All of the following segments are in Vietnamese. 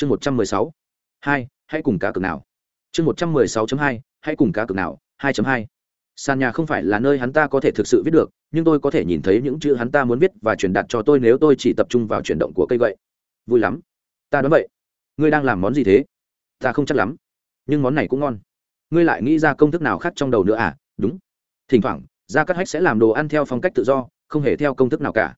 chương một trăm mười sáu. Hai, hãy cùng cá cược nào. Chương một trăm mười sáu hai, hãy cùng cá cược nào. Hai hai. Sàn nhà không phải là nơi hắn ta có thể thực sự viết được, nhưng tôi có thể nhìn thấy những chữ hắn ta muốn viết và truyền đạt cho tôi nếu tôi chỉ tập trung vào chuyển động của cây gậy. Vui lắm. Ta đoán vậy. Ngươi đang làm món gì thế? Ta không chắc lắm. Nhưng món này cũng ngon. Ngươi lại nghĩ ra công thức nào khác trong đầu nữa à? Đúng. Thỉnh thoảng, gia cắt hách sẽ làm đồ ăn theo phong cách tự do, không hề theo công thức nào cả.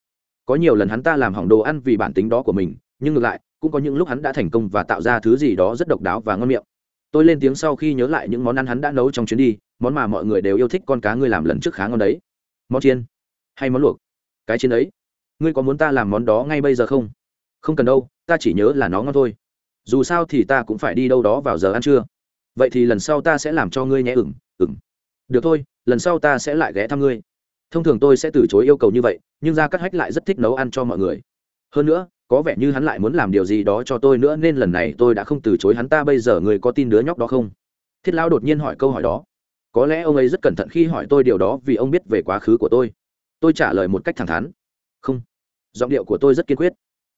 Có nhiều lần hắn ta làm hỏng đồ ăn vì bản tính đó của mình, nhưng ngược lại cũng có những lúc hắn đã thành công và tạo ra thứ gì đó rất độc đáo và ngon miệng. Tôi lên tiếng sau khi nhớ lại những món ăn hắn đã nấu trong chuyến đi, món mà mọi người đều yêu thích con cá ngươi làm lần trước khá ngon đấy. Món chiên. Hay món luộc. Cái chiên ấy. Ngươi có muốn ta làm món đó ngay bây giờ không? Không cần đâu, ta chỉ nhớ là nó ngon thôi. Dù sao thì ta cũng phải đi đâu đó vào giờ ăn trưa. Vậy thì lần sau ta sẽ làm cho ngươi nhé, ửng ửng. Được thôi, lần sau ta sẽ lại ghé thăm ngươi. Thông thường tôi sẽ từ chối yêu cầu như vậy, nhưng ra cắt hách lại rất thích nấu ăn cho mọi người. Hơn nữa có vẻ như hắn lại muốn làm điều gì đó cho tôi nữa nên lần này tôi đã không từ chối hắn. Ta bây giờ người có tin đứa nhóc đó không? Thiết lão đột nhiên hỏi câu hỏi đó. Có lẽ ông ấy rất cẩn thận khi hỏi tôi điều đó vì ông biết về quá khứ của tôi. Tôi trả lời một cách thẳng thắn. Không. Giọng điệu của tôi rất kiên quyết.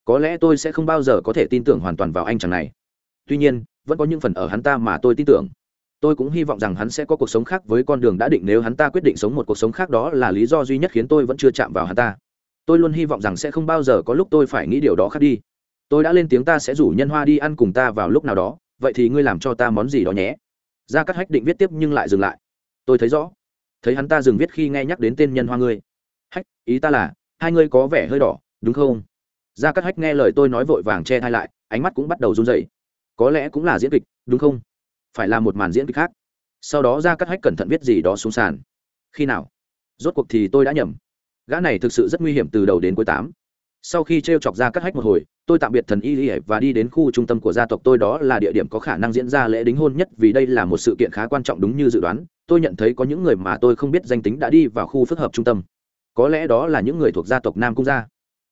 Có lẽ tôi sẽ không bao giờ có thể tin tưởng hoàn toàn vào anh chàng này. Tuy nhiên, vẫn có những phần ở hắn ta mà tôi tin tưởng. Tôi cũng hy vọng rằng hắn sẽ có cuộc sống khác với con đường đã định. Nếu hắn ta quyết định sống một cuộc sống khác đó là lý do duy nhất khiến tôi vẫn chưa chạm vào hắn ta tôi luôn hy vọng rằng sẽ không bao giờ có lúc tôi phải nghĩ điều đó khác đi. Tôi đã lên tiếng ta sẽ rủ nhân hoa đi ăn cùng ta vào lúc nào đó, vậy thì ngươi làm cho ta món gì đó nhé. Gia cắt hách định viết tiếp nhưng lại dừng lại. Tôi thấy rõ. Thấy hắn ta dừng viết khi nghe nhắc đến tên nhân hoa ngươi. Hách, ý ta là, hai ngươi có vẻ hơi đỏ, đúng không? Gia cắt hách nghe lời tôi nói vội vàng che thai lại, ánh mắt cũng bắt đầu run dậy có lẽ cũng là diễn kịch, đúng không? Phải là một màn diễn kịch khác. Sau đó gia cắt hách cẩn thận viết gì đó xuống sàn. Khi nào? Rốt cuộc thì tôi đã nhầm gã này thực sự rất nguy hiểm từ đầu đến cuối tám. Sau khi t r e o chọc ra cắt hách một hồi, tôi tạm biệt thần y y và đi đến khu trung tâm của gia tộc tôi, đó là địa điểm có khả năng diễn ra lễ đính hôn nhất vì đây là một sự kiện khá quan trọng đúng như dự đoán. Tôi nhận thấy có những người mà tôi không biết danh tính đã đi vào khu phức hợp trung tâm. Có lẽ đó là những người thuộc gia tộc nam cung gia.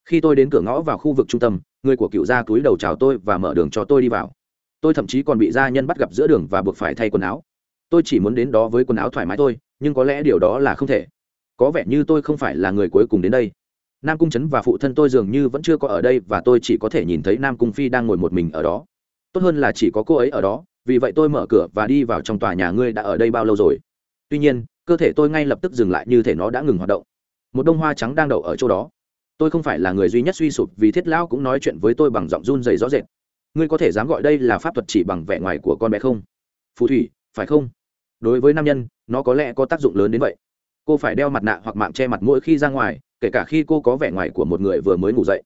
Khi tôi đến cửa ngõ vào khu vực trung tâm, người của cựu gia túi đầu chào tôi và mở đường cho tôi đi vào. Tôi thậm chí còn bị gia nhân bắt gặp giữa đường và buộc phải thay quần áo. Tôi chỉ muốn đến đó với quần áo thoải mái thôi, nhưng có lẽ điều đó là không thể có vẻ như tôi không phải là người cuối cùng đến đây. Nam cung trấn và phụ thân tôi dường như vẫn chưa có ở đây và tôi chỉ có thể nhìn thấy nam cung phi đang ngồi một mình ở đó. Tốt hơn là chỉ có cô ấy ở đó, vì vậy tôi mở cửa và đi vào trong tòa nhà ngươi đã ở đây bao lâu rồi? Tuy nhiên, cơ thể tôi ngay lập tức dừng lại như thể nó đã ngừng hoạt động. Một đông hoa trắng đang đậu ở chỗ đó. Tôi không phải là người duy nhất suy sụp vì thiết lão cũng nói chuyện với tôi bằng giọng run dày rõ rệt. Ngươi có thể dám gọi đây là pháp thuật chỉ bằng vẻ ngoài của con bé không? Phù thủy, phải không? Đối với nam nhân, nó có lẽ có tác dụng lớn đến vậy cô phải đeo mặt nạ hoặc mạng che mặt mỗi khi ra ngoài, kể cả khi cô có vẻ ngoài của một người vừa mới ngủ dậy.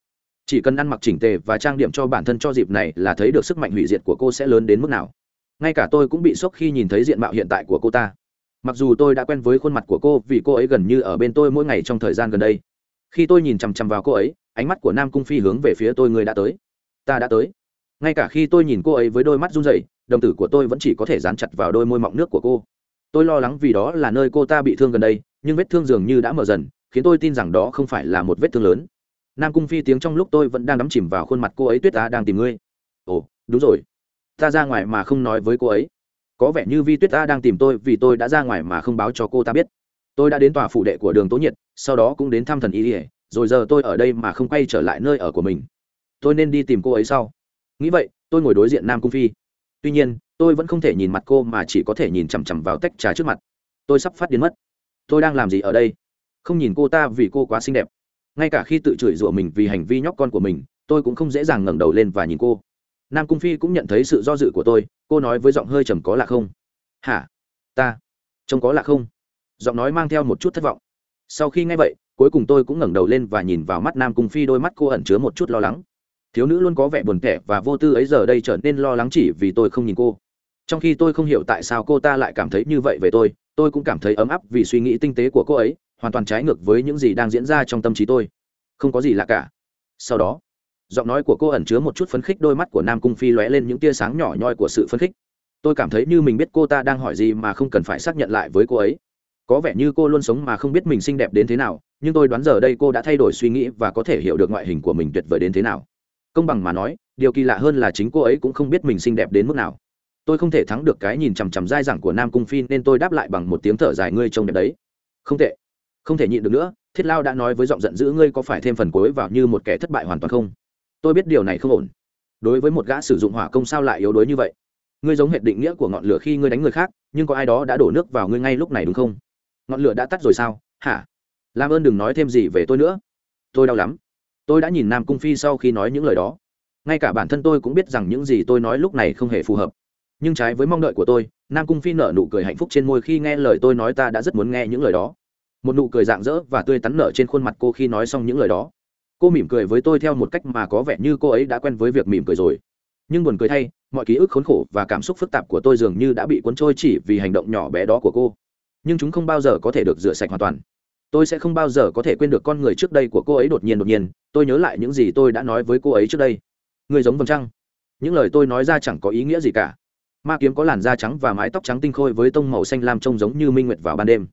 Chỉ cần ăn mặc chỉnh tề và trang điểm cho bản thân cho dịp này là thấy được sức mạnh hủy diệt của cô sẽ lớn đến mức nào. Ngay cả tôi cũng bị sốc khi nhìn thấy diện mạo hiện tại của cô ta. Mặc dù tôi đã quen với khuôn mặt của cô vì cô ấy gần như ở bên tôi mỗi ngày trong thời gian gần đây. Khi tôi nhìn chằm chằm vào cô ấy, ánh mắt của nam cung phi hướng về phía tôi, người đã tới. Ta đã tới. Ngay cả khi tôi nhìn cô ấy với đôi mắt run rẩy, đồng tử của tôi vẫn chỉ có thể dán chặt vào đôi môi mọng nước của cô tôi lo lắng vì đó là nơi cô ta bị thương gần đây, nhưng vết thương dường như đã mở dần, khiến tôi tin rằng đó không phải là một vết thương lớn. Nam cung phi tiếng trong lúc tôi vẫn đang đắm chìm vào khuôn mặt cô ấy tuyết ta đang tìm ngươi. Ồ, đúng rồi. Ta ra ngoài mà không nói với cô ấy. Có vẻ như vi tuyết ta đang tìm tôi vì tôi đã ra ngoài mà không báo cho cô ta biết. Tôi đã đến tòa phủ đệ của đường tố nhiệt, sau đó cũng đến thăm thần y ỉa rồi giờ tôi ở đây mà không quay trở lại nơi ở của mình. Tôi nên đi tìm cô ấy sau. Nghĩ vậy, tôi ngồi đối diện nam cung phi. Tuy nhiên tôi vẫn không thể nhìn mặt cô mà chỉ có thể nhìn chằm chằm vào tách trà trước mặt. Tôi sắp phát điên mất. Tôi đang làm gì ở đây? Không nhìn cô ta vì cô quá xinh đẹp. Ngay cả khi tự chửi rủa mình vì hành vi nhóc con của mình, tôi cũng không dễ dàng ngẩng đầu lên và nhìn cô. Nam cung phi cũng nhận thấy sự do dự của tôi. Cô nói với giọng hơi trầm có lạ không? Hả? Ta? Trông có lạ không? Giọng nói mang theo một chút thất vọng. Sau khi nghe vậy, cuối cùng tôi cũng ngẩng đầu lên và nhìn vào mắt nam cung phi, đôi mắt cô ẩn chứa một chút lo lắng. Thiếu nữ luôn có vẻ buồn tẻ và vô tư ấy giờ đây trở nên lo lắng chỉ vì tôi không nhìn cô trong khi tôi không hiểu tại sao cô ta lại cảm thấy như vậy về tôi tôi cũng cảm thấy ấm áp vì suy nghĩ tinh tế của cô ấy, hoàn toàn trái ngược với những gì đang diễn ra trong tâm trí tôi. Không có gì lạ cả. Sau đó, giọng nói của cô ẩn chứa một chút phấn khích, đôi mắt của nam cung phi lóe lên những tia sáng nhỏ nhoi của sự phấn khích. Tôi cảm thấy như mình biết cô ta đang hỏi gì mà không cần phải xác nhận lại với cô ấy. Có vẻ như cô luôn sống mà không biết mình xinh đẹp đến thế nào, nhưng tôi đoán giờ đây cô đã thay đổi suy nghĩ và có thể hiểu được ngoại hình của mình tuyệt vời đến thế nào. Công bằng mà nói, điều kỳ lạ hơn là chính cô ấy cũng không biết mình xinh đẹp đến mức nào tôi không thể thắng được cái nhìn chằm chằm dai dẳng của nam cung phi nên tôi đáp lại bằng một tiếng thở dài ngươi trông đẹp đấy. Không tệ. Không thể nhịn được nữa, thiết lao đã nói với giọng giận dữ ngươi có phải thêm phần cuối vào như một kẻ thất bại hoàn toàn không? Tôi biết điều này không ổn. Đối với một gã sử dụng hỏa công sao lại yếu đuối như vậy? Ngươi giống hệ định nghĩa của ngọn lửa khi ngươi đánh người khác, nhưng có ai đó đã đổ nước vào ngươi ngay lúc này đúng không? Ngọn lửa đã tắt rồi sao? Hả? Làm ơn đừng nói thêm gì về tôi nữa. Tôi đau lắm. Tôi đã nhìn nam cung phi sau khi nói những lời đó. Ngay cả bản thân tôi cũng biết rằng những gì tôi nói lúc này không hề phù hợp nhưng trái với mong đợi của tôi, nam cung phi nở nụ cười hạnh phúc trên môi khi nghe lời tôi nói ta đã rất muốn nghe những lời đó. Một nụ cười rạng rỡ và tươi tắn nở trên khuôn mặt cô khi nói xong những lời đó. Cô mỉm cười với tôi theo một cách mà có vẻ như cô ấy đã quen với việc mỉm cười rồi. Nhưng buồn cười thay, mọi ký ức khốn khổ và cảm xúc phức tạp của tôi dường như đã bị cuốn trôi chỉ vì hành động nhỏ bé đó của cô. Nhưng chúng không bao giờ có thể được rửa sạch hoàn toàn. Tôi sẽ không bao giờ có thể quên được con người trước đây của cô ấy đột nhiên đột nhiên. Tôi nhớ lại những gì tôi đã nói với cô ấy trước đây. Người giống vầng trăng. Những lời tôi nói ra chẳng có ý nghĩa gì cả ma kiếm có làn da trắng và mái tóc trắng tinh khôi với tông màu xanh lam trông giống như minh nguyệt vào ban đêm.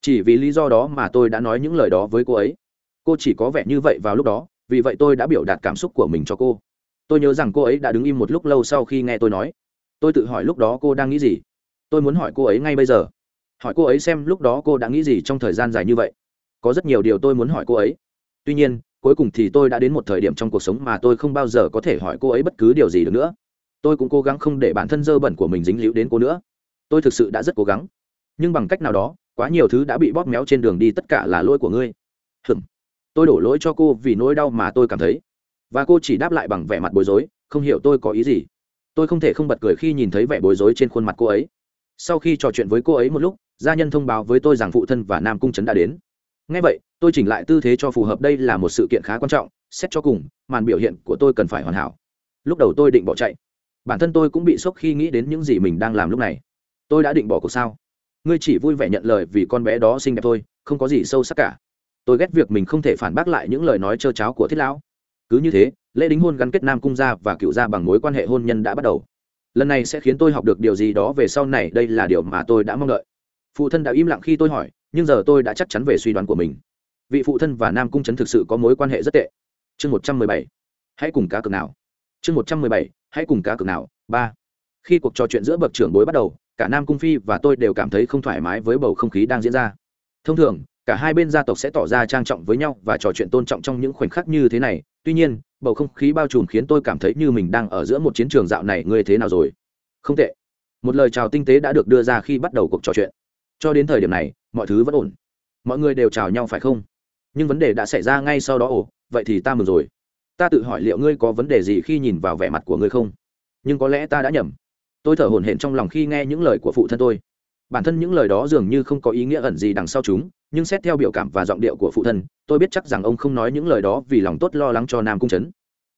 Chỉ vì lý do đó mà tôi đã nói những lời đó với cô ấy. Cô chỉ có vẻ như vậy vào lúc đó, vì vậy tôi đã biểu đạt cảm xúc của mình cho cô. Tôi nhớ rằng cô ấy đã đứng im một lúc lâu sau khi nghe tôi nói. Tôi tự hỏi lúc đó cô đang nghĩ gì. Tôi muốn hỏi cô ấy ngay bây giờ. Hỏi cô ấy xem lúc đó cô đã nghĩ gì trong thời gian dài như vậy. Có rất nhiều điều tôi muốn hỏi cô ấy. Tuy nhiên, cuối cùng thì tôi đã đến một thời điểm trong cuộc sống mà tôi không bao giờ có thể hỏi cô ấy bất cứ điều gì được nữa tôi cũng cố gắng không để bản thân dơ bẩn của mình dính líu đến cô nữa. Tôi thực sự đã rất cố gắng. Nhưng bằng cách nào đó, quá nhiều thứ đã bị bóp méo trên đường đi, tất cả là lỗi của ngươi. Hừm. Tôi đổ lỗi cho cô vì nỗi đau mà tôi cảm thấy. Và cô chỉ đáp lại bằng vẻ mặt bối rối, không hiểu tôi có ý gì. Tôi không thể không bật cười khi nhìn thấy vẻ bối rối trên khuôn mặt cô ấy. Sau khi trò chuyện với cô ấy một lúc, gia nhân thông báo với tôi rằng phụ thân và nam cung trấn đã đến. Ngay vậy, tôi chỉnh lại tư thế cho phù hợp đây là một sự kiện khá quan trọng, xét cho cùng, màn biểu hiện của tôi cần phải hoàn hảo. Lúc đầu tôi định bỏ chạy bản thân tôi cũng bị sốc khi nghĩ đến những gì mình đang làm lúc này. Tôi đã định bỏ cuộc sao? Ngươi chỉ vui vẻ nhận lời vì con bé đó xinh đẹp thôi, không có gì sâu sắc cả. Tôi ghét việc mình không thể phản bác lại những lời nói trơ cháo của thiết lão. Cứ như thế, lễ đính hôn gắn kết nam cung gia và cựu gia bằng mối quan hệ hôn nhân đã bắt đầu. Lần này sẽ khiến tôi học được điều gì đó về sau này, đây là điều mà tôi đã mong đợi. Phụ thân đã im lặng khi tôi hỏi, nhưng giờ tôi đã chắc chắn về suy đoán của mình. Vị phụ thân và nam cung trấn thực sự có mối quan hệ rất tệ. Chương một trăm mười bảy. Hãy cùng cá cược nào. Chương một trăm mười bảy hãy cùng cá cược nào, ba. Khi cuộc trò chuyện giữa bậc trưởng bối bắt đầu, cả nam cung phi và tôi đều cảm thấy không thoải mái với bầu không khí đang diễn ra. Thông thường, cả hai bên gia tộc sẽ tỏ ra trang trọng với nhau và trò chuyện tôn trọng trong những khoảnh khắc như thế này. Tuy nhiên, bầu không khí bao trùm khiến tôi cảm thấy như mình đang ở giữa một chiến trường dạo này. Ngươi thế nào rồi? Không tệ. Một lời chào tinh tế đã được đưa ra khi bắt đầu cuộc trò chuyện. Cho đến thời điểm này, mọi thứ vẫn ổn. Mọi người đều chào nhau phải không? Nhưng vấn đề đã xảy ra ngay sau đó ồ, vậy thì ta mừng rồi ta tự hỏi liệu ngươi có vấn đề gì khi nhìn vào vẻ mặt của ngươi không? Nhưng có lẽ ta đã nhầm. Tôi thở hổn hển trong lòng khi nghe những lời của phụ thân tôi. Bản thân những lời đó dường như không có ý nghĩa ẩn gì đằng sau chúng, nhưng xét theo biểu cảm và giọng điệu của phụ thân, tôi biết chắc rằng ông không nói những lời đó vì lòng tốt lo lắng cho nam cung trấn.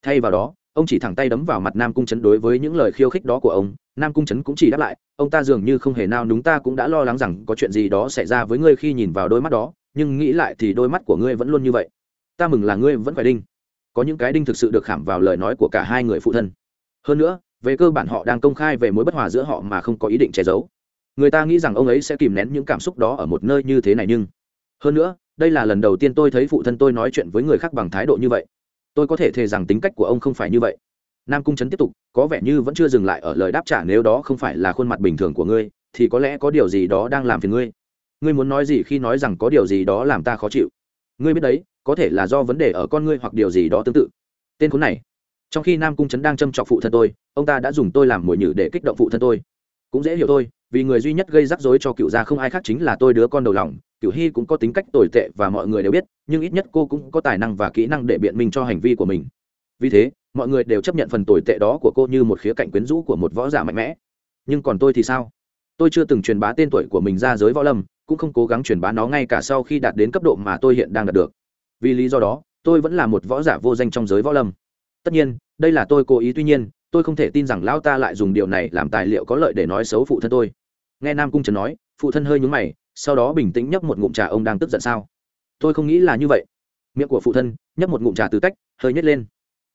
Thay vào đó, ông chỉ thẳng tay đấm vào mặt nam cung trấn đối với những lời khiêu khích đó của ông. Nam cung trấn cũng chỉ đáp lại, ông ta dường như không hề nào đúng ta cũng đã lo lắng rằng có chuyện gì đó xảy ra với ngươi khi nhìn vào đôi mắt đó, nhưng nghĩ lại thì đôi mắt của ngươi vẫn luôn như vậy. Ta mừng là ngươi vẫn phải đinh có những cái đinh thực sự được khảm vào lời nói của cả hai người phụ thân. Hơn nữa, về cơ bản họ đang công khai về mối bất hòa giữa họ mà không có ý định che giấu. Người ta nghĩ rằng ông ấy sẽ kìm nén những cảm xúc đó ở một nơi như thế này nhưng hơn nữa, đây là lần đầu tiên tôi thấy phụ thân tôi nói chuyện với người khác bằng thái độ như vậy. Tôi có thể thề rằng tính cách của ông không phải như vậy. Nam cung trấn tiếp tục, có vẻ như vẫn chưa dừng lại ở lời đáp trả nếu đó không phải là khuôn mặt bình thường của ngươi, thì có lẽ có điều gì đó đang làm phiền ngươi. Ngươi muốn nói gì khi nói rằng có điều gì đó làm ta khó chịu? Ngươi biết đấy, có thể là do vấn đề ở con ngươi hoặc điều gì đó tương tự. Tên khốn này. Trong khi nam cung trấn đang châm chọc phụ thân tôi, ông ta đã dùng tôi làm mồi nhử để kích động phụ thân tôi. Cũng dễ hiểu thôi, vì người duy nhất gây rắc rối cho cựu gia không ai khác chính là tôi đứa con đầu lòng. Cựu hy cũng có tính cách tồi tệ và mọi người đều biết, nhưng ít nhất cô cũng có tài năng và kỹ năng để biện minh cho hành vi của mình. Vì thế, mọi người đều chấp nhận phần tồi tệ đó của cô như một khía cạnh quyến rũ của một võ giả mạnh mẽ. Nhưng còn tôi thì sao? Tôi chưa từng truyền bá tên tuổi của mình ra giới võ lâm cũng không cố gắng truyền bá nó ngay cả sau khi đạt đến cấp độ mà tôi hiện đang đạt được. Vì lý do đó, tôi vẫn là một võ giả vô danh trong giới võ lâm. Tất nhiên, đây là tôi cố ý, tuy nhiên, tôi không thể tin rằng lão ta lại dùng điều này làm tài liệu có lợi để nói xấu phụ thân tôi. Nghe nam cung trần nói, phụ thân hơi nhúng mày, sau đó bình tĩnh nhấp một ngụm trà, ông đang tức giận sao? Tôi không nghĩ là như vậy. Miệng của phụ thân, nhấp một ngụm trà từ tách, hơi nhét lên.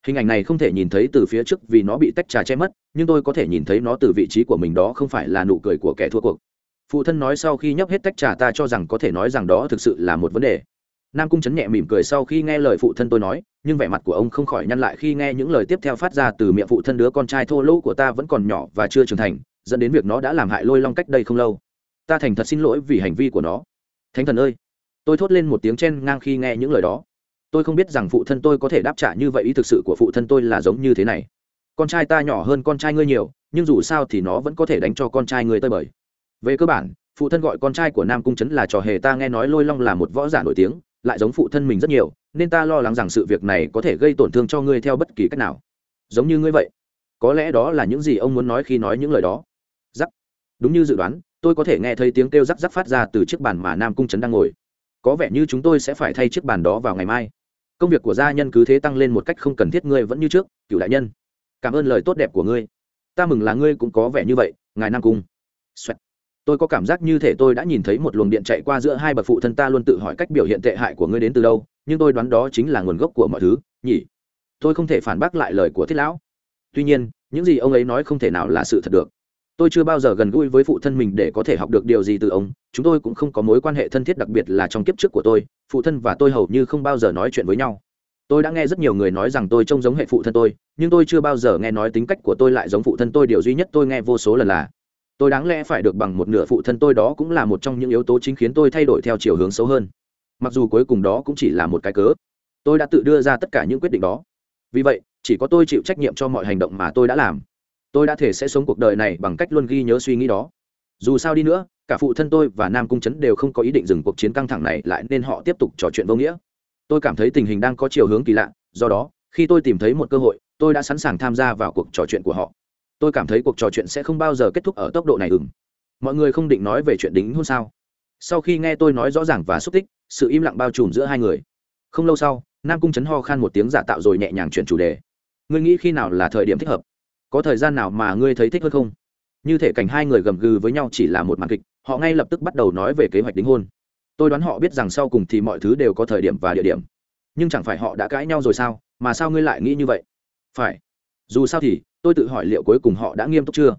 Hình ảnh này không thể nhìn thấy từ phía trước vì nó bị tách trà che mất, nhưng tôi có thể nhìn thấy nó từ vị trí của mình đó không phải là nụ cười của kẻ thua cuộc phụ thân nói sau khi nhấp hết tách trà ta cho rằng có thể nói rằng đó thực sự là một vấn đề. Nam cung chấn nhẹ mỉm cười sau khi nghe lời phụ thân tôi nói, nhưng vẻ mặt của ông không khỏi nhăn lại khi nghe những lời tiếp theo phát ra từ miệng phụ thân đứa con trai thô lỗ của ta vẫn còn nhỏ và chưa trưởng thành, dẫn đến việc nó đã làm hại lôi long cách đây không lâu. Ta thành thật xin lỗi vì hành vi của nó. Thánh thần ơi! Tôi thốt lên một tiếng chen ngang khi nghe những lời đó. Tôi không biết rằng phụ thân tôi có thể đáp trả như vậy, ý thực sự của phụ thân tôi là giống như thế này. Con trai ta nhỏ hơn con trai ngươi nhiều, nhưng dù sao thì nó vẫn có thể đánh cho con trai ngươi tơi bời về cơ bản, phụ thân gọi con trai của nam cung trấn là trò hề ta nghe nói lôi long là một võ giả nổi tiếng, lại giống phụ thân mình rất nhiều, nên ta lo lắng rằng sự việc này có thể gây tổn thương cho ngươi theo bất kỳ cách nào. Giống như ngươi vậy. Có lẽ đó là những gì ông muốn nói khi nói những lời đó. Giắc. Đúng như dự đoán, tôi có thể nghe thấy tiếng kêu rắc rắc phát ra từ chiếc bàn mà nam cung trấn đang ngồi. Có vẻ như chúng tôi sẽ phải thay chiếc bàn đó vào ngày mai. Công việc của gia nhân cứ thế tăng lên một cách không cần thiết, ngươi vẫn như trước, cựu đại nhân. Cảm ơn lời tốt đẹp của ngươi. Ta mừng là ngươi cũng có vẻ như vậy, ngài nam cung. Xoẹt tôi có cảm giác như thể tôi đã nhìn thấy một luồng điện chạy qua giữa hai bậc phụ thân ta luôn tự hỏi cách biểu hiện tệ hại của ngươi đến từ đâu, nhưng tôi đoán đó chính là nguồn gốc của mọi thứ, nhỉ? Tôi không thể phản bác lại lời của thiết lão. Tuy nhiên, những gì ông ấy nói không thể nào là sự thật được. Tôi chưa bao giờ gần gũi với phụ thân mình để có thể học được điều gì từ ông, chúng tôi cũng không có mối quan hệ thân thiết đặc biệt là trong kiếp trước của tôi, phụ thân và tôi hầu như không bao giờ nói chuyện với nhau. Tôi đã nghe rất nhiều người nói rằng tôi trông giống hệ phụ thân tôi, nhưng tôi chưa bao giờ nghe nói tính cách của tôi lại giống phụ thân tôi. Điều duy nhất tôi nghe vô số lần là tôi đáng lẽ phải được bằng một nửa phụ thân tôi đó cũng là một trong những yếu tố chính khiến tôi thay đổi theo chiều hướng xấu hơn. Mặc dù cuối cùng đó cũng chỉ là một cái cớ, tôi đã tự đưa ra tất cả những quyết định đó. Vì vậy, chỉ có tôi chịu trách nhiệm cho mọi hành động mà tôi đã làm. Tôi đã thể sẽ sống cuộc đời này bằng cách luôn ghi nhớ suy nghĩ đó. Dù sao đi nữa, cả phụ thân tôi và nam cung trấn đều không có ý định dừng cuộc chiến căng thẳng này lại nên họ tiếp tục trò chuyện vô nghĩa. Tôi cảm thấy tình hình đang có chiều hướng kỳ lạ, do đó, khi tôi tìm thấy một cơ hội, tôi đã sẵn sàng tham gia vào cuộc trò chuyện của họ tôi cảm thấy cuộc trò chuyện sẽ không bao giờ kết thúc ở tốc độ này ừng. Mọi người không định nói về chuyện đính hôn sao? Sau khi nghe tôi nói rõ ràng và xúc tích, sự im lặng bao trùm giữa hai người. Không lâu sau, nam cung chấn ho khan một tiếng giả tạo rồi nhẹ nhàng chuyển chủ đề. Ngươi nghĩ khi nào là thời điểm thích hợp? Có thời gian nào mà ngươi thấy thích hơn không? Như thể cảnh hai người gầm gừ với nhau chỉ là một màn kịch, họ ngay lập tức bắt đầu nói về kế hoạch đính hôn. Tôi đoán họ biết rằng sau cùng thì mọi thứ đều có thời điểm và địa điểm. Nhưng chẳng phải họ đã cãi nhau rồi sao? Mà sao ngươi lại nghĩ như vậy? Phải. Dù sao thì tôi tự hỏi liệu cuối cùng họ đã nghiêm túc chưa?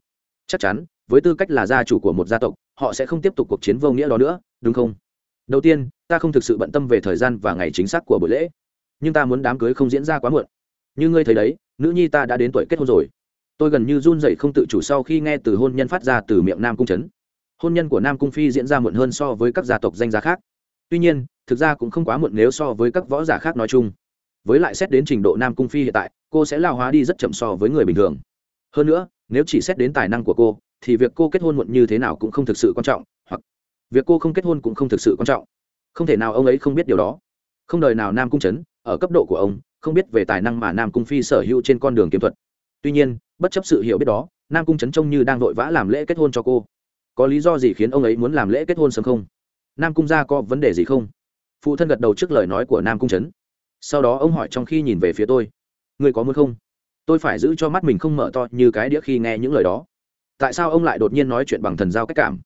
Chắc chắn, với tư cách là gia chủ của một gia tộc, họ sẽ không tiếp tục cuộc chiến vô nghĩa đó nữa, đúng không? Đầu tiên, ta không thực sự bận tâm về thời gian và ngày chính xác của buổi lễ. Nhưng ta muốn đám cưới không diễn ra quá muộn. Như ngươi thấy đấy, nữ nhi ta đã đến tuổi kết hôn rồi. Tôi gần như run dậy không tự chủ sau khi nghe từ hôn nhân phát ra từ miệng nam cung trấn. Hôn nhân của nam cung phi diễn ra muộn hơn so với các gia tộc danh giá khác. Tuy nhiên, thực ra cũng không quá muộn nếu so với các võ giả khác nói chung với lại xét đến trình độ nam cung phi hiện tại, cô sẽ lao hóa đi rất chậm so với người bình thường. Hơn nữa, nếu chỉ xét đến tài năng của cô, thì việc cô kết hôn muộn như thế nào cũng không thực sự quan trọng, hoặc việc cô không kết hôn cũng không thực sự quan trọng. Không thể nào ông ấy không biết điều đó. Không đời nào nam cung trấn, ở cấp độ của ông, không biết về tài năng mà nam cung phi sở hữu trên con đường kiếm thuật. Tuy nhiên, bất chấp sự hiểu biết đó, nam cung trấn trông như đang vội vã làm lễ kết hôn cho cô. Có lý do gì khiến ông ấy muốn làm lễ kết hôn sớm không? Nam cung gia có vấn đề gì không? Phụ thân gật đầu trước lời nói của nam cung trấn sau đó ông hỏi trong khi nhìn về phía tôi người có muốn không? Tôi phải giữ cho mắt mình không mở to như cái đĩa khi nghe những lời đó. Tại sao ông lại đột nhiên nói chuyện bằng thần giao cách cảm?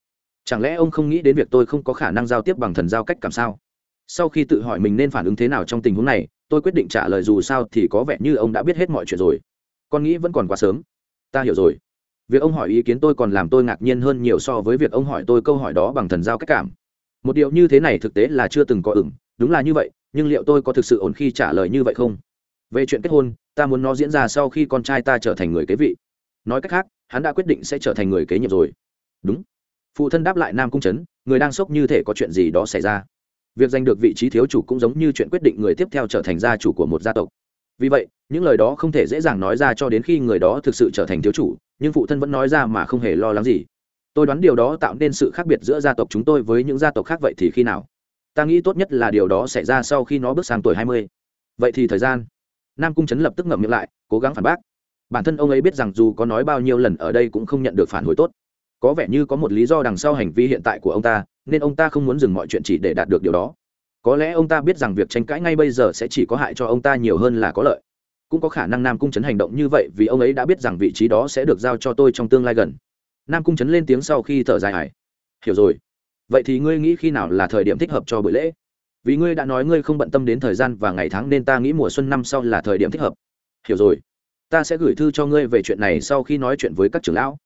Chẳng lẽ ông không nghĩ đến việc tôi không có khả năng giao tiếp bằng thần giao cách cảm sao? Sau khi tự hỏi mình nên phản ứng thế nào trong tình huống này, tôi quyết định trả lời dù sao thì có vẻ như ông đã biết hết mọi chuyện rồi. Con nghĩ vẫn còn quá sớm. Ta hiểu rồi. Việc ông hỏi ý kiến tôi còn làm tôi ngạc nhiên hơn nhiều so với việc ông hỏi tôi câu hỏi đó bằng thần giao cách cảm. Một điều như thế này thực tế là chưa từng có ửng, đúng là như vậy nhưng liệu tôi có thực sự ổn khi trả lời như vậy không? Về chuyện kết hôn, ta muốn nó diễn ra sau khi con trai ta trở thành người kế vị. Nói cách khác, hắn đã quyết định sẽ trở thành người kế nhiệm rồi. Đúng. Phụ thân đáp lại nam cung trấn, người đang sốc như thể có chuyện gì đó xảy ra. Việc giành được vị trí thiếu chủ cũng giống như chuyện quyết định người tiếp theo trở thành gia chủ của một gia tộc. Vì vậy, những lời đó không thể dễ dàng nói ra cho đến khi người đó thực sự trở thành thiếu chủ, nhưng phụ thân vẫn nói ra mà không hề lo lắng gì. Tôi đoán điều đó tạo nên sự khác biệt giữa gia tộc chúng tôi với những gia tộc khác vậy thì khi nào? Ta nghĩ tốt nhất là điều đó xảy ra sau khi nó bước sang tuổi hai mươi. Vậy thì thời gian. Nam cung trấn lập tức ngậm miệng lại, cố gắng phản bác. Bản thân ông ấy biết rằng dù có nói bao nhiêu lần ở đây cũng không nhận được phản hồi tốt. Có vẻ như có một lý do đằng sau hành vi hiện tại của ông ta, nên ông ta không muốn dừng mọi chuyện chỉ để đạt được điều đó. Có lẽ ông ta biết rằng việc tranh cãi ngay bây giờ sẽ chỉ có hại cho ông ta nhiều hơn là có lợi. Cũng có khả năng nam cung trấn hành động như vậy vì ông ấy đã biết rằng vị trí đó sẽ được giao cho tôi trong tương lai gần. Nam cung trấn lên tiếng sau khi thở dài hải hiểu rồi vậy thì ngươi nghĩ khi nào là thời điểm thích hợp cho buổi lễ? Vì ngươi đã nói ngươi không bận tâm đến thời gian và ngày tháng nên ta nghĩ mùa xuân năm sau là thời điểm thích hợp. Hiểu rồi. Ta sẽ gửi thư cho ngươi về chuyện này sau khi nói chuyện với các trưởng lão.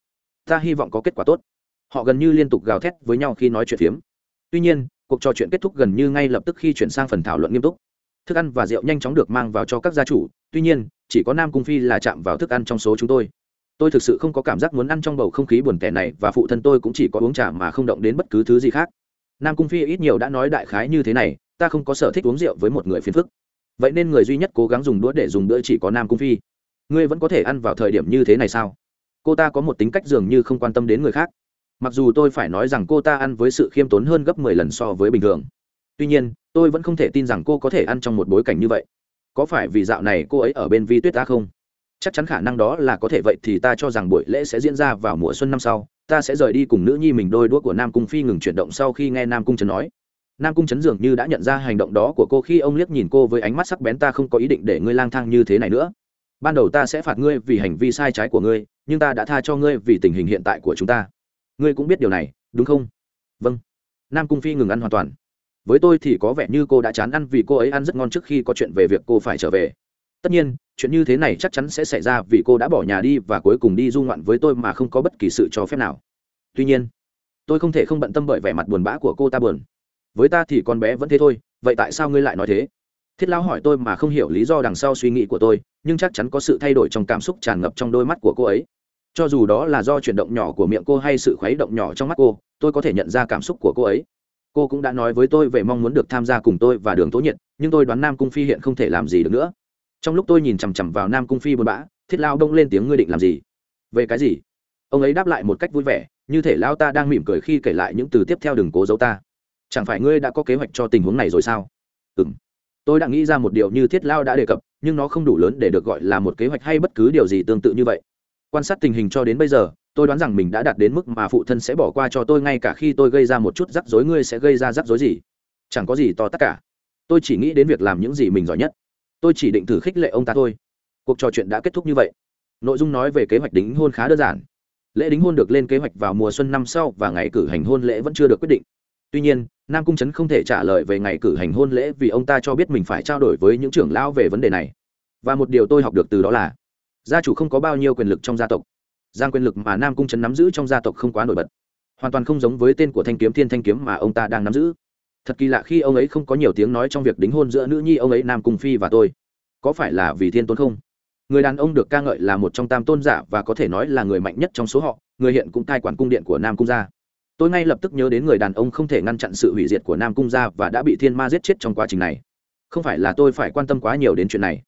Ta hy vọng có kết quả tốt. Họ gần như liên tục gào thét với nhau khi nói chuyện phiếm. Tuy nhiên, cuộc trò chuyện kết thúc gần như ngay lập tức khi chuyển sang phần thảo luận nghiêm túc. Thức ăn và rượu nhanh chóng được mang vào cho các gia chủ. Tuy nhiên, chỉ có nam cung phi là chạm vào thức ăn trong số chúng tôi tôi thực sự không có cảm giác muốn ăn trong bầu không khí buồn tẻ này và phụ thân tôi cũng chỉ có uống trà mà không động đến bất cứ thứ gì khác. Nam cung phi ít nhiều đã nói đại khái như thế này, ta không có sở thích uống rượu với một người phiền phức. Vậy nên người duy nhất cố gắng dùng đũa để dùng đũa chỉ có nam cung phi. Ngươi vẫn có thể ăn vào thời điểm như thế này sao? Cô ta có một tính cách dường như không quan tâm đến người khác. Mặc dù tôi phải nói rằng cô ta ăn với sự khiêm tốn hơn gấp mười lần so với bình thường. Tuy nhiên, tôi vẫn không thể tin rằng cô có thể ăn trong một bối cảnh như vậy. Có phải vì dạo này cô ấy ở bên vi tuyết ta không? Chắc chắn khả năng đó là có thể vậy thì ta cho rằng buổi lễ sẽ diễn ra vào mùa xuân năm sau, ta sẽ rời đi cùng nữ nhi mình đôi đũa của nam cung phi ngừng chuyển động sau khi nghe nam cung trấn nói. Nam cung trấn dường như đã nhận ra hành động đó của cô khi ông liếc nhìn cô với ánh mắt sắc bén, ta không có ý định để ngươi lang thang như thế này nữa. Ban đầu ta sẽ phạt ngươi vì hành vi sai trái của ngươi, nhưng ta đã tha cho ngươi vì tình hình hiện tại của chúng ta. Ngươi cũng biết điều này, đúng không? Vâng. Nam cung phi ngừng ăn hoàn toàn. Với tôi thì có vẻ như cô đã chán ăn vì cô ấy ăn rất ngon trước khi có chuyện về việc cô phải trở về. Tất nhiên chuyện như thế này chắc chắn sẽ xảy ra vì cô đã bỏ nhà đi và cuối cùng đi du ngoạn với tôi mà không có bất kỳ sự cho phép nào. Tuy nhiên, tôi không thể không bận tâm bởi vẻ mặt buồn bã của cô ta buồn. Với ta thì con bé vẫn thế thôi, vậy tại sao ngươi lại nói thế? Thiết lão hỏi tôi mà không hiểu lý do đằng sau suy nghĩ của tôi, nhưng chắc chắn có sự thay đổi trong cảm xúc tràn ngập trong đôi mắt của cô ấy. Cho dù đó là do chuyển động nhỏ của miệng cô hay sự khuấy động nhỏ trong mắt cô, tôi có thể nhận ra cảm xúc của cô ấy. Cô cũng đã nói với tôi về mong muốn được tham gia cùng tôi và đường tố nhiệt, nhưng tôi đoán nam cung phi hiện không thể làm gì được nữa trong lúc tôi nhìn chằm chằm vào nam cung phi buồn bã, thiết lao đông lên tiếng, ngươi định làm gì? Về cái gì? Ông ấy đáp lại một cách vui vẻ, như thể lao ta đang mỉm cười khi kể lại những từ tiếp theo đừng cố giấu ta. Chẳng phải ngươi đã có kế hoạch cho tình huống này rồi sao? Ừ m tôi đã nghĩ ra một điều như thiết lao đã đề cập, nhưng nó không đủ lớn để được gọi là một kế hoạch hay bất cứ điều gì tương tự như vậy. Quan sát tình hình cho đến bây giờ, tôi đoán rằng mình đã đạt đến mức mà phụ thân sẽ bỏ qua cho tôi ngay cả khi tôi gây ra một chút rắc rối, ngươi sẽ gây ra rắc rối gì? Chẳng có gì to tất cả. Tôi chỉ nghĩ đến việc làm những gì mình giỏi nhất tôi chỉ định thử khích lệ ông ta thôi. Cuộc trò chuyện đã kết thúc như vậy. Nội dung nói về kế hoạch đính hôn khá đơn giản. Lễ đính hôn được lên kế hoạch vào mùa xuân năm sau và ngày cử hành hôn lễ vẫn chưa được quyết định. Tuy nhiên, nam cung trấn không thể trả lời về ngày cử hành hôn lễ vì ông ta cho biết mình phải trao đổi với những trưởng lão về vấn đề này. Và một điều tôi học được từ đó là, gia chủ không có bao nhiêu quyền lực trong gia tộc. Giang quyền lực mà nam cung trấn nắm giữ trong gia tộc không quá nổi bật. Hoàn toàn không giống với tên của thanh kiếm thiên thanh kiếm mà ông ta đang nắm giữ. Thật kỳ lạ khi ông ấy không có nhiều tiếng nói trong việc đính hôn giữa nữ nhi ông ấy nam cung phi và tôi có phải là vì thiên tôn không? Người đàn ông được ca ngợi là một trong tam tôn giả và có thể nói là người mạnh nhất trong số họ, người hiện cũng cai quản cung điện của nam cung gia. Tôi ngay lập tức nhớ đến người đàn ông không thể ngăn chặn sự hủy diệt của nam cung gia và đã bị thiên ma giết chết trong quá trình này. Không phải là tôi phải quan tâm quá nhiều đến chuyện này.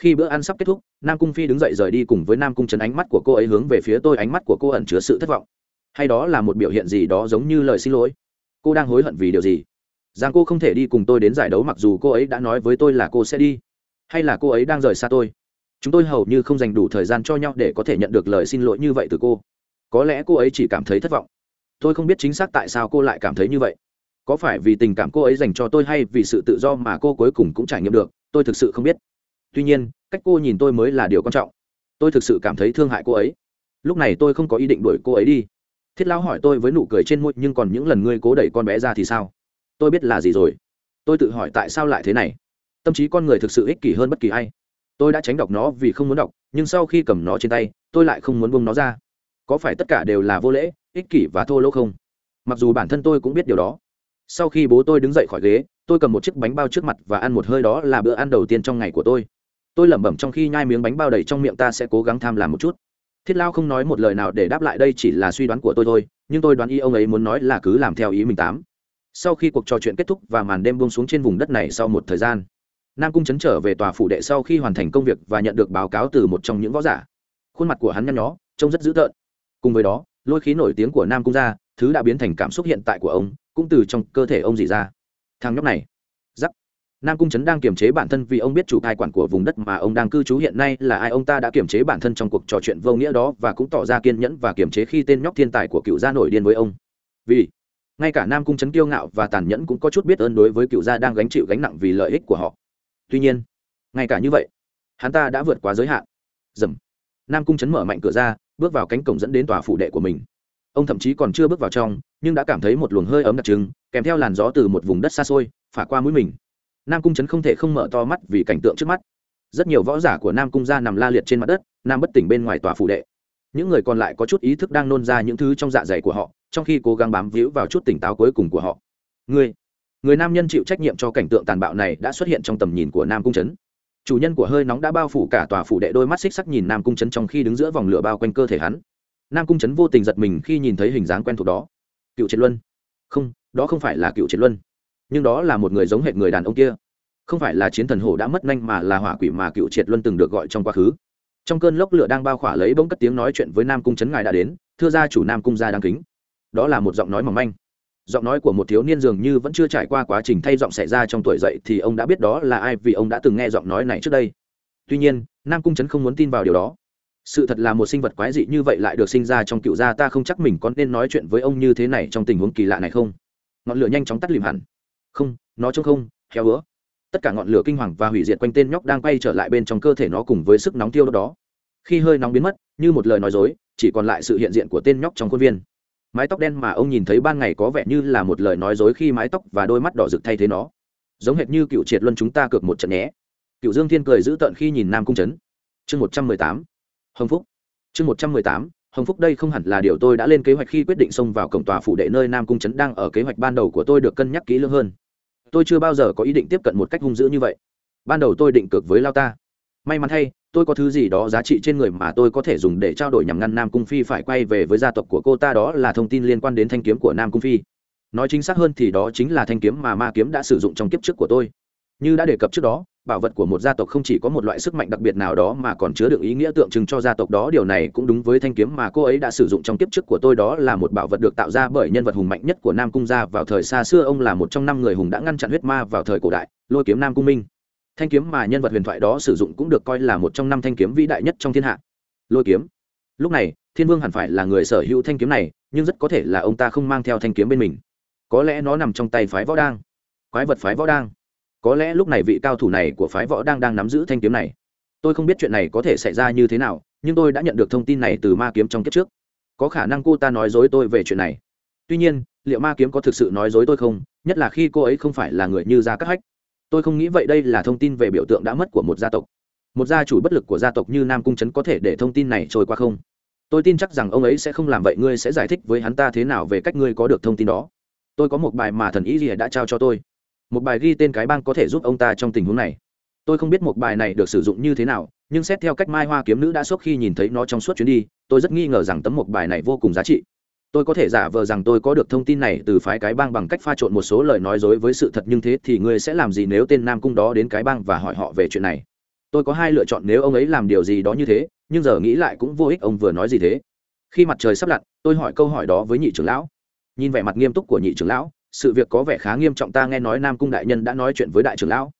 Khi bữa ăn sắp kết thúc, nam cung phi đứng dậy rời đi cùng với nam cung trấn ánh mắt của cô ấy hướng về phía tôi, ánh mắt của cô ẩn chứa sự thất vọng. Hay đó là một biểu hiện gì đó giống như lời xin lỗi. Cô đang hối hận vì điều gì? Rằng cô không thể đi cùng tôi đến giải đấu mặc dù cô ấy đã nói với tôi là cô sẽ đi hay là cô ấy đang rời xa tôi? Chúng tôi hầu như không dành đủ thời gian cho nhau để có thể nhận được lời xin lỗi như vậy từ cô. Có lẽ cô ấy chỉ cảm thấy thất vọng. Tôi không biết chính xác tại sao cô lại cảm thấy như vậy. Có phải vì tình cảm cô ấy dành cho tôi hay vì sự tự do mà cô cuối cùng cũng trải nghiệm được? Tôi thực sự không biết. Tuy nhiên, cách cô nhìn tôi mới là điều quan trọng. Tôi thực sự cảm thấy thương hại cô ấy. Lúc này tôi không có ý định đuổi cô ấy đi. Thiết lão hỏi tôi với nụ cười trên môi, nhưng còn những lần ngươi cố đẩy con bé ra thì sao? Tôi biết là gì rồi. Tôi tự hỏi tại sao lại thế này tâm trí con người thực sự ích kỷ hơn bất kỳ ai. Tôi đã tránh đọc nó vì không muốn đọc, nhưng sau khi cầm nó trên tay, tôi lại không muốn bông nó ra. Có phải tất cả đều là vô lễ, ích kỷ và thô lỗ không? Mặc dù bản thân tôi cũng biết điều đó. Sau khi bố tôi đứng dậy khỏi ghế, tôi cầm một chiếc bánh bao trước mặt và ăn một hơi đó là bữa ăn đầu tiên trong ngày của tôi. Tôi lẩm bẩm trong khi nhai miếng bánh bao đầy trong miệng ta sẽ cố gắng tham làm một chút. Thiết lao không nói một lời nào để đáp lại đây chỉ là suy đoán của tôi thôi, nhưng tôi đoán ý ông ấy muốn nói là cứ làm theo ý mình tám. Sau khi cuộc trò chuyện kết thúc và màn đêm buông xuống trên vùng đất này sau một thời gian nam cung chấn trở về tòa phủ đệ sau khi hoàn thành công việc và nhận được báo cáo từ một trong những võ giả. Khuôn mặt của hắn nhăn nhó, trông rất dữ tợn. Cùng với đó, lôi khí nổi tiếng của nam cung ra, thứ đã biến thành cảm xúc hiện tại của ông, cũng từ trong cơ thể ông dỉ ra. Thằng nhóc này. Giắc nam cung trấn đang kiềm chế bản thân vì ông biết chủ tài quản của vùng đất mà ông đang cư trú hiện nay là ai. Ông ta đã kiềm chế bản thân trong cuộc trò chuyện vô nghĩa đó và cũng tỏ ra kiên nhẫn và kiềm chế khi tên nhóc thiên tài của cựu gia nổi điên với ông. Vì ngay cả nam cung trấn kiêu ngạo và tàn nhẫn cũng có chút biết ơn đối với cựu gia đang gánh chịu gánh nặng vì lợi ích của họ tuy nhiên, ngay cả như vậy, hắn ta đã vượt quá giới hạn. Dầm. Nam cung trấn mở mạnh cửa ra, bước vào cánh cổng dẫn đến tòa phủ đệ của mình. Ông thậm chí còn chưa bước vào trong, nhưng đã cảm thấy một luồng hơi ấm đặc trưng, kèm theo làn gió từ một vùng đất xa xôi, phả qua mũi mình. Nam cung trấn không thể không mở to mắt vì cảnh tượng trước mắt. Rất nhiều võ giả của nam cung gia nằm la liệt trên mặt đất, nam bất tỉnh bên ngoài tòa phủ đệ. Những người còn lại có chút ý thức đang nôn ra những thứ trong dạ dày của họ, trong khi cố gắng bám víu vào chút tỉnh táo cuối cùng của họ. Người người nam nhân chịu trách nhiệm cho cảnh tượng tàn bạo này đã xuất hiện trong tầm nhìn của nam cung trấn. Chủ nhân của hơi nóng đã bao phủ cả tòa phủ đệ đôi mắt xích sắc nhìn nam cung trấn trong khi đứng giữa vòng lửa bao quanh cơ thể hắn. Nam cung trấn vô tình giật mình khi nhìn thấy hình dáng quen thuộc đó. Cựu triệt luân. Không, đó không phải là cựu triệt luân. Nhưng đó là một người giống hệt người đàn ông kia. Không phải là chiến thần hổ đã mất nhanh mà là hỏa quỷ mà cựu triệt luân từng được gọi trong quá khứ. Trong cơn lốc lửa đang bao khỏa lấy bỗng cất tiếng nói chuyện với nam cung trấn ngài đã đến, thưa gia chủ nam cung gia đang kính. Đó là một giọng nói mỏng manh giọng nói của một thiếu niên dường như vẫn chưa trải qua quá trình thay giọng xảy ra trong tuổi dậy thì ông đã biết đó là ai vì ông đã từng nghe giọng nói này trước đây. Tuy nhiên, nam cung trấn không muốn tin vào điều đó. Sự thật là một sinh vật quái dị như vậy lại được sinh ra trong cựu gia, ta không chắc mình có nên nói chuyện với ông như thế này trong tình huống kỳ lạ này không? Ngọn lửa nhanh chóng tắt lìm hẳn. Không, nó trông không, héo ứa tất cả ngọn lửa kinh hoàng và hủy diệt quanh tên nhóc đang quay trở lại bên trong cơ thể nó cùng với sức nóng tiêu đốt đó. Khi hơi nóng biến mất, như một lời nói dối, chỉ còn lại sự hiện diện của tên nhóc trong khuôn viên mái tóc đen mà ông nhìn thấy ban ngày có vẻ như là một lời nói dối khi mái tóc và đôi mắt đỏ rực thay thế nó. Giống hệt như cựu triệt luân chúng ta cược một trận nhé. Cựu dương thiên cười dữ tợn khi nhìn nam cung trấn chương một trăm mười tám. Hồng phúc. Chương một trăm mười tám. Hồng phúc đây không hẳn là điều tôi đã lên kế hoạch khi quyết định xông vào cổng tòa phủ đệ nơi nam cung trấn đang ở kế hoạch ban đầu của tôi được cân nhắc kỹ lưỡng hơn. Tôi chưa bao giờ có ý định tiếp cận một cách hung dữ như vậy. Ban đầu tôi định cược với lao ta may mắn thay, tôi có thứ gì đó giá trị trên người mà tôi có thể dùng để trao đổi nhằm ngăn nam cung phi phải quay về với gia tộc của cô ta, đó là thông tin liên quan đến thanh kiếm của nam cung phi. Nói chính xác hơn thì đó chính là thanh kiếm mà ma kiếm đã sử dụng trong kiếp trước của tôi. Như đã đề cập trước đó, bảo vật của một gia tộc không chỉ có một loại sức mạnh đặc biệt nào đó mà còn chứa đựng ý nghĩa tượng trưng cho gia tộc đó. Điều này cũng đúng với thanh kiếm mà cô ấy đã sử dụng trong kiếp trước của tôi, đó là một bảo vật được tạo ra bởi nhân vật hùng mạnh nhất của nam cung gia vào thời xa xưa. Ông là một trong năm người hùng đã ngăn chặn huyết ma vào thời cổ đại, lôi kiếm nam cung minh thanh kiếm mà nhân vật huyền thoại đó sử dụng cũng được coi là một trong năm thanh kiếm vĩ đại nhất trong thiên hạ. Lôi kiếm. Lúc này, thiên vương hẳn phải là người sở hữu thanh kiếm này, nhưng rất có thể là ông ta không mang theo thanh kiếm bên mình. Có lẽ nó nằm trong tay phái võ đang. Quái vật phái võ đang. Có lẽ lúc này vị cao thủ này của phái võ đang đang nắm giữ thanh kiếm này. Tôi không biết chuyện này có thể xảy ra như thế nào, nhưng tôi đã nhận được thông tin này từ ma kiếm trong kiếp trước. Có khả năng cô ta nói dối tôi về chuyện này. Tuy nhiên, liệu ma kiếm có thực sự nói dối tôi không? Nhất là khi cô ấy không phải là người như gia cắt hách tôi không nghĩ vậy, đây là thông tin về biểu tượng đã mất của một gia tộc. Một gia chủ bất lực của gia tộc như nam cung trấn có thể để thông tin này trôi qua không? Tôi tin chắc rằng ông ấy sẽ không làm vậy, ngươi sẽ giải thích với hắn ta thế nào về cách ngươi có được thông tin đó. Tôi có một bài mà thần ý gì đã trao cho tôi. Một bài ghi tên cái bang có thể giúp ông ta trong tình huống này. Tôi không biết một bài này được sử dụng như thế nào, nhưng xét theo cách mai hoa kiếm nữ đã sốc khi nhìn thấy nó trong suốt chuyến đi, tôi rất nghi ngờ rằng tấm một bài này vô cùng giá trị tôi có thể giả vờ rằng tôi có được thông tin này từ phái cái bang bằng cách pha trộn một số lời nói dối với sự thật, nhưng thế thì ngươi sẽ làm gì nếu tên nam cung đó đến cái bang và hỏi họ về chuyện này? Tôi có hai lựa chọn, nếu ông ấy làm điều gì đó như thế, nhưng giờ nghĩ lại cũng vô ích, ông vừa nói gì thế? Khi mặt trời sắp lặn, tôi hỏi câu hỏi đó với nhị trưởng lão. Nhìn vẻ mặt nghiêm túc của nhị trưởng lão, sự việc có vẻ khá nghiêm trọng, ta nghe nói nam cung đại nhân đã nói chuyện với đại trưởng lão.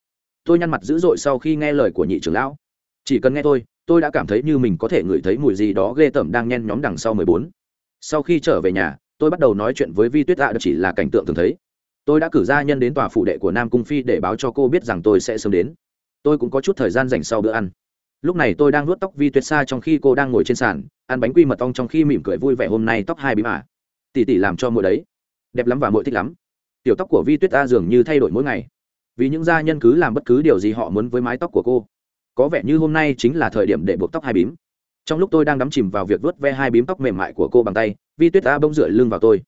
Tôi nhăn mặt dữ dội sau khi nghe lời của nhị trưởng lão. Chỉ cần nghe tôi tôi đã cảm thấy như mình có thể ngửi thấy mùi gì đó ghê tởm đang nhen nhóm đằng sau mười bốn sau khi trở về nhà, tôi bắt đầu nói chuyện với vi tuyết tạ chỉ là cảnh tượng thường thấy. Tôi đã cử gia nhân đến tòa phụ đệ của nam cung phi để báo cho cô biết rằng tôi sẽ sớm đến. Tôi cũng có chút thời gian dành sau bữa ăn. Lúc này tôi đang vuốt tóc vi tuyết xa trong khi cô đang ngồi trên sàn, ăn bánh quy mật ong trong khi mỉm cười vui vẻ hôm nay tóc hai bí mả tỉ tỉ làm cho mỗi đấy. Đẹp lắm và mỗi thích lắm. Tiểu tóc của vi tuyết ta dường như thay đổi mỗi ngày. Vì những gia nhân cứ làm bất cứ điều gì họ muốn với mái tóc của cô. Có vẻ như hôm nay chính là thời điểm để buộc tóc hai bím trong lúc tôi đang đắm chìm vào việc vớt ve hai bím tóc mềm mại của cô bằng tay, vi tuyết ta bông rửa lưng vào tôi.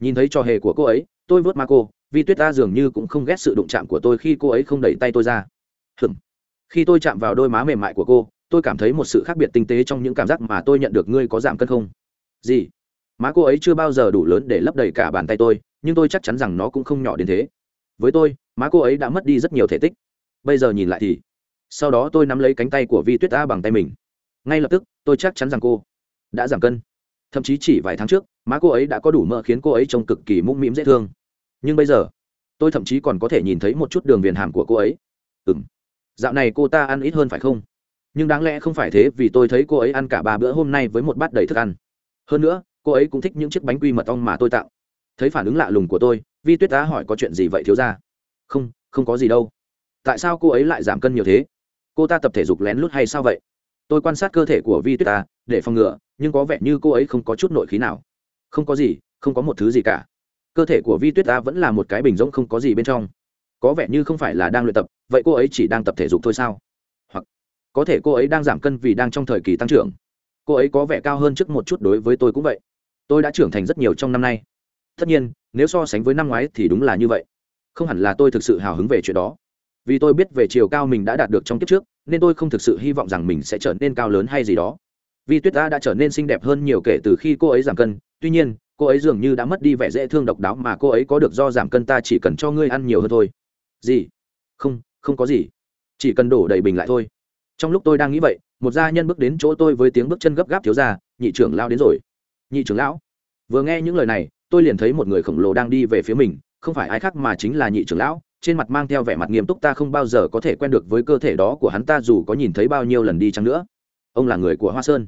Nhìn thấy trò hề của cô ấy, tôi vớt ma cô. Vi tuyết ta dường như cũng không ghét sự đụng chạm của tôi khi cô ấy không đẩy tay tôi ra. Hừm khi tôi chạm vào đôi má mềm mại của cô, tôi cảm thấy một sự khác biệt tinh tế trong những cảm giác mà tôi nhận được. Ngươi có giảm cân không? Gì? Má cô ấy chưa bao giờ đủ lớn để lấp đầy cả bàn tay tôi, nhưng tôi chắc chắn rằng nó cũng không nhỏ đến thế. Với tôi, má cô ấy đã mất đi rất nhiều thể tích. Bây giờ nhìn lại thì. Sau đó tôi nắm lấy cánh tay của vi tuyết a bằng tay mình ngay lập tức, tôi chắc chắn rằng cô đã giảm cân. Thậm chí chỉ vài tháng trước, má cô ấy đã có đủ mỡ khiến cô ấy trông cực kỳ mũm mĩm dễ thương. Nhưng bây giờ, tôi thậm chí còn có thể nhìn thấy một chút đường viền hàm của cô ấy. Ừ m dạo này cô ta ăn ít hơn phải không? Nhưng đáng lẽ không phải thế vì tôi thấy cô ấy ăn cả ba bữa hôm nay với một bát đầy thức ăn. Hơn nữa, cô ấy cũng thích những chiếc bánh quy mật ong mà tôi tặng thấy phản ứng lạ lùng của tôi, vi tuyết đã hỏi có chuyện gì vậy thiếu ra không không có gì đâu. Tại sao cô ấy lại giảm cân nhiều thế? Cô ta tập thể dục lén lút hay sao vậy? Tôi quan sát cơ thể của vi tuyết ta, để phòng ngừa, nhưng có vẻ như cô ấy không có chút nội khí nào. Không có gì, không có một thứ gì cả. Cơ thể của vi tuyết ta vẫn là một cái bình rỗng không có gì bên trong. Có vẻ như không phải là đang luyện tập, vậy cô ấy chỉ đang tập thể dục thôi sao? Hoặc có thể cô ấy đang giảm cân vì đang trong thời kỳ tăng trưởng. Cô ấy có vẻ cao hơn trước một chút đối với tôi cũng vậy. Tôi đã trưởng thành rất nhiều trong năm nay. Tất nhiên, nếu so sánh với năm ngoái thì đúng là như vậy. Không hẳn là tôi thực sự hào hứng về chuyện đó. Vì tôi biết về chiều cao mình đã đạt được trong kiếp trước nên tôi không thực sự hy vọng rằng mình sẽ trở nên cao lớn hay gì đó. Vì tuyết ta đã trở nên xinh đẹp hơn nhiều kể từ khi cô ấy giảm cân. Tuy nhiên, cô ấy dường như đã mất đi vẻ dễ thương độc đáo mà cô ấy có được do giảm cân ta chỉ cần cho ngươi ăn nhiều hơn thôi. Gì? Không không có gì. Chỉ cần đổ đầy bình lại thôi. Trong lúc tôi đang nghĩ vậy, một gia nhân bước đến chỗ tôi với tiếng bước chân gấp gáp thiếu ra nhị trưởng lao đến rồi. Nhị trưởng lão? Vừa nghe những lời này, tôi liền thấy một người khổng lồ đang đi về phía mình, không phải ai khác mà chính là nhị trưởng lão trên mặt mang theo vẻ mặt nghiêm túc ta không bao giờ có thể quen được với cơ thể đó của hắn, ta dù có nhìn thấy bao nhiêu lần đi chăng nữa. Ông là người của hoa sơn.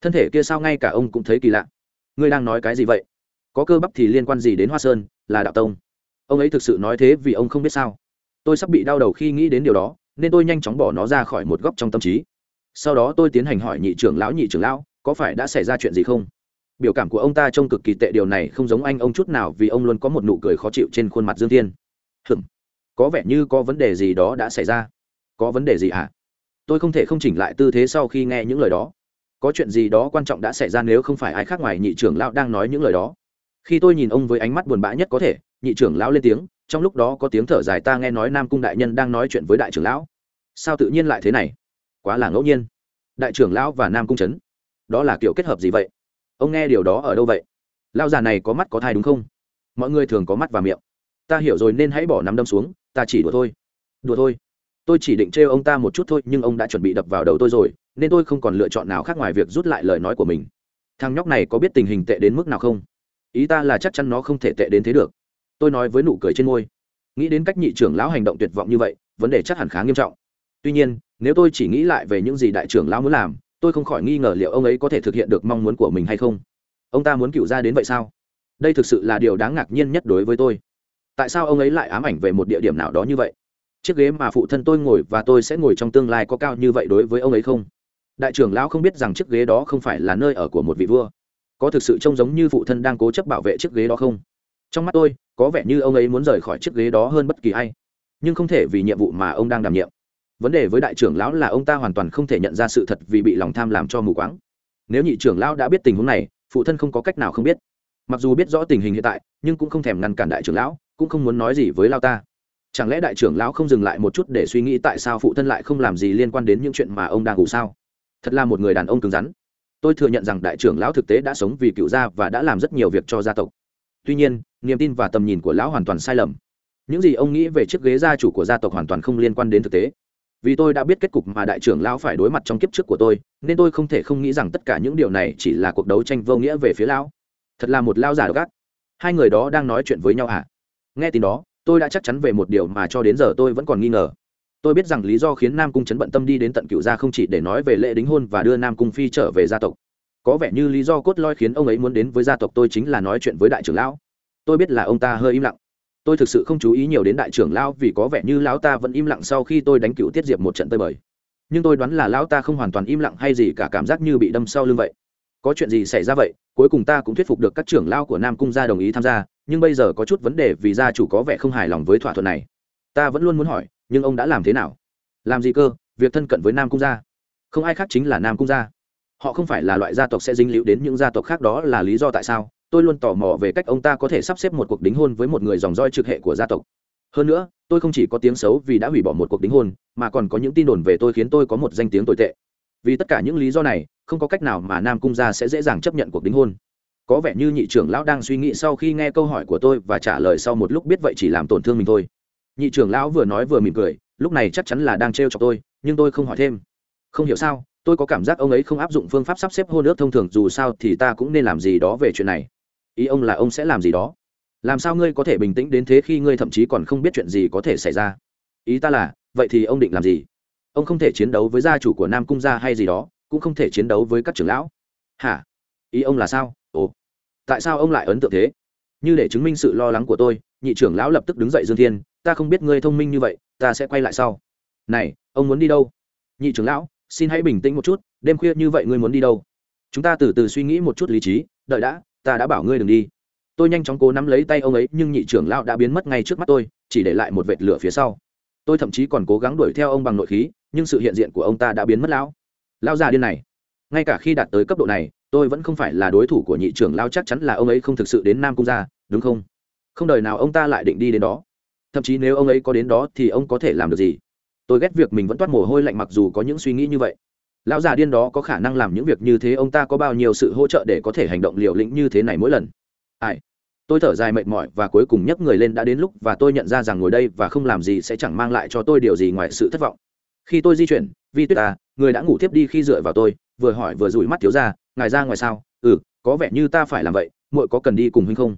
Thân thể kia sao ngay cả ông cũng thấy kỳ lạ. Ngươi đang nói cái gì vậy? Có cơ bắp thì liên quan gì đến hoa sơn, là đạo tông. Ông ấy thực sự nói thế vì ông không biết sao. Tôi sắp bị đau đầu khi nghĩ đến điều đó, nên tôi nhanh chóng bỏ nó ra khỏi một góc trong tâm trí. Sau đó tôi tiến hành hỏi nhị trưởng lão, nhị trưởng lão, có phải đã xảy ra chuyện gì không? Biểu cảm của ông ta trông cực kỳ tệ, điều này không giống anh ông chút nào vì ông luôn có một nụ cười khó chịu trên khuôn mặt dương thiên. Hừm có vẻ như có vấn đề gì đó đã xảy ra. Có vấn đề gì ạ à? tôi không thể không chỉnh lại tư thế sau khi nghe những lời đó. Có chuyện gì đó quan trọng đã xảy ra nếu không phải ai khác ngoài nhị trưởng lão đang nói những lời đó. Khi tôi nhìn ông với ánh mắt buồn bã nhất có thể, nhị trưởng lão lên tiếng, trong lúc đó có tiếng thở dài ta nghe nói nam cung đại nhân đang nói chuyện với đại trưởng lão. Sao tự nhiên lại thế này? Quá là ngẫu nhiên. Đại trưởng lão và nam cung trấn đó là kiểu kết hợp gì vậy? Ông nghe điều đó ở đâu vậy? Lão già này có mắt có thai đúng không? Mọi người thường có mắt và miệng. Ta hiểu rồi nên hãy bỏ nắm đâm xuống ta chỉ đùa thôi. Đùa thôi. Tôi chỉ định trêu ông ta một chút thôi, nhưng ông đã chuẩn bị đập vào đầu tôi rồi, nên tôi không còn lựa chọn nào khác ngoài việc rút lại lời nói của mình. Thằng nhóc này có biết tình hình tệ đến mức nào không? Ý ta là chắc chắn nó không thể tệ đến thế được. Tôi nói với nụ cười trên môi. Nghĩ đến cách nhị trưởng lão hành động tuyệt vọng như vậy, vấn đề chắc hẳn khá nghiêm trọng. Tuy nhiên, nếu tôi chỉ nghĩ lại về những gì đại trưởng lão muốn làm, tôi không khỏi nghi ngờ liệu ông ấy có thể thực hiện được mong muốn của mình hay không. Ông ta muốn cựu ra đến vậy sao? Đây thực sự là điều đáng ngạc nhiên nhất đối với tôi tại sao ông ấy lại ám ảnh về một địa điểm nào đó như vậy? Chiếc ghế mà phụ thân tôi ngồi và tôi sẽ ngồi trong tương lai có cao như vậy đối với ông ấy không? Đại trưởng lão không biết rằng chiếc ghế đó không phải là nơi ở của một vị vua. Có thực sự trông giống như phụ thân đang cố chấp bảo vệ chiếc ghế đó không? Trong mắt tôi, có vẻ như ông ấy muốn rời khỏi chiếc ghế đó hơn bất kỳ ai. Nhưng không thể vì nhiệm vụ mà ông đang đảm nhiệm. Vấn đề với đại trưởng lão là ông ta hoàn toàn không thể nhận ra sự thật vì bị lòng tham làm cho mù quáng. Nếu nhị trưởng lão đã biết tình huống này, phụ thân không có cách nào không biết. Mặc dù biết rõ tình hình hiện tại, nhưng cũng không thèm ngăn cản đại trưởng lão cũng không muốn nói gì với lao ta. Chẳng lẽ đại trưởng lão không dừng lại một chút để suy nghĩ tại sao phụ thân lại không làm gì liên quan đến những chuyện mà ông đang ngủ sao? Thật là một người đàn ông cứng rắn. Tôi thừa nhận rằng đại trưởng lão thực tế đã sống vì cựu gia và đã làm rất nhiều việc cho gia tộc. Tuy nhiên, niềm tin và tầm nhìn của lão hoàn toàn sai lầm. Những gì ông nghĩ về chiếc ghế gia chủ của gia tộc hoàn toàn không liên quan đến thực tế. Vì tôi đã biết kết cục mà đại trưởng lão phải đối mặt trong kiếp trước của tôi, nên tôi không thể không nghĩ rằng tất cả những điều này chỉ là cuộc đấu tranh vô nghĩa về phía lão. Thật là một lao giả gác. hai người đó đang nói chuyện với nhau à? Nghe tin đó, tôi đã chắc chắn về một điều mà cho đến giờ tôi vẫn còn nghi ngờ. Tôi biết rằng lý do khiến nam cung chấn bận tâm đi đến tận cựu gia không chỉ để nói về lễ đính hôn và đưa nam cung phi trở về gia tộc. Có vẻ như lý do cốt lõi khiến ông ấy muốn đến với gia tộc tôi chính là nói chuyện với đại trưởng lão. Tôi biết là ông ta hơi im lặng. Tôi thực sự không chú ý nhiều đến đại trưởng lão vì có vẻ như lão ta vẫn im lặng sau khi tôi đánh cựu tiết diệp một trận tơi bời. Nhưng tôi đoán là lão ta không hoàn toàn im lặng hay gì cả cảm giác như bị đâm sau lưng vậy. Có chuyện gì xảy ra vậy? Cuối cùng ta cũng thuyết phục được các trưởng lao của nam cung gia đồng ý tham gia, nhưng bây giờ có chút vấn đề vì gia chủ có vẻ không hài lòng với thỏa thuận này. Ta vẫn luôn muốn hỏi, nhưng ông đã làm thế nào? Làm gì cơ? Việc thân cận với nam cung gia. Không ai khác chính là nam cung gia. Họ không phải là loại gia tộc sẽ dính líu đến những gia tộc khác đó là lý do tại sao? Tôi luôn tò mò về cách ông ta có thể sắp xếp một cuộc đính hôn với một người dòng roi trực hệ của gia tộc. Hơn nữa, tôi không chỉ có tiếng xấu vì đã hủy bỏ một cuộc đính hôn, mà còn có những tin đồn về tôi khiến tôi có một danh tiếng tồi tệ vì tất cả những lý do này, không có cách nào mà nam cung gia sẽ dễ dàng chấp nhận cuộc đính hôn. Có vẻ như nhị trưởng lão đang suy nghĩ sau khi nghe câu hỏi của tôi và trả lời sau một lúc biết vậy chỉ làm tổn thương mình thôi. Nhị trưởng lão vừa nói vừa mỉm cười, lúc này chắc chắn là đang trêu chọc tôi, nhưng tôi không hỏi thêm. Không hiểu sao, tôi có cảm giác ông ấy không áp dụng phương pháp sắp xếp hôn ước thông thường, dù sao thì ta cũng nên làm gì đó về chuyện này. Ý ông là ông sẽ làm gì đó. Làm sao ngươi có thể bình tĩnh đến thế khi ngươi thậm chí còn không biết chuyện gì có thể xảy ra? Ý ta là, vậy thì ông định làm gì? Ông không thể chiến đấu với gia chủ của nam cung gia hay gì đó, cũng không thể chiến đấu với các trưởng lão. Hả? Ý ông là sao? Ồ. Tại sao ông lại ấn tượng thế? Như để chứng minh sự lo lắng của tôi, nhị trưởng lão lập tức đứng dậy dương thiên, ta không biết ngươi thông minh như vậy, ta sẽ quay lại sau. Này, ông muốn đi đâu? Nhị trưởng lão, xin hãy bình tĩnh một chút, đêm khuya như vậy ngươi muốn đi đâu? Chúng ta từ từ suy nghĩ một chút lý trí, đợi đã, ta đã bảo ngươi đừng đi. Tôi nhanh chóng cố nắm lấy tay ông ấy, nhưng nhị trưởng lão đã biến mất ngay trước mắt tôi, chỉ để lại một vệt lửa phía sau. Tôi thậm chí còn cố gắng đuổi theo ông bằng nội khí nhưng sự hiện diện của ông ta đã biến mất lão. Lão già điên này. Ngay cả khi đạt tới cấp độ này, tôi vẫn không phải là đối thủ của nhị trưởng lao chắc chắn là ông ấy không thực sự đến nam cung gia, đúng không? Không đời nào ông ta lại định đi đến đó. Thậm chí nếu ông ấy có đến đó thì ông có thể làm được gì? Tôi ghét việc mình vẫn toát mồ hôi lạnh mặc dù có những suy nghĩ như vậy. Lão già điên đó có khả năng làm những việc như thế, ông ta có bao nhiêu sự hỗ trợ để có thể hành động liều lĩnh như thế này mỗi lần? Ai? Tôi thở dài mệt mỏi và cuối cùng nhấc người lên đã đến lúc và tôi nhận ra rằng ngồi đây và không làm gì sẽ chẳng mang lại cho tôi điều gì ngoài sự thất vọng khi tôi di chuyển vi tuyết à người đã ngủ thiếp đi khi dựa vào tôi, vừa hỏi vừa rủi mắt thiếu ra, ngài ra ngoài sao? Ừ có vẻ như ta phải làm vậy, muội có cần đi cùng huynh không?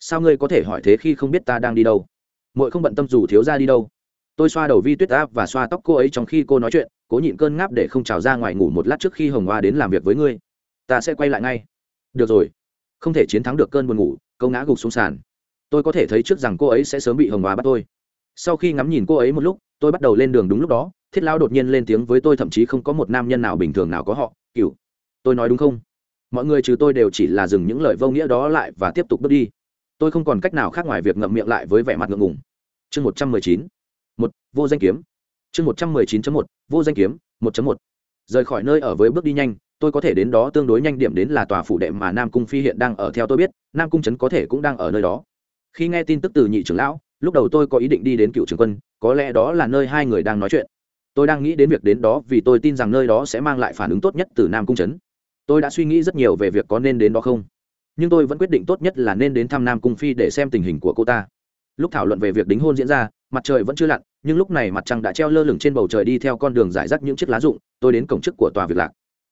Sao ngươi có thể hỏi thế khi không biết ta đang đi đâu? Muội không bận tâm dù thiếu ra đi đâu. Tôi xoa đầu vi tuyết áp và xoa tóc cô ấy trong khi cô nói chuyện, cố nhịn cơn ngáp để không trào ra ngoài ngủ một lát trước khi hồng hoa đến làm việc với ngươi. Ta sẽ quay lại ngay. Được rồi. Không thể chiến thắng được cơn buồn ngủ, câu ngã gục xuống sàn. Tôi có thể thấy trước rằng cô ấy sẽ sớm bị hồng hoa bắt tôi. Sau khi ngắm nhìn cô ấy một lúc, tôi bắt đầu lên đường đúng lúc đó thiết lao đột nhiên lên tiếng với tôi, thậm chí không có một nam nhân nào bình thường nào có họ, cựu. Tôi nói đúng không? Mọi người trừ tôi đều chỉ là dừng những lời vô nghĩa đó lại và tiếp tục bước đi. Tôi không còn cách nào khác ngoài việc ngậm miệng lại với vẻ mặt ngượng ngùng. Chương một trăm mười chín. Một, vô danh kiếm. Chương một trăm mười chín một, vô danh kiếm, một một. Rời khỏi nơi ở với bước đi nhanh, tôi có thể đến đó tương đối nhanh điểm đến là tòa phủ đệ mà nam cung phi hiện đang ở theo tôi biết, nam cung trấn có thể cũng đang ở nơi đó. Khi nghe tin tức từ nhị trưởng lão, lúc đầu tôi có ý định đi đến cựu trưởng quân, có lẽ đó là nơi hai người đang nói chuyện tôi đang nghĩ đến việc đến đó vì tôi tin rằng nơi đó sẽ mang lại phản ứng tốt nhất từ nam cung trấn. Tôi đã suy nghĩ rất nhiều về việc có nên đến đó không. Nhưng tôi vẫn quyết định tốt nhất là nên đến thăm nam cung phi để xem tình hình của cô ta. Lúc thảo luận về việc đính hôn diễn ra, mặt trời vẫn chưa lặn, nhưng lúc này mặt trăng đã treo lơ lửng trên bầu trời đi theo con đường giải rác những chiếc lá rụng, tôi đến cổng chức của tòa việc lạc.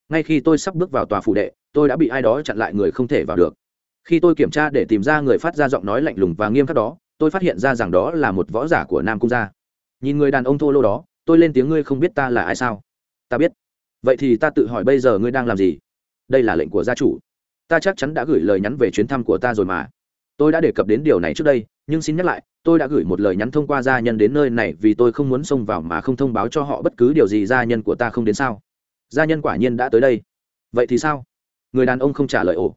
Ngay khi tôi sắp bước vào tòa phủ đệ, tôi đã bị ai đó chặn lại người không thể vào được. Khi tôi kiểm tra để tìm ra người phát ra giọng nói lạnh lùng và nghiêm khắc đó, tôi phát hiện ra rằng đó là một võ giả của nam cung gia. Nhìn người đàn ông thô lô đó tôi lên tiếng ngươi không biết ta là ai sao? Ta biết. Vậy thì ta tự hỏi bây giờ ngươi đang làm gì? Đây là lệnh của gia chủ. Ta chắc chắn đã gửi lời nhắn về chuyến thăm của ta rồi mà. Tôi đã đề cập đến điều này trước đây, nhưng xin nhắc lại, tôi đã gửi một lời nhắn thông qua gia nhân đến nơi này vì tôi không muốn xông vào mà không thông báo cho họ bất cứ điều gì gia nhân của ta không đến sao. Gia nhân quả nhiên đã tới đây. Vậy thì sao? Người đàn ông không trả lời ổ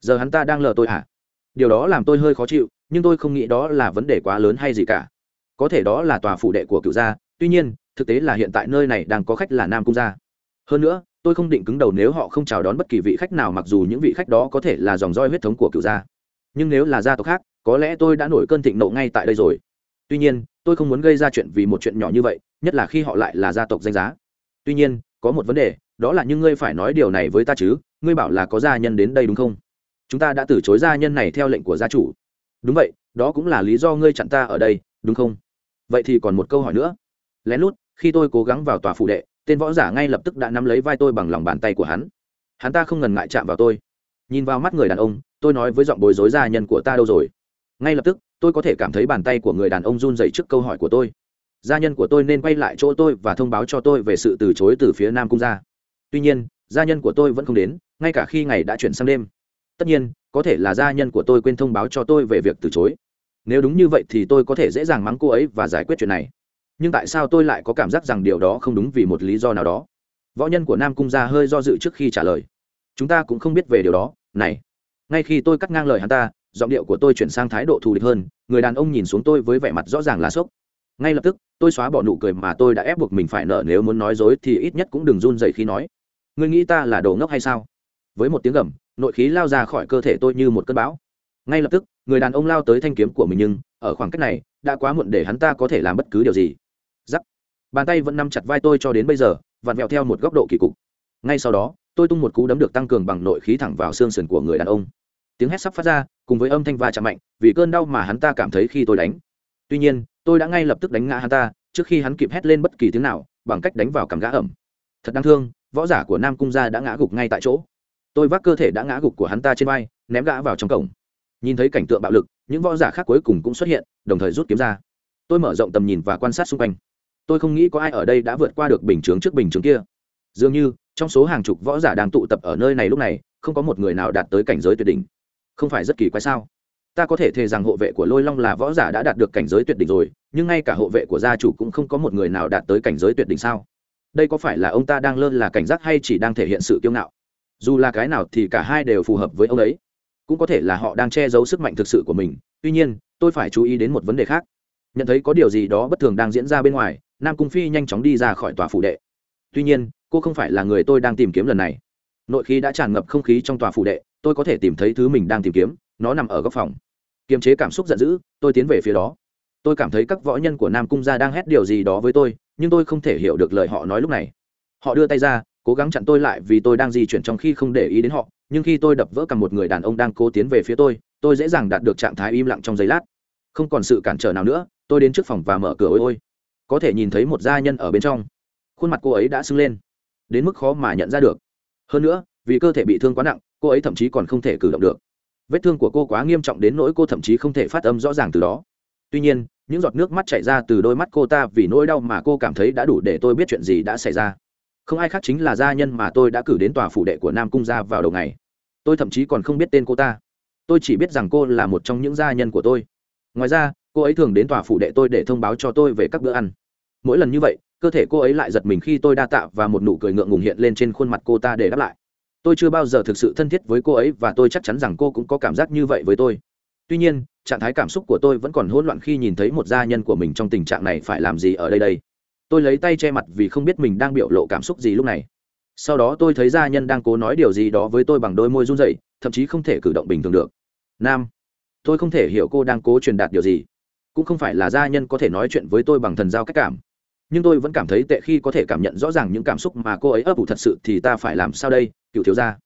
giờ hắn ta đang lờ tôi à điều đó làm tôi hơi khó chịu, nhưng tôi không nghĩ đó là vấn đề quá lớn hay gì cả. Có thể đó là tòa phủ đệ của cựu gia, tuy nhiên thực tế là hiện tại nơi này đang có khách là nam cung gia. Hơn nữa, tôi không định cứng đầu nếu họ không chào đón bất kỳ vị khách nào mặc dù những vị khách đó có thể là dòng roi huyết thống của cựu gia. Nhưng nếu là gia tộc khác, có lẽ tôi đã nổi cơn thịnh nộ ngay tại đây rồi. Tuy nhiên, tôi không muốn gây ra chuyện vì một chuyện nhỏ như vậy, nhất là khi họ lại là gia tộc danh giá. Tuy nhiên, có một vấn đề, đó là nhưng ngươi phải nói điều này với ta chứ, ngươi bảo là có gia nhân đến đây đúng không? Chúng ta đã từ chối gia nhân này theo lệnh của gia chủ. Đúng vậy, đó cũng là lý do ngươi chặn ta ở đây, đúng không? Vậy thì còn một câu hỏi nữa. Lén lút khi tôi cố gắng vào tòa phụ đệ, tên võ giả ngay lập tức đã nắm lấy vai tôi bằng lòng bàn tay của hắn. Hắn ta không ngần ngại chạm vào tôi. Nhìn vào mắt người đàn ông, tôi nói với giọng bối rối gia nhân của ta đâu rồi? Ngay lập tức, tôi có thể cảm thấy bàn tay của người đàn ông run dậy trước câu hỏi của tôi. Gia nhân của tôi nên quay lại chỗ tôi và thông báo cho tôi về sự từ chối từ phía nam cung gia. Tuy nhiên, gia nhân của tôi vẫn không đến, ngay cả khi ngày đã chuyển sang đêm. Tất nhiên, có thể là gia nhân của tôi quên thông báo cho tôi về việc từ chối. Nếu đúng như vậy thì tôi có thể dễ dàng mắng cô ấy và giải quyết chuyện này nhưng tại sao tôi lại có cảm giác rằng điều đó không đúng vì một lý do nào đó? Võ nhân của nam cung gia hơi do dự trước khi trả lời. Chúng ta cũng không biết về điều đó. Này, ngay khi tôi cắt ngang lời hắn ta, giọng điệu của tôi chuyển sang thái độ thù địch hơn, người đàn ông nhìn xuống tôi với vẻ mặt rõ ràng là sốc. Ngay lập tức, tôi xóa bỏ nụ cười mà tôi đã ép buộc mình phải nợ nếu muốn nói dối thì ít nhất cũng đừng run dậy khi nói. Ngươi nghĩ ta là đồ ngốc hay sao? Với một tiếng gầm, nội khí lao ra khỏi cơ thể tôi như một cơn bão. Ngay lập tức, người đàn ông lao tới thanh kiếm của mình nhưng, ở khoảng cách này, đã quá muộn để hắn ta có thể làm bất cứ điều gì giắc. Bàn tay vẫn nắm chặt vai tôi cho đến bây giờ, vặn vẹo theo một góc độ kỳ cục. Ngay sau đó, tôi tung một cú đấm được tăng cường bằng nội khí thẳng vào xương sườn của người đàn ông. Tiếng hét sắp phát ra, cùng với âm thanh va chạm mạnh, vì cơn đau mà hắn ta cảm thấy khi tôi đánh. Tuy nhiên, tôi đã ngay lập tức đánh ngã hắn ta, trước khi hắn kịp hét lên bất kỳ tiếng nào, bằng cách đánh vào cằm gã ẩm. Thật đáng thương, võ giả của nam cung gia đã ngã gục ngay tại chỗ. Tôi vác cơ thể đã ngã gục của hắn ta trên vai, ném gã vào trong cổng. Nhìn thấy cảnh tượng bạo lực, những võ giả khác cuối cùng cũng xuất hiện, đồng thời rút kiếm ra. Tôi mở rộng tầm nhìn và quan sát xung quanh tôi không nghĩ có ai ở đây đã vượt qua được bình chướng trước bình chướng kia. Dường như, trong số hàng chục võ giả đang tụ tập ở nơi này lúc này, không có một người nào đạt tới cảnh giới tuyệt đỉnh. Không phải rất kỳ quái sao? Ta có thể thề rằng hộ vệ của lôi long là võ giả đã đạt được cảnh giới tuyệt đỉnh rồi, nhưng ngay cả hộ vệ của gia chủ cũng không có một người nào đạt tới cảnh giới tuyệt đỉnh sao? Đây có phải là ông ta đang lơ là cảnh giác hay chỉ đang thể hiện sự kiêu ngạo? Dù là cái nào thì cả hai đều phù hợp với ông ấy. Cũng có thể là họ đang che giấu sức mạnh thực sự của mình. Tuy nhiên, tôi phải chú ý đến một vấn đề khác. Nhận thấy có điều gì đó bất thường đang diễn ra bên ngoài nam cung phi nhanh chóng đi ra khỏi tòa phủ đệ. Tuy nhiên, cô không phải là người tôi đang tìm kiếm lần này. Nội khí đã tràn ngập không khí trong tòa phủ đệ, tôi có thể tìm thấy thứ mình đang tìm kiếm, nó nằm ở góc phòng. Kiềm chế cảm xúc giận dữ, tôi tiến về phía đó. Tôi cảm thấy các võ nhân của nam cung gia đang hét điều gì đó với tôi, nhưng tôi không thể hiểu được lời họ nói lúc này. Họ đưa tay ra, cố gắng chặn tôi lại vì tôi đang di chuyển trong khi không để ý đến họ, nhưng khi tôi đập vỡ cả một người đàn ông đang cố tiến về phía tôi tôi dễ dàng đạt được trạng thái im lặng trong giây lát. Không còn sự cản trở nào nữa, tôi đến trước phòng và mở cửa. Ôi ôi có thể nhìn thấy một gia nhân ở bên trong. Khuôn mặt cô ấy đã sưng lên, đến mức khó mà nhận ra được. Hơn nữa, vì cơ thể bị thương quá nặng, cô ấy thậm chí còn không thể cử động được. Vết thương của cô quá nghiêm trọng đến nỗi cô thậm chí không thể phát âm rõ ràng từ đó. Tuy nhiên, những giọt nước mắt chảy ra từ đôi mắt cô ta vì nỗi đau mà cô cảm thấy đã đủ để tôi biết chuyện gì đã xảy ra. Không ai khác chính là gia nhân mà tôi đã cử đến tòa phủ đệ của nam cung gia vào đầu ngày. Tôi thậm chí còn không biết tên cô ta. Tôi chỉ biết rằng cô là một trong những gia nhân của tôi. Ngoài ra cô ấy thường đến tòa phủ đệ tôi để thông báo cho tôi về các bữa ăn. Mỗi lần như vậy, cơ thể cô ấy lại giật mình khi tôi đa tạ và một nụ cười ngượng ngùng hiện lên trên khuôn mặt cô ta để đáp lại. Tôi chưa bao giờ thực sự thân thiết với cô ấy và tôi chắc chắn rằng cô cũng có cảm giác như vậy với tôi. Tuy nhiên, trạng thái cảm xúc của tôi vẫn còn hỗn loạn khi nhìn thấy một gia nhân của mình trong tình trạng này phải làm gì ở đây đây. Tôi lấy tay che mặt vì không biết mình đang biểu lộ cảm xúc gì lúc này. Sau đó tôi thấy gia nhân đang cố nói điều gì đó với tôi bằng đôi môi run rẩy, thậm chí không thể cử động bình thường được. Nam, tôi không thể hiểu cô đang cố truyền đạt điều gì cũng không phải là gia nhân có thể nói chuyện với tôi bằng thần giao cách cảm. Nhưng tôi vẫn cảm thấy tệ khi có thể cảm nhận rõ ràng những cảm xúc mà cô ấy ấp ủ thật sự thì ta phải làm sao đây, cựu thiếu gia?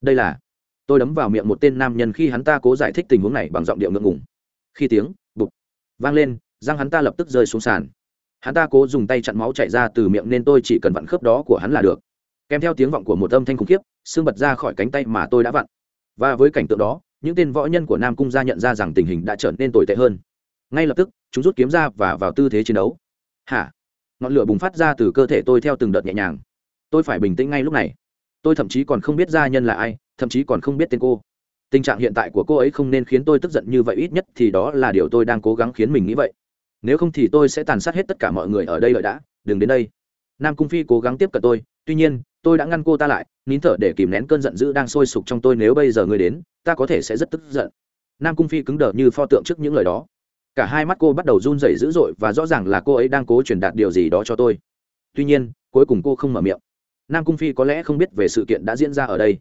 Đây là, tôi đấm vào miệng một tên nam nhân khi hắn ta cố giải thích tình huống này bằng giọng điệu ngượng ngùng. Khi tiếng, bụp, vang lên, răng hắn ta lập tức rơi xuống sàn. Hắn ta cố dùng tay chặn máu chạy ra từ miệng nên tôi chỉ cần vặn khớp đó của hắn là được. Kèm theo tiếng vọng của một âm thanh khủng khiếp, xương bật ra khỏi cánh tay mà tôi đã vặn. Và với cảnh tượng đó, những tên võ nhân của nam cung gia nhận ra rằng tình hình đã trở nên tồi tệ hơn ngay lập tức, chúng rút kiếm ra và vào tư thế chiến đấu. Hả? Ngọn lửa bùng phát ra từ cơ thể tôi theo từng đợt nhẹ nhàng. Tôi phải bình tĩnh ngay lúc này. Tôi thậm chí còn không biết gia nhân là ai, thậm chí còn không biết tên cô. Tình trạng hiện tại của cô ấy không nên khiến tôi tức giận như vậy, ít nhất thì đó là điều tôi đang cố gắng khiến mình nghĩ vậy. Nếu không thì tôi sẽ tàn sát hết tất cả mọi người ở đây lợi đã, đừng đến đây. Nam cung phi cố gắng tiếp cận tôi, tuy nhiên, tôi đã ngăn cô ta lại, nín thở để kìm nén cơn giận dữ đang sôi sục trong tôi. Nếu bây giờ người đến, ta có thể sẽ rất tức giận. Nam cung phi cứng đờ như pho tượng trước những lời đó cả hai mắt cô bắt đầu run rẩy dữ dội và rõ ràng là cô ấy đang cố truyền đạt điều gì đó cho tôi. Tuy nhiên, cuối cùng cô không mở miệng. Nam cung phi có lẽ không biết về sự kiện đã diễn ra ở đây.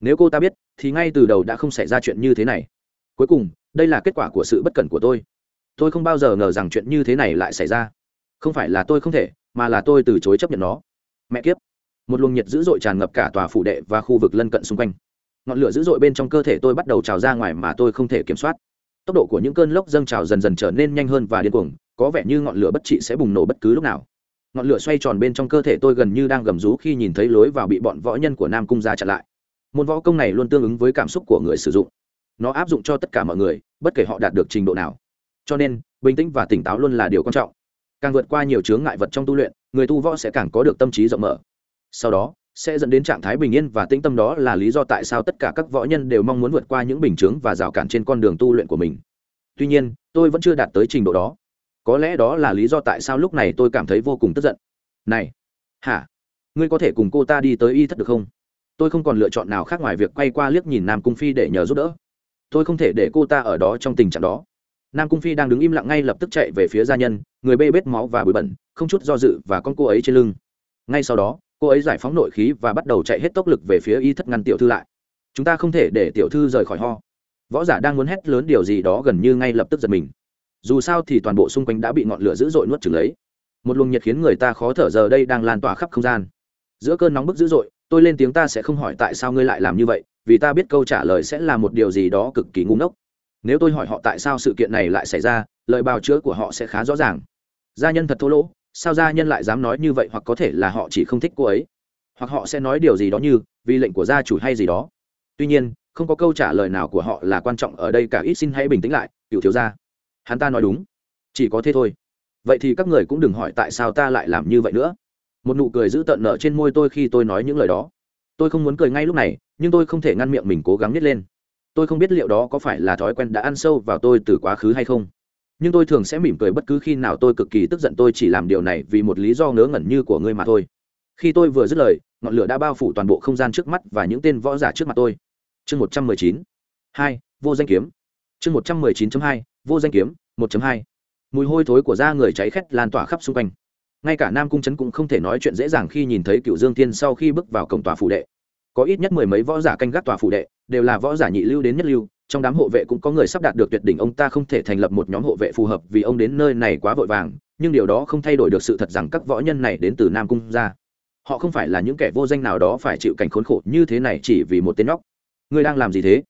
Nếu cô ta biết, thì ngay từ đầu đã không xảy ra chuyện như thế này. Cuối cùng, đây là kết quả của sự bất cẩn của tôi. Tôi không bao giờ ngờ rằng chuyện như thế này lại xảy ra. Không phải là tôi không thể, mà là tôi từ chối chấp nhận nó. Mẹ kiếp. Một luồng nhiệt dữ dội tràn ngập cả tòa phủ đệ và khu vực lân cận xung quanh. Ngọn lửa dữ dội bên trong cơ thể tôi bắt đầu trào ra ngoài mà tôi không thể kiểm soát tốc độ của những cơn lốc dâng trào dần dần trở nên nhanh hơn và điên cuồng, có vẻ như ngọn lửa bất trị sẽ bùng nổ bất cứ lúc nào. Ngọn lửa xoay tròn bên trong cơ thể tôi gần như đang gầm rú khi nhìn thấy lối vào bị bọn võ nhân của nam cung ra chặn lại. Môn võ công này luôn tương ứng với cảm xúc của người sử dụng. Nó áp dụng cho tất cả mọi người, bất kể họ đạt được trình độ nào. Cho nên, bình tĩnh và tỉnh táo luôn là điều quan trọng. Càng vượt qua nhiều chướng ngại vật trong tu luyện, người tu võ sẽ càng có được tâm trí rộng mở. Sau đó sẽ dẫn đến trạng thái bình yên và tĩnh tâm đó là lý do tại sao tất cả các võ nhân đều mong muốn vượt qua những bình chướng và rào cản trên con đường tu luyện của mình. Tuy nhiên, tôi vẫn chưa đạt tới trình độ đó. Có lẽ đó là lý do tại sao lúc này tôi cảm thấy vô cùng tức giận. Này, hả? Ngươi có thể cùng cô ta đi tới y thất được không? Tôi không còn lựa chọn nào khác ngoài việc quay qua liếc nhìn nam cung phi để nhờ giúp đỡ. Tôi không thể để cô ta ở đó trong tình trạng đó. Nam cung phi đang đứng im lặng ngay lập tức chạy về phía gia nhân, người bê bết máu và bụi bẩn, không chút do dự và con cô ấy trên lưng. Ngay sau đó cô ấy giải phóng nội khí và bắt đầu chạy hết tốc lực về phía y thất ngăn tiểu thư lại. Chúng ta không thể để tiểu thư rời khỏi ho. Võ giả đang muốn hét lớn điều gì đó gần như ngay lập tức giật mình. Dù sao thì toàn bộ xung quanh đã bị ngọn lửa dữ dội nuốt chừng lấy. Một luồng nhiệt khiến người ta khó thở giờ đây đang lan tỏa khắp không gian. Giữa cơn nóng bức dữ dội, tôi lên tiếng ta sẽ không hỏi tại sao ngươi lại làm như vậy, vì ta biết câu trả lời sẽ là một điều gì đó cực kỳ ngu ngốc. Nếu tôi hỏi họ tại sao sự kiện này lại xảy ra, lời bào chữa của họ sẽ khá rõ ràng. Gia nhân thật thô lỗ sao gia nhân lại dám nói như vậy hoặc có thể là họ chỉ không thích cô ấy? Hoặc họ sẽ nói điều gì đó như, vì lệnh của gia chủ hay gì đó? Tuy nhiên, không có câu trả lời nào của họ là quan trọng ở đây cả ít xin hãy bình tĩnh lại cựu thiếu gia. Hắn ta nói đúng. Chỉ có thế thôi. Vậy thì các người cũng đừng hỏi tại sao ta lại làm như vậy nữa. Một nụ cười giữ tợn nợ trên môi tôi khi tôi nói những lời đó. Tôi không muốn cười ngay lúc này, nhưng tôi không thể ngăn miệng mình cố gắng nhét lên. Tôi không biết liệu đó có phải là thói quen đã ăn sâu vào tôi từ quá khứ hay không nhưng tôi thường sẽ mỉm cười bất cứ khi nào tôi cực kỳ tức giận tôi chỉ làm điều này vì một lý do ngớ ngẩn như của ngươi mà thôi. Khi tôi vừa dứt lời, ngọn lửa đã bao phủ toàn bộ không gian trước mắt và những tên võ giả trước mặt tôi. Chương một trăm mười chín. Hai, vô danh kiếm. Chương một trăm mười chín hai, vô danh kiếm, một hai. Mùi hôi thối của da người cháy khét lan tỏa khắp xung quanh. Ngay cả nam cung trấn cũng không thể nói chuyện dễ dàng khi nhìn thấy cựu dương thiên sau khi bước vào cổng tòa phủ đệ. Có ít nhất mười mấy võ giả canh gác tòa phủ đệ, đều là võ giả nhị lưu đến nhất lưu trong đám hộ vệ cũng có người sắp đạt được tuyệt đỉnh, ông ta không thể thành lập một nhóm hộ vệ phù hợp vì ông đến nơi này quá vội vàng, nhưng điều đó không thay đổi được sự thật rằng các võ nhân này đến từ nam cung ra. Họ không phải là những kẻ vô danh nào đó phải chịu cảnh khốn khổ như thế này chỉ vì một tên nhóc. Người đang làm gì thế?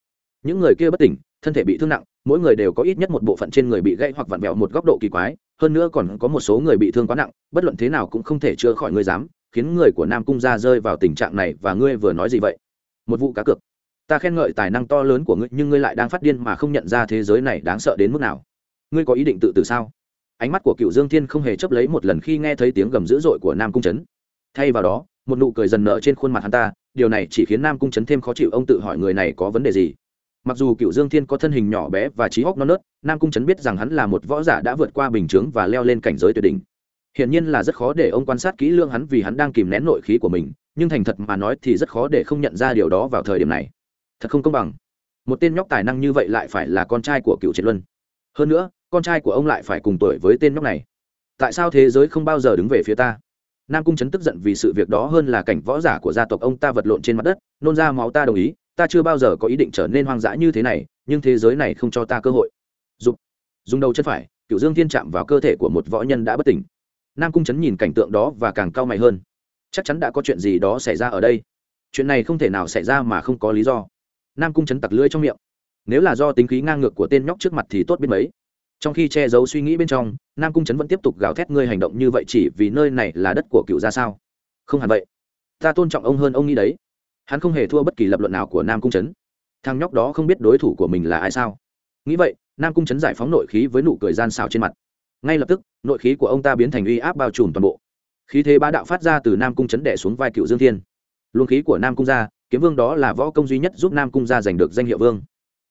Những người kia bất tỉnh, thân thể bị thương nặng, mỗi người đều có ít nhất một bộ phận trên người bị gãy hoặc vặn vẹo một góc độ kỳ quái, hơn nữa còn có một số người bị thương quá nặng, bất luận thế nào cũng không thể chữa khỏi người dám, khiến người của nam cung gia rơi vào tình trạng này, và ngươi vừa nói gì vậy? Một vụ cá cược ta khen ngợi tài năng to lớn của ngươi, nhưng ngươi lại đang phát điên mà không nhận ra thế giới này đáng sợ đến mức nào. Ngươi có ý định tự tử sao? Ánh mắt của cựu dương thiên không hề chấp lấy một lần khi nghe thấy tiếng gầm dữ dội của nam cung trấn. Thay vào đó, một nụ cười dần nở trên khuôn mặt hắn ta, điều này chỉ khiến nam cung trấn thêm khó chịu. Ông tự hỏi người này có vấn đề gì? Mặc dù cựu dương thiên có thân hình nhỏ bé và trí hóc non nớt, nam cung trấn biết rằng hắn là một võ giả đã vượt qua bình chướng và leo lên cảnh giới tuyệt đỉnh. Hiển nhiên là rất khó để ông quan sát kỹ lương hắn vì hắn đang kìm nén nội khí của mình, nhưng thành thật mà nói thì rất khó để không nhận ra điều đó vào thời điểm này thật không công bằng. Một tên nhóc tài năng như vậy lại phải là con trai của cựu triệt luân. Hơn nữa, con trai của ông lại phải cùng tuổi với tên nhóc này. Tại sao thế giới không bao giờ đứng về phía ta? Nam cung chấn tức giận vì sự việc đó hơn là cảnh võ giả của gia tộc ông ta vật lộn trên mặt đất, nôn ra máu ta đồng ý, ta chưa bao giờ có ý định trở nên hoang dã như thế này, nhưng thế giới này không cho ta cơ hội. Dùng dùng đầu chân phải, cựu dương thiên chạm vào cơ thể của một võ nhân đã bất tỉnh. Nam cung chấn nhìn cảnh tượng đó và càng cao mày hơn. Chắc chắn đã có chuyện gì đó xảy ra ở đây. Chuyện này không thể nào xảy ra mà không có lý do nam cung chấn tặc lưỡi trong miệng. Nếu là do tính khí ngang ngược của tên nhóc trước mặt thì tốt biết mấy. Trong khi che giấu suy nghĩ bên trong, nam cung trấn vẫn tiếp tục gào thét ngươi hành động như vậy chỉ vì nơi này là đất của cựu gia sao? Không hẳn vậy. Ta tôn trọng ông hơn ông nghĩ đấy. Hắn không hề thua bất kỳ lập luận nào của nam cung trấn thằng nhóc đó không biết đối thủ của mình là ai sao? Nghĩ vậy, nam cung trấn giải phóng nội khí với nụ cười gian xào trên mặt. Ngay lập tức, nội khí của ông ta biến thành uy áp bao trùm toàn bộ. Khí thế bá đạo phát ra từ nam cung trấn đẻ xuống vai cựu dương thiên. Luồng khí của nam cung ra kiếm vương đó là võ công duy nhất giúp nam cung gia giành được danh hiệu vương.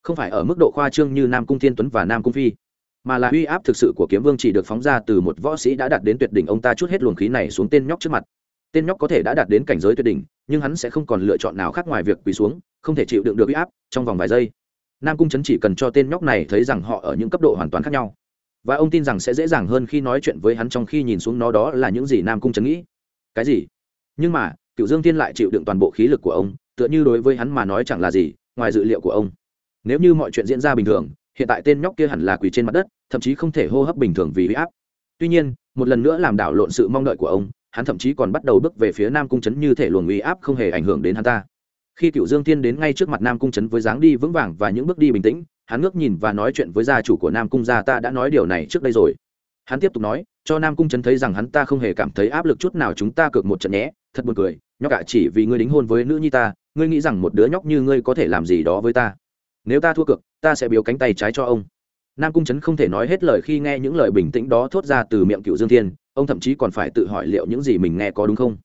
Không phải ở mức độ khoa trương như nam cung thiên tuấn và nam cung phi, mà là uy áp thực sự của kiếm vương chỉ được phóng ra từ một võ sĩ đã đạt đến tuyệt đỉnh. Ông ta chút hết luồng khí này xuống tên nhóc trước mặt. Tên nhóc có thể đã đạt đến cảnh giới tuyệt đỉnh, nhưng hắn sẽ không còn lựa chọn nào khác ngoài việc quỳ xuống, không thể chịu đựng được uy áp trong vòng vài giây. Nam cung chấn chỉ cần cho tên nhóc này thấy rằng họ ở những cấp độ hoàn toàn khác nhau. Và ông tin rằng sẽ dễ dàng hơn khi nói chuyện với hắn trong khi nhìn xuống nó đó là những gì nam cung chấn nghĩ. Cái gì? Nhưng mà, cựu dương tiên lại chịu đựng toàn bộ khí lực của ông tựa như đối với hắn mà nói chẳng là gì, ngoài dự liệu của ông. Nếu như mọi chuyện diễn ra bình thường, hiện tại tên nhóc kia hẳn là quỳ trên mặt đất, thậm chí không thể hô hấp bình thường vì huy áp. Tuy nhiên, một lần nữa làm đảo lộn sự mong đợi của ông, hắn thậm chí còn bắt đầu bước về phía nam cung trấn như thể luồng uy áp không hề ảnh hưởng đến hắn ta. Khi cựu dương thiên đến ngay trước mặt nam cung trấn với dáng đi vững vàng và những bước đi bình tĩnh, hắn ngước nhìn và nói chuyện với gia chủ của nam cung gia ta đã nói điều này trước đây rồi. Hắn tiếp tục nói, cho nam cung trấn thấy rằng hắn ta không hề cảm thấy áp lực chút nào chúng ta cược một trận nhé, thật buồn cười, nhóc cả chỉ vì ngươi đính hôn với nữ nhi ta ngươi nghĩ rằng một đứa nhóc như ngươi có thể làm gì đó với ta? Nếu ta thua cược, ta sẽ biếu cánh tay trái cho ông. Nam cung trấn không thể nói hết lời khi nghe những lời bình tĩnh đó thốt ra từ miệng cựu dương thiên, ông thậm chí còn phải tự hỏi liệu những gì mình nghe có đúng không?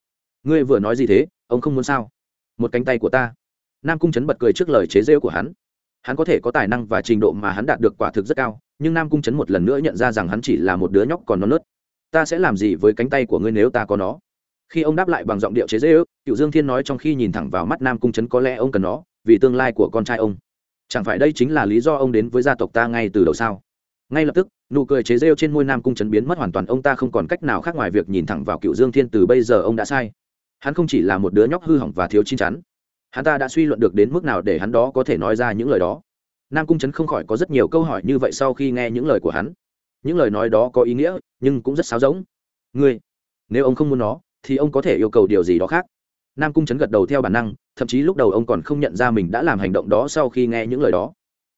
Ngươi vừa nói gì thế? Ông không muốn sao? Một cánh tay của ta. Nam cung trấn bật cười trước lời chế rêu của hắn. Hắn có thể có tài năng và trình độ mà hắn đạt được quả thực rất cao, nhưng nam cung trấn một lần nữa nhận ra rằng hắn chỉ là một đứa nhóc còn non nớt. Ta sẽ làm gì với cánh tay của ngươi nếu ta có nó? Khi ông đáp lại bằng giọng điệu chế dễ ước cựu dương thiên nói trong khi nhìn thẳng vào mắt nam cung trấn có lẽ ông cần nó, vì tương lai của con trai ông. Chẳng phải đây chính là lý do ông đến với gia tộc ta ngay từ đầu sao? Ngay lập tức, nụ cười chế rêu trên môi nam cung chấn biến mất hoàn toàn, ông ta không còn cách nào khác ngoài việc nhìn thẳng vào cựu dương thiên từ bây giờ ông đã sai. Hắn không chỉ là một đứa nhóc hư hỏng và thiếu chín chắn, hắn ta đã suy luận được đến mức nào để hắn đó có thể nói ra những lời đó. Nam cung chấn không khỏi có rất nhiều câu hỏi như vậy sau khi nghe những lời của hắn. Những lời nói đó có ý nghĩa, nhưng cũng rất sáo rỗng. Ngươi, nếu ông không muốn nó thì ông có thể yêu cầu điều gì đó khác. Nam cung chấn gật đầu theo bản năng, thậm chí lúc đầu ông còn không nhận ra mình đã làm hành động đó sau khi nghe những lời đó.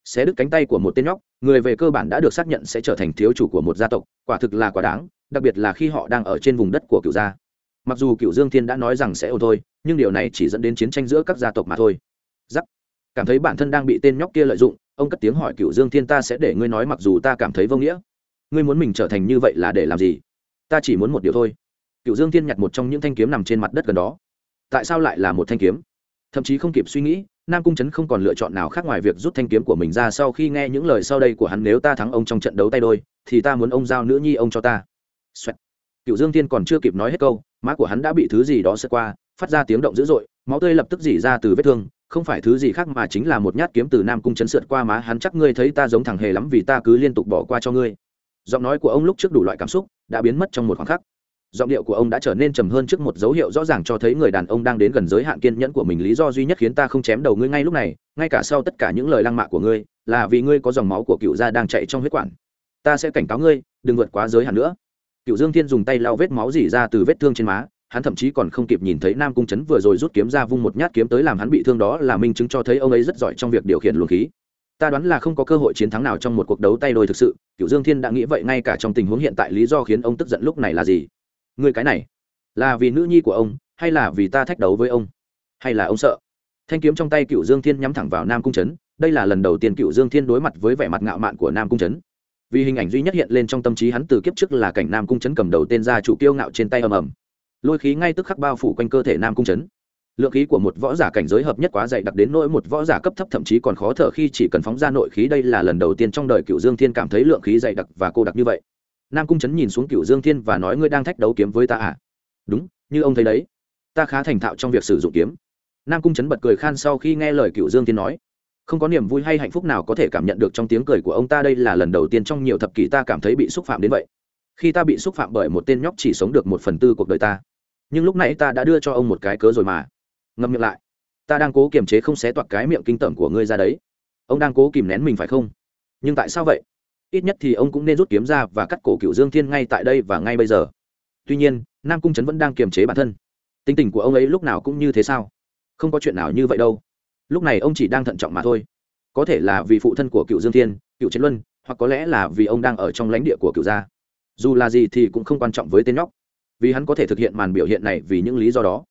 Xé đứt cánh tay của một tên nhóc, người về cơ bản đã được xác nhận sẽ trở thành thiếu chủ của một gia tộc, quả thực là quá đáng, đặc biệt là khi họ đang ở trên vùng đất của cựu gia. Mặc dù cựu dương thiên đã nói rằng sẽ ô thôi, nhưng điều này chỉ dẫn đến chiến tranh giữa các gia tộc mà thôi. Giắc. Cảm thấy bản thân đang bị tên nhóc kia lợi dụng, ông cất tiếng hỏi cựu dương thiên ta sẽ để ngươi nói mặc dù ta cảm thấy vô nghĩa. Ngươi muốn mình trở thành như vậy là để làm gì? Ta chỉ muốn một điều thôi cựu dương thiên nhặt một trong những thanh kiếm nằm trên mặt đất gần đó. Tại sao lại là một thanh kiếm? Thậm chí không kịp suy nghĩ, nam cung trấn không còn lựa chọn nào khác ngoài việc rút thanh kiếm của mình ra sau khi nghe những lời sau đây của hắn, nếu ta thắng ông trong trận đấu tay đôi, thì ta muốn ông giao nữ nhi ông cho ta. Xoẹt. cựu dương Thiên còn chưa kịp nói hết câu, má của hắn đã bị thứ gì đó sượt qua, phát ra tiếng động dữ dội, máu tươi lập tức dỉ ra từ vết thương, không phải thứ gì khác mà chính là một nhát kiếm từ nam cung chấn sượt qua má hắn, chắc ngươi thấy ta giống thằng hề lắm vì ta cứ liên tục bỏ qua cho ngươi. Giọng nói của ông lúc trước đủ loại cảm xúc, đã biến mất trong một khoảng khắc giọng điệu của ông đã trở nên trầm hơn trước một dấu hiệu rõ ràng cho thấy người đàn ông đang đến gần giới hạn kiên nhẫn của mình. Lý do duy nhất khiến ta không chém đầu ngươi ngay lúc này, ngay cả sau tất cả những lời lăng mạ của ngươi, là vì ngươi có dòng máu của cựu gia đang chạy trong huyết quản. Ta sẽ cảnh cáo ngươi, đừng vượt quá giới hạn nữa. Cựu dương thiên dùng tay lau vết máu dỉ ra từ vết thương trên má, hắn thậm chí còn không kịp nhìn thấy nam cung trấn vừa rồi rút kiếm ra vung một nhát kiếm tới làm hắn bị thương đó là minh chứng cho thấy ông ấy rất giỏi trong việc điều khiển luồng khí. Ta đoán là không có cơ hội chiến thắng nào trong một cuộc đấu tay đôi thực sự. Cựu dương thiên đã nghĩ vậy ngay cả trong tình huống hiện tại, lý do khiến ông tức giận lúc này là gì? Người cái này, là vì nữ nhi của ông, hay là vì ta thách đấu với ông? Hay là ông sợ? Thanh kiếm trong tay cựu dương thiên nhắm thẳng vào nam cung trấn, đây là lần đầu tiên cựu dương thiên đối mặt với vẻ mặt ngạo mạn của nam cung trấn. Vì hình ảnh duy nhất hiện lên trong tâm trí hắn từ kiếp trước là cảnh nam cung trấn cầm đầu tên gia chủ kiêu ngạo trên tay ầm ầm. Lôi khí ngay tức khắc bao phủ quanh cơ thể nam cung trấn. Lượng khí của một võ giả cảnh giới hợp nhất quá dày, đặc đến nỗi một võ giả cấp thấp thậm chí còn khó thở khi chỉ cần phóng ra nội khí, đây là lần đầu tiên trong đời cựu dương thiên cảm thấy lượng khí dày đặc và cô đặc như vậy nam cung trấn nhìn xuống cựu dương thiên và nói ngươi đang thách đấu kiếm với ta à? Đúng, như ông thấy đấy. Ta khá thành thạo trong việc sử dụng kiếm. Nam cung trấn bật cười khan sau khi nghe lời cựu dương thiên nói. Không có niềm vui hay hạnh phúc nào có thể cảm nhận được trong tiếng cười của ông ta, đây là lần đầu tiên trong nhiều thập kỷ ta cảm thấy bị xúc phạm đến vậy. Khi ta bị xúc phạm bởi một tên nhóc chỉ sống được một phần tư cuộc đời ta. Nhưng lúc nãy ta đã đưa cho ông một cái cớ rồi mà. Ngậm miệng lại. Ta đang cố kiềm chế không xé toạc cái miệng kinh tởm của ngươi ra đấy. Ông đang cố kìm nén mình phải không? Nhưng tại sao vậy? Ít nhất thì ông cũng nên rút kiếm ra và cắt cổ cựu dương thiên ngay tại đây và ngay bây giờ. Tuy nhiên, nam cung trấn vẫn đang kiềm chế bản thân. Tính tình của ông ấy lúc nào cũng như thế sao? Không có chuyện nào như vậy đâu. Lúc này ông chỉ đang thận trọng mà thôi. Có thể là vì phụ thân của cựu dương thiên, cựu chiến luân, hoặc có lẽ là vì ông đang ở trong lãnh địa của cựu gia. Dù là gì thì cũng không quan trọng với tên nhóc. Vì hắn có thể thực hiện màn biểu hiện này vì những lý do đó.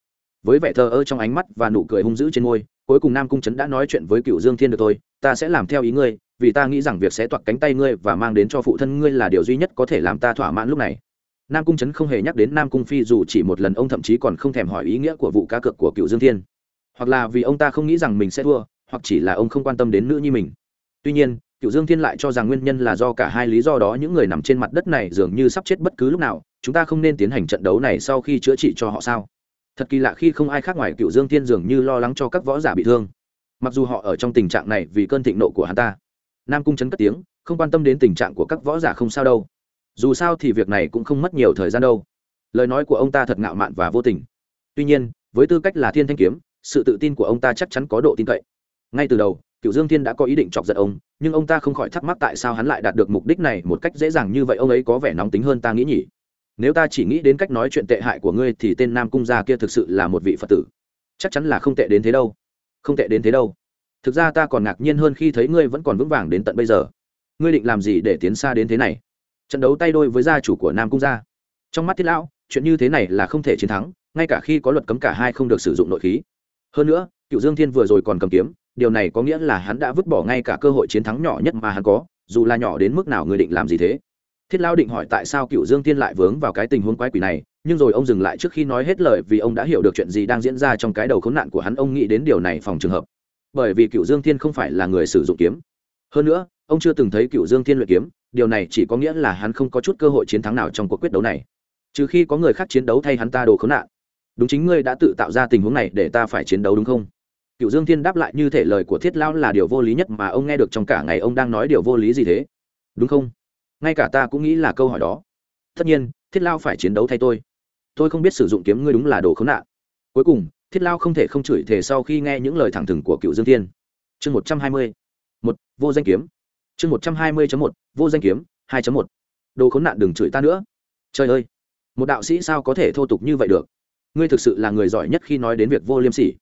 Với vẻ thờ ơ trong ánh mắt và nụ cười hung dữ trên môi cuối cùng nam cung trấn đã nói chuyện với cựu dương thiên được thôi, ta sẽ làm theo ý ngươi, vì ta nghĩ rằng việc sẽ toạc cánh tay ngươi và mang đến cho phụ thân ngươi là điều duy nhất có thể làm ta thỏa mãn lúc này. Nam cung trấn không hề nhắc đến nam cung phi dù chỉ một lần ông thậm chí còn không thèm hỏi ý nghĩa của vụ cá cược của cựu dương thiên. Hoặc là vì ông ta không nghĩ rằng mình sẽ thua, hoặc chỉ là ông không quan tâm đến nữ nhi mình. Tuy nhiên cựu dương thiên lại cho rằng nguyên nhân là do cả hai lý do đó những người nằm trên mặt đất này dường như sắp chết bất cứ lúc nào, chúng ta không nên tiến hành trận đấu này sau khi chữa trị cho họ sao? Thật kỳ lạ khi không ai khác ngoài cựu dương thiên dường như lo lắng cho các võ giả bị thương. Mặc dù họ ở trong tình trạng này vì cơn thịnh nộ của hắn ta, nam cung chấn cất tiếng, không quan tâm đến tình trạng của các võ giả không sao đâu. Dù sao thì việc này cũng không mất nhiều thời gian đâu. Lời nói của ông ta thật ngạo mạn và vô tình. Tuy nhiên, với tư cách là thiên thanh kiếm, sự tự tin của ông ta chắc chắn có độ tin cậy. Ngay từ đầu, cựu dương thiên đã có ý định chọc giận ông, nhưng ông ta không khỏi thắc mắc tại sao hắn lại đạt được mục đích này một cách dễ dàng như vậy. Ông ấy có vẻ nóng tính hơn ta nghĩ nhỉ? Nếu ta chỉ nghĩ đến cách nói chuyện tệ hại của ngươi thì tên nam cung gia kia thực sự là một vị phật tử. Chắc chắn là không tệ đến thế đâu. Không tệ đến thế đâu. Thực ra ta còn ngạc nhiên hơn khi thấy ngươi vẫn còn vững vàng đến tận bây giờ. Ngươi định làm gì để tiến xa đến thế này? Trận đấu tay đôi với gia chủ của nam cung gia. Trong mắt thiết lão, chuyện như thế này là không thể chiến thắng, ngay cả khi có luật cấm cả hai không được sử dụng nội khí. Hơn nữa, cựu dương thiên vừa rồi còn cầm kiếm, điều này có nghĩa là hắn đã vứt bỏ ngay cả cơ hội chiến thắng nhỏ nhất mà hắn có, dù là nhỏ đến mức nào người định làm gì thế? Thiết lao định hỏi tại sao cựu dương tiên lại vướng vào cái tình huống quái quỷ này, nhưng rồi ông dừng lại trước khi nói hết lời vì ông đã hiểu được chuyện gì đang diễn ra trong cái đầu khốn nạn của hắn. Ông nghĩ đến điều này phòng trường hợp. Bởi vì cựu dương tiên không phải là người sử dụng kiếm. Hơn nữa, ông chưa từng thấy cựu dương tiên luyện kiếm, điều này chỉ có nghĩa là hắn không có chút cơ hội chiến thắng nào trong cuộc quyết đấu này. Trừ khi có người khác chiến đấu thay hắn ta đồ khốn nạn. Đúng chính ngươi đã tự tạo ra tình huống này để ta phải chiến đấu đúng không? Cựu dương thiên đáp lại như thể lời của thiết lão là điều vô lý nhất mà ông nghe được trong cả ngày ông đang nói điều vô lý gì thế? Đúng không? Ngay cả ta cũng nghĩ là câu hỏi đó. Tất nhiên, thiết lao phải chiến đấu thay tôi. Tôi không biết sử dụng kiếm ngươi đúng là đồ khốn nạn. Cuối cùng, thiết lao không thể không chửi thề sau khi nghe những lời thẳng thừng của cựu dương thiên. Chương một trăm hai mươi, một, vô danh kiếm. Chương một trăm hai mươi một, vô danh kiếm, hai một. Đồ khốn nạn đừng chửi ta nữa. Trời ơi, một đạo sĩ sao có thể thô tục như vậy được? Ngươi thực sự là người giỏi nhất khi nói đến việc vô liêm sỉ.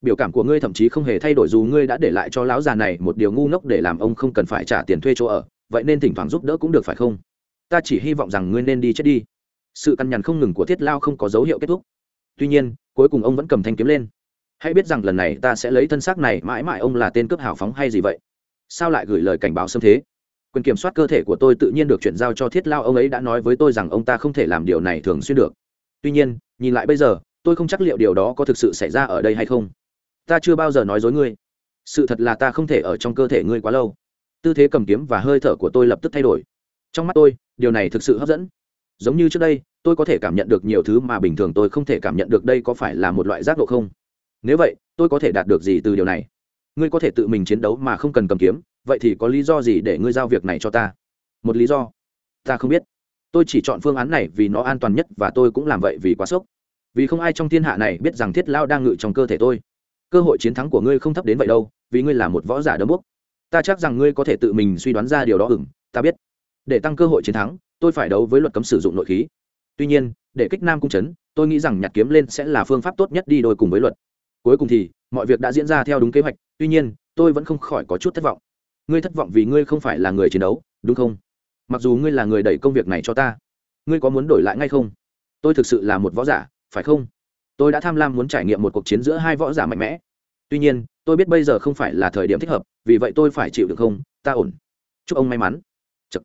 Biểu cảm của ngươi thậm chí không hề thay đổi dù ngươi đã để lại cho lão già này một điều ngu ngốc để làm ông không cần phải trả tiền thuê chỗ ở vậy nên thỉnh thoảng giúp đỡ cũng được phải không? Ta chỉ hy vọng rằng ngươi nên đi chết đi. Sự căn nhằn không ngừng của thiết lao không có dấu hiệu kết thúc. Tuy nhiên, cuối cùng ông vẫn cầm thanh kiếm lên. Hãy biết rằng lần này ta sẽ lấy thân xác này mãi mãi ông là tên cướp hào phóng hay gì vậy? Sao lại gửi lời cảnh báo xâm thế? Quyền kiểm soát cơ thể của tôi tự nhiên được chuyển giao cho thiết lao, ông ấy đã nói với tôi rằng ông ta không thể làm điều này thường xuyên được. Tuy nhiên, nhìn lại bây giờ, tôi không chắc liệu điều đó có thực sự xảy ra ở đây hay không. Ta chưa bao giờ nói dối ngươi. Sự thật là ta không thể ở trong cơ thể ngươi quá lâu tư thế cầm kiếm và hơi thở của tôi lập tức thay đổi. Trong mắt tôi, điều này thực sự hấp dẫn. Giống như trước đây, tôi có thể cảm nhận được nhiều thứ mà bình thường tôi không thể cảm nhận được đây có phải là một loại giác độ không? Nếu vậy, tôi có thể đạt được gì từ điều này? Ngươi có thể tự mình chiến đấu mà không cần cầm kiếm, vậy thì có lý do gì để ngươi giao việc này cho ta? Một lý do. Ta không biết. Tôi chỉ chọn phương án này vì nó an toàn nhất và tôi cũng làm vậy vì quá sốc. Vì không ai trong thiên hạ này biết rằng thiết lao đang ngự trong cơ thể tôi. Cơ hội chiến thắng của ngươi không thấp đến vậy đâu, vì ngươi là một võ giả đấm bốc ta chắc rằng ngươi có thể tự mình suy đoán ra điều đó ừng ta biết. Để tăng cơ hội chiến thắng tôi phải đấu với luật cấm sử dụng nội khí. Tuy nhiên để kích nam cung chấn, tôi nghĩ rằng nhặt kiếm lên sẽ là phương pháp tốt nhất đi đôi cùng với luật. Cuối cùng thì mọi việc đã diễn ra theo đúng kế hoạch tuy nhiên tôi vẫn không khỏi có chút thất vọng. Ngươi thất vọng vì ngươi không phải là người chiến đấu đúng không? Mặc dù ngươi là người đẩy công việc này cho ta ngươi có muốn đổi lại ngay không? Tôi thực sự là một võ giả phải không? Tôi đã tham lam muốn trải nghiệm một cuộc chiến giữa hai võ giả mạnh mẽ. Tuy nhiên tôi biết bây giờ không phải là thời điểm thích hợp, vì vậy tôi phải chịu được không? Ta ổn. Chúc ông may mắn. Chật.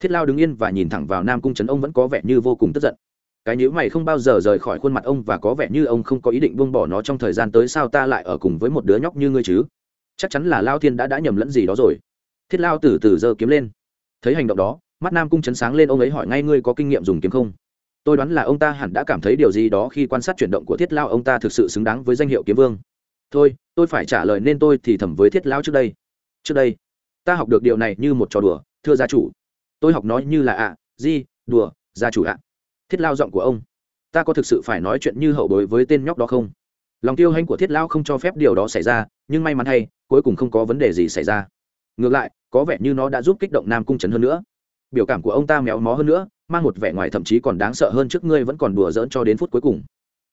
thiết lao đứng yên và nhìn thẳng vào nam cung trấn. Ông vẫn có vẻ như vô cùng tức giận. Cái nhữ mày không bao giờ rời khỏi khuôn mặt ông và có vẻ như ông không có ý định buông bỏ nó trong thời gian tới sao ta lại ở cùng với một đứa nhóc như ngươi chứ? Chắc chắn là lao thiên đã đã nhầm lẫn gì đó rồi. Thiết lao từ từ giơ kiếm lên. Thấy hành động đó, mắt nam cung chấn sáng lên, ông ấy hỏi ngay ngươi có kinh nghiệm dùng kiếm không? Tôi đoán là ông ta hẳn đã cảm thấy điều gì đó khi quan sát chuyển động của thiết lao. Ông ta thực sự xứng đáng với danh hiệu kiếm vương thôi tôi phải trả lời nên tôi thì thầm với thiết Lão trước đây. Trước đây ta học được điều này như một trò đùa thưa gia chủ. Tôi học nói như là ạ à, di đùa gia chủ ạ. Thiết lao giọng của ông. Ta có thực sự phải nói chuyện như hậu đối với tên nhóc đó không? Lòng tiêu hanh của thiết lao không cho phép điều đó xảy ra nhưng may mắn hay cuối cùng không có vấn đề gì xảy ra. Ngược lại có vẻ như nó đã giúp kích động nam cung trấn hơn nữa. Biểu cảm của ông ta méo mó hơn nữa mang một vẻ ngoài thậm chí còn đáng sợ hơn trước ngươi vẫn còn đùa giỡn cho đến phút cuối cùng.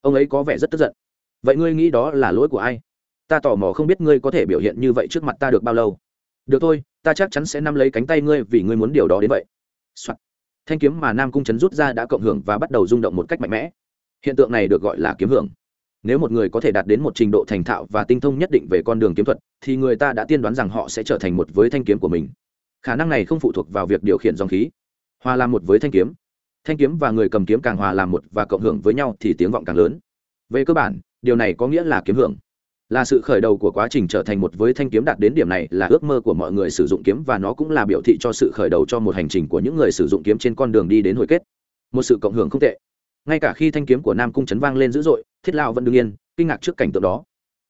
Ông ấy có vẻ rất tức giận vậy ngươi nghĩ đó là lỗi của ai? Ta tò mò không biết ngươi có thể biểu hiện như vậy trước mặt ta được bao lâu. Được thôi, ta chắc chắn sẽ nắm lấy cánh tay ngươi vì ngươi muốn điều đó đến vậy、Soạn. thanh kiếm mà nam cung trấn rút ra đã cộng hưởng và bắt đầu rung động một cách mạnh mẽ. Hiện tượng này được gọi là kiếm hưởng. Nếu một người có thể đạt đến một trình độ thành thạo và tinh thông nhất định về con đường kiếm thuật, thì người ta đã tiên đoán rằng họ sẽ trở thành một với thanh kiếm của mình. Khả năng này không phụ thuộc vào việc điều khiển dòng khí. Hòa làm một với thanh kiếm. Thanh kiếm và người cầm kiếm càng hòa làm một và cộng hưởng với nhau thì tiếng vọng càng lớn. Về cơ bản điều này có nghĩa là kiếm hưởng. Là sự khởi đầu của quá trình trở thành một với thanh kiếm đạt đến điểm này là ước mơ của mọi người sử dụng kiếm và nó cũng là biểu thị cho sự khởi đầu cho một hành trình của những người sử dụng kiếm trên con đường đi đến hồi kết. Một sự cộng hưởng không tệ. Ngay cả khi thanh kiếm của nam cung chấn vang lên dữ dội, thiết lao vẫn đ n g yên, kinh ngạc trước cảnh tượng đó.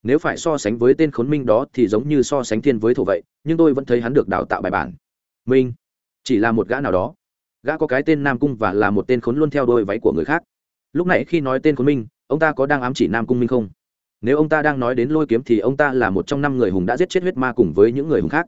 Nếu phải so sánh với tên khốn minh đó thì giống như so sánh thiên với thổ vậy, nhưng tôi vẫn thấy hắn được đào tạo bài bản. Minh. Chỉ là một gã nào đó. Gã có cái tên nam cung và là một tên khốn luôn theo đôi váy của người khác. Lúc nãy khi nói tên khốn minh ông ta có đang ám chỉ nam cung minh không? Nếu ông ta đang nói đến lôi kiếm thì ông ta là một trong năm người hùng đã giết chết huyết ma cùng với những người hùng khác.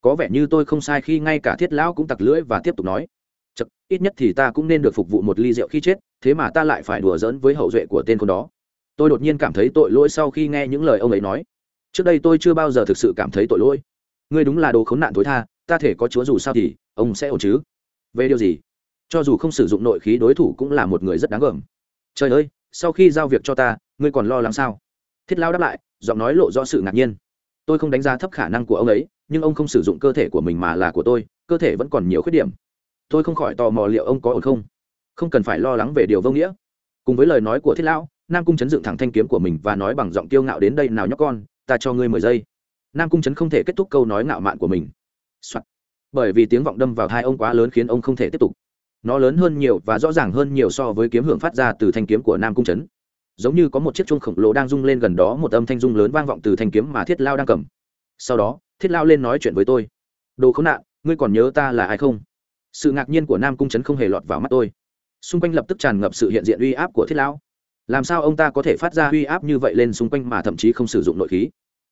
Có vẻ như tôi không sai khi ngay cả thiết lão cũng tặc lưỡi và tiếp tục nói. Chật, ít nhất thì ta cũng nên được phục vụ một ly rượu khi chết thế mà ta lại phải đùa giỡn với hậu duệ của tên con đó. Tôi đột nhiên cảm thấy tội lỗi sau khi nghe những lời ông ấy nói. Trước đây tôi chưa bao giờ thực sự cảm thấy tội lỗi. Ngươi đúng là đồ khốn nạn tối tha ta thể có chúa dù sao thì ông sẽ ổn chứ? Về điều gì? Cho dù không sử dụng nội khí đối thủ cũng là một người rất đáng gờm. Trời ơi! Sau khi giao việc cho ta, ngươi còn lo lắng sao? Thiết lao đáp lại, giọng nói lộ rõ sự ngạc nhiên. Tôi không đánh giá thấp khả năng của ông ấy, nhưng ông không sử dụng cơ thể của mình mà là của tôi, cơ thể vẫn còn nhiều khuyết điểm. Tôi không khỏi tò mò liệu ông có ổn không? Không cần phải lo lắng về điều vô nghĩa. Cùng với lời nói của thiết lão, nam cung chấn dựng thẳng thanh kiếm của mình và nói bằng giọng kiêu ngạo đến đây, nào nhóc con, ta cho ngươi mười giây. Nam cung chấn không thể kết thúc câu nói ngạo mạn của mình、Soạn. bởi vì tiếng vọng đâm vào hai ông quá lớn khiến ông không thể tiếp tục nó lớn hơn nhiều và rõ ràng hơn nhiều so với kiếm hưởng phát ra từ thanh kiếm của nam cung Trấn, giống như có một chiếc chuông khổng lồ đang rung lên gần đó một âm thanh rung lớn vang vọng từ thanh kiếm mà thiết lao đang cầm. Sau đó thiết lao lên nói chuyện với tôi. Đồ khốn nạn ngươi còn nhớ ta là ai không? Sự ngạc nhiên của nam cung trấn không hề lọt vào mắt tôi. Xung quanh lập tức tràn ngập sự hiện diện uy áp của thiết lão làm sao ông ta có thể phát ra uy áp như vậy lên xung quanh mà thậm chí không sử dụng nội khí?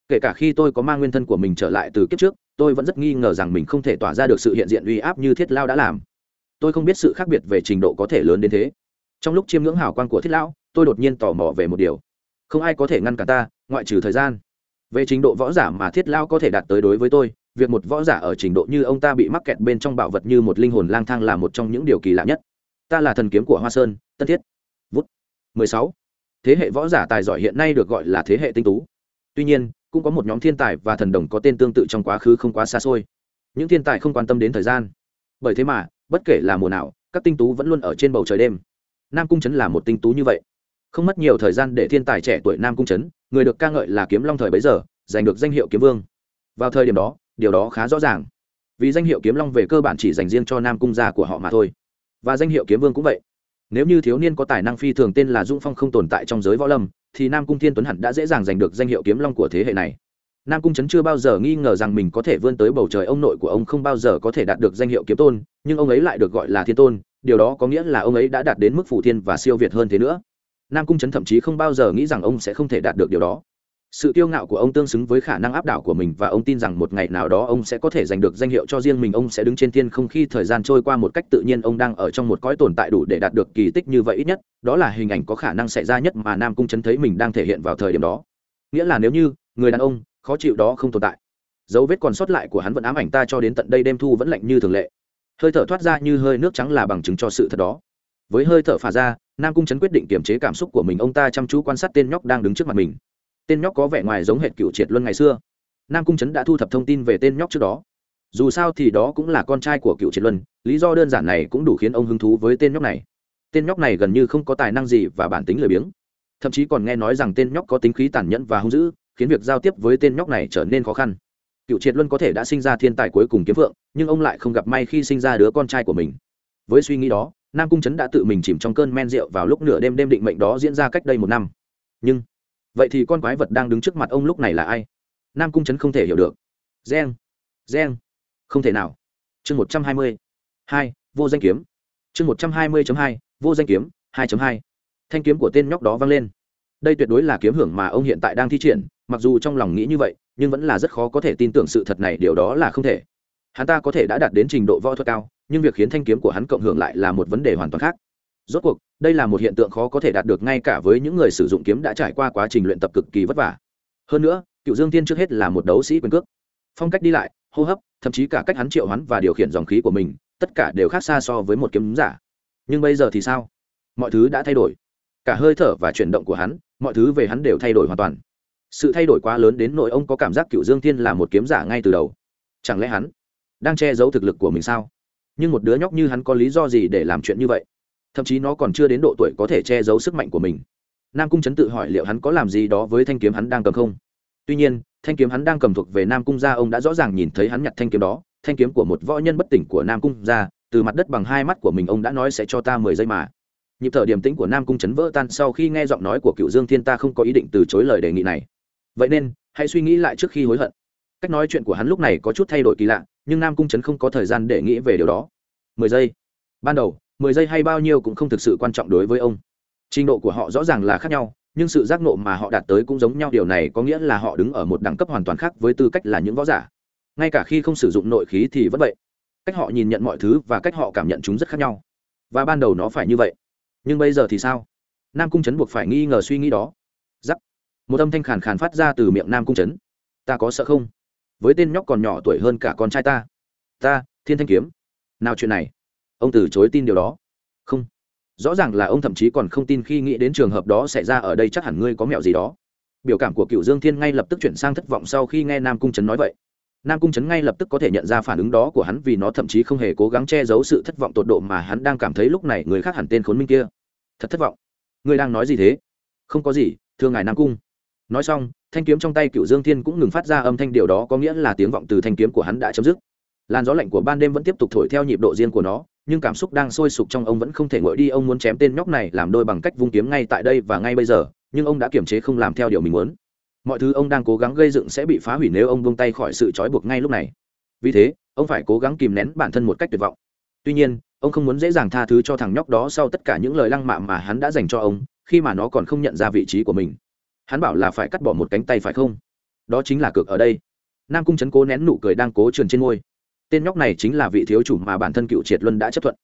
Kể cả khi tôi có mang nguyên thân của mình trở lại từ kiếp trước tôi vẫn rất nghi ngờ rằng mình không thể tỏa ra được sự hiện diện uy áp như thiết lao đã làm tôi không biết sự khác biệt về trình độ có thể lớn đến thế. Trong lúc chiêm ngưỡng hào quang của thiết lão, tôi đột nhiên tò mò về một điều. Không ai có thể ngăn cản ta, ngoại trừ thời gian. Về trình độ võ giả mà thiết lão có thể đạt tới đối với tôi, việc một võ giả ở trình độ như ông ta bị mắc kẹt bên trong bảo vật như một linh hồn lang thang là một trong những điều kỳ lạ nhất. Ta là thần kiếm của hoa sơn, tân thiết. Vút. 16. thế hệ võ giả tài giỏi hiện nay được gọi là thế hệ tinh tú. Tuy nhiên, cũng có một nhóm thiên tài và thần đồng có tên tương tự trong quá khứ không quá xa xôi. Những thiên tài không quan tâm đến thời gian. Bởi thế mà bất kể là mùa nào, các tinh tú vẫn luôn ở trên bầu trời đêm. Nam cung trấn là một tinh tú như vậy. Không mất nhiều thời gian để thiên tài trẻ tuổi nam cung trấn người được ca ngợi là kiếm long thời bấy giờ, giành được danh hiệu kiếm vương. Vào thời điểm đó, điều đó khá rõ ràng. Vì danh hiệu kiếm long về cơ bản chỉ dành riêng cho nam cung gia của họ mà thôi. Và danh hiệu kiếm vương cũng vậy. Nếu như thiếu niên có tài năng phi thường tên là dung phong không tồn tại trong giới võ lâm, thì nam cung thiên tuấn hẳn đã dễ dàng giành được danh hiệu kiếm long của thế hệ này nam cung trấn chưa bao giờ nghi ngờ rằng mình có thể vươn tới bầu trời ông nội của ông không bao giờ có thể đạt được danh hiệu kiếm tôn, nhưng ông ấy lại được gọi là thiên tôn, điều đó có nghĩa là ông ấy đã đạt đến mức phủ thiên và siêu việt hơn thế nữa. Nam cung trấn thậm chí không bao giờ nghĩ rằng ông sẽ không thể đạt được điều đó. Sự kiêu ngạo của ông tương xứng với khả năng áp đảo của mình và ông tin rằng một ngày nào đó ông sẽ có thể giành được danh hiệu cho riêng mình. Ông sẽ đứng trên thiên không khi thời gian trôi qua một cách tự nhiên. Ông đang ở trong một cõi tồn tại đủ để đạt được kỳ tích như vậy ít nhất, đó là hình ảnh có khả năng xảy ra nhất mà nam cung chấn thấy mình đang thể hiện vào thời điểm đó. Nghĩa là nếu như người đàn ông khó chịu đó không tồn tại. Dấu vết còn sót lại của hắn vẫn ám ảnh ta cho đến tận đây đêm thu vẫn lạnh như thường lệ. Hơi thở thoát ra như hơi nước trắng là bằng chứng cho sự thật đó. Với hơi thở phả ra, nam cung trấn quyết định kiềm chế cảm xúc của mình, ông ta chăm chú quan sát tên nhóc đang đứng trước mặt mình. Tên nhóc có vẻ ngoài giống hệt cựu triệt luân ngày xưa. Nam cung trấn đã thu thập thông tin về tên nhóc trước đó. Dù sao thì đó cũng là con trai của cựu triệt luân, lý do đơn giản này cũng đủ khiến ông hứng thú với tên nhóc này. Tên nhóc này gần như không có tài năng gì và bản tính lười biếng. Thậm chí còn nghe nói rằng tên nhóc có tính khí tàn nhẫn và hung dữ khiến việc giao tiếp với tên nhóc này trở nên khó khăn. Cựu triệt luân có thể đã sinh ra thiên tài cuối cùng kiếm vượng nhưng ông lại không gặp may khi sinh ra đứa con trai của mình. Với suy nghĩ đó, nam cung trấn đã tự mình chìm trong cơn men rượu vào lúc nửa đêm đêm định mệnh đó diễn ra cách đây một năm. Nhưng, vậy thì con quái vật đang đứng trước mặt ông lúc này là ai? Nam cung trấn không thể hiểu được. Reng reng không thể nào. Chương một trăm hai mươi hai, vô danh kiếm. Chương một trăm hai mươi hai, vô danh kiếm, hai hai. Thanh kiếm của tên nhóc đó vang lên. Đây tuyệt đối là kiếm hưởng mà ông hiện tại đang thi triển mặc dù trong lòng nghĩ như vậy, nhưng vẫn là rất khó có thể tin tưởng sự thật này, điều đó là không thể. Hắn ta có thể đã đạt đến trình độ võ thuật cao, nhưng việc khiến thanh kiếm của hắn cộng hưởng lại là một vấn đề hoàn toàn khác. Rốt cuộc, đây là một hiện tượng khó có thể đạt được ngay cả với những người sử dụng kiếm đã trải qua quá trình luyện tập cực kỳ vất vả. Hơn nữa, cựu dương tiên trước hết là một đấu sĩ quyền cước. Phong cách đi lại, hô hấp, thậm chí cả cách hắn triệu hắn và điều khiển dòng khí của mình, tất cả đều khác xa so với một kiếm giả. Nhưng bây giờ thì sao? Mọi thứ đã thay đổi. Cả hơi thở và chuyển động của hắn, mọi thứ về hắn đều thay đổi hoàn toàn sự thay đổi quá lớn đến nỗi ông có cảm giác cựu dương thiên là một kiếm giả ngay từ đầu. Chẳng lẽ hắn đang che giấu thực lực của mình sao? Nhưng một đứa nhóc như hắn có lý do gì để làm chuyện như vậy? Thậm chí nó còn chưa đến độ tuổi có thể che giấu sức mạnh của mình. Nam cung chấn tự hỏi liệu hắn có làm gì đó với thanh kiếm hắn đang cầm không? Tuy nhiên, thanh kiếm hắn đang cầm thuộc về nam cung gia, ông đã rõ ràng nhìn thấy hắn nhặt thanh kiếm đó. Thanh kiếm của một võ nhân bất tỉnh của nam cung gia, từ mặt đất bằng hai mắt của mình ông đã nói sẽ cho ta mười giây mà. Nhịp thở điềm tĩnh của nam cung chấn vỡ tan sau khi nghe giọng nói của cựu dương thiên, ta không có ý định từ chối lời đề nghị này vậy nên, hãy suy nghĩ lại trước khi hối hận. Cách nói chuyện của hắn lúc này có chút thay đổi kỳ lạ, nhưng nam cung Trấn không có thời gian để nghĩ về điều đó. Mười giây. Ban đầu, mười giây hay bao nhiêu cũng không thực sự quan trọng đối với ông. Trình độ của họ rõ ràng là khác nhau, nhưng sự giác nộ mà họ đạt tới cũng giống nhau. Điều này có nghĩa là họ đứng ở một đẳng cấp hoàn toàn khác với tư cách là những võ giả. Ngay cả khi không sử dụng nội khí thì vẫn vậy. Cách họ nhìn nhận mọi thứ và cách họ cảm nhận chúng rất khác nhau. Và ban đầu nó phải như vậy. Nhưng bây giờ thì sao? Nam cung trấn buộc phải nghi ngờ suy nghĩ đó. Giắc một âm thanh khàn khàn phát ra từ miệng nam cung trấn. Ta có sợ không? Với tên nhóc còn nhỏ tuổi hơn cả con trai ta. Ta, thiên thanh kiếm. Nào chuyện này? Ông từ chối tin điều đó. Không. Rõ ràng là ông thậm chí còn không tin khi nghĩ đến trường hợp đó xảy ra ở đây chắc hẳn ngươi có mẹo gì đó. Biểu cảm của cựu dương thiên ngay lập tức chuyển sang thất vọng sau khi nghe nam cung trấn nói vậy. Nam cung trấn ngay lập tức có thể nhận ra phản ứng đó của hắn vì nó thậm chí không hề cố gắng che giấu sự thất vọng tột độ mà hắn đang cảm thấy lúc này người khác hẳn tên khốn minh kia. Thật thất vọng. Ngươi đang nói gì thế? Không có gì, thưa ngài nam cung nói xong, thanh kiếm trong tay cựu dương thiên cũng ngừng phát ra âm thanh, điều đó có nghĩa là tiếng vọng từ thanh kiếm của hắn đã chấm dứt. Làn gió lạnh của ban đêm vẫn tiếp tục thổi theo nhịp độ riêng của nó, nhưng cảm xúc đang sôi sục trong ông vẫn không thể ngồi đi. Ông muốn chém tên nhóc này làm đôi bằng cách vung kiếm ngay tại đây và ngay bây giờ, nhưng ông đã kiềm chế không làm theo điều mình muốn. Mọi thứ ông đang cố gắng gây dựng sẽ bị phá hủy nếu ông buông tay khỏi sự trói buộc ngay lúc này. Vì thế, ông phải cố gắng kìm nén bản thân một cách tuyệt vọng. Tuy nhiên, ông không muốn dễ dàng tha thứ cho thằng nhóc đó sau tất cả những lời lăng mạ mà hắn đã dành cho ông, khi mà nó còn không nhận ra vị trí của mình hắn bảo là phải cắt bỏ một cánh tay phải không? Đó chính là cược ở đây. Nam cung chấn cố nén nụ cười đang cố trườn trên môi. Tên nhóc này chính là vị thiếu chủ mà bản thân cựu triệt luân đã chấp thuận.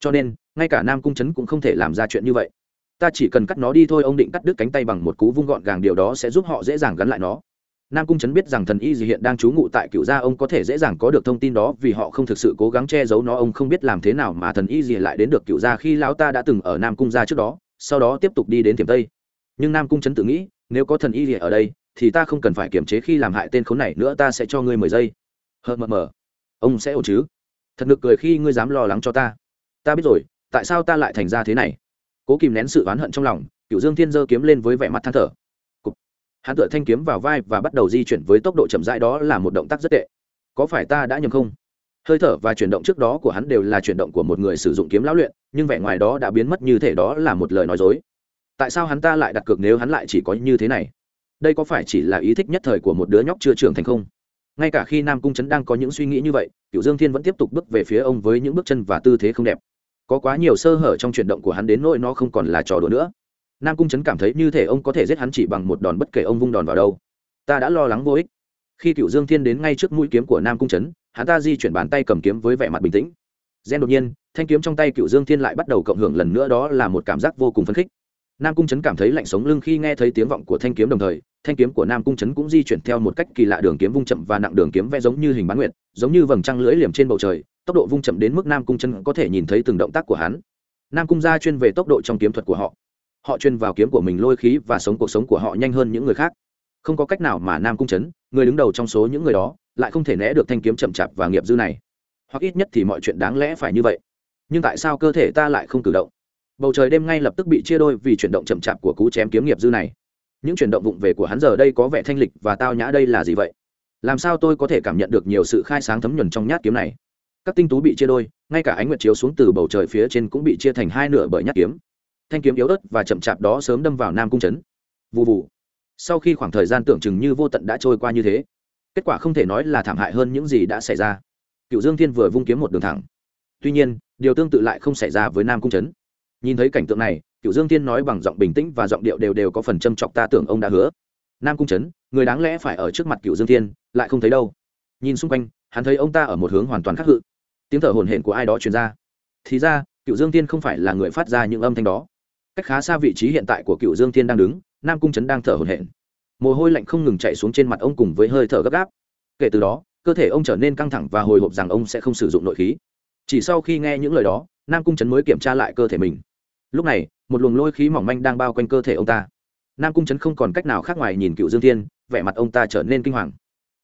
Cho nên, ngay cả nam cung chấn cũng không thể làm ra chuyện như vậy. Ta chỉ cần cắt nó đi thôi, ông định cắt đứt cánh tay bằng một cú vung gọn gàng, điều đó sẽ giúp họ dễ dàng gắn lại nó. Nam cung chấn biết rằng thần y gì hiện đang trú ngụ tại cựu gia, ông có thể dễ dàng có được thông tin đó, vì họ không thực sự cố gắng che giấu nó. Ông không biết làm thế nào mà thần y gì lại đến được cựu gia khi lão ta đã từng ở nam cung gia trước đó, sau đó tiếp tục đi đến thiểm tây. Nhưng nam cung chấn tự nghĩ nếu có thần y lìa ở đây, thì ta không cần phải kiềm chế khi làm hại tên khốn này nữa, ta sẽ cho ngươi mười giây. Hờ, mờ mờ. Ông sẽ ổn chứ? Thật nực cười khi ngươi dám lo lắng cho ta. Ta biết rồi, tại sao ta lại thành ra thế này? Cố kìm nén sự oán hận trong lòng cựu dương thiên giơ kiếm lên với vẻ mặt than thở. Cục. hắn tựa thanh kiếm vào vai và bắt đầu di chuyển với tốc độ chậm rãi, đó là một động tác rất tệ. Có phải ta đã nhầm không? Hơi thở và chuyển động trước đó của hắn đều là chuyển động của một người sử dụng kiếm lão luyện, nhưng vẻ ngoài đó đã biến mất như thể đó là một lời nói dối tại sao hắn ta lại đặt cược nếu hắn lại chỉ có như thế này? Đây có phải chỉ là ý thích nhất thời của một đứa nhóc chưa trưởng thành không? Ngay cả khi nam cung trấn đang có những suy nghĩ như vậy cựu dương thiên vẫn tiếp tục bước về phía ông với những bước chân và tư thế không đẹp. Có quá nhiều sơ hở trong chuyển động của hắn đến nỗi nó không còn là trò đùa nữa. Nam cung trấn cảm thấy như thể ông có thể giết hắn chỉ bằng một đòn bất kể ông vung đòn vào đâu. Ta đã lo lắng vô ích. Khi cựu dương thiên đến ngay trước mũi kiếm của nam cung trấn, hắn ta di chuyển bàn tay cầm kiếm với vẻ mặt bình tĩnh. Gen đột nhiên, thanh kiếm trong tay cựu dương thiên lại bắt đầu cộng hưởng lần nữa, đó là một cảm giác vô cùng phấn khích nam cung trấn cảm thấy lạnh sống lưng khi nghe thấy tiếng vọng của thanh kiếm đồng thời, thanh kiếm của nam cung trấn cũng di chuyển theo một cách kỳ lạ đường kiếm vung chậm và nặng đường kiếm vẽ giống như hình bán nguyệt, giống như vầng trăng lưỡi liềm trên bầu trời, tốc độ vung chậm đến mức nam cung trấn có thể nhìn thấy từng động tác của hắn. Nam cung gia chuyên về tốc độ trong kiếm thuật của họ. Họ chuyên vào kiếm của mình lôi khí và sống cuộc sống của họ nhanh hơn những người khác. Không có cách nào mà nam cung chấn, người đứng đầu trong số những người đó, lại không thể né được thanh kiếm chậm chạp và nghiệp dư này. Hoặc ít nhất thì mọi chuyện đáng lẽ phải như vậy. Nhưng tại sao cơ thể ta lại không cử động? Bầu trời đêm ngay lập tức bị chia đôi vì chuyển động chậm chạp của cú chém kiếm nghiệp dư này. Những chuyển động vụng về của hắn giờ đây có vẻ thanh lịch và tao nhã đây là gì vậy? Làm sao tôi có thể cảm nhận được nhiều sự khai sáng thấm nhuần trong nhát kiếm này? Các tinh tú bị chia đôi, ngay cả ánh nguyệt chiếu xuống từ bầu trời phía trên cũng bị chia thành hai nửa bởi nhát kiếm. Thanh kiếm yếu ớt và chậm chạp đó sớm đâm vào nam cung trấn. Vụ vụ sau khi khoảng thời gian tưởng chừng như vô tận đã trôi qua như thế, kết quả không thể nói là thảm hại hơn những gì đã xảy ra. Cựu dương thiên vừa vung kiếm một đường thẳng. Tuy nhiên, điều tương tự lại không xảy ra với nam cung trấn nhìn thấy cảnh tượng này cựu dương thiên nói bằng giọng bình tĩnh và giọng điệu đều đều có phần châm chọc ta tưởng ông đã hứa. Nam cung trấn, người đáng lẽ phải ở trước mặt cựu dương thiên, lại không thấy đâu. Nhìn xung quanh, hắn thấy ông ta ở một hướng hoàn toàn khác hự. Tiếng thở hổn hển của ai đó truyền ra. Thì ra cựu dương thiên không phải là người phát ra những âm thanh đó. Cách khá xa vị trí hiện tại của cựu dương thiên đang đứng, nam cung trấn đang thở hổn hển. Mồ hôi lạnh không ngừng chạy xuống trên mặt ông cùng với hơi thở gấp gáp. Kể từ đó, cơ thể ông trở nên căng thẳng và hồi hộp rằng ông sẽ không sử dụng nội khí. Chỉ sau khi nghe những lời đó, nam cung trấn mới kiểm tra lại cơ thể mình lúc này, một luồng lôi khí mỏng manh đang bao quanh cơ thể ông ta. Nam cung trấn không còn cách nào khác ngoài nhìn cựu dương thiên, vẻ mặt ông ta trở nên kinh hoàng.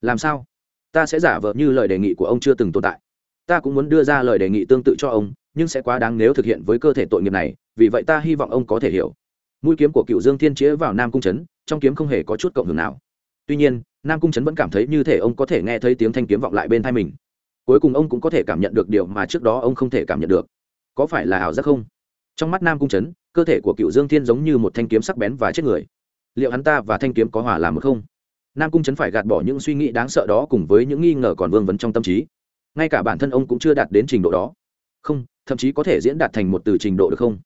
Làm sao? Ta sẽ giả vờ như lời đề nghị của ông chưa từng tồn tại. Ta cũng muốn đưa ra lời đề nghị tương tự cho ông, nhưng sẽ quá đáng nếu thực hiện với cơ thể tội nghiệp này, vì vậy ta hy vọng ông có thể hiểu. Mũi kiếm của cựu dương thiên chĩa vào nam cung trấn trong kiếm không hề có chút cộng hưởng nào. Tuy nhiên, nam cung trấn vẫn cảm thấy như thể ông có thể nghe thấy tiếng thanh kiếm vọng lại bên thai mình. Cuối cùng ông cũng có thể cảm nhận được điều mà trước đó ông không thể cảm nhận được. Có phải là ảo giác không? Trong mắt nam cung trấn cơ thể của cựu dương thiên giống như một thanh kiếm sắc bén và chết người. Liệu hắn ta và thanh kiếm có hòa làm một không? Nam cung trấn phải gạt bỏ những suy nghĩ đáng sợ đó cùng với những nghi ngờ còn vương vấn trong tâm trí. Ngay cả bản thân ông cũng chưa đạt đến trình độ đó. Không, thậm chí có thể diễn đạt thành một từ trình độ được không?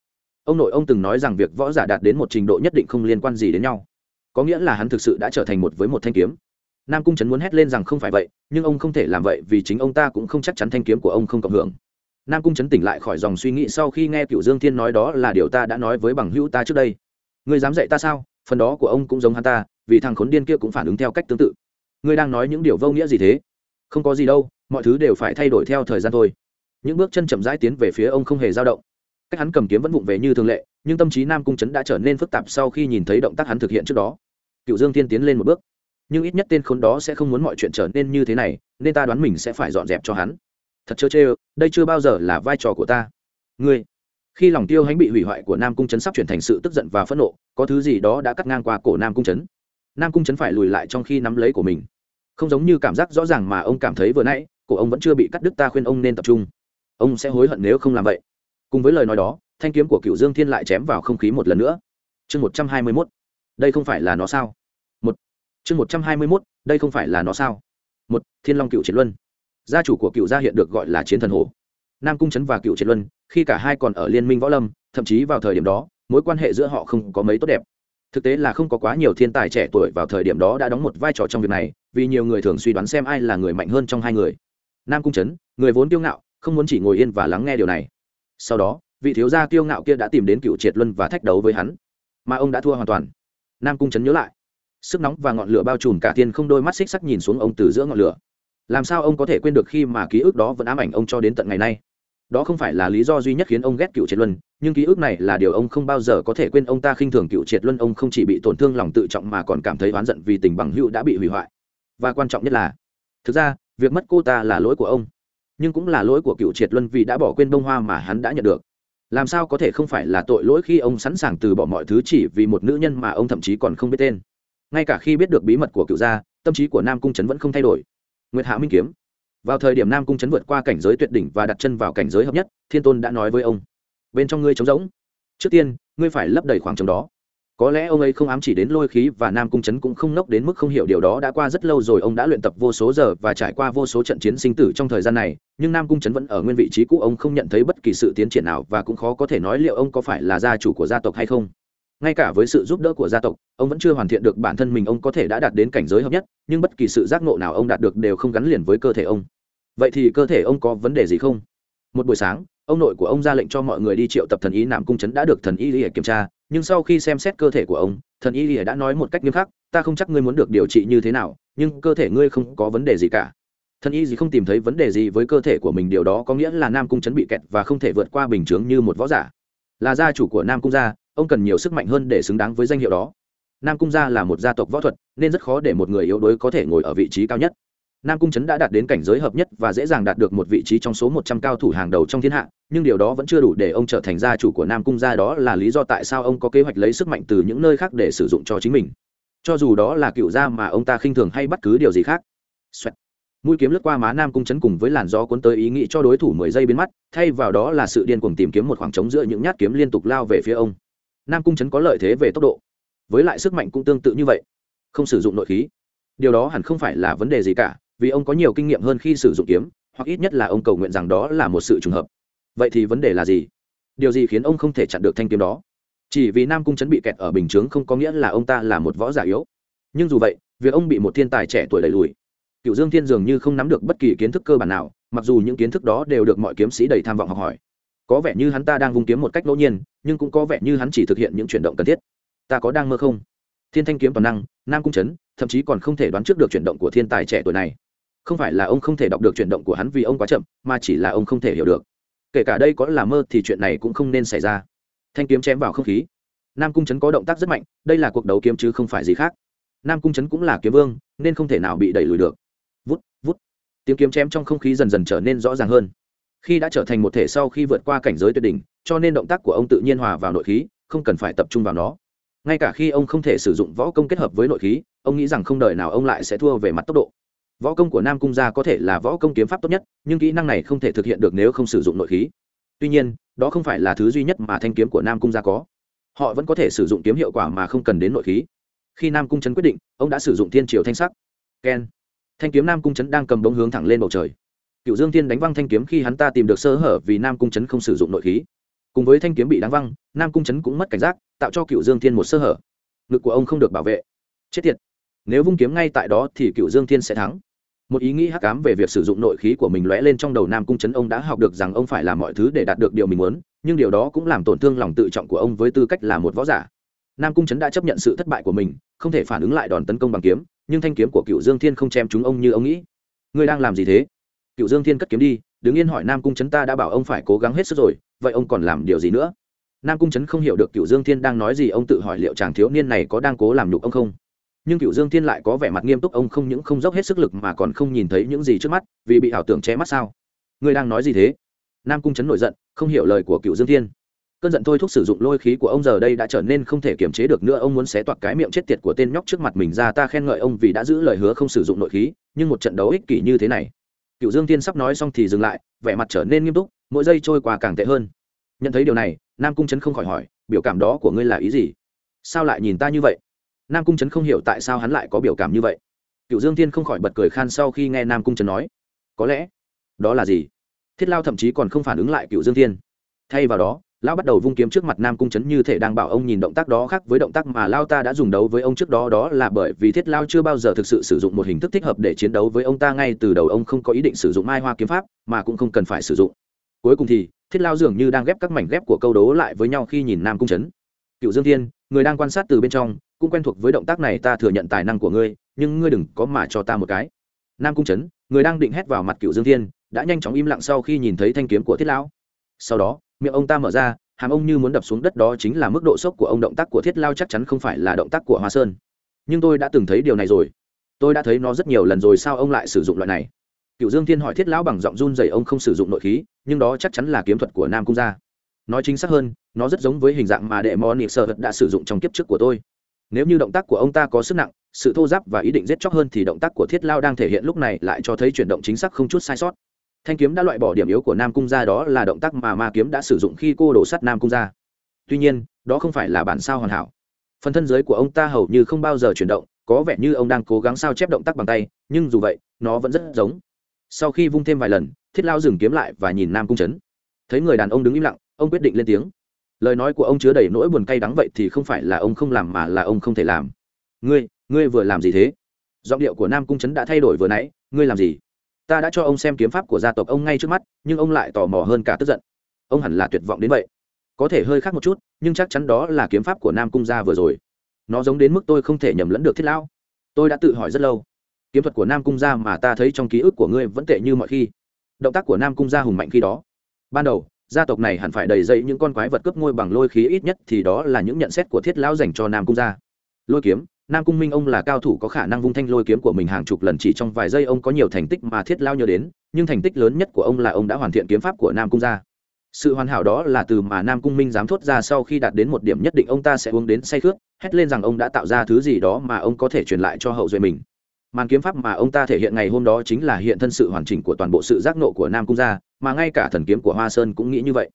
Ông nội ông từng nói rằng việc võ giả đạt đến một trình độ nhất định không liên quan gì đến nhau. Có nghĩa là hắn thực sự đã trở thành một với một thanh kiếm. Nam cung trấn muốn hét lên rằng không phải vậy, nhưng ông không thể làm vậy vì chính ông ta cũng không chắc chắn thanh kiếm của ông không cộng hưởng nam cung chấn tỉnh lại khỏi dòng suy nghĩ sau khi nghe cựu dương thiên nói đó là điều ta đã nói với bằng hữu ta trước đây. Ngươi dám dạy ta sao? Phần đó của ông cũng giống hắn ta, vì thằng khốn điên kia cũng phản ứng theo cách tương tự. Ngươi đang nói những điều vô nghĩa gì thế? Không có gì đâu, mọi thứ đều phải thay đổi theo thời gian thôi. Những bước chân chậm rãi tiến về phía ông không hề dao động. Cách hắn cầm kiếm vẫn vụng về như thường lệ, nhưng tâm trí nam cung trấn đã trở nên phức tạp sau khi nhìn thấy động tác hắn thực hiện trước đó. Cựu dương Thiên tiến lên một bước. Nhưng ít nhất tên khốn đó sẽ không muốn mọi chuyện trở nên như thế này, nên ta đoán mình sẽ phải dọn dẹp cho hắn thật chớ chê đây chưa bao giờ là vai trò của ta. Ngươi, khi lòng tiêu hãnh bị hủy hoại của nam cung trấn sắp chuyển thành sự tức giận và phẫn nộ, có thứ gì đó đã cắt ngang qua cổ nam cung trấn nam cung trấn phải lùi lại trong khi nắm lấy của mình. Không giống như cảm giác rõ ràng mà ông cảm thấy vừa nãy, cổ ông vẫn chưa bị cắt đứt, ta khuyên ông nên tập trung. Ông sẽ hối hận nếu không làm vậy. Cùng với lời nói đó, thanh kiếm của cựu dương thiên lại chém vào không khí một lần nữa. Chương một trăm hai mươi mốt. Đây không phải là nó sao? Một. Chương một trăm hai mươi mốt, đây không phải là nó sao? Một. Thiên long cựu chiến luân gia chủ của cựu gia hiện được gọi là chiến thần hồ. Nam cung trấn và cựu triệt luân, khi cả hai còn ở liên minh võ lâm, thậm chí vào thời điểm đó, mối quan hệ giữa họ không có mấy tốt đẹp. Thực tế là không có quá nhiều thiên tài trẻ tuổi vào thời điểm đó đã đóng một vai trò trong việc này, vì nhiều người thường suy đoán xem ai là người mạnh hơn trong hai người. Nam cung trấn người vốn kiêu ngạo, không muốn chỉ ngồi yên và lắng nghe điều này. Sau đó, vị thiếu gia kiêu ngạo kia đã tìm đến cựu triệt luân và thách đấu với hắn. Mà ông đã thua hoàn toàn. Nam cung trấn nhớ lại. Sức nóng và ngọn lửa bao trùm cả thiên không đôi mắt xích sắc nhìn xuống ông từ giữa ngọn lửa làm sao ông có thể quên được khi mà ký ức đó vẫn ám ảnh ông cho đến tận ngày nay? Đó không phải là lý do duy nhất khiến ông ghét cựu triệt luân, nhưng ký ức này là điều ông không bao giờ có thể quên. Ông ta khinh thường cựu triệt luân, ông không chỉ bị tổn thương lòng tự trọng mà còn cảm thấy oán giận vì tình bằng hữu đã bị hủy hoại. Và quan trọng nhất là, thực ra, việc mất cô ta là lỗi của ông, nhưng cũng là lỗi của cựu triệt luân vì đã bỏ quên bông hoa mà hắn đã nhận được. Làm sao có thể không phải là tội lỗi khi ông sẵn sàng từ bỏ mọi thứ chỉ vì một nữ nhân mà ông thậm chí còn không biết tên? Ngay cả khi biết được bí mật của cựu gia, tâm trí của nam cung trấn vẫn không thay đổi nguyệt hạ minh kiếm. Vào thời điểm nam cung Chấn vượt qua cảnh giới tuyệt đỉnh và đặt chân vào cảnh giới hợp nhất, thiên tôn đã nói với ông, bên trong ngươi trống rỗng. Trước tiên, ngươi phải lấp đầy khoảng trống đó. Có lẽ ông ấy không ám chỉ đến lôi khí và nam cung Chấn cũng không nốc đến mức không hiểu điều đó đã qua rất lâu rồi, ông đã luyện tập vô số giờ và trải qua vô số trận chiến sinh tử trong thời gian này, nhưng nam cung Chấn vẫn ở nguyên vị trí cũ, ông không nhận thấy bất kỳ sự tiến triển nào và cũng khó có thể nói liệu ông có phải là gia chủ của gia tộc hay không ngay cả với sự giúp đỡ của gia tộc, ông vẫn chưa hoàn thiện được bản thân mình ông có thể đã đạt đến cảnh giới hợp nhất, nhưng bất kỳ sự giác ngộ nào ông đạt được đều không gắn liền với cơ thể ông. Vậy thì cơ thể ông có vấn đề gì không? Một buổi sáng, ông nội của ông ra lệnh cho mọi người đi triệu tập thần y nam cung trấn đã được thần y lìa kiểm tra, nhưng sau khi xem xét cơ thể của ông, thần y lìa đã nói một cách nghiêm khắc, ta không chắc ngươi muốn được điều trị như thế nào, nhưng cơ thể ngươi không có vấn đề gì cả. Thần y gì không tìm thấy vấn đề gì với cơ thể của mình, điều đó có nghĩa là nam cung trấn bị kẹt và không thể vượt qua bình chướng như một võ giả. Là gia chủ của nam cung gia ông cần nhiều sức mạnh hơn để xứng đáng với danh hiệu đó nam cung gia là một gia tộc võ thuật, nên rất khó để một người yếu đuối có thể ngồi ở vị trí cao nhất nam cung trấn đã đạt đến cảnh giới hợp nhất và dễ dàng đạt được một vị trí trong số một trăm cao thủ hàng đầu trong thiên hạ, nhưng điều đó vẫn chưa đủ để ông trở thành gia chủ của nam cung gia, đó là lý do tại sao ông có kế hoạch lấy sức mạnh từ những nơi khác để sử dụng cho chính mình cho dù đó là cựu gia mà ông ta khinh thường hay bất cứ điều gì khác Xoẹt. mũi kiếm lướt qua má nam cung chấn cùng với làn gió cuốn tới ý nghĩ cho đối thủ mười giây biến mất. thay vào đó là sự điên cuồng tìm kiếm một khoảng trống giữa những nhát kiếm liên tục lao về phía ông nam cung chấn có lợi thế về tốc độ với lại sức mạnh cũng tương tự như vậy không sử dụng nội khí điều đó hẳn không phải là vấn đề gì cả vì ông có nhiều kinh nghiệm hơn khi sử dụng kiếm hoặc ít nhất là ông cầu nguyện rằng đó là một sự trùng hợp vậy thì vấn đề là gì điều gì khiến ông không thể chặn được thanh kiếm đó chỉ vì nam cung chấn bị kẹt ở bình chướng không có nghĩa là ông ta là một võ giả yếu nhưng dù vậy việc ông bị một thiên tài trẻ tuổi đẩy lùi cựu dương thiên dường như không nắm được bất kỳ kiến thức cơ bản nào mặc dù những kiến thức đó đều được mọi kiếm sĩ đầy tham vọng học hỏi có vẻ như hắn ta đang vung kiếm một cách ngẫu nhiên, nhưng cũng có vẻ như hắn chỉ thực hiện những chuyển động cần thiết. Ta có đang mơ không? Thiên thanh kiếm toàn năng, nam cung chấn, thậm chí còn không thể đoán trước được chuyển động của thiên tài trẻ tuổi này. Không phải là ông không thể đọc được chuyển động của hắn vì ông quá chậm, mà chỉ là ông không thể hiểu được. Kể cả đây có là mơ thì chuyện này cũng không nên xảy ra. Thanh kiếm chém vào không khí. Nam cung chấn có động tác rất mạnh, đây là cuộc đấu kiếm chứ không phải gì khác. Nam cung chấn cũng là kiếm vương, nên không thể nào bị đẩy lùi được. Vút vút. Tiếng kiếm chém trong không khí dần dần trở nên rõ ràng hơn khi đã trở thành một thể sau khi vượt qua cảnh giới tuyệt đỉnh, cho nên động tác của ông tự nhiên hòa vào nội khí, không cần phải tập trung vào nó. Ngay cả khi ông không thể sử dụng võ công kết hợp với nội khí, ông nghĩ rằng không đời nào ông lại sẽ thua về mặt tốc độ. Võ công của nam cung gia có thể là võ công kiếm pháp tốt nhất, nhưng kỹ năng này không thể thực hiện được nếu không sử dụng nội khí. Tuy nhiên, đó không phải là thứ duy nhất mà thanh kiếm của nam cung gia có. Họ vẫn có thể sử dụng kiếm hiệu quả mà không cần đến nội khí. Khi nam cung trấn quyết định, ông đã sử dụng thiên triều thanh sắc. Ken. Thanh kiếm nam cung trấn đang cầm bóng hướng thẳng lên bầu trời cựu dương thiên đánh văng thanh kiếm khi hắn ta tìm được sơ hở vì nam cung trấn không sử dụng nội khí. Cùng với thanh kiếm bị đánh văng, nam cung trấn cũng mất cảnh giác, tạo cho cựu dương thiên một sơ hở. Ngực của ông không được bảo vệ. Chết thiệt nếu vung kiếm ngay tại đó thì cựu dương thiên sẽ thắng. Một ý nghĩ hắc ám về việc sử dụng nội khí của mình lóe lên trong đầu nam cung trấn ông đã học được rằng ông phải làm mọi thứ để đạt được điều mình muốn, nhưng điều đó cũng làm tổn thương lòng tự trọng của ông với tư cách là một võ giả. Nam cung trấn đã chấp nhận sự thất bại của mình, không thể phản ứng lại đòn tấn công bằng kiếm, nhưng thanh kiếm của cựu dương thiên không chém chúng ông như ông nghĩ. Ngươi đang làm gì thế? Cựu dương thiên cất kiếm đi, đứng yên hỏi nam cung trấn ta đã bảo ông phải cố gắng hết sức rồi, vậy ông còn làm điều gì nữa? Nam cung trấn không hiểu được cựu dương thiên đang nói gì, ông tự hỏi liệu chàng thiếu niên này có đang cố làm nhục ông không? Nhưng cựu dương thiên lại có vẻ mặt nghiêm túc, ông không những không dốc hết sức lực mà còn không nhìn thấy những gì trước mắt, vì bị ảo tưởng che mắt sao? Ngươi đang nói gì thế? Nam cung trấn nổi giận, không hiểu lời của cựu dương thiên. Cơn giận thôi thúc sử dụng lôi khí của ông giờ đây đã trở nên không thể kiềm chế được nữa, ông muốn xé toạc cái miệng chết tiệt của tên nhóc trước mặt mình ra, ta khen ngợi ông vì đã giữ lời hứa không sử dụng nội khí, nhưng một trận đấu ích kỷ như thế này cựu dương thiên sắp nói xong thì dừng lại, vẻ mặt trở nên nghiêm túc, mỗi giây trôi qua càng tệ hơn. Nhận thấy điều này, nam cung trấn không khỏi hỏi, biểu cảm đó của ngươi là ý gì? Sao lại nhìn ta như vậy? Nam cung trấn không hiểu tại sao hắn lại có biểu cảm như vậy. Cựu dương thiên không khỏi bật cười khan sau khi nghe nam cung trấn nói, có lẽ đó là gì? Thiết lao thậm chí còn không phản ứng lại cựu dương thiên. Thay vào đó lão bắt đầu vung kiếm trước mặt nam cung Chấn như thể đang bảo ông nhìn động tác đó khác với động tác mà lao ta đã dùng đấu với ông trước đó đó là bởi vì thiết lao chưa bao giờ thực sự sử dụng một hình thức thích hợp để chiến đấu với ông ta ngay từ đầu ông không có ý định sử dụng mai hoa kiếm pháp mà cũng không cần phải sử dụng. Cuối cùng thì thiết lao dường như đang ghép các mảnh ghép của câu đố lại với nhau khi nhìn nam cung Chấn. cựu dương thiên người đang quan sát từ bên trong cũng quen thuộc với động tác này ta thừa nhận tài năng của ngươi nhưng ngươi đừng có mà cho ta một cái. Nam cung Chấn, người đang định hét vào mặt cựu dương thiên đã nhanh chóng im lặng sau khi nhìn thấy thanh kiếm của thiết lão sau đó miệng ông ta mở ra, hàm ông như muốn đập xuống đất đó chính là mức độ sốc của ông động tác của thiết lao chắc chắn không phải là động tác của hoa sơn. Nhưng tôi đã từng thấy điều này rồi. Tôi đã thấy nó rất nhiều lần rồi sao ông lại sử dụng loại này? Cựu dương thiên hỏi thiết lão bằng giọng run dày ông không sử dụng nội khí, nhưng đó chắc chắn là kiếm thuật của nam cung gia. Nói chính xác hơn, nó rất giống với hình dạng mà đệ món nịp sợ đã sử dụng trong kiếp trước của tôi. Nếu như động tác của ông ta có sức nặng, sự thô giáp và ý định giết chóc hơn thì động tác của thiết lao đang thể hiện lúc này lại cho thấy chuyển động chính xác không chút sai sót thanh kiếm đã loại bỏ điểm yếu của nam cung gia, đó là động tác mà ma kiếm đã sử dụng khi cô đổ sắt nam cung gia. Tuy nhiên, đó không phải là bản sao hoàn hảo. Phần thân dưới của ông ta hầu như không bao giờ chuyển động, có vẻ như ông đang cố gắng sao chép động tác bằng tay, nhưng dù vậy, nó vẫn rất giống. Sau khi vung thêm vài lần, thiết lao dừng kiếm lại và nhìn nam cung trấn. Thấy người đàn ông đứng im lặng, ông quyết định lên tiếng. Lời nói của ông chứa đầy nỗi buồn cay đắng vậy thì không phải là ông không làm mà là ông không thể làm. Ngươi ngươi vừa làm gì thế? Giọng điệu của nam cung trấn đã thay đổi vừa nãy, ngươi làm gì? Ta đã cho ông xem kiếm pháp của gia tộc ông ngay trước mắt, nhưng ông lại tò mò hơn cả tức giận. Ông hẳn là tuyệt vọng đến vậy. Có thể hơi khác một chút, nhưng chắc chắn đó là kiếm pháp của nam cung gia vừa rồi. Nó giống đến mức tôi không thể nhầm lẫn được thiết lão. Tôi đã tự hỏi rất lâu. Kiếm thuật của nam cung gia mà ta thấy trong ký ức của ngươi vẫn tệ như mọi khi. Động tác của nam cung gia hùng mạnh khi đó. Ban đầu, gia tộc này hẳn phải đầy dậy những con quái vật cướp ngôi bằng lôi khí ít nhất thì đó là những nhận xét của thiết lão dành cho nam cung gia. Lôi kiếm nam cung minh ông là cao thủ có khả năng vung thanh lôi kiếm của mình hàng chục lần, chỉ trong vài giây ông có nhiều thành tích mà thiết lao nhớ đến, nhưng thành tích lớn nhất của ông là ông đã hoàn thiện kiếm pháp của nam cung gia. Sự hoàn hảo đó là từ mà nam cung minh dám thốt ra sau khi đạt đến một điểm nhất định, ông ta sẽ uống đến say khước hét lên rằng ông đã tạo ra thứ gì đó mà ông có thể truyền lại cho hậu duệ mình. Màn kiếm pháp mà ông ta thể hiện ngày hôm đó chính là hiện thân sự hoàn chỉnh của toàn bộ sự giác nộ của nam cung gia, mà ngay cả thần kiếm của hoa sơn cũng nghĩ như vậy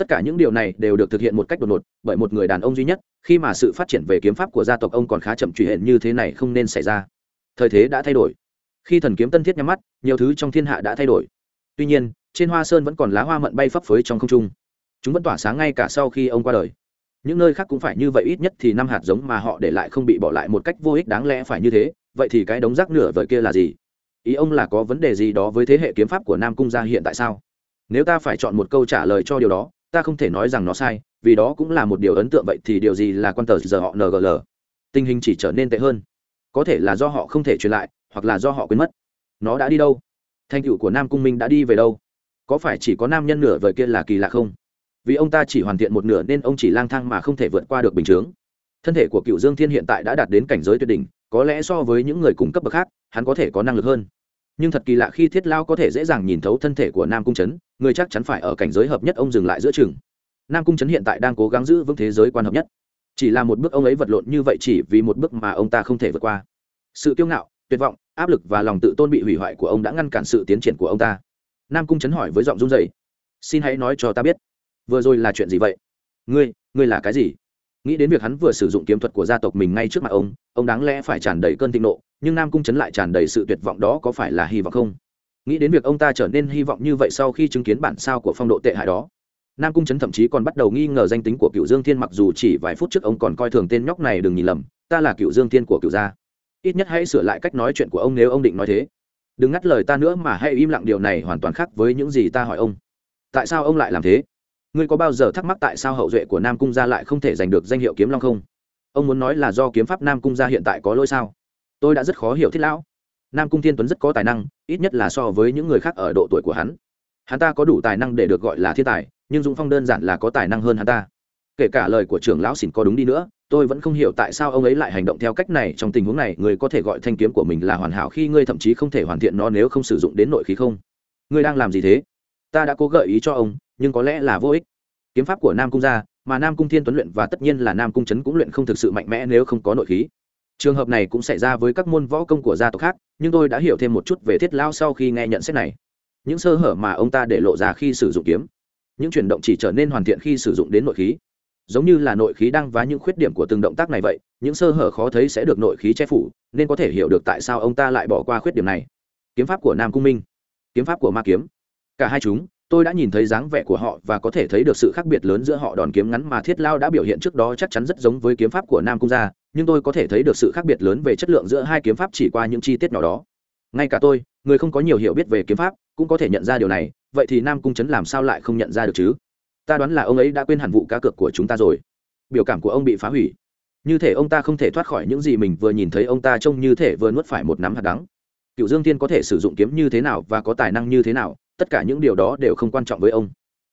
tất cả những điều này đều được thực hiện một cách đột ngột, bởi một người đàn ông duy nhất, khi mà sự phát triển về kiếm pháp của gia tộc ông còn khá chậm, truy hẹn như thế này không nên xảy ra. Thời thế đã thay đổi. Khi thần kiếm tân thiết nhắm mắt, nhiều thứ trong thiên hạ đã thay đổi. Tuy nhiên, trên hoa sơn vẫn còn lá hoa mận bay phấp phới trong không trung. Chúng vẫn tỏa sáng ngay cả sau khi ông qua đời. Những nơi khác cũng phải như vậy, ít nhất thì năm hạt giống mà họ để lại không bị bỏ lại một cách vô ích đáng lẽ phải như thế, vậy thì cái đống rác nửa vời kia là gì? Ý ông là có vấn đề gì đó với thế hệ kiếm pháp của nam cung gia hiện tại sao? Nếu ta phải chọn một câu trả lời cho điều đó ta không thể nói rằng nó sai, vì đó cũng là một điều ấn tượng vậy thì điều gì là quan tờ giờ họ ngl tình hình chỉ trở nên tệ hơn. Có thể là do họ không thể truyền lại, hoặc là do họ quên mất. Nó đã đi đâu? Thành tựu của nam cung minh đã đi về đâu? Có phải chỉ có nam nhân nửa vời kia là kỳ lạ không? Vì ông ta chỉ hoàn thiện một nửa nên ông chỉ lang thang mà không thể vượt qua được bình chướng. Thân thể của cựu dương thiên hiện tại đã đạt đến cảnh giới tuyệt đỉnh, có lẽ so với những người cùng cấp bậc khác, hắn có thể có năng lực hơn nhưng thật kỳ lạ khi thiết lao có thể dễ dàng nhìn thấu thân thể của nam cung trấn, người chắc chắn phải ở cảnh giới hợp nhất ông dừng lại giữa chừng. Nam cung trấn hiện tại đang cố gắng giữ vững thế giới quan hợp nhất. Chỉ là một bước ông ấy vật lộn như vậy chỉ vì một bước mà ông ta không thể vượt qua. Sự kiêu ngạo, tuyệt vọng, áp lực và lòng tự tôn bị hủy hoại của ông đã ngăn cản sự tiến triển của ông ta. Nam cung trấn hỏi với giọng run rẩy. Xin hãy nói cho ta biết, vừa rồi là chuyện gì vậy? Ngươi ngươi là cái gì? Nghĩ đến việc hắn vừa sử dụng kiếm thuật của gia tộc mình ngay trước mặt ông ông đáng lẽ phải tràn đầy cơn thịnh nộ nhưng nam cung Trấn lại tràn đầy sự tuyệt vọng đó có phải là hy vọng không? Nghĩ đến việc ông ta trở nên hy vọng như vậy sau khi chứng kiến bản sao của phong độ tệ hại đó, nam cung Trấn thậm chí còn bắt đầu nghi ngờ danh tính của cựu dương thiên mặc dù chỉ vài phút trước ông còn coi thường tên nhóc này đừng nhìn lầm, ta là cựu dương thiên của cựu gia. Ít nhất hãy sửa lại cách nói chuyện của ông nếu ông định nói thế. Đừng ngắt lời ta nữa mà hãy im lặng điều này hoàn toàn khác với những gì ta hỏi ông. Tại sao ông lại làm thế? Ngươi có bao giờ thắc mắc tại sao hậu duệ của nam cung gia lại không thể giành được danh hiệu kiếm long không? Ông muốn nói là do kiếm pháp nam cung gia hiện tại có lỗi sao? Tôi đã rất khó hiểu thiết lão. Nam cung thiên tuấn rất có tài năng, ít nhất là so với những người khác ở độ tuổi của hắn. Hắn ta có đủ tài năng để được gọi là thiên tài, nhưng dũng phong đơn giản là có tài năng hơn hắn ta. Kể cả lời của trưởng lão xỉn có đúng đi nữa, tôi vẫn không hiểu tại sao ông ấy lại hành động theo cách này. Trong tình huống này, người có thể gọi thanh kiếm của mình là hoàn hảo khi ngươi thậm chí không thể hoàn thiện nó nếu không sử dụng đến nội khí không. Ngươi đang làm gì thế? Ta đã cố gợi ý cho ông, nhưng có lẽ là vô ích. Kiếm pháp của nam cung gia mà nam cung thiên tuấn luyện và tất nhiên là nam cung trấn cũng luyện không thực sự mạnh mẽ nếu không có nội khí trường hợp này cũng xảy ra với các môn võ công của gia tộc khác, nhưng tôi đã hiểu thêm một chút về thiết lao sau khi nghe nhận xét này. Những sơ hở mà ông ta để lộ ra khi sử dụng kiếm. Những chuyển động chỉ trở nên hoàn thiện khi sử dụng đến nội khí. Giống như là nội khí đang vá những khuyết điểm của từng động tác này vậy, những sơ hở khó thấy sẽ được nội khí che phủ, nên có thể hiểu được tại sao ông ta lại bỏ qua khuyết điểm này. Kiếm pháp của nam cung minh. Kiếm pháp của ma kiếm. Cả hai chúng, tôi đã nhìn thấy dáng vẻ của họ và có thể thấy được sự khác biệt lớn giữa họ đòn kiếm ngắn mà thiết lao đã biểu hiện trước đó chắc chắn rất giống với kiếm pháp của nam cung gia nhưng tôi có thể thấy được sự khác biệt lớn về chất lượng giữa hai kiếm pháp chỉ qua những chi tiết nhỏ đó. Ngay cả tôi, người không có nhiều hiểu biết về kiếm pháp, cũng có thể nhận ra điều này, vậy thì nam cung trấn làm sao lại không nhận ra được chứ? Ta đoán là ông ấy đã quên hẳn vụ cá cược của chúng ta rồi. Biểu cảm của ông bị phá hủy. Như thể ông ta không thể thoát khỏi những gì mình vừa nhìn thấy, ông ta trông như thể vừa nuốt phải một nắm hạt đắng. Cựu dương tiên có thể sử dụng kiếm như thế nào và có tài năng như thế nào, tất cả những điều đó đều không quan trọng với ông.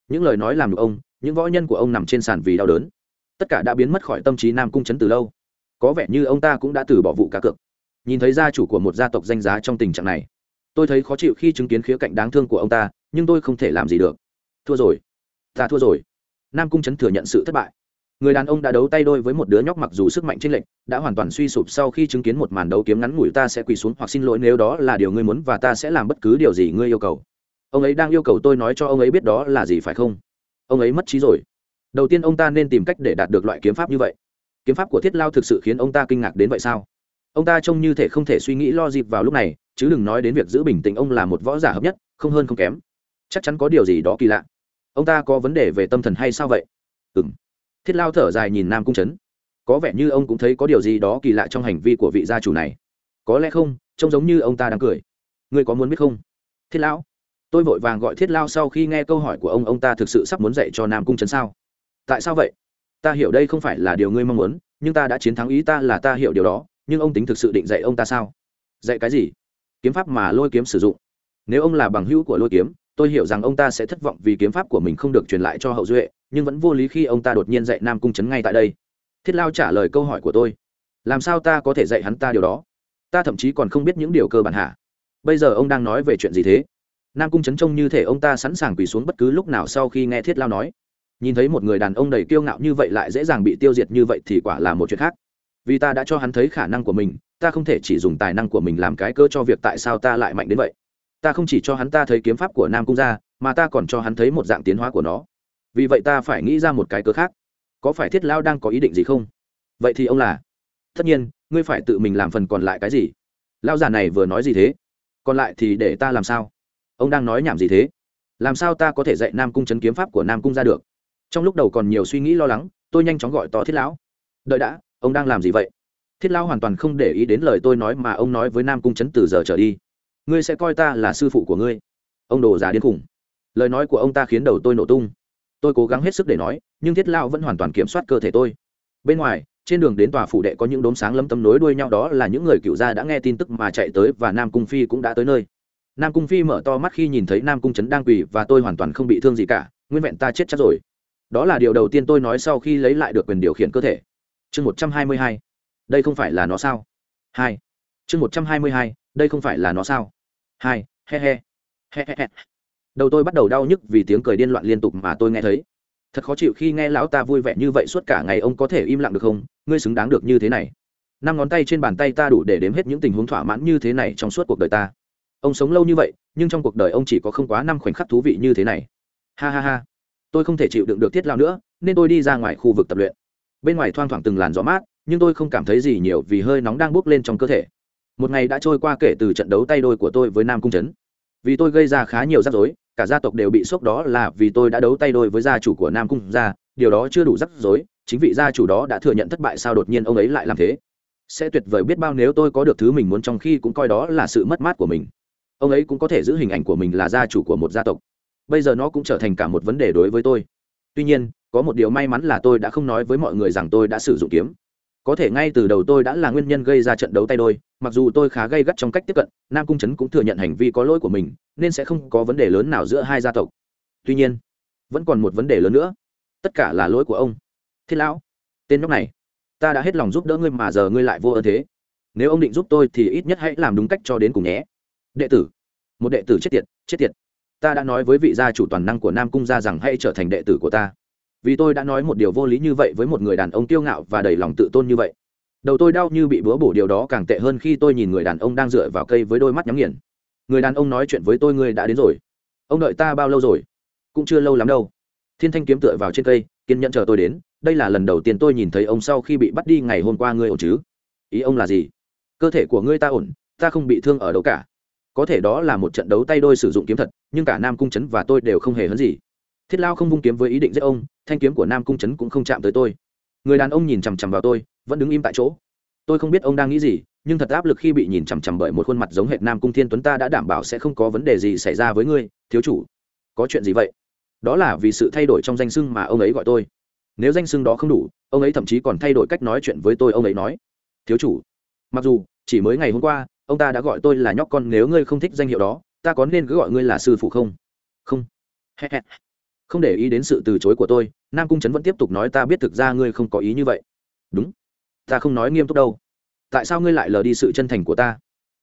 Những lời nói làm được ông, những võ nhân của ông nằm trên sàn vì đau đớn. Tất cả đã biến mất khỏi tâm trí nam cung trấn từ lâu có vẻ như ông ta cũng đã từ bỏ vụ cá cược. Nhìn thấy gia chủ của một gia tộc danh giá trong tình trạng này, tôi thấy khó chịu khi chứng kiến khía cạnh đáng thương của ông ta, nhưng tôi không thể làm gì được. Thua rồi. Ta thua rồi. Nam cung trấn thừa nhận sự thất bại. Người đàn ông đã đấu tay đôi với một đứa nhóc mặc dù sức mạnh t r ê n lệch, đã hoàn toàn suy sụp sau khi chứng kiến một màn đấu kiếm ngắn ngủi ta sẽ quỳ xuống hoặc xin lỗi nếu đó là điều ngươi muốn và ta sẽ làm bất cứ điều gì ngươi yêu cầu. Ông ấy đang yêu cầu tôi nói cho ông ấy biết đó là gì phải không? Ông ấy mất trí rồi. Đầu tiên ông ta nên tìm cách để đạt được loại kiếm pháp như vậy kiếm pháp của thiết lao thực sự khiến ông ta kinh ngạc đến vậy sao? Ông ta trông như thể không thể suy nghĩ lo dịp vào lúc này, chứ đừng nói đến việc giữ bình tĩnh, ông là một võ giả hợp nhất, không hơn không kém. Chắc chắn có điều gì đó kỳ lạ. Ông ta có vấn đề về tâm thần hay sao vậy? Ừ m thiết lao thở dài nhìn nam cung trấn. Có vẻ như ông cũng thấy có điều gì đó kỳ lạ trong hành vi của vị gia chủ này. Có lẽ không, trông giống như ông ta đang cười. Ngươi có muốn biết không? Thiết lão tôi vội vàng gọi thiết lao sau khi nghe câu hỏi của ông ông ta thực sự sắp muốn dạy cho nam cung trấn sao? Tại sao vậy? Ta hiểu đây không phải là điều ngươi mong muốn, nhưng ta đã chiến thắng ý ta là ta hiểu điều đó, nhưng ông tính thực sự định dạy ông ta sao? Dạy cái gì? Kiếm pháp mà lôi kiếm sử dụng. Nếu ông là bằng hữu của lôi kiếm, tôi hiểu rằng ông ta sẽ thất vọng vì kiếm pháp của mình không được truyền lại cho hậu duệ, nhưng vẫn vô lý khi ông ta đột nhiên dạy nam cung trấn ngay tại đây. Thiết lao trả lời câu hỏi của tôi. Làm sao ta có thể dạy hắn ta điều đó? Ta thậm chí còn không biết những điều cơ bản hạ bây giờ ông đang nói về chuyện gì thế? Nam cung trấn trông như thể ông ta sẵn sàng quỳ xuống bất cứ lúc nào sau khi nghe thiết lao nói nhìn thấy một người đàn ông đầy kiêu ngạo như vậy lại dễ dàng bị tiêu diệt như vậy thì quả là một chuyện khác. Vì ta đã cho hắn thấy khả năng của mình, ta không thể chỉ dùng tài năng của mình làm cái cơ cho việc tại sao ta lại mạnh đến vậy. Ta không chỉ cho hắn ta thấy kiếm pháp của nam cung ra mà ta còn cho hắn thấy một dạng tiến hóa của nó. Vì vậy ta phải nghĩ ra một cái cơ khác. Có phải thiết lao đang có ý định gì không? Vậy thì ông là? Tất nhiên, ngươi phải tự mình làm phần còn lại cái gì? Lao già này vừa nói gì thế? Còn lại thì để ta làm sao? Ông đang nói nhảm gì thế? Làm sao ta có thể dạy nam cung chấn kiếm pháp của nam cung ra được? Trong lúc đầu còn nhiều suy nghĩ lo lắng, tôi nhanh chóng gọi to thiết lão. Đợi đã, ông đang làm gì vậy? Thiết lão hoàn toàn không để ý đến lời tôi nói mà ông nói với nam cung chấn từ giờ trở đi. Ngươi sẽ coi ta là sư phụ của ngươi. Ông đồ già điên khủng lời nói của ông ta khiến đầu tôi nổ tung. Tôi cố gắng hết sức để nói, nhưng thiết Lão vẫn hoàn toàn kiểm soát cơ thể tôi. Bên ngoài, trên đường đến tòa phủ đệ có những đốm sáng lấm tấm nối đuôi nhau, đó là những người cựu gia đã nghe tin tức mà chạy tới và nam cung phi cũng đã tới nơi. Nam cung phi mở to mắt khi nhìn thấy nam cung trấn đang quỳ và tôi hoàn toàn không bị thương gì cả. Nguyên vẹn ta chết chắc rồi đó là điều đầu tiên tôi nói sau khi lấy lại được quyền điều khiển cơ thể. Chương một trăm hai mươi hai. Đây không phải là nó sao? Hai. Chương một trăm hai mươi hai, đây không phải là nó sao? Hai. He he. He he he. Đầu tôi bắt đầu đau nhức vì tiếng cười điên loạn liên tục mà tôi nghe thấy. Thật khó chịu khi nghe lão ta vui vẻ như vậy suốt cả ngày ông có thể im lặng được không? Ngươi xứng đáng được như thế này. Năm ngón tay trên bàn tay ta đủ để đếm hết những tình huống thỏa mãn như thế này trong suốt cuộc đời ta. Ông sống lâu như vậy, nhưng trong cuộc đời ông chỉ có không quá năm khoảnh khắc thú vị như thế này. Ha ha ha tôi không thể chịu đựng được thiết lao nữa, nên tôi đi ra ngoài khu vực tập luyện. Bên ngoài thoang thoảng từng làn gió mát, nhưng tôi không cảm thấy gì nhiều vì hơi nóng đang bốc lên trong cơ thể. Một ngày đã trôi qua kể từ trận đấu tay đôi của tôi với nam cung trấn vì tôi gây ra khá nhiều rắc rối, cả gia tộc đều bị sốc đó là vì tôi đã đấu tay đôi với gia chủ của nam cung gia, điều đó chưa đủ rắc rối, chính vị gia chủ đó đã thừa nhận thất bại sao đột nhiên ông ấy lại làm thế. Sẽ tuyệt vời biết bao nếu tôi có được thứ mình muốn trong khi cũng coi đó là sự mất mát của mình. Ông ấy cũng có thể giữ hình ảnh của mình là gia chủ của một gia tộc bây giờ nó cũng trở thành cả một vấn đề đối với tôi. Tuy nhiên, có một điều may mắn là tôi đã không nói với mọi người rằng tôi đã sử dụng kiếm. Có thể ngay từ đầu tôi đã là nguyên nhân gây ra trận đấu tay đôi, mặc dù tôi khá gây gắt trong cách tiếp cận, nam cung trấn cũng thừa nhận hành vi có lỗi của mình, nên sẽ không có vấn đề lớn nào giữa hai gia tộc. Tuy nhiên, vẫn còn một vấn đề lớn nữa. Tất cả là lỗi của ông. Thiết lão, tên nhóc này, ta đã hết lòng giúp đỡ ngươi mà giờ ngươi lại vô ơn thế. Nếu ông định giúp tôi thì ít nhất hãy làm đúng cách cho đến cùng nhé. Đệ tử, một đệ tử chết tiệt chết tiệt ta đã nói với vị gia chủ toàn năng của nam cung gia rằng hãy trở thành đệ tử của ta. Vì tôi đã nói một điều vô lý như vậy với một người đàn ông kiêu ngạo và đầy lòng tự tôn như vậy. Đầu tôi đau như bị búa bổ điều đó càng tệ hơn khi tôi nhìn người đàn ông đang dựa vào cây với đôi mắt nhắm nghiền. Người đàn ông nói chuyện với tôi ngươi đã đến rồi. Ông đợi ta bao lâu rồi? Cũng chưa lâu lắm đâu. Thiên thanh kiếm tựa vào trên cây, kiên nhẫn chờ tôi đến. Đây là lần đầu tiên tôi nhìn thấy ông sau khi bị bắt đi ngày hôm qua ngươi ổn chứ? Ý ông là gì? Cơ thể của ngươi ta ổn, ta không bị thương ở đâu cả có thể đó là một trận đấu tay đôi sử dụng kiếm thật, nhưng cả nam cung trấn và tôi đều không hề hấn gì. Thiết lao không vung kiếm với ý định giết ông, thanh kiếm của nam cung trấn cũng không chạm tới tôi. Người đàn ông nhìn chằm chằm vào tôi, vẫn đứng im tại chỗ. Tôi không biết ông đang nghĩ gì, nhưng thật áp lực khi bị nhìn chằm chằm bởi một khuôn mặt giống hệt nam cung thiên tuấn ta đã đảm bảo sẽ không có vấn đề gì xảy ra với ngươi, thiếu chủ. Có chuyện gì vậy? Đó là vì sự thay đổi trong danh xưng mà ông ấy gọi tôi. Nếu danh xưng đó không đủ, ông ấy thậm chí còn thay đổi cách nói chuyện với tôi, ông ấy nói. Thiếu chủ, mặc dù chỉ mới ngày hôm qua ông ta đã gọi tôi là nhóc con nếu ngươi không thích danh hiệu đó, ta có nên cứ gọi ngươi là sư phụ không? Không. Không để ý đến sự từ chối của tôi, nam cung trấn vẫn tiếp tục nói ta biết thực ra ngươi không có ý như vậy. Đúng. Ta không nói nghiêm túc đâu. Tại sao ngươi lại lờ đi sự chân thành của ta?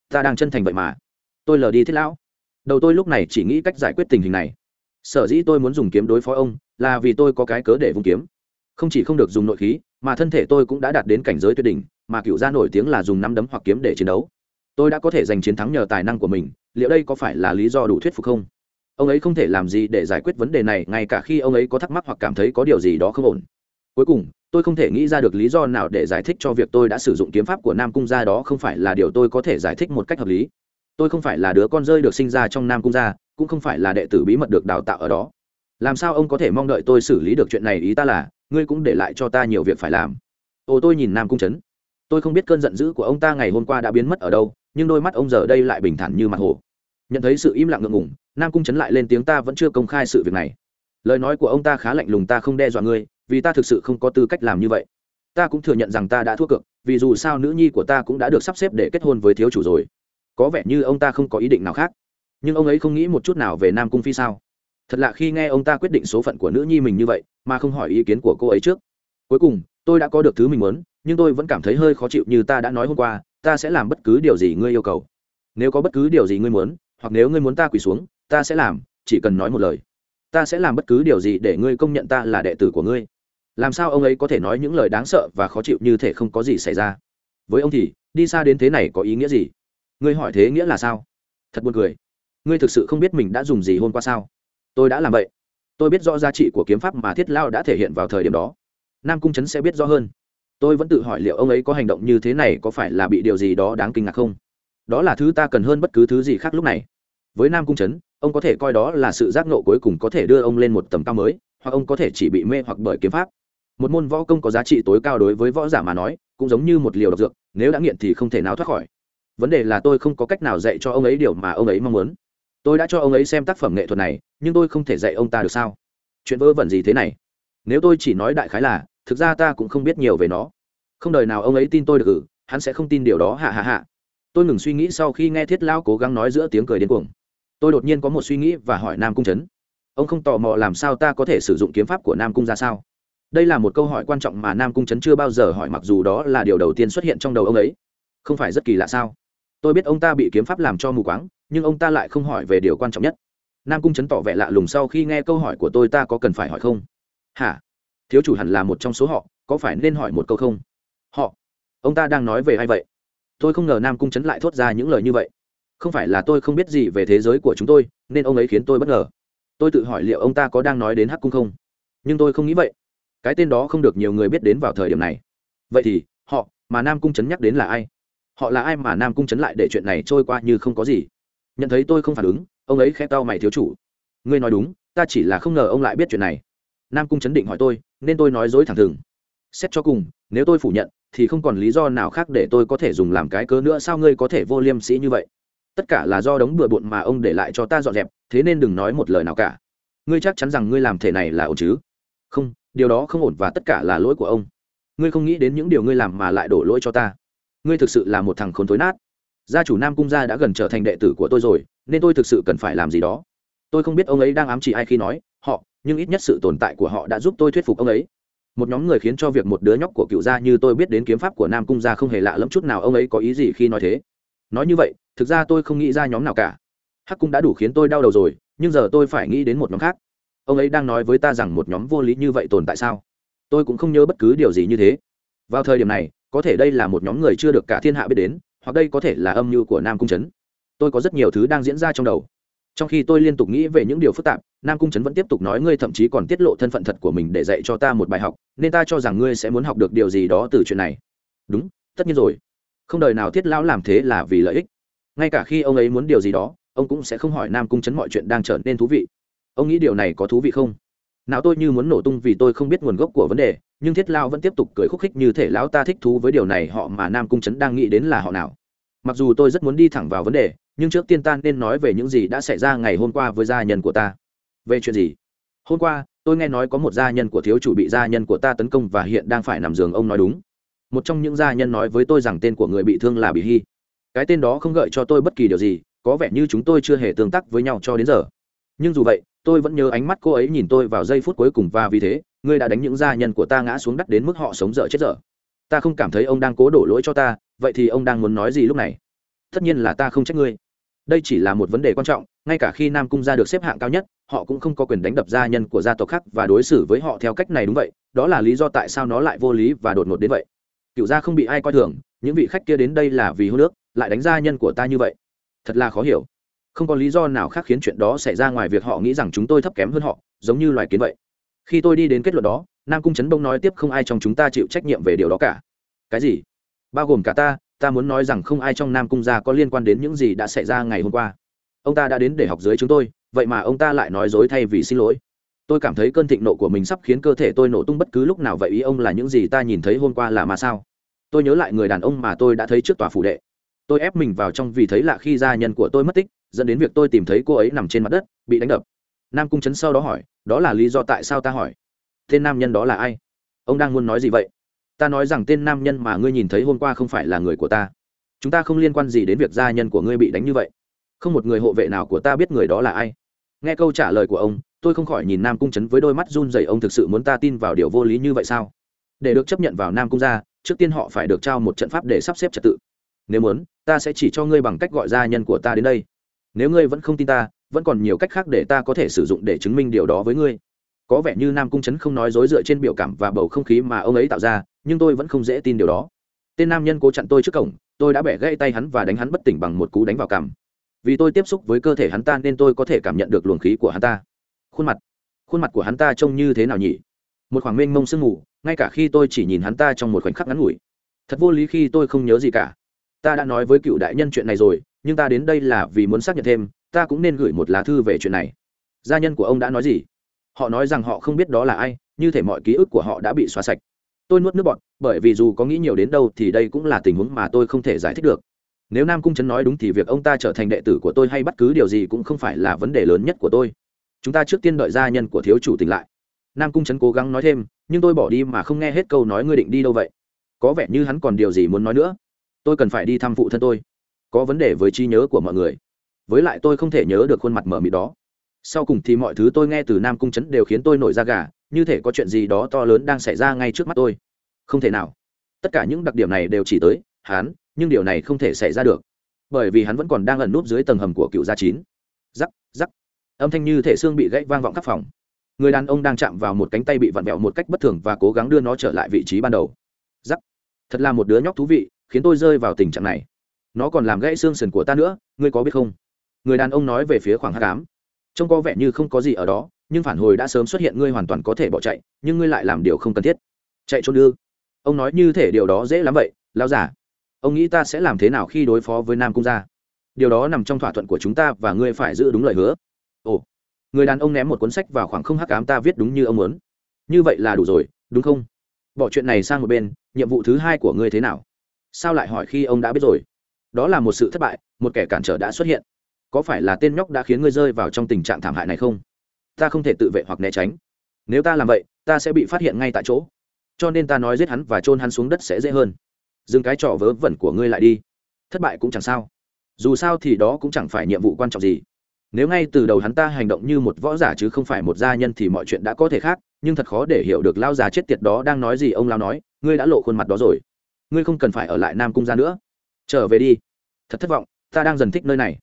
Ta đang chân thành vậy mà. Tôi lờ đi thiết lão. Đầu tôi lúc này chỉ nghĩ cách giải quyết tình hình này. Sở dĩ tôi muốn dùng kiếm đối phó ông, là vì tôi có cái cớ để vùng kiếm. Không chỉ không được dùng nội khí, mà thân thể tôi cũng đã đạt đến cảnh giới tuyệt đỉnh, mà cựu gia nổi tiếng là dùng nắm đấm hoặc kiếm để chiến đấu tôi đã có thể giành chiến thắng nhờ tài năng của mình, liệu đây có phải là lý do đủ thuyết phục không? Ông ấy không thể làm gì để giải quyết vấn đề này, ngay cả khi ông ấy có thắc mắc hoặc cảm thấy có điều gì đó không ổn. Cuối cùng, tôi không thể nghĩ ra được lý do nào để giải thích cho việc tôi đã sử dụng kiếm pháp của nam cung gia đó không phải là điều tôi có thể giải thích một cách hợp lý. Tôi không phải là đứa con rơi được sinh ra trong nam cung gia, cũng không phải là đệ tử bí mật được đào tạo ở đó. Làm sao ông có thể mong đợi tôi xử lý được chuyện này? Ý ta là, ngươi cũng để lại cho ta nhiều việc phải làm. Ồ, tôi nhìn nam cung trấn. Tôi không biết cơn giận dữ của ông ta ngày hôm qua đã biến mất ở đâu nhưng đôi mắt ông giờ đây lại bình thản như mặt hồ. Nhận thấy sự im lặng ngượng ngùng, nam cung chấn lại lên tiếng ta vẫn chưa công khai sự việc này. Lời nói của ông ta khá lạnh lùng ta không đe dọa ngươi, vì ta thực sự không có tư cách làm như vậy. Ta cũng thừa nhận rằng ta đã thua cược, vì dù sao nữ nhi của ta cũng đã được sắp xếp để kết hôn với thiếu chủ rồi. Có vẻ như ông ta không có ý định nào khác. Nhưng ông ấy không nghĩ một chút nào về nam cung phi sao? Thật lạ khi nghe ông ta quyết định số phận của nữ nhi mình như vậy, mà không hỏi ý kiến của cô ấy trước. Cuối cùng, tôi đã có được thứ mình muốn, nhưng tôi vẫn cảm thấy hơi khó chịu như ta đã nói hôm qua ta sẽ làm bất cứ điều gì ngươi yêu cầu. Nếu có bất cứ điều gì ngươi muốn, hoặc nếu ngươi muốn ta quỳ xuống, ta sẽ làm, chỉ cần nói một lời. Ta sẽ làm bất cứ điều gì để ngươi công nhận ta là đệ tử của ngươi. Làm sao ông ấy có thể nói những lời đáng sợ và khó chịu như thể không có gì xảy ra? Với ông thì, đi xa đến thế này có ý nghĩa gì? Ngươi hỏi thế nghĩa là sao? Thật buồn cười. Ngươi thực sự không biết mình đã dùng gì hôm qua sao? Tôi đã làm vậy. Tôi biết rõ giá trị của kiếm pháp mà thiết lao đã thể hiện vào thời điểm đó. Nam cung trấn sẽ biết rõ hơn tôi vẫn tự hỏi liệu ông ấy có hành động như thế này có phải là bị điều gì đó đáng kinh ngạc không? Đó là thứ ta cần hơn bất cứ thứ gì khác lúc này. Với nam cung trấn, ông có thể coi đó là sự giác nộ cuối cùng có thể đưa ông lên một tầm cao mới, hoặc ông có thể chỉ bị mê hoặc bởi kiếm pháp. Một môn võ công có giá trị tối cao đối với võ giả mà nói, cũng giống như một liều độc dược, nếu đã nghiện thì không thể nào thoát khỏi. Vấn đề là tôi không có cách nào dạy cho ông ấy điều mà ông ấy mong muốn. Tôi đã cho ông ấy xem tác phẩm nghệ thuật này, nhưng tôi không thể dạy ông ta được sao? Chuyện vớ vẩn gì thế này? Nếu tôi chỉ nói đại khái là thực ra ta cũng không biết nhiều về nó. Không đời nào ông ấy tin tôi được ừ hắn sẽ không tin điều đó, hạ hạ hạ. Tôi ngừng suy nghĩ sau khi nghe thiết lao cố gắng nói giữa tiếng cười điên cuồng. Tôi đột nhiên có một suy nghĩ và hỏi nam cung trấn. Ông không tò mò làm sao ta có thể sử dụng kiếm pháp của nam cung ra sao? Đây là một câu hỏi quan trọng mà nam cung trấn chưa bao giờ hỏi, mặc dù đó là điều đầu tiên xuất hiện trong đầu ông ấy. Không phải rất kỳ lạ sao? Tôi biết ông ta bị kiếm pháp làm cho mù quáng, nhưng ông ta lại không hỏi về điều quan trọng nhất. Nam cung trấn tỏ vẻ lạ lùng sau khi nghe câu hỏi của tôi, ta có cần phải hỏi không? Hả? Thiếu chủ hẳn là một trong số họ, có phải nên hỏi một câu không? Họ, ông ta đang nói về ai vậy? Tôi không ngờ nam cung trấn lại thốt ra những lời như vậy. Không phải là tôi không biết gì về thế giới của chúng tôi, nên ông ấy khiến tôi bất ngờ. Tôi tự hỏi liệu ông ta có đang nói đến hắc cung không? Nhưng tôi không nghĩ vậy. Cái tên đó không được nhiều người biết đến vào thời điểm này. Vậy thì, họ, mà nam cung trấn nhắc đến là ai? Họ là ai mà nam cung trấn lại để chuyện này trôi qua như không có gì? Nhận thấy tôi không phản ứng, ông ấy khẽ tao mày thiếu chủ. Ngươi nói đúng, ta chỉ là không ngờ ông lại biết chuyện này. Nam cung chấn định hỏi tôi nên tôi nói dối thẳng thừng. Xét cho cùng, nếu tôi phủ nhận, thì không còn lý do nào khác để tôi có thể dùng làm cái cớ nữa. Sao ngươi có thể vô liêm sĩ như vậy? Tất cả là do đống bừa bộn mà ông để lại cho ta dọn dẹp, thế nên đừng nói một lời nào cả. Ngươi chắc chắn rằng ngươi làm thể này là ổn chứ? Không, điều đó không ổn và tất cả là lỗi của ông. Ngươi không nghĩ đến những điều ngươi làm mà lại đổ lỗi cho ta. Ngươi thực sự là một thằng khốn thối nát. Gia chủ nam cung gia đã gần trở thành đệ tử của tôi rồi, nên tôi thực sự cần phải làm gì đó. Tôi không biết ông ấy đang ám chỉ ai khi nói nhưng ít nhất sự tồn tại của họ đã giúp tôi thuyết phục ông ấy. Một nhóm người khiến cho việc một đứa nhóc của cựu gia như tôi biết đến kiếm pháp của nam cung gia không hề lạ lẫm chút nào, ông ấy có ý gì khi nói thế? Nói như vậy, thực ra tôi không nghĩ ra nhóm nào cả. Hắc cung đã đủ khiến tôi đau đầu rồi, nhưng giờ tôi phải nghĩ đến một nhóm khác. Ông ấy đang nói với ta rằng một nhóm vô lý như vậy tồn tại sao? Tôi cũng không nhớ bất cứ điều gì như thế. Vào thời điểm này, có thể đây là một nhóm người chưa được cả thiên hạ biết đến, hoặc đây có thể là âm mưu của nam cung trấn. Tôi có rất nhiều thứ đang diễn ra trong đầu. Trong khi tôi liên tục nghĩ về những điều phức tạp nam cung trấn vẫn tiếp tục nói ngươi thậm chí còn tiết lộ thân phận thật của mình để dạy cho ta một bài học, nên ta cho rằng ngươi sẽ muốn học được điều gì đó từ chuyện này. Đúng, tất nhiên rồi. Không đời nào thiết lão làm thế là vì lợi ích. Ngay cả khi ông ấy muốn điều gì đó, ông cũng sẽ không hỏi nam cung trấn mọi chuyện đang trở nên thú vị. Ông nghĩ điều này có thú vị không? Nào tôi như muốn nổ tung vì tôi không biết nguồn gốc của vấn đề, nhưng thiết lao vẫn tiếp tục cười khúc khích như thể lão ta thích thú với điều này họ mà nam cung trấn đang nghĩ đến là họ nào. Mặc dù tôi rất muốn đi thẳng vào vấn đề, nhưng trước tiên ta nên nói về những gì đã xảy ra ngày hôm qua với gia nhân của ta về chuyện gì? Hôm qua, tôi nghe nói có một gia nhân của thiếu chủ bị gia nhân của ta tấn công và hiện đang phải nằm giường, ông nói đúng. Một trong những gia nhân nói với tôi rằng tên của người bị thương là bị hy cái tên đó không gợi cho tôi bất kỳ điều gì, có vẻ như chúng tôi chưa hề tương tác với nhau cho đến giờ. Nhưng dù vậy, tôi vẫn nhớ ánh mắt cô ấy nhìn tôi vào giây phút cuối cùng và vì thế ngươi đã đánh những gia nhân của ta ngã xuống đất đến mức họ sống dở chết dở. Ta không cảm thấy ông đang cố đổ lỗi cho ta, vậy thì ông đang muốn nói gì lúc này? Tất nhiên là ta không trách ngươi. Đây chỉ là một vấn đề quan trọng, ngay cả khi nam cung gia được xếp hạng cao nhất họ cũng không có quyền đánh đập gia nhân của gia tộc khác và đối xử với họ theo cách này đúng vậy, đó là lý do tại sao nó lại vô lý và đột ngột đến vậy. Cựu gia không bị ai coi thường, những vị khách kia đến đây là vì hô nước lại đánh gia nhân của ta như vậy. Thật là khó hiểu. Không có lý do nào khác khiến chuyện đó xảy ra ngoài việc họ nghĩ rằng chúng tôi thấp kém hơn họ, giống như loài kiến vậy. Khi tôi đi đến kết luận đó, nam cung trấn bông nói tiếp không ai trong chúng ta chịu trách nhiệm về điều đó cả. Cái gì? Bao gồm cả ta ta muốn nói rằng không ai trong nam cung gia có liên quan đến những gì đã xảy ra ngày hôm qua. Ông ta đã đến để học dưới chúng tôi vậy mà ông ta lại nói dối thay vì xin lỗi. Tôi cảm thấy cơn thịnh nộ của mình sắp khiến cơ thể tôi nổ tung bất cứ lúc nào, vậy ý ông là những gì ta nhìn thấy hôm qua là mà sao? Tôi nhớ lại người đàn ông mà tôi đã thấy trước tòa phủ đệ. Tôi ép mình vào trong vì thấy lạ khi gia nhân của tôi mất tích, dẫn đến việc tôi tìm thấy cô ấy nằm trên mặt đất, bị đánh đập. Nam cung trấn sau đó hỏi, đó là lý do tại sao ta hỏi? Tên nam nhân đó là ai? Ông đang muốn nói gì vậy? Ta nói rằng tên nam nhân mà ngươi nhìn thấy hôm qua không phải là người của ta. Chúng ta không liên quan gì đến việc gia nhân của ngươi bị đánh như vậy. Không một người hộ vệ nào của ta biết người đó là ai nghe câu trả lời của ông, tôi không khỏi nhìn nam cung trấn với đôi mắt run rẩy. Ông thực sự muốn ta tin vào điều vô lý như vậy sao? Để được chấp nhận vào nam cung gia trước tiên họ phải được trao một trận pháp để sắp xếp trật tự. Nếu muốn, ta sẽ chỉ cho ngươi bằng cách gọi gia nhân của ta đến đây. Nếu ngươi vẫn không tin ta, vẫn còn nhiều cách khác để ta có thể sử dụng để chứng minh điều đó với ngươi. Có vẻ như nam cung trấn không nói dối dựa trên biểu cảm và bầu không khí mà ông ấy tạo ra, nhưng tôi vẫn không dễ tin điều đó. Tên nam nhân cố chặn tôi trước cổng, tôi đã bẻ gãy tay hắn và đánh hắn bất tỉnh bằng một cú đánh vào cằm vì tôi tiếp xúc với cơ thể hắn ta nên tôi có thể cảm nhận được luồng khí của hắn ta. Khuôn mặt. Khuôn mặt của hắn ta trông như thế nào nhỉ? Một khoảng mênh mông sương mù, ngay cả khi tôi chỉ nhìn hắn ta trong một khoảnh khắc ngắn ngủi. Thật vô lý khi tôi không nhớ gì cả. Ta đã nói với cựu đại nhân chuyện này rồi, nhưng ta đến đây là vì muốn xác nhận thêm, ta cũng nên gửi một lá thư về chuyện này. Gia nhân của ông đã nói gì? Họ nói rằng họ không biết đó là ai, như thể mọi ký ức của họ đã bị xóa sạch. Tôi nuốt nước bọt, bởi vì dù có nghĩ nhiều đến đâu thì đây cũng là tình huống mà tôi không thể giải thích được nếu nam cung trấn nói đúng thì việc ông ta trở thành đệ tử của tôi hay bất cứ điều gì cũng không phải là vấn đề lớn nhất của tôi. Chúng ta trước tiên đợi gia nhân của thiếu chủ tỉnh lại. Nam cung trấn cố gắng nói thêm, nhưng tôi bỏ đi mà không nghe hết câu nói ngươi định đi đâu vậy. Có vẻ như hắn còn điều gì muốn nói nữa. Tôi cần phải đi thăm phụ thân tôi. Có vấn đề với trí nhớ của mọi người. Với lại tôi không thể nhớ được khuôn mặt mở mịt đó. Sau cùng thì mọi thứ tôi nghe từ nam cung trấn đều khiến tôi nổi da gà, như thể có chuyện gì đó to lớn đang xảy ra ngay trước mắt tôi. Không thể nào. Tất cả những đặc điểm này đều chỉ tới, hắn nhưng điều này không thể xảy ra được, bởi vì hắn vẫn còn đang ẩn núp dưới tầng hầm của cựu gia chín. Giắc giắc âm thanh như thể xương bị gãy vang vọng khắp phòng. Người đàn ông đang chạm vào một cánh tay bị vặn vẹo một cách bất thường và cố gắng đưa nó trở lại vị trí ban đầu. Giắc thật là một đứa nhóc thú vị, khiến tôi rơi vào tình trạng này. Nó còn làm gãy xương sườn của ta nữa, ngươi có biết không? Người đàn ông nói về phía khoảng h tám trông có vẻ như không có gì ở đó, nhưng phản hồi đã sớm xuất hiện, ngươi hoàn toàn có thể bỏ chạy, nhưng ngươi lại làm điều không cần thiết. Chạy trốn đưa ông nói như thể điều đó dễ lắm vậy lao giả ông nghĩ ta sẽ làm thế nào khi đối phó với nam cung gia? Điều đó nằm trong thỏa thuận của chúng ta và ngươi phải giữ đúng lời hứa. Ồ, người đàn ông ném một cuốn sách vào khoảng không hắc ám ta viết đúng như ông muốn. Như vậy là đủ rồi, đúng không? Bỏ chuyện này sang một bên, nhiệm vụ thứ hai của ngươi thế nào? Sao lại hỏi khi ông đã biết rồi? Đó là một sự thất bại, một kẻ cản trở đã xuất hiện. Có phải là tên nhóc đã khiến ngươi rơi vào trong tình trạng thảm hại này không? Ta không thể tự vệ hoặc né tránh. Nếu ta làm vậy, ta sẽ bị phát hiện ngay tại chỗ. Cho nên ta nói giết hắn và chôn hắn xuống đất sẽ dễ hơn dừng cái trò vớ vẩn của ngươi lại đi. Thất bại cũng chẳng sao. Dù sao thì đó cũng chẳng phải nhiệm vụ quan trọng gì. Nếu ngay từ đầu hắn ta hành động như một võ giả chứ không phải một gia nhân thì mọi chuyện đã có thể khác, nhưng thật khó để hiểu được lao già chết tiệt đó đang nói gì. Ông lao nói, ngươi đã lộ khuôn mặt đó rồi. Ngươi không cần phải ở lại nam cung ra nữa. Trở về đi. Thật thất vọng, ta đang dần thích nơi này.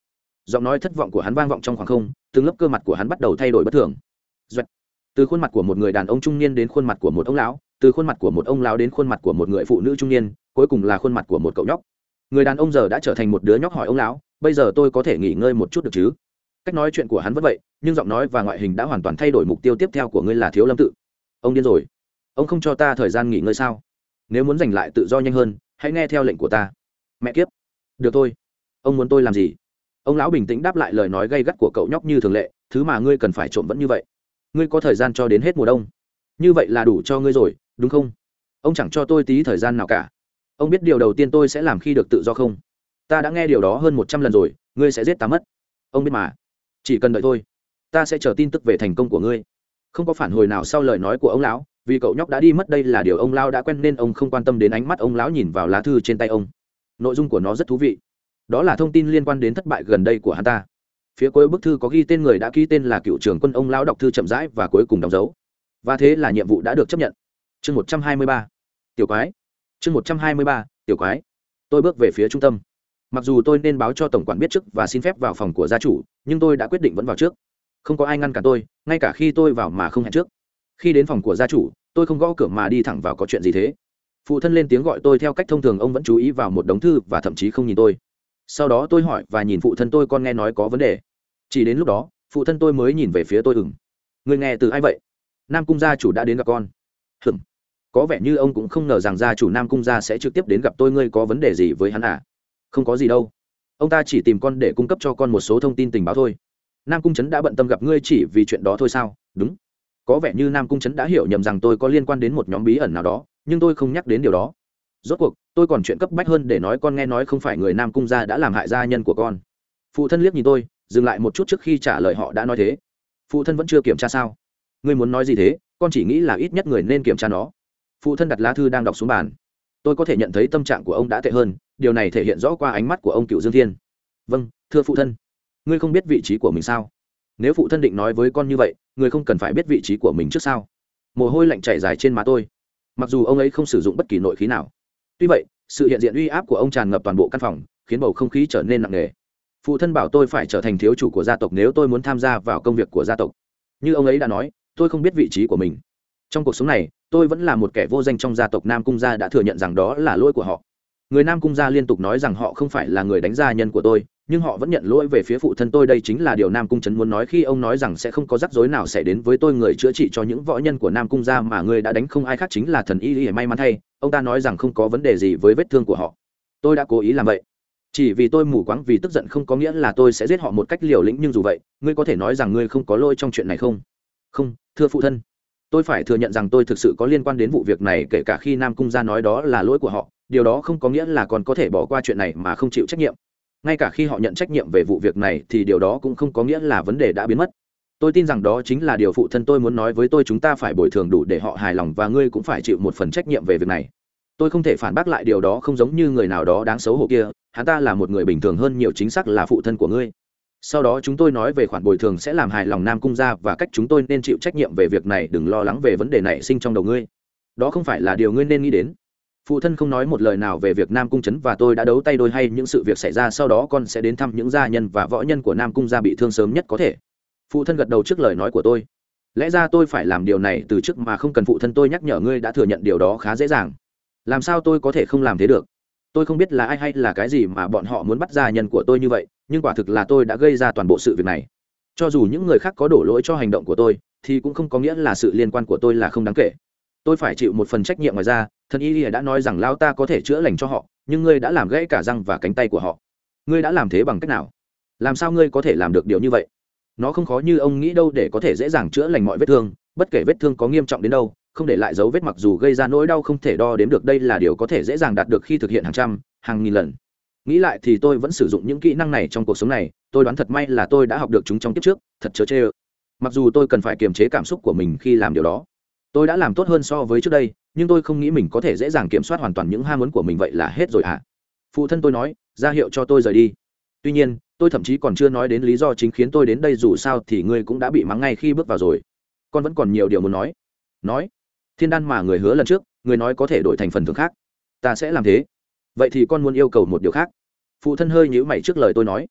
Giọng nói thất vọng của hắn vang vọng trong khoảng không, từng lớp cơ mặt của hắn bắt đầu thay đổi bất thường. Từ khuôn mặt của một người đàn ông trung niên đến khuôn mặt của một ông lão từ khuôn mặt của một ông lão đến khuôn mặt của một người phụ nữ trung niên, cuối cùng là khuôn mặt của một cậu nhóc. Người đàn ông giờ đã trở thành một đứa nhóc hỏi ông lão, bây giờ tôi có thể nghỉ ngơi một chút được chứ? Cách nói chuyện của hắn vẫn vậy, nhưng giọng nói và ngoại hình đã hoàn toàn thay đổi mục tiêu tiếp theo của ngươi là thiếu lâm tự. Ông điên rồi. Ông không cho ta thời gian nghỉ ngơi sao? Nếu muốn giành lại tự do nhanh hơn, hãy nghe theo lệnh của ta. Mẹ kiếp. Được thôi. Ông muốn tôi làm gì? Ông lão bình tĩnh đáp lại lời nói gây gắt của cậu nhóc như thường lệ, thứ mà ngươi cần phải trộm vẫn như vậy. Ngươi có thời gian cho đến hết mùa đông. Như vậy là đủ cho ngươi rồi đúng không? Ông chẳng cho tôi tí thời gian nào cả. Ông biết điều đầu tiên tôi sẽ làm khi được tự do không? Ta đã nghe điều đó hơn một trăm lần rồi, ngươi sẽ giết ta mất. Ông biết mà. Chỉ cần đợi thôi. Ta sẽ chờ tin tức về thành công của ngươi. Không có phản hồi nào sau lời nói của ông lão, vì cậu nhóc đã đi mất đây là điều ông lao đã quen nên ông không quan tâm đến ánh mắt ông lão nhìn vào lá thư trên tay ông. Nội dung của nó rất thú vị. Đó là thông tin liên quan đến thất bại gần đây của hắn ta. Phía cuối bức thư có ghi tên người đã ký tên là cựu trưởng quân ông lão đọc thư chậm rãi và cuối cùng đóng dấu. Và thế là nhiệm vụ đã được chấp nhận chương một trăm hai mươi ba, tiểu quái. Chương một trăm hai mươi ba, tiểu quái. Tôi bước về phía trung tâm. Mặc dù tôi nên báo cho tổng quản biết trước và xin phép vào phòng của gia chủ, nhưng tôi đã quyết định vẫn vào trước. Không có ai ngăn cản tôi, ngay cả khi tôi vào mà không hẹn trước. Khi đến phòng của gia chủ, tôi không gõ cửa mà đi thẳng vào có chuyện gì thế. Phụ thân lên tiếng gọi tôi theo cách thông thường, ông vẫn chú ý vào một đống thư và thậm chí không nhìn tôi. Sau đó tôi hỏi và nhìn phụ thân tôi con nghe nói có vấn đề. Chỉ đến lúc đó, phụ thân tôi mới nhìn về phía tôi ừng người nghe từ ai vậy? Nam cung gia chủ đã đến gặp con. Hừm có vẻ như ông cũng không ngờ rằng gia chủ nam cung gia sẽ trực tiếp đến gặp tôi, ngươi có vấn đề gì với hắn à? Không có gì đâu. Ông ta chỉ tìm con để cung cấp cho con một số thông tin tình báo thôi. Nam cung trấn đã bận tâm gặp ngươi chỉ vì chuyện đó thôi sao? Đúng. Có vẻ như nam cung trấn đã hiểu nhầm rằng tôi có liên quan đến một nhóm bí ẩn nào đó, nhưng tôi không nhắc đến điều đó. Rốt cuộc, tôi còn chuyện cấp bách hơn để nói con nghe nói không phải người nam cung gia đã làm hại gia nhân của con. Phụ thân liếc nhìn tôi, dừng lại một chút trước khi trả lời họ đã nói thế. Phụ thân vẫn chưa kiểm tra sao? Ngươi muốn nói gì thế? Con chỉ nghĩ là ít nhất người nên kiểm tra nó phụ thân đặt lá thư đang đọc xuống bàn. Tôi có thể nhận thấy tâm trạng của ông đã tệ hơn, điều này thể hiện rõ qua ánh mắt của ông cựu dương thiên. Vâng thưa phụ thân. Ngươi không biết vị trí của mình sao? Nếu phụ thân định nói với con như vậy, ngươi không cần phải biết vị trí của mình trước sao? Mồ hôi lạnh chảy dài trên má tôi. Mặc dù ông ấy không sử dụng bất kỳ nội khí nào. Tuy vậy, sự hiện diện uy áp của ông tràn ngập toàn bộ căn phòng, khiến bầu không khí trở nên nặng nề. Phụ thân bảo tôi phải trở thành thiếu chủ của gia tộc nếu tôi muốn tham gia vào công việc của gia tộc. Như ông ấy đã nói, tôi không biết vị trí của mình trong cuộc sống này, tôi vẫn là một kẻ vô danh trong gia tộc nam cung gia đã thừa nhận rằng đó là lỗi của họ. Người nam cung gia liên tục nói rằng họ không phải là người đánh gia nhân của tôi, nhưng họ vẫn nhận lỗi về phía phụ thân tôi. Đây chính là điều nam cung trấn muốn nói khi ông nói rằng sẽ không có rắc rối nào xảy đến với tôi. Người chữa trị cho những võ nhân của nam cung gia mà người đã đánh không ai khác chính là thần y y may mắn thay. Ông ta nói rằng không có vấn đề gì với vết thương của họ. Tôi đã cố ý làm vậy. Chỉ vì tôi mù quáng vì tức giận không có nghĩa là tôi sẽ giết họ một cách liều lĩnh, nhưng dù vậy, ngươi có thể nói rằng ngươi không có lỗi trong chuyện này không? Không, thưa phụ thân tôi phải thừa nhận rằng tôi thực sự có liên quan đến vụ việc này, kể cả khi nam cung gia nói đó là lỗi của họ. Điều đó không có nghĩa là còn có thể bỏ qua chuyện này mà không chịu trách nhiệm. Ngay cả khi họ nhận trách nhiệm về vụ việc này thì điều đó cũng không có nghĩa là vấn đề đã biến mất. Tôi tin rằng đó chính là điều phụ thân tôi muốn nói với tôi, chúng ta phải bồi thường đủ để họ hài lòng và ngươi cũng phải chịu một phần trách nhiệm về việc này. Tôi không thể phản bác lại điều đó không giống như người nào đó đáng xấu hổ kia, hắn ta là một người bình thường hơn nhiều chính xác là phụ thân của ngươi sau đó chúng tôi nói về khoản bồi thường sẽ làm hài lòng nam cung gia và cách chúng tôi nên chịu trách nhiệm về việc này, đừng lo lắng về vấn đề này sinh trong đầu ngươi. Đó không phải là điều ngươi nên nghĩ đến. Phụ thân không nói một lời nào về việc nam cung trấn và tôi đã đấu tay đôi hay những sự việc xảy ra, sau đó con sẽ đến thăm những gia nhân và võ nhân của nam cung gia bị thương sớm nhất có thể. Phụ thân gật đầu trước lời nói của tôi. Lẽ ra tôi phải làm điều này từ trước mà không cần phụ thân tôi nhắc nhở ngươi đã thừa nhận điều đó khá dễ dàng. Làm sao tôi có thể không làm thế được? Tôi không biết là ai hay là cái gì mà bọn họ muốn bắt gia nhân của tôi như vậy, nhưng quả thực là tôi đã gây ra toàn bộ sự việc này. Cho dù những người khác có đổ lỗi cho hành động của tôi, thì cũng không có nghĩa là sự liên quan của tôi là không đáng kể. Tôi phải chịu một phần trách nhiệm ngoài ra, thần y đã nói rằng lao ta có thể chữa lành cho họ, nhưng ngươi đã làm gãy cả răng và cánh tay của họ. Ngươi đã làm thế bằng cách nào? Làm sao ngươi có thể làm được điều như vậy? Nó không khó như ông nghĩ đâu để có thể dễ dàng chữa lành mọi vết thương, bất kể vết thương có nghiêm trọng đến đâu không để lại dấu vết mặc dù gây ra nỗi đau không thể đo đếm được đây là điều có thể dễ dàng đạt được khi thực hiện hàng trăm, hàng nghìn lần. Nghĩ lại thì tôi vẫn sử dụng những kỹ năng này trong cuộc sống này, tôi đoán thật may là tôi đã học được chúng trong kiếp trước, thật chớ chê ơ. Mặc dù tôi cần phải kiềm chế cảm xúc của mình khi làm điều đó, tôi đã làm tốt hơn so với trước đây, nhưng tôi không nghĩ mình có thể dễ dàng kiểm soát hoàn toàn những ham muốn của mình vậy là hết rồi ạ. À? phụ thân tôi nói, ra hiệu cho tôi rời đi. Tuy nhiên, tôi thậm chí còn chưa nói đến lý do chính khiến tôi đến đây dù sao thì ngươi cũng đã bị mắng ngay khi bước vào rồi. Con vẫn còn nhiều điều muốn nói. Nói thiên đan mà người hứa lần trước, người nói có thể đổi thành phần thưởng khác. Ta sẽ làm thế. Vậy thì con muốn yêu cầu một điều khác. Phụ thân hơi nhữ mày trước lời tôi nói.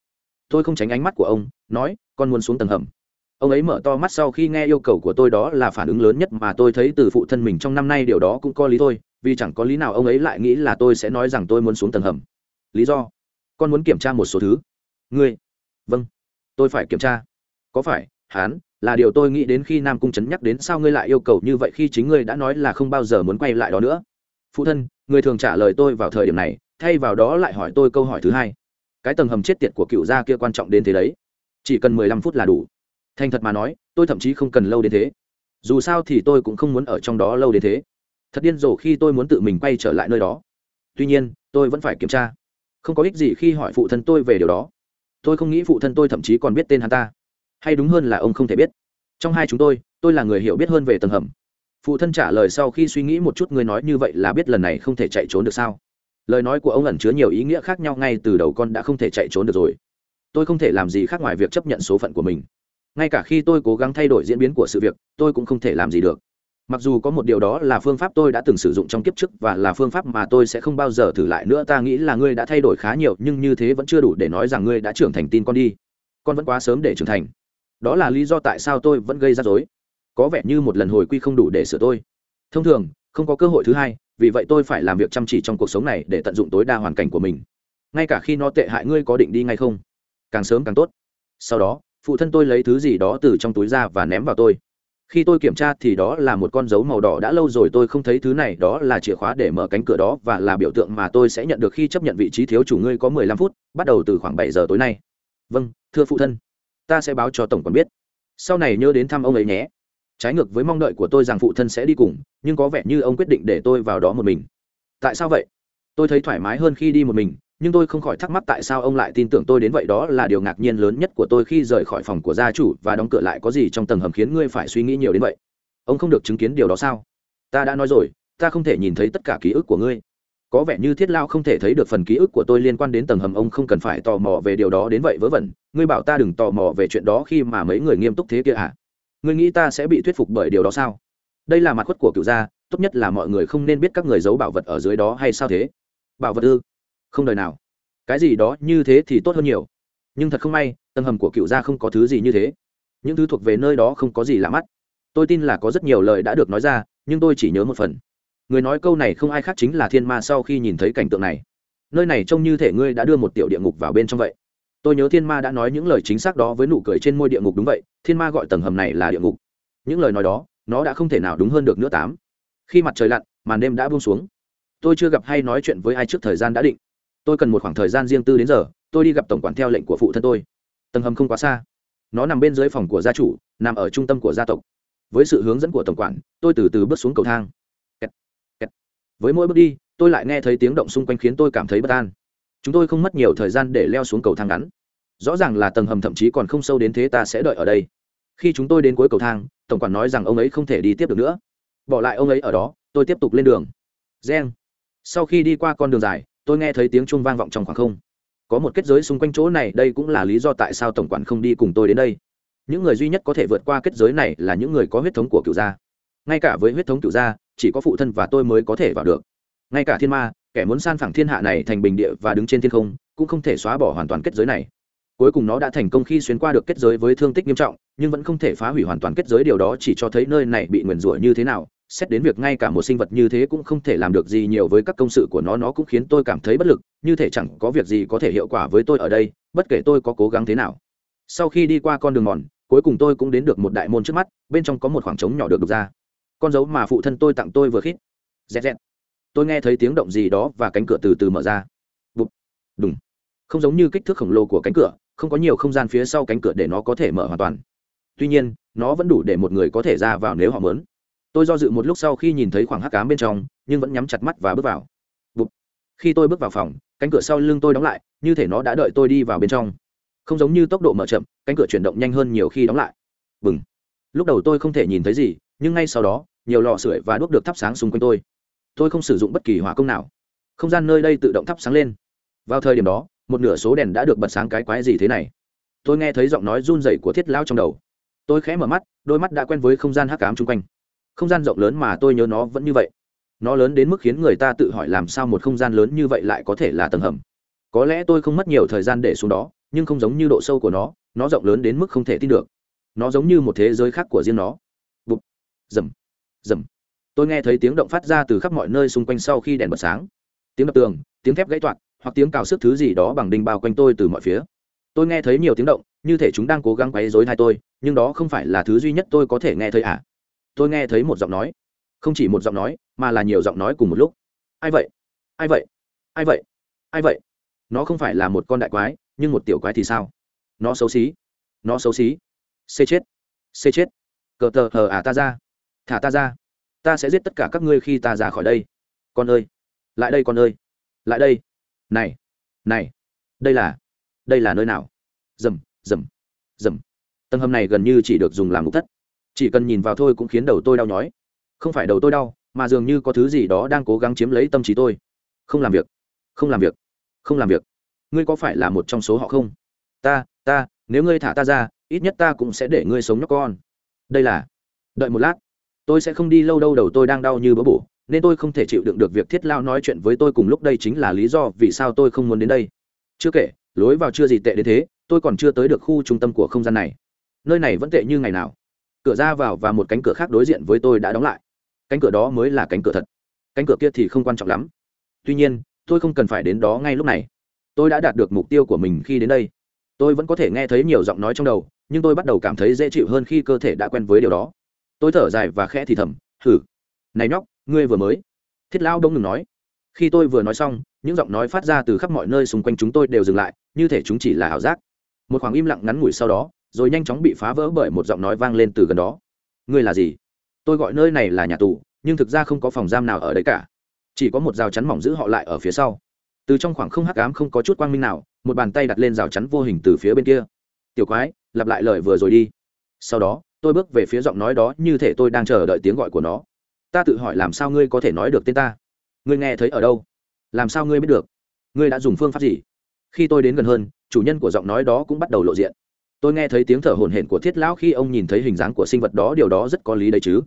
Tôi không tránh ánh mắt của ông, nói, con muốn xuống tầng hầm. Ông ấy mở to mắt sau khi nghe yêu cầu của tôi đó là phản ứng lớn nhất mà tôi thấy từ phụ thân mình trong năm nay, điều đó cũng có lý thôi, vì chẳng có lý nào ông ấy lại nghĩ là tôi sẽ nói rằng tôi muốn xuống tầng hầm. Lý do? Con muốn kiểm tra một số thứ. Ngươi? Vâng. Tôi phải kiểm tra. Có phải, hán là điều tôi nghĩ đến khi nam cung trấn nhắc đến sao ngươi lại yêu cầu như vậy khi chính ngươi đã nói là không bao giờ muốn quay lại đó nữa. Phụ thân, người thường trả lời tôi vào thời điểm này, thay vào đó lại hỏi tôi câu hỏi thứ hai. Cái tầng hầm chết tiệt của cựu gia kia quan trọng đến thế đấy. Chỉ cần mười lăm phút là đủ. Thành thật mà nói, tôi thậm chí không cần lâu đến thế. Dù sao thì tôi cũng không muốn ở trong đó lâu đến thế. Thật điên rồ khi tôi muốn tự mình quay trở lại nơi đó. Tuy nhiên, tôi vẫn phải kiểm tra. Không có ích gì khi hỏi phụ thân tôi về điều đó. Tôi không nghĩ phụ thân tôi thậm chí còn biết tên hắn ta hay đúng hơn là ông không thể biết. Trong hai chúng tôi tôi là người hiểu biết hơn về tầng hầm. Phụ thân trả lời sau khi suy nghĩ một chút người nói như vậy là biết lần này không thể chạy trốn được sao? Lời nói của ông ẩn chứa nhiều ý nghĩa khác nhau ngay từ đầu con đã không thể chạy trốn được rồi. Tôi không thể làm gì khác ngoài việc chấp nhận số phận của mình. Ngay cả khi tôi cố gắng thay đổi diễn biến của sự việc, tôi cũng không thể làm gì được. Mặc dù có một điều đó là phương pháp tôi đã từng sử dụng trong kiếp trước và là phương pháp mà tôi sẽ không bao giờ thử lại nữa, ta nghĩ là ngươi đã thay đổi khá nhiều, nhưng như thế vẫn chưa đủ để nói rằng ngươi đã trưởng thành tin con đi. Con vẫn quá sớm để trưởng thành đó là lý do tại sao tôi vẫn gây ra dối có vẻ như một lần hồi quy không đủ để sửa tôi. Thông thường, không có cơ hội thứ hai, vì vậy tôi phải làm việc chăm chỉ trong cuộc sống này để tận dụng tối đa hoàn cảnh của mình. Ngay cả khi nó tệ hại, ngươi có định đi ngay không? Càng sớm càng tốt. Sau đó, phụ thân tôi lấy thứ gì đó từ trong túi ra và ném vào tôi. Khi tôi kiểm tra thì đó là một con dấu màu đỏ đã lâu rồi, tôi không thấy thứ này, đó là chìa khóa để mở cánh cửa đó và là biểu tượng mà tôi sẽ nhận được khi chấp nhận vị trí thiếu chủ ngươi có mười lăm phút, bắt đầu từ khoảng bảy giờ tối nay. Vâng thưa phụ thân ta sẽ báo cho tổng quản biết. Sau này nhớ đến thăm ông ấy nhé. Trái ngược với mong đợi của tôi rằng phụ thân sẽ đi cùng, nhưng có vẻ như ông quyết định để tôi vào đó một mình. Tại sao vậy? Tôi thấy thoải mái hơn khi đi một mình, nhưng tôi không khỏi thắc mắc tại sao ông lại tin tưởng tôi đến vậy. Đó là điều ngạc nhiên lớn nhất của tôi khi rời khỏi phòng của gia chủ và đóng cửa lại. Có gì trong tầng hầm khiến ngươi phải suy nghĩ nhiều đến vậy? Ông không được chứng kiến điều đó sao? Ta đã nói rồi, ta không thể nhìn thấy tất cả ký ức của ngươi có vẻ như thiết lao không thể thấy được phần ký ức của tôi liên quan đến tầng hầm ông không cần phải tò mò về điều đó đến vậy vớ vẩn. Ngươi bảo ta đừng tò mò về chuyện đó khi mà mấy người nghiêm túc thế kia à? Ngươi nghĩ ta sẽ bị thuyết phục bởi điều đó sao? Đây là mặt khuất của cựu gia, tốt nhất là mọi người không nên biết các người giấu bảo vật ở dưới đó hay sao thế? Bảo vật ư? Không đời nào. Cái gì đó như thế thì tốt hơn nhiều. Nhưng thật không may, tầng hầm của cựu gia không có thứ gì như thế. Những thứ thuộc về nơi đó không có gì lạ mắt. Tôi tin là có rất nhiều lời đã được nói ra, nhưng tôi chỉ nhớ một phần người nói câu này không ai khác chính là thiên ma sau khi nhìn thấy cảnh tượng này. Nơi này trông như thể ngươi đã đưa một tiểu địa ngục vào bên trong vậy. Tôi nhớ thiên ma đã nói những lời chính xác đó với nụ cười trên môi địa ngục đúng vậy, thiên ma gọi tầng hầm này là địa ngục. Những lời nói đó, nó đã không thể nào đúng hơn được nữa tám. Khi mặt trời lặn, màn đêm đã buông xuống. Tôi chưa gặp hay nói chuyện với ai trước thời gian đã định. Tôi cần một khoảng thời gian riêng tư đến giờ, tôi đi gặp tổng quản theo lệnh của phụ thân tôi. Tầng hầm không quá xa. Nó nằm bên dưới phòng của gia chủ, nằm ở trung tâm của gia tộc. Với sự hướng dẫn của tổng quản, tôi từ từ bước xuống cầu thang với mỗi bước đi, tôi lại nghe thấy tiếng động xung quanh khiến tôi cảm thấy bất an. Chúng tôi không mất nhiều thời gian để leo xuống cầu thang ngắn. Rõ ràng là tầng hầm thậm chí còn không sâu đến thế ta sẽ đợi ở đây. Khi chúng tôi đến cuối cầu thang, tổng quản nói rằng ông ấy không thể đi tiếp được nữa. Bỏ lại ông ấy ở đó, tôi tiếp tục lên đường. Reng. Sau khi đi qua con đường dài, tôi nghe thấy tiếng chuông vang vọng trong khoảng không. Có một kết giới xung quanh chỗ này, đây cũng là lý do tại sao tổng quản không đi cùng tôi đến đây. Những người duy nhất có thể vượt qua kết giới này là những người có huyết thống của cựu gia. Ngay cả với huyết thống cựu gia chỉ có phụ thân và tôi mới có thể vào được. Ngay cả thiên ma, kẻ muốn san phẳng thiên hạ này thành bình địa và đứng trên thiên không, cũng không thể xóa bỏ hoàn toàn kết giới này. Cuối cùng nó đã thành công khi xuyên qua được kết giới với thương tích nghiêm trọng, nhưng vẫn không thể phá hủy hoàn toàn kết giới. Điều đó chỉ cho thấy nơi này bị nguyền rủa như thế nào. Xét đến việc ngay cả một sinh vật như thế cũng không thể làm được gì nhiều với các công sự của nó nó cũng khiến tôi cảm thấy bất lực. Như thể chẳng có việc gì có thể hiệu quả với tôi ở đây, bất kể tôi có cố gắng thế nào. Sau khi đi qua con đường mòn, cuối cùng tôi cũng đến được một đại môn trước mắt, bên trong có một khoảng trống nhỏ được đục ra con dấu mà phụ thân tôi tặng tôi vừa khít. Dẹt dẹt tôi nghe thấy tiếng động gì đó và cánh cửa từ từ mở ra. Bụp. Đúng không giống như kích thước khổng lồ của cánh cửa, không có nhiều không gian phía sau cánh cửa để nó có thể mở hoàn toàn. Tuy nhiên, nó vẫn đủ để một người có thể ra vào nếu họ mớn tôi do dự một lúc sau khi nhìn thấy khoảng hắc cám bên trong, nhưng vẫn nhắm chặt mắt và bước vào. Bụp. khi tôi bước vào phòng, cánh cửa sau lưng tôi đóng lại, như thể nó đã đợi tôi đi vào bên trong. Không giống như tốc độ mở chậm, cánh cửa chuyển động nhanh hơn nhiều khi đóng lại. Bừng. Lúc đầu tôi không thể nhìn thấy gì, nhưng ngay sau đó nhiều lò sưởi và đuốc được thắp sáng xung quanh tôi. Tôi không sử dụng bất kỳ hỏa công nào. Không gian nơi đây tự động thắp sáng lên. Vào thời điểm đó, một nửa số đèn đã được bật sáng cái quái gì thế này. Tôi nghe thấy giọng nói run rẩy của thiết lao trong đầu. Tôi khẽ mở mắt, đôi mắt đã quen với không gian hắc ám chung quanh. Không gian rộng lớn mà tôi nhớ nó vẫn như vậy. Nó lớn đến mức khiến người ta tự hỏi làm sao một không gian lớn như vậy lại có thể là tầng hầm. Có lẽ tôi không mất nhiều thời gian để xuống đó, nhưng không giống như độ sâu của nó nó rộng lớn đến mức không thể tin được. Nó giống như một thế giới khác của riêng nó. Bụp. Dầm dầm. Tôi nghe thấy tiếng động phát ra từ khắp mọi nơi xung quanh sau khi đèn bật sáng. Tiếng đập tường, tiếng thép gãy toạc, hoặc tiếng cào sức thứ gì đó bằng đinh bao quanh tôi từ mọi phía. Tôi nghe thấy nhiều tiếng động, như thể chúng đang cố gắng quấy dối thai tôi, nhưng đó không phải là thứ duy nhất tôi có thể nghe thấy à? Tôi nghe thấy một giọng nói. Không chỉ một giọng nói, mà là nhiều giọng nói cùng một lúc. Ai vậy? Ai vậy? Ai vậy? Ai vậy? Nó không phải là một con đại quái, nhưng một tiểu quái thì sao? Nó xấu xí. Nó xấu xí. Xê chết. Xê chết. Cờ tờ hờ à ta ra thả ta ra. Ta sẽ giết tất cả các ngươi khi ta ra khỏi đây. Con ơi, lại đây con ơi, lại đây. Này này, đây là đây là nơi nào? Rầm rầm rầm tầng hầm này gần như chỉ được dùng làm ngục thất. Chỉ cần nhìn vào thôi cũng khiến đầu tôi đau nhói. Không phải đầu tôi đau, mà dường như có thứ gì đó đang cố gắng chiếm lấy tâm trí tôi. Không làm việc, không làm việc, không làm việc. Ngươi có phải là một trong số họ không? Ta ta, nếu ngươi thả ta ra, ít nhất ta cũng sẽ để ngươi sống nhóc con. Đây là, đợi một lát tôi sẽ không đi lâu đâu, đầu tôi đang đau như bỡ bổ, nên tôi không thể chịu đựng được việc thiết lao nói chuyện với tôi cùng lúc đây chính là lý do vì sao tôi không muốn đến đây. Chưa kể, lối vào chưa gì tệ đến thế, tôi còn chưa tới được khu trung tâm của không gian này. Nơi này vẫn tệ như ngày nào. Cửa ra vào và một cánh cửa khác đối diện với tôi đã đóng lại. Cánh cửa đó mới là cánh cửa thật. Cánh cửa kia thì không quan trọng lắm. Tuy nhiên, tôi không cần phải đến đó ngay lúc này. Tôi đã đạt được mục tiêu của mình khi đến đây. Tôi vẫn có thể nghe thấy nhiều giọng nói trong đầu, nhưng tôi bắt đầu cảm thấy dễ chịu hơn khi cơ thể đã quen với điều đó tôi thở dài và khẽ thì thầm thử này nhóc, ngươi vừa mới. Thiết lao đông ngừng nói, khi tôi vừa nói xong, những giọng nói phát ra từ khắp mọi nơi xung quanh chúng tôi đều dừng lại, như thể chúng chỉ là ảo giác. Một khoảng im lặng ngắn ngủi sau đó, rồi nhanh chóng bị phá vỡ bởi một giọng nói vang lên từ gần đó. Ngươi là gì? Tôi gọi nơi này là nhà tù, nhưng thực ra không có phòng giam nào ở đấy cả. Chỉ có một rào chắn mỏng giữ họ lại ở phía sau. Từ trong khoảng không hắc ám không có chút quang minh nào, một bàn tay đặt lên rào chắn vô hình từ phía bên kia. Tiểu quái, lặp lại lời vừa rồi đi. Sau đó tôi bước về phía giọng nói đó như thể tôi đang chờ đợi tiếng gọi của nó. Ta tự hỏi làm sao ngươi có thể nói được tên ta? Ngươi nghe thấy ở đâu? Làm sao ngươi biết được? Ngươi đã dùng phương pháp gì? Khi tôi đến gần hơn, chủ nhân của giọng nói đó cũng bắt đầu lộ diện. Tôi nghe thấy tiếng thở hổn hển của thiết lão khi ông nhìn thấy hình dáng của sinh vật đó, điều đó rất có lý đấy chứ.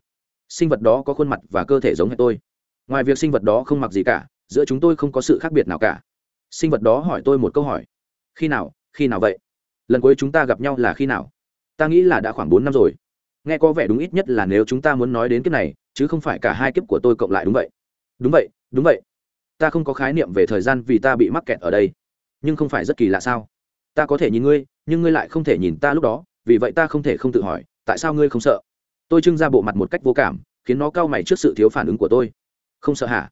Sinh vật đó có khuôn mặt và cơ thể giống hệt tôi. Ngoài việc sinh vật đó không mặc gì cả, giữa chúng tôi không có sự khác biệt nào cả. Sinh vật đó hỏi tôi một câu hỏi. Khi nào? Khi nào vậy? Lần cuối chúng ta gặp nhau là khi nào? Ta nghĩ là đã khoảng bốn năm rồi nghe có vẻ đúng ít nhất là nếu chúng ta muốn nói đến kiếp này, chứ không phải cả hai kiếp của tôi cộng lại đúng vậy. Đúng vậy đúng vậy. Ta không có khái niệm về thời gian vì ta bị mắc kẹt ở đây. Nhưng không phải rất kỳ lạ sao? Ta có thể nhìn ngươi, nhưng ngươi lại không thể nhìn ta lúc đó, vì vậy ta không thể không tự hỏi, tại sao ngươi không sợ? Tôi trưng ra bộ mặt một cách vô cảm, khiến nó cau mày trước sự thiếu phản ứng của tôi. Không sợ hả?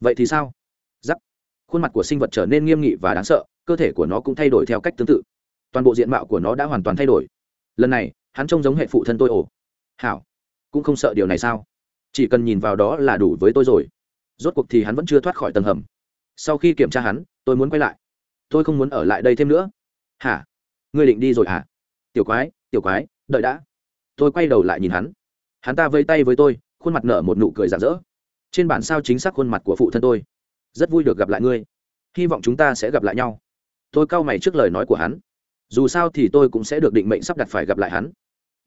Vậy thì sao? Giắc. Khuôn mặt của sinh vật trở nên nghiêm nghị và đáng sợ, cơ thể của nó cũng thay đổi theo cách tương tự. Toàn bộ diện mạo của nó đã hoàn toàn thay đổi. Lần này hắn trông giống hệ phụ thân tôi ồ. Hảo, cũng không sợ điều này sao? Chỉ cần nhìn vào đó là đủ với tôi rồi. Rốt cuộc thì hắn vẫn chưa thoát khỏi tầng hầm. Sau khi kiểm tra hắn, tôi muốn quay lại. Tôi không muốn ở lại đây thêm nữa. Hả? Ngươi định đi rồi hả? Tiểu quái tiểu quái, đợi đã. Tôi quay đầu lại nhìn hắn. Hắn ta vây tay với tôi, khuôn mặt nở một nụ cười rạng rỡ. Trên bản sao chính xác khuôn mặt của phụ thân tôi. Rất vui được gặp lại ngươi. Hy vọng chúng ta sẽ gặp lại nhau. Tôi cau mày trước lời nói của hắn. Dù sao thì tôi cũng sẽ được định mệnh sắp đặt phải gặp lại hắn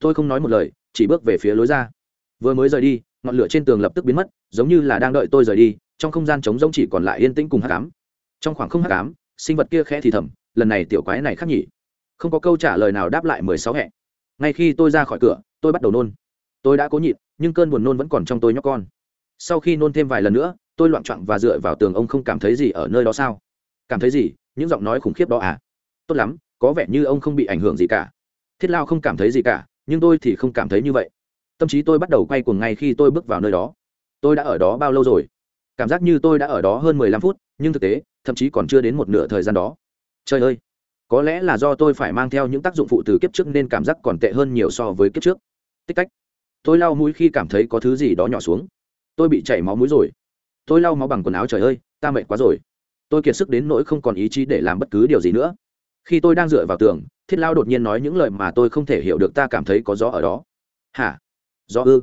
tôi không nói một lời, chỉ bước về phía lối ra. Vừa mới rời đi, ngọn lửa trên tường lập tức biến mất, giống như là đang đợi tôi rời đi, trong không gian trống rỗng chỉ còn lại yên tĩnh cùng hát cám trong khoảng không hát cám sinh vật kia khẽ thì thầm, lần này tiểu quái này khác nhỉ? Không có câu trả lời nào đáp lại mười sáu hẹ. Ngay khi tôi ra khỏi cửa, tôi bắt đầu nôn. Tôi đã cố nhịn, nhưng cơn buồn nôn vẫn còn trong tôi nhóc con. Sau khi nôn thêm vài lần nữa, tôi loạn trọn và dựa vào tường ông không cảm thấy gì ở nơi đó sao? Cảm thấy gì? Những giọng nói khủng khiếp đó à? Tốt lắm, có vẻ như ông không bị ảnh hưởng gì cả. Thiết lao không cảm thấy gì cả nhưng tôi thì không cảm thấy như vậy. Tâm trí tôi bắt đầu quay cuồng ngay khi tôi bước vào nơi đó. Tôi đã ở đó bao lâu rồi? Cảm giác như tôi đã ở đó hơn mười lăm phút, nhưng thực tế, thậm chí còn chưa đến một nửa thời gian đó. Trời ơi! Có lẽ là do tôi phải mang theo những tác dụng phụ từ kiếp trước nên cảm giác còn tệ hơn nhiều so với kiếp trước. Tích cách. Tôi lau mũi khi cảm thấy có thứ gì đó nhỏ xuống. Tôi bị chảy máu mũi rồi. Tôi lau máu bằng quần áo, trời ơi, ta mệt quá rồi. Tôi kiệt sức đến nỗi không còn ý chí để làm bất cứ điều gì nữa. Khi tôi đang dựa vào tường thiết lao đột nhiên nói những lời mà tôi không thể hiểu được, ta cảm thấy có gió ở đó. Hả? Gió ư?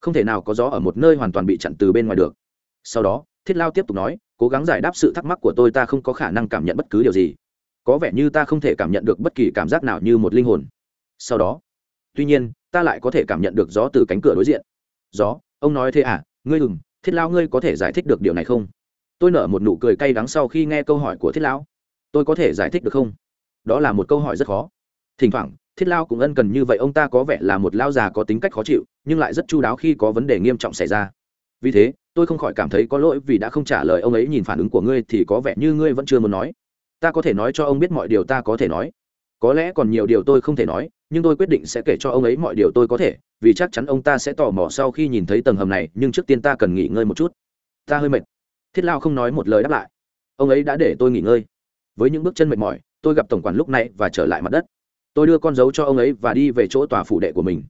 Không thể nào có gió ở một nơi hoàn toàn bị chặn từ bên ngoài được. Sau đó, thiết lao tiếp tục nói, cố gắng giải đáp sự thắc mắc của tôi, ta không có khả năng cảm nhận bất cứ điều gì. Có vẻ như ta không thể cảm nhận được bất kỳ cảm giác nào như một linh hồn. Sau đó, tuy nhiên, ta lại có thể cảm nhận được gió từ cánh cửa đối diện. Gió, ông nói thế à? Ngươi ừng thiết lao ngươi có thể giải thích được điều này không? Tôi nở một nụ cười cay đắng sau khi nghe câu hỏi của thiết lão tôi có thể giải thích được không? Đó là một câu hỏi rất khó. Thỉnh thoảng, thiết lao cũng ân cần như vậy, ông ta có vẻ là một lao già có tính cách khó chịu, nhưng lại rất chu đáo khi có vấn đề nghiêm trọng xảy ra. Vì thế, tôi không khỏi cảm thấy có lỗi vì đã không trả lời ông ấy nhìn phản ứng của ngươi thì có vẻ như ngươi vẫn chưa muốn nói. Ta có thể nói cho ông biết mọi điều ta có thể nói. Có lẽ còn nhiều điều tôi không thể nói, nhưng tôi quyết định sẽ kể cho ông ấy mọi điều tôi có thể, vì chắc chắn ông ta sẽ tò mò sau khi nhìn thấy tầng hầm này, nhưng trước tiên ta cần nghỉ ngơi một chút. Ta hơi mệt. Thiết lao không nói một lời đáp lại. Ông ấy đã để tôi nghỉ ngơi. Với những bước chân mệt mỏi tôi gặp tổng quản lúc này và trở lại mặt đất. Tôi đưa con dấu cho ông ấy và đi về chỗ tòa phủ đệ của mình.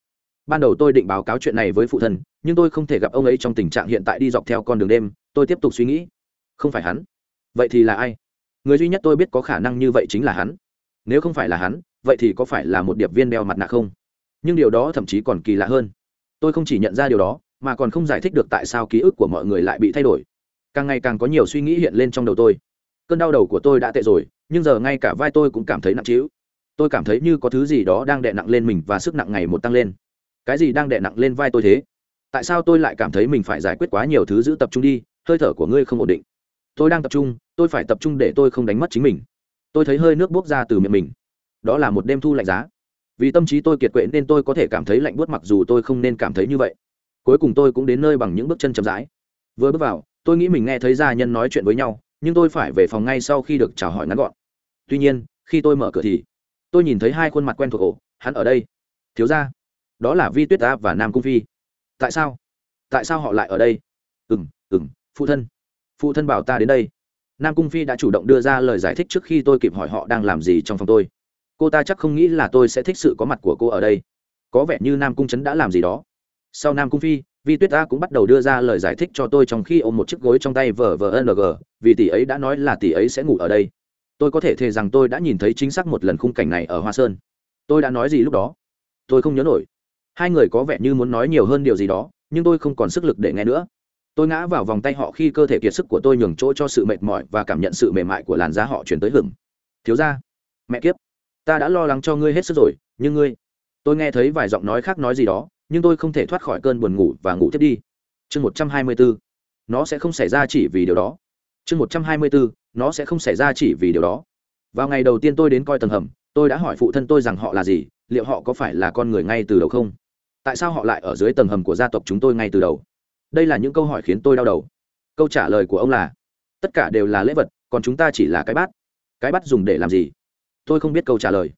Ban đầu tôi định báo cáo chuyện này với phụ thân, nhưng tôi không thể gặp ông ấy trong tình trạng hiện tại đi dọc theo con đường đêm, tôi tiếp tục suy nghĩ. Không phải hắn. Vậy thì là ai? Người duy nhất tôi biết có khả năng như vậy chính là hắn. Nếu không phải là hắn, vậy thì có phải là một điệp viên đeo mặt nạ không? Nhưng điều đó thậm chí còn kỳ lạ hơn. Tôi không chỉ nhận ra điều đó, mà còn không giải thích được tại sao ký ức của mọi người lại bị thay đổi. Càng ngày càng có nhiều suy nghĩ hiện lên trong đầu tôi. Cơn đau đầu của tôi đã tệ rồi nhưng giờ ngay cả vai tôi cũng cảm thấy nặng trĩu. Tôi cảm thấy như có thứ gì đó đang đè nặng lên mình và sức nặng ngày một tăng lên. Cái gì đang đè nặng lên vai tôi thế? Tại sao tôi lại cảm thấy mình phải giải quyết quá nhiều thứ giữ tập trung đi? Hơi thở của ngươi không ổn định. Tôi đang tập trung, tôi phải tập trung để tôi không đánh mất chính mình. Tôi thấy hơi nước bốc ra từ miệng mình. Đó là một đêm thu lạnh giá. Vì tâm trí tôi kiệt quệ nên tôi có thể cảm thấy lạnh buốt mặc dù tôi không nên cảm thấy như vậy. Cuối cùng tôi cũng đến nơi bằng những bước chân chậm rãi. Vừa bước vào, tôi nghĩ mình nghe thấy gia nhân nói chuyện với nhau nhưng tôi phải về phòng ngay sau khi được chào hỏi ngắn gọn. Tuy nhiên, khi tôi mở cửa thì, tôi nhìn thấy hai khuôn mặt quen thuộc ổ hắn ở đây. Thiếu ra đó là vi tuyết ta và nam cung phi. Tại sao? Tại sao họ lại ở đây? Ừ m ừ m phụ thân. Phụ thân bảo ta đến đây. Nam cung phi đã chủ động đưa ra lời giải thích trước khi tôi kịp hỏi họ đang làm gì trong phòng tôi. Cô ta chắc không nghĩ là tôi sẽ thích sự có mặt của cô ở đây. Có vẻ như nam cung trấn đã làm gì đó. Sau nam cung phi vi tuyết ta cũng bắt đầu đưa ra lời giải thích cho tôi trong khi ôm một chiếc gối trong tay vờ vờ ng vì tỷ ấy đã nói là tỷ ấy sẽ ngủ ở đây. Tôi có thể thề rằng tôi đã nhìn thấy chính xác một lần khung cảnh này ở hoa sơn. Tôi đã nói gì lúc đó? Tôi không nhớ nổi. Hai người có vẻ như muốn nói nhiều hơn điều gì đó, nhưng tôi không còn sức lực để nghe nữa. Tôi ngã vào vòng tay họ khi cơ thể kiệt sức của tôi nhường chỗ cho sự mệt mỏi và cảm nhận sự mềm mại của làn da họ chuyển tới hửng. Thiếu ra mẹ kiếp. Ta đã lo lắng cho ngươi hết sức rồi, nhưng ngươi tôi nghe thấy vài giọng nói khác nói gì đó, nhưng tôi không thể thoát khỏi cơn buồn ngủ và ngủ thiếp đi. Chương một trăm hai mươi bốn nó sẽ không xảy ra chỉ vì điều đó. Chương một trăm hai mươi bốn nó sẽ không xảy ra chỉ vì điều đó. Vào ngày đầu tiên tôi đến coi tầng hầm, tôi đã hỏi phụ thân tôi rằng họ là gì, liệu họ có phải là con người ngay từ đầu không? Tại sao họ lại ở dưới tầng hầm của gia tộc chúng tôi ngay từ đầu? Đây là những câu hỏi khiến tôi đau đầu. Câu trả lời của ông là, tất cả đều là lễ vật, còn chúng ta chỉ là cái bát. Cái bát dùng để làm gì? Tôi không biết câu trả lời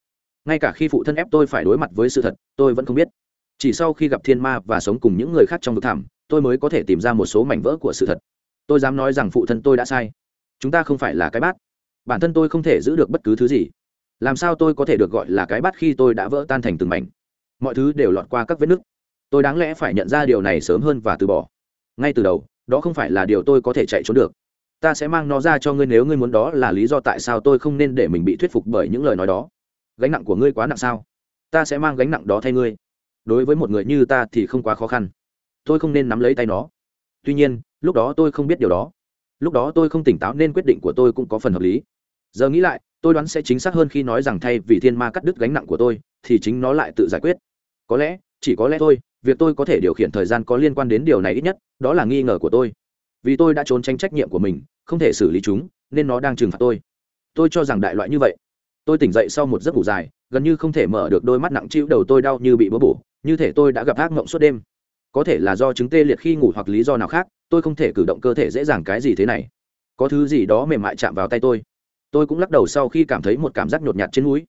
ngay cả khi phụ thân ép tôi phải đối mặt với sự thật, tôi vẫn không biết. Chỉ sau khi gặp thiên ma và sống cùng những người khác trong vực thẳm tôi mới có thể tìm ra một số mảnh vỡ của sự thật. Tôi dám nói rằng phụ thân tôi đã sai. Chúng ta không phải là cái bát. Bản thân tôi không thể giữ được bất cứ thứ gì. Làm sao tôi có thể được gọi là cái bát khi tôi đã vỡ tan thành từng mảnh? Mọi thứ đều lọt qua các vết nứt. Tôi đáng lẽ phải nhận ra điều này sớm hơn và từ bỏ. Ngay từ đầu, đó không phải là điều tôi có thể chạy trốn được. Ta sẽ mang nó ra cho ngươi nếu ngươi muốn đó là lý do tại sao tôi không nên để mình bị thuyết phục bởi những lời nói đó gánh nặng của ngươi quá nặng sao? Ta sẽ mang gánh nặng đó thay ngươi. Đối với một người như ta thì không quá khó khăn. Tôi không nên nắm lấy tay nó. Tuy nhiên, lúc đó tôi không biết điều đó. Lúc đó tôi không tỉnh táo nên quyết định của tôi cũng có phần hợp lý. Giờ nghĩ lại, tôi đoán sẽ chính xác hơn khi nói rằng thay vì thiên ma cắt đứt gánh nặng của tôi, thì chính nó lại tự giải quyết. Có lẽ, chỉ có lẽ thôi, việc tôi có thể điều khiển thời gian có liên quan đến điều này ít nhất, đó là nghi ngờ của tôi. Vì tôi đã trốn tránh trách nhiệm của mình, không thể xử lý chúng, nên nó đang trừng phạt tôi. Tôi cho rằng đại loại như vậy tôi tỉnh dậy sau một giấc ngủ dài, gần như không thể mở được đôi mắt nặng chịu đầu tôi đau như bị bớ bổ, như thể tôi đã gặp ác mộng suốt đêm. Có thể là do chứng tê liệt khi ngủ hoặc lý do nào khác, tôi không thể cử động cơ thể dễ dàng cái gì thế này. Có thứ gì đó mềm mại chạm vào tay tôi. Tôi cũng lắc đầu sau khi cảm thấy một cảm giác nhột nhạt trên mũi.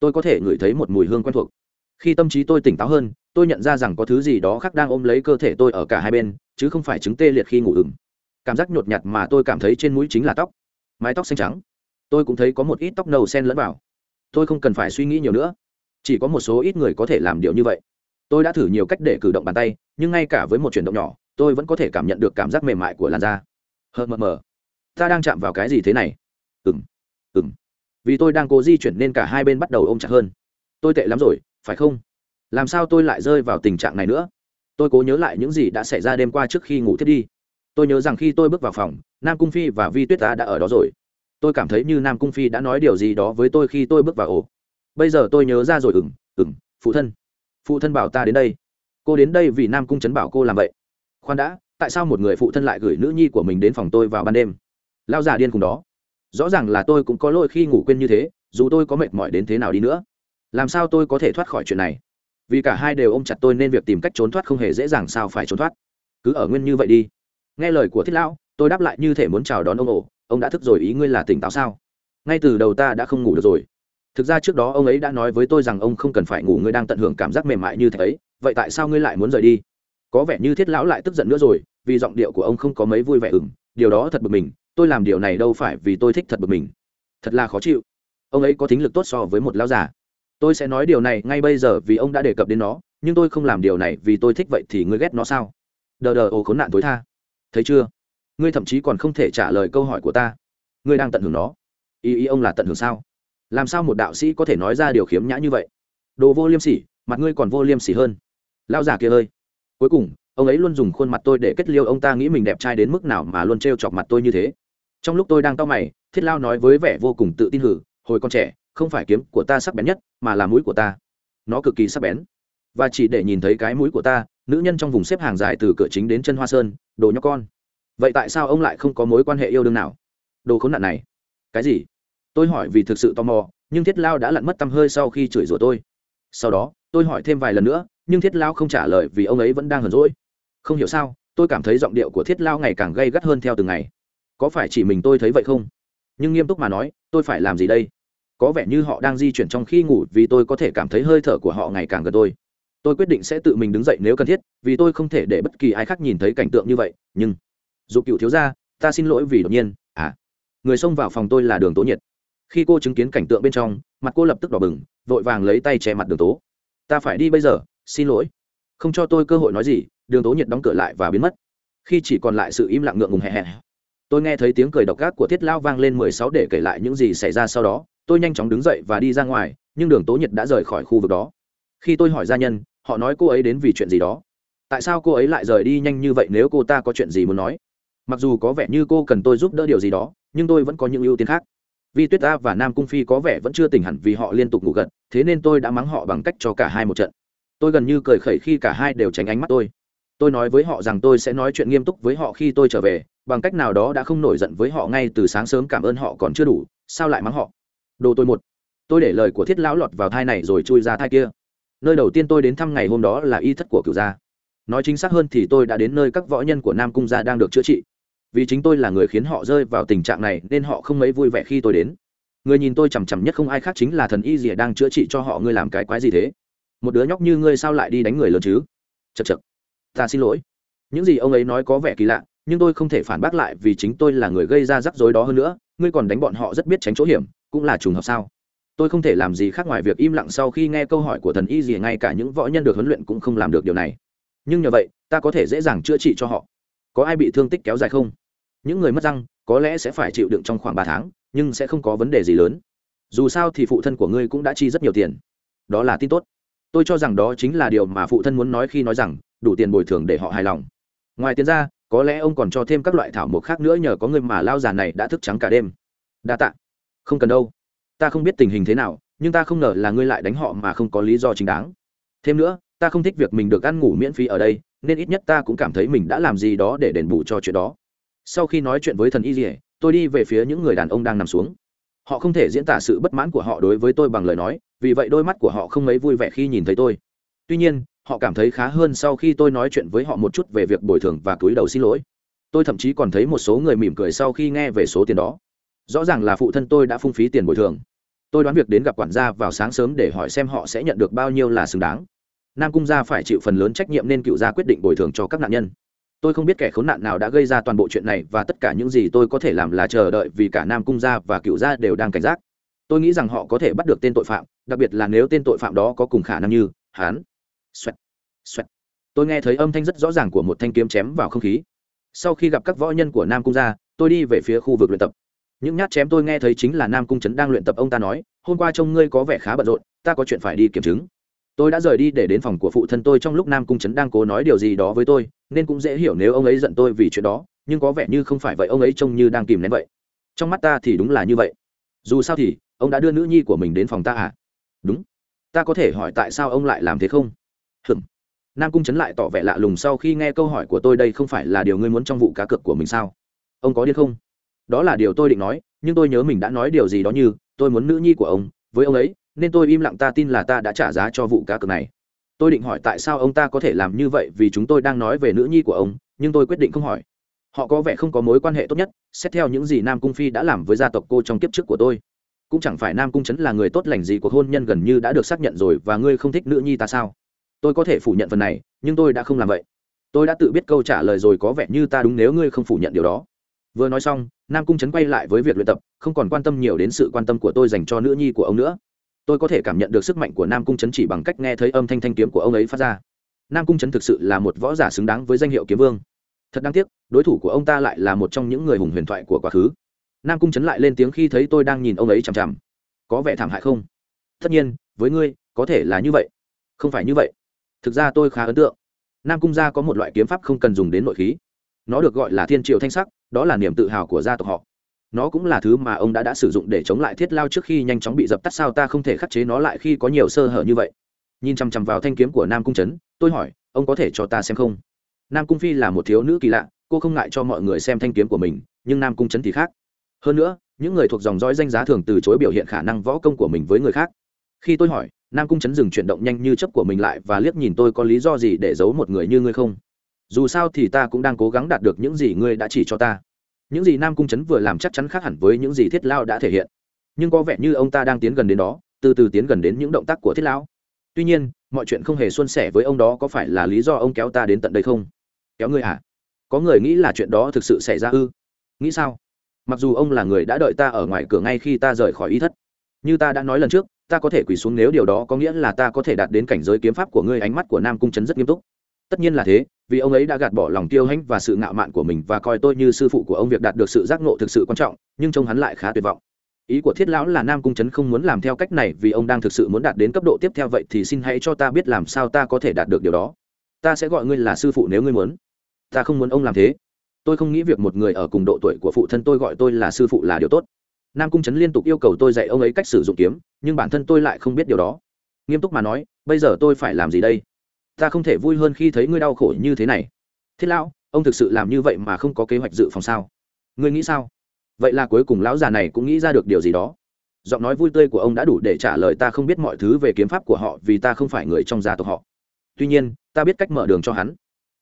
Tôi có thể ngửi thấy một mùi hương quen thuộc. Khi tâm trí tôi tỉnh táo hơn, tôi nhận ra rằng có thứ gì đó khác đang ôm lấy cơ thể tôi ở cả hai bên, chứ không phải chứng tê liệt khi ngủ ừng cảm giác nhột nhạt mà tôi cảm thấy trên mũi chính là tóc. Mái tóc xanh trắng tôi cũng thấy có một ít tóc nâu sen lẫn vào. Tôi không cần phải suy nghĩ nhiều nữa. Chỉ có một số ít người có thể làm điều như vậy. Tôi đã thử nhiều cách để cử động bàn tay, nhưng ngay cả với một chuyển động nhỏ, tôi vẫn có thể cảm nhận được cảm giác mềm mại của làn da. Hờ mờ mờ. Ta đang chạm vào cái gì thế này? Ừng ừng vì tôi đang cố di chuyển nên cả hai bên bắt đầu ôm chặt hơn. Tôi tệ lắm rồi, phải không? Làm sao tôi lại rơi vào tình trạng này nữa? Tôi cố nhớ lại những gì đã xảy ra đêm qua trước khi ngủ thiết đi. Tôi nhớ rằng khi tôi bước vào phòng, nam cung phi và vi tuyết ta đã ở đó rồi tôi cảm thấy như nam cung phi đã nói điều gì đó với tôi khi tôi bước vào ổ. Bây giờ tôi nhớ ra rồi ừng ừng phụ thân. Phụ thân bảo ta đến đây. Cô đến đây vì nam cung chấn bảo cô làm vậy. Khoan đã, tại sao một người phụ thân lại gửi nữ nhi của mình đến phòng tôi vào ban đêm? Lao già điên cùng đó. Rõ ràng là tôi cũng có lỗi khi ngủ quên như thế, dù tôi có mệt mỏi đến thế nào đi nữa. Làm sao tôi có thể thoát khỏi chuyện này? Vì cả hai đều ôm chặt tôi nên việc tìm cách trốn thoát không hề dễ dàng, sao phải trốn thoát? Cứ ở nguyên như vậy đi. Nghe lời của thiết lão, tôi đáp lại như thể muốn chào đón ông ổ ông đã thức rồi ý ngươi là tỉnh táo sao? Ngay từ đầu ta đã không ngủ được rồi. Thực ra trước đó ông ấy đã nói với tôi rằng ông không cần phải ngủ, ngươi đang tận hưởng cảm giác mềm mại như thế ấy. Vậy tại sao ngươi lại muốn rời đi? Có vẻ như thiết lão lại tức giận nữa rồi, vì giọng điệu của ông không có mấy vui vẻ ửng. Điều đó thật bực mình, tôi làm điều này đâu phải vì tôi thích thật bực mình. Thật là khó chịu. Ông ấy có thính lực tốt so với một lão già. Tôi sẽ nói điều này ngay bây giờ vì ông đã đề cập đến nó, nhưng tôi không làm điều này vì tôi thích vậy thì ngươi ghét nó sao? Đờ đờ ồ khốn nạn tối tha. Thấy chưa? Ngươi thậm chí còn không thể trả lời câu hỏi của ta. Ngươi đang tận hưởng nó. Ý ý ông là tận hưởng sao? Làm sao một đạo sĩ có thể nói ra điều khiếm nhã như vậy? Đồ vô liêm sỉ, mặt ngươi còn vô liêm sỉ hơn. Lão già kia ơi. Cuối cùng, ông ấy luôn dùng khuôn mặt tôi để kết liêu ông ta nghĩ mình đẹp trai đến mức nào mà luôn t chọc mặt tôi như thế. Trong lúc tôi đang tao mày, thiết lao nói với vẻ vô cùng tự tin hử, hồi con trẻ, không phải kiếm của ta sắc bén nhất, mà là mũi của ta. Nó cực kỳ sắc bén. Và chỉ để nhìn thấy cái mũi của ta, nữ nhân trong vùng xếp hàng dài từ cửa chính đến chân hoa sơn, đồ nhóc con vậy tại sao ông lại không có mối quan hệ yêu đương nào? Đồ khốn nạn này. Cái gì? Tôi hỏi vì thực sự tò mò, nhưng thiết lao đã lặn mất tăm hơi sau khi chửi rủa tôi. Sau đó, tôi hỏi thêm vài lần nữa, nhưng thiết lao không trả lời vì ông ấy vẫn đang hờn rỗi không hiểu sao, tôi cảm thấy giọng điệu của thiết lao ngày càng gây gắt hơn theo từng ngày. Có phải chỉ mình tôi thấy vậy không? Nhưng nghiêm túc mà nói, tôi phải làm gì đây? Có vẻ như họ đang di chuyển trong khi ngủ vì tôi có thể cảm thấy hơi thở của họ ngày càng gần tôi. Tôi quyết định sẽ tự mình đứng dậy nếu cần thiết, vì tôi không thể để bất kỳ ai khác nhìn thấy cảnh tượng như vậy, nhưng dù cựu thiếu ra ta xin lỗi vì đột nhiên à người xông vào phòng tôi là đường tố nhiệt. Khi cô chứng kiến cảnh tượng bên trong, mặt cô lập tức đỏ bừng, vội vàng lấy tay che mặt đường tố. Ta phải đi bây giờ, xin lỗi. Không cho tôi cơ hội nói gì, đường tố nhiệt đóng cửa lại và biến mất. Khi chỉ còn lại sự im lặng ngượng ngùng hẹ hẹ. Tôi nghe thấy tiếng cười độc ác của thiết lao vang lên mười sáu để kể lại những gì xảy ra sau đó. Tôi nhanh chóng đứng dậy và đi ra ngoài, nhưng đường tố nhiệt đã rời khỏi khu vực đó. Khi tôi hỏi gia nhân, họ nói cô ấy đến vì chuyện gì đó. Tại sao cô ấy lại rời đi nhanh như vậy nếu cô ta có chuyện gì muốn nói? Mặc dù có vẻ như cô cần tôi giúp đỡ điều gì đó, nhưng tôi vẫn có những ưu tiên khác. Vì tuyết ta và nam cung phi có vẻ vẫn chưa tỉnh hẳn vì họ liên tục ngủ gật, thế nên tôi đã mắng họ bằng cách cho cả hai một trận. Tôi gần như cười khẩy khi cả hai đều tránh ánh mắt tôi. Tôi nói với họ rằng tôi sẽ nói chuyện nghiêm túc với họ khi tôi trở về, bằng cách nào đó đã không nổi giận với họ ngay từ sáng sớm cảm ơn họ còn chưa đủ, sao lại mắng họ? Đồ tôi một. Tôi để lời của thiết lão lọt vào thai này rồi chui ra thai kia. Nơi đầu tiên tôi đến thăm ngày hôm đó là y thất của cựu gia. Nói chính xác hơn thì tôi đã đến nơi các võ nhân của nam cung gia đang được chữa trị vì chính tôi là người khiến họ rơi vào tình trạng này nên họ không mấy vui vẻ khi tôi đến. Người nhìn tôi chằm chằm nhất không ai khác chính là thần y dìa đang chữa trị cho họ, ngươi làm cái quái gì thế? Một đứa nhóc như ngươi sao lại đi đánh người lớn chứ? Chật chật ta xin lỗi. Những gì ông ấy nói có vẻ kỳ lạ, nhưng tôi không thể phản bác lại vì chính tôi là người gây ra rắc rối đó hơn nữa. Ngươi còn đánh bọn họ rất biết tránh chỗ hiểm, cũng là trùng hợp sao? Tôi không thể làm gì khác ngoài việc im lặng sau khi nghe câu hỏi của thần y gì ngay cả những võ nhân được huấn luyện cũng không làm được điều này. Nhưng nhờ vậy, ta có thể dễ dàng chữa trị cho họ. Có ai bị thương tích kéo dài không? Những người mất răng có lẽ sẽ phải chịu đựng trong khoảng ba tháng, nhưng sẽ không có vấn đề gì lớn. Dù sao thì phụ thân của ngươi cũng đã chi rất nhiều tiền. Đó là tin tốt. Tôi cho rằng đó chính là điều mà phụ thân muốn nói khi nói rằng, đủ tiền bồi thường để họ hài lòng. Ngoài tiền ra, có lẽ ông còn cho thêm các loại thảo mộc khác nữa nhờ có người mà lao già này đã thức trắng cả đêm. Đa tạ. Không cần đâu. Ta không biết tình hình thế nào, nhưng ta không ngờ là ngươi lại đánh họ mà không có lý do chính đáng. Thêm nữa, ta không thích việc mình được ăn ngủ miễn phí ở đây, nên ít nhất ta cũng cảm thấy mình đã làm gì đó để đền bù cho chuyện đó sau khi nói chuyện với thần y dỉa tôi đi về phía những người đàn ông đang nằm xuống. Họ không thể diễn tả sự bất mãn của họ đối với tôi bằng lời nói, vì vậy đôi mắt của họ không mấy vui vẻ khi nhìn thấy tôi. Tuy nhiên, họ cảm thấy khá hơn sau khi tôi nói chuyện với họ một chút về việc bồi thường và cúi đầu xin lỗi. Tôi thậm chí còn thấy một số người mỉm cười sau khi nghe về số tiền đó. Rõ ràng là phụ thân tôi đã phung phí tiền bồi thường. Tôi đoán việc đến gặp quản gia vào sáng sớm để hỏi xem họ sẽ nhận được bao nhiêu là xứng đáng. Nam cung gia phải chịu phần lớn trách nhiệm nên cựu gia quyết định bồi thường cho các nạn nhân tôi không biết kẻ khốn nạn nào đã gây ra toàn bộ chuyện này và tất cả những gì tôi có thể làm là chờ đợi vì cả nam cung gia và cựu gia đều đang cảnh giác. Tôi nghĩ rằng họ có thể bắt được tên tội phạm đặc biệt là nếu tên tội phạm đó có cùng khả năng như hán xoẹt, xoẹt. tôi nghe thấy âm thanh rất rõ ràng của một thanh kiếm chém vào không khí. Sau khi gặp các võ nhân của nam cung gia tôi đi về phía khu vực luyện tập. Những nhát chém tôi nghe thấy chính là nam cung trấn đang luyện tập ông ta nói hôm qua trông ngươi có vẻ khá bận rộn ta có chuyện phải đi kiểm chứng. Tôi đã rời đi để đến phòng của phụ thân tôi trong lúc nam cung trấn đang cố nói điều gì đó với tôi nên cũng dễ hiểu nếu ông ấy giận tôi vì chuyện đó, nhưng có vẻ như không phải vậy, ông ấy trông như đang kìm nén vậy. Trong mắt ta thì đúng là như vậy. Dù sao thì, ông đã đưa nữ nhi của mình đến phòng ta à? Đúng. Ta có thể hỏi tại sao ông lại làm thế không? Hừm nam cung trấn lại tỏ vẻ lạ lùng sau khi nghe câu hỏi của tôi, đây không phải là điều ngươi muốn trong vụ cá cược của mình sao? Ông có điên không? Đó là điều tôi định nói, nhưng tôi nhớ mình đã nói điều gì đó như, tôi muốn nữ nhi của ông, với ông ấy, nên tôi im lặng, ta tin là ta đã trả giá cho vụ cá cược này tôi định hỏi tại sao ông ta có thể làm như vậy vì chúng tôi đang nói về nữ nhi của ông, nhưng tôi quyết định không hỏi. Họ có vẻ không có mối quan hệ tốt nhất, xét theo những gì nam cung phi đã làm với gia tộc cô trong kiếp trước của tôi. Cũng chẳng phải nam cung trấn là người tốt lành gì cuộc hôn nhân gần như đã được xác nhận rồi và ngươi không thích nữ nhi ta sao? Tôi có thể phủ nhận phần này, nhưng tôi đã không làm vậy. Tôi đã tự biết câu trả lời rồi có vẻ như ta đúng nếu ngươi không phủ nhận điều đó. Vừa nói xong, nam cung trấn quay lại với việc luyện tập, không còn quan tâm nhiều đến sự quan tâm của tôi dành cho nữ nhi của ông nữa tôi có thể cảm nhận được sức mạnh của nam cung trấn chỉ bằng cách nghe thấy âm thanh thanh kiếm của ông ấy phát ra. Nam cung trấn thực sự là một võ giả xứng đáng với danh hiệu kiếm vương. Thật đáng tiếc, đối thủ của ông ta lại là một trong những người hùng huyền thoại của quá khứ. Nam cung trấn lại lên tiếng khi thấy tôi đang nhìn ông ấy chằm chằm. Có vẻ thảm hại không? Tất nhiên, với ngươi, có thể là như vậy. Không phải như vậy. Thực ra tôi khá ấn tượng. Nam cung gia có một loại kiếm pháp không cần dùng đến nội khí. Nó được gọi là thiên triệu thanh sắc, đó là niềm tự hào của gia tộc họ nó cũng là thứ mà ông đã đã sử dụng để chống lại thiết lao trước khi nhanh chóng bị dập tắt sao ta không thể khắc chế nó lại khi có nhiều sơ hở như vậy. Nhìn chằm chằm vào thanh kiếm của nam cung trấn, tôi hỏi, ông có thể cho ta xem không? Nam cung phi là một thiếu nữ kỳ lạ, cô không ngại cho mọi người xem thanh kiếm của mình, nhưng nam cung trấn thì khác. Hơn nữa, những người thuộc dòng dõi danh giá thường từ chối biểu hiện khả năng võ công của mình với người khác. Khi tôi hỏi, nam cung trấn dừng chuyển động nhanh như chấp của mình lại và liếc nhìn tôi có lý do gì để giấu một người như ngươi không? Dù sao thì ta cũng đang cố gắng đạt được những gì ngươi đã chỉ cho ta những gì nam cung trấn vừa làm chắc chắn khác hẳn với những gì thiết lao đã thể hiện. Nhưng có vẻ như ông ta đang tiến gần đến đó, từ từ tiến gần đến những động tác của thiết lão tuy nhiên, mọi chuyện không hề xuân sẻ với ông đó có phải là lý do ông kéo ta đến tận đây không? Kéo ngươi à? Có người nghĩ là chuyện đó thực sự xảy ra ư? Nghĩ sao? Mặc dù ông là người đã đợi ta ở ngoài cửa ngay khi ta rời khỏi y thất. Như ta đã nói lần trước, ta có thể quỳ xuống nếu điều đó có nghĩa là ta có thể đạt đến cảnh giới kiếm pháp của ngươi. Ánh mắt của nam cung trấn rất nghiêm túc tất nhiên là thế, vì ông ấy đã gạt bỏ lòng tiêu hãnh và sự ngạo mạn của mình và coi tôi như sư phụ của ông việc đạt được sự giác ngộ thực sự quan trọng, nhưng trông hắn lại khá tuyệt vọng. Ý của thiết lão là nam cung trấn không muốn làm theo cách này, vì ông đang thực sự muốn đạt đến cấp độ tiếp theo vậy thì xin hãy cho ta biết làm sao ta có thể đạt được điều đó. Ta sẽ gọi ngươi là sư phụ nếu ngươi muốn. Ta không muốn ông làm thế. Tôi không nghĩ việc một người ở cùng độ tuổi của phụ thân tôi gọi tôi là sư phụ là điều tốt. Nam cung trấn liên tục yêu cầu tôi dạy ông ấy cách sử dụng kiếm, nhưng bản thân tôi lại không biết điều đó. Nghiêm túc mà nói, bây giờ tôi phải làm gì đây? Ta không thể vui hơn khi thấy ngươi đau khổ như thế này. Thiết lão, ông thực sự làm như vậy mà không có kế hoạch dự phòng sao? Ngươi nghĩ sao? Vậy là cuối cùng lão già này cũng nghĩ ra được điều gì đó. Giọng nói vui tươi của ông đã đủ để trả lời ta không biết mọi thứ về kiếm pháp của họ vì ta không phải người trong gia tộc họ. Tuy nhiên, ta biết cách mở đường cho hắn.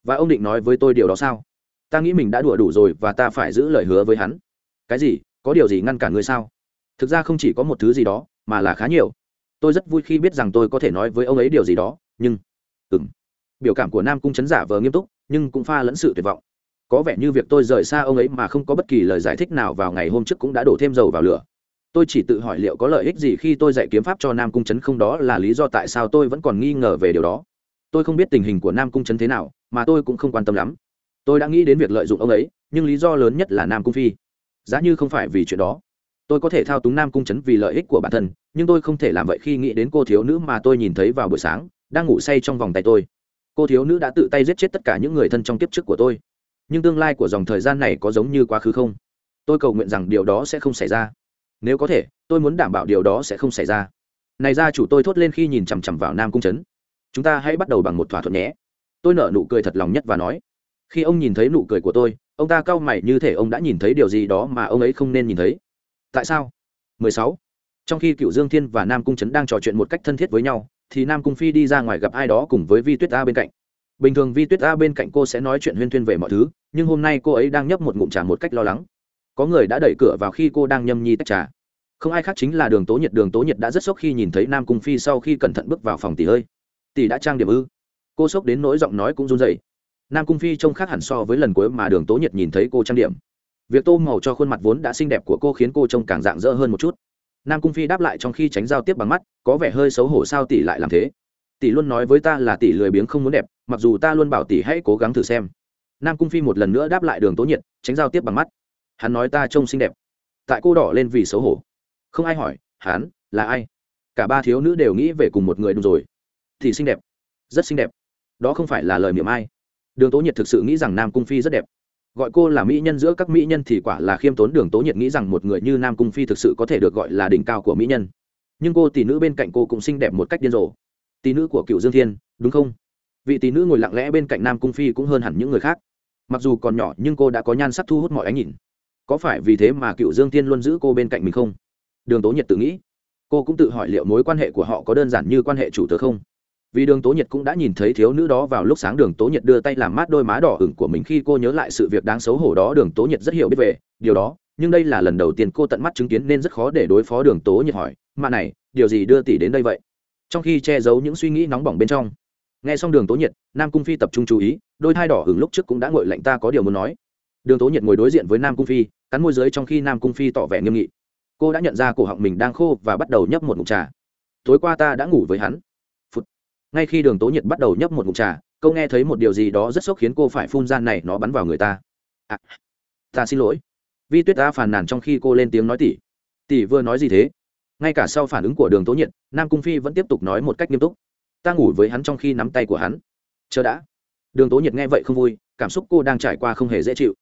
Và ông định nói với tôi điều đó sao? Ta nghĩ mình đã đùa đủ rồi và ta phải giữ lời hứa với hắn. Cái gì? Có điều gì ngăn cản ngươi sao? Thực ra không chỉ có một thứ gì đó, mà là khá nhiều. Tôi rất vui khi biết rằng tôi có thể nói với ông ấy điều gì đó, nhưng ừng biểu cảm của nam cung chấn giả vờ nghiêm túc, nhưng cũng pha lẫn sự tuyệt vọng. Có vẻ như việc tôi rời xa ông ấy mà không có bất kỳ lời giải thích nào vào ngày hôm trước cũng đã đổ thêm dầu vào lửa. Tôi chỉ tự hỏi liệu có lợi ích gì khi tôi dạy kiếm pháp cho nam cung chấn không đó là lý do tại sao tôi vẫn còn nghi ngờ về điều đó. Tôi không biết tình hình của nam cung chấn thế nào, mà tôi cũng không quan tâm lắm. Tôi đã nghĩ đến việc lợi dụng ông ấy, nhưng lý do lớn nhất là nam cung phi. Giá như không phải vì chuyện đó. Tôi có thể thao túng nam cung chấn vì lợi ích của bản thân, nhưng tôi không thể làm vậy khi nghĩ đến cô thiếu nữ mà tôi nhìn thấy vào buổi sáng đang ngủ say trong vòng tay tôi. Cô thiếu nữ đã tự tay giết chết tất cả những người thân trong kiếp trước của tôi. Nhưng tương lai của dòng thời gian này có giống như quá khứ không? Tôi cầu nguyện rằng điều đó sẽ không xảy ra. Nếu có thể, tôi muốn đảm bảo điều đó sẽ không xảy ra. Này ra chủ tôi thốt lên khi nhìn chằm chằm vào nam cung trấn. Chúng ta hãy bắt đầu bằng một thỏa thuận nhé. Tôi nở nụ cười thật lòng nhất và nói. Khi ông nhìn thấy nụ cười của tôi, ông ta cau mày như thể ông đã nhìn thấy điều gì đó mà ông ấy không nên nhìn thấy. Tại sao? 16. trong khi cựu dương thiên và nam cung trấn đang trò chuyện một cách thân thiết với nhau thì nam cung phi đi ra ngoài gặp ai đó cùng với vi tuyết a bên cạnh. Bình thường vi tuyết a bên cạnh cô sẽ nói chuyện huyên thuyên về mọi thứ, nhưng hôm nay cô ấy đang nhấp một ngụm trà một cách lo lắng. Có người đã đẩy cửa vào khi cô đang nhâm nhi tách trà. Không ai khác chính là đường tố nhiệt. Đường tố nhiệt đã rất sốc khi nhìn thấy nam cung phi sau khi cẩn thận bước vào phòng tỷ ơi. Tỷ đã trang điểm ư? Cô sốc đến nỗi giọng nói cũng run dậy nam cung phi trông khác hẳn so với lần cuối mà đường tố nhiệt nhìn thấy cô trang điểm. Việc tô màu cho khuôn mặt vốn đã xinh đẹp của cô khiến cô trông càng dạng dỡ hơn một chút nam cung phi đáp lại trong khi tránh giao tiếp bằng mắt có vẻ hơi xấu hổ sao tỷ lại làm thế tỷ luôn nói với ta là tỷ lười biếng không muốn đẹp mặc dù ta luôn bảo tỷ hãy cố gắng thử xem nam cung phi một lần nữa đáp lại đường tố nhiệt tránh giao tiếp bằng mắt hắn nói ta trông xinh đẹp tại cô đỏ lên vì xấu hổ không ai hỏi hắn là ai cả ba thiếu nữ đều nghĩ về cùng một người đúng rồi thì xinh đẹp rất xinh đẹp đó không phải là lời miệng ai đường tố nhiệt thực sự nghĩ rằng nam cung phi rất đẹp gọi cô là mỹ nhân giữa các mỹ nhân thì quả là khiêm tốn đường tố nhiệt nghĩ rằng một người như nam cung phi thực sự có thể được gọi là đỉnh cao của mỹ nhân. Nhưng cô tỷ nữ bên cạnh cô cũng xinh đẹp một cách điên rồ. Tỷ nữ của cựu dương thiên, đúng không? Vị tỷ nữ ngồi lặng lẽ bên cạnh nam cung phi cũng hơn hẳn những người khác. Mặc dù còn nhỏ nhưng cô đã có nhan sắc thu hút mọi ánh nhìn. Có phải vì thế mà cựu dương thiên luôn giữ cô bên cạnh mình không? Đường tố nhiệt tự nghĩ. Cô cũng tự hỏi liệu mối quan hệ của họ có đơn giản như quan hệ chủ tớ không? Vì đường tố nhiệt cũng đã nhìn thấy thiếu nữ đó vào lúc sáng, đường tố nhiệt đưa tay làm mát đôi má đỏ ửng của mình khi cô nhớ lại sự việc đáng xấu hổ đó, đường tố nhiệt rất hiểu biết về điều đó, nhưng đây là lần đầu tiên cô tận mắt chứng kiến nên rất khó để đối phó đường tố nhiệt hỏi mà này, điều gì đưa tỷ đến đây vậy? Trong khi che giấu những suy nghĩ nóng bỏng bên trong. Nghe xong đường tố nhiệt nam cung phi tập trung chú ý, đôi thai đỏ hừng lúc trước cũng đã ngội lạnh, ta có điều muốn nói. Đường tố nhiệt ngồi đối diện với nam cung phi, cắn môi dưới trong khi nam cung phi tỏ vẻ nghiêm nghị. Cô đã nhận ra cổ họng mình đang khô và bắt đầu nhấp một ngụm trà. Tối qua ta đã ngủ với hắn ngay khi đường tố nhiệt bắt đầu nhấp một ngụm trà câu nghe thấy một điều gì đó rất sốc khiến cô phải phun gian này nó bắn vào người ta. À, ta xin lỗi. Vi tuyết ta phàn nàn trong khi cô lên tiếng nói tỉ. Tỉ vừa nói gì thế? Ngay cả sau phản ứng của đường tố nhiệt nam cung phi vẫn tiếp tục nói một cách nghiêm túc. Ta ngủ với hắn trong khi nắm tay của hắn. Chờ đã. Đường tố nhiệt nghe vậy không vui cảm xúc cô đang trải qua không hề dễ chịu.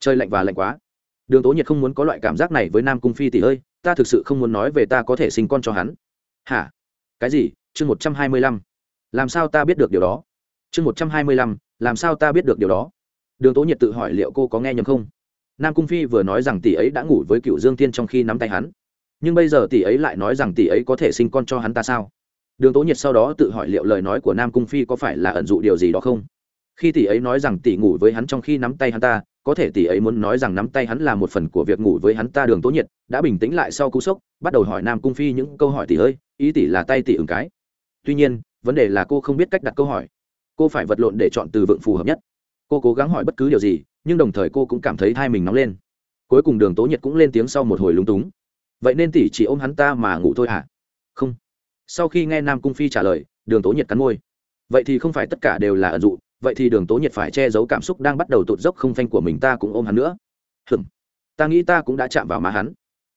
Trời lạnh và lạnh quá. Đường tố nhiệt không muốn có loại cảm giác này với nam cung phi tỷ ơi ta thực sự không muốn nói về ta có thể sinh con cho hắn. Hả? Cái gì? Chương một trăm hai mươi lăm làm sao ta biết được điều đó? Chương một trăm hai mươi lăm, làm sao ta biết được điều đó? Đường tố nhiệt tự hỏi liệu cô có nghe nhầm không? Nam cung phi vừa nói rằng tỷ ấy đã ngủ với cựu dương tiên trong khi nắm tay hắn. Nhưng bây giờ tỷ ấy lại nói rằng tỷ ấy có thể sinh con cho hắn ta sao? Đường tố nhiệt sau đó tự hỏi liệu lời nói của nam cung phi có phải là ẩn dụ điều gì đó không? Khi tỷ ấy nói rằng tỷ ngủ với hắn trong khi nắm tay hắn ta, có thể tỷ ấy muốn nói rằng nắm tay hắn là một phần của việc ngủ với hắn ta, đường tố nhiệt đã bình tĩnh lại sau cú sốc, bắt đầu hỏi nam cung phi những câu hỏi tỷ ơi, ý tỷ là tay tỷ ứng cái. Tuy nhiên vấn đề là cô không biết cách đặt câu hỏi. Cô phải vật lộn để chọn từ vựng phù hợp nhất. Cô cố gắng hỏi bất cứ điều gì, nhưng đồng thời cô cũng cảm thấy thai mình nóng lên. Cuối cùng đường tố nhiệt cũng lên tiếng sau một hồi lúng túng. Vậy nên tỷ chỉ ôm hắn ta mà ngủ thôi hả? Không. Sau khi nghe nam cung phi trả lời, đường tố nhiệt cắn môi. Vậy thì không phải tất cả đều là ẩn dụ, vậy thì đường tố nhiệt phải che giấu cảm xúc đang bắt đầu tụt dốc không phanh của mình ta cũng ôm hắn nữa. Hừm ta nghĩ ta cũng đã chạm vào má hắn.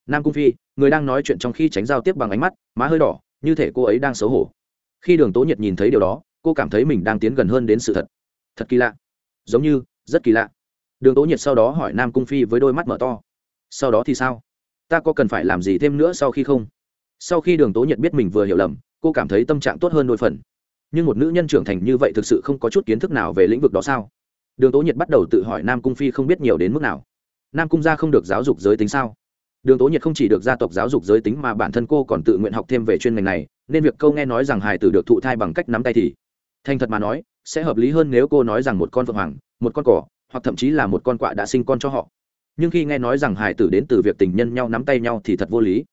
Nam cung phi, người đang nói chuyện trong khi tránh giao tiếp bằng ánh mắt, má hơi đỏ, như thể cô ấy đang xấu hổ khi đường tố nhiệt nhìn thấy điều đó, cô cảm thấy mình đang tiến gần hơn đến sự thật. Thật kỳ lạ. Giống như, rất kỳ lạ. Đường tố nhiệt sau đó hỏi nam cung phi với đôi mắt mở to. Sau đó thì sao? Ta có cần phải làm gì thêm nữa sau khi không? Sau khi đường tố nhiệt biết mình vừa hiểu lầm, cô cảm thấy tâm trạng tốt hơn đôi phần. Nhưng một nữ nhân trưởng thành như vậy thực sự không có chút kiến thức nào về lĩnh vực đó sao? Đường tố nhiệt bắt đầu tự hỏi nam cung phi không biết nhiều đến mức nào. Nam cung gia không được giáo dục giới tính sao? Đường tố nhiệt không chỉ được gia tộc giáo dục giới tính mà bản thân cô còn tự nguyện học thêm về chuyên ngành này, nên việc câu nghe nói rằng hài tử được thụ thai bằng cách nắm tay thì, thành thật mà nói, sẽ hợp lý hơn nếu cô nói rằng một con phượng hoàng, một con cỏ, hoặc thậm chí là một con quạ đã sinh con cho họ. Nhưng khi nghe nói rằng hài tử đến từ việc tình nhân nhau nắm tay nhau thì thật vô lý.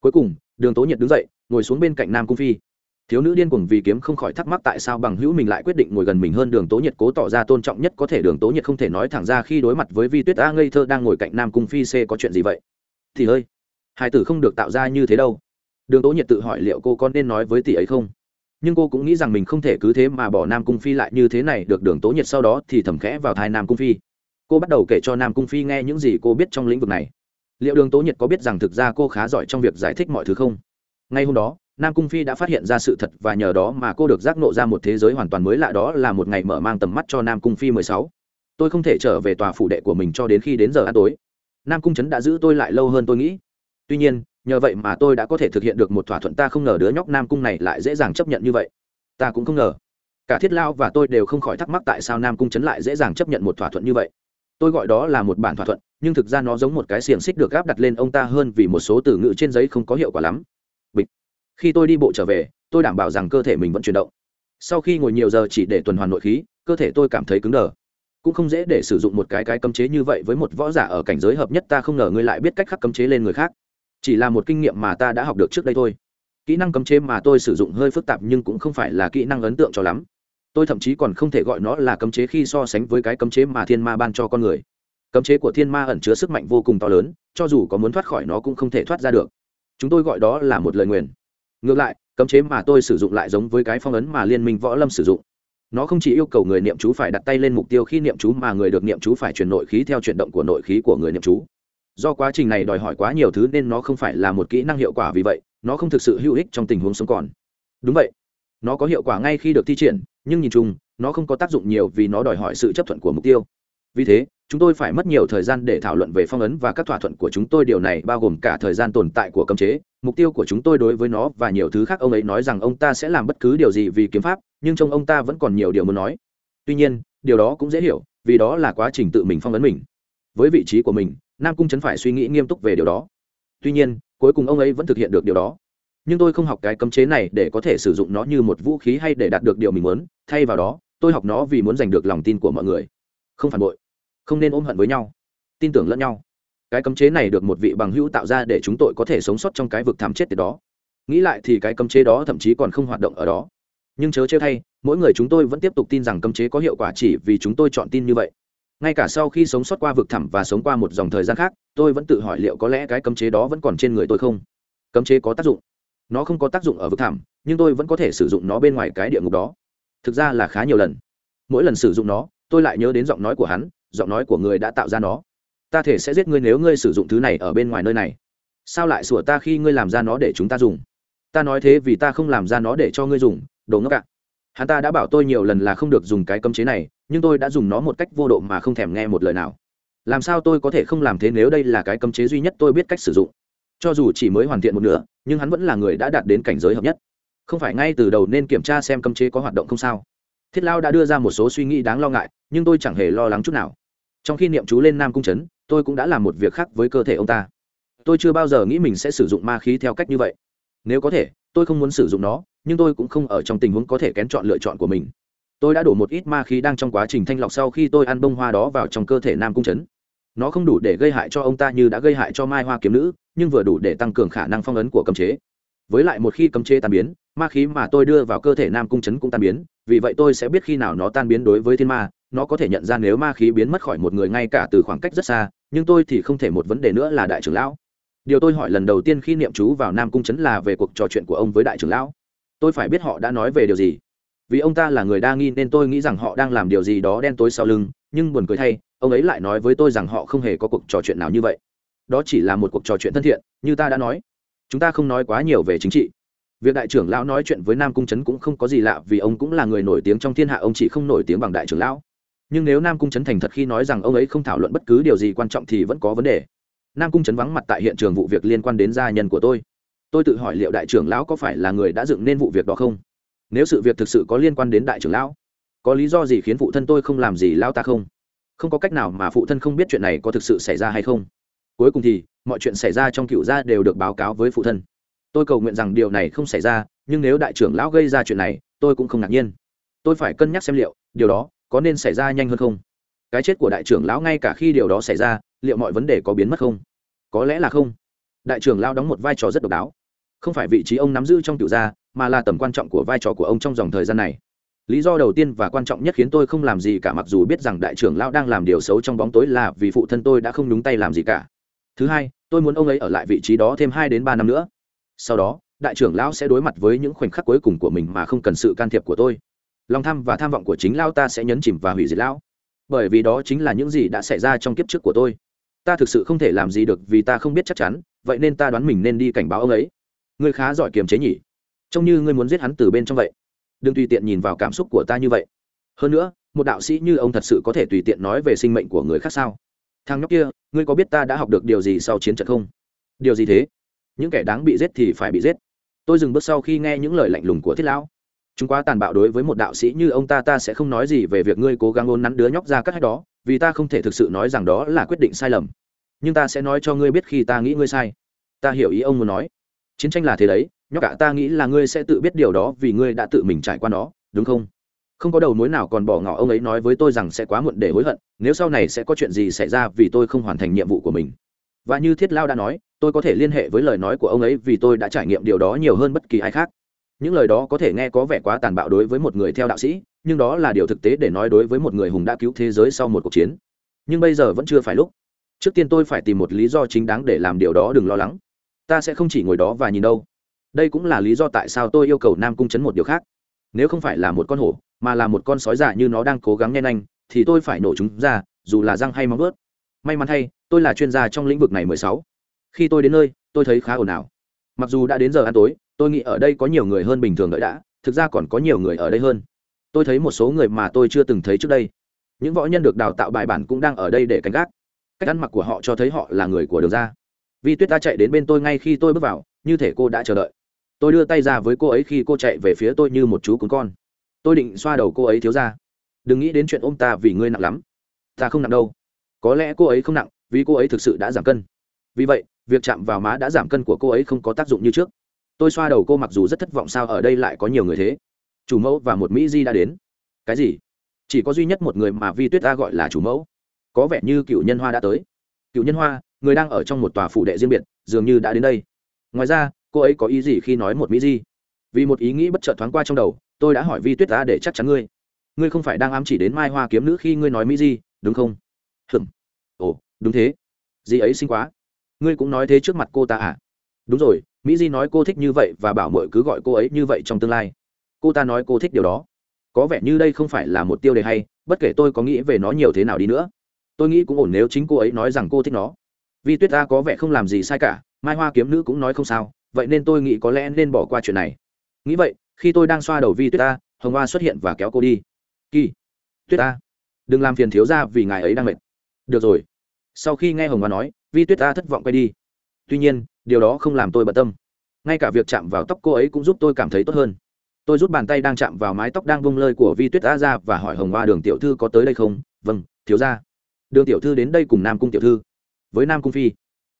Cuối cùng, đường tố nhiệt đứng dậy, ngồi xuống bên cạnh nam cung phi. Thiếu nữ điên cuồng vì kiếm không khỏi thắc mắc tại sao bằng hữu mình lại quyết định ngồi gần mình hơn đường tố nhiệt cố tỏ ra tôn trọng nhất có thể. Đường tố nhiệt không thể nói thẳng ra khi đối mặt với vi tuyết a ngây thơ đang ngồi cạnh nam cung phi c có chuyện gì vậy thì ơi, hai tử không được tạo ra như thế đâu. Đường tố nhiệt tự hỏi liệu cô có nên nói với tỷ ấy không? Nhưng cô cũng nghĩ rằng mình không thể cứ thế mà bỏ nam cung phi lại như thế này được đường tố nhiệt sau đó thì thầm khẽ vào thai nam cung phi. Cô bắt đầu kể cho nam cung phi nghe những gì cô biết trong lĩnh vực này. Liệu đường tố nhiệt có biết rằng thực ra cô khá giỏi trong việc giải thích mọi thứ không? Ngay hôm đó, nam cung phi đã phát hiện ra sự thật và nhờ đó mà cô được giác nộ ra một thế giới hoàn toàn mới lạ đó là một ngày mở mang tầm mắt cho nam cung phi mười sáu. Tôi không thể trở về tòa phủ đệ của mình cho đến khi đến giờ ăn tối nam cung trấn đã giữ tôi lại lâu hơn tôi nghĩ. Tuy nhiên, nhờ vậy mà tôi đã có thể thực hiện được một thỏa thuận ta không ngờ đứa nhóc nam cung này lại dễ dàng chấp nhận như vậy. Ta cũng không ngờ. Cả thiết lao và tôi đều không khỏi thắc mắc tại sao nam cung trấn lại dễ dàng chấp nhận một thỏa thuận như vậy. Tôi gọi đó là một bản thỏa thuận, nhưng thực ra nó giống một cái xiềng xích được gáp đặt lên ông ta hơn vì một số từ ngữ trên giấy không có hiệu quả lắm. Bịch. Khi tôi đi bộ trở về, tôi đảm bảo rằng cơ thể mình vẫn chuyển động. Sau khi ngồi nhiều giờ chỉ để tuần hoàn nội khí, cơ thể tôi cảm thấy cứng đờ cũng không dễ để sử dụng một cái cái cấm chế như vậy với một võ giả ở cảnh giới hợp nhất, ta không ngờ ngươi lại biết cách khắc cấm chế lên người khác. Chỉ là một kinh nghiệm mà ta đã học được trước đây thôi. Kỹ năng cấm chế mà tôi sử dụng hơi phức tạp nhưng cũng không phải là kỹ năng ấn tượng cho lắm. Tôi thậm chí còn không thể gọi nó là cấm chế khi so sánh với cái cấm chế mà thiên ma ban cho con người. Cấm chế của thiên ma ẩn chứa sức mạnh vô cùng to lớn, cho dù có muốn thoát khỏi nó cũng không thể thoát ra được. Chúng tôi gọi đó là một lời nguyền. Ngược lại, cấm chế mà tôi sử dụng lại giống với cái phong ấn mà liên minh võ lâm sử dụng nó không chỉ yêu cầu người niệm chú phải đặt tay lên mục tiêu khi niệm chú mà người được niệm chú phải chuyển nội khí theo chuyển động của nội khí của người niệm chú. Do quá trình này đòi hỏi quá nhiều thứ nên nó không phải là một kỹ năng hiệu quả vì vậy, nó không thực sự hữu ích trong tình huống sống còn. Đúng vậy. Nó có hiệu quả ngay khi được thi triển, nhưng nhìn chung, nó không có tác dụng nhiều vì nó đòi hỏi sự chấp thuận của mục tiêu. Vì thế, chúng tôi phải mất nhiều thời gian để thảo luận về phong ấn và các thỏa thuận của chúng tôi. Điều này bao gồm cả thời gian tồn tại của cấm chế, mục tiêu của chúng tôi đối với nó và nhiều thứ khác. Ông ấy nói rằng ông ta sẽ làm bất cứ điều gì vì kiếm pháp nhưng trông ông ta vẫn còn nhiều điều muốn nói. Tuy nhiên, điều đó cũng dễ hiểu, vì đó là quá trình tự mình phong ấn mình. Với vị trí của mình, nam cung chấn phải suy nghĩ nghiêm túc về điều đó. Tuy nhiên, cuối cùng ông ấy vẫn thực hiện được điều đó. Nhưng tôi không học cái cấm chế này để có thể sử dụng nó như một vũ khí hay để đạt được điều mình muốn. Thay vào đó, tôi học nó vì muốn giành được lòng tin của mọi người. Không phản bội, không nên ôm hận với nhau, tin tưởng lẫn nhau. Cái cấm chế này được một vị bằng hữu tạo ra để chúng tôi có thể sống sót trong cái vực thảm chết tiệt đó. Nghĩ lại thì cái cấm chế đó thậm chí còn không hoạt động ở đó nhưng chớ chơi thay, mỗi người chúng tôi vẫn tiếp tục tin rằng cấm chế có hiệu quả chỉ vì chúng tôi chọn tin như vậy. Ngay cả sau khi sống sót qua vực thẳm và sống qua một dòng thời gian khác, tôi vẫn tự hỏi liệu có lẽ cái cấm chế đó vẫn còn trên người tôi không? Cấm chế có tác dụng. Nó không có tác dụng ở vực thẳm, nhưng tôi vẫn có thể sử dụng nó bên ngoài cái địa ngục đó. Thực ra là khá nhiều lần. Mỗi lần sử dụng nó, tôi lại nhớ đến giọng nói của hắn, giọng nói của người đã tạo ra nó. Ta thể sẽ giết ngươi nếu ngươi sử dụng thứ này ở bên ngoài nơi này. Sao lại sủa ta khi ngươi làm ra nó để chúng ta dùng? Ta nói thế vì ta không làm ra nó để cho ngươi dùng đồ ngốc ạ. Hắn ta đã bảo tôi nhiều lần là không được dùng cái cấm chế này, nhưng tôi đã dùng nó một cách vô độ mà không thèm nghe một lời nào. Làm sao tôi có thể không làm thế nếu đây là cái cấm chế duy nhất tôi biết cách sử dụng? Cho dù chỉ mới hoàn thiện một nửa, nhưng hắn vẫn là người đã đạt đến cảnh giới hợp nhất. Không phải ngay từ đầu nên kiểm tra xem cấm chế có hoạt động không sao. Thiết lao đã đưa ra một số suy nghĩ đáng lo ngại, nhưng tôi chẳng hề lo lắng chút nào. Trong khi niệm chú lên nam cung trấn, tôi cũng đã làm một việc khác với cơ thể ông ta. Tôi chưa bao giờ nghĩ mình sẽ sử dụng ma khí theo cách như vậy. Nếu có thể, tôi không muốn sử dụng nó nhưng tôi cũng không ở trong tình huống có thể kén chọn lựa chọn của mình. Tôi đã đổ một ít ma khí đang trong quá trình thanh lọc sau khi tôi ăn bông hoa đó vào trong cơ thể nam cung trấn. Nó không đủ để gây hại cho ông ta như đã gây hại cho mai hoa kiếm nữ, nhưng vừa đủ để tăng cường khả năng phong ấn của cấm chế. Với lại một khi cấm chế tan biến, ma khí mà tôi đưa vào cơ thể nam cung trấn cũng tan biến, vì vậy tôi sẽ biết khi nào nó tan biến đối với thiên ma, nó có thể nhận ra nếu ma khí biến mất khỏi một người ngay cả từ khoảng cách rất xa, nhưng tôi thì không thể một vấn đề nữa là đại trưởng lão. Điều tôi hỏi lần đầu tiên khi niệm chú vào nam cung trấn là về cuộc trò chuyện của ông với đại trưởng lão tôi phải biết họ đã nói về điều gì. Vì ông ta là người đa nghi nên tôi nghĩ rằng họ đang làm điều gì đó đen tối sau lưng, nhưng buồn cười thay, ông ấy lại nói với tôi rằng họ không hề có cuộc trò chuyện nào như vậy. Đó chỉ là một cuộc trò chuyện thân thiện, như ta đã nói. Chúng ta không nói quá nhiều về chính trị. Việc đại trưởng lão nói chuyện với nam cung trấn cũng không có gì lạ vì ông cũng là người nổi tiếng trong thiên hạ, ông chỉ không nổi tiếng bằng đại trưởng lão. Nhưng nếu nam cung trấn thành thật khi nói rằng ông ấy không thảo luận bất cứ điều gì quan trọng thì vẫn có vấn đề. Nam cung trấn vắng mặt tại hiện trường vụ việc liên quan đến gia nhân của tôi tôi tự hỏi liệu đại trưởng lão có phải là người đã dựng nên vụ việc đó không? Nếu sự việc thực sự có liên quan đến đại trưởng lão, có lý do gì khiến phụ thân tôi không làm gì lao ta không? Không có cách nào mà phụ thân không biết chuyện này có thực sự xảy ra hay không. Cuối cùng thì, mọi chuyện xảy ra trong cựu gia đều được báo cáo với phụ thân. Tôi cầu nguyện rằng điều này không xảy ra, nhưng nếu đại trưởng lão gây ra chuyện này, tôi cũng không ngạc nhiên. Tôi phải cân nhắc xem liệu, điều đó có nên xảy ra nhanh hơn không? Cái chết của đại trưởng lão ngay cả khi điều đó xảy ra, liệu mọi vấn đề có biến mất không? Có lẽ là không. Đại trưởng lão đóng một vai trò rất độc đáo không phải vị trí ông nắm giữ trong tiểu gia, mà là tầm quan trọng của vai trò của ông trong dòng thời gian này. Lý do đầu tiên và quan trọng nhất khiến tôi không làm gì cả mặc dù biết rằng đại trưởng lão đang làm điều xấu trong bóng tối là vì phụ thân tôi đã không đúng tay làm gì cả. Thứ hai, tôi muốn ông ấy ở lại vị trí đó thêm hai đến ba năm nữa. Sau đó, đại trưởng lão sẽ đối mặt với những khoảnh khắc cuối cùng của mình mà không cần sự can thiệp của tôi. Lòng tham và tham vọng của chính lão ta sẽ nhấn chìm và hủy diệt lão. Bởi vì đó chính là những gì đã xảy ra trong kiếp trước của tôi. Ta thực sự không thể làm gì được vì ta không biết chắc chắn, vậy nên ta đoán mình nên đi cảnh báo ông ấy ngươi khá giỏi kiềm chế nhỉ. Trông như ngươi muốn giết hắn từ bên trong vậy. Đừng tùy tiện nhìn vào cảm xúc của ta như vậy. Hơn nữa, một đạo sĩ như ông thật sự có thể tùy tiện nói về sinh mệnh của người khác sao? Thằng nhóc kia, ngươi có biết ta đã học được điều gì sau chiến trận không? Điều gì thế? Những kẻ đáng bị giết thì phải bị giết. Tôi dừng bước sau khi nghe những lời lạnh lùng của thiết lão. Chúng quá tàn bạo đối với một đạo sĩ như ông ta ta sẽ không nói gì về việc ngươi cố gắng ôn nắn đứa nhóc ra các hách đó, vì ta không thể thực sự nói rằng đó là quyết định sai lầm. Nhưng ta sẽ nói cho ngươi biết khi ta nghĩ ngươi sai. Ta hiểu ý ông muốn nói chiến tranh là thế đấy, nhóc cả ta nghĩ là ngươi sẽ tự biết điều đó vì ngươi đã tự mình trải qua nó, đúng không? Không có đầu mối nào còn bỏ ngỏ ông ấy nói với tôi rằng sẽ quá muộn để hối hận, nếu sau này sẽ có chuyện gì xảy ra vì tôi không hoàn thành nhiệm vụ của mình. Và như thiết lao đã nói, tôi có thể liên hệ với lời nói của ông ấy vì tôi đã trải nghiệm điều đó nhiều hơn bất kỳ ai khác. Những lời đó có thể nghe có vẻ quá tàn bạo đối với một người theo đạo sĩ, nhưng đó là điều thực tế để nói đối với một người hùng đã cứu thế giới sau một cuộc chiến. Nhưng bây giờ vẫn chưa phải lúc. Trước tiên tôi phải tìm một lý do chính đáng để làm điều đó, đừng lo lắng ta sẽ không chỉ ngồi đó và nhìn đâu. Đây cũng là lý do tại sao tôi yêu cầu nam cung chấn một điều khác. Nếu không phải là một con hổ, mà là một con sói già như nó đang cố gắng nhanh anh, thì tôi phải nổ chúng ra, dù là răng hay móng ướt may mắn thay, tôi là chuyên gia trong lĩnh vực này mười sáu. Khi tôi đến nơi, tôi thấy khá ồn ào. Mặc dù đã đến giờ ăn tối, tôi nghĩ ở đây có nhiều người hơn bình thường đợi đã, thực ra còn có nhiều người ở đây hơn. Tôi thấy một số người mà tôi chưa từng thấy trước đây. Những võ nhân được đào tạo bài bản cũng đang ở đây để canh gác. Cách ăn mặc của họ cho thấy họ là người của đường ra vi tuyết ta chạy đến bên tôi ngay khi tôi bước vào, như thể cô đã chờ đợi. Tôi đưa tay ra với cô ấy khi cô chạy về phía tôi như một chú cún con. Tôi định xoa đầu cô ấy thiếu ra. Đừng nghĩ đến chuyện ôm ta vì ngươi nặng lắm. Ta không nặng đâu. Có lẽ cô ấy không nặng, vì cô ấy thực sự đã giảm cân. Vì vậy, việc chạm vào má đã giảm cân của cô ấy không có tác dụng như trước. Tôi xoa đầu cô mặc dù rất thất vọng sao ở đây lại có nhiều người thế. Chủ mẫu và một mỹ di đã đến. Cái gì? Chỉ có duy nhất một người mà vi tuyết ta gọi là chủ mẫu. Có vẻ như cựu nhân hoa đã tới. Cựu nhân hoa người đang ở trong một tòa phủ đệ riêng biệt, dường như đã đến đây. Ngoài ra, cô ấy có ý gì khi nói một mỹ di? Vì một ý nghĩ bất chợt thoáng qua trong đầu, tôi đã hỏi vi tuyết ta để chắc chắn ngươi. Ngươi không phải đang ám chỉ đến mai hoa kiếm nữ khi ngươi nói mỹ di, đúng không? Hừm ồ, đúng thế. Di ấy xinh quá. Ngươi cũng nói thế trước mặt cô ta à? Đúng rồi, mỹ di nói cô thích như vậy và bảo mội cứ gọi cô ấy như vậy trong tương lai. Cô ta nói cô thích điều đó. Có vẻ như đây không phải là một tiêu đề hay, bất kể tôi có nghĩ về nó nhiều thế nào đi nữa. Tôi nghĩ cũng ổn nếu chính cô ấy nói rằng cô thích nó vì tuyết ta có vẻ không làm gì sai cả, mai hoa kiếm nữ cũng nói không sao, vậy nên tôi nghĩ có lẽ nên bỏ qua chuyện này. Nghĩ vậy, khi tôi đang xoa đầu vi tuyết ta, hồng hoa xuất hiện và kéo cô đi. Kỳ, tuyết ta, đừng làm phiền thiếu ra vì ngài ấy đang mệt. Được rồi. Sau khi nghe hồng hoa nói, vi tuyết ta thất vọng quay đi. Tuy nhiên, điều đó không làm tôi bận tâm. Ngay cả việc chạm vào tóc cô ấy cũng giúp tôi cảm thấy tốt hơn. Tôi rút bàn tay đang chạm vào mái tóc đang bông lơi của vi tuyết ta ra và hỏi hồng hoa, đường tiểu thư có tới đây không? Vâng thiếu ra đường tiểu thư đến đây cùng nam cung tiểu thư với nam cung phi.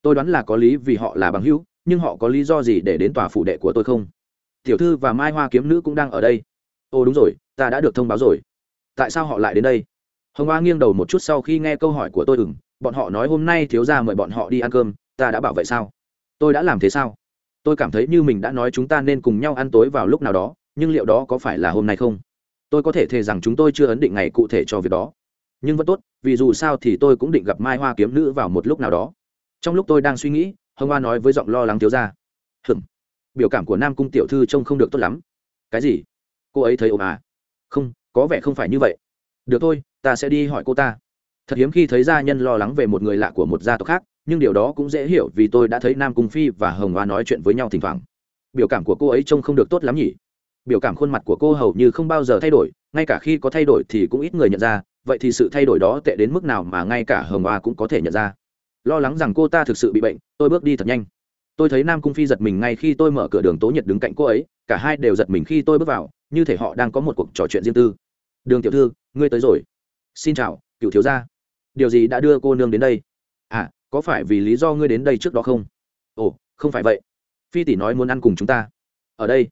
Tôi đoán là có lý vì họ là bằng hữu, nhưng họ có lý do gì để đến tòa phủ đệ của tôi không? Tiểu thư và mai hoa kiếm nữ cũng đang ở đây. Ồ, đúng rồi, ta đã được thông báo rồi. Tại sao họ lại đến đây? Hồng hoa nghiêng đầu một chút sau khi nghe câu hỏi của tôi ừng bọn họ nói hôm nay thiếu ra mời bọn họ đi ăn cơm, ta đã bảo vậy sao? Tôi đã làm thế sao? Tôi cảm thấy như mình đã nói chúng ta nên cùng nhau ăn tối vào lúc nào đó, nhưng liệu đó có phải là hôm nay không? Tôi có thể thề rằng chúng tôi chưa ấn định ngày cụ thể cho việc đó nhưng vẫn tốt, vì dù sao thì tôi cũng định gặp mai hoa kiếm nữ vào một lúc nào đó. Trong lúc tôi đang suy nghĩ, hồng hoa nói với giọng lo lắng thiếu ra hừm biểu cảm của nam cung tiểu thư trông không được tốt lắm. Cái gì? Cô ấy thấy ồn à? Không, có vẻ không phải như vậy. Được thôi, ta sẽ đi hỏi cô ta. Thật hiếm khi thấy gia nhân lo lắng về một người lạ của một gia tộc khác, nhưng điều đó cũng dễ hiểu vì tôi đã thấy nam cung phi và hồng hoa nói chuyện với nhau thỉnh thoảng. Biểu cảm của cô ấy trông không được tốt lắm nhỉ? Biểu cảm khuôn mặt của cô hầu như không bao giờ thay đổi, ngay cả khi có thay đổi thì cũng ít người nhận ra vậy thì sự thay đổi đó tệ đến mức nào mà ngay cả hồng hoa cũng có thể nhận ra. Lo lắng rằng cô ta thực sự bị bệnh, tôi bước đi thật nhanh. Tôi thấy nam cung phi giật mình ngay khi tôi mở cửa đường tố nhiệt đứng cạnh cô ấy, cả hai đều giật mình khi tôi bước vào, như thể họ đang có một cuộc trò chuyện riêng tư. Đường tiểu thư, ngươi tới rồi. Xin chào, cựu thiếu gia. Điều gì đã đưa cô nương đến đây? À có phải vì lý do ngươi đến đây trước đó không? Ồ, không phải vậy. Phi tỷ nói muốn ăn cùng chúng ta. Ở đây,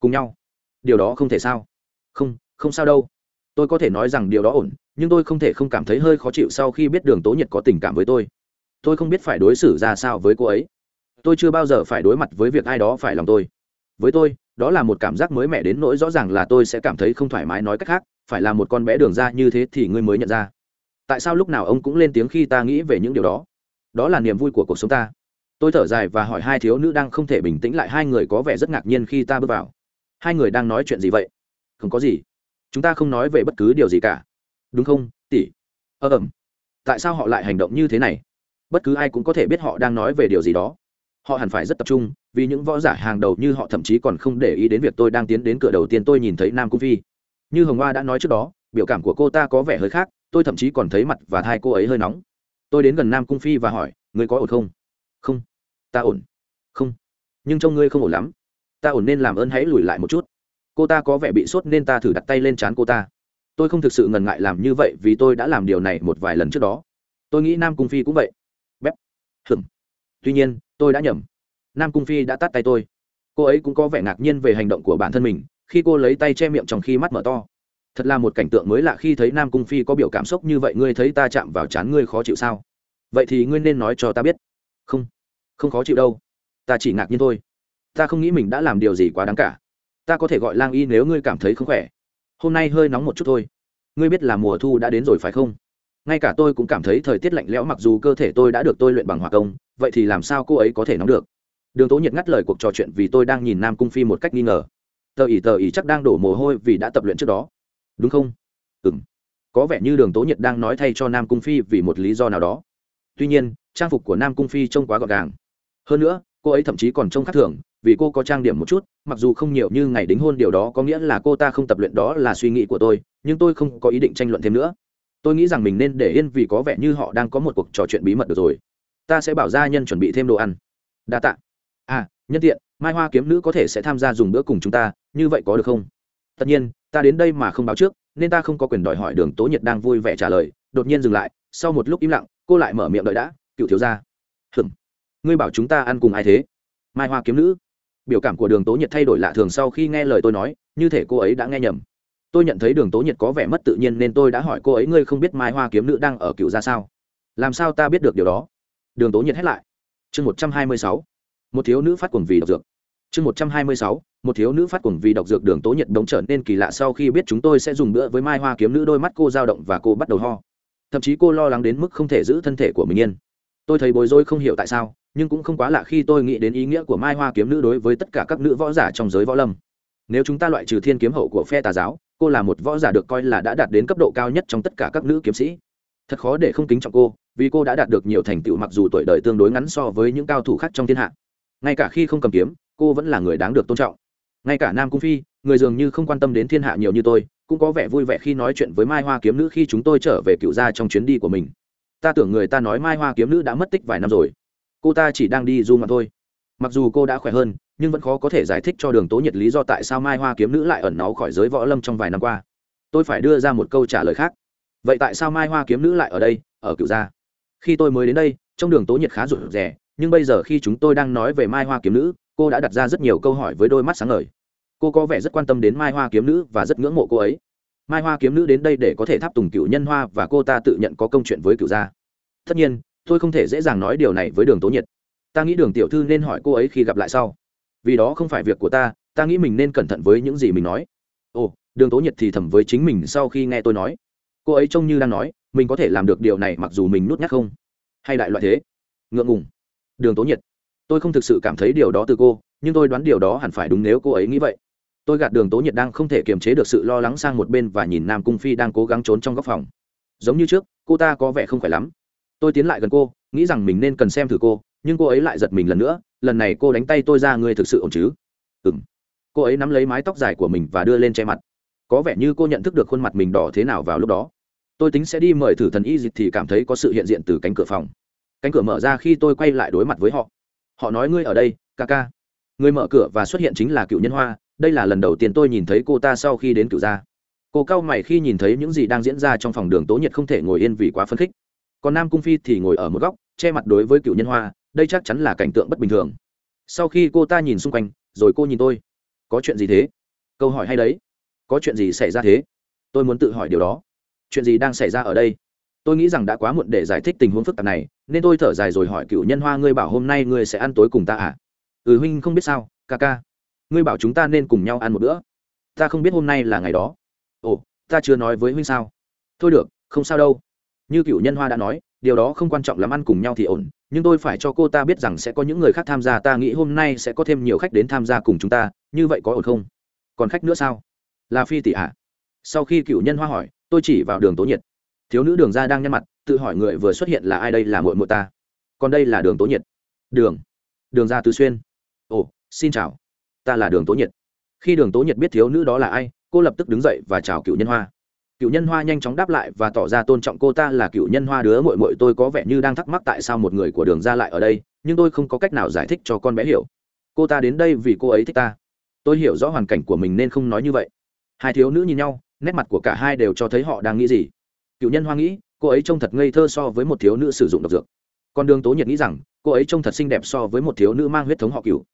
cùng nhau. Điều đó không thể sao? Không không sao đâu. Tôi có thể nói rằng điều đó ổn nhưng tôi không thể không cảm thấy hơi khó chịu sau khi biết đường tố nhiệt có tình cảm với tôi. Tôi không biết phải đối xử ra sao với cô ấy. Tôi chưa bao giờ phải đối mặt với việc ai đó phải lòng tôi. Với tôi, đó là một cảm giác mới mẻ đến nỗi rõ ràng là tôi sẽ cảm thấy không thoải mái nói cách khác, phải là một con bé đường ra như thế thì ngươi mới nhận ra. Tại sao lúc nào ông cũng lên tiếng khi ta nghĩ về những điều đó? Đó là niềm vui của cuộc sống ta. Tôi thở dài và hỏi hai thiếu nữ đang không thể bình tĩnh lại, hai người có vẻ rất ngạc nhiên khi ta bước vào. Hai người đang nói chuyện gì vậy? Không có gì. Chúng ta không nói về bất cứ điều gì cả đúng không, tỷ? Ờ, Ơ ẩm tại sao họ lại hành động như thế này? Bất cứ ai cũng có thể biết họ đang nói về điều gì đó. Họ hẳn phải rất tập trung, vì những võ giả hàng đầu như họ thậm chí còn không để ý đến việc tôi đang tiến đến cửa đầu tiên tôi nhìn thấy nam cung phi. Như hồng hoa đã nói trước đó, biểu cảm của cô ta có vẻ hơi khác, tôi thậm chí còn thấy mặt và thai cô ấy hơi nóng. Tôi đến gần nam cung phi và hỏi, ngươi có ổn không? Không. Ta ổn. Không. Nhưng trông ngươi không ổn lắm. Ta ổn nên làm ơn hãy lùi lại một chút. Cô ta có vẻ bị sốt nên ta thử đặt tay lên trán cô ta tôi không thực sự ngần ngại làm như vậy vì tôi đã làm điều này một vài lần trước đó. Tôi nghĩ nam cung phi cũng vậy. Bép. Hừng tuy nhiên, tôi đã nhầm. Nam cung phi đã tắt tay tôi. Cô ấy cũng có vẻ ngạc nhiên về hành động của bản thân mình khi cô lấy tay che miệng trong khi mắt mở to. Thật là một cảnh tượng mới lạ khi thấy nam cung phi có biểu cảm xúc như vậy, ngươi thấy ta chạm vào chán ngươi khó chịu sao? Vậy thì ngươi nên nói cho ta biết. Không. Không khó chịu đâu. Ta chỉ ngạc nhiên thôi. Ta không nghĩ mình đã làm điều gì quá đáng cả. Ta có thể gọi lang y nếu ngươi cảm thấy không khỏe hôm nay hơi nóng một chút thôi. Ngươi biết là mùa thu đã đến rồi phải không? Ngay cả tôi cũng cảm thấy thời tiết lạnh lẽo mặc dù cơ thể tôi đã được tôi luyện bằng hòa công, vậy thì làm sao cô ấy có thể nóng được? Đường tố nhiệt ngắt lời cuộc trò chuyện vì tôi đang nhìn nam cung phi một cách nghi ngờ. Tờ ỉ tờ ỉ chắc đang đổ mồ hôi vì đã tập luyện trước đó. Đúng không? Ừ m có vẻ như đường tố nhiệt đang nói thay cho nam cung phi vì một lý do nào đó. Tuy nhiên, trang phục của nam cung phi trông quá gọn gàng. Hơn nữa, cô ấy thậm chí còn trông khác thường vì cô có trang điểm một chút, mặc dù không nhiều như ngày đính hôn điều đó có nghĩa là cô ta không tập luyện đó là suy nghĩ của tôi, nhưng tôi không có ý định tranh luận thêm nữa. Tôi nghĩ rằng mình nên để yên vì có vẻ như họ đang có một cuộc trò chuyện bí mật được rồi. Ta sẽ bảo gia nhân chuẩn bị thêm đồ ăn. Đa t ạ à nhân tiện, mai hoa kiếm nữ có thể sẽ tham gia dùng bữa cùng chúng ta, như vậy có được không? Tất nhiên, ta đến đây mà không báo trước, nên ta không có quyền đòi hỏi đường tố nhiệt đang vui vẻ trả lời. Đột nhiên dừng lại, sau một lúc im lặng, cô lại mở miệng đợi đã. Cựu thiếu gia. Hừm ngươi bảo chúng ta ăn cùng ai thế? Mai hoa kiếm nữ biểu cảm của đường tố nhiệt thay đổi lạ thường sau khi nghe lời tôi nói, như thể cô ấy đã nghe nhầm. Tôi nhận thấy đường tố nhiệt có vẻ mất tự nhiên nên tôi đã hỏi cô ấy ngươi không biết mai hoa kiếm nữ đang ở cựu ra sao? Làm sao ta biết được điều đó? Đường tố nhiệt hét lại. Chương một trăm hai mươi sáu. Một thiếu nữ phát cuồng vì độc dược. Chương một trăm hai mươi sáu. Một thiếu nữ phát cuồng vì độc dược đường tố nhiệt đống trở nên kỳ lạ sau khi biết chúng tôi sẽ dùng bữa với mai hoa kiếm nữ đôi mắt cô dao động và cô bắt đầu ho. Thậm chí cô lo lắng đến mức không thể giữ thân thể của mình yên. Tôi thấy bối rối không hiểu tại sao nhưng cũng không quá lạ khi tôi nghĩ đến ý nghĩa của mai hoa kiếm nữ đối với tất cả các nữ võ giả trong giới võ lâm. Nếu chúng ta loại trừ thiên kiếm hậu của phe tà giáo, cô là một võ giả được coi là đã đạt đến cấp độ cao nhất trong tất cả các nữ kiếm sĩ. Thật khó để không kính trọng cô, vì cô đã đạt được nhiều thành tựu mặc dù tuổi đời tương đối ngắn so với những cao thủ khác trong thiên hạ. Ngay cả khi không cầm kiếm, cô vẫn là người đáng được tôn trọng. Ngay cả nam cung phi, người dường như không quan tâm đến thiên hạ nhiều như tôi, cũng có vẻ vui vẻ khi nói chuyện với mai hoa kiếm nữ khi chúng tôi trở về cựu gia trong chuyến đi của mình. Ta tưởng người ta nói mai hoa kiếm nữ đã mất tích vài năm rồi cô ta chỉ đang đi du ngoạn thôi. Mặc dù cô đã khỏe hơn, nhưng vẫn khó có thể giải thích cho đường tố nhiệt lý do tại sao mai hoa kiếm nữ lại ẩn náu khỏi giới võ lâm trong vài năm qua. Tôi phải đưa ra một câu trả lời khác. Vậy tại sao mai hoa kiếm nữ lại ở đây, ở cựu gia? Khi tôi mới đến đây, trong đường tố nhiệt khá rụt rè, nhưng bây giờ khi chúng tôi đang nói về mai hoa kiếm nữ, cô đã đặt ra rất nhiều câu hỏi với đôi mắt sáng ngời. Cô có vẻ rất quan tâm đến mai hoa kiếm nữ và rất ngưỡng mộ cô ấy. Mai hoa kiếm nữ đến đây để có thể tháp tùng cựu nhân hoa và cô ta tự nhận có công chuyện với cựu gia. Tất nhiên tôi không thể dễ dàng nói điều này với đường tố nhiệt. Ta nghĩ đường tiểu thư nên hỏi cô ấy khi gặp lại sau. Vì đó không phải việc của ta ta nghĩ mình nên cẩn thận với những gì mình nói. Ồ, đường tố nhiệt thì thầm với chính mình sau khi nghe tôi nói. Cô ấy trông như đang nói, mình có thể làm được điều này mặc dù mình nút nhát không? Hay đại loại thế? Ngượng ngùng. Đường tố nhiệt. Tôi không thực sự cảm thấy điều đó từ cô, nhưng tôi đoán điều đó hẳn phải đúng nếu cô ấy nghĩ vậy. Tôi gạt đường tố nhiệt đang không thể kiềm chế được sự lo lắng sang một bên và nhìn nam cung phi đang cố gắng trốn trong góc phòng. Giống như trước, cô ta có vẻ không khỏe lắm tôi tiến lại gần cô, nghĩ rằng mình nên cần xem thử cô, nhưng cô ấy lại giật mình lần nữa, lần này cô đánh tay tôi ra, ngươi thực sự ổn chứ? Ừ m cô ấy nắm lấy mái tóc dài của mình và đưa lên che mặt. Có vẻ như cô nhận thức được khuôn mặt mình đỏ thế nào vào lúc đó. Tôi tính sẽ đi mời thử thần y dịch thì cảm thấy có sự hiện diện từ cánh cửa phòng. Cánh cửa mở ra khi tôi quay lại đối mặt với họ. Họ nói, ngươi ở đây, ca ca. Người mở cửa và xuất hiện chính là cựu nhân hoa. Đây là lần đầu tiên tôi nhìn thấy cô ta sau khi đến cựu gia. Cô cao mày khi nhìn thấy những gì đang diễn ra trong phòng đường tố nhiệt không thể ngồi yên vì quá phấn khích còn nam cung phi thì ngồi ở một góc, che mặt đối với cựu nhân hoa, đây chắc chắn là cảnh tượng bất bình thường. Sau khi cô ta nhìn xung quanh, rồi cô nhìn tôi. Có chuyện gì thế? Câu hỏi hay đấy. Có chuyện gì xảy ra thế? Tôi muốn tự hỏi điều đó. Chuyện gì đang xảy ra ở đây? Tôi nghĩ rằng đã quá muộn để giải thích tình huống phức tạp này, nên tôi thở dài rồi hỏi cựu nhân hoa, ngươi bảo hôm nay ngươi sẽ ăn tối cùng ta à? Ừ huynh không biết sao, ca ca. Ngươi bảo chúng ta nên cùng nhau ăn một bữa. Ta không biết hôm nay là ngày đó. Ồ, ta chưa nói với huynh sao. Thôi được, không sao đâu như cựu nhân hoa đã nói, điều đó không quan trọng lắm, ăn cùng nhau thì ổn, nhưng tôi phải cho cô ta biết rằng sẽ có những người khác tham gia, ta nghĩ hôm nay sẽ có thêm nhiều khách đến tham gia cùng chúng ta, như vậy có ổn không? Còn khách nữa sao? Là phi tỷ ạ. À? sau khi cựu nhân hoa hỏi, tôi chỉ vào đường tố nhiệt. Thiếu nữ đường ra đang nhăn mặt, tự hỏi người vừa xuất hiện là ai đây, là mội muội ta. Còn đây là đường tố nhiệt. Đường. Đường ra tứ xuyên. Ồ, xin chào. Ta là đường tố nhiệt. Khi đường tố nhiệt biết thiếu nữ đó là ai, cô lập tức đứng dậy và chào cựu nhân hoa cựu nhân hoa nhanh chóng đáp lại và tỏ ra tôn trọng cô ta là cựu nhân hoa đứa mội mội tôi có vẻ như đang thắc mắc tại sao một người của đường ra lại ở đây, nhưng tôi không có cách nào giải thích cho con bé hiểu. Cô ta đến đây vì cô ấy thích ta. Tôi hiểu rõ hoàn cảnh của mình nên không nói như vậy. Hai thiếu nữ nhìn nhau, nét mặt của cả hai đều cho thấy họ đang nghĩ gì. Cựu nhân hoa nghĩ, cô ấy trông thật ngây thơ so với một thiếu nữ sử dụng độc dược. Còn đường tố nhiệt nghĩ rằng, cô ấy trông thật xinh đẹp so với một thiếu nữ mang huyết thống họ cựu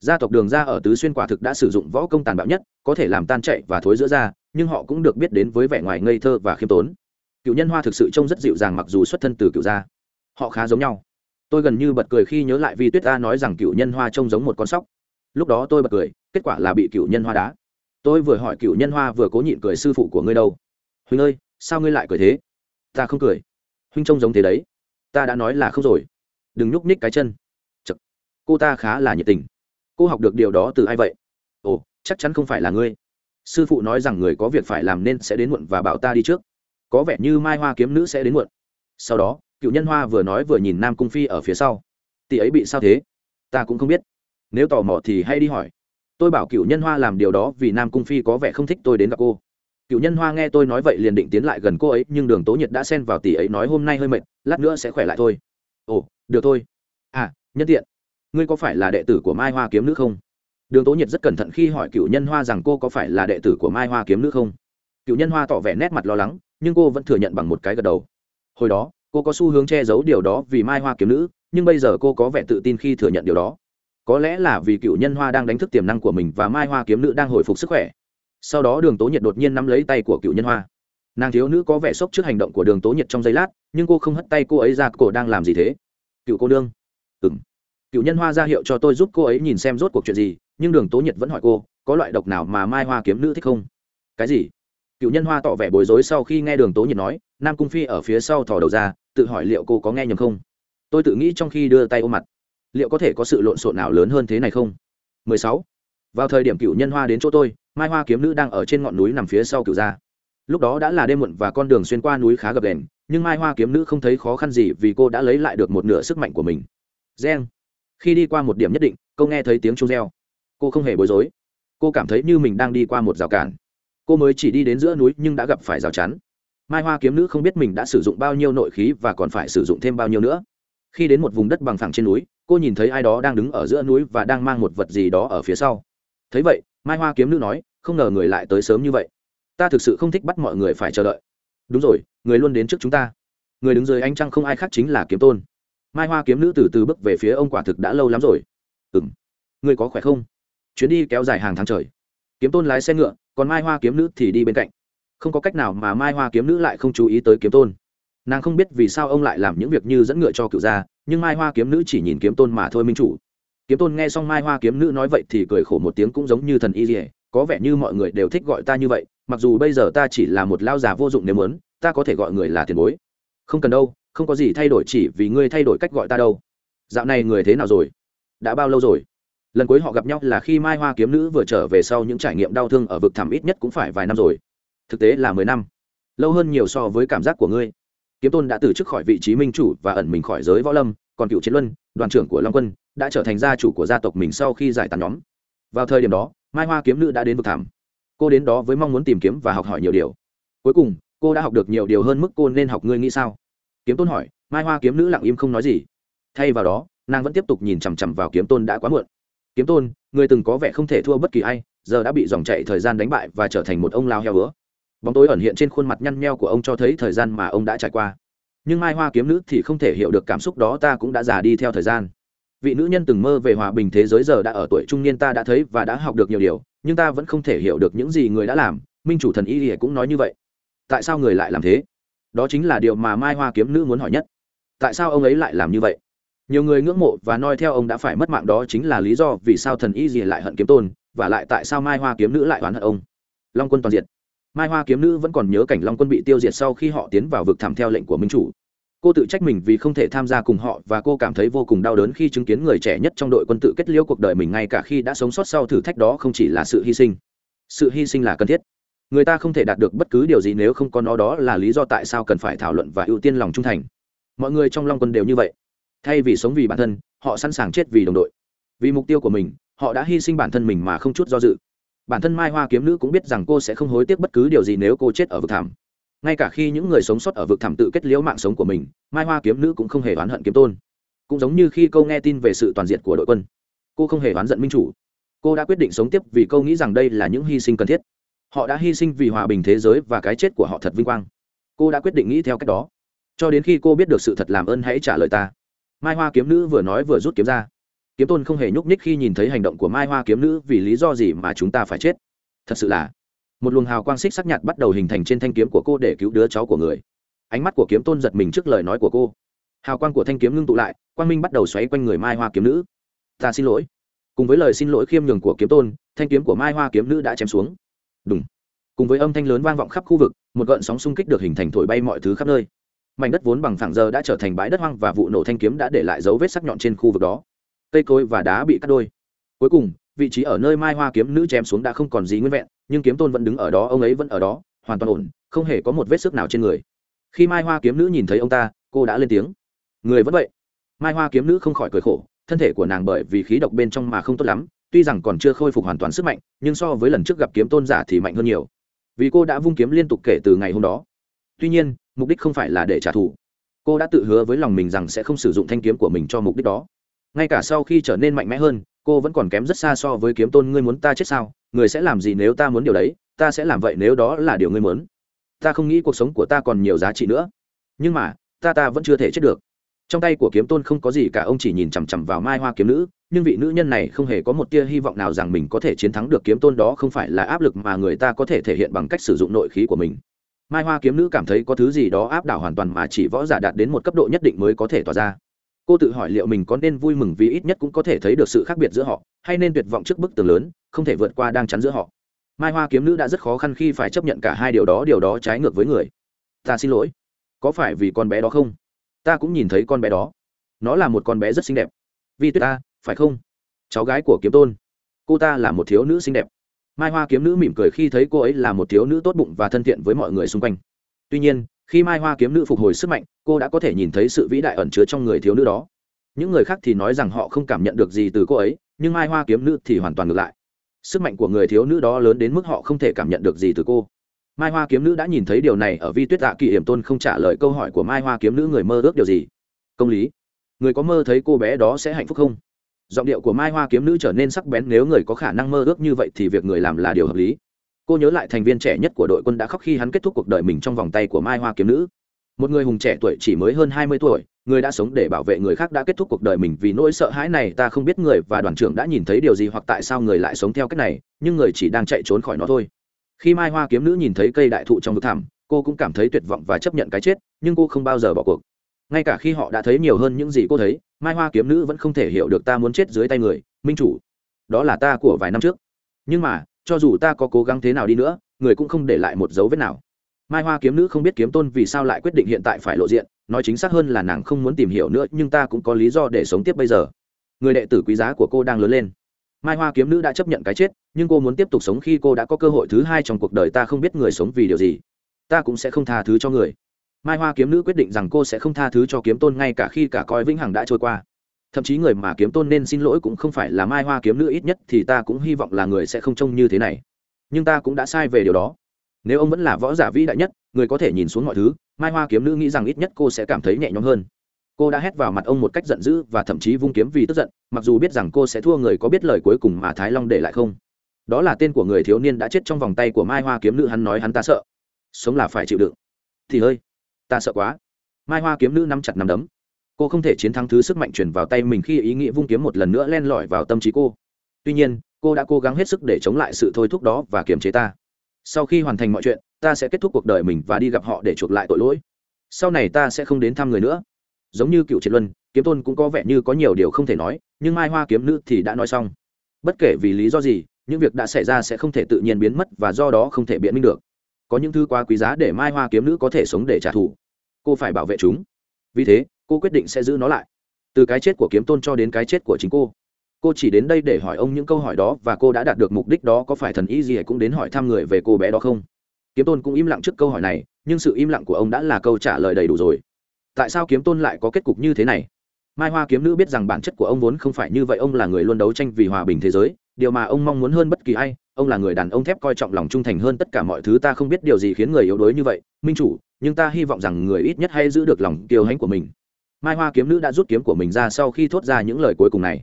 gia tộc đường ra ở tứ xuyên quả thực đã sử dụng võ công tàn bạo nhất, có thể làm tan chạy và thối giữa da nhưng họ cũng được biết đến với vẻ ngoài ngây thơ và khiêm tốn. Cựu nhân hoa thực sự trông rất dịu dàng mặc dù xuất thân từ cựu gia. Họ khá giống nhau. Tôi gần như bật cười khi nhớ lại vì tuyết ta nói rằng cựu nhân hoa trông giống một con sóc. Lúc đó tôi bật cười, kết quả là bị cựu nhân hoa đá. Tôi vừa hỏi cựu nhân hoa vừa cố nhịn cười sư phụ của ngươi đâu. Huynh ơi, sao ngươi lại cười thế? Ta không cười. Huynh trông giống thế đấy. Ta đã nói là không rồi. Đừng nhúc nhích cái chân. Chật. cô ta khá là nhiệt tình cô học được điều đó từ ai vậy? Ồ, chắc chắn không phải là ngươi. Sư phụ nói rằng người có việc phải làm nên sẽ đến muộn và bảo ta đi trước. Có vẻ như mai hoa kiếm nữ sẽ đến muộn. Sau đó, cựu nhân hoa vừa nói vừa nhìn nam cung phi ở phía sau. Tỷ ấy bị sao thế? Ta cũng không biết. Nếu tò mò thì hay đi hỏi. Tôi bảo cựu nhân hoa làm điều đó vì nam cung phi có vẻ không thích tôi đến gặp cô. Cựu nhân hoa nghe tôi nói vậy liền định tiến lại gần cô ấy, nhưng đường tố nhiệt đã xen vào tỷ ấy nói hôm nay hơi mệt, lát nữa sẽ khỏe lại thôi. Ồ, được thôi. À nhân tiện ngươi có phải là đệ tử của mai hoa kiếm nữ không? Đường tố nhiệt rất cẩn thận khi hỏi cựu nhân hoa rằng cô có phải là đệ tử của mai hoa kiếm nữ không? Cựu nhân hoa tỏ vẻ nét mặt lo lắng, nhưng cô vẫn thừa nhận bằng một cái gật đầu. Hồi đó, cô có xu hướng che giấu điều đó vì mai hoa kiếm nữ, nhưng bây giờ cô có vẻ tự tin khi thừa nhận điều đó. Có lẽ là vì cựu nhân hoa đang đánh thức tiềm năng của mình và mai hoa kiếm nữ đang hồi phục sức khỏe. Sau đó đường tố nhiệt đột nhiên nắm lấy tay của cựu nhân hoa. Nàng thiếu nữ có vẻ sốc trước hành động của đường tố nhiệt trong giây lát, nhưng cô không hất tay cô ấy ra, Cô đang làm gì thế? Cựu cô đương ừ m cựu nhân hoa ra hiệu cho tôi giúp cô ấy nhìn xem rốt cuộc chuyện gì, nhưng đường tố nhiệt vẫn hỏi cô, có loại độc nào mà mai hoa kiếm nữ thích không? Cái gì? Cựu nhân hoa tỏ vẻ bối rối sau khi nghe đường tố nhiệt nói, nam cung phi ở phía sau thò đầu ra, tự hỏi liệu cô có nghe nhầm không. Tôi tự nghĩ trong khi đưa tay ôm mặt, liệu có thể có sự lộn xộn nào lớn hơn thế này không? 16. vào thời điểm cựu nhân hoa đến chỗ tôi, mai hoa kiếm nữ đang ở trên ngọn núi nằm phía sau cựu gia. Lúc đó đã là đêm muộn và con đường xuyên qua núi khá gập đèn nhưng mai hoa kiếm nữ không thấy khó khăn gì vì cô đã lấy lại được một nửa sức mạnh của mình. Gen khi đi qua một điểm nhất định, cô nghe thấy tiếng chuông reo. Cô không hề bối rối. Cô cảm thấy như mình đang đi qua một rào cản. Cô mới chỉ đi đến giữa núi nhưng đã gặp phải rào chắn. Mai hoa kiếm nữ không biết mình đã sử dụng bao nhiêu nội khí và còn phải sử dụng thêm bao nhiêu nữa. Khi đến một vùng đất bằng phẳng trên núi, cô nhìn thấy ai đó đang đứng ở giữa núi và đang mang một vật gì đó ở phía sau. Thấy vậy, mai hoa kiếm nữ nói, không ngờ người lại tới sớm như vậy. Ta thực sự không thích bắt mọi người phải chờ đợi. Đúng rồi, người luôn đến trước chúng ta. Người đứng dưới ánh trăng không ai khác chính là kiếm tôn mai hoa kiếm nữ từ từ bước về phía ông quả thực đã lâu lắm rồi. Ừ m người có khỏe không? Chuyến đi kéo dài hàng tháng trời. Kiếm tôn lái xe ngựa, còn mai hoa kiếm nữ thì đi bên cạnh. Không có cách nào mà mai hoa kiếm nữ lại không chú ý tới kiếm tôn. Nàng không biết vì sao ông lại làm những việc như dẫn ngựa cho cựu gia, nhưng mai hoa kiếm nữ chỉ nhìn kiếm tôn mà thôi minh chủ. Kiếm tôn nghe xong mai hoa kiếm nữ nói vậy thì cười khổ một tiếng cũng giống như thần y dỉa có vẻ như mọi người đều thích gọi ta như vậy, mặc dù bây giờ ta chỉ là một lao già vô dụng nếu muốn, ta có thể gọi người là tiền bối. Không cần đâu không có gì thay đổi chỉ vì ngươi thay đổi cách gọi ta đâu. Dạo này người thế nào rồi? Đã bao lâu rồi? Lần cuối họ gặp nhau là khi mai hoa kiếm nữ vừa trở về sau những trải nghiệm đau thương ở vực thẳm ít nhất cũng phải vài năm rồi. Thực tế là mười năm. Lâu hơn nhiều so với cảm giác của ngươi. Kiếm tôn đã từ chức khỏi vị trí minh chủ và ẩn mình khỏi giới võ lâm, còn cựu chiến luân, đoàn trưởng của long quân đã trở thành gia chủ của gia tộc mình sau khi giải tàn nhóm. Vào thời điểm đó, mai hoa kiếm nữ đã đến vực thảm cô đến đó với mong muốn tìm kiếm và học hỏi nhiều điều. Cuối cùng, cô đã học được nhiều điều hơn mức cô nên học ngươi nghĩ sao? Kiếm tôn hỏi, mai hoa kiếm nữ lặng im không nói gì. Thay vào đó, nàng vẫn tiếp tục nhìn chằm chằm vào kiếm tôn đã quá muộn. Kiếm tôn, người từng có vẻ không thể thua bất kỳ ai, giờ đã bị dòng chạy thời gian đánh bại và trở thành một ông lao heo hứa bóng tối ẩn hiện trên khuôn mặt nhăn nheo của ông cho thấy thời gian mà ông đã trải qua. Nhưng mai hoa kiếm nữ thì không thể hiểu được cảm xúc đó, ta cũng đã già đi theo thời gian. Vị nữ nhân từng mơ về hòa bình thế giới giờ đã ở tuổi trung niên ta đã thấy và đã học được nhiều điều, nhưng ta vẫn không thể hiểu được những gì người đã làm. Minh chủ thần y thì cũng nói như vậy. Tại sao người lại làm thế? Đó chính là điều mà mai hoa kiếm nữ muốn hỏi nhất. Tại sao ông ấy lại làm như vậy? Nhiều người ngưỡng mộ và noi theo ông đã phải mất mạng đó chính là lý do vì sao thần y gì lại hận kiếm tôn, và lại tại sao mai hoa kiếm nữ lại oán hận ông. Long quân toàn diệt. Mai hoa kiếm nữ vẫn còn nhớ cảnh long quân bị tiêu diệt sau khi họ tiến vào vực thẳm theo lệnh của minh chủ. Cô tự trách mình vì không thể tham gia cùng họ, và cô cảm thấy vô cùng đau đớn khi chứng kiến người trẻ nhất trong đội quân tự kết liễu cuộc đời mình ngay cả khi đã sống sót sau thử thách đó không chỉ là sự hy sinh. Sự hy sinh là cần thiết người ta không thể đạt được bất cứ điều gì nếu không có nó đó là lý do tại sao cần phải thảo luận và ưu tiên lòng trung thành. Mọi người trong long quân đều như vậy. Thay vì sống vì bản thân, họ sẵn sàng chết vì đồng đội. Vì mục tiêu của mình, họ đã hy sinh bản thân mình mà không chút do dự. Bản thân mai hoa kiếm nữ cũng biết rằng cô sẽ không hối tiếc bất cứ điều gì nếu cô chết ở vực thảm ngay cả khi những người sống sót ở vực thảm tự kết liễu mạng sống của mình, mai hoa kiếm nữ cũng không hề oán hận kiếm tôn. Cũng giống như khi câu nghe tin về sự toàn diện của đội quân, cô không hề oán giận minh chủ. Cô đã quyết định sống tiếp vì câu nghĩ rằng đây là những hy sinh cần thiết họ đã hy sinh vì hòa bình thế giới và cái chết của họ thật vinh quang. Cô đã quyết định nghĩ theo cách đó. Cho đến khi cô biết được sự thật làm ơn hãy trả lời ta. Mai hoa kiếm nữ vừa nói vừa rút kiếm ra. Kiếm tôn không hề nhúc nhích khi nhìn thấy hành động của mai hoa kiếm nữ vì lý do gì mà chúng ta phải chết. Thật sự là, một luồng hào quang xích sắc nhạt bắt đầu hình thành trên thanh kiếm của cô để cứu đứa cháu của người. Ánh mắt của kiếm tôn giật mình trước lời nói của cô. Hào quang của thanh kiếm ngưng tụ lại, quang minh bắt đầu xoáy quanh người mai hoa kiếm nữ. Ta xin lỗi. Cùng với lời xin lỗi khiêm nhường của kiếm tôn, thanh kiếm của mai hoa kiếm nữ đã chém xuống đúng cùng với âm thanh lớn vang vọng khắp khu vực, một gợn sóng xung kích được hình thành thổi bay mọi thứ khắp nơi. Mảnh đất vốn bằng phẳng giờ đã trở thành bãi đất hoang và vụ nổ thanh kiếm đã để lại dấu vết sắc nhọn trên khu vực đó. Cây cối và đá bị cắt đôi. Cuối cùng, vị trí ở nơi mai hoa kiếm nữ chém xuống đã không còn gì nguyên vẹn, nhưng kiếm tôn vẫn đứng ở đó, ông ấy vẫn ở đó, hoàn toàn ổn, không hề có một vết sức nào trên người. Khi mai hoa kiếm nữ nhìn thấy ông ta, cô đã lên tiếng. Người vẫn vậy. Mai hoa kiếm nữ không khỏi cười khổ, thân thể của nàng bởi vì khí độc bên trong mà không tốt lắm tuy rằng còn chưa khôi phục hoàn toàn sức mạnh, nhưng so với lần trước gặp kiếm tôn giả thì mạnh hơn nhiều. Vì cô đã vung kiếm liên tục kể từ ngày hôm đó. Tuy nhiên, mục đích không phải là để trả thù. Cô đã tự hứa với lòng mình rằng sẽ không sử dụng thanh kiếm của mình cho mục đích đó. Ngay cả sau khi trở nên mạnh mẽ hơn, cô vẫn còn kém rất xa so với kiếm tôn ngươi muốn ta chết sao? Người sẽ làm gì nếu ta muốn điều đấy? Ta sẽ làm vậy nếu đó là điều ngươi muốn. Ta không nghĩ cuộc sống của ta còn nhiều giá trị nữa. Nhưng mà, ta ta vẫn chưa thể chết được. Trong tay của kiếm tôn không có gì cả, ông chỉ nhìn chằm chằm vào mai hoa kiếm nữ nhưng vị nữ nhân này không hề có một tia hy vọng nào rằng mình có thể chiến thắng được kiếm tôn đó không phải là áp lực mà người ta có thể thể hiện bằng cách sử dụng nội khí của mình. Mai hoa kiếm nữ cảm thấy có thứ gì đó áp đảo hoàn toàn mà chỉ võ giả đạt đến một cấp độ nhất định mới có thể tỏa ra. Cô tự hỏi liệu mình có nên vui mừng vì ít nhất cũng có thể thấy được sự khác biệt giữa họ, hay nên tuyệt vọng trước bức tường lớn, không thể vượt qua đang chắn giữa họ. Mai hoa kiếm nữ đã rất khó khăn khi phải chấp nhận cả hai điều đó điều đó trái ngược với người. Ta xin lỗi. Có phải vì con bé đó không? Ta cũng nhìn thấy con bé đó. Nó là một con bé rất xinh đẹp. Vì tuyết ta phải không? Cháu gái của kiếm tôn, cô ta là một thiếu nữ xinh đẹp. Mai hoa kiếm nữ mỉm cười khi thấy cô ấy là một thiếu nữ tốt bụng và thân thiện với mọi người xung quanh. Tuy nhiên, khi mai hoa kiếm nữ phục hồi sức mạnh, cô đã có thể nhìn thấy sự vĩ đại ẩn chứa trong người thiếu nữ đó. Những người khác thì nói rằng họ không cảm nhận được gì từ cô ấy, nhưng mai hoa kiếm nữ thì hoàn toàn ngược lại. Sức mạnh của người thiếu nữ đó lớn đến mức họ không thể cảm nhận được gì từ cô. Mai hoa kiếm nữ đã nhìn thấy điều này ở vi tuyết dạ tạ kỳ hiểm tôn không trả lời câu hỏi của mai hoa kiếm nữ người mơ ước điều gì. Công lý, người có mơ thấy cô bé đó sẽ hạnh phúc không? Giọng điệu của mai hoa kiếm nữ trở nên sắc bén, nếu người có khả năng mơ ước như vậy thì việc người làm là điều hợp lý. Cô nhớ lại thành viên trẻ nhất của đội quân đã khóc khi hắn kết thúc cuộc đời mình trong vòng tay của mai hoa kiếm nữ. Một người hùng trẻ tuổi chỉ mới hơn hai mươi tuổi, người đã sống để bảo vệ người khác đã kết thúc cuộc đời mình. Vì nỗi sợ hãi này, ta không biết người và đoàn trưởng đã nhìn thấy điều gì hoặc tại sao người lại sống theo cách này, nhưng người chỉ đang chạy trốn khỏi nó thôi. Khi mai hoa kiếm nữ nhìn thấy cây đại thụ trong vực thảm cô cũng cảm thấy tuyệt vọng và chấp nhận cái chết, nhưng cô không bao giờ bỏ cuộc ngay cả khi họ đã thấy nhiều hơn những gì cô thấy, mai hoa kiếm nữ vẫn không thể hiểu được ta muốn chết dưới tay người, minh chủ. Đó là ta của vài năm trước. Nhưng mà, cho dù ta có cố gắng thế nào đi nữa, người cũng không để lại một dấu vết nào. Mai hoa kiếm nữ không biết kiếm tôn vì sao lại quyết định hiện tại phải lộ diện, nói chính xác hơn là nàng không muốn tìm hiểu nữa, nhưng ta cũng có lý do để sống tiếp bây giờ. Người đệ tử quý giá của cô đang lớn lên. Mai hoa kiếm nữ đã chấp nhận cái chết, nhưng cô muốn tiếp tục sống khi cô đã có cơ hội thứ hai trong cuộc đời, ta không biết người sống vì điều gì. Ta cũng sẽ không tha thứ cho người mai hoa kiếm nữ quyết định rằng cô sẽ không tha thứ cho kiếm tôn ngay cả khi cả coi vĩnh hằng đã trôi qua. Thậm chí người mà kiếm tôn nên xin lỗi cũng không phải là mai hoa kiếm nữ ít nhất thì ta cũng hy vọng là người sẽ không trông như thế này. Nhưng ta cũng đã sai về điều đó. Nếu ông vẫn là võ giả vĩ đại nhất, người có thể nhìn xuống mọi thứ, mai hoa kiếm nữ nghĩ rằng ít nhất cô sẽ cảm thấy nhẹ nhõm hơn. Cô đã hét vào mặt ông một cách giận dữ và thậm chí vung kiếm vì tức giận, mặc dù biết rằng cô sẽ thua người có biết lời cuối cùng mà thái long để lại không. Đó là tên của người thiếu niên đã chết trong vòng tay của mai hoa kiếm nữ, hắn nói hắn ta sợ. Sống là phải chịu đựng. Thì ơi ta sợ quá. Mai hoa kiếm nữ nắm chặt nắm đấm. Cô không thể chiến thắng thứ sức mạnh chuyển vào tay mình khi ý nghĩ vung kiếm một lần nữa len lỏi vào tâm trí cô. Tuy nhiên, cô đã cố gắng hết sức để chống lại sự thôi thúc đó và kiềm chế ta. Sau khi hoàn thành mọi chuyện, ta sẽ kết thúc cuộc đời mình và đi gặp họ để chuộc lại tội lỗi. Sau này ta sẽ không đến thăm người nữa. Giống như cựu triệt luân, kiếm tôn cũng có vẻ như có nhiều điều không thể nói, nhưng mai hoa kiếm nữ thì đã nói xong. Bất kể vì lý do gì, những việc đã xảy ra sẽ không thể tự nhiên biến mất và do đó không thể biện minh được có những thứ quá quý giá để mai hoa kiếm nữ có thể sống để trả thù. Cô phải bảo vệ chúng. Vì thế, cô quyết định sẽ giữ nó lại. Từ cái chết của kiếm tôn cho đến cái chết của chính cô. Cô chỉ đến đây để hỏi ông những câu hỏi đó và cô đã đạt được mục đích đó, có phải thần ý gì cũng đến hỏi thăm người về cô bé đó không? Kiếm tôn cũng im lặng trước câu hỏi này, nhưng sự im lặng của ông đã là câu trả lời đầy đủ rồi. Tại sao kiếm tôn lại có kết cục như thế này? Mai hoa kiếm nữ biết rằng bản chất của ông vốn không phải như vậy, ông là người luôn đấu tranh vì hòa bình thế giới, điều mà ông mong muốn hơn bất kỳ ai ông là người đàn ông thép coi trọng lòng trung thành hơn tất cả mọi thứ, ta không biết điều gì khiến người yếu đuối như vậy, minh chủ, nhưng ta hy vọng rằng người ít nhất hay giữ được lòng kiêu hãnh của mình. Mai hoa kiếm nữ đã rút kiếm của mình ra sau khi thốt ra những lời cuối cùng này.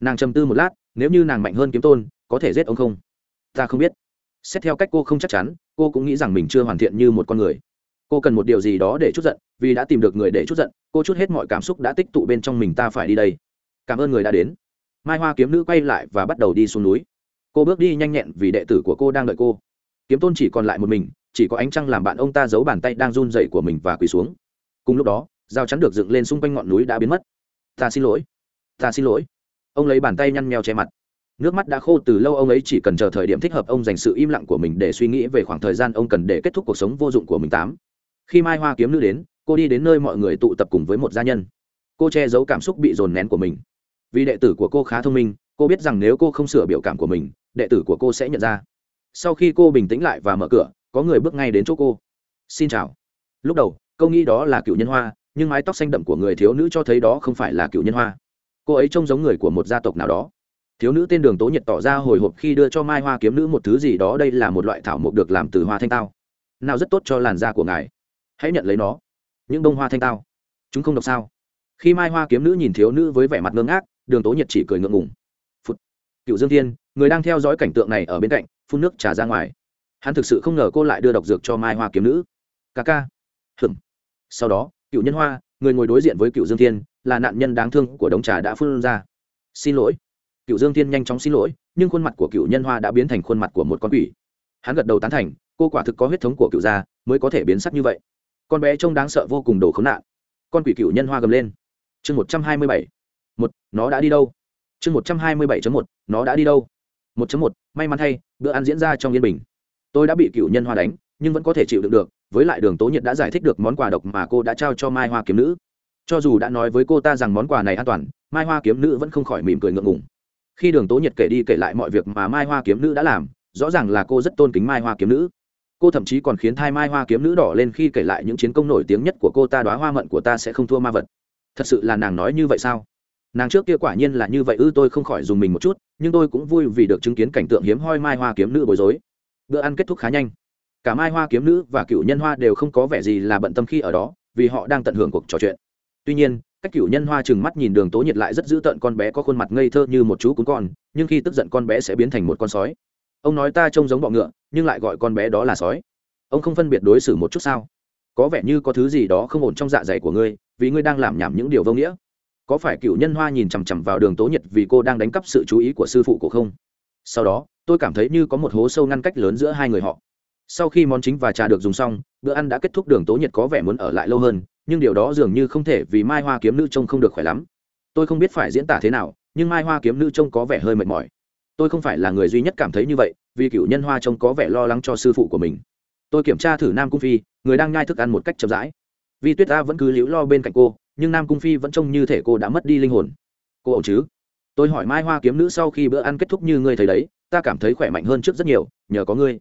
Nàng trầm tư một lát, nếu như nàng mạnh hơn kiếm tôn, có thể giết ông không? Ta không biết. Xét theo cách cô không chắc chắn, cô cũng nghĩ rằng mình chưa hoàn thiện như một con người. Cô cần một điều gì đó để chút giận, vì đã tìm được người để chút giận, cô chút hết mọi cảm xúc đã tích tụ bên trong mình, ta phải đi đây. Cảm ơn người đã đến. Mai hoa kiếm nữ quay lại và bắt đầu đi xuống núi cô bước đi nhanh nhẹn vì đệ tử của cô đang đợi cô. Kiếm tôn chỉ còn lại một mình, chỉ có ánh trăng làm bạn ông ta giấu bàn tay đang run dậy của mình và quỳ xuống. Cùng lúc đó dao chắn được dựng lên xung quanh ngọn núi đã biến mất. Ta xin lỗi, ta xin lỗi. Ông lấy bàn tay nhăn nheo che mặt. Nước mắt đã khô từ lâu, ông ấy chỉ cần chờ thời điểm thích hợp, ông dành sự im lặng của mình để suy nghĩ về khoảng thời gian ông cần để kết thúc cuộc sống vô dụng của mình tám. Khi mai hoa kiếm nữ đến, cô đi đến nơi mọi người tụ tập cùng với một gia nhân. Cô che giấu cảm xúc bị dồn nén của mình. Vì đệ tử của cô khá thông minh cô biết rằng nếu cô không sửa biểu cảm của mình, đệ tử của cô sẽ nhận ra. Sau khi cô bình tĩnh lại và mở cửa, có người bước ngay đến chỗ cô. Xin chào. Lúc đầu câu nghĩ đó là cựu nhân hoa, nhưng mái tóc xanh đậm của người thiếu nữ cho thấy đó không phải là cựu nhân hoa. Cô ấy trông giống người của một gia tộc nào đó. Thiếu nữ tên đường tố nhiệt tỏ ra hồi hộp khi đưa cho mai hoa kiếm nữ một thứ gì đó, đây là một loại thảo mộc được làm từ hoa thanh tao. Nào rất tốt cho làn da của ngài. Hãy nhận lấy nó. Những bông hoa thanh tao. Chúng không độc sao? Khi mai hoa kiếm nữ nhìn thiếu nữ với vẻ mặt ngơ ngác, đường tố nhiệt chỉ cười ngượng ngùng cựu dương thiên, người đang theo dõi cảnh tượng này ở bên cạnh, phun nước trà ra ngoài. Hắn thực sự không ngờ cô lại đưa độc dược cho mai hoa kiếm nữ. Ca ca. Hừm sau đó cựu nhân hoa, người ngồi đối diện với cựu dương thiên, là nạn nhân đáng thương của đống trà đã phun ra. Xin lỗi. Cựu dương thiên nhanh chóng xin lỗi, nhưng khuôn mặt của cựu nhân hoa đã biến thành khuôn mặt của một con quỷ. Hắn gật đầu tán thành, cô quả thực có huyết thống của cựu gia, mới có thể biến sắc như vậy. Con bé trông đáng sợ vô cùng đồ khốn nạn. Con quỷ cựu nhân hoa gầm lên. Chương một trăm hai mươi bảy. Một, nó đã đi đâu? Chương một trăm hai mươi bảy một, nó đã đi đâu? một một, may mắn thay, bữa ăn diễn ra trong yên bình. Tôi đã bị cựu nhân hoa đánh, nhưng vẫn có thể chịu đựng được, với lại đường tố nhiệt đã giải thích được món quà độc mà cô đã trao cho mai hoa kiếm nữ. Cho dù đã nói với cô ta rằng món quà này an toàn, mai hoa kiếm nữ vẫn không khỏi mỉm cười ngượng ngùng. Khi đường tố nhiệt kể đi kể lại mọi việc mà mai hoa kiếm nữ đã làm, rõ ràng là cô rất tôn kính mai hoa kiếm nữ. Cô thậm chí còn khiến thai mai hoa kiếm nữ đỏ lên khi kể lại những chiến công nổi tiếng nhất của cô ta đoá hoa mận của ta sẽ không thua ma vật. Thật sự là nàng nói như vậy sao? Nàng trước kia quả nhiên là như vậy ư, tôi không khỏi dùng mình một chút, nhưng tôi cũng vui vì được chứng kiến cảnh tượng hiếm hoi mai hoa kiếm nữ bối rối. Bữa ăn kết thúc khá nhanh. Cả mai hoa kiếm nữ và cựu nhân hoa đều không có vẻ gì là bận tâm khi ở đó, vì họ đang tận hưởng cuộc trò chuyện. Tuy nhiên, cách cựu nhân hoa chừng mắt nhìn đường tố nhiệt lại rất dữ tợn, con bé có khuôn mặt ngây thơ như một chú cún con, nhưng khi tức giận con bé sẽ biến thành một con sói. Ông nói ta trông giống bọ ngựa, nhưng lại gọi con bé đó là sói. Ông không phân biệt đối xử một chút sao? Có vẻ như có thứ gì đó không ổn trong dạ dày của ngươi, vì ngươi đang làm nhảm những điều vô nghĩa có phải cựu nhân hoa nhìn chằm chằm vào đường tố nhiệt vì cô đang đánh cắp sự chú ý của sư phụ của không? Sau đó, tôi cảm thấy như có một hố sâu ngăn cách lớn giữa hai người họ. Sau khi món chính và trà được dùng xong, bữa ăn đã kết thúc đường tố nhiệt có vẻ muốn ở lại lâu hơn, nhưng điều đó dường như không thể vì mai hoa kiếm nữ trông không được khỏe lắm. Tôi không biết phải diễn tả thế nào, nhưng mai hoa kiếm nữ trông có vẻ hơi mệt mỏi. Tôi không phải là người duy nhất cảm thấy như vậy, vì cựu nhân hoa trông có vẻ lo lắng cho sư phụ của mình. Tôi kiểm tra thử nam cung phi, người đang nhai thức ăn một cách chậm rãi. Vì tuyết ta vẫn cứ liễu lo bên cạnh cô nhưng nam cung phi vẫn trông như thể cô đã mất đi linh hồn. Cô ổn chứ? Tôi hỏi mai hoa kiếm nữ sau khi bữa ăn kết thúc như ngươi thấy đấy, ta cảm thấy khỏe mạnh hơn trước rất nhiều, nhờ có ngươi.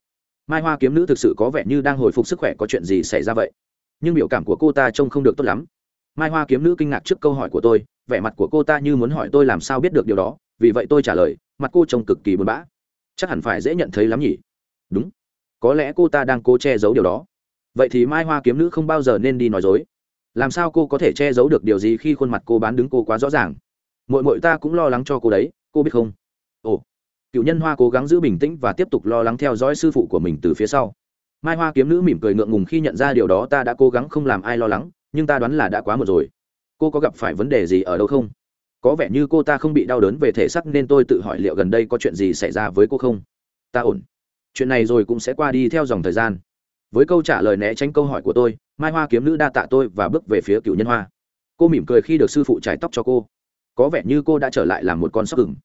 Mai hoa kiếm nữ thực sự có vẻ như đang hồi phục sức khỏe có chuyện gì xảy ra vậy? Nhưng biểu cảm của cô ta trông không được tốt lắm. Mai hoa kiếm nữ kinh ngạc trước câu hỏi của tôi, vẻ mặt của cô ta như muốn hỏi tôi làm sao biết được điều đó, vì vậy tôi trả lời, mặt cô trông cực kỳ buồn bã. Chắc hẳn phải dễ nhận thấy lắm nhỉ? Đúng. Có lẽ cô ta đang cố che giấu điều đó. Vậy thì mai hoa kiếm nữ không bao giờ nên đi nói dối làm sao cô có thể che giấu được điều gì khi khuôn mặt cô bán đứng cô quá rõ ràng? Mội mội ta cũng lo lắng cho cô đấy, cô biết không? Ồ, cựu nhân hoa cố gắng giữ bình tĩnh và tiếp tục lo lắng theo dõi sư phụ của mình từ phía sau. Mai hoa kiếm nữ mỉm cười ngượng ngùng khi nhận ra điều đó, ta đã cố gắng không làm ai lo lắng, nhưng ta đoán là đã quá một rồi. Cô có gặp phải vấn đề gì ở đâu không? Có vẻ như cô ta không bị đau đớn về thể xác nên tôi tự hỏi liệu gần đây có chuyện gì xảy ra với cô không? Ta ổn. Chuyện này rồi cũng sẽ qua đi theo dòng thời gian. Với câu trả lời né tránh câu hỏi của tôi mai hoa kiếm nữ đa tạ tôi và bước về phía cựu nhân hoa. Cô mỉm cười khi được sư phụ trải tóc cho cô. Có vẻ như cô đã trở lại làm một con sóc gừng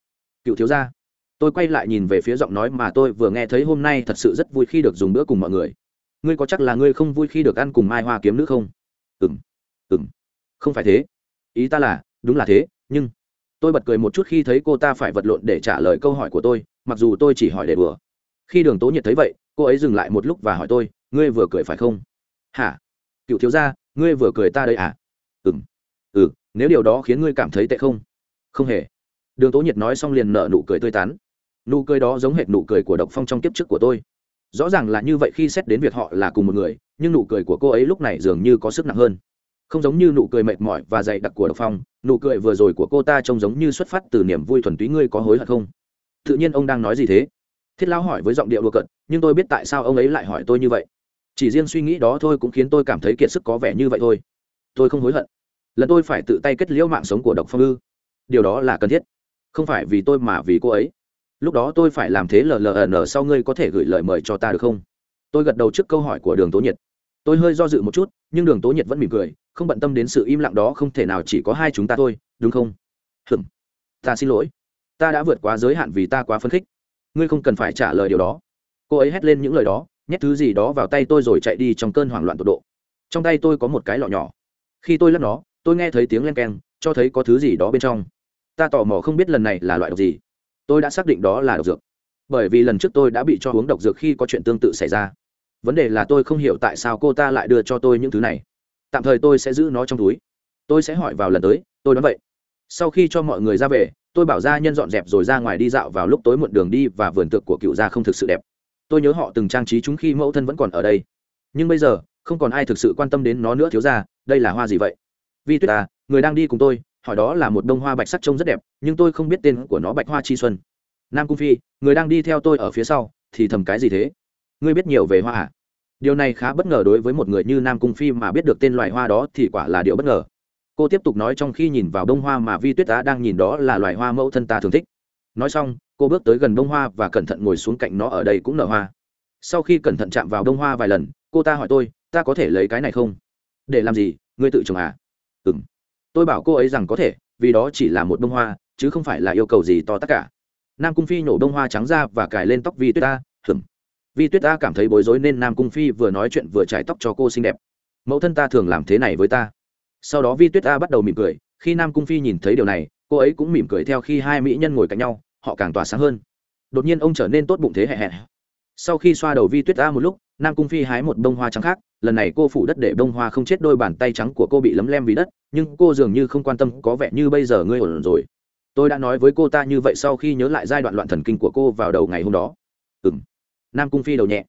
cựu thiếu gia, tôi quay lại nhìn về phía giọng nói mà tôi vừa nghe thấy hôm nay thật sự rất vui khi được dùng bữa cùng mọi người. Ngươi có chắc là ngươi không vui khi được ăn cùng mai hoa kiếm nữ không? Ừng ừng không phải thế. Ý ta là, đúng là thế, nhưng tôi bật cười một chút khi thấy cô ta phải vật lộn để trả lời câu hỏi của tôi, mặc dù tôi chỉ hỏi để đùa. Khi đường tố nhiệt thấy vậy, cô ấy dừng lại một lúc và hỏi tôi, ngươi vừa cười phải không? Hả? Cựu thiếu gia, ngươi vừa cười ta đây à? Ừ ừ nếu điều đó khiến ngươi cảm thấy tệ không? Không hề. Đường tố nhiệt nói xong liền nở nụ cười tươi tắn. Nụ cười đó giống hệt nụ cười của độc phong trong kiếp trước của tôi. Rõ ràng là như vậy khi xét đến việc họ là cùng một người, nhưng nụ cười của cô ấy lúc này dường như có sức nặng hơn. Không giống như nụ cười mệt mỏi và dày đặc của độc phong, nụ cười vừa rồi của cô ta trông giống như xuất phát từ niềm vui thuần túy ngươi có hối hận không? Tự nhiên ông đang nói gì thế? Thiết lão hỏi với giọng điệu đùa cận nhưng tôi biết tại sao ông ấy lại hỏi tôi như vậy chỉ riêng suy nghĩ đó thôi cũng khiến tôi cảm thấy kiệt sức có vẻ như vậy thôi. Tôi không hối hận. Lần tôi phải tự tay kết liễu mạng sống của độc phong ư. Điều đó là cần thiết. Không phải vì tôi mà vì cô ấy. Lúc đó tôi phải làm thế lln sau ngươi có thể gửi lời mời cho ta được không? Tôi gật đầu trước câu hỏi của đường tố nhiệt. Tôi hơi do dự một chút, nhưng đường tố nhiệt vẫn mỉm cười, không bận tâm đến sự im lặng đó không thể nào chỉ có hai chúng ta thôi, đúng không? Hừm ta xin lỗi. Ta đã vượt quá giới hạn vì ta quá phấn khích. Ngươi không cần phải trả lời điều đó. Cô ấy hét lên những lời đó nhét thứ gì đó vào tay tôi rồi chạy đi trong cơn hoảng loạn tột độ. Trong tay tôi có một cái lọ nhỏ. Khi tôi lắp nó, tôi nghe thấy tiếng len keng, cho thấy có thứ gì đó bên trong. Ta tò mò không biết lần này là loại độc gì. Tôi đã xác định đó là độc dược. Bởi vì lần trước tôi đã bị cho uống độc dược khi có chuyện tương tự xảy ra. Vấn đề là tôi không hiểu tại sao cô ta lại đưa cho tôi những thứ này. Tạm thời tôi sẽ giữ nó trong túi. Tôi sẽ hỏi vào lần tới, tôi nói vậy. Sau khi cho mọi người ra về, tôi bảo gia nhân dọn dẹp rồi ra ngoài đi dạo vào lúc tối muộn đường đi và vườn tược của cựu gia không thực sự đẹp tôi nhớ họ từng trang trí chúng khi mẫu thân vẫn còn ở đây. Nhưng bây giờ, không còn ai thực sự quan tâm đến nó nữa thiếu ra, đây là hoa gì vậy? Vi tuyết à người đang đi cùng tôi, hỏi đó là một bông hoa bạch sắc trông rất đẹp, nhưng tôi không biết tên của nó bạch hoa chi xuân. Nam cung phi, người đang đi theo tôi ở phía sau, thì thầm cái gì thế? Ngươi biết nhiều về hoa à? điều này khá bất ngờ đối với một người như nam cung phi mà biết được tên loài hoa đó thì quả là điều bất ngờ. Cô tiếp tục nói trong khi nhìn vào bông hoa mà vi tuyết ta đang nhìn đó là loài hoa mẫu thân ta thường thích nói xong, cô bước tới gần bông hoa và cẩn thận ngồi xuống cạnh nó ở đây cũng nở hoa. Sau khi cẩn thận chạm vào bông hoa vài lần, cô ta hỏi tôi, ta có thể lấy cái này không? Để làm gì? Ngươi tự trồng à? Ừ m tôi bảo cô ấy rằng có thể, vì đó chỉ là một bông hoa, chứ không phải là yêu cầu gì to tất cả. Nam cung phi nhổ bông hoa trắng ra và cài lên tóc vi tuyết ta hừng vi tuyết ta cảm thấy bối rối nên nam cung phi vừa nói chuyện vừa trải tóc cho cô xinh đẹp. Mẫu thân ta thường làm thế này với ta. Sau đó vi tuyết ta bắt đầu mỉm cười. Khi nam cung phi nhìn thấy điều này cô ấy cũng mỉm cười theo khi hai mỹ nhân ngồi cạnh nhau, họ càng tỏa sáng hơn. Đột nhiên ông trở nên tốt bụng thế hẹ hẹ. Sau khi xoa đầu vi tuyết ra một lúc, nam cung phi hái một bông hoa trắng khác, lần này cô phủ đất để bông hoa không chết đôi bàn tay trắng của cô bị lấm lem vì đất, nhưng cô dường như không quan tâm, có vẻ như bây giờ ngươi ổn rồi. Tôi đã nói với cô ta như vậy sau khi nhớ lại giai đoạn loạn thần kinh của cô vào đầu ngày hôm đó. Ừ m nam cung phi đầu nhẹ.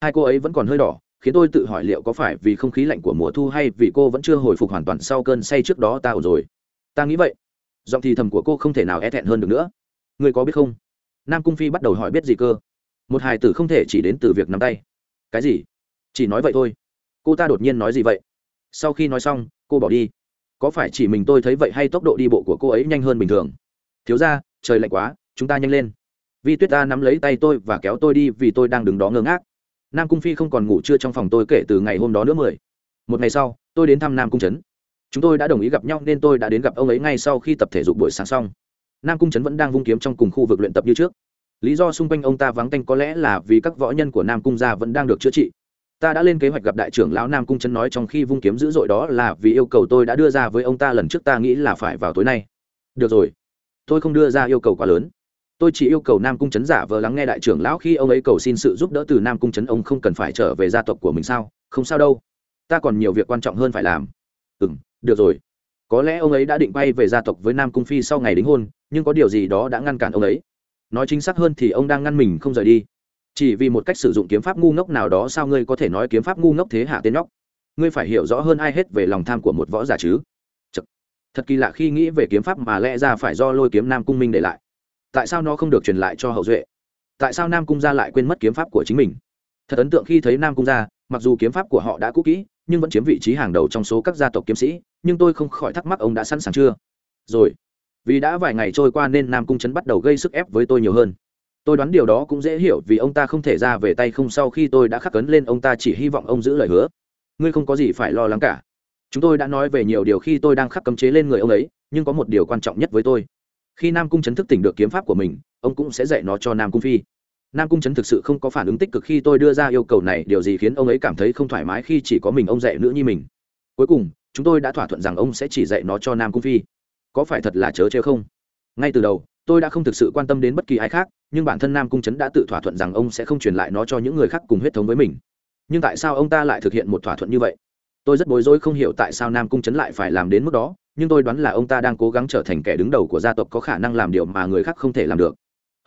Hai cô ấy vẫn còn hơi đỏ, khiến tôi tự hỏi liệu có phải vì không khí lạnh của mùa thu hay vì cô vẫn chưa hồi phục hoàn toàn sau cơn say trước đó ta ổn rồi. Ta nghĩ vậy giọng thì thầm của cô không thể nào e thẹn hơn được nữa. Người có biết không? Nam cung phi bắt đầu hỏi biết gì cơ? Một hài tử không thể chỉ đến từ việc nắm tay. Cái gì? Chỉ nói vậy thôi. Cô ta đột nhiên nói gì vậy? Sau khi nói xong, cô bỏ đi. Có phải chỉ mình tôi thấy vậy hay tốc độ đi bộ của cô ấy nhanh hơn bình thường? Thiếu ra trời lạnh quá, chúng ta nhanh lên. Vi tuyết ta nắm lấy tay tôi và kéo tôi đi vì tôi đang đứng đó ngơ ngác. Nam cung phi không còn ngủ trưa trong phòng tôi kể từ ngày hôm đó nữa mười. Một ngày sau, tôi đến thăm nam cung trấn chúng tôi đã đồng ý gặp nhau nên tôi đã đến gặp ông ấy ngay sau khi tập thể dục buổi sáng xong. Nam cung trấn vẫn đang vung kiếm trong cùng khu vực luyện tập như trước. Lý do xung quanh ông ta vắng tanh có lẽ là vì các võ nhân của nam cung gia vẫn đang được chữa trị. Ta đã lên kế hoạch gặp đại trưởng lão nam cung trấn nói trong khi vung kiếm dữ dội đó là vì yêu cầu tôi đã đưa ra với ông ta lần trước ta nghĩ là phải vào tối nay. Được rồi. Tôi không đưa ra yêu cầu quá lớn. Tôi chỉ yêu cầu nam cung trấn giả vờ lắng nghe đại trưởng lão khi ông ấy cầu xin sự giúp đỡ từ nam cung trấn. Ông không cần phải trở về gia tộc của mình sao? Không sao đâu. Ta còn nhiều việc quan trọng hơn phải làm. Ừ m được rồi. Có lẽ ông ấy đã định bay về gia tộc với nam cung phi sau ngày đính hôn, nhưng có điều gì đó đã ngăn cản ông ấy. Nói chính xác hơn thì ông đang ngăn mình không rời đi. Chỉ vì một cách sử dụng kiếm pháp ngu ngốc nào đó sao ngươi có thể nói kiếm pháp ngu ngốc thế hạ tên nhóc? Ngươi phải hiểu rõ hơn ai hết về lòng tham của một võ giả chứ? Chật. thật kỳ lạ khi nghĩ về kiếm pháp mà lẽ ra phải do lôi kiếm nam cung minh để lại. Tại sao nó không được truyền lại cho hậu duệ? Tại sao nam cung gia lại quên mất kiếm pháp của chính mình? Thật ấn tượng khi thấy nam cung gia, mặc dù kiếm pháp của họ đã cũ kỹ nhưng vẫn chiếm vị trí hàng đầu trong số các gia tộc kiếm sĩ, nhưng tôi không khỏi thắc mắc ông đã sẵn sàng chưa? Rồi, vì đã vài ngày trôi qua nên nam cung trấn bắt đầu gây sức ép với tôi nhiều hơn. Tôi đoán điều đó cũng dễ hiểu vì ông ta không thể ra về tay không sau khi tôi đã khắc cấn lên ông ta chỉ hy vọng ông giữ lời hứa. Ngươi không có gì phải lo lắng cả. Chúng tôi đã nói về nhiều điều khi tôi đang khắc cấm chế lên người ông ấy, nhưng có một điều quan trọng nhất với tôi. Khi nam cung chấn thức tỉnh được kiếm pháp của mình, ông cũng sẽ dạy nó cho nam cung phi nam cung chấn thực sự không có phản ứng tích cực khi tôi đưa ra yêu cầu này, điều gì khiến ông ấy cảm thấy không thoải mái khi chỉ có mình ông dạy nữ nhi mình? Cuối cùng, chúng tôi đã thỏa thuận rằng ông sẽ chỉ dạy nó cho nam cung phi. Có phải thật là chớ chớ không? Ngay từ đầu, tôi đã không thực sự quan tâm đến bất kỳ ai khác, nhưng bản thân nam cung chấn đã tự thỏa thuận rằng ông sẽ không truyền lại nó cho những người khác cùng huyết thống với mình. Nhưng tại sao ông ta lại thực hiện một thỏa thuận như vậy? Tôi rất bối rối không hiểu tại sao nam cung chấn lại phải làm đến mức đó, nhưng tôi đoán là ông ta đang cố gắng trở thành kẻ đứng đầu của gia tộc có khả năng làm điều mà người khác không thể làm được.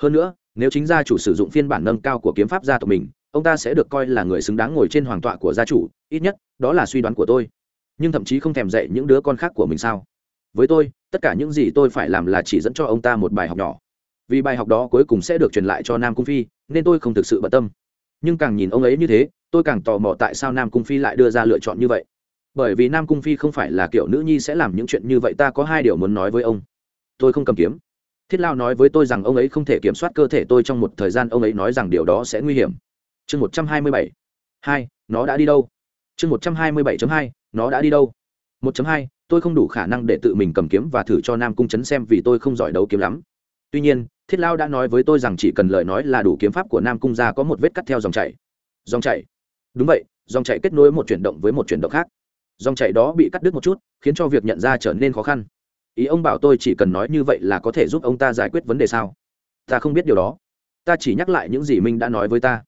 Hơn nữa nếu chính gia chủ sử dụng phiên bản nâng cao của kiếm pháp gia tộc mình, ông ta sẽ được coi là người xứng đáng ngồi trên hoàng tọa của gia chủ, ít nhất, đó là suy đoán của tôi. Nhưng thậm chí không thèm dạy những đứa con khác của mình sao? Với tôi, tất cả những gì tôi phải làm là chỉ dẫn cho ông ta một bài học nhỏ. Vì bài học đó cuối cùng sẽ được truyền lại cho nam cung phi, nên tôi không thực sự bận tâm. Nhưng càng nhìn ông ấy như thế, tôi càng tò mò tại sao nam cung phi lại đưa ra lựa chọn như vậy. Bởi vì nam cung phi không phải là kiểu nữ nhi sẽ làm những chuyện như vậy, ta có hai điều muốn nói với ông. Tôi không cầm kiếm thiết lao nói với tôi rằng ông ấy không thể kiểm soát cơ thể tôi trong một thời gian, ông ấy nói rằng điều đó sẽ nguy hiểm. Chương một trăm hai mươi bảy. Hai, nó đã đi đâu? Chương một trăm hai mươi bảy hai, nó đã đi đâu? một hai, tôi không đủ khả năng để tự mình cầm kiếm và thử cho nam cung chấn xem vì tôi không giỏi đấu kiếm lắm. Tuy nhiên, thiết lao đã nói với tôi rằng chỉ cần lời nói là đủ kiếm pháp của nam cung ra có một vết cắt theo dòng chảy. Dòng chảy? Đúng vậy, dòng chảy kết nối một chuyển động với một chuyển động khác. Dòng chảy đó bị cắt đứt một chút, khiến cho việc nhận ra trở nên khó khăn ý ông bảo tôi chỉ cần nói như vậy là có thể giúp ông ta giải quyết vấn đề sao? Ta không biết điều đó. Ta chỉ nhắc lại những gì minh đã nói với ta.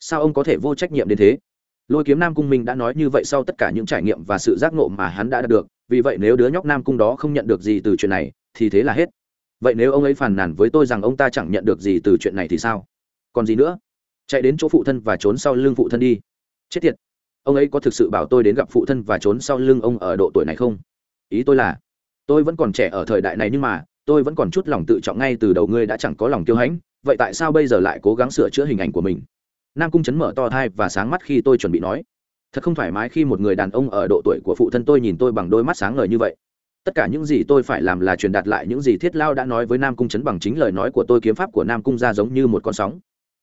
Sao ông có thể vô trách nhiệm đến thế? Lôi kiếm nam cung minh đã nói như vậy sau tất cả những trải nghiệm và sự giác ngộ mà hắn đã đạt được. Vì vậy nếu đứa nhóc nam cung đó không nhận được gì từ chuyện này, thì thế là hết. Vậy nếu ông ấy phàn nàn với tôi rằng ông ta chẳng nhận được gì từ chuyện này thì sao? Còn gì nữa? Chạy đến chỗ phụ thân và trốn sau lưng phụ thân đi. Chết tiệt! Ông ấy có thực sự bảo tôi đến gặp phụ thân và trốn sau lưng ông ở độ tuổi này không? Ý tôi là tôi vẫn còn trẻ ở thời đại này nhưng mà, tôi vẫn còn chút lòng tự trọng ngay từ đầu ngươi đã chẳng có lòng kiêu hãnh, vậy tại sao bây giờ lại cố gắng sửa chữa hình ảnh của mình? Nam cung chấn mở to thai và sáng mắt khi tôi chuẩn bị nói. Thật không thoải mái khi một người đàn ông ở độ tuổi của phụ thân tôi nhìn tôi bằng đôi mắt sáng ngời như vậy. Tất cả những gì tôi phải làm là truyền đạt lại những gì thiết lao đã nói với nam cung chấn bằng chính lời nói của tôi. Kiếm pháp của nam cung ra giống như một con sóng.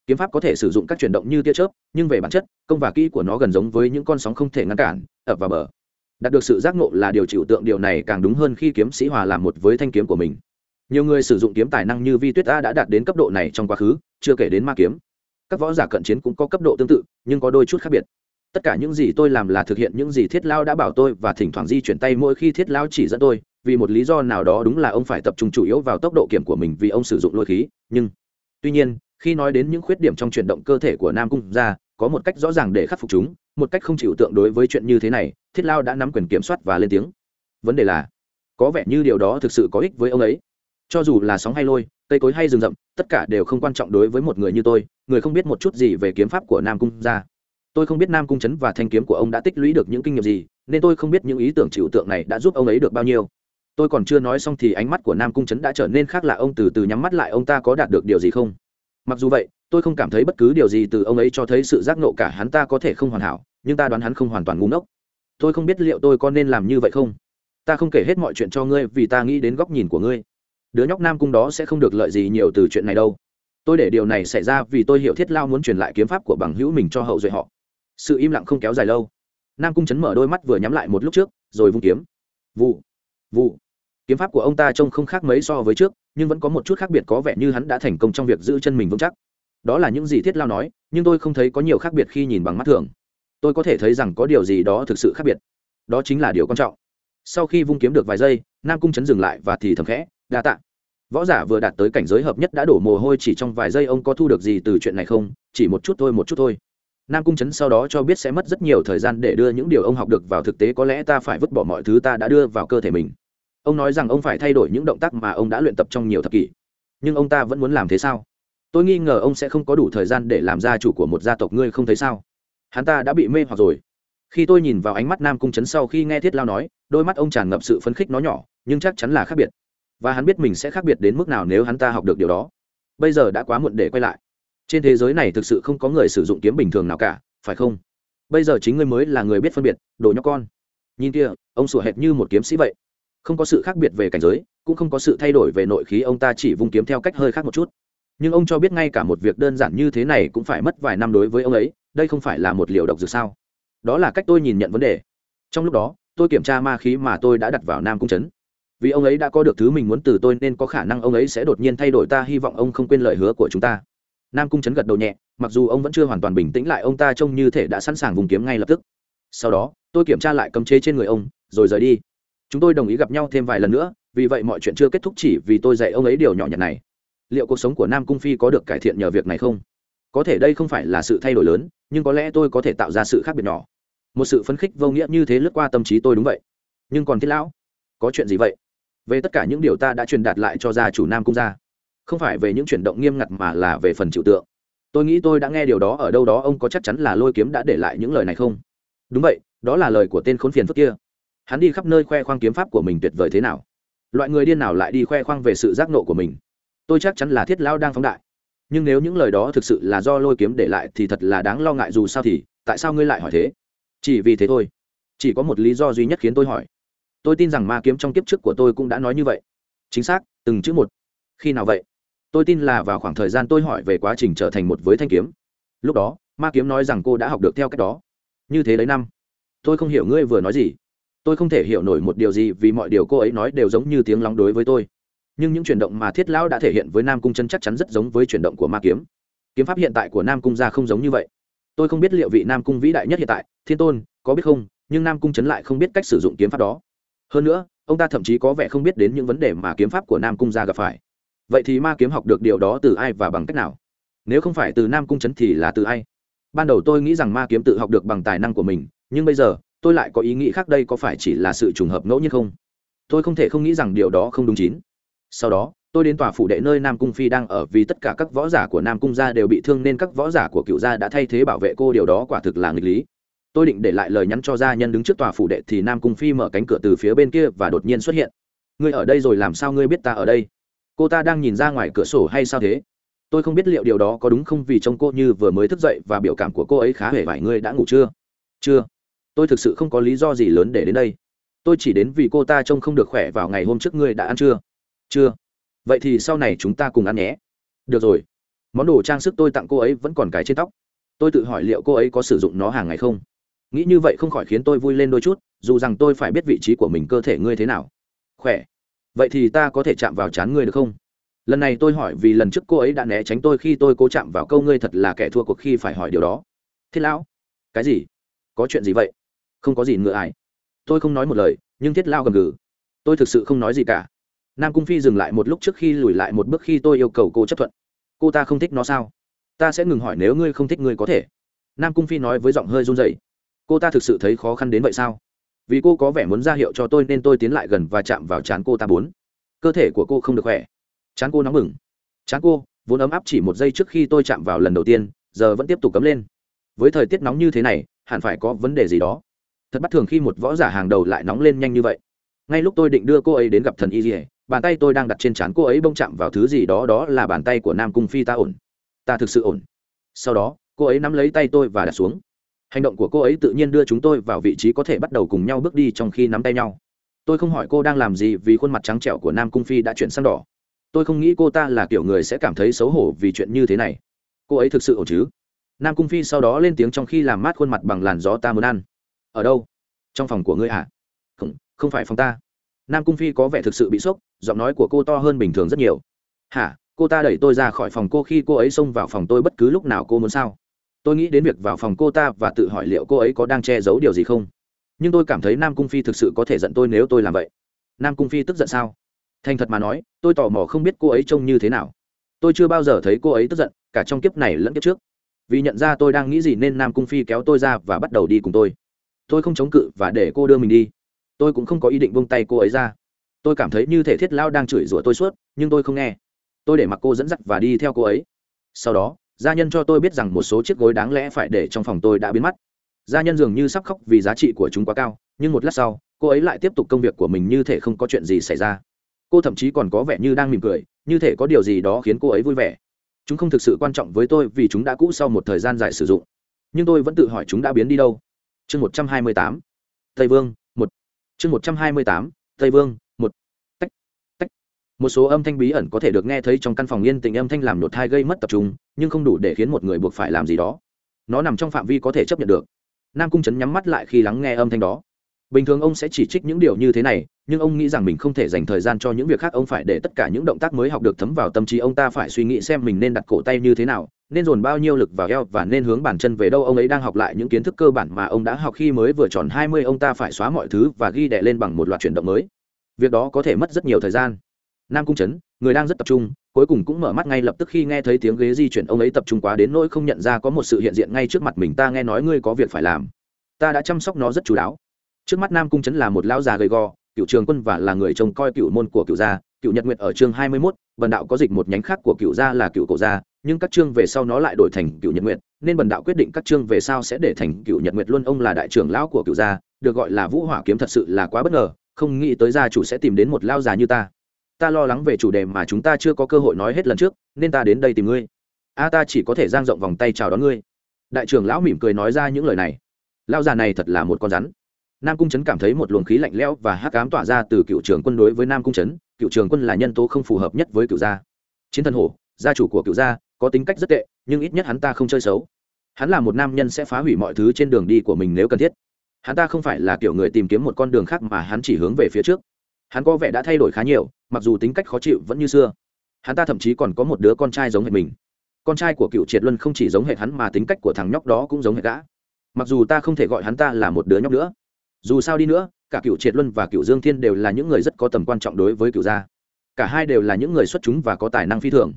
Kiếm pháp có thể sử dụng các chuyển động như tia chớp, nhưng về bản chất, công và kỹ của nó gần giống với những con sóng không thể ngăn cản, ập vào bờ đạt được sự giác ngộ là điều chịu tượng điều này càng đúng hơn khi kiếm sĩ hòa làm một với thanh kiếm của mình. Nhiều người sử dụng kiếm tài năng như vi tuyết a đã đạt đến cấp độ này trong quá khứ, chưa kể đến ma kiếm. Các võ giả cận chiến cũng có cấp độ tương tự, nhưng có đôi chút khác biệt. Tất cả những gì tôi làm là thực hiện những gì thiết lao đã bảo tôi và thỉnh thoảng di chuyển tay mỗi khi thiết lao chỉ dẫn tôi, vì một lý do nào đó đúng là ông phải tập trung chủ yếu vào tốc độ kiểm của mình vì ông sử dụng lôi khí, nhưng, tuy nhiên, khi nói đến những khuyết điểm trong chuyển động cơ thể của nam cung ra có một cách rõ ràng để khắc phục chúng, một cách không chịu tượng đối với chuyện như thế này, thiết lao đã nắm quyền kiểm soát và lên tiếng. Vấn đề là, có vẻ như điều đó thực sự có ích với ông ấy. Cho dù là sóng hay lôi, cây cối hay rừng rậm, tất cả đều không quan trọng đối với một người như tôi, người không biết một chút gì về kiếm pháp của nam cung ra tôi không biết nam cung chấn và thanh kiếm của ông đã tích lũy được những kinh nghiệm gì, nên tôi không biết những ý tưởng chịu tượng này đã giúp ông ấy được bao nhiêu. Tôi còn chưa nói xong thì ánh mắt của nam cung chấn đã trở nên khác lạ. Ông từ từ nhắm mắt lại. Ông ta có đạt được điều gì không? Mặc dù vậy tôi không cảm thấy bất cứ điều gì từ ông ấy cho thấy sự giác nộ cả hắn ta có thể không hoàn hảo, nhưng ta đoán hắn không hoàn toàn ngu ngốc. Tôi không biết liệu tôi có nên làm như vậy không. Ta không kể hết mọi chuyện cho ngươi vì ta nghĩ đến góc nhìn của ngươi. Đứa nhóc nam cung đó sẽ không được lợi gì nhiều từ chuyện này đâu. Tôi để điều này xảy ra vì tôi hiểu thiết lao muốn truyền lại kiếm pháp của bằng hữu mình cho hậu duệ họ. Sự im lặng không kéo dài lâu. Nam cung chấn mở đôi mắt vừa nhắm lại một lúc trước, rồi vung kiếm. Vụ vụ. Kiếm pháp của ông ta trông không khác mấy so với trước, nhưng vẫn có một chút khác biệt có vẻ như hắn đã thành công trong việc giữ chân mình vững chắc đó là những gì thiết lao nói, nhưng tôi không thấy có nhiều khác biệt khi nhìn bằng mắt thường. Tôi có thể thấy rằng có điều gì đó thực sự khác biệt. Đó chính là điều quan trọng. Sau khi vung kiếm được vài giây, nam cung chấn dừng lại và thì thầm khẽ, đa t ạ võ giả vừa đạt tới cảnh giới hợp nhất đã đổ mồ hôi chỉ trong vài giây, ông có thu được gì từ chuyện này không? Chỉ một chút thôi, một chút thôi. Nam cung chấn sau đó cho biết sẽ mất rất nhiều thời gian để đưa những điều ông học được vào thực tế, có lẽ ta phải vứt bỏ mọi thứ ta đã đưa vào cơ thể mình. Ông nói rằng ông phải thay đổi những động tác mà ông đã luyện tập trong nhiều thập kỷ. Nhưng ông ta vẫn muốn làm thế sao? Tôi nghi ngờ ông sẽ không có đủ thời gian để làm gia chủ của một gia tộc ngươi không thấy sao? Hắn ta đã bị mê hoặc rồi. Khi tôi nhìn vào ánh mắt nam cung trấn sau khi nghe thiết lao nói, đôi mắt ông tràn ngập sự phấn khích nó nhỏ, nhưng chắc chắn là khác biệt. Và hắn biết mình sẽ khác biệt đến mức nào nếu hắn ta học được điều đó. Bây giờ đã quá muộn để quay lại. Trên thế giới này thực sự không có người sử dụng kiếm bình thường nào cả, phải không? Bây giờ chính ngươi mới là người biết phân biệt, đồ nhóc con. Nhìn kia ông sủa hệt như một kiếm sĩ vậy. Không có sự khác biệt về cảnh giới, cũng không có sự thay đổi về nội khí, ông ta chỉ vung kiếm theo cách hơi khác một chút nhưng ông cho biết ngay cả một việc đơn giản như thế này cũng phải mất vài năm đối với ông ấy, đây không phải là một liều độc dược sao? Đó là cách tôi nhìn nhận vấn đề. Trong lúc đó, tôi kiểm tra ma khí mà tôi đã đặt vào nam cung trấn. Vì ông ấy đã có được thứ mình muốn từ tôi nên có khả năng ông ấy sẽ đột nhiên thay đổi ta, hy vọng ông không quên lời hứa của chúng ta. Nam cung trấn gật đầu nhẹ, mặc dù ông vẫn chưa hoàn toàn bình tĩnh lại, ông ta trông như thể đã sẵn sàng vùng kiếm ngay lập tức. Sau đó, tôi kiểm tra lại cấm chế trên người ông, rồi rời đi. Chúng tôi đồng ý gặp nhau thêm vài lần nữa, vì vậy mọi chuyện chưa kết thúc chỉ vì tôi dạy ông ấy điều nhỏ nhặt này liệu cuộc sống của nam cung phi có được cải thiện nhờ việc này không? Có thể đây không phải là sự thay đổi lớn, nhưng có lẽ tôi có thể tạo ra sự khác biệt nhỏ. Một sự phấn khích vô nghĩa như thế lướt qua tâm trí tôi đúng vậy. Nhưng còn thiết lão, có chuyện gì vậy? Về tất cả những điều ta đã truyền đạt lại cho gia chủ nam cung gia, không phải về những chuyển động nghiêm ngặt mà là về phần chịu tượng. Tôi nghĩ tôi đã nghe điều đó ở đâu đó, ông có chắc chắn là lôi kiếm đã để lại những lời này không? Đúng vậy, đó là lời của tên khốn phiền phức kia. Hắn đi khắp nơi khoe khoang kiếm pháp của mình tuyệt vời thế nào? Loại người điên nào lại đi khoe khoang về sự giác nộ của mình? Tôi chắc chắn là thiết lao đang phóng đại. Nhưng nếu những lời đó thực sự là do lôi kiếm để lại thì thật là đáng lo ngại dù sao thì, tại sao ngươi lại hỏi thế? Chỉ vì thế thôi. Chỉ có một lý do duy nhất khiến tôi hỏi. Tôi tin rằng ma kiếm trong kiếp trước của tôi cũng đã nói như vậy. Chính xác, từng chữ một. Khi nào vậy? Tôi tin là vào khoảng thời gian tôi hỏi về quá trình trở thành một với thanh kiếm. Lúc đó, ma kiếm nói rằng cô đã học được theo cách đó. Như thế đấy năm. Tôi không hiểu ngươi vừa nói gì. Tôi không thể hiểu nổi một điều gì vì mọi điều cô ấy nói đều giống như tiếng lóng đối với tôi nhưng những chuyển động mà thiết lão đã thể hiện với nam cung chân chắc chắn rất giống với chuyển động của ma kiếm. Kiếm pháp hiện tại của nam cung gia không giống như vậy. Tôi không biết liệu vị nam cung vĩ đại nhất hiện tại, thiên tôn, có biết không, nhưng nam cung chấn lại không biết cách sử dụng kiếm pháp đó. Hơn nữa, ông ta thậm chí có vẻ không biết đến những vấn đề mà kiếm pháp của nam cung gia gặp phải. Vậy thì ma kiếm học được điều đó từ ai và bằng cách nào? Nếu không phải từ nam cung chấn thì là từ ai? Ban đầu tôi nghĩ rằng ma kiếm tự học được bằng tài năng của mình, nhưng bây giờ, tôi lại có ý nghĩ khác đây có phải chỉ là sự trùng hợp ngẫu nhiên không? Tôi không thể không nghĩ rằng điều đó không đúng chín sau đó, tôi đến tòa phủ đệ nơi nam cung phi đang ở vì tất cả các võ giả của nam cung gia đều bị thương nên các võ giả của cựu gia đã thay thế bảo vệ cô. Điều đó quả thực là nghịch lý. Tôi định để lại lời nhắn cho gia nhân đứng trước tòa phủ đệ thì nam cung phi mở cánh cửa từ phía bên kia và đột nhiên xuất hiện. Ngươi ở đây rồi làm sao ngươi biết ta ở đây? Cô ta đang nhìn ra ngoài cửa sổ hay sao thế? Tôi không biết liệu điều đó có đúng không vì trông cô như vừa mới thức dậy và biểu cảm của cô ấy khá hề vải. Ngươi đã ngủ chưa? Chưa. Tôi thực sự không có lý do gì lớn để đến đây. Tôi chỉ đến vì cô ta trông không được khỏe vào ngày hôm trước ngươi đã ăn chưa? Chưa. Vậy thì sau này chúng ta cùng ăn nhé. Được rồi. Món đồ trang sức tôi tặng cô ấy vẫn còn cái trên tóc. Tôi tự hỏi liệu cô ấy có sử dụng nó hàng ngày không? Nghĩ như vậy không khỏi khiến tôi vui lên đôi chút, dù rằng tôi phải biết vị trí của mình cơ thể ngươi thế nào. Khỏe. Vậy thì ta có thể chạm vào chán ngươi được không? Lần này tôi hỏi vì lần trước cô ấy đã né tránh tôi khi tôi cố chạm vào câu ngươi thật là kẻ thua cuộc khi phải hỏi điều đó. Thiết lão. Cái gì? Có chuyện gì vậy? Không có gì ngựa ải. Tôi không nói một lời, nhưng thiết lao gầm gừ. Tôi thực sự không nói gì cả nam cung phi dừng lại một lúc trước khi lùi lại một bước khi tôi yêu cầu cô chấp thuận. Cô ta không thích nó sao? Ta sẽ ngừng hỏi nếu ngươi không thích ngươi có thể. Nam cung phi nói với giọng hơi run dậy cô ta thực sự thấy khó khăn đến vậy sao? Vì cô có vẻ muốn ra hiệu cho tôi nên tôi tiến lại gần và chạm vào chán cô ta bốn. Cơ thể của cô không được khỏe. Chán cô nóng bừng. Chán cô, vốn ấm áp chỉ một giây trước khi tôi chạm vào lần đầu tiên, giờ vẫn tiếp tục cấm lên. Với thời tiết nóng như thế này, hẳn phải có vấn đề gì đó. Thật bất thường khi một võ giả hàng đầu lại nóng lên nhanh như vậy. Ngay lúc tôi định đưa cô ấy đến gặp thần y dỉa bàn tay tôi đang đặt trên trán cô ấy bông chạm vào thứ gì đó đó là bàn tay của nam cung phi ta ổn. Ta thực sự ổn. Sau đó, cô ấy nắm lấy tay tôi và đặt xuống. Hành động của cô ấy tự nhiên đưa chúng tôi vào vị trí có thể bắt đầu cùng nhau bước đi trong khi nắm tay nhau. Tôi không hỏi cô đang làm gì vì khuôn mặt trắng trẻo của nam cung phi đã chuyển sang đỏ. Tôi không nghĩ cô ta là kiểu người sẽ cảm thấy xấu hổ vì chuyện như thế này. Cô ấy thực sự ổn chứ? Nam cung phi sau đó lên tiếng trong khi làm mát khuôn mặt bằng làn gió ta muốn ăn. Ở đâu? Trong phòng của ngươi à? Không không phải phòng ta nam cung phi có vẻ thực sự bị sốc, giọng nói của cô to hơn bình thường rất nhiều. Hả? Cô ta đẩy tôi ra khỏi phòng cô khi cô ấy xông vào phòng tôi bất cứ lúc nào cô muốn sao? Tôi nghĩ đến việc vào phòng cô ta và tự hỏi liệu cô ấy có đang che giấu điều gì không. Nhưng tôi cảm thấy nam cung phi thực sự có thể giận tôi nếu tôi làm vậy. Nam cung phi tức giận sao? Thành thật mà nói, tôi tò mò không biết cô ấy trông như thế nào. Tôi chưa bao giờ thấy cô ấy tức giận, cả trong kiếp này lẫn kiếp trước. Vì nhận ra tôi đang nghĩ gì nên nam cung phi kéo tôi ra và bắt đầu đi cùng tôi. Tôi không chống cự và để cô đưa mình đi tôi cũng không có ý định buông tay cô ấy ra. Tôi cảm thấy như thể thiết lao đang chửi rủa tôi suốt, nhưng tôi không nghe. Tôi để mặc cô dẫn dắt và đi theo cô ấy. Sau đó, gia nhân cho tôi biết rằng một số chiếc gối đáng lẽ phải để trong phòng tôi đã biến mất. Gia nhân dường như sắp khóc vì giá trị của chúng quá cao, nhưng một lát sau, cô ấy lại tiếp tục công việc của mình như thể không có chuyện gì xảy ra. Cô thậm chí còn có vẻ như đang mỉm cười, như thể có điều gì đó khiến cô ấy vui vẻ. Chúng không thực sự quan trọng với tôi vì chúng đã cũ sau một thời gian dài sử dụng. Nhưng tôi vẫn tự hỏi chúng đã biến đi đâu. Chương một trăm hai mươi tám. Tây vương chương một trăm hai mươi tám, tây vương, một. Tách tách. Một số âm thanh bí ẩn có thể được nghe thấy trong căn phòng yên tình âm thanh làm nhột thai gây mất tập trung, nhưng không đủ để khiến một người buộc phải làm gì đó. Nó nằm trong phạm vi có thể chấp nhận được. Nam cung trấn nhắm mắt lại khi lắng nghe âm thanh đó bình thường ông sẽ chỉ trích những điều như thế này, nhưng ông nghĩ rằng mình không thể dành thời gian cho những việc khác, ông phải để tất cả những động tác mới học được thấm vào tâm trí. Ông ta phải suy nghĩ xem mình nên đặt cổ tay như thế nào, nên dồn bao nhiêu lực vào eo và nên hướng bàn chân về đâu. Ông ấy đang học lại những kiến thức cơ bản mà ông đã học khi mới vừa tròn hai mươi. Ông ta phải xóa mọi thứ và ghi đẻ lên bằng một loạt chuyển động mới. Việc đó có thể mất rất nhiều thời gian. Nam cung trấn, người đang rất tập trung, cuối cùng cũng mở mắt ngay lập tức khi nghe thấy tiếng ghế di chuyển. Ông ấy tập trung quá đến nỗi không nhận ra có một sự hiện diện ngay trước mặt mình. Ta nghe nói ngươi có việc phải làm. Ta đã chăm sóc nó rất chú đáo trước mắt nam cung trấn là một lão già gầy gò, cựu trường quân và là người trông coi cựu môn của cựu gia, cựu nhật nguyệt ở chương hai mươi mốt, bần đạo có dịch một nhánh khác của cựu gia là cựu cổ gia, nhưng các chương về sau nó lại đổi thành cựu nhật nguyệt, nên bần đạo quyết định các chương về sau sẽ để thành cựu nhật nguyệt luôn ông là đại trưởng lão của cựu gia, được gọi là vũ hỏa kiếm thật sự là quá bất ngờ, không nghĩ tới gia chủ sẽ tìm đến một lao già như ta. Ta lo lắng về chủ đề mà chúng ta chưa có cơ hội nói hết lần trước, nên ta đến đây tìm ngươi. A, ta chỉ có thể giang rộng vòng tay chào đón ngươi. Đại trưởng lão mỉm cười nói ra những lời này. Lao già này thật là một con rắn nam cung trấn cảm thấy một luồng khí lạnh lẽo và hắc ám tỏa ra từ cựu trường quân đối với nam cung trấn cựu trường quân là nhân tố không phù hợp nhất với cựu gia. Chiến thần hổ, gia chủ của cựu gia, có tính cách rất tệ, nhưng ít nhất hắn ta không chơi xấu. Hắn là một nam nhân sẽ phá hủy mọi thứ trên đường đi của mình nếu cần thiết. Hắn ta không phải là kiểu người tìm kiếm một con đường khác mà hắn chỉ hướng về phía trước. Hắn có vẻ đã thay đổi khá nhiều, mặc dù tính cách khó chịu vẫn như xưa. Hắn ta thậm chí còn có một đứa con trai giống hệt mình. Con trai của cựu triệt luân không chỉ giống hệt hắn mà tính cách của thằng nhóc đó cũng giống hệt gã. Mặc dù ta không thể gọi hắn ta là một đứa nhóc nữa dù sao đi nữa, cả cựu triệt luân và cựu dương thiên đều là những người rất có tầm quan trọng đối với cựu gia. Cả hai đều là những người xuất chúng và có tài năng phi thường.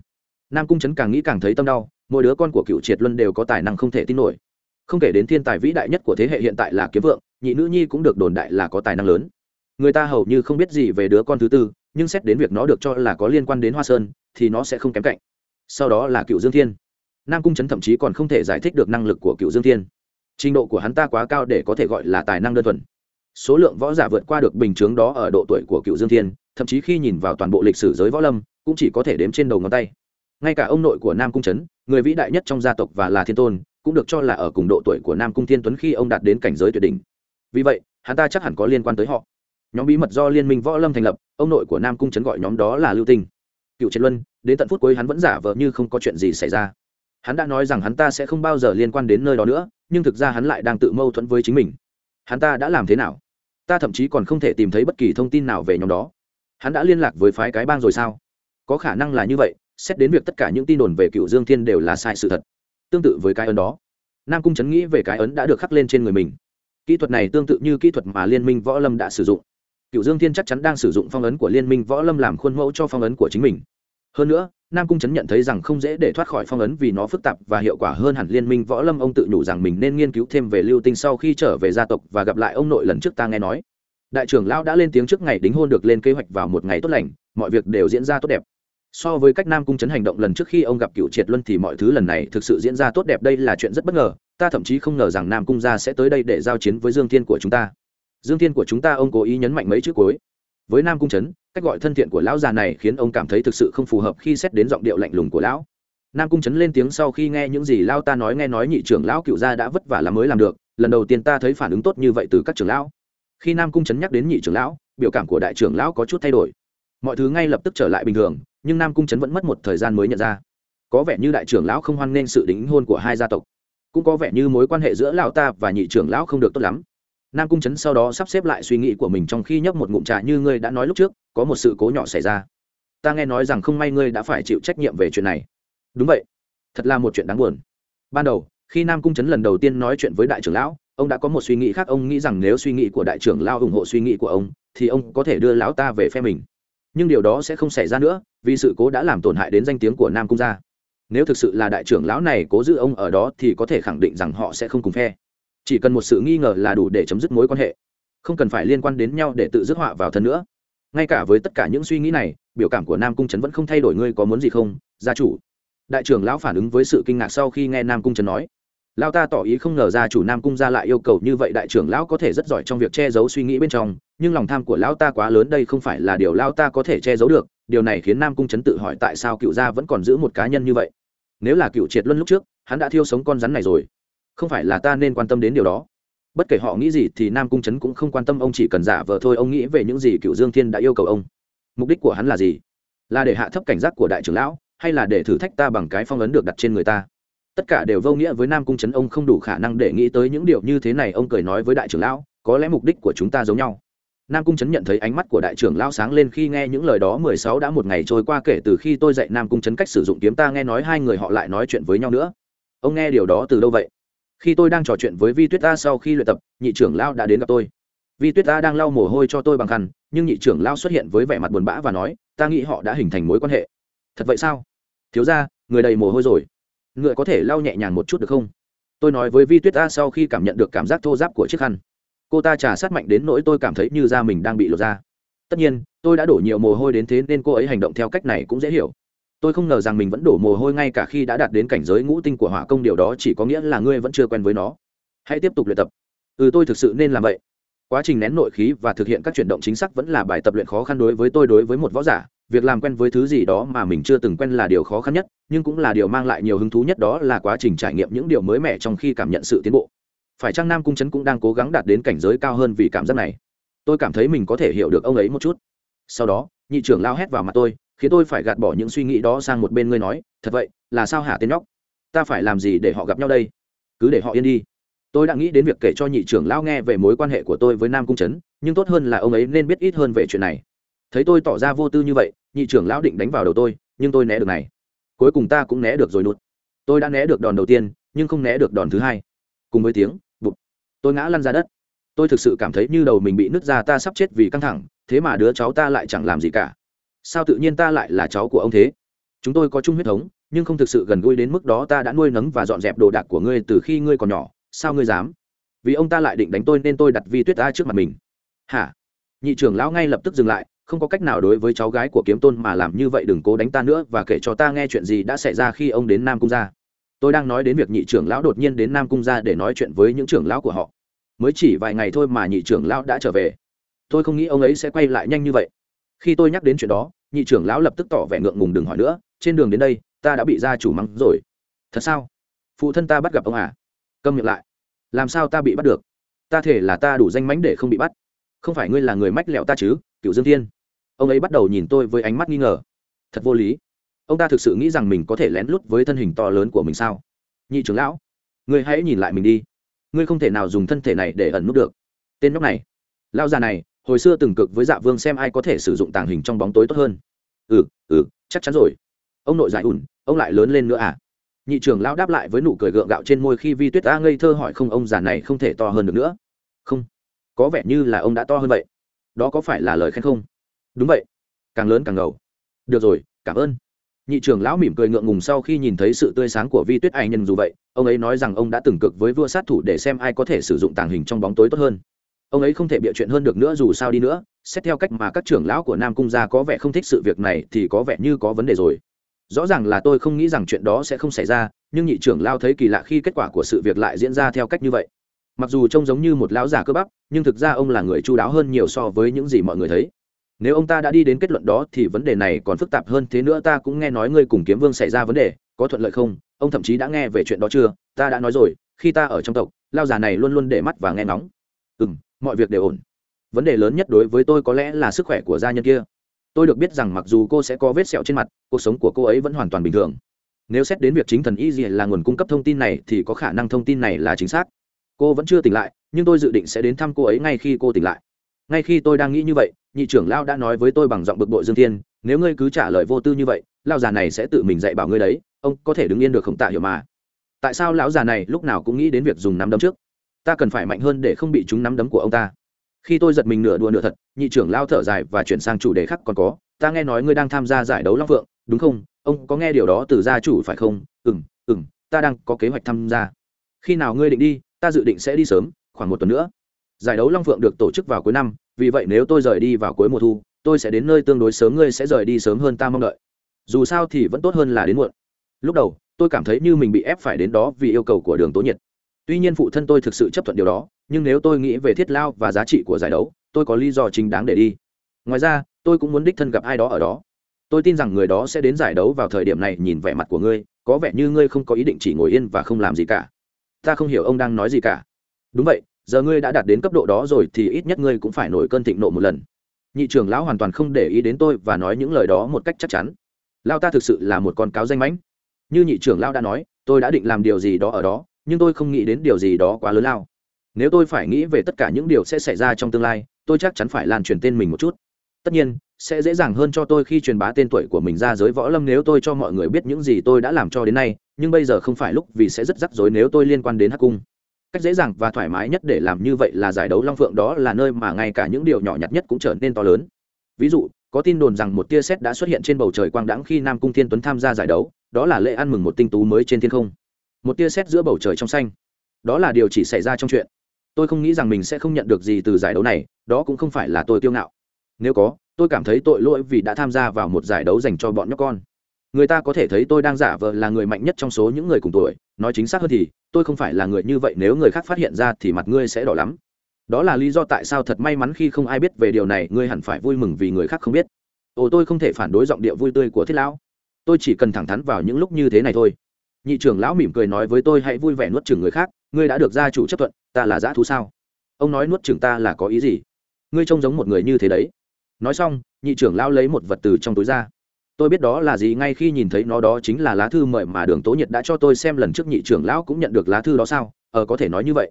Nam cung trấn càng nghĩ càng thấy tâm đau, mỗi đứa con của cựu triệt luân đều có tài năng không thể tin nổi. Không kể đến thiên tài vĩ đại nhất của thế hệ hiện tại là kiếm vượng, nhị nữ nhi cũng được đồn đại là có tài năng lớn. Người ta hầu như không biết gì về đứa con thứ tư, nhưng xét đến việc nó được cho là có liên quan đến hoa sơn, thì nó sẽ không kém cạnh. Sau đó là cựu dương thiên. Nam cung trấn thậm chí còn không thể giải thích được năng lực của cựu dương thiên. Trình độ của hắn ta quá cao để có thể gọi là tài năng đơn thuần số lượng võ giả vượt qua được bình chướng đó ở độ tuổi của cựu dương thiên, thậm chí khi nhìn vào toàn bộ lịch sử giới võ lâm, cũng chỉ có thể đếm trên đầu ngón tay. Ngay cả ông nội của nam cung trấn, người vĩ đại nhất trong gia tộc và là thiên tôn, cũng được cho là ở cùng độ tuổi của nam cung thiên tuấn khi ông đạt đến cảnh giới tuyệt đỉnh. Vì vậy, hắn ta chắc hẳn có liên quan tới họ. Nhóm bí mật do liên minh võ lâm thành lập, ông nội của nam cung trấn gọi nhóm đó là lưu tinh. Cựu triệt luân, đến tận phút cuối hắn vẫn giả vờ như không có chuyện gì xảy ra. Hắn đã nói rằng hắn ta sẽ không bao giờ liên quan đến nơi đó nữa, nhưng thực ra hắn lại đang tự mâu thuẫn với chính mình. Hắn ta đã làm thế nào? Ta thậm chí còn không thể tìm thấy bất kỳ thông tin nào về nhóm đó. Hắn đã liên lạc với phái cái bang rồi sao? Có khả năng là như vậy, xét đến việc tất cả những tin đồn về cựu dương thiên đều là sai sự thật. Tương tự với cái ấn đó, nam cung chấn nghĩ về cái ấn đã được khắc lên trên người mình. Kỹ thuật này tương tự như kỹ thuật mà liên minh võ lâm đã sử dụng. Cựu dương thiên chắc chắn đang sử dụng phong ấn của liên minh võ lâm làm khuôn mẫu cho phong ấn của chính mình. Hơn nữa nam cung chấn nhận thấy rằng không dễ để thoát khỏi phong ấn vì nó phức tạp và hiệu quả hơn hẳn liên minh võ lâm. Ông tự nhủ rằng mình nên nghiên cứu thêm về lưu tinh sau khi trở về gia tộc và gặp lại ông nội lần trước ta nghe nói. Đại trưởng lão đã lên tiếng trước ngày đính hôn được lên kế hoạch vào một ngày tốt lành, mọi việc đều diễn ra tốt đẹp. So với cách nam cung chấn hành động lần trước khi ông gặp cựu triệt luân thì mọi thứ lần này thực sự diễn ra tốt đẹp, đây là chuyện rất bất ngờ, ta thậm chí không ngờ rằng nam cung gia sẽ tới đây để giao chiến với dương thiên của chúng ta. Dương thiên của chúng ta, ông cố ý nhấn mạnh mấy chữ cuối với nam cung trấn, cách gọi thân thiện của lão già này khiến ông cảm thấy thực sự không phù hợp khi xét đến giọng điệu lạnh lùng của lão. Nam cung trấn lên tiếng sau khi nghe những gì lao ta nói, nghe nói nhị trưởng lão cựu gia đã vất vả làm mới làm được, lần đầu tiên ta thấy phản ứng tốt như vậy từ các trưởng lão. Khi nam cung trấn nhắc đến nhị trưởng lão, biểu cảm của đại trưởng lão có chút thay đổi. Mọi thứ ngay lập tức trở lại bình thường, nhưng nam cung trấn vẫn mất một thời gian mới nhận ra. Có vẻ như đại trưởng lão không hoan nghênh sự đính hôn của hai gia tộc. Cũng có vẻ như mối quan hệ giữa lão ta và nhị trưởng lão không được tốt lắm nam cung trấn sau đó sắp xếp lại suy nghĩ của mình trong khi nhấp một ngụm trà như ngươi đã nói lúc trước, có một sự cố nhỏ xảy ra. Ta nghe nói rằng không may ngươi đã phải chịu trách nhiệm về chuyện này. Đúng vậy. Thật là một chuyện đáng buồn. Ban đầu, khi nam cung trấn lần đầu tiên nói chuyện với đại trưởng lão, ông đã có một suy nghĩ khác. Ông nghĩ rằng nếu suy nghĩ của đại trưởng lão ủng hộ suy nghĩ của ông, thì ông có thể đưa lão ta về phe mình. Nhưng điều đó sẽ không xảy ra nữa, vì sự cố đã làm tổn hại đến danh tiếng của nam cung gia. Nếu thực sự là đại trưởng lão này cố giữ ông ở đó thì có thể khẳng định rằng họ sẽ không cùng phe chỉ cần một sự nghi ngờ là đủ để chấm dứt mối quan hệ. Không cần phải liên quan đến nhau để tự dứt họa vào thân nữa. Ngay cả với tất cả những suy nghĩ này, biểu cảm của nam cung trấn vẫn không thay đổi ngươi có muốn gì không, gia chủ. Đại trưởng lão phản ứng với sự kinh ngạc sau khi nghe nam cung trấn nói. Lao ta tỏ ý không ngờ gia chủ nam cung ra lại yêu cầu như vậy đại trưởng lão có thể rất giỏi trong việc che giấu suy nghĩ bên trong, nhưng lòng tham của lão ta quá lớn đây không phải là điều lao ta có thể che giấu được, điều này khiến nam cung trấn tự hỏi tại sao cựu gia vẫn còn giữ một cá nhân như vậy. Nếu là cựu triệt luân lúc trước, hắn đã thiêu sống con rắn này rồi không phải là ta nên quan tâm đến điều đó. Bất kể họ nghĩ gì thì nam cung trấn cũng không quan tâm ông chỉ cần giả vờ thôi. Ông nghĩ về những gì cựu dương thiên đã yêu cầu ông. Mục đích của hắn là gì? Là để hạ thấp cảnh giác của đại trưởng lão, hay là để thử thách ta bằng cái phong ấn được đặt trên người ta? Tất cả đều vô nghĩa với nam cung trấn. Ông không đủ khả năng để nghĩ tới những điều như thế này. Ông cười nói với đại trưởng lão, có lẽ mục đích của chúng ta giống nhau. Nam cung trấn nhận thấy ánh mắt của đại trưởng lão sáng lên khi nghe những lời đó. Mười sáu đã một ngày trôi qua kể từ khi tôi dạy nam cung trấn cách sử dụng kiếm. Ta nghe nói hai người họ lại nói chuyện với nhau nữa. Ông nghe điều đó từ đâu vậy? Khi tôi đang trò chuyện với vi tuyết ta sau khi luyện tập, nhị trưởng lão đã đến gặp tôi. Vi tuyết ta đang lau mồ hôi cho tôi bằng khăn, nhưng nhị trưởng lão xuất hiện với vẻ mặt buồn bã và nói, ta nghĩ họ đã hình thành mối quan hệ. Thật vậy sao? Thiếu ra người đầy mồ hôi rồi. Ngựa có thể lau nhẹ nhàng một chút được không? Tôi nói với vi tuyết ta sau khi cảm nhận được cảm giác thô giáp của chiếc khăn. Cô ta trà sát mạnh đến nỗi tôi cảm thấy như da mình đang bị lột ra tất nhiên, tôi đã đổ nhiều mồ hôi đến thế nên cô ấy hành động theo cách này cũng dễ hiểu tôi không ngờ rằng mình vẫn đổ mồ hôi ngay cả khi đã đạt đến cảnh giới ngũ tinh của hỏa công, điều đó chỉ có nghĩa là ngươi vẫn chưa quen với nó. Hãy tiếp tục luyện tập. Ừ tôi thực sự nên làm vậy. Quá trình nén nội khí và thực hiện các chuyển động chính xác vẫn là bài tập luyện khó khăn đối với tôi đối với một võ giả. Việc làm quen với thứ gì đó mà mình chưa từng quen là điều khó khăn nhất, nhưng cũng là điều mang lại nhiều hứng thú nhất, đó là quá trình trải nghiệm những điều mới mẻ trong khi cảm nhận sự tiến bộ. Phải chăng nam cung trấn cũng đang cố gắng đạt đến cảnh giới cao hơn vì cảm giác này? Tôi cảm thấy mình có thể hiểu được ông ấy một chút. Sau đó, nhị trưởng lao hét vào mặt tôi khiến tôi phải gạt bỏ những suy nghĩ đó sang một bên ngươi nói, thật vậy, là sao hả tên nhóc? Ta phải làm gì để họ gặp nhau đây? Cứ để họ yên đi. Tôi đã nghĩ đến việc kể cho nhị trưởng lao nghe về mối quan hệ của tôi với nam cung trấn, nhưng tốt hơn là ông ấy nên biết ít hơn về chuyện này. Thấy tôi tỏ ra vô tư như vậy, nhị trưởng lão định đánh vào đầu tôi, nhưng tôi né được này. Cuối cùng ta cũng né được rồi nút tôi đã né được đòn đầu tiên, nhưng không né được đòn thứ hai. Cùng với tiếng bụt tôi ngã lăn ra đất. Tôi thực sự cảm thấy như đầu mình bị nứt ra, ta sắp chết vì căng thẳng, thế mà đứa cháu ta lại chẳng làm gì cả sao tự nhiên ta lại là cháu của ông thế? Chúng tôi có chung huyết thống, nhưng không thực sự gần gũi đến mức đó ta đã nuôi nấng và dọn dẹp đồ đạc của ngươi từ khi ngươi còn nhỏ, sao ngươi dám? Vì ông ta lại định đánh tôi nên tôi đặt vi tuyết ta trước mặt mình. Hả? Nhị trưởng lão ngay lập tức dừng lại, không có cách nào đối với cháu gái của kiếm tôn mà làm như vậy, đừng cố đánh ta nữa và kể cho ta nghe chuyện gì đã xảy ra khi ông đến nam cung gia. Tôi đang nói đến việc nhị trưởng lão đột nhiên đến nam cung gia để nói chuyện với những trưởng lão của họ. Mới chỉ vài ngày thôi mà nhị trưởng lão đã trở về. Tôi không nghĩ ông ấy sẽ quay lại nhanh như vậy khi tôi nhắc đến chuyện đó, nhị trưởng lão lập tức tỏ vẻ ngượng ngùng đừng hỏi nữa, trên đường đến đây, ta đã bị gia chủ mắng rồi. Thật sao? Phụ thân ta bắt gặp ông à? Câm miệng lại. Làm sao ta bị bắt được? Ta thể là ta đủ danh mánh để không bị bắt. Không phải ngươi là người mách lẹo ta chứ cựu dương thiên? Ông ấy bắt đầu nhìn tôi với ánh mắt nghi ngờ. Thật vô lý. Ông ta thực sự nghĩ rằng mình có thể lén lút với thân hình to lớn của mình sao? Nhị trưởng lão, ngươi hãy nhìn lại mình đi. Ngươi không thể nào dùng thân thể này để ẩn nút được. Tên nhóc này. Lão già này hồi xưa từng cực với dạ vương xem ai có thể sử dụng tàng hình trong bóng tối tốt hơn. Ừ ừ chắc chắn rồi. Ông nội giải ủn, ông lại lớn lên nữa à? Nhị trưởng lão đáp lại với nụ cười gượng gạo trên môi khi vi tuyết a ngây thơ hỏi không, ông già này không thể to hơn được nữa. Không. Có vẻ như là ông đã to hơn vậy. Đó có phải là lời khen không? Đúng vậy. Càng lớn càng ngầu. Được rồi, cảm ơn. Nhị trưởng lão mỉm cười ngượng ngùng sau khi nhìn thấy sự tươi sáng của vi tuyết ai nhân dù vậy, ông ấy nói rằng ông đã từng cực với vua sát thủ để xem ai có thể sử dụng tàng hình trong bóng tối tốt hơn ông ấy không thể bịa chuyện hơn được nữa dù sao đi nữa, xét theo cách mà các trưởng lão của nam cung gia có vẻ không thích sự việc này thì có vẻ như có vấn đề rồi. Rõ ràng là tôi không nghĩ rằng chuyện đó sẽ không xảy ra, nhưng nhị trưởng lao thấy kỳ lạ khi kết quả của sự việc lại diễn ra theo cách như vậy. Mặc dù trông giống như một lão già cơ bắp, nhưng thực ra ông là người chu đáo hơn nhiều so với những gì mọi người thấy. Nếu ông ta đã đi đến kết luận đó thì vấn đề này còn phức tạp hơn thế nữa, ta cũng nghe nói ngươi cùng kiếm vương xảy ra vấn đề, có thuận lợi không? Ông thậm chí đã nghe về chuyện đó chưa? Ta đã nói rồi, khi ta ở trong tộc lao già này luôn luôn để mắt và nghe ngóng. Ừ m mọi việc đều ổn. Vấn đề lớn nhất đối với tôi có lẽ là sức khỏe của gia nhân kia. Tôi được biết rằng mặc dù cô sẽ có vết sẹo trên mặt, cuộc sống của cô ấy vẫn hoàn toàn bình thường. Nếu xét đến việc chính thần y gì là nguồn cung cấp thông tin này thì có khả năng thông tin này là chính xác. Cô vẫn chưa tỉnh lại, nhưng tôi dự định sẽ đến thăm cô ấy ngay khi cô tỉnh lại. Ngay khi tôi đang nghĩ như vậy, nhị trưởng lao đã nói với tôi bằng giọng bực bội dương thiên, nếu ngươi cứ trả lời vô tư như vậy lao già này sẽ tự mình dạy bảo ngươi đấy, ông có thể đứng yên được không tạ hiểu mà. Tại sao lão già này lúc nào cũng nghĩ đến việc dùng nắm đấm trước? Ta cần phải mạnh hơn để không bị chúng nắm đấm của ông ta. Khi tôi giật mình nửa đùa nửa thật, nhị trưởng lao thở dài và chuyển sang chủ đề khác còn có, ta nghe nói ngươi đang tham gia giải đấu long phượng, đúng không? Ông có nghe điều đó từ gia chủ phải không? Ừ m ừ m ta đang có kế hoạch tham gia. Khi nào ngươi định đi, ta dự định sẽ đi sớm, khoảng một tuần nữa. Giải đấu long phượng được tổ chức vào cuối năm, vì vậy nếu tôi rời đi vào cuối mùa thu, tôi sẽ đến nơi tương đối sớm, ngươi sẽ rời đi sớm hơn ta mong đợi. Dù sao thì vẫn tốt hơn là đến muộn. Lúc đầu, tôi cảm thấy như mình bị ép phải đến đó vì yêu cầu của đường tố nhiệt tuy nhiên phụ thân tôi thực sự chấp thuận điều đó, nhưng nếu tôi nghĩ về thiết lao và giá trị của giải đấu, tôi có lý do chính đáng để đi. Ngoài ra, tôi cũng muốn đích thân gặp ai đó ở đó. Tôi tin rằng người đó sẽ đến giải đấu vào thời điểm này nhìn vẻ mặt của ngươi, có vẻ như ngươi không có ý định chỉ ngồi yên và không làm gì cả. Ta không hiểu ông đang nói gì cả. Đúng vậy, giờ ngươi đã đạt đến cấp độ đó rồi thì ít nhất ngươi cũng phải nổi cơn thịnh nộ một lần. Nhị trưởng lão hoàn toàn không để ý đến tôi và nói những lời đó một cách chắc chắn. Lao ta thực sự là một con cáo danh mãnh. Như nhị trưởng lão đã nói, tôi đã định làm điều gì đó ở đó nhưng tôi không nghĩ đến điều gì đó quá lớn lao. Nếu tôi phải nghĩ về tất cả những điều sẽ xảy ra trong tương lai, tôi chắc chắn phải lan truyền tên mình một chút. Tất nhiên, sẽ dễ dàng hơn cho tôi khi truyền bá tên tuổi của mình ra giới võ lâm nếu tôi cho mọi người biết những gì tôi đã làm cho đến nay, nhưng bây giờ không phải lúc vì sẽ rất rắc rối nếu tôi liên quan đến hắc cung. Cách dễ dàng và thoải mái nhất để làm như vậy là giải đấu long phượng đó là nơi mà ngay cả những điều nhỏ nhặt nhất cũng trở nên to lớn. Ví dụ, có tin đồn rằng một tia sét đã xuất hiện trên bầu trời quang đãng khi nam cung thiên tuấn tham gia giải đấu, đó là lễ ăn mừng một tinh tú mới trên thiên không một tia sét giữa bầu trời trong xanh. Đó là điều chỉ xảy ra trong chuyện. Tôi không nghĩ rằng mình sẽ không nhận được gì từ giải đấu này, đó cũng không phải là tôi kiêu ngạo. Nếu có, tôi cảm thấy tội lỗi vì đã tham gia vào một giải đấu dành cho bọn nhóc con. Người ta có thể thấy tôi đang giả vờ là người mạnh nhất trong số những người cùng tuổi. Nói chính xác hơn thì, tôi không phải là người như vậy, nếu người khác phát hiện ra thì mặt ngươi sẽ đỏ lắm. Đó là lý do tại sao thật may mắn khi không ai biết về điều này, ngươi hẳn phải vui mừng vì người khác không biết. Ồ, tôi không thể phản đối giọng điệu vui tươi của thiết lão. Tôi chỉ cần thẳng thắn vào những lúc như thế này thôi nhị trưởng lão mỉm cười nói với tôi, hãy vui vẻ nuốt chừng người khác, ngươi đã được gia chủ chấp thuận, ta là dã thú sao? Ông nói, nuốt chừng ta là có ý gì? Ngươi trông giống một người như thế đấy. Nói xong, nhị trưởng lão lấy một vật từ trong túi ra. Tôi biết đó là gì, ngay khi nhìn thấy nó đó chính là lá thư mời mà đường tố nhiệt đã cho tôi xem lần trước nhị trưởng lão cũng nhận được lá thư đó sao? Ờ có thể nói như vậy.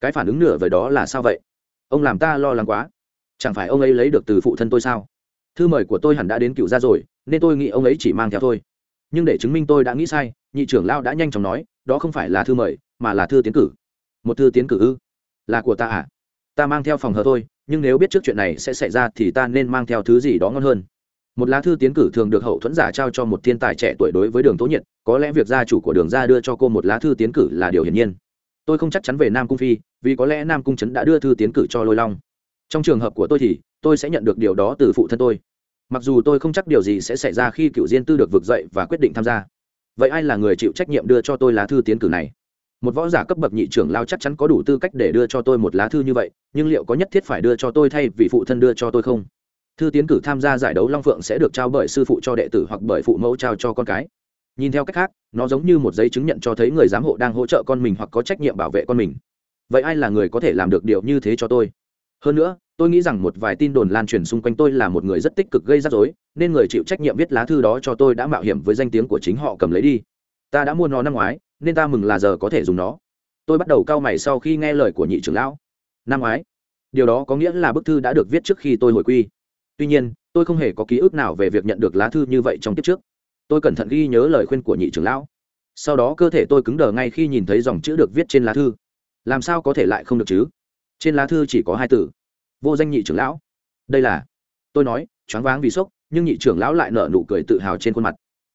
Cái phản ứng nửa về đó là sao vậy? Ông làm ta lo lắng quá. Chẳng phải ông ấy lấy được từ phụ thân tôi sao? Thư mời của tôi hẳn đã đến cựu ra rồi, nên tôi nghĩ ông ấy chỉ mang theo thôi nhưng để chứng minh tôi đã nghĩ sai nhị trưởng lão đã nhanh chóng nói, đó không phải là thư mời, mà là thư tiến cử. Một thư tiến cử ư? Là của ta à? Ta mang theo phòng hờ thôi, nhưng nếu biết trước chuyện này sẽ xảy ra thì ta nên mang theo thứ gì đó ngon hơn. Một lá thư tiến cử thường được hậu thuẫn giả trao cho một thiên tài trẻ tuổi đối với đường tố nhiệt, có lẽ việc gia chủ của đường ra đưa cho cô một lá thư tiến cử là điều hiển nhiên. Tôi không chắc chắn về nam cung phi, vì có lẽ nam cung trấn đã đưa thư tiến cử cho lôi long. Trong trường hợp của tôi thì, tôi sẽ nhận được điều đó từ phụ thân tôi. Mặc dù tôi không chắc điều gì sẽ xảy ra khi cựu diên tư được vực dậy và quyết định tham gia vậy ai là người chịu trách nhiệm đưa cho tôi lá thư tiến cử này? Một võ giả cấp bậc nhị trưởng lao chắc chắn có đủ tư cách để đưa cho tôi một lá thư như vậy, nhưng liệu có nhất thiết phải đưa cho tôi thay vì phụ thân đưa cho tôi không? Thư tiến cử tham gia giải đấu long phượng sẽ được trao bởi sư phụ cho đệ tử hoặc bởi phụ mẫu trao cho con cái. Nhìn theo cách khác, nó giống như một giấy chứng nhận cho thấy người giám hộ đang hỗ trợ con mình hoặc có trách nhiệm bảo vệ con mình. Vậy ai là người có thể làm được điều như thế cho tôi? Hơn nữa, tôi nghĩ rằng một vài tin đồn lan truyền xung quanh tôi là một người rất tích cực gây rắc rối, nên người chịu trách nhiệm viết lá thư đó cho tôi đã mạo hiểm với danh tiếng của chính họ cầm lấy đi. Ta đã mua nó năm ngoái, nên ta mừng là giờ có thể dùng nó. Tôi bắt đầu cau mày sau khi nghe lời của nhị trưởng lão. Năm ngoái, điều đó có nghĩa là bức thư đã được viết trước khi tôi hồi quy. Tuy nhiên, tôi không hề có ký ức nào về việc nhận được lá thư như vậy trong kiếp trước. Tôi cẩn thận ghi nhớ lời khuyên của nhị trưởng lão. Sau đó cơ thể tôi cứng đờ ngay khi nhìn thấy dòng chữ được viết trên lá thư. Làm sao có thể lại không được chứ? Trên lá thư chỉ có hai từ. Vô danh nhị trưởng lão. Đây là, tôi nói, choáng váng vì sốc, nhưng nhị trưởng lão lại nở nụ cười tự hào trên khuôn mặt.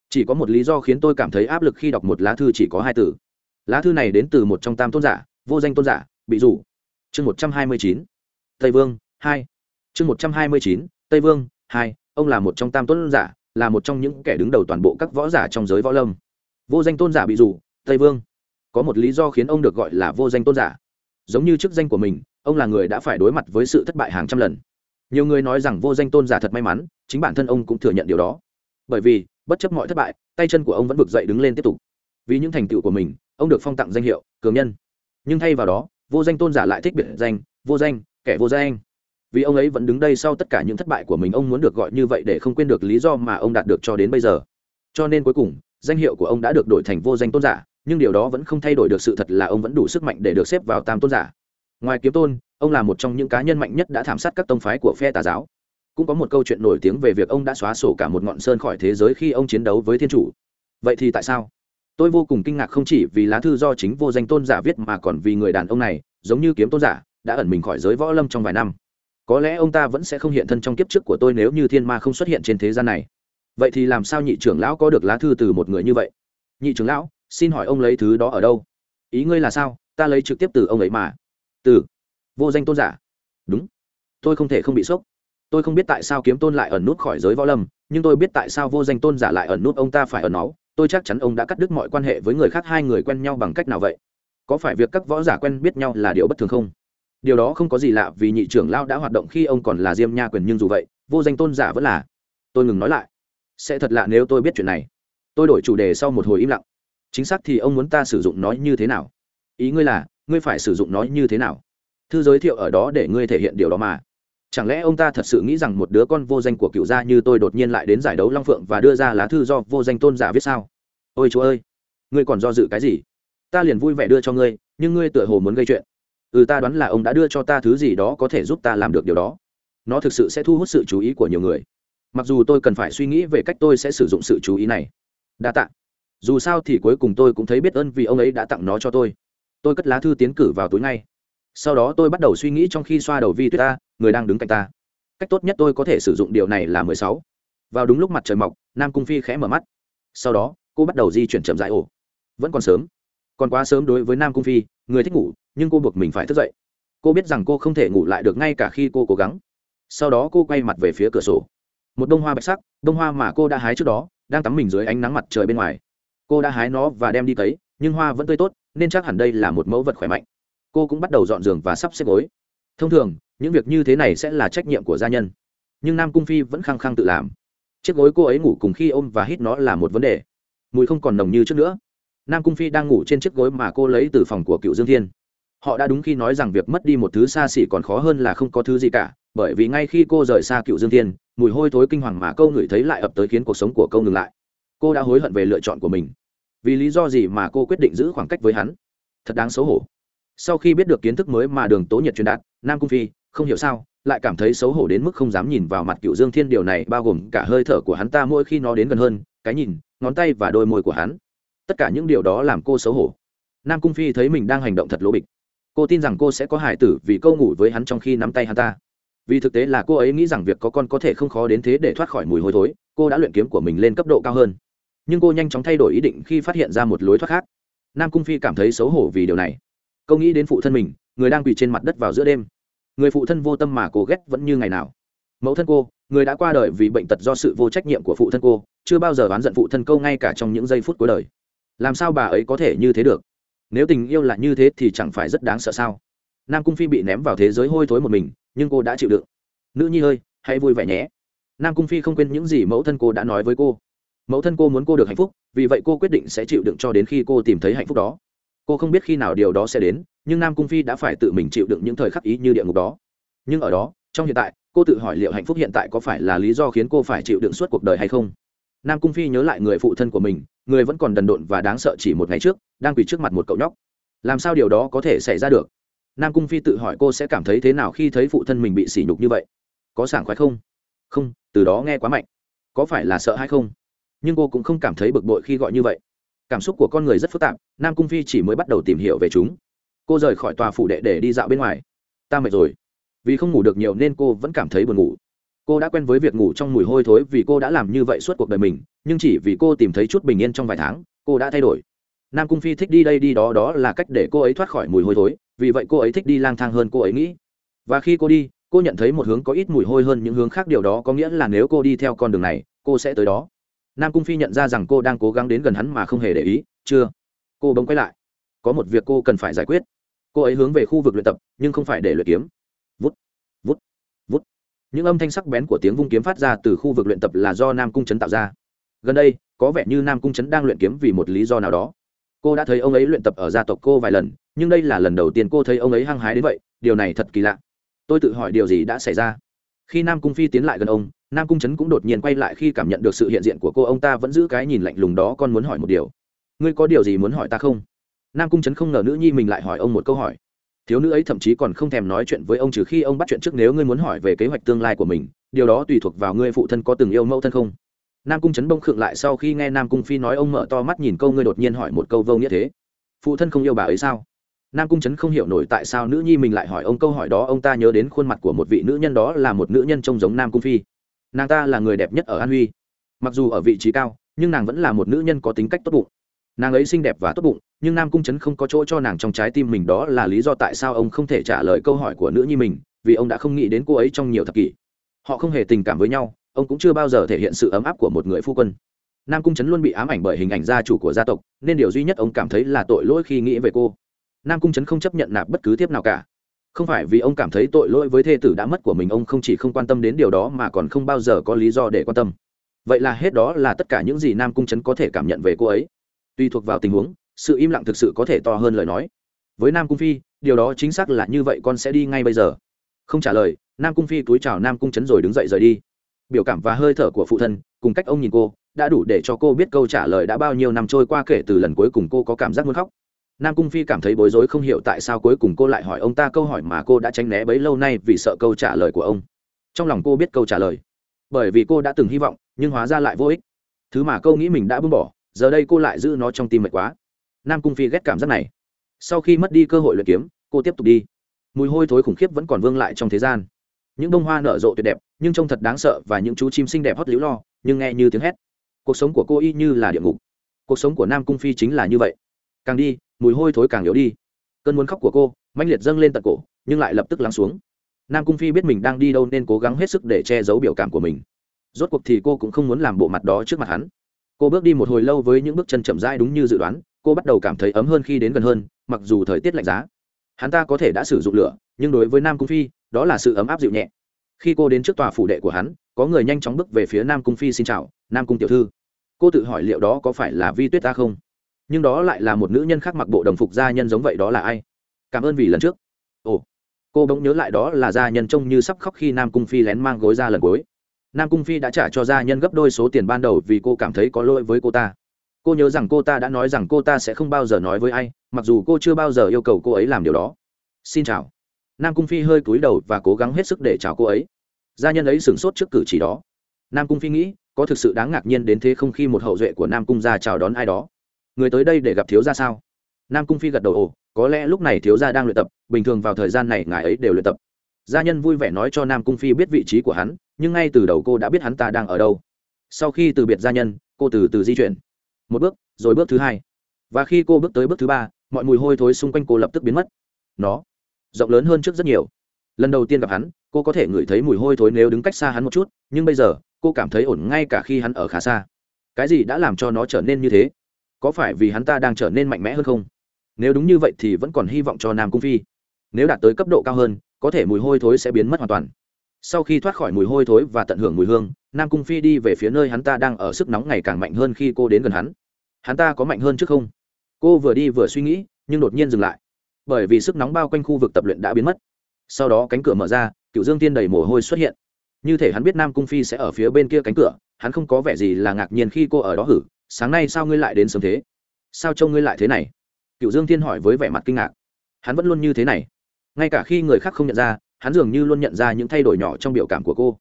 Chỉ có một lý do khiến tôi cảm thấy áp lực khi đọc một lá thư chỉ có hai từ. Lá thư này đến từ một trong tam tôn giả, vô danh tôn giả, bị rủ. Chương một trăm hai mươi chín. Tây vương, hai. Chương một trăm hai mươi chín, tây vương, hai, ông là một trong tam tôn giả, là một trong những kẻ đứng đầu toàn bộ các võ giả trong giới võ lâm. Vô danh tôn giả bị rủ, tây vương. Có một lý do khiến ông được gọi là vô danh tôn giả giống như chức danh của mình, ông là người đã phải đối mặt với sự thất bại hàng trăm lần. Nhiều người nói rằng vô danh tôn giả thật may mắn, chính bản thân ông cũng thừa nhận điều đó. Bởi vì, bất chấp mọi thất bại, tay chân của ông vẫn vực dậy đứng lên tiếp tục. Vì những thành tựu của mình, ông được phong tặng danh hiệu, cường nhân. Nhưng thay vào đó, vô danh tôn giả lại thích biệt danh, vô danh, kẻ vô danh. Vì ông ấy vẫn đứng đây sau tất cả những thất bại của mình, ông muốn được gọi như vậy để không quên được lý do mà ông đạt được cho đến bây giờ. Cho nên cuối cùng, danh hiệu của ông đã được đổi thành vô danh tôn giả nhưng điều đó vẫn không thay đổi được sự thật là ông vẫn đủ sức mạnh để được xếp vào tam tôn giả. Ngoài kiếm tôn, ông là một trong những cá nhân mạnh nhất đã thảm sát các tông phái của phe tà giáo. Cũng có một câu chuyện nổi tiếng về việc ông đã xóa sổ cả một ngọn sơn khỏi thế giới khi ông chiến đấu với thiên chủ. Vậy thì tại sao? Tôi vô cùng kinh ngạc không chỉ vì lá thư do chính vô danh tôn giả viết mà còn vì người đàn ông này, giống như kiếm tôn giả, đã ẩn mình khỏi giới võ lâm trong vài năm. Có lẽ ông ta vẫn sẽ không hiện thân trong kiếp trước của tôi nếu như thiên ma không xuất hiện trên thế gian này. Vậy thì làm sao nhị trưởng lão có được lá thư từ một người như vậy? Nhị trưởng lão xin hỏi ông lấy thứ đó ở đâu? Ý ngươi là sao? Ta lấy trực tiếp từ ông ấy mà. Từ. Vô danh tôn giả. Đúng. Tôi không thể không bị sốc. Tôi không biết tại sao kiếm tôn lại ẩn nút khỏi giới võ lâm, nhưng tôi biết tại sao vô danh tôn giả lại ẩn nút ông ta phải ẩn náu tôi chắc chắn ông đã cắt đứt mọi quan hệ với người khác, hai người quen nhau bằng cách nào vậy? Có phải việc các võ giả quen biết nhau là điều bất thường không? Điều đó không có gì lạ vì nhị trưởng lao đã hoạt động khi ông còn là diêm nha quyền nhưng dù vậy, vô danh tôn giả vẫn là. Tôi ngừng nói lại. Sẽ thật lạ nếu tôi biết chuyện này. Tôi đổi chủ đề sau một hồi im lặng chính xác thì ông muốn ta sử dụng nó như thế nào? Ý ngươi là, ngươi phải sử dụng nó như thế nào? Thư giới thiệu ở đó để ngươi thể hiện điều đó mà. Chẳng lẽ ông ta thật sự nghĩ rằng một đứa con vô danh của cựu gia như tôi đột nhiên lại đến giải đấu long phượng và đưa ra lá thư do vô danh tôn giả viết sao? Ôi chúa ơi! Ngươi còn do dự cái gì? Ta liền vui vẻ đưa cho ngươi, nhưng ngươi tựa hồ muốn gây chuyện. Ừ ta đoán là ông đã đưa cho ta thứ gì đó có thể giúp ta làm được điều đó. Nó thực sự sẽ thu hút sự chú ý của nhiều người. Mặc dù tôi cần phải suy nghĩ về cách tôi sẽ sử dụng sự chú ý này. Đa t ạ dù sao thì cuối cùng tôi cũng thấy biết ơn vì ông ấy đã tặng nó cho tôi. Tôi cất lá thư tiến cử vào túi ngay. Sau đó tôi bắt đầu suy nghĩ trong khi xoa đầu vi tuyết ta, người đang đứng cạnh ta. Cách tốt nhất tôi có thể sử dụng điều này là mười sáu. Vào đúng lúc mặt trời mọc, nam cung phi khẽ mở mắt. Sau đó, cô bắt đầu di chuyển chậm rãi. Ổ vẫn còn sớm. Còn quá sớm đối với nam cung phi, người thích ngủ, nhưng cô buộc mình phải thức dậy. Cô biết rằng cô không thể ngủ lại được ngay cả khi cô cố gắng. Sau đó cô quay mặt về phía cửa sổ. Một bông hoa bạch sắc, bông hoa mà cô đã hái trước đó, đang tắm mình dưới ánh nắng mặt trời bên ngoài cô đã hái nó và đem đi cấy, nhưng hoa vẫn tươi tốt, nên chắc hẳn đây là một mẫu vật khỏe mạnh. Cô cũng bắt đầu dọn giường và sắp xếp gối. Thông thường, những việc như thế này sẽ là trách nhiệm của gia nhân. Nhưng nam cung phi vẫn khăng khăng tự làm. Chiếc gối cô ấy ngủ cùng khi ôm và hít nó là một vấn đề. Mùi không còn nồng như trước nữa. Nam cung phi đang ngủ trên chiếc gối mà cô lấy từ phòng của cựu dương thiên. Họ đã đúng khi nói rằng việc mất đi một thứ xa xỉ còn khó hơn là không có thứ gì cả, bởi vì ngay khi cô rời xa cựu dương thiên, mùi hôi thối kinh hoàng mà câu ngửi thấy lại ập tới khiến cuộc sống của câu ngừng lại. Cô đã hối hận về lựa chọn của mình vì lý do gì mà cô quyết định giữ khoảng cách với hắn? Thật đáng xấu hổ. Sau khi biết được kiến thức mới mà đường tố nhiệt truyền đạt, nam cung phi, không hiểu sao, lại cảm thấy xấu hổ đến mức không dám nhìn vào mặt cựu dương thiên điều này, bao gồm cả hơi thở của hắn ta mỗi khi nó đến gần hơn, cái nhìn, ngón tay và đôi môi của hắn. Tất cả những điều đó làm cô xấu hổ. Nam cung phi thấy mình đang hành động thật lỗ bịch. Cô tin rằng cô sẽ có hài tử vì câu ngủ với hắn trong khi nắm tay hắn ta. Vì thực tế là cô ấy nghĩ rằng việc có con có thể không khó đến thế để thoát khỏi mùi hôi thối, cô đã luyện kiếm của mình lên cấp độ cao hơn nhưng cô nhanh chóng thay đổi ý định khi phát hiện ra một lối thoát khác. Nam cung phi cảm thấy xấu hổ vì điều này. Câu nghĩ đến phụ thân mình, người đang quỳ trên mặt đất vào giữa đêm. Người phụ thân vô tâm mà cô ghét vẫn như ngày nào. Mẫu thân cô, người đã qua đời vì bệnh tật do sự vô trách nhiệm của phụ thân cô, chưa bao giờ oán giận phụ thân câu ngay cả trong những giây phút cuối đời. Làm sao bà ấy có thể như thế được? Nếu tình yêu là như thế thì chẳng phải rất đáng sợ sao? Nam cung phi bị ném vào thế giới hôi thối một mình, nhưng cô đã chịu đựng. Nữ nhi ơi, hãy vui vẻ nhé. Nam cung phi không quên những gì mẫu thân cô đã nói với cô mẫu thân cô muốn cô được hạnh phúc, vì vậy cô quyết định sẽ chịu đựng cho đến khi cô tìm thấy hạnh phúc đó. Cô không biết khi nào điều đó sẽ đến, nhưng nam cung phi đã phải tự mình chịu đựng những thời khắc ý như địa ngục đó. Nhưng ở đó, trong hiện tại, cô tự hỏi liệu hạnh phúc hiện tại có phải là lý do khiến cô phải chịu đựng suốt cuộc đời hay không? Nam cung phi nhớ lại người phụ thân của mình, người vẫn còn đần độn và đáng sợ chỉ một ngày trước, đang quỳ trước mặt một cậu nhóc. Làm sao điều đó có thể xảy ra được? Nam cung phi tự hỏi cô sẽ cảm thấy thế nào khi thấy phụ thân mình bị sỉ nhục như vậy. Có sảng khoái không? Không, từ đó nghe quá mạnh. Có phải là sợ hay không? Nhưng cô cũng không cảm thấy bực bội khi gọi như vậy. Cảm xúc của con người rất phức tạp, nam cung phi chỉ mới bắt đầu tìm hiểu về chúng. Cô rời khỏi tòa phủ đệ để đi dạo bên ngoài. Ta mệt rồi. Vì không ngủ được nhiều nên cô vẫn cảm thấy buồn ngủ. Cô đã quen với việc ngủ trong mùi hôi thối vì cô đã làm như vậy suốt cuộc đời mình, nhưng chỉ vì cô tìm thấy chút bình yên trong vài tháng, cô đã thay đổi. Nam cung phi thích đi đây đi đó đó là cách để cô ấy thoát khỏi mùi hôi thối, vì vậy cô ấy thích đi lang thang hơn cô ấy nghĩ. Và khi cô đi, cô nhận thấy một hướng có ít mùi hôi hơn những hướng khác, điều đó có nghĩa là nếu cô đi theo con đường này, cô sẽ tới đó nam cung phi nhận ra rằng cô đang cố gắng đến gần hắn mà không hề để ý, chưa. Cô bỗng quay lại. Có một việc cô cần phải giải quyết. Cô ấy hướng về khu vực luyện tập, nhưng không phải để luyện kiếm. Vút vút vút. Những âm thanh sắc bén của tiếng vung kiếm phát ra từ khu vực luyện tập là do nam cung trấn tạo ra. Gần đây, có vẻ như nam cung trấn đang luyện kiếm vì một lý do nào đó. Cô đã thấy ông ấy luyện tập ở gia tộc cô vài lần, nhưng đây là lần đầu tiên cô thấy ông ấy hăng hái đến vậy, điều này thật kỳ lạ. Tôi tự hỏi điều gì đã xảy ra khi nam cung phi tiến lại gần ông, nam cung trấn cũng đột nhiên quay lại khi cảm nhận được sự hiện diện của cô ông ta vẫn giữ cái nhìn lạnh lùng đó, con muốn hỏi một điều. Ngươi có điều gì muốn hỏi ta không? Nam cung trấn không ngờ nữ nhi mình lại hỏi ông một câu hỏi. Thiếu nữ ấy thậm chí còn không thèm nói chuyện với ông trừ khi ông bắt chuyện trước nếu ngươi muốn hỏi về kế hoạch tương lai của mình, điều đó tùy thuộc vào ngươi phụ thân có từng yêu mẫu thân không? Nam cung trấn bông khựng lại sau khi nghe nam cung phi nói ông mở to mắt nhìn câu ngươi đột nhiên hỏi một câu vô nghĩa thế. Phụ thân không yêu bà ấy sao? Nam cung trấn không hiểu nổi tại sao nữ nhi mình lại hỏi ông câu hỏi đó, ông ta nhớ đến khuôn mặt của một vị nữ nhân đó là một nữ nhân trông giống nam cung phi. Nàng ta là người đẹp nhất ở an huy. Mặc dù ở vị trí cao, nhưng nàng vẫn là một nữ nhân có tính cách tốt bụng. Nàng ấy xinh đẹp và tốt bụng, nhưng nam cung trấn không có chỗ cho nàng trong trái tim mình, đó là lý do tại sao ông không thể trả lời câu hỏi của nữ nhi mình, vì ông đã không nghĩ đến cô ấy trong nhiều thập kỷ. Họ không hề tình cảm với nhau, ông cũng chưa bao giờ thể hiện sự ấm áp của một người phu quân. Nam cung trấn luôn bị ám ảnh bởi hình ảnh gia chủ của gia tộc, nên điều duy nhất ông cảm thấy là tội lỗi khi nghĩ về cô nam cung trấn không chấp nhận nạp bất cứ tiếp nào cả. Không phải vì ông cảm thấy tội lỗi với thê tử đã mất của mình, ông không chỉ không quan tâm đến điều đó mà còn không bao giờ có lý do để quan tâm. Vậy là hết đó là tất cả những gì nam cung trấn có thể cảm nhận về cô ấy. Tùy thuộc vào tình huống, sự im lặng thực sự có thể to hơn lời nói. Với nam cung phi, điều đó chính xác là như vậy, con sẽ đi ngay bây giờ. Không trả lời, nam cung phi túi chào nam cung trấn rồi đứng dậy rời đi. Biểu cảm và hơi thở của phụ thân, cùng cách ông nhìn cô, đã đủ để cho cô biết câu trả lời đã bao nhiêu năm trôi qua kể từ lần cuối cùng cô có cảm giác muốn khóc nam cung phi cảm thấy bối rối không hiểu tại sao cuối cùng cô lại hỏi ông ta câu hỏi mà cô đã tránh né bấy lâu nay vì sợ câu trả lời của ông. Trong lòng cô biết câu trả lời. Bởi vì cô đã từng hy vọng, nhưng hóa ra lại vô ích. Thứ mà cô nghĩ mình đã buông bỏ, giờ đây cô lại giữ nó trong tim mệt quá. Nam cung phi ghét cảm giác này. Sau khi mất đi cơ hội luyện kiếm, cô tiếp tục đi. Mùi hôi thối khủng khiếp vẫn còn vương lại trong thế gian. Những bông hoa nở rộ tuyệt đẹp, nhưng trông thật đáng sợ và những chú chim xinh đẹp hót líu lo, nhưng nghe như tiếng hét. Cuộc sống của cô y như là địa ngục. Cuộc sống của nam cung phi chính là như vậy càng đi, mùi hôi thối càng yếu đi. Cơn muốn khóc của cô, mãnh liệt dâng lên tận cổ, nhưng lại lập tức lắng xuống. Nam cung phi biết mình đang đi đâu nên cố gắng hết sức để che giấu biểu cảm của mình. Rốt cuộc thì cô cũng không muốn làm bộ mặt đó trước mặt hắn. Cô bước đi một hồi lâu với những bước chân chậm rãi đúng như dự đoán, cô bắt đầu cảm thấy ấm hơn khi đến gần hơn, mặc dù thời tiết lạnh giá. Hắn ta có thể đã sử dụng lửa, nhưng đối với nam cung phi, đó là sự ấm áp dịu nhẹ. Khi cô đến trước tòa phủ đệ của hắn, có người nhanh chóng bước về phía nam cung phi xin chào, nam cung tiểu thư. Cô tự hỏi liệu đó có phải là vi tuyết ta không? Nhưng đó lại là một nữ nhân khác mặc bộ đồng phục gia nhân giống vậy đó là ai? Cảm ơn vì lần trước. Ồ, cô bỗng nhớ lại đó là gia nhân trông như sắp khóc khi nam cung phi lén mang gối ra lần cuối. Nam cung phi đã trả cho gia nhân gấp đôi số tiền ban đầu vì cô cảm thấy có lỗi với cô ta. Cô nhớ rằng cô ta đã nói rằng cô ta sẽ không bao giờ nói với ai, mặc dù cô chưa bao giờ yêu cầu cô ấy làm điều đó. Xin chào. Nam cung phi hơi cúi đầu và cố gắng hết sức để chào cô ấy. Gia nhân ấy sửng sốt trước cử chỉ đó. Nam cung phi nghĩ, có thực sự đáng ngạc nhiên đến thế không khi một hậu duệ của nam cung ra chào đón ai đó? Người tới đây để gặp thiếu gia sao? Nam cung phi gật đầu, ồ, có lẽ lúc này thiếu gia đang luyện tập, bình thường vào thời gian này ngài ấy đều luyện tập. Gia nhân vui vẻ nói cho nam cung phi biết vị trí của hắn, nhưng ngay từ đầu cô đã biết hắn ta đang ở đâu. Sau khi từ biệt gia nhân, cô từ từ di chuyển. Một bước, rồi bước thứ hai. Và khi cô bước tới bước thứ ba, mọi mùi hôi thối xung quanh cô lập tức biến mất. Nó, rộng lớn hơn trước rất nhiều. Lần đầu tiên gặp hắn, cô có thể ngửi thấy mùi hôi thối nếu đứng cách xa hắn một chút, nhưng bây giờ, cô cảm thấy ổn ngay cả khi hắn ở khá xa. Cái gì đã làm cho nó trở nên như thế? Có phải vì hắn ta đang trở nên mạnh mẽ hơn không? Nếu đúng như vậy thì vẫn còn hy vọng cho nam cung phi. Nếu đạt tới cấp độ cao hơn, có thể mùi hôi thối sẽ biến mất hoàn toàn. Sau khi thoát khỏi mùi hôi thối và tận hưởng mùi hương, nam cung phi đi về phía nơi hắn ta đang ở sức nóng ngày càng mạnh hơn khi cô đến gần hắn. Hắn ta có mạnh hơn trước không? Cô vừa đi vừa suy nghĩ, nhưng đột nhiên dừng lại. Bởi vì sức nóng bao quanh khu vực tập luyện đã biến mất. Sau đó cánh cửa mở ra cựu dương tiên đầy mồ hôi xuất hiện. Như thể hắn biết nam cung phi sẽ ở phía bên kia cánh cửa, hắn không có vẻ gì là ngạc nhiên khi cô ở đó hử sáng nay sao ngươi lại đến sớm thế? Sao trông ngươi lại thế này? Cựu dương thiên hỏi với vẻ mặt kinh ngạc. Hắn vẫn luôn như thế này. Ngay cả khi người khác không nhận ra, hắn dường như luôn nhận ra những thay đổi nhỏ trong biểu cảm của cô.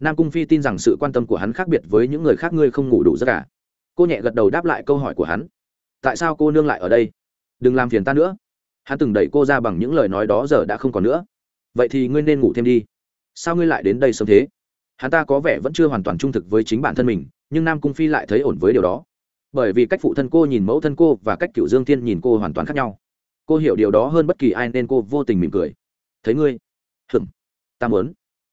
Nam cung phi tin rằng sự quan tâm của hắn khác biệt với những người khác ngươi không ngủ đủ giấc cả cô nhẹ gật đầu đáp lại câu hỏi của hắn. Tại sao cô nương lại ở đây? Đừng làm phiền ta nữa. Hắn từng đẩy cô ra bằng những lời nói đó giờ đã không còn nữa. Vậy thì ngươi nên ngủ thêm đi. Sao ngươi lại đến đây sớm thế? Hắn ta có vẻ vẫn chưa hoàn toàn trung thực với chính bản thân mình, nhưng nam cung phi lại thấy ổn với điều đó bởi vì cách phụ thân cô nhìn mẫu thân cô và cách cựu dương thiên nhìn cô hoàn toàn khác nhau. Cô hiểu điều đó hơn bất kỳ ai nên cô vô tình mỉm cười. Thấy ngươi? Hừm ta muốn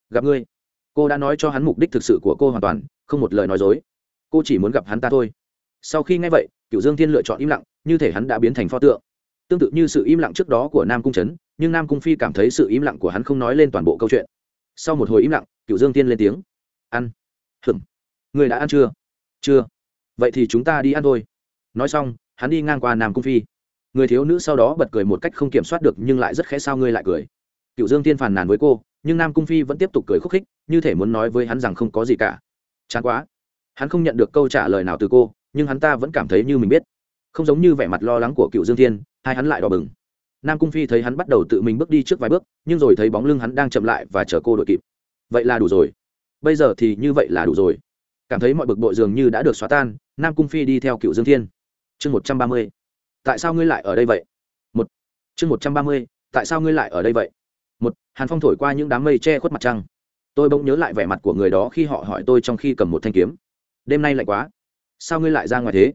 gặp ngươi. Cô đã nói cho hắn mục đích thực sự của cô hoàn toàn, không một lời nói dối. Cô chỉ muốn gặp hắn ta thôi. Sau khi nghe vậy, cựu dương thiên lựa chọn im lặng, như thể hắn đã biến thành pho tượng. Tương tự như sự im lặng trước đó của nam cung trấn, nhưng nam cung phi cảm thấy sự im lặng của hắn không nói lên toàn bộ câu chuyện. Sau một hồi im lặng, cựu dương tiên lên tiếng. Ăn. Hừm người đã ăn chưa? Chưa vậy thì chúng ta đi ăn thôi. Nói xong, hắn đi ngang qua nam cung phi. Người thiếu nữ sau đó bật cười một cách không kiểm soát được nhưng lại rất khẽ sao ngươi lại cười. Cựu dương tiên phàn nàn với cô, nhưng nam cung phi vẫn tiếp tục cười khúc khích, như thể muốn nói với hắn rằng không có gì cả. Chán quá. Hắn không nhận được câu trả lời nào từ cô, nhưng hắn ta vẫn cảm thấy như mình biết. Không giống như vẻ mặt lo lắng của cựu dương thiên, hai hắn lại đỏ bừng. Nam cung phi thấy hắn bắt đầu tự mình bước đi trước vài bước, nhưng rồi thấy bóng lưng hắn đang chậm lại và chờ cô đội kịp. Vậy là đủ rồi. Bây giờ thì như vậy là đủ rồi cảm thấy mọi bực bội dường như đã được xóa tan, nam cung phi đi theo cựu dương thiên. Chương một trăm ba mươi, tại sao ngươi lại ở đây vậy? Một, chương một trăm ba mươi, tại sao ngươi lại ở đây vậy? Một, hàn phong thổi qua những đám mây che khuất mặt trăng. Tôi bỗng nhớ lại vẻ mặt của người đó khi họ hỏi tôi trong khi cầm một thanh kiếm. Đêm nay lạnh quá. Sao ngươi lại ra ngoài thế?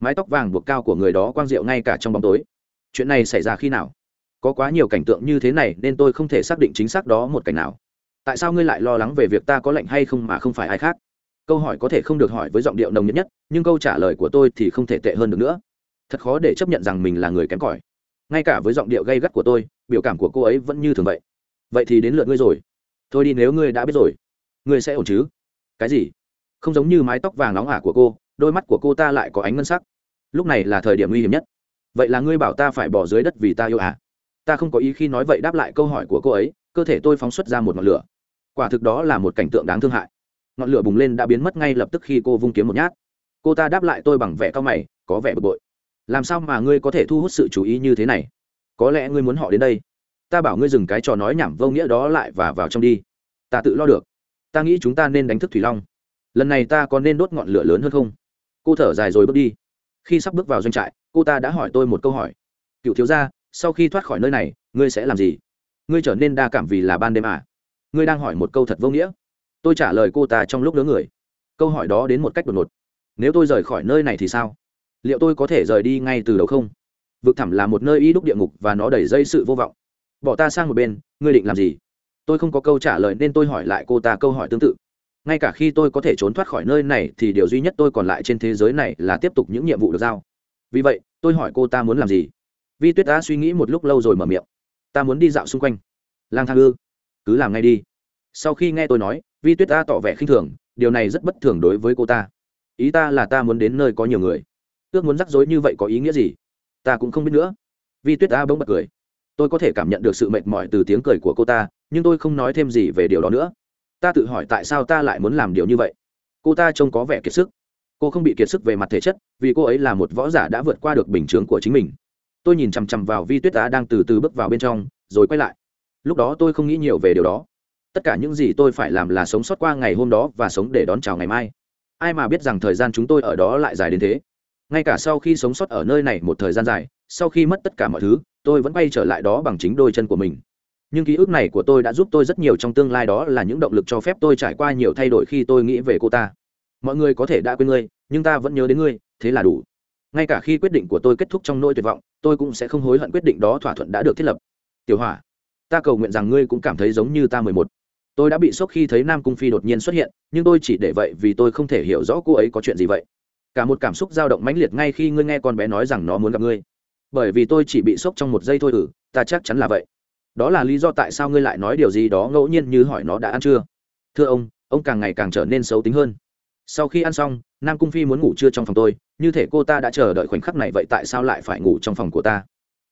Mái tóc vàng buộc cao của người đó quang diệu ngay cả trong bóng tối. Chuyện này xảy ra khi nào? Có quá nhiều cảnh tượng như thế này nên tôi không thể xác định chính xác đó một cảnh nào. Tại sao ngươi lại lo lắng về việc ta có lệnh hay không mà không phải ai khác? Câu hỏi có thể không được hỏi với giọng điệu nồng nhất nhất, nhưng câu trả lời của tôi thì không thể tệ hơn được nữa. Thật khó để chấp nhận rằng mình là người kém cỏi. Ngay cả với giọng điệu gây gắt của tôi, biểu cảm của cô ấy vẫn như thường vậy. Vậy thì đến lượt ngươi rồi. Thôi đi nếu ngươi đã biết rồi. Ngươi sẽ ổn chứ? Cái gì? Không giống như mái tóc vàng nóng ả của cô, đôi mắt của cô ta lại có ánh ngân sắc. Lúc này là thời điểm nguy hiểm nhất. Vậy là ngươi bảo ta phải bỏ dưới đất vì ta yêu à ta không có ý khi nói vậy đáp lại câu hỏi của cô ấy, cơ thể tôi phóng xuất ra một ngọn lửa. Quả thực đó là một cảnh tượng đáng thương hại ngọn lửa bùng lên đã biến mất ngay lập tức khi cô vung kiếm một nhát. Cô ta đáp lại tôi bằng vẻ cao mày, có vẻ bực bội. Làm sao mà ngươi có thể thu hút sự chú ý như thế này? Có lẽ ngươi muốn họ đến đây. Ta bảo ngươi dừng cái trò nói nhảm vô nghĩa đó lại và vào trong đi. Ta tự lo được. Ta nghĩ chúng ta nên đánh thức thủy long. Lần này ta có nên đốt ngọn lửa lớn hơn không? Cô thở dài rồi bước đi. Khi sắp bước vào doanh trại, cô ta đã hỏi tôi một câu hỏi. Cựu thiếu gia, sau khi thoát khỏi nơi này, ngươi sẽ làm gì? Ngươi trở nên đa cảm vì là ban đêm à? Ngươi đang hỏi một câu thật vô nghĩa tôi trả lời cô ta trong lúc nhớ người. Câu hỏi đó đến một cách đột ngột. Nếu tôi rời khỏi nơi này thì sao? Liệu tôi có thể rời đi ngay từ đầu không? Vực thẳm là một nơi y đúc địa ngục và nó đầy dây sự vô vọng. Bỏ ta sang một bên, ngươi định làm gì? Tôi không có câu trả lời nên tôi hỏi lại cô ta câu hỏi tương tự. Ngay cả khi tôi có thể trốn thoát khỏi nơi này thì điều duy nhất tôi còn lại trên thế giới này là tiếp tục những nhiệm vụ được giao. Vì vậy, tôi hỏi cô ta muốn làm gì? Vi tuyết đã suy nghĩ một lúc lâu rồi mở miệng. Ta muốn đi dạo xung quanh. Lang thang ư? Cứ làm ngay đi sau khi nghe tôi nói, vi tuyết ta tỏ vẻ khinh thường, điều này rất bất thường đối với cô ta. Ý ta là ta muốn đến nơi có nhiều người. Ước muốn rắc rối như vậy có ý nghĩa gì? Ta cũng không biết nữa. Vi tuyết ta bỗng bật cười. Tôi có thể cảm nhận được sự mệt mỏi từ tiếng cười của cô ta, nhưng tôi không nói thêm gì về điều đó nữa. Ta tự hỏi tại sao ta lại muốn làm điều như vậy. Cô ta trông có vẻ kiệt sức. Cô không bị kiệt sức về mặt thể chất, vì cô ấy là một võ giả đã vượt qua được bình chướng của chính mình. Tôi nhìn chằm chằm vào vi tuyết Á đang từ từ bước vào bên trong, rồi quay lại. Lúc đó tôi không nghĩ nhiều về điều đó tất cả những gì tôi phải làm là sống sót qua ngày hôm đó và sống để đón chào ngày mai. Ai mà biết rằng thời gian chúng tôi ở đó lại dài đến thế? Ngay cả sau khi sống sót ở nơi này một thời gian dài, sau khi mất tất cả mọi thứ, tôi vẫn quay trở lại đó bằng chính đôi chân của mình. Nhưng ký ức này của tôi đã giúp tôi rất nhiều trong tương lai, đó là những động lực cho phép tôi trải qua nhiều thay đổi khi tôi nghĩ về cô ta. Mọi người có thể đã quên ngươi, nhưng ta vẫn nhớ đến ngươi, thế là đủ. Ngay cả khi quyết định của tôi kết thúc trong nỗi tuyệt vọng, tôi cũng sẽ không hối hận quyết định đó thỏa thuận đã được thiết lập. Tiểu hỏa, ta cầu nguyện rằng ngươi cũng cảm thấy giống như ta mười một tôi đã bị sốc khi thấy nam cung phi đột nhiên xuất hiện, nhưng tôi chỉ để vậy vì tôi không thể hiểu rõ cô ấy có chuyện gì vậy. Cả một cảm xúc dao động mãnh liệt ngay khi ngươi nghe con bé nói rằng nó muốn gặp ngươi. Bởi vì tôi chỉ bị sốc trong một giây thôi ừ ta chắc chắn là vậy. Đó là lý do tại sao ngươi lại nói điều gì đó ngẫu nhiên như hỏi nó đã ăn chưa? Thưa ông ông càng ngày càng trở nên xấu tính hơn. Sau khi ăn xong, nam cung phi muốn ngủ trưa trong phòng tôi, như thể cô ta đã chờ đợi khoảnh khắc này vậy tại sao lại phải ngủ trong phòng của ta?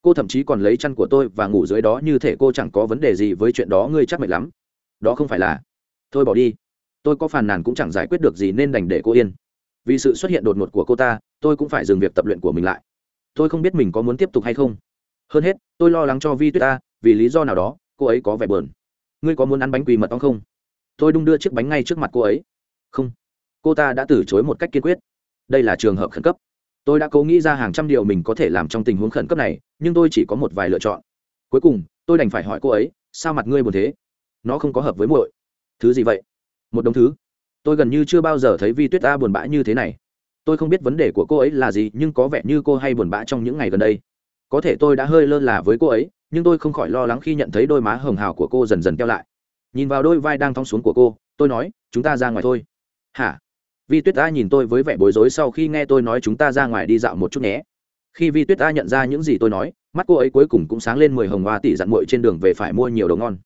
Cô thậm chí còn lấy chăn của tôi và ngủ dưới đó như thể cô chẳng có vấn đề gì với chuyện đó, ngươi chắc mệt lắm đó không phải là, thôi bỏ đi, tôi có phàn nàn cũng chẳng giải quyết được gì nên đành để cô yên. Vì sự xuất hiện đột ngột của cô ta, tôi cũng phải dừng việc tập luyện của mình lại. Tôi không biết mình có muốn tiếp tục hay không. Hơn hết, tôi lo lắng cho vi tuyết ta, vì lý do nào đó, cô ấy có vẻ bờn ngươi có muốn ăn bánh quỳ mật ong không? Tôi đung đưa chiếc bánh ngay trước mặt cô ấy. Không. Cô ta đã từ chối một cách kiên quyết. Đây là trường hợp khẩn cấp. Tôi đã cố nghĩ ra hàng trăm điều mình có thể làm trong tình huống khẩn cấp này, nhưng tôi chỉ có một vài lựa chọn. Cuối cùng, tôi đành phải hỏi cô ấy, sao mặt ngươi buồn thế? Nó không có hợp với muội. Thứ gì vậy? Một đống thứ. Tôi gần như chưa bao giờ thấy vi tuyết ta buồn bã như thế này. Tôi không biết vấn đề của cô ấy là gì, nhưng có vẻ như cô hay buồn bã trong những ngày gần đây. Có thể tôi đã hơi lơ là với cô ấy, nhưng tôi không khỏi lo lắng khi nhận thấy đôi má hồng hào của cô dần dần keo lại. Nhìn vào đôi vai đang thong xuống của cô, tôi nói, chúng ta ra ngoài thôi. Hả? Vi tuyết ta nhìn tôi với vẻ bối rối sau khi nghe tôi nói, chúng ta ra ngoài đi dạo một chút nhé. Khi vi tuyết ta nhận ra những gì tôi nói, mắt cô ấy cuối cùng cũng sáng lên mười hồng hoa tỷ dặn muội trên đường về phải mua nhiều đồ ngon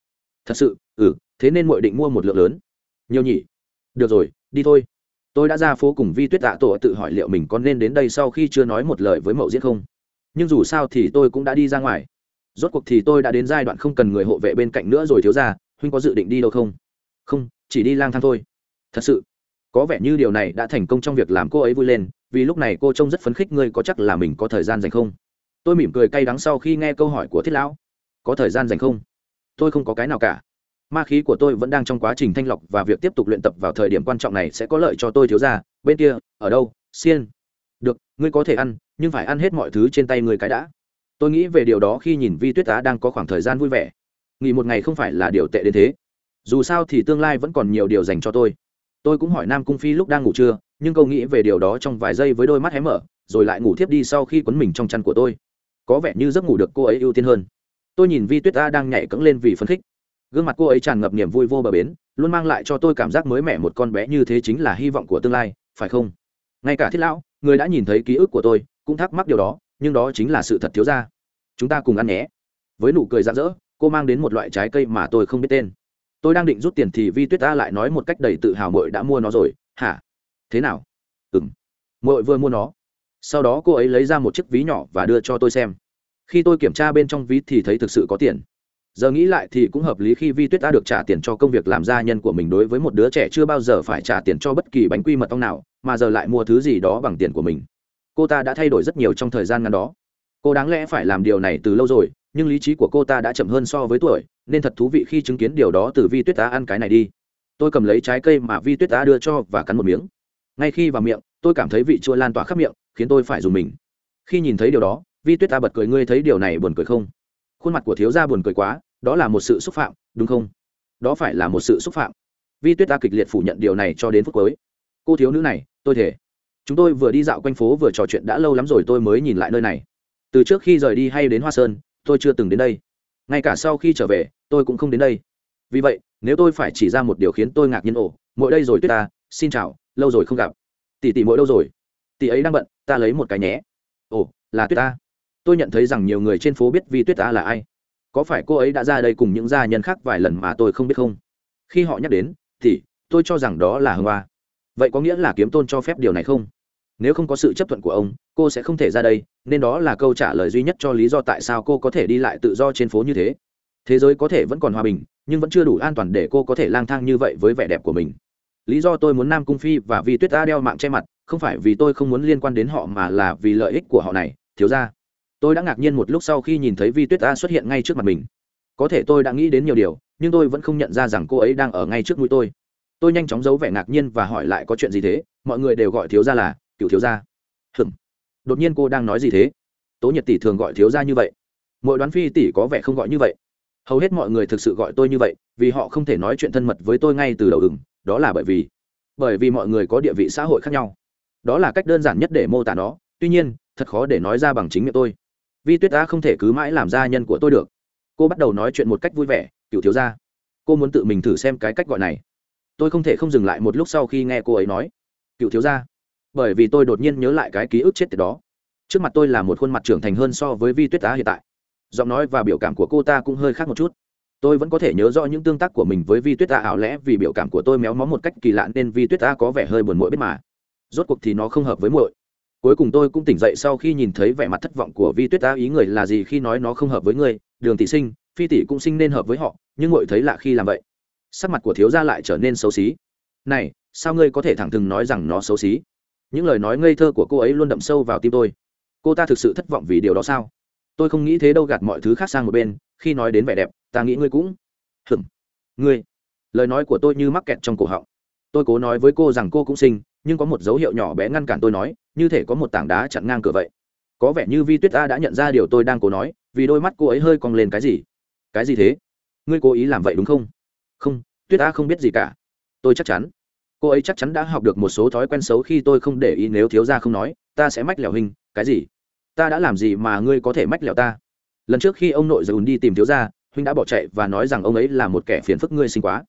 thật sự ừ thế nên muội định mua một lượng lớn. Nhiều nhỉ? Được rồi, đi thôi. Tôi đã ra phố cùng vi tuyết tạ tổ tự hỏi liệu mình có nên đến đây sau khi chưa nói một lời với mậu diễn không. Nhưng dù sao thì tôi cũng đã đi ra ngoài. Rốt cuộc thì tôi đã đến giai đoạn không cần người hộ vệ bên cạnh nữa rồi thiếu ra huynh có dự định đi đâu không? Không, chỉ đi lang thang thôi. Thật sự, có vẻ như điều này đã thành công trong việc làm cô ấy vui lên, vì lúc này cô trông rất phấn khích, ngươi có chắc là mình có thời gian dành không? Tôi mỉm cười cay đắng sau khi nghe câu hỏi của thiết lão. Có thời gian dành không? Tôi không có cái nào cả. Ma khí của tôi vẫn đang trong quá trình thanh lọc và việc tiếp tục luyện tập vào thời điểm quan trọng này sẽ có lợi cho tôi thiếu ra. Bên kia, ở đâu? Xiên. Được, ngươi có thể ăn, nhưng phải ăn hết mọi thứ trên tay ngươi cái đã. Tôi nghĩ về điều đó khi nhìn vi tuyết á đang có khoảng thời gian vui vẻ. Nghỉ một ngày không phải là điều tệ đến thế. Dù sao thì tương lai vẫn còn nhiều điều dành cho tôi. Tôi cũng hỏi nam cung phi lúc đang ngủ trưa, nhưng câu nghĩ về điều đó trong vài giây với đôi mắt hé mở, rồi lại ngủ thiếp đi sau khi quấn mình trong chăn của tôi. Có vẻ như giấc ngủ được cô ấy ưu tiên hơn tôi nhìn vi tuyết a đang nhảy cẫng lên vì phấn khích. Gương mặt cô ấy tràn ngập niềm vui vô bờ bến, luôn mang lại cho tôi cảm giác mới mẻ một con bé như thế chính là hy vọng của tương lai, phải không? Ngay cả thiết lão, người đã nhìn thấy ký ức của tôi, cũng thắc mắc điều đó, nhưng đó chính là sự thật thiếu ra. Chúng ta cùng ăn nhé. Với nụ cười rạng rỡ, cô mang đến một loại trái cây mà tôi không biết tên. Tôi đang định rút tiền thì vi tuyết ta lại nói một cách đầy tự hào mội đã mua nó rồi. Hả? Thế nào? Ừ m mội vừa mua nó. Sau đó cô ấy lấy ra một chiếc ví nhỏ và đưa cho tôi xem khi tôi kiểm tra bên trong ví thì thấy thực sự có tiền. Giờ nghĩ lại thì cũng hợp lý khi vi tuyết đã được trả tiền cho công việc làm gia nhân của mình đối với một đứa trẻ chưa bao giờ phải trả tiền cho bất kỳ bánh quy mật ong nào, mà giờ lại mua thứ gì đó bằng tiền của mình. Cô ta đã thay đổi rất nhiều trong thời gian ngắn đó. Cô đáng lẽ phải làm điều này từ lâu rồi, nhưng lý trí của cô ta đã chậm hơn so với tuổi, nên thật thú vị khi chứng kiến điều đó từ vi tuyết tá ăn cái này đi. Tôi cầm lấy trái cây mà vi tuyết tá đưa cho và cắn một miếng. Ngay khi vào miệng, tôi cảm thấy vị chua lan tỏa khắp miệng, khiến tôi phải dùng mình. Khi nhìn thấy điều đó vi tuyết Ta bật cười, ngươi thấy điều này buồn cười không? Khuôn mặt của thiếu gia buồn cười quá, đó là một sự xúc phạm, đúng không? Đó phải là một sự xúc phạm. Vi tuyết ta kịch liệt phủ nhận điều này cho đến phút cuối. Cô thiếu nữ này, tôi thể chúng tôi vừa đi dạo quanh phố vừa trò chuyện đã lâu lắm rồi, tôi mới nhìn lại nơi này. Từ trước khi rời đi hay đến hoa sơn, tôi chưa từng đến đây. Ngay cả sau khi trở về, tôi cũng không đến đây. Vì vậy, nếu tôi phải chỉ ra một điều khiến tôi ngạc nhiên ồ, mỗi đây rồi tuyết ta, xin chào, lâu rồi không gặp. Tỷ tỷ mỗi đâu rồi? Tỷ ấy đang bận, ta lấy một cái nhé. Ồ, là tuyết ta tôi nhận thấy rằng nhiều người trên phố biết Vi tuyết ta là ai. Có phải cô ấy đã ra đây cùng những gia nhân khác vài lần mà tôi không biết không? Khi họ nhắc đến, thì, tôi cho rằng đó là hương hoa. Vậy có nghĩa là kiếm tôn cho phép điều này không? Nếu không có sự chấp thuận của ông, cô sẽ không thể ra đây, nên đó là câu trả lời duy nhất cho lý do tại sao cô có thể đi lại tự do trên phố như thế. Thế giới có thể vẫn còn hòa bình, nhưng vẫn chưa đủ an toàn để cô có thể lang thang như vậy với vẻ đẹp của mình. Lý do tôi muốn nam cung phi và vì tuyết ta đeo mạng che mặt, không phải vì tôi không muốn liên quan đến họ mà là vì lợi ích của họ này, thiếu ra tôi đã ngạc nhiên một lúc sau khi nhìn thấy vi tuyết ta xuất hiện ngay trước mặt mình. Có thể tôi đã nghĩ đến nhiều điều, nhưng tôi vẫn không nhận ra rằng cô ấy đang ở ngay trước mũi tôi. Tôi nhanh chóng giấu vẻ ngạc nhiên và hỏi lại có chuyện gì thế? Mọi người đều gọi thiếu ra là, cựu thiếu gia. Hừm đột nhiên cô đang nói gì thế? Tố nhiệt tỷ thường gọi thiếu gia như vậy. Mỗi đoán phi tỷ có vẻ không gọi như vậy. Hầu hết mọi người thực sự gọi tôi như vậy, vì họ không thể nói chuyện thân mật với tôi ngay từ đầu ừng, đó là bởi vì bởi vì mọi người có địa vị xã hội khác nhau. Đó là cách đơn giản nhất để mô tả nó, tuy nhiên, thật khó để nói ra bằng chính miệng tôi vi tuyết đã không thể cứ mãi làm gia nhân của tôi được. Cô bắt đầu nói chuyện một cách vui vẻ cựu thiếu gia. Cô muốn tự mình thử xem cái cách gọi này. Tôi không thể không dừng lại một lúc sau khi nghe cô ấy nói. Cựu thiếu gia. Bởi vì tôi đột nhiên nhớ lại cái ký ức chết tiệt đó. Trước mặt tôi là một khuôn mặt trưởng thành hơn so với vi tuyết á hiện tại. Giọng nói và biểu cảm của cô ta cũng hơi khác một chút. Tôi vẫn có thể nhớ rõ những tương tác của mình với vi tuyết ta ảo lẽ vì biểu cảm của tôi méo mó một cách kỳ lạ nên vi tuyết ta có vẻ hơi buồn muội biết mà. Rốt cuộc thì nó không hợp với muội cuối cùng tôi cũng tỉnh dậy sau khi nhìn thấy vẻ mặt thất vọng của vi tuyết ta ý người là gì khi nói nó không hợp với người? Đường tỷ sinh, phi tỷ cũng sinh nên hợp với họ, nhưng muội thấy lạ khi làm vậy. Sắc mặt của thiếu gia lại trở nên xấu xí. Này, sao ngươi có thể thẳng thừng nói rằng nó xấu xí? Những lời nói ngây thơ của cô ấy luôn đậm sâu vào tim tôi. Cô ta thực sự thất vọng vì điều đó sao? Tôi không nghĩ thế đâu, gạt mọi thứ khác sang một bên. Khi nói đến vẻ đẹp, ta nghĩ ngươi cũng hửng ngươi, lời nói của tôi như mắc kẹt trong cổ họng. Tôi cố nói với cô rằng cô cũng sinh nhưng có một dấu hiệu nhỏ bé ngăn cản tôi nói, như thể có một tảng đá chặn ngang cửa vậy. Có vẻ như vi tuyết A đã nhận ra điều tôi đang cố nói, vì đôi mắt cô ấy hơi cong lên cái gì? Cái gì thế? Ngươi cố ý làm vậy đúng không? Không, tuyết A không biết gì cả. Tôi chắc chắn. Cô ấy chắc chắn đã học được một số thói quen xấu khi tôi không để ý nếu thiếu gia không nói, ta sẽ mách lẻo hình, cái gì? Ta đã làm gì mà ngươi có thể mách lẻo ta? Lần trước khi ông nội dùn đi tìm thiếu gia, huynh đã bỏ chạy và nói rằng ông ấy là một kẻ phiền phức ngươi sinh quá.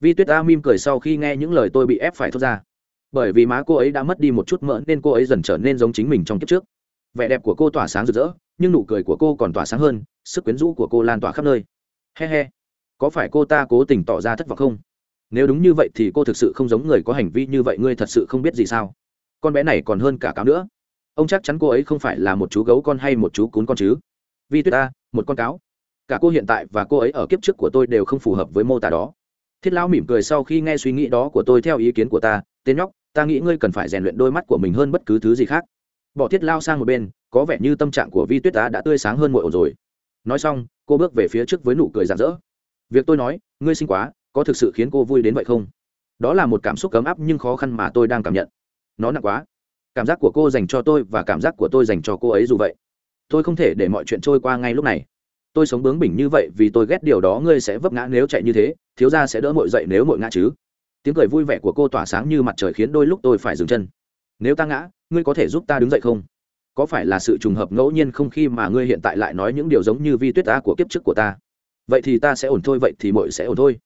Vi tuyết a mim cười sau khi nghe những lời tôi bị ép phải thốt ra bởi vì má cô ấy đã mất đi một chút mỡ nên cô ấy dần trở nên giống chính mình trong kiếp trước. Vẻ đẹp của cô tỏa sáng rực rỡ, nhưng nụ cười của cô còn tỏa sáng hơn, sức quyến rũ của cô lan tỏa khắp nơi. He he, có phải cô ta cố tình tỏ ra thất vọng không? Nếu đúng như vậy thì cô thực sự không giống người có hành vi như vậy, ngươi thật sự không biết gì sao? Con bé này còn hơn cả cáo nữa. Ông chắc chắn cô ấy không phải là một chú gấu con hay một chú cún con chứ? Vi tuyết ta, một con cáo. Cả cô hiện tại và cô ấy ở kiếp trước của tôi đều không phù hợp với mô tả đó. Thiết lão mỉm cười sau khi nghe suy nghĩ đó của tôi theo ý kiến của ta tên nhóc, ta nghĩ ngươi cần phải rèn luyện đôi mắt của mình hơn bất cứ thứ gì khác. Bỏ thiết lao sang một bên, có vẻ như tâm trạng của vi tuyết tá đã tươi sáng hơn mọi ổ rồi. Nói xong, cô bước về phía trước với nụ cười rạng rỡ. Việc tôi nói, ngươi xinh quá, có thực sự khiến cô vui đến vậy không? Đó là một cảm xúc cấm áp nhưng khó khăn mà tôi đang cảm nhận. Nó nặng quá. Cảm giác của cô dành cho tôi và cảm giác của tôi dành cho cô ấy dù vậy. Tôi không thể để mọi chuyện trôi qua ngay lúc này. Tôi sống bướng bỉnh như vậy vì tôi ghét điều đó, ngươi sẽ vấp ngã nếu chạy như thế, thiếu ra sẽ đỡ mội dậy nếu mội ngã chứ tiếng cười vui vẻ của cô tỏa sáng như mặt trời khiến đôi lúc tôi phải dừng chân. Nếu ta ngã, ngươi có thể giúp ta đứng dậy không? Có phải là sự trùng hợp ngẫu nhiên không khi mà ngươi hiện tại lại nói những điều giống như vi tuyết ta của kiếp trước của ta? Vậy thì ta sẽ ổn thôi, vậy thì mội sẽ ổn thôi.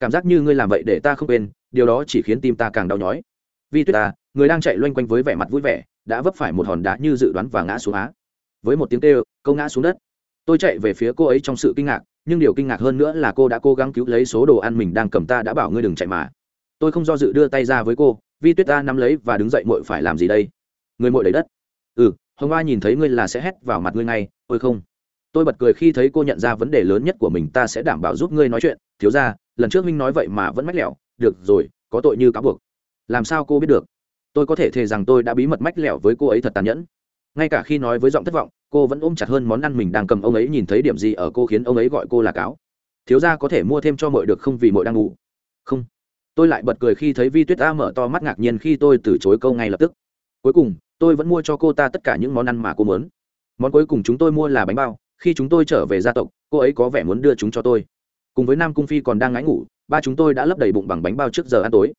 Cảm giác như ngươi làm vậy để ta không quên, điều đó chỉ khiến tim ta càng đau nhói. Vi tuyết ta người đang chạy loanh quanh với vẻ mặt vui vẻ, đã vấp phải một hòn đá như dự đoán và ngã xuống á. Với một tiếng kêu câu ngã xuống đất. Tôi chạy về phía cô ấy trong sự kinh ngạc, nhưng điều kinh ngạc hơn nữa là cô đã cố gắng cứu lấy số đồ ăn mình đang cầm, ta đã bảo ngươi đừng chạy mà tôi không do dự đưa tay ra với cô vi tuyết ta nắm lấy và đứng dậy mội phải làm gì đây? Người mội lấy đất. Ừ hồng ba nhìn thấy ngươi là sẽ hét vào mặt ngươi ngay, ôi không. Tôi bật cười khi thấy cô nhận ra vấn đề lớn nhất của mình, ta sẽ đảm bảo giúp ngươi nói chuyện. Thiếu ra lần trước minh nói vậy mà vẫn mách lẻo. Được rồi, có tội như cáo buộc. Làm sao cô biết được? Tôi có thể thề rằng tôi đã bí mật mách lẻo với cô ấy thật tàn nhẫn. Ngay cả khi nói với giọng thất vọng, cô vẫn ôm chặt hơn món ăn mình đang cầm. Ông ấy nhìn thấy điểm gì ở cô khiến ông ấy gọi cô là cáo. Thiếu ra có thể mua thêm cho mội được không vì mội đang ngủ? Không tôi lại bật cười khi thấy vi tuyết a mở to mắt ngạc nhiên khi tôi từ chối câu ngay lập tức. Cuối cùng, tôi vẫn mua cho cô ta tất cả những món ăn mà cô muốn. Món cuối cùng chúng tôi mua là bánh bao. Khi chúng tôi trở về gia tộc, cô ấy có vẻ muốn đưa chúng cho tôi. Cùng với nam cung phi còn đang ngáy ngủ, ba chúng tôi đã lấp đầy bụng bằng bánh bao trước giờ ăn tối.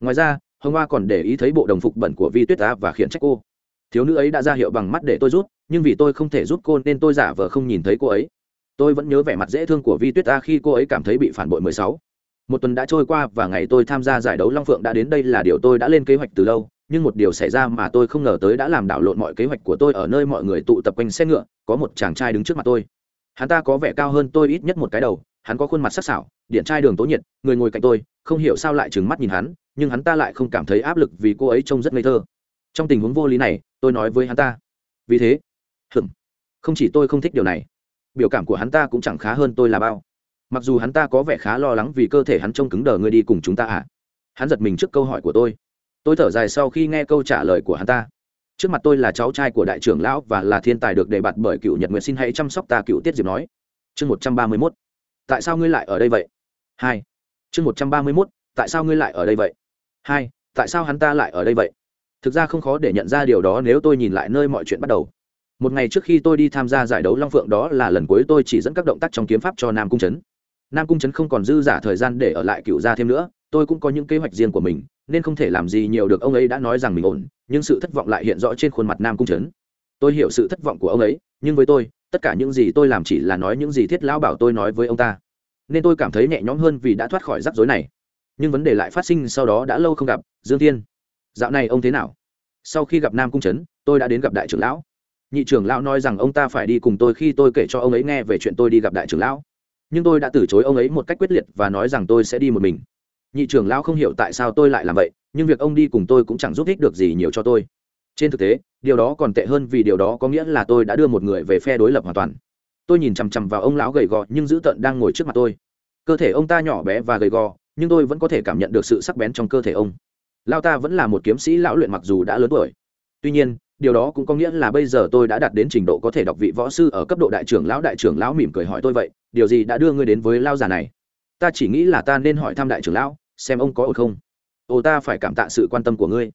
Ngoài ra, hồng hoa còn để ý thấy bộ đồng phục bẩn của vi tuyết á và khiển trách cô. Thiếu nữ ấy đã ra hiệu bằng mắt để tôi rút nhưng vì tôi không thể giúp cô nên tôi giả vờ không nhìn thấy cô ấy. Tôi vẫn nhớ vẻ mặt dễ thương của vi tuyết a khi cô ấy cảm thấy bị phản bội 16 một tuần đã trôi qua và ngày tôi tham gia giải đấu long phượng đã đến đây là điều tôi đã lên kế hoạch từ lâu, nhưng một điều xảy ra mà tôi không ngờ tới đã làm đảo lộn mọi kế hoạch của tôi ở nơi mọi người tụ tập quanh xe ngựa, có một chàng trai đứng trước mặt tôi. Hắn ta có vẻ cao hơn tôi ít nhất một cái đầu, hắn có khuôn mặt sắc sảo điện trai đường tố nhiệt, người ngồi cạnh tôi, không hiểu sao lại trừng mắt nhìn hắn, nhưng hắn ta lại không cảm thấy áp lực vì cô ấy trông rất ngây thơ. Trong tình huống vô lý này, tôi nói với hắn ta. Vì thế hừm không chỉ tôi không thích điều này, biểu cảm của hắn ta cũng chẳng khá hơn tôi là bao mặc dù hắn ta có vẻ khá lo lắng vì cơ thể hắn trông cứng đờ ngươi đi cùng chúng ta à? Hắn giật mình trước câu hỏi của tôi. Tôi thở dài sau khi nghe câu trả lời của hắn ta. Trước mặt tôi là cháu trai của đại trưởng lão và là thiên tài được đề bạt bởi cựu nhật nguyện xin hãy chăm sóc ta, cựu tiết diệp nói. Chương một trăm ba mươi mốt. Tại sao ngươi lại ở đây vậy? Hai. Chương một trăm ba mươi mốt, tại sao ngươi lại ở đây vậy? Hai. Tại sao hắn ta lại ở đây vậy? Thực ra không khó để nhận ra điều đó nếu tôi nhìn lại nơi mọi chuyện bắt đầu. Một ngày trước khi tôi đi tham gia giải đấu long phượng đó là lần cuối tôi chỉ dẫn các động tác trong kiếm pháp cho nam cung trấn nam cung trấn không còn dư giả thời gian để ở lại cựu gia thêm nữa, tôi cũng có những kế hoạch riêng của mình, nên không thể làm gì nhiều được. Ông ấy đã nói rằng mình ổn, nhưng sự thất vọng lại hiện rõ trên khuôn mặt nam cung trấn. Tôi hiểu sự thất vọng của ông ấy, nhưng với tôi, tất cả những gì tôi làm chỉ là nói những gì thiết lão bảo tôi nói với ông ta. Nên tôi cảm thấy nhẹ nhõm hơn vì đã thoát khỏi rắc rối này. Nhưng vấn đề lại phát sinh sau đó đã lâu không gặp, dương thiên. Dạo này ông thế nào? Sau khi gặp nam cung trấn, tôi đã đến gặp đại trưởng lão. Nhị trưởng lão nói rằng ông ta phải đi cùng tôi khi tôi kể cho ông ấy nghe về chuyện tôi đi gặp đại trưởng lão nhưng tôi đã từ chối ông ấy một cách quyết liệt và nói rằng tôi sẽ đi một mình. Nhị trưởng lão không hiểu tại sao tôi lại làm vậy, nhưng việc ông đi cùng tôi cũng chẳng giúp ích được gì nhiều cho tôi. Trên thực tế, điều đó còn tệ hơn vì điều đó có nghĩa là tôi đã đưa một người về phe đối lập hoàn toàn. Tôi nhìn chằm chằm vào ông lão gầy gò nhưng dữ tợn đang ngồi trước mặt tôi. Cơ thể ông ta nhỏ bé và gầy gò, nhưng tôi vẫn có thể cảm nhận được sự sắc bén trong cơ thể ông. Lao ta vẫn là một kiếm sĩ lão luyện mặc dù đã lớn tuổi. Tuy nhiên điều đó cũng có nghĩa là bây giờ tôi đã đạt đến trình độ có thể đọc vị võ sư ở cấp độ đại trưởng lão, đại trưởng lão mỉm cười hỏi tôi vậy, điều gì đã đưa ngươi đến với lao già này? Ta chỉ nghĩ là ta nên hỏi thăm đại trưởng lão, xem ông có ổn không. Ồ, ta phải cảm tạ sự quan tâm của ngươi.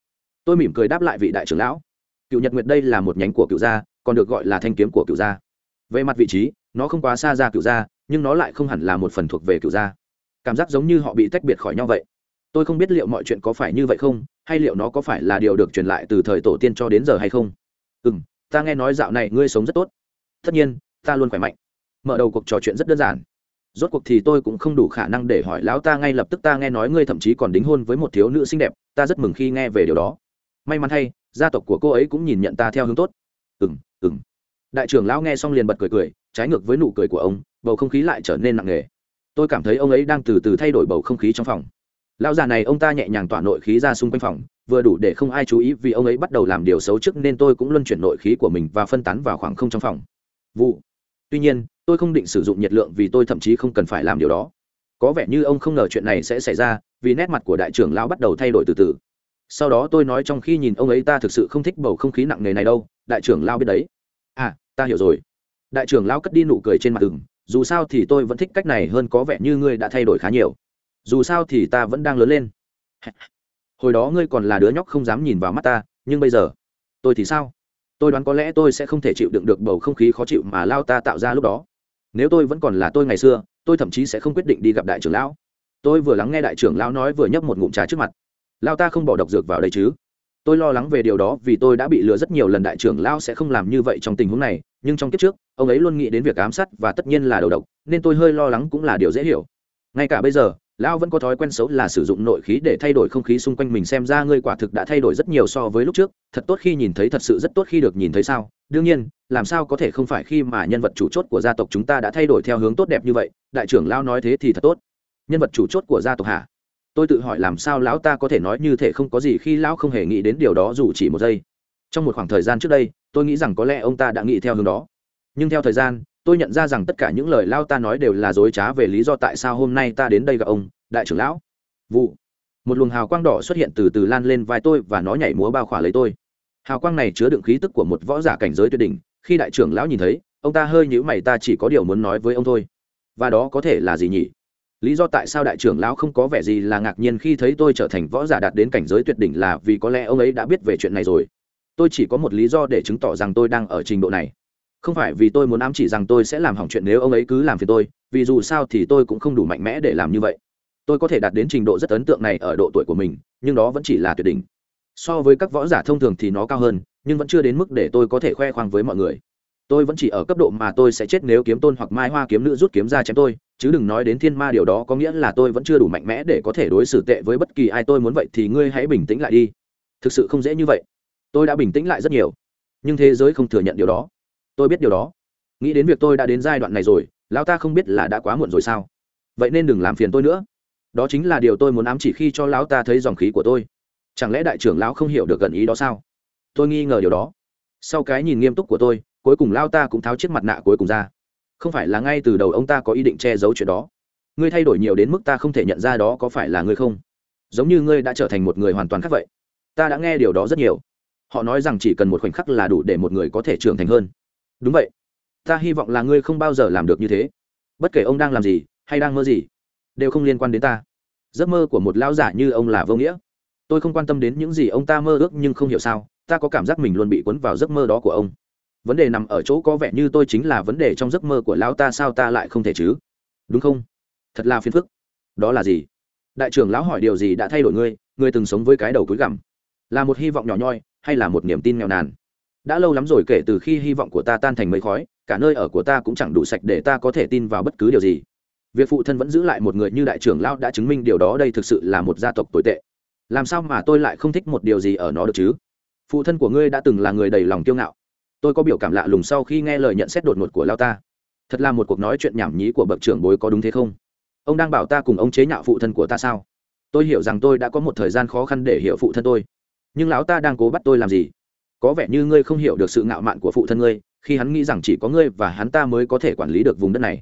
Tôi mỉm cười đáp lại vị đại trưởng lão. Cựu nhật nguyệt đây là một nhánh của cựu gia, còn được gọi là thanh kiếm của cựu gia. Về mặt vị trí, nó không quá xa ra cựu gia, nhưng nó lại không hẳn là một phần thuộc về cựu gia. Cảm giác giống như họ bị tách biệt khỏi nhau vậy tôi không biết liệu mọi chuyện có phải như vậy không, hay liệu nó có phải là điều được truyền lại từ thời tổ tiên cho đến giờ hay không. Ừ m ta nghe nói dạo này ngươi sống rất tốt. Tất nhiên, ta luôn khỏe mạnh. Mở đầu cuộc trò chuyện rất đơn giản. Rốt cuộc thì tôi cũng không đủ khả năng để hỏi lão ta ngay lập tức ta nghe nói ngươi thậm chí còn đính hôn với một thiếu nữ xinh đẹp, ta rất mừng khi nghe về điều đó. May mắn thay, gia tộc của cô ấy cũng nhìn nhận ta theo hướng tốt. Ừng ừng đại trưởng lão nghe xong liền bật cười cười, trái ngược với nụ cười của ông, bầu không khí lại trở nên nặng nề. Tôi cảm thấy ông ấy đang từ từ thay đổi bầu không khí trong phòng lão già này, ông ta nhẹ nhàng tỏa nội khí ra xung quanh phòng, vừa đủ để không ai chú ý vì ông ấy bắt đầu làm điều xấu trước nên tôi cũng luân chuyển nội khí của mình và phân tán vào khoảng không trong phòng. Vụ. Tuy nhiên, tôi không định sử dụng nhiệt lượng vì tôi thậm chí không cần phải làm điều đó. Có vẻ như ông không ngờ chuyện này sẽ xảy ra, vì nét mặt của đại trưởng lão bắt đầu thay đổi từ từ. Sau đó tôi nói trong khi nhìn ông ấy, ta thực sự không thích bầu không khí nặng nề này đâu, đại trưởng lão biết đấy. À ta hiểu rồi. Đại trưởng lão cất đi nụ cười trên mặt ừng dù sao thì tôi vẫn thích cách này hơn, có vẻ như ngươi đã thay đổi khá nhiều dù sao thì ta vẫn đang lớn lên. Hồi đó ngươi còn là đứa nhóc không dám nhìn vào mắt ta, nhưng bây giờ, tôi thì sao? Tôi đoán có lẽ tôi sẽ không thể chịu đựng được bầu không khí khó chịu mà lao ta tạo ra lúc đó. Nếu tôi vẫn còn là tôi ngày xưa, tôi thậm chí sẽ không quyết định đi gặp đại trưởng lão. Tôi vừa lắng nghe đại trưởng lão nói vừa nhấp một ngụm trà trước mặt. Lao ta không bỏ độc dược vào đây chứ? Tôi lo lắng về điều đó vì tôi đã bị lừa rất nhiều lần đại trưởng lão sẽ không làm như vậy trong tình huống này, nhưng trong kiếp trước, ông ấy luôn nghĩ đến việc ám sát và tất nhiên là đầu độc, nên tôi hơi lo lắng cũng là điều dễ hiểu. Ngay cả bây giờ lão vẫn có thói quen xấu là sử dụng nội khí để thay đổi không khí xung quanh mình xem ra ngươi quả thực đã thay đổi rất nhiều so với lúc trước, thật tốt khi nhìn thấy, thật sự rất tốt khi được nhìn thấy sao? Đương nhiên, làm sao có thể không phải khi mà nhân vật chủ chốt của gia tộc chúng ta đã thay đổi theo hướng tốt đẹp như vậy, đại trưởng lão nói thế thì thật tốt. Nhân vật chủ chốt của gia tộc hả? Tôi tự hỏi làm sao lão ta có thể nói như thể không có gì khi lão không hề nghĩ đến điều đó dù chỉ một giây. Trong một khoảng thời gian trước đây, tôi nghĩ rằng có lẽ ông ta đã nghĩ theo hướng đó. Nhưng theo thời gian tôi nhận ra rằng tất cả những lời lao ta nói đều là dối trá về lý do tại sao hôm nay ta đến đây gặp ông, đại trưởng lão. Vụ. Một luồng hào quang đỏ xuất hiện từ từ lan lên vai tôi và nó nhảy múa bao khỏa lấy tôi. Hào quang này chứa đựng khí tức của một võ giả cảnh giới tuyệt đỉnh, khi đại trưởng lão nhìn thấy, ông ta hơi nhữ mày, ta chỉ có điều muốn nói với ông thôi. Và đó có thể là gì nhỉ? Lý do tại sao đại trưởng lão không có vẻ gì là ngạc nhiên khi thấy tôi trở thành võ giả đạt đến cảnh giới tuyệt đỉnh là vì có lẽ ông ấy đã biết về chuyện này rồi. Tôi chỉ có một lý do để chứng tỏ rằng tôi đang ở trình độ này không phải vì tôi muốn ám chỉ rằng tôi sẽ làm hỏng chuyện nếu ông ấy cứ làm phiền tôi, vì dù sao thì tôi cũng không đủ mạnh mẽ để làm như vậy. Tôi có thể đạt đến trình độ rất ấn tượng này ở độ tuổi của mình, nhưng đó vẫn chỉ là tuyệt đỉnh. So với các võ giả thông thường thì nó cao hơn, nhưng vẫn chưa đến mức để tôi có thể khoe khoang với mọi người. Tôi vẫn chỉ ở cấp độ mà tôi sẽ chết nếu kiếm tôn hoặc mai hoa kiếm nữ rút kiếm ra chém tôi, chứ đừng nói đến thiên ma điều đó có nghĩa là tôi vẫn chưa đủ mạnh mẽ để có thể đối xử tệ với bất kỳ ai tôi muốn vậy thì ngươi hãy bình tĩnh lại đi. Thực sự không dễ như vậy. Tôi đã bình tĩnh lại rất nhiều, nhưng thế giới không thừa nhận điều đó tôi biết điều đó. Nghĩ đến việc tôi đã đến giai đoạn này rồi, lão ta không biết là đã quá muộn rồi sao? Vậy nên đừng làm phiền tôi nữa. Đó chính là điều tôi muốn ám chỉ khi cho lão ta thấy dòng khí của tôi. Chẳng lẽ đại trưởng lão không hiểu được gần ý đó sao? Tôi nghi ngờ điều đó. Sau cái nhìn nghiêm túc của tôi, cuối cùng lão ta cũng tháo chiếc mặt nạ cuối cùng ra. Không phải là ngay từ đầu ông ta có ý định che giấu chuyện đó. Ngươi thay đổi nhiều đến mức ta không thể nhận ra đó có phải là ngươi không? Giống như ngươi đã trở thành một người hoàn toàn khác vậy. Ta đã nghe điều đó rất nhiều. Họ nói rằng chỉ cần một khoảnh khắc là đủ để một người có thể trưởng thành hơn đúng vậy. Ta hy vọng là ngươi không bao giờ làm được như thế. Bất kể ông đang làm gì, hay đang mơ gì, đều không liên quan đến ta. Giấc mơ của một lão giả như ông là vô nghĩa. Tôi không quan tâm đến những gì ông ta mơ ước nhưng không hiểu sao, ta có cảm giác mình luôn bị cuốn vào giấc mơ đó của ông. Vấn đề nằm ở chỗ có vẻ như tôi chính là vấn đề trong giấc mơ của lão ta sao ta lại không thể chứ? Đúng không? Thật là phiền phức. Đó là gì? Đại trưởng lão hỏi điều gì đã thay đổi ngươi? Ngươi từng sống với cái đầu túi gằm. Là một hy vọng nhỏ nhoi hay là một niềm tin nghèo nàn? Đã lâu lắm rồi kể từ khi hy vọng của ta tan thành mây khói, cả nơi ở của ta cũng chẳng đủ sạch để ta có thể tin vào bất cứ điều gì. Việc phụ thân vẫn giữ lại một người như đại trưởng lão đã chứng minh điều đó đây thực sự là một gia tộc tồi tệ. Làm sao mà tôi lại không thích một điều gì ở nó được chứ? Phụ thân của ngươi đã từng là người đầy lòng kiêu ngạo. Tôi có biểu cảm lạ lùng sau khi nghe lời nhận xét đột ngột của lao ta. Thật là một cuộc nói chuyện nhảm nhí của bậc trưởng bối có đúng thế không? Ông đang bảo ta cùng ông chế nhạo phụ thân của ta sao? Tôi hiểu rằng tôi đã có một thời gian khó khăn để hiểu phụ thân tôi. Nhưng lão ta đang cố bắt tôi làm gì? Có vẻ như ngươi không hiểu được sự ngạo mạn của phụ thân ngươi, khi hắn nghĩ rằng chỉ có ngươi và hắn ta mới có thể quản lý được vùng đất này.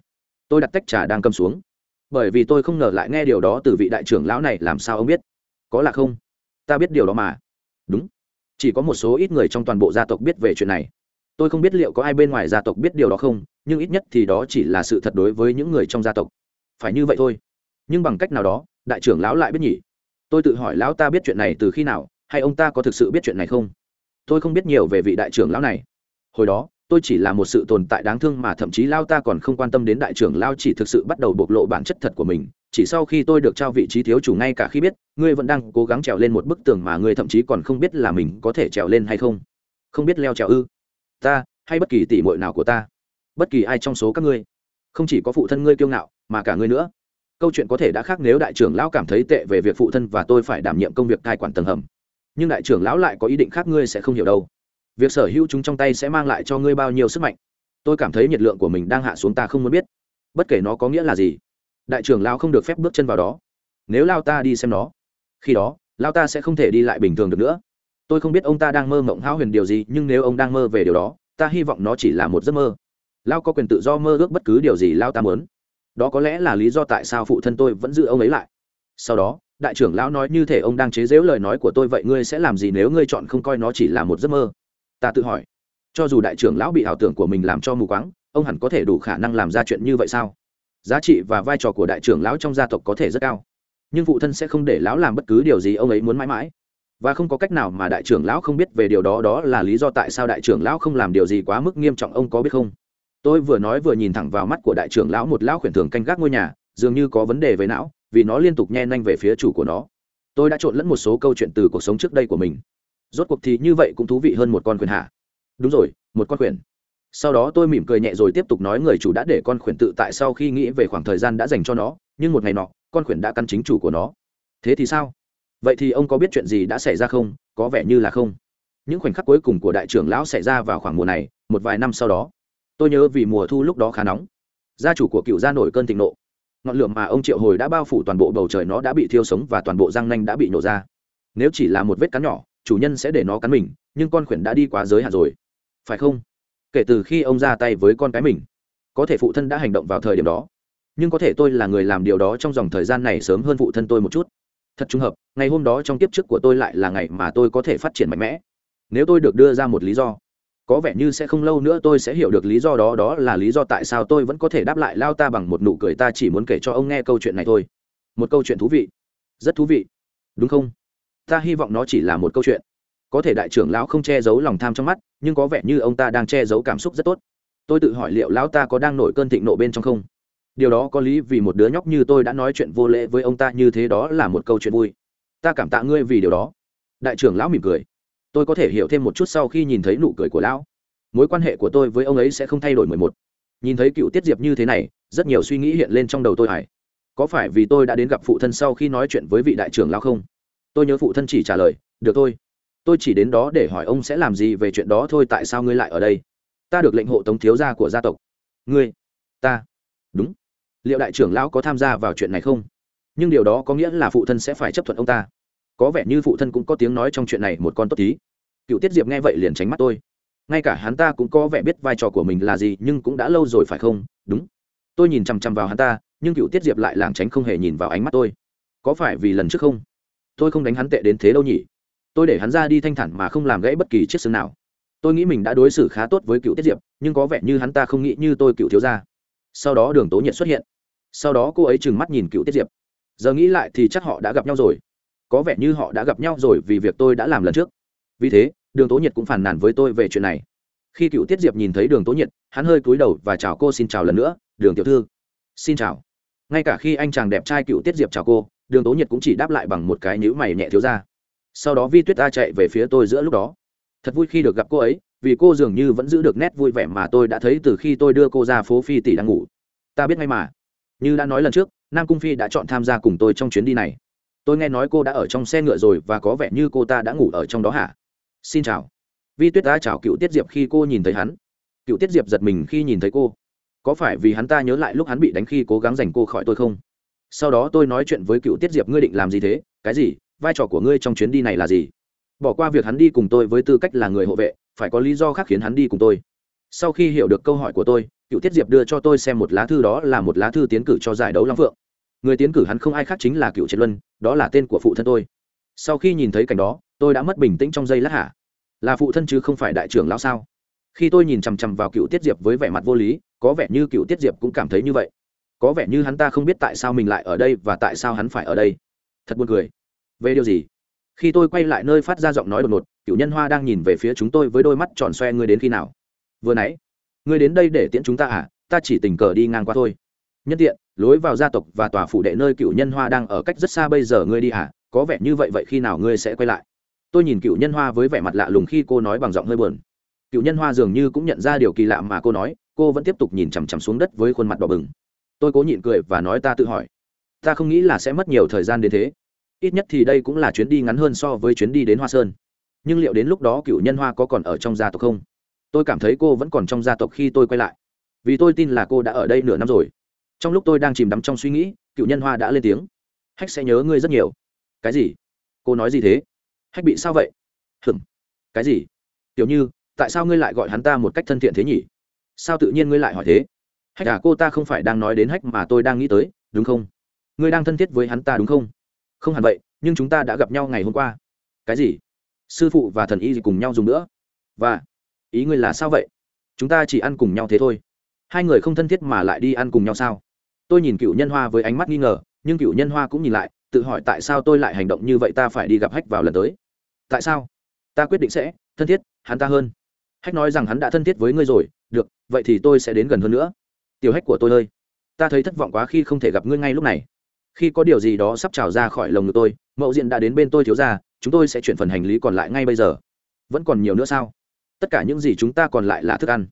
Tôi đặt tách trà đang cầm xuống. Bởi vì tôi không ngờ lại nghe điều đó từ vị đại trưởng lão này, làm sao ông biết? Có là không? Ta biết điều đó mà. Đúng. Chỉ có một số ít người trong toàn bộ gia tộc biết về chuyện này. Tôi không biết liệu có ai bên ngoài gia tộc biết điều đó không, nhưng ít nhất thì đó chỉ là sự thật đối với những người trong gia tộc. Phải như vậy thôi. Nhưng bằng cách nào đó, đại trưởng lão lại biết nhỉ? Tôi tự hỏi, lão ta biết chuyện này từ khi nào? Hay ông ta có thực sự biết chuyện này không? Tôi không biết nhiều về vị đại trưởng lão này. Hồi đó, tôi chỉ là một sự tồn tại đáng thương mà thậm chí lao ta còn không quan tâm đến đại trưởng lao chỉ thực sự bắt đầu bộc lộ bản chất thật của mình. Chỉ sau khi tôi được trao vị trí thiếu chủ ngay cả khi biết, ngươi vẫn đang cố gắng trèo lên một bức tường mà ngươi thậm chí còn không biết là mình có thể trèo lên hay không. Không biết leo trèo ư? Ta, hay bất kỳ tỷ muội nào của ta? Bất kỳ ai trong số các ngươi? Không chỉ có phụ thân ngươi kiêu ngạo, mà cả ngươi nữa. Câu chuyện có thể đã khác nếu đại trưởng lão cảm thấy tệ về việc phụ thân và tôi phải đảm nhiệm công việc cai quản tầng hầm nhưng đại trưởng lão lại có ý định khác ngươi sẽ không hiểu đâu. Việc sở hữu chúng trong tay sẽ mang lại cho ngươi bao nhiêu sức mạnh? Tôi cảm thấy nhiệt lượng của mình đang hạ xuống ta không muốn biết. Bất kể nó có nghĩa là gì, đại trưởng lao không được phép bước chân vào đó. Nếu lao ta đi xem nó, khi đó, lao ta sẽ không thể đi lại bình thường được nữa. Tôi không biết ông ta đang mơ mộng hão huyền điều gì, nhưng nếu ông đang mơ về điều đó, ta hy vọng nó chỉ là một giấc mơ. Lao có quyền tự do mơ ước bất cứ điều gì lao ta muốn. Đó có lẽ là lý do tại sao phụ thân tôi vẫn giữ ông ấy lại. Sau đó đại trưởng lão nói như thể ông đang chế giễu lời nói của tôi vậy ngươi sẽ làm gì nếu ngươi chọn không coi nó chỉ là một giấc mơ? Ta tự hỏi. Cho dù đại trưởng lão bị ảo tưởng của mình làm cho mù quáng, ông hẳn có thể đủ khả năng làm ra chuyện như vậy sao? Giá trị và vai trò của đại trưởng lão trong gia tộc có thể rất cao. Nhưng phụ thân sẽ không để lão làm bất cứ điều gì ông ấy muốn mãi mãi. Và không có cách nào mà đại trưởng lão không biết về điều đó đó là lý do tại sao đại trưởng lão không làm điều gì quá mức nghiêm trọng, ông có biết không? Tôi vừa nói vừa nhìn thẳng vào mắt của đại trưởng lão, một lão khuyển thường canh gác ngôi nhà, dường như có vấn đề với não vì nó liên tục nhe nhanh về phía chủ của nó. Tôi đã trộn lẫn một số câu chuyện từ cuộc sống trước đây của mình. Rốt cuộc thì như vậy cũng thú vị hơn một con quyền hạ đúng rồi, một con quyền sau đó tôi mỉm cười nhẹ rồi tiếp tục nói người chủ đã để con khuyển tự tại sau khi nghĩ về khoảng thời gian đã dành cho nó, nhưng một ngày nọ, con khuyển đã căn chính chủ của nó. Thế thì sao? Vậy thì ông có biết chuyện gì đã xảy ra không? Có vẻ như là không. Những khoảnh khắc cuối cùng của đại trưởng lão xảy ra vào khoảng mùa này, một vài năm sau đó. Tôi nhớ vì mùa thu lúc đó khá nóng. Gia chủ của cựu gia nổi cơn thịnh nộ ngọn lửa mà ông triệu hồi đã bao phủ toàn bộ bầu trời nó đã bị thiêu sống và toàn bộ răng nanh đã bị nổ ra. Nếu chỉ là một vết cắn nhỏ, chủ nhân sẽ để nó cắn mình, nhưng con khuyển đã đi quá giới hạn rồi. Phải không? Kể từ khi ông ra tay với con cái mình, có thể phụ thân đã hành động vào thời điểm đó. Nhưng có thể tôi là người làm điều đó trong dòng thời gian này sớm hơn phụ thân tôi một chút. Thật trùng hợp, ngày hôm đó trong kiếp trước của tôi lại là ngày mà tôi có thể phát triển mạnh mẽ. Nếu tôi được đưa ra một lý do có vẻ như sẽ không lâu nữa tôi sẽ hiểu được lý do đó đó là lý do tại sao tôi vẫn có thể đáp lại lao ta bằng một nụ cười ta chỉ muốn kể cho ông nghe câu chuyện này thôi. Một câu chuyện thú vị. Rất thú vị. Đúng không? Ta hy vọng nó chỉ là một câu chuyện. Có thể đại trưởng lão không che giấu lòng tham trong mắt, nhưng có vẻ như ông ta đang che giấu cảm xúc rất tốt. Tôi tự hỏi liệu lão ta có đang nổi cơn thịnh nộ bên trong không? Điều đó có lý vì một đứa nhóc như tôi đã nói chuyện vô lễ với ông ta như thế đó là một câu chuyện vui. Ta cảm tạ ngươi vì điều đó. Đại trưởng lão mỉm cười tôi có thể hiểu thêm một chút sau khi nhìn thấy nụ cười của lão. Mối quan hệ của tôi với ông ấy sẽ không thay đổi mười một. Nhìn thấy cựu tiết diệp như thế này, rất nhiều suy nghĩ hiện lên trong đầu tôi hải có phải vì tôi đã đến gặp phụ thân sau khi nói chuyện với vị đại trưởng lão không? Tôi nhớ phụ thân chỉ trả lời, được thôi. Tôi chỉ đến đó để hỏi ông sẽ làm gì về chuyện đó thôi, tại sao ngươi lại ở đây? Ta được lệnh hộ tống thiếu gia của gia tộc. Ngươi? Ta? Đúng. Liệu đại trưởng lão có tham gia vào chuyện này không? Nhưng điều đó có nghĩa là phụ thân sẽ phải chấp thuận ông ta. Có vẻ như phụ thân cũng có tiếng nói trong chuyện này, một con tốt tí cựu tiết diệp nghe vậy liền tránh mắt tôi. Ngay cả hắn ta cũng có vẻ biết vai trò của mình là gì, nhưng cũng đã lâu rồi phải không? Đúng. Tôi nhìn chằm chằm vào hắn ta, nhưng cựu tiết diệp lại lảng tránh không hề nhìn vào ánh mắt tôi. Có phải vì lần trước không? Tôi không đánh hắn tệ đến thế đâu nhỉ? Tôi để hắn ra đi thanh thản mà không làm gãy bất kỳ chiếc xương nào. Tôi nghĩ mình đã đối xử khá tốt với cựu tiết diệp, nhưng có vẻ như hắn ta không nghĩ như tôi, cựu thiếu gia. Sau đó đường tố nhiệt xuất hiện. Sau đó cô ấy trừng mắt nhìn cựu tiết diệp. Giờ nghĩ lại thì chắc họ đã gặp nhau rồi. Có vẻ như họ đã gặp nhau rồi vì việc tôi đã làm lần trước. Vì thế đường tố nhiệt cũng phản nàn với tôi về chuyện này. Khi cựu tiết diệp nhìn thấy đường tố nhiệt, hắn hơi cúi đầu và chào cô xin chào lần nữa, đường tiểu thư. Xin chào. Ngay cả khi anh chàng đẹp trai cựu tiết diệp chào cô, đường tố nhiệt cũng chỉ đáp lại bằng một cái nhữ mày nhẹ thiếu ra. Sau đó vi tuyết ta chạy về phía tôi giữa lúc đó. Thật vui khi được gặp cô ấy, vì cô dường như vẫn giữ được nét vui vẻ mà tôi đã thấy từ khi tôi đưa cô ra phố phi tỷ đang ngủ. Ta biết ngay mà. Như đã nói lần trước, nam cung phi đã chọn tham gia cùng tôi trong chuyến đi này. Tôi nghe nói cô đã ở trong xe ngựa rồi và có vẻ như cô ta đã ngủ ở trong đó hả? Xin chào. Vi tuyết đã chào cựu tiết diệp khi cô nhìn thấy hắn. Cựu tiết diệp giật mình khi nhìn thấy cô. Có phải vì hắn ta nhớ lại lúc hắn bị đánh khi cố gắng giành cô khỏi tôi không? Sau đó tôi nói chuyện với cựu tiết diệp, ngươi định làm gì thế? Cái gì? Vai trò của ngươi trong chuyến đi này là gì? Bỏ qua việc hắn đi cùng tôi với tư cách là người hộ vệ, phải có lý do khác khiến hắn đi cùng tôi. Sau khi hiểu được câu hỏi của tôi, cựu tiết diệp đưa cho tôi xem một lá thư, đó là một lá thư tiến cử cho giải đấu long phượng. Người tiến cử hắn không ai khác chính là cựu triệt luân, đó là tên của phụ thân tôi. Sau khi nhìn thấy cảnh đó, tôi đã mất bình tĩnh trong giây lát hả? Là phụ thân chứ không phải đại trưởng lão sao? Khi tôi nhìn chằm chằm vào cựu tiết diệp với vẻ mặt vô lý, có vẻ như cựu tiết diệp cũng cảm thấy như vậy. Có vẻ như hắn ta không biết tại sao mình lại ở đây và tại sao hắn phải ở đây. Thật buồn cười. Về điều gì? Khi tôi quay lại nơi phát ra giọng nói đột ngột, cựu nhân hoa đang nhìn về phía chúng tôi với đôi mắt tròn xoe ngươi đến khi nào? Vừa nãy, ngươi đến đây để tiễn chúng ta à? Ta chỉ tình cờ đi ngang qua thôi. Nhân tiện, lối vào gia tộc và tòa phủ đệ nơi cựu nhân hoa đang ở cách rất xa bây giờ ngươi đi à? Có vẻ như vậy vậy khi nào ngươi sẽ quay lại? Tôi nhìn cựu nhân hoa với vẻ mặt lạ lùng khi cô nói bằng giọng hơi buồn. Cựu nhân hoa dường như cũng nhận ra điều kỳ lạ mà cô nói, cô vẫn tiếp tục nhìn chằm chằm xuống đất với khuôn mặt đỏ bừng. Tôi cố nhịn cười và nói ta tự hỏi, ta không nghĩ là sẽ mất nhiều thời gian đến thế. Ít nhất thì đây cũng là chuyến đi ngắn hơn so với chuyến đi đến hoa sơn. Nhưng liệu đến lúc đó cựu nhân hoa có còn ở trong gia tộc không? Tôi cảm thấy cô vẫn còn trong gia tộc khi tôi quay lại. Vì tôi tin là cô đã ở đây nửa năm rồi. Trong lúc tôi đang chìm đắm trong suy nghĩ, cựu nhân hoa đã lên tiếng. Hách sẽ nhớ ngươi rất nhiều. Cái gì? Cô nói gì thế? Hách bị sao vậy? Hừng cái gì? Tiểu như, tại sao ngươi lại gọi hắn ta một cách thân thiện thế nhỉ? Sao tự nhiên ngươi lại hỏi thế? Hách à cô ta không phải đang nói đến hách mà tôi đang nghĩ tới, đúng không? Ngươi đang thân thiết với hắn ta đúng không? Không hẳn vậy, nhưng chúng ta đã gặp nhau ngày hôm qua. Cái gì? Sư phụ và thần y gì cùng nhau dùng nữa? Và ý ngươi là sao vậy? Chúng ta chỉ ăn cùng nhau thế thôi. Hai người không thân thiết mà lại đi ăn cùng nhau sao? Tôi nhìn cựu nhân hoa với ánh mắt nghi ngờ, nhưng cựu nhân hoa cũng nhìn lại, tự hỏi tại sao tôi lại hành động như vậy ta phải đi gặp hách vào lần tới tại sao? Ta quyết định sẽ, thân thiết, hắn ta hơn. Hách nói rằng hắn đã thân thiết với ngươi rồi, được, vậy thì tôi sẽ đến gần hơn nữa. Tiểu hách của tôi ơi, ta thấy thất vọng quá khi không thể gặp ngươi ngay lúc này. Khi có điều gì đó sắp trào ra khỏi lồng ngực tôi, mậu diện đã đến bên tôi thiếu ra, chúng tôi sẽ chuyển phần hành lý còn lại ngay bây giờ. Vẫn còn nhiều nữa sao? Tất cả những gì chúng ta còn lại là thức ăn.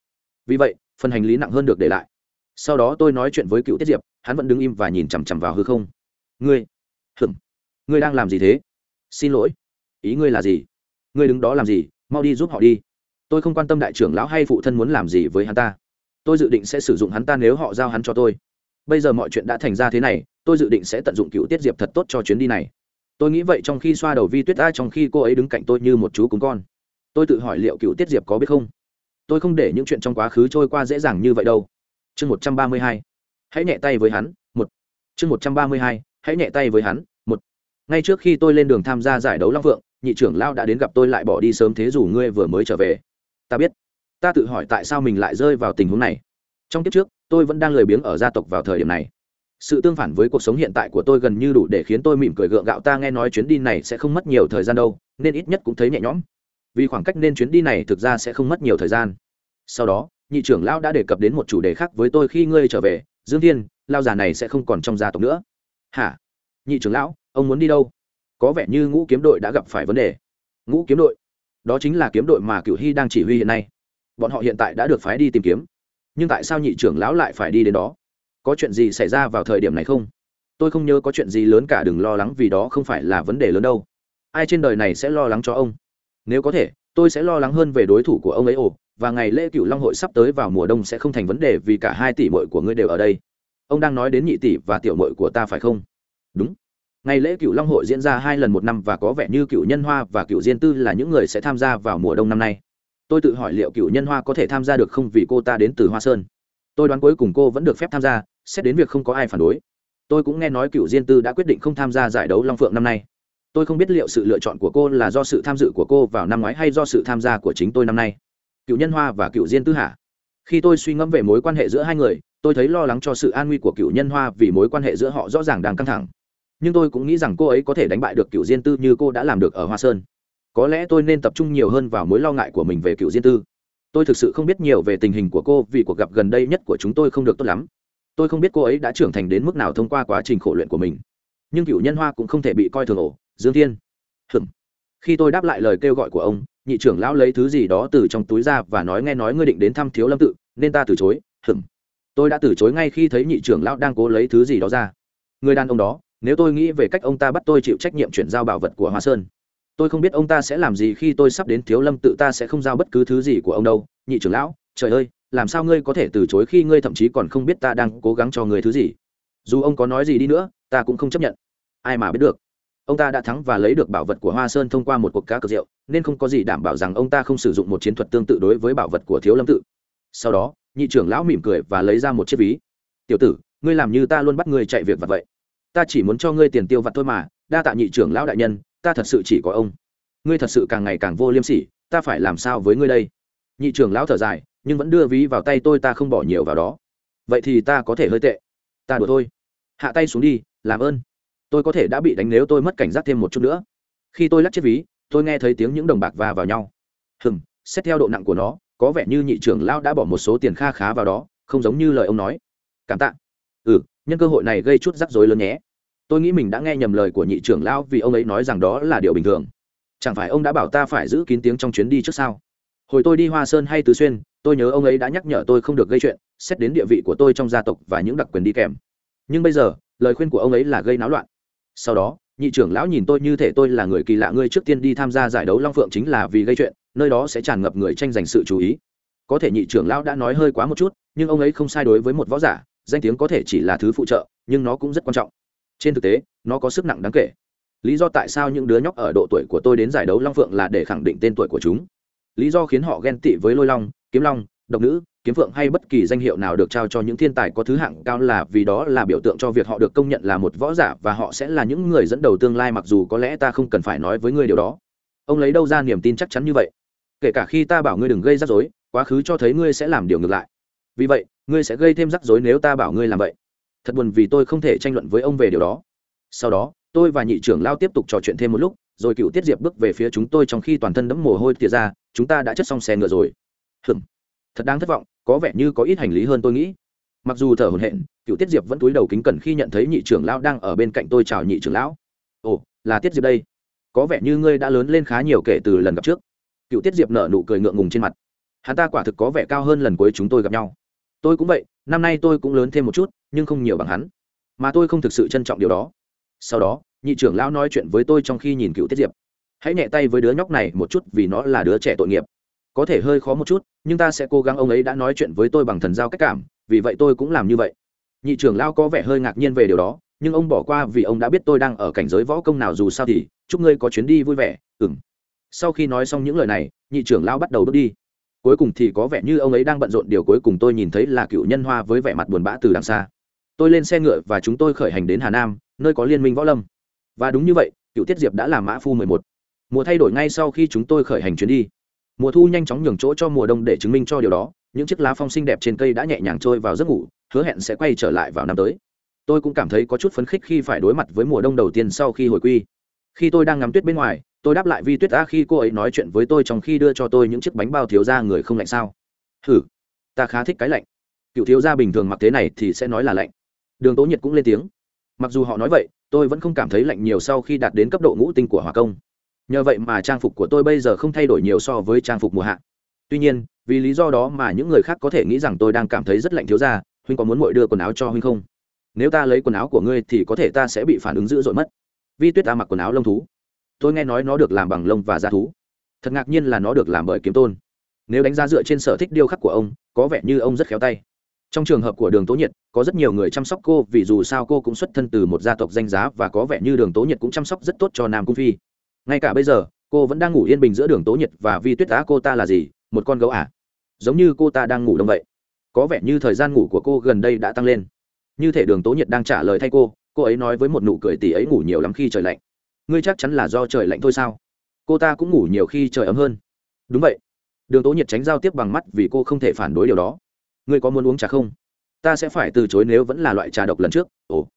Vì vậy, phần hành lý nặng hơn được để lại. Sau đó tôi nói chuyện với cựu tiết diệp, hắn vẫn đứng im và nhìn chằm chằm vào hư không. Ngươi hừm ngươi đang làm gì thế? Xin lỗi ý ngươi là gì? Ngươi đứng đó làm gì? Mau đi giúp họ đi. Tôi không quan tâm đại trưởng lão hay phụ thân muốn làm gì với hắn ta. Tôi dự định sẽ sử dụng hắn ta nếu họ giao hắn cho tôi. Bây giờ mọi chuyện đã thành ra thế này, tôi dự định sẽ tận dụng cựu tiết diệp thật tốt cho chuyến đi này. Tôi nghĩ vậy trong khi xoa đầu vi tuyết ai trong khi cô ấy đứng cạnh tôi như một chú cúng con. Tôi tự hỏi liệu cựu tiết diệp có biết không? Tôi không để những chuyện trong quá khứ trôi qua dễ dàng như vậy đâu. Chương một trăm ba mươi hai. Hãy nhẹ tay với hắn, một. Chương một trăm ba mươi hai. Hãy nhẹ tay với hắn, một. Ngay trước khi tôi lên đường tham gia giải đấu long phượng nhị trưởng lao đã đến gặp tôi lại bỏ đi sớm thế dù ngươi vừa mới trở về. Ta biết. Ta tự hỏi tại sao mình lại rơi vào tình huống này. Trong kiếp trước, tôi vẫn đang lười biếng ở gia tộc vào thời điểm này. Sự tương phản với cuộc sống hiện tại của tôi gần như đủ để khiến tôi mỉm cười gượng gạo ta nghe nói chuyến đi này sẽ không mất nhiều thời gian đâu, nên ít nhất cũng thấy nhẹ nhõm. Vì khoảng cách nên chuyến đi này thực ra sẽ không mất nhiều thời gian. Sau đó, nhị trưởng lão đã đề cập đến một chủ đề khác với tôi khi ngươi trở về. Dương thiên, lao già này sẽ không còn trong gia tộc nữa. Hả? Nhị trưởng lão, ông muốn đi đâu? Có vẻ như ngũ kiếm đội đã gặp phải vấn đề. Ngũ kiếm đội? Đó chính là kiếm đội mà cựu hy đang chỉ huy hiện nay. Bọn họ hiện tại đã được phái đi tìm kiếm. Nhưng tại sao nhị trưởng lão lại phải đi đến đó? Có chuyện gì xảy ra vào thời điểm này không? Tôi không nhớ có chuyện gì lớn cả, đừng lo lắng vì đó không phải là vấn đề lớn đâu. Ai trên đời này sẽ lo lắng cho ông? Nếu có thể, tôi sẽ lo lắng hơn về đối thủ của ông ấy ồ, và ngày lễ cựu long hội sắp tới vào mùa đông sẽ không thành vấn đề vì cả hai tỷ mội của ngươi đều ở đây. Ông đang nói đến nhị tỷ và tiểu mội của ta phải không? Đúng ngày lễ cựu long hội diễn ra hai lần một năm và có vẻ như cựu nhân hoa và cựu diên tư là những người sẽ tham gia vào mùa đông năm nay. Tôi tự hỏi liệu cựu nhân hoa có thể tham gia được không vì cô ta đến từ hoa sơn. Tôi đoán cuối cùng cô vẫn được phép tham gia, xét đến việc không có ai phản đối. Tôi cũng nghe nói cựu diên tư đã quyết định không tham gia giải đấu long phượng năm nay. Tôi không biết liệu sự lựa chọn của cô là do sự tham dự của cô vào năm ngoái hay do sự tham gia của chính tôi năm nay. Cựu nhân hoa và cựu diên tư hả? Khi tôi suy ngẫm về mối quan hệ giữa hai người, tôi thấy lo lắng cho sự an nguy của cựu nhân hoa vì mối quan hệ giữa họ rõ ràng đang căng thẳng nhưng tôi cũng nghĩ rằng cô ấy có thể đánh bại được cựu diên tư như cô đã làm được ở hoa sơn. Có lẽ tôi nên tập trung nhiều hơn vào mối lo ngại của mình về cựu diên tư. Tôi thực sự không biết nhiều về tình hình của cô vì cuộc gặp gần đây nhất của chúng tôi không được tốt lắm. Tôi không biết cô ấy đã trưởng thành đến mức nào thông qua quá trình khổ luyện của mình. Nhưng cựu nhân hoa cũng không thể bị coi thường ổ, dương thiên. Hừng khi tôi đáp lại lời kêu gọi của ông, nhị trưởng lão lấy thứ gì đó từ trong túi ra và nói, nghe nói ngươi định đến thăm thiếu lâm tự, nên ta từ chối. Hừng tôi đã từ chối ngay khi thấy nhị trưởng lão đang cố lấy thứ gì đó ra. Người đàn ông đó nếu tôi nghĩ về cách ông ta bắt tôi chịu trách nhiệm chuyển giao bảo vật của hoa sơn, tôi không biết ông ta sẽ làm gì khi tôi sắp đến thiếu lâm tự ta sẽ không giao bất cứ thứ gì của ông đâu. Nhị trưởng lão, trời ơi, làm sao ngươi có thể từ chối khi ngươi thậm chí còn không biết ta đang cố gắng cho ngươi thứ gì? Dù ông có nói gì đi nữa, ta cũng không chấp nhận. Ai mà biết được? Ông ta đã thắng và lấy được bảo vật của hoa sơn thông qua một cuộc cá cược rượu, nên không có gì đảm bảo rằng ông ta không sử dụng một chiến thuật tương tự đối với bảo vật của thiếu lâm tự. Sau đó, nhị trưởng lão mỉm cười và lấy ra một chiếc ví. Tiểu tử, ngươi làm như ta luôn bắt ngươi chạy việc vật vậy ta chỉ muốn cho ngươi tiền tiêu vặt thôi mà, đa tạ nhị trưởng lão đại nhân, ta thật sự chỉ có ông. Ngươi thật sự càng ngày càng vô liêm sỉ, ta phải làm sao với ngươi đây? Nhị trưởng lão thở dài, nhưng vẫn đưa ví vào tay tôi ta không bỏ nhiều vào đó. Vậy thì ta có thể hơi tệ. Ta đùa thôi. Hạ tay xuống đi, làm ơn. Tôi có thể đã bị đánh nếu tôi mất cảnh giác thêm một chút nữa. Khi tôi lắc chiếc ví, tôi nghe thấy tiếng những đồng bạc va vào nhau. Hừng xét theo độ nặng của nó, có vẻ như nhị trưởng lão đã bỏ một số tiền kha khá vào đó, không giống như lời ông nói. Cảm tạ. Ừ nhân cơ hội này gây chút rắc rối lớn nhé. Tôi nghĩ mình đã nghe nhầm lời của nhị trưởng lão vì ông ấy nói rằng đó là điều bình thường. Chẳng phải ông đã bảo ta phải giữ kín tiếng trong chuyến đi trước sao? Hồi tôi đi hoa sơn hay tứ xuyên, tôi nhớ ông ấy đã nhắc nhở tôi không được gây chuyện, xét đến địa vị của tôi trong gia tộc và những đặc quyền đi kèm. Nhưng bây giờ, lời khuyên của ông ấy là gây náo loạn. Sau đó, nhị trưởng lão nhìn tôi như thể tôi là người kỳ lạ ngươi trước tiên đi tham gia giải đấu long phượng chính là vì gây chuyện, nơi đó sẽ tràn ngập người tranh giành sự chú ý. Có thể nhị trưởng lão đã nói hơi quá một chút, nhưng ông ấy không sai đối với một võ giả danh tiếng có thể chỉ là thứ phụ trợ, nhưng nó cũng rất quan trọng. Trên thực tế, nó có sức nặng đáng kể. Lý do tại sao những đứa nhóc ở độ tuổi của tôi đến giải đấu long phượng là để khẳng định tên tuổi của chúng. Lý do khiến họ ghen tị với lôi long, kiếm long, độc nữ, kiếm phượng hay bất kỳ danh hiệu nào được trao cho những thiên tài có thứ hạng cao là vì đó là biểu tượng cho việc họ được công nhận là một võ giả và họ sẽ là những người dẫn đầu tương lai mặc dù có lẽ ta không cần phải nói với ngươi điều đó. Ông lấy đâu ra niềm tin chắc chắn như vậy? Kể cả khi ta bảo ngươi đừng gây rắc rối, quá khứ cho thấy ngươi sẽ làm điều ngược lại vì vậy, ngươi sẽ gây thêm rắc rối nếu ta bảo ngươi làm vậy. Thật buồn vì tôi không thể tranh luận với ông về điều đó. Sau đó, tôi và nhị trưởng lao tiếp tục trò chuyện thêm một lúc, rồi cựu tiết diệp bước về phía chúng tôi trong khi toàn thân đẫm mồ hôi tỉa ra, chúng ta đã chất xong xe ngựa rồi. Hừm thật đáng thất vọng, có vẻ như có ít hành lý hơn tôi nghĩ. Mặc dù thở hổn hển, cựu tiết diệp vẫn túi đầu kính cẩn khi nhận thấy nhị trưởng lão đang ở bên cạnh tôi chào nhị trưởng lão. Ồ, là tiết diệp đây. Có vẻ như ngươi đã lớn lên khá nhiều kể từ lần gặp trước. Cựu tiết diệp nở nụ cười ngượng ngùng trên mặt. Hắn ta quả thực có vẻ cao hơn lần cuối chúng tôi gặp nhau tôi cũng vậy, năm nay tôi cũng lớn thêm một chút, nhưng không nhiều bằng hắn. Mà tôi không thực sự trân trọng điều đó. Sau đó, nhị trưởng lão nói chuyện với tôi trong khi nhìn cựu tiết diệp. Hãy nhẹ tay với đứa nhóc này một chút vì nó là đứa trẻ tội nghiệp. Có thể hơi khó một chút, nhưng ta sẽ cố gắng ông ấy đã nói chuyện với tôi bằng thần giao cách cảm, vì vậy tôi cũng làm như vậy. Nhị trưởng lão có vẻ hơi ngạc nhiên về điều đó, nhưng ông bỏ qua vì ông đã biết tôi đang ở cảnh giới võ công nào dù sao thì, chúc ngươi có chuyến đi vui vẻ. Ừng sau khi nói xong những lời này, nhị trưởng lão bắt đầu bước đi cuối cùng thì có vẻ như ông ấy đang bận rộn. Điều cuối cùng tôi nhìn thấy là cựu nhân hoa với vẻ mặt buồn bã từ đằng xa. Tôi lên xe ngựa và chúng tôi khởi hành đến hà nam, nơi có liên minh võ lâm. Và đúng như vậy, cựu tiết diệp đã làm mã phu mười một. Mùa thay đổi ngay sau khi chúng tôi khởi hành chuyến đi. Mùa thu nhanh chóng nhường chỗ cho mùa đông để chứng minh cho điều đó. Những chiếc lá phong xinh đẹp trên cây đã nhẹ nhàng trôi vào giấc ngủ, hứa hẹn sẽ quay trở lại vào năm tới. Tôi cũng cảm thấy có chút phấn khích khi phải đối mặt với mùa đông đầu tiên sau khi hồi quy. Khi tôi đang ngắm tuyết bên ngoài tôi đáp lại vi tuyết a khi cô ấy nói chuyện với tôi trong khi đưa cho tôi những chiếc bánh bao thiếu ra người không lạnh sao. Hử, ta khá thích cái lạnh. Cựu thiếu gia bình thường mặc thế này thì sẽ nói là lạnh. Đường tố nhiệt cũng lên tiếng. Mặc dù họ nói vậy, tôi vẫn không cảm thấy lạnh nhiều sau khi đạt đến cấp độ ngũ tinh của hỏa công. Nhờ vậy mà trang phục của tôi bây giờ không thay đổi nhiều so với trang phục mùa hạ. Tuy nhiên, vì lý do đó mà những người khác có thể nghĩ rằng tôi đang cảm thấy rất lạnh thiếu ra huynh có muốn mội đưa quần áo cho huynh không? Nếu ta lấy quần áo của ngươi thì có thể ta sẽ bị phản ứng dữ dội mất. Vi tuyết ta mặc quần áo lông thú tôi nghe nói nó được làm bằng lông và da thú. Thật ngạc nhiên là nó được làm bởi kiếm tôn. Nếu đánh giá dựa trên sở thích điêu khắc của ông, có vẻ như ông rất khéo tay. Trong trường hợp của đường tố nhiệt, có rất nhiều người chăm sóc cô, vì dù sao cô cũng xuất thân từ một gia tộc danh giá và có vẻ như đường tố nhiệt cũng chăm sóc rất tốt cho nam cung phi. Ngay cả bây giờ, cô vẫn đang ngủ yên bình giữa đường tố nhiệt và vi tuyết á. Cô ta là gì? Một con gấu à? Giống như cô ta đang ngủ đông vậy. Có vẻ như thời gian ngủ của cô gần đây đã tăng lên. Như thể đường tố nhiệt đang trả lời thay cô cô ấy nói với một nụ cười tỷ ấy ngủ nhiều lắm khi trời lạnh ngươi chắc chắn là do trời lạnh thôi sao? Cô ta cũng ngủ nhiều khi trời ấm hơn. Đúng vậy. Đường tố nhiệt tránh giao tiếp bằng mắt vì cô không thể phản đối điều đó. Ngươi có muốn uống trà không? Ta sẽ phải từ chối nếu vẫn là loại trà độc lần trước. Ồ.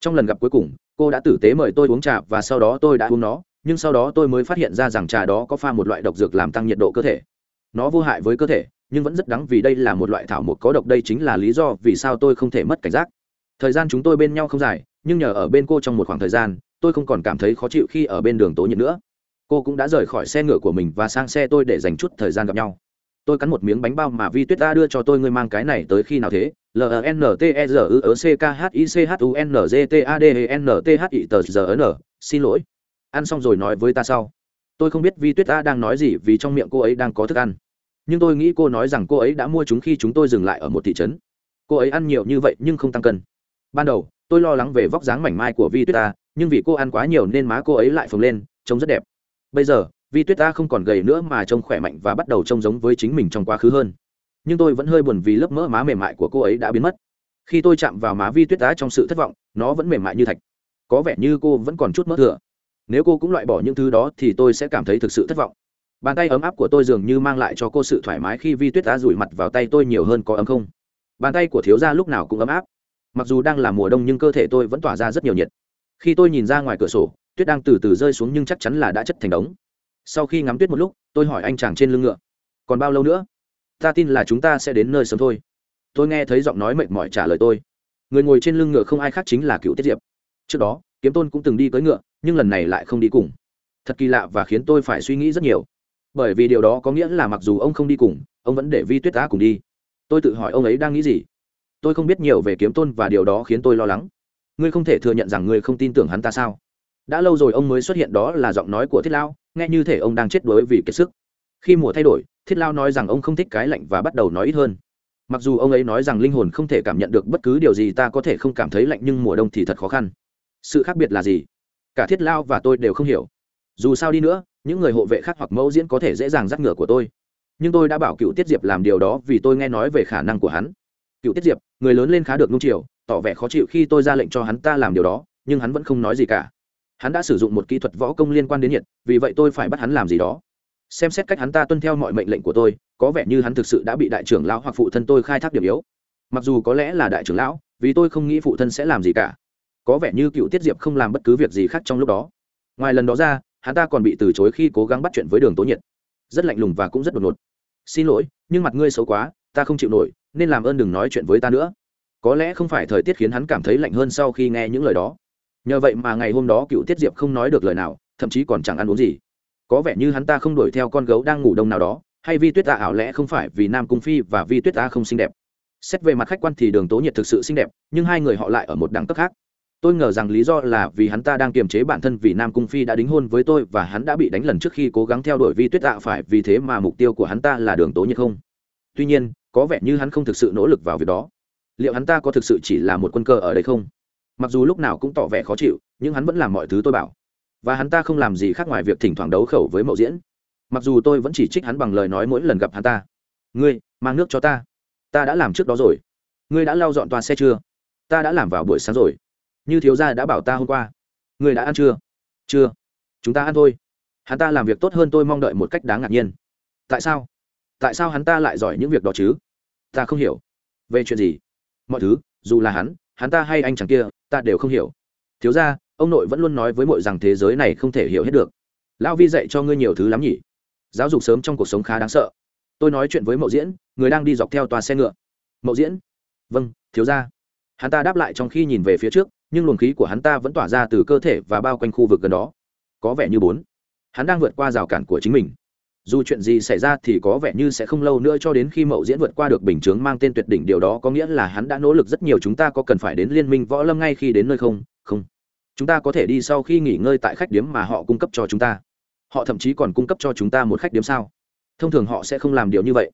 Trong lần gặp cuối cùng, cô đã tử tế mời tôi uống trà và sau đó tôi đã uống nó, nhưng sau đó tôi mới phát hiện ra rằng trà đó có pha một loại độc dược làm tăng nhiệt độ cơ thể. Nó vô hại với cơ thể, nhưng vẫn rất đắng vì đây là một loại thảo mộc có độc, đây chính là lý do vì sao tôi không thể mất cảnh giác. Thời gian chúng tôi bên nhau không dài, nhưng nhờ ở bên cô trong một khoảng thời gian tôi không còn cảm thấy khó chịu khi ở bên đường tố nhiệt nữa. Cô cũng đã rời khỏi xe ngựa của mình và sang xe tôi để dành chút thời gian gặp nhau. Tôi cắn một miếng bánh bao mà vi tuyết ta đưa cho tôi, ngươi mang cái này tới khi nào thế? L n t e r u e c k h i c h u n g t a d e n t h i t g n. Xin lỗi. Ăn xong rồi nói với ta sau. Tôi không biết vi tuyết ta đang nói gì vì trong miệng cô ấy đang có thức ăn. Nhưng tôi nghĩ cô nói rằng cô ấy đã mua chúng khi chúng tôi dừng lại ở một thị trấn. Cô ấy ăn nhiều như vậy nhưng không tăng cân. Ban đầu, tôi lo lắng về vóc dáng mảnh mai của vi tuyết ta nhưng vì cô ăn quá nhiều nên má cô ấy lại phồng lên, trông rất đẹp. Bây giờ, vi tuyết ta không còn gầy nữa mà trông khỏe mạnh và bắt đầu trông giống với chính mình trong quá khứ hơn. Nhưng tôi vẫn hơi buồn vì lớp mỡ má mềm mại của cô ấy đã biến mất. Khi tôi chạm vào má vi tuyết ta trong sự thất vọng, nó vẫn mềm mại như thạch. Có vẻ như cô vẫn còn chút mỡ thừa. Nếu cô cũng loại bỏ những thứ đó thì tôi sẽ cảm thấy thực sự thất vọng. Bàn tay ấm áp của tôi dường như mang lại cho cô sự thoải mái khi vi tuyết Ta rủi mặt vào tay tôi nhiều hơn có ấm không? Bàn tay của thiếu gia lúc nào cũng ấm áp. Mặc dù đang là mùa đông nhưng cơ thể tôi vẫn tỏa ra rất nhiều nhiệt khi tôi nhìn ra ngoài cửa sổ, tuyết đang từ từ rơi xuống nhưng chắc chắn là đã chất thành đống. Sau khi ngắm tuyết một lúc, tôi hỏi anh chàng trên lưng ngựa, còn bao lâu nữa? Ta tin là chúng ta sẽ đến nơi sớm thôi. Tôi nghe thấy giọng nói mệt mỏi trả lời tôi. Người ngồi trên lưng ngựa không ai khác chính là cựu tiết diệp. Trước đó, kiếm tôn cũng từng đi cưỡi ngựa, nhưng lần này lại không đi cùng. Thật kỳ lạ và khiến tôi phải suy nghĩ rất nhiều. Bởi vì điều đó có nghĩa là mặc dù ông không đi cùng, ông vẫn để vi tuyết tá cùng đi. Tôi tự hỏi ông ấy đang nghĩ gì. Tôi không biết nhiều về kiếm tôn và điều đó khiến tôi lo lắng ngươi không thể thừa nhận rằng ngươi không tin tưởng hắn ta sao? Đã lâu rồi ông mới xuất hiện đó là giọng nói của thiết lao nghe như thể ông đang chết đuối vì kiệt sức. Khi mùa thay đổi, thiết lao nói rằng ông không thích cái lạnh và bắt đầu nói ít hơn. Mặc dù ông ấy nói rằng linh hồn không thể cảm nhận được bất cứ điều gì ta có thể không cảm thấy lạnh nhưng mùa đông thì thật khó khăn. Sự khác biệt là gì? Cả thiết lao và tôi đều không hiểu. Dù sao đi nữa, những người hộ vệ khác hoặc mẫu diễn có thể dễ dàng dắt ngựa của tôi. Nhưng tôi đã bảo cựu tiết diệp làm điều đó vì tôi nghe nói về khả năng của hắn. Cựu tiết diệp, người lớn lên khá được nung chiều tỏ vẻ khó chịu khi tôi ra lệnh cho hắn ta làm điều đó, nhưng hắn vẫn không nói gì cả. Hắn đã sử dụng một kỹ thuật võ công liên quan đến nhiệt, vì vậy tôi phải bắt hắn làm gì đó. Xem xét cách hắn ta tuân theo mọi mệnh lệnh của tôi, có vẻ như hắn thực sự đã bị đại trưởng lão hoặc phụ thân tôi khai thác điểm yếu. Mặc dù có lẽ là đại trưởng lão, vì tôi không nghĩ phụ thân sẽ làm gì cả. Có vẻ như cựu tiết diệp không làm bất cứ việc gì khác trong lúc đó. Ngoài lần đó ra, hắn ta còn bị từ chối khi cố gắng bắt chuyện với đường tố nhiệt. Rất lạnh lùng và cũng rất đột ngột. Xin lỗi, nhưng mặt ngươi xấu quá, ta không chịu nổi, nên làm ơn đừng nói chuyện với ta nữa có lẽ không phải thời tiết khiến hắn cảm thấy lạnh hơn sau khi nghe những lời đó. Nhờ vậy mà ngày hôm đó cựu tiết diệp không nói được lời nào, thậm chí còn chẳng ăn uống gì. Có vẻ như hắn ta không đuổi theo con gấu đang ngủ đông nào đó, hay vi tuyết ta ảo lẽ không phải vì nam cung phi và vi tuyết ta không xinh đẹp. Xét về mặt khách quan thì đường tố nhiệt thực sự xinh đẹp, nhưng hai người họ lại ở một đẳng cấp khác. Tôi ngờ rằng lý do là vì hắn ta đang kiềm chế bản thân vì nam cung phi đã đính hôn với tôi và hắn đã bị đánh lần trước khi cố gắng theo đuổi vi tuyết tạ phải vì thế mà mục tiêu của hắn ta là đường tố nhiệt không? Tuy nhiên, có vẻ như hắn không thực sự nỗ lực vào việc đó liệu hắn ta có thực sự chỉ là một quân cờ ở đây không? Mặc dù lúc nào cũng tỏ vẻ khó chịu, nhưng hắn vẫn làm mọi thứ tôi bảo. Và hắn ta không làm gì khác ngoài việc thỉnh thoảng đấu khẩu với mậu diễn. Mặc dù tôi vẫn chỉ trích hắn bằng lời nói mỗi lần gặp hắn ta. Ngươi, mang nước cho ta. Ta đã làm trước đó rồi. Ngươi đã lau dọn toa xe chưa? Ta đã làm vào buổi sáng rồi. Như thiếu gia đã bảo ta hôm qua. Ngươi đã ăn chưa? Chưa. Chúng ta ăn thôi. Hắn ta làm việc tốt hơn tôi mong đợi một cách đáng ngạc nhiên. Tại sao? Tại sao hắn ta lại giỏi những việc đó chứ? Ta không hiểu. Về chuyện gì? Mọi thứ, dù là hắn hắn ta hay anh chàng kia, ta đều không hiểu. Thiếu ra ông nội vẫn luôn nói với mội rằng thế giới này không thể hiểu hết được. Lão vi dạy cho ngươi nhiều thứ lắm nhỉ? Giáo dục sớm trong cuộc sống khá đáng sợ. Tôi nói chuyện với mậu diễn, người đang đi dọc theo toa xe ngựa. Mậu diễn? Vâng thiếu ra hắn ta đáp lại trong khi nhìn về phía trước, nhưng luồng khí của hắn ta vẫn tỏa ra từ cơ thể và bao quanh khu vực gần đó. Có vẻ như bốn. Hắn đang vượt qua rào cản của chính mình dù chuyện gì xảy ra thì có vẻ như sẽ không lâu nữa cho đến khi mậu diễn vượt qua được bình chướng mang tên tuyệt đỉnh. Điều đó có nghĩa là hắn đã nỗ lực rất nhiều. Chúng ta có cần phải đến liên minh võ lâm ngay khi đến nơi không? Không. Chúng ta có thể đi sau khi nghỉ ngơi tại khách điếm mà họ cung cấp cho chúng ta. Họ thậm chí còn cung cấp cho chúng ta một khách điếm sao? Thông thường họ sẽ không làm điều như vậy.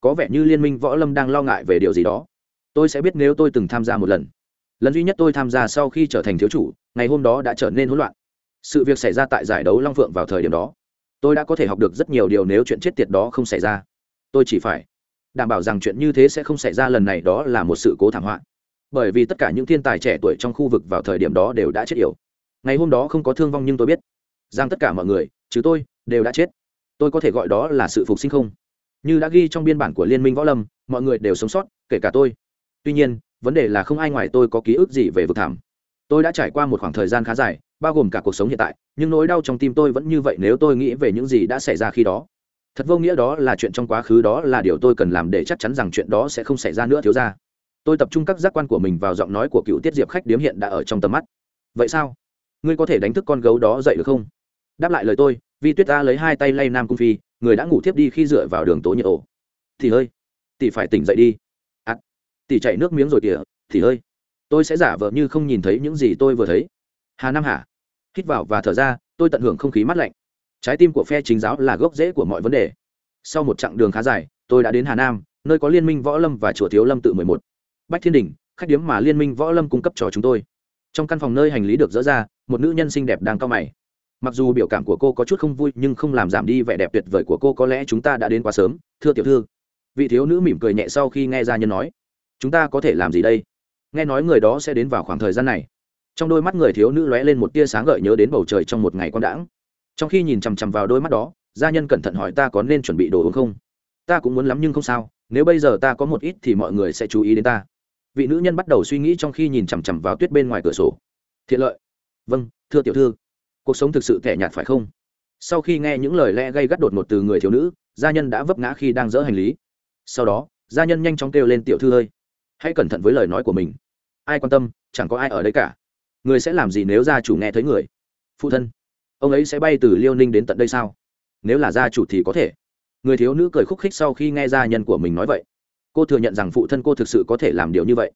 Có vẻ như liên minh võ lâm đang lo ngại về điều gì đó. Tôi sẽ biết nếu tôi từng tham gia một lần. Lần duy nhất tôi tham gia sau khi trở thành thiếu chủ, ngày hôm đó đã trở nên hỗn loạn. Sự việc xảy ra tại giải đấu long phượng vào thời điểm đó tôi đã có thể học được rất nhiều điều nếu chuyện chết tiệt đó không xảy ra. Tôi chỉ phải đảm bảo rằng chuyện như thế sẽ không xảy ra lần này, đó là một sự cố thảm họa. Bởi vì tất cả những thiên tài trẻ tuổi trong khu vực vào thời điểm đó đều đã chết yểu. Ngày hôm đó không có thương vong nhưng tôi biết rằng tất cả mọi người chứ tôi, đều đã chết. Tôi có thể gọi đó là sự phục sinh không? Như đã ghi trong biên bản của liên minh võ lâm, mọi người đều sống sót, kể cả tôi. Tuy nhiên, vấn đề là không ai ngoài tôi có ký ức gì về vực thảm. Tôi đã trải qua một khoảng thời gian khá dài bao gồm cả cuộc sống hiện tại nhưng nỗi đau trong tim tôi vẫn như vậy nếu tôi nghĩ về những gì đã xảy ra khi đó. Thật vô nghĩa đó là chuyện trong quá khứ đó là điều tôi cần làm để chắc chắn rằng chuyện đó sẽ không xảy ra nữa thiếu ra tôi tập trung các giác quan của mình vào giọng nói của cựu tiết diệp khách điếm hiện đã ở trong tầm mắt. Vậy sao? Ngươi có thể đánh thức con gấu đó dậy được không? Đáp lại lời tôi vi tuyết ta lấy hai tay lay nam cung phi người đã ngủ thiếp đi khi dựa vào đường tố nhiệt ổ. Thì ơi tỷ phải tỉnh dậy đi. Ắt à, tỷ chạy nước miếng rồi kìa thì ơi tôi sẽ giả vờ như không nhìn thấy những gì tôi vừa thấy hà nam hà hít vào và thở ra, tôi tận hưởng không khí mát lạnh. Trái tim của phe chính giáo là gốc rễ của mọi vấn đề. Sau một chặng đường khá dài, tôi đã đến hà nam, nơi có liên minh võ lâm và chùa thiếu lâm tự mười một. Bách thiên đình, khách điếm mà liên minh võ lâm cung cấp cho chúng tôi. Trong căn phòng nơi hành lý được dỡ ra, một nữ nhân xinh đẹp đang cao mày. Mặc dù biểu cảm của cô có chút không vui, nhưng không làm giảm đi vẻ đẹp tuyệt vời của cô, có lẽ chúng ta đã đến quá sớm, thưa tiểu thư. Vị thiếu nữ mỉm cười nhẹ sau khi nghe gia nhân nói. Chúng ta có thể làm gì đây? Nghe nói người đó sẽ đến vào khoảng thời gian này trong đôi mắt người thiếu nữ lóe lên một tia sáng gợi nhớ đến bầu trời trong một ngày quang đãng. Trong khi nhìn chằm chằm vào đôi mắt đó, gia nhân cẩn thận hỏi ta có nên chuẩn bị đồ uống không? Ta cũng muốn lắm nhưng không sao, nếu bây giờ ta có một ít thì mọi người sẽ chú ý đến ta. Vị nữ nhân bắt đầu suy nghĩ trong khi nhìn chằm chằm vào tuyết bên ngoài cửa sổ. Thiện lợi. Vâng thưa tiểu thư. Cuộc sống thực sự thẻ nhạt phải không? Sau khi nghe những lời lẽ gây gắt đột ngột từ người thiếu nữ, gia nhân đã vấp ngã khi đang dỡ hành lý. Sau đó, gia nhân nhanh chóng kêu lên tiểu thư ơi. Hãy cẩn thận với lời nói của mình. Ai quan tâm, chẳng có ai ở đây cả người sẽ làm gì nếu gia chủ nghe thấy người? Phụ thân, ông ấy sẽ bay từ liêu ninh đến tận đây sao? Nếu là gia chủ thì có thể. Người thiếu nữ cười khúc khích sau khi nghe gia nhân của mình nói vậy. Cô thừa nhận rằng phụ thân cô thực sự có thể làm điều như vậy.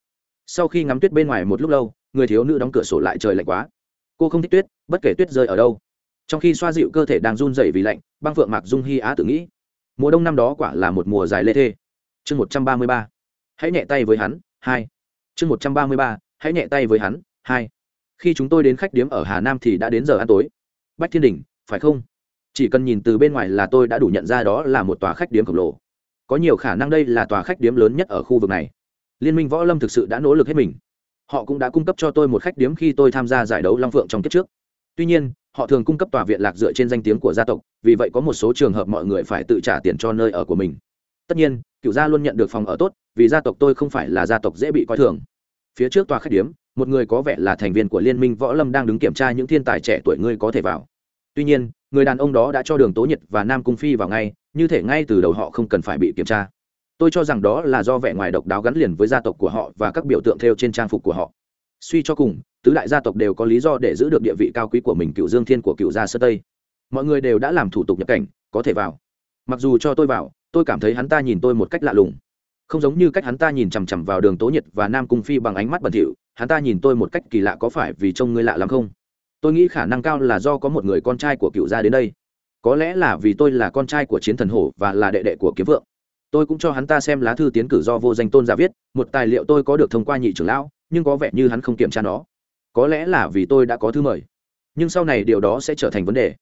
Sau khi ngắm tuyết bên ngoài một lúc lâu, người thiếu nữ đóng cửa sổ lại trời lạnh quá. Cô không thích tuyết, bất kể tuyết rơi ở đâu. Trong khi xoa dịu cơ thể đang run dậy vì lạnh, băng phượng mạc dung hy á tự nghĩ, mùa đông năm đó quả là một mùa dài lê thê. Chương một trăm ba mươi ba. Hãy nhẹ tay với hắn, hai. Chương một trăm ba mươi ba. Hãy nhẹ tay với hắn, hai khi chúng tôi đến khách điếm ở hà nam thì đã đến giờ ăn tối. Bách thiên đình, phải không? Chỉ cần nhìn từ bên ngoài là tôi đã đủ nhận ra đó là một tòa khách điếm khổng lồ. Có nhiều khả năng đây là tòa khách điếm lớn nhất ở khu vực này. Liên minh võ lâm thực sự đã nỗ lực hết mình. Họ cũng đã cung cấp cho tôi một khách điếm khi tôi tham gia giải đấu long phượng trong kiếp trước. Tuy nhiên, họ thường cung cấp tòa viện lạc dựa trên danh tiếng của gia tộc, vì vậy có một số trường hợp mọi người phải tự trả tiền cho nơi ở của mình. Tất nhiên, cựu gia luôn nhận được phòng ở tốt, vì gia tộc tôi không phải là gia tộc dễ bị coi thường. Phía trước tòa khách điếm một người có vẻ là thành viên của liên minh võ lâm đang đứng kiểm tra những thiên tài trẻ tuổi ngươi có thể vào. Tuy nhiên, người đàn ông đó đã cho đường tố nhiệt và nam cung phi vào ngay, như thể ngay từ đầu họ không cần phải bị kiểm tra. Tôi cho rằng đó là do vẻ ngoài độc đáo gắn liền với gia tộc của họ và các biểu tượng theo trên trang phục của họ. Suy cho cùng, tứ đại gia tộc đều có lý do để giữ được địa vị cao quý của mình cựu dương thiên của cựu gia sơ tây. Mọi người đều đã làm thủ tục nhập cảnh, có thể vào. Mặc dù cho tôi vào, tôi cảm thấy hắn ta nhìn tôi một cách lạ lùng. Không giống như cách hắn ta nhìn chằm chằm vào đường tố nhiệt và nam cung phi bằng ánh mắt bẩn thỉu hắn ta nhìn tôi một cách kỳ lạ có phải vì trông ngươi lạ lắm không? Tôi nghĩ khả năng cao là do có một người con trai của cựu gia đến đây. Có lẽ là vì tôi là con trai của chiến thần hổ và là đệ đệ của kiếm vượng. Tôi cũng cho hắn ta xem lá thư tiến cử do vô danh tôn giả viết, một tài liệu tôi có được thông qua nhị trưởng lão, nhưng có vẻ như hắn không kiểm tra nó. Có lẽ là vì tôi đã có thư mời. Nhưng sau này điều đó sẽ trở thành vấn đề.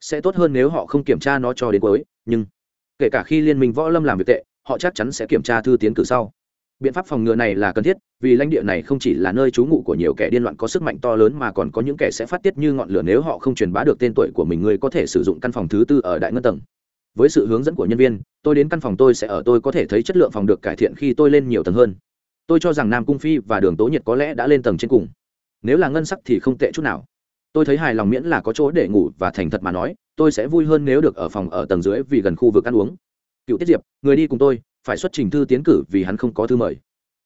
Sẽ tốt hơn nếu họ không kiểm tra nó cho đến cuối, nhưng kể cả khi liên minh võ lâm làm việc tệ, họ chắc chắn sẽ kiểm tra thư tiến cử sau biện pháp phòng ngừa này là cần thiết, vì lãnh địa này không chỉ là nơi trú ngụ của nhiều kẻ điên loạn có sức mạnh to lớn mà còn có những kẻ sẽ phát tiết như ngọn lửa nếu họ không truyền bá được tên tuổi của mình người có thể sử dụng căn phòng thứ tư ở đại ngân tầng. Với sự hướng dẫn của nhân viên, tôi đến căn phòng tôi sẽ ở, tôi có thể thấy chất lượng phòng được cải thiện khi tôi lên nhiều tầng hơn. Tôi cho rằng nam cung phi và đường tố nhiệt có lẽ đã lên tầng trên cùng. Nếu là ngân sắc thì không tệ chút nào. Tôi thấy hài lòng miễn là có chỗ để ngủ và thành thật mà nói, tôi sẽ vui hơn nếu được ở phòng ở tầng dưới vì gần khu vực ăn uống. Cựu tiết diệp, người đi cùng tôi phải xuất trình thư tiến cử vì hắn không có thư mời.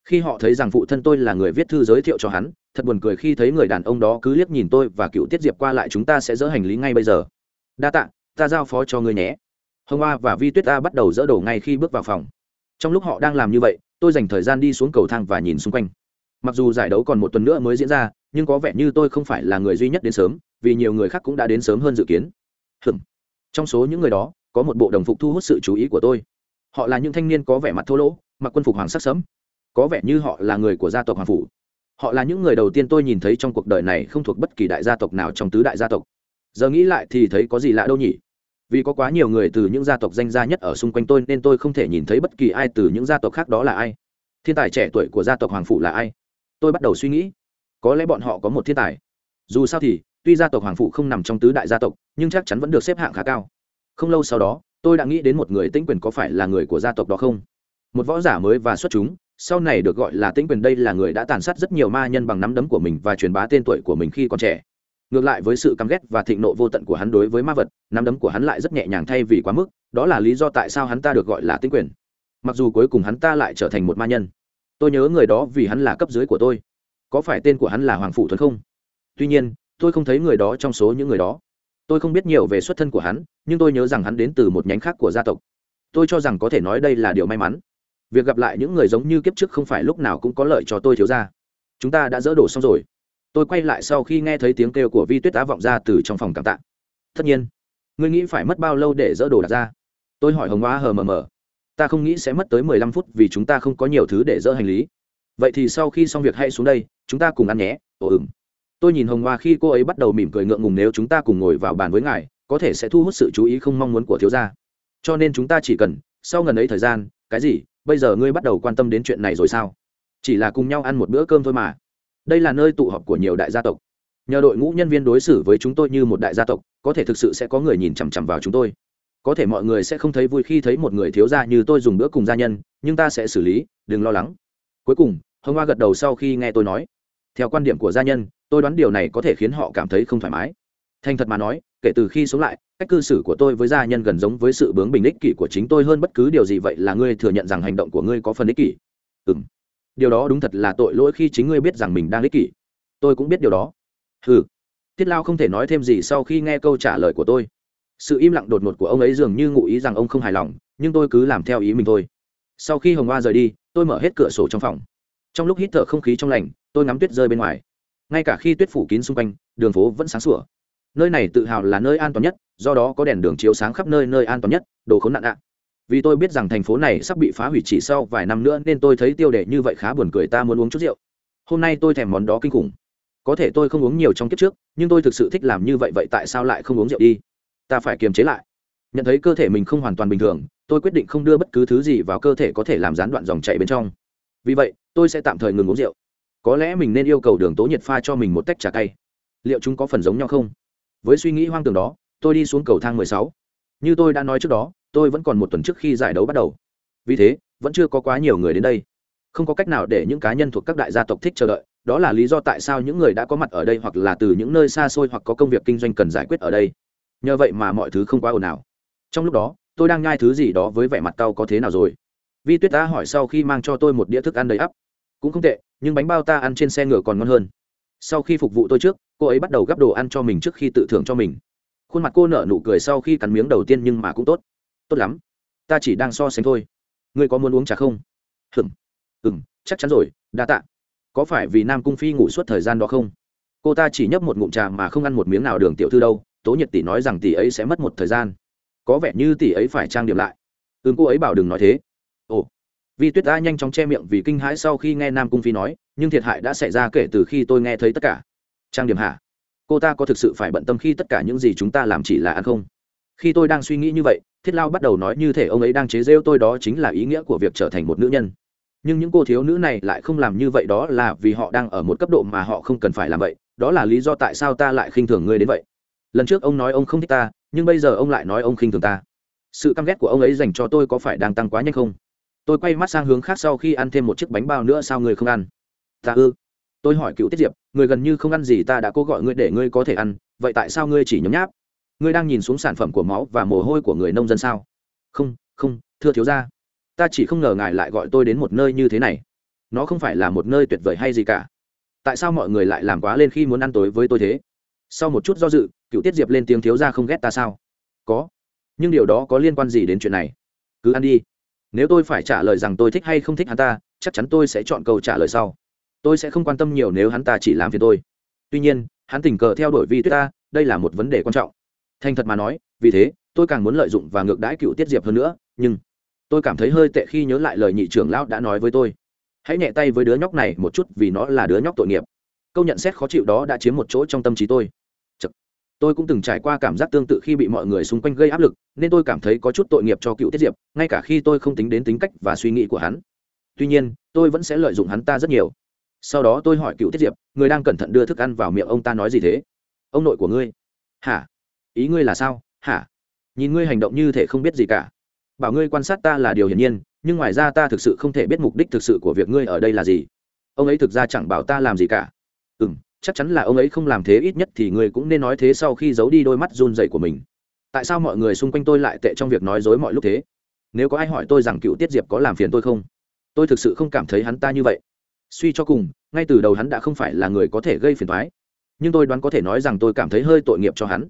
Khi họ thấy rằng phụ thân tôi là người viết thư giới thiệu cho hắn, thật buồn cười khi thấy người đàn ông đó cứ liếc nhìn tôi và cựu tiết diệp qua lại chúng ta sẽ dỡ hành lý ngay bây giờ. Đa tạ, ta giao phó cho người nhé. Hồng hoa và vi tuyết ta bắt đầu dỡ đồ ngay khi bước vào phòng. Trong lúc họ đang làm như vậy, tôi dành thời gian đi xuống cầu thang và nhìn xung quanh. Mặc dù giải đấu còn một tuần nữa mới diễn ra, nhưng có vẻ như tôi không phải là người duy nhất đến sớm, vì nhiều người khác cũng đã đến sớm hơn dự kiến. Hừm. trong số những người đó, có một bộ đồng phục thu hút sự chú ý của tôi họ là những thanh niên có vẻ mặt thô lỗ, mặc quân phục hoàng sắc sẫm. Có vẻ như họ là người của gia tộc hoàng phủ. Họ là những người đầu tiên tôi nhìn thấy trong cuộc đời này không thuộc bất kỳ đại gia tộc nào trong tứ đại gia tộc. Giờ nghĩ lại thì thấy có gì lạ đâu nhỉ? Vì có quá nhiều người từ những gia tộc danh gia nhất ở xung quanh tôi nên tôi không thể nhìn thấy bất kỳ ai từ những gia tộc khác đó là ai. Thiên tài trẻ tuổi của gia tộc hoàng phủ là ai? Tôi bắt đầu suy nghĩ. Có lẽ bọn họ có một thiên tài. Dù sao thì, tuy gia tộc hoàng phụ không nằm trong tứ đại gia tộc, nhưng chắc chắn vẫn được xếp hạng khá cao. Không lâu sau đó tôi đã nghĩ đến một người tĩnh quyền có phải là người của gia tộc đó không? Một võ giả mới và xuất chúng, sau này được gọi là tĩnh quyền đây là người đã tàn sát rất nhiều ma nhân bằng nắm đấm của mình và truyền bá tên tuổi của mình khi còn trẻ. Ngược lại với sự căm ghét và thịnh nộ vô tận của hắn đối với ma vật, nắm đấm của hắn lại rất nhẹ nhàng thay vì quá mức, đó là lý do tại sao hắn ta được gọi là tĩnh quyền. Mặc dù cuối cùng hắn ta lại trở thành một ma nhân. Tôi nhớ người đó vì hắn là cấp dưới của tôi. Có phải tên của hắn là hoàng phủ Thuấn không? Tuy nhiên, tôi không thấy người đó trong số những người đó tôi không biết nhiều về xuất thân của hắn, nhưng tôi nhớ rằng hắn đến từ một nhánh khác của gia tộc. Tôi cho rằng có thể nói đây là điều may mắn. Việc gặp lại những người giống như kiếp trước không phải lúc nào cũng có lợi cho tôi thiếu ra. Chúng ta đã dỡ đổ xong rồi. Tôi quay lại sau khi nghe thấy tiếng kêu của vi tuyết Á vọng ra từ trong phòng cảm tạ. Tất nhiên, ngươi nghĩ phải mất bao lâu để dỡ đồ đặt ra? Tôi hỏi hồng hoa hờ mờ mờ. Ta không nghĩ sẽ mất tới mười lăm phút vì chúng ta không có nhiều thứ để dỡ hành lý. Vậy thì sau khi xong việc hãy xuống đây, chúng ta cùng ăn nhé. Ồ ừng tôi nhìn hồng hoa khi cô ấy bắt đầu mỉm cười ngượng ngùng nếu chúng ta cùng ngồi vào bàn với ngài, có thể sẽ thu hút sự chú ý không mong muốn của thiếu gia. Cho nên chúng ta chỉ cần, sau gần ấy thời gian, cái gì, bây giờ ngươi bắt đầu quan tâm đến chuyện này rồi sao? Chỉ là cùng nhau ăn một bữa cơm thôi mà. Đây là nơi tụ họp của nhiều đại gia tộc. Nhờ đội ngũ nhân viên đối xử với chúng tôi như một đại gia tộc, có thể thực sự sẽ có người nhìn chằm chằm vào chúng tôi. Có thể mọi người sẽ không thấy vui khi thấy một người thiếu gia như tôi dùng bữa cùng gia nhân, nhưng ta sẽ xử lý, đừng lo lắng. Cuối cùng, hồng hoa gật đầu sau khi nghe tôi nói theo quan điểm của gia nhân, tôi đoán điều này có thể khiến họ cảm thấy không thoải mái. Thành thật mà nói, kể từ khi sống lại, cách cư xử của tôi với gia nhân gần giống với sự bướng bình ích kỷ của chính tôi hơn bất cứ điều gì vậy là ngươi thừa nhận rằng hành động của ngươi có phần ích kỷ. Ừ m điều đó đúng thật là tội lỗi khi chính ngươi biết rằng mình đang ích kỷ. Tôi cũng biết điều đó. Ừ Tiết lao không thể nói thêm gì sau khi nghe câu trả lời của tôi. Sự im lặng đột ngột của ông ấy dường như ngụ ý rằng ông không hài lòng, nhưng tôi cứ làm theo ý mình thôi. Sau khi hồng hoa rời đi, tôi mở hết cửa sổ trong phòng. Trong lúc hít thở không khí trong lành tôi ngắm tuyết rơi bên ngoài. Ngay cả khi tuyết phủ kín xung quanh, đường phố vẫn sáng sủa. Nơi này tự hào là nơi an toàn nhất, do đó có đèn đường chiếu sáng khắp nơi nơi an toàn nhất, đồ khốn nạn ạ. Vì tôi biết rằng thành phố này sắp bị phá hủy chỉ sau vài năm nữa nên tôi thấy tiêu đề như vậy khá buồn cười, ta muốn uống chút rượu. Hôm nay tôi thèm món đó kinh khủng. Có thể tôi không uống nhiều trong kiếp trước, nhưng tôi thực sự thích làm như vậy vậy tại sao lại không uống rượu đi? Ta phải kiềm chế lại. Nhận thấy cơ thể mình không hoàn toàn bình thường, tôi quyết định không đưa bất cứ thứ gì vào cơ thể có thể làm gián đoạn dòng chảy bên trong. Vì vậy, tôi sẽ tạm thời ngừng uống rượu có lẽ mình nên yêu cầu đường tố nhiệt pha cho mình một tách trà cay. Liệu chúng có phần giống nhau không? Với suy nghĩ hoang tưởng đó, tôi đi xuống cầu thang mười sáu. Như tôi đã nói trước đó, tôi vẫn còn một tuần trước khi giải đấu bắt đầu. Vì thế, vẫn chưa có quá nhiều người đến đây. Không có cách nào để những cá nhân thuộc các đại gia tộc thích chờ đợi, đó là lý do tại sao những người đã có mặt ở đây hoặc là từ những nơi xa xôi hoặc có công việc kinh doanh cần giải quyết ở đây. Nhờ vậy mà mọi thứ không quá ồn ào. Trong lúc đó, tôi đang nhai thứ gì đó với vẻ mặt cau có thế nào rồi? Vi tuyết đã hỏi sau khi mang cho tôi một đĩa thức ăn đầy ắp cũng không tệ, nhưng bánh bao ta ăn trên xe ngựa còn ngon hơn. Sau khi phục vụ tôi trước, cô ấy bắt đầu gắp đồ ăn cho mình trước khi tự thưởng cho mình. Khuôn mặt cô nở nụ cười sau khi cắn miếng đầu tiên nhưng mà cũng tốt. Tốt lắm. Ta chỉ đang so sánh thôi. Ngươi có muốn uống trà không? Hừm ừm, chắc chắn rồi, đa tạ. Có phải vì nam cung phi ngủ suốt thời gian đó không? Cô ta chỉ nhấp một ngụm trà mà không ăn một miếng nào đường tiểu thư đâu. Tố nhiệt tỷ nói rằng tỷ ấy sẽ mất một thời gian. Có vẻ như tỷ ấy phải trang điểm lại. Ừm, cô ấy bảo đừng nói thế. Ồ vi tuyết ta nhanh chóng che miệng vì kinh hãi sau khi nghe nam cung phi nói, nhưng thiệt hại đã xảy ra kể từ khi tôi nghe thấy tất cả. Trang điểm hả cô ta có thực sự phải bận tâm khi tất cả những gì chúng ta làm chỉ là ăn không? Khi tôi đang suy nghĩ như vậy, thiết lao bắt đầu nói như thể ông ấy đang chế rêu tôi đó chính là ý nghĩa của việc trở thành một nữ nhân. Nhưng những cô thiếu nữ này lại không làm như vậy đó là vì họ đang ở một cấp độ mà họ không cần phải làm vậy, đó là lý do tại sao ta lại khinh thường ngươi đến vậy. Lần trước ông nói ông không thích ta, nhưng bây giờ ông lại nói ông khinh thường ta. Sự căm ghét của ông ấy dành cho tôi có phải đang tăng quá nhanh không? Tôi quay mắt sang hướng khác sau khi ăn thêm một chiếc bánh bao nữa, sao người không ăn? Ta ư? Tôi hỏi cựu tiết diệp, người gần như không ăn gì ta đã cố gọi ngươi để ngươi có thể ăn, vậy tại sao ngươi chỉ nhấm nháp? Ngươi đang nhìn xuống sản phẩm của máu và mồ hôi của người nông dân sao? Không không, thưa thiếu gia. Ta chỉ không ngờ ngài lại gọi tôi đến một nơi như thế này. Nó không phải là một nơi tuyệt vời hay gì cả. Tại sao mọi người lại làm quá lên khi muốn ăn tối với tôi thế? Sau một chút do dự, cựu tiết diệp lên tiếng, thiếu gia không ghét ta sao? Có, nhưng điều đó có liên quan gì đến chuyện này? Cứ ăn đi nếu tôi phải trả lời rằng tôi thích hay không thích hắn ta, chắc chắn tôi sẽ chọn câu trả lời sau. Tôi sẽ không quan tâm nhiều nếu hắn ta chỉ làm phiền tôi. Tuy nhiên, hắn tình cờ theo đuổi vi tuyết ta, đây là một vấn đề quan trọng. Thành thật mà nói, vì thế, tôi càng muốn lợi dụng và ngược đãi cựu tiết diệp hơn nữa, nhưng tôi cảm thấy hơi tệ khi nhớ lại lời nhị trưởng lão đã nói với tôi. Hãy nhẹ tay với đứa nhóc này một chút vì nó là đứa nhóc tội nghiệp. Câu nhận xét khó chịu đó đã chiếm một chỗ trong tâm trí tôi tôi cũng từng trải qua cảm giác tương tự khi bị mọi người xung quanh gây áp lực, nên tôi cảm thấy có chút tội nghiệp cho cựu tiết diệp, ngay cả khi tôi không tính đến tính cách và suy nghĩ của hắn. Tuy nhiên, tôi vẫn sẽ lợi dụng hắn ta rất nhiều. Sau đó tôi hỏi cựu tiết diệp, người đang cẩn thận đưa thức ăn vào miệng ông ta nói gì thế? Ông nội của ngươi. Hả? Ý ngươi là sao? Hả? Nhìn ngươi hành động như thể không biết gì cả. Bảo ngươi quan sát ta là điều hiển nhiên, nhưng ngoài ra ta thực sự không thể biết mục đích thực sự của việc ngươi ở đây là gì. Ông ấy thực ra chẳng bảo ta làm gì cả. Ừ m chắc chắn là ông ấy không làm thế ít nhất thì người cũng nên nói thế sau khi giấu đi đôi mắt run dậy của mình. Tại sao mọi người xung quanh tôi lại tệ trong việc nói dối mọi lúc thế? Nếu có ai hỏi tôi rằng cựu tiết diệp có làm phiền tôi không? Tôi thực sự không cảm thấy hắn ta như vậy. Suy cho cùng, ngay từ đầu hắn đã không phải là người có thể gây phiền thoái nhưng tôi đoán có thể nói rằng tôi cảm thấy hơi tội nghiệp cho hắn.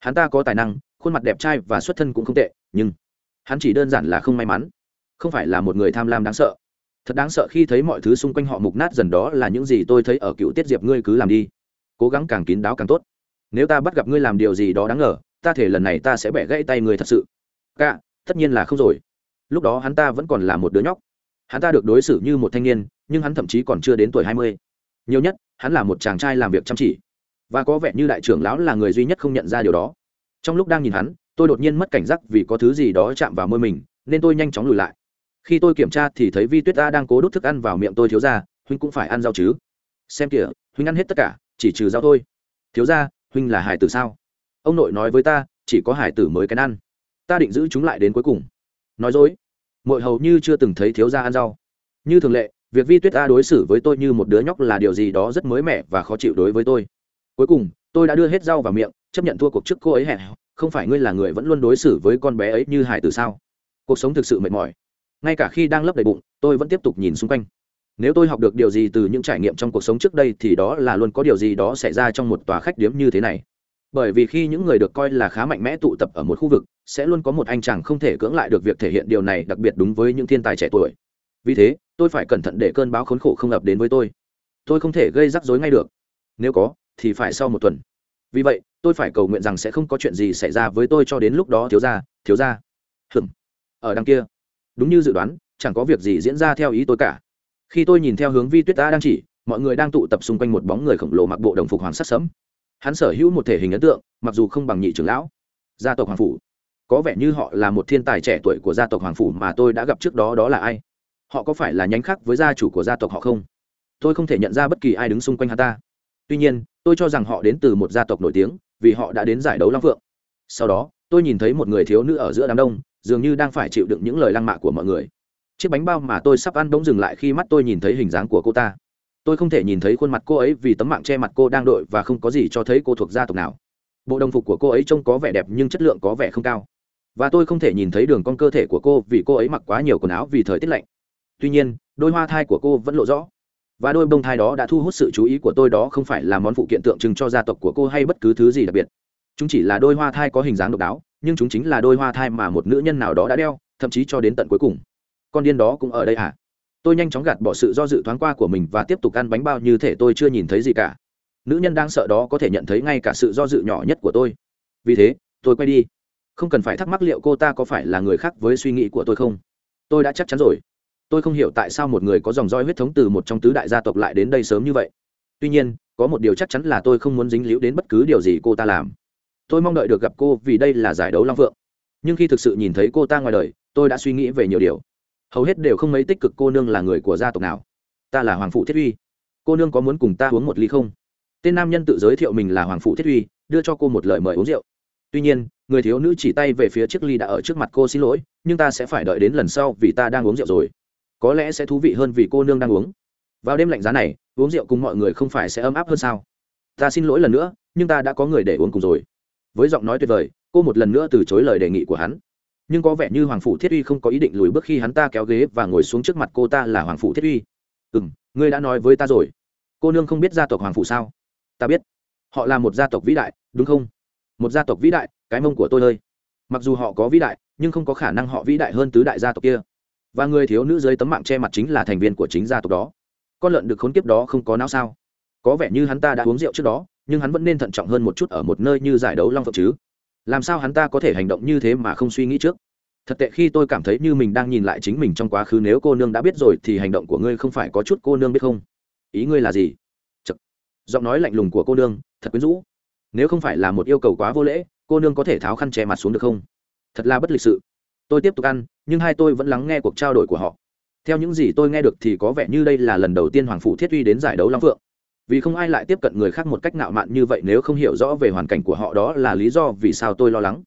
Hắn ta có tài năng, khuôn mặt đẹp trai và xuất thân cũng không tệ, nhưng hắn chỉ đơn giản là không may mắn. Không phải là một người tham lam đáng sợ thật đáng sợ khi thấy mọi thứ xung quanh họ mục nát dần đó là những gì tôi thấy ở cựu tiết diệp ngươi cứ làm đi. Cố gắng càng kín đáo càng tốt. Nếu ta bắt gặp ngươi làm điều gì đó đáng ngờ, ta thể lần này ta sẽ bẻ gãy tay ngươi thật sự. Cả, tất nhiên là không rồi. Lúc đó hắn ta vẫn còn là một đứa nhóc. Hắn ta được đối xử như một thanh niên, nhưng hắn thậm chí còn chưa đến tuổi hai mươi. Nhiều nhất, hắn là một chàng trai làm việc chăm chỉ. Và có vẻ như đại trưởng lão là người duy nhất không nhận ra điều đó. Trong lúc đang nhìn hắn, tôi đột nhiên mất cảnh giác vì có thứ gì đó chạm vào môi mình, nên tôi nhanh chóng lùi lại khi tôi kiểm tra thì thấy vi tuyết ta đang cố đốt thức ăn vào miệng tôi thiếu ra, huynh cũng phải ăn rau chứ. Xem kìa, huynh ăn hết tất cả, chỉ trừ rau thôi. Thiếu ra, huynh là hải tử sao? Ông nội nói với ta, chỉ có hải tử mới cái ăn. Ta định giữ chúng lại đến cuối cùng. Nói dối. Mội hầu như chưa từng thấy thiếu gia ăn rau. Như thường lệ, việc vi tuyết ta đối xử với tôi như một đứa nhóc là điều gì đó rất mới mẻ và khó chịu đối với tôi. Cuối cùng, tôi đã đưa hết rau vào miệng, chấp nhận thua cuộc trước cô ấy hẹn. Không phải ngươi là người vẫn luôn đối xử với con bé ấy như hải tử sao? Cuộc sống thực sự mệt mỏi ngay cả khi đang lấp đầy bụng, tôi vẫn tiếp tục nhìn xung quanh. Nếu tôi học được điều gì từ những trải nghiệm trong cuộc sống trước đây thì đó là luôn có điều gì đó xảy ra trong một tòa khách điếm như thế này. Bởi vì khi những người được coi là khá mạnh mẽ tụ tập ở một khu vực, sẽ luôn có một anh chàng không thể cưỡng lại được việc thể hiện điều này đặc biệt đúng với những thiên tài trẻ tuổi. Vì thế, tôi phải cẩn thận để cơn bão khốn khổ không ập đến với tôi. Tôi không thể gây rắc rối ngay được. Nếu có, thì phải sau một tuần. Vì vậy, tôi phải cầu nguyện rằng sẽ không có chuyện gì xảy ra với tôi cho đến lúc đó thiếu ra thiếu ra hừng ở đằng kia đúng như dự đoán, chẳng có việc gì diễn ra theo ý tôi cả. Khi tôi nhìn theo hướng vi tuyết ta đang chỉ, mọi người đang tụ tập xung quanh một bóng người khổng lồ mặc bộ đồng phục hoàng sắc sẫm. Hắn sở hữu một thể hình ấn tượng, mặc dù không bằng nhị trưởng lão. Gia tộc hoàng phủ. Có vẻ như họ là một thiên tài trẻ tuổi của gia tộc hoàng phủ mà tôi đã gặp trước đó đó là ai? Họ có phải là nhánh khác với gia chủ của gia tộc họ không? Tôi không thể nhận ra bất kỳ ai đứng xung quanh hắn ta. Tuy nhiên, tôi cho rằng họ đến từ một gia tộc nổi tiếng, vì họ đã đến giải đấu long phượng. Sau đó tôi nhìn thấy một người thiếu nữ ở giữa đám đông, dường như đang phải chịu đựng những lời lăng mạ của mọi người. Chiếc bánh bao mà tôi sắp ăn bỗng dừng lại khi mắt tôi nhìn thấy hình dáng của cô ta. Tôi không thể nhìn thấy khuôn mặt cô ấy vì tấm mạng che mặt cô đang đội và không có gì cho thấy cô thuộc gia tộc nào. Bộ đồng phục của cô ấy trông có vẻ đẹp nhưng chất lượng có vẻ không cao. Và tôi không thể nhìn thấy đường con cơ thể của cô vì cô ấy mặc quá nhiều quần áo vì thời tiết lạnh. Tuy nhiên, đôi hoa thai của cô vẫn lộ rõ. Và đôi bông thai đó đã thu hút sự chú ý của tôi, đó không phải là món phụ kiện tượng trưng cho gia tộc của cô hay bất cứ thứ gì đặc biệt chúng chỉ là đôi hoa thai có hình dáng độc đáo, nhưng chúng chính là đôi hoa thai mà một nữ nhân nào đó đã đeo, thậm chí cho đến tận cuối cùng. Con điên đó cũng ở đây à tôi nhanh chóng gạt bỏ sự do dự thoáng qua của mình và tiếp tục ăn bánh bao như thể tôi chưa nhìn thấy gì cả. Nữ nhân đang sợ đó có thể nhận thấy ngay cả sự do dự nhỏ nhất của tôi. Vì thế, tôi quay đi. Không cần phải thắc mắc liệu cô ta có phải là người khác với suy nghĩ của tôi không. Tôi đã chắc chắn rồi. Tôi không hiểu tại sao một người có dòng roi huyết thống từ một trong tứ đại gia tộc lại đến đây sớm như vậy. Tuy nhiên, có một điều chắc chắn là tôi không muốn dính líu đến bất cứ điều gì cô ta làm tôi mong đợi được gặp cô vì đây là giải đấu long phượng. Nhưng khi thực sự nhìn thấy cô ta ngoài đời, tôi đã suy nghĩ về nhiều điều. Hầu hết đều không mấy tích cực cô nương là người của gia tộc nào. Ta là hoàng phụ thiết uy. Cô nương có muốn cùng ta uống một ly không? Tên nam nhân tự giới thiệu mình là hoàng phụ thiết uy, đưa cho cô một lời mời uống rượu. Tuy nhiên, người thiếu nữ chỉ tay về phía chiếc ly đã ở trước mặt cô xin lỗi, nhưng ta sẽ phải đợi đến lần sau vì ta đang uống rượu rồi. Có lẽ sẽ thú vị hơn vì cô nương đang uống. Vào đêm lạnh giá này, uống rượu cùng mọi người không phải sẽ ấm áp hơn sao? Ta xin lỗi lần nữa, nhưng ta đã có người để uống cùng rồi với giọng nói tuyệt vời, cô một lần nữa từ chối lời đề nghị của hắn. Nhưng có vẻ như hoàng phủ thiết uy không có ý định lùi bước khi hắn ta kéo ghế và ngồi xuống trước mặt cô ta là hoàng phủ thiết uy. Ừ m ngươi đã nói với ta rồi. Cô nương không biết gia tộc hoàng phủ sao? Ta biết. Họ là một gia tộc vĩ đại, đúng không? Một gia tộc vĩ đại, cái mông của tôi ơi. Mặc dù họ có vĩ đại, nhưng không có khả năng họ vĩ đại hơn tứ đại gia tộc kia. Và người thiếu nữ dưới tấm mạng che mặt chính là thành viên của chính gia tộc đó. Con lợn được khốn kiếp đó không có não sao? Có vẻ như hắn ta đã uống rượu trước đó nhưng hắn vẫn nên thận trọng hơn một chút ở một nơi như giải đấu long phượng chứ. Làm sao hắn ta có thể hành động như thế mà không suy nghĩ trước? Thật tệ khi tôi cảm thấy như mình đang nhìn lại chính mình trong quá khứ nếu cô nương đã biết rồi thì hành động của ngươi không phải có chút cô nương biết không? Ý ngươi là gì? Chật. giọng nói lạnh lùng của cô nương, thật quyến rũ. Nếu không phải là một yêu cầu quá vô lễ, cô nương có thể tháo khăn che mặt xuống được không? Thật là bất lịch sự. Tôi tiếp tục ăn, nhưng hai tôi vẫn lắng nghe cuộc trao đổi của họ. Theo những gì tôi nghe được thì có vẻ như đây là lần đầu tiên hoàng phủ thiết uy đến giải đấu long phượng vì không ai lại tiếp cận người khác một cách nạo mạn như vậy nếu không hiểu rõ về hoàn cảnh của họ, đó là lý do vì sao tôi lo lắng.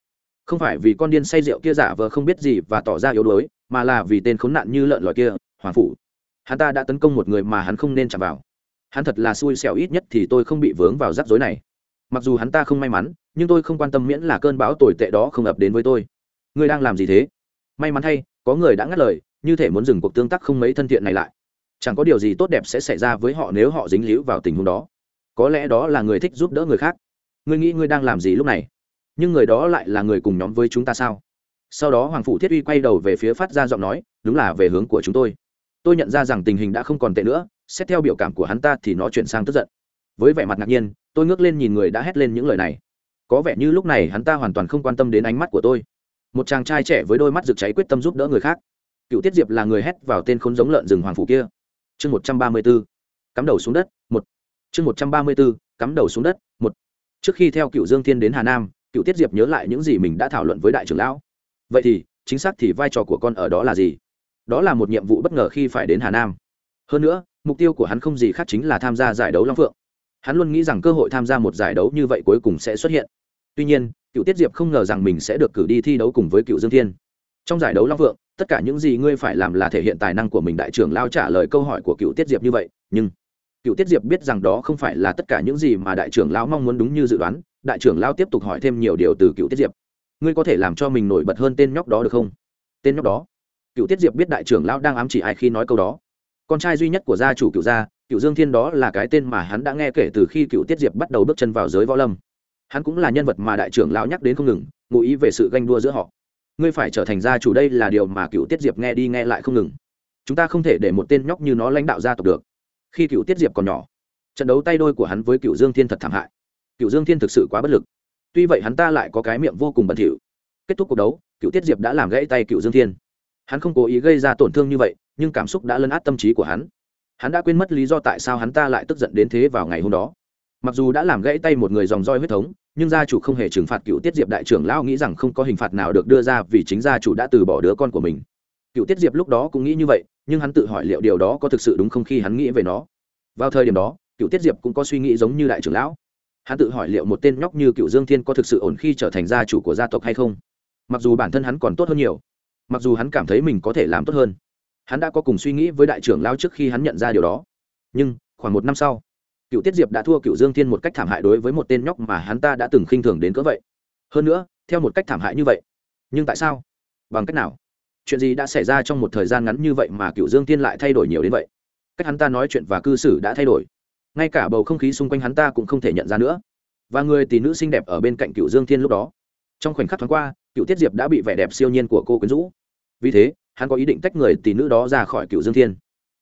Không phải vì con điên say rượu kia giả vờ không biết gì và tỏ ra yếu đuối, mà là vì tên khốn nạn như lợn lòi kia, hoàng phủ. Hắn ta đã tấn công một người mà hắn không nên chạm vào. Hắn thật là xui xẻo ít nhất thì tôi không bị vướng vào rắc rối này. Mặc dù hắn ta không may mắn, nhưng tôi không quan tâm miễn là cơn bão tồi tệ đó không ập đến với tôi. Ngươi đang làm gì thế? May mắn thay có người đã ngắt lời, như thể muốn dừng cuộc tương tác không mấy thân thiện này lại chẳng có điều gì tốt đẹp sẽ xảy ra với họ nếu họ dính líu vào tình huống đó. Có lẽ đó là người thích giúp đỡ người khác. Ngươi nghĩ ngươi đang làm gì lúc này? Nhưng người đó lại là người cùng nhóm với chúng ta sao? Sau đó hoàng phụ thiết uy quay đầu về phía phát ra giọng nói, đúng là về hướng của chúng tôi. Tôi nhận ra rằng tình hình đã không còn tệ nữa, xét theo biểu cảm của hắn ta thì nó chuyển sang tức giận. Với vẻ mặt ngạc nhiên, tôi ngước lên nhìn người đã hét lên những lời này. Có vẻ như lúc này hắn ta hoàn toàn không quan tâm đến ánh mắt của tôi. Một chàng trai trẻ với đôi mắt rực cháy quyết tâm giúp đỡ người khác. Cựu tiết diệp là người hét vào tên khốn giống lợn rừng hoàng phủ kia chương một trăm ba mươi b ố cắm đầu xuống đất, một. Chương một trăm ba mươi b ố cắm đầu xuống đất, một. Trước khi theo cựu dương thiên đến hà nam, cựu tiết diệp nhớ lại những gì mình đã thảo luận với đại trưởng lão. Vậy thì, chính xác thì vai trò của con ở đó là gì? Đó là một nhiệm vụ bất ngờ khi phải đến hà nam. Hơn nữa, mục tiêu của hắn không gì khác chính là tham gia giải đấu long phượng. Hắn luôn nghĩ rằng cơ hội tham gia một giải đấu như vậy cuối cùng sẽ xuất hiện. Tuy nhiên, cựu tiết diệp không ngờ rằng mình sẽ được cử đi thi đấu cùng với cựu dương thiên. Trong giải đấu long phượng tất cả những gì ngươi phải làm là thể hiện tài năng của mình. Đại trưởng lao trả lời câu hỏi của cựu tiết diệp như vậy, nhưng cựu tiết diệp biết rằng đó không phải là tất cả những gì mà đại trưởng lão mong muốn đúng như dự đoán. Đại trưởng lao tiếp tục hỏi thêm nhiều điều từ cựu tiết diệp. Ngươi có thể làm cho mình nổi bật hơn tên nhóc đó được không? Tên nhóc đó. Cựu tiết diệp biết đại trưởng lão đang ám chỉ ai khi nói câu đó. Con trai duy nhất của gia chủ cựu gia, cựu dương thiên đó là cái tên mà hắn đã nghe kể từ khi cựu tiết diệp bắt đầu bước chân vào giới võ lâm. Hắn cũng là nhân vật mà đại trưởng lão nhắc đến không ngừng, ngụ ý về sự ganh đua giữa họ ngươi phải trở thành gia chủ đây là điều mà cựu tiết diệp nghe đi nghe lại không ngừng. Chúng ta không thể để một tên nhóc như nó lãnh đạo gia tộc được. Khi cựu tiết diệp còn nhỏ, trận đấu tay đôi của hắn với cựu dương thiên thật thảm hại. Cựu dương thiên thực sự quá bất lực. Tuy vậy hắn ta lại có cái miệng vô cùng bẩn thỉu. Kết thúc cuộc đấu, cựu tiết diệp đã làm gãy tay cựu dương thiên. Hắn không cố ý gây ra tổn thương như vậy, nhưng cảm xúc đã lấn át tâm trí của hắn. Hắn đã quên mất lý do tại sao hắn ta lại tức giận đến thế vào ngày hôm đó. Mặc dù đã làm gãy tay một người dòng roi huyết thống nhưng gia chủ không hề trừng phạt cựu tiết diệp đại trưởng lão nghĩ rằng không có hình phạt nào được đưa ra vì chính gia chủ đã từ bỏ đứa con của mình. Cựu tiết diệp lúc đó cũng nghĩ như vậy, nhưng hắn tự hỏi liệu điều đó có thực sự đúng không khi hắn nghĩ về nó. Vào thời điểm đó, cựu tiết diệp cũng có suy nghĩ giống như đại trưởng lão. Hắn tự hỏi liệu một tên nhóc như cựu dương thiên có thực sự ổn khi trở thành gia chủ của gia tộc hay không. Mặc dù bản thân hắn còn tốt hơn nhiều, mặc dù hắn cảm thấy mình có thể làm tốt hơn, hắn đã có cùng suy nghĩ với đại trưởng lao trước khi hắn nhận ra điều đó. Nhưng, khoảng một năm sau cựu tiết diệp đã thua cựu dương thiên một cách thảm hại đối với một tên nhóc mà hắn ta đã từng khinh thường đến cỡ vậy. Hơn nữa, theo một cách thảm hại như vậy, nhưng tại sao? Bằng cách nào? Chuyện gì đã xảy ra trong một thời gian ngắn như vậy mà cựu dương thiên lại thay đổi nhiều đến vậy? Cách hắn ta nói chuyện và cư xử đã thay đổi. Ngay cả bầu không khí xung quanh hắn ta cũng không thể nhận ra nữa. Và người tỷ nữ xinh đẹp ở bên cạnh cựu dương thiên lúc đó. Trong khoảnh khắc thoáng qua, cựu tiết diệp đã bị vẻ đẹp siêu nhiên của cô quyến rũ. Vì thế, hắn có ý định tách người tỷ nữ đó ra khỏi cựu dương thiên.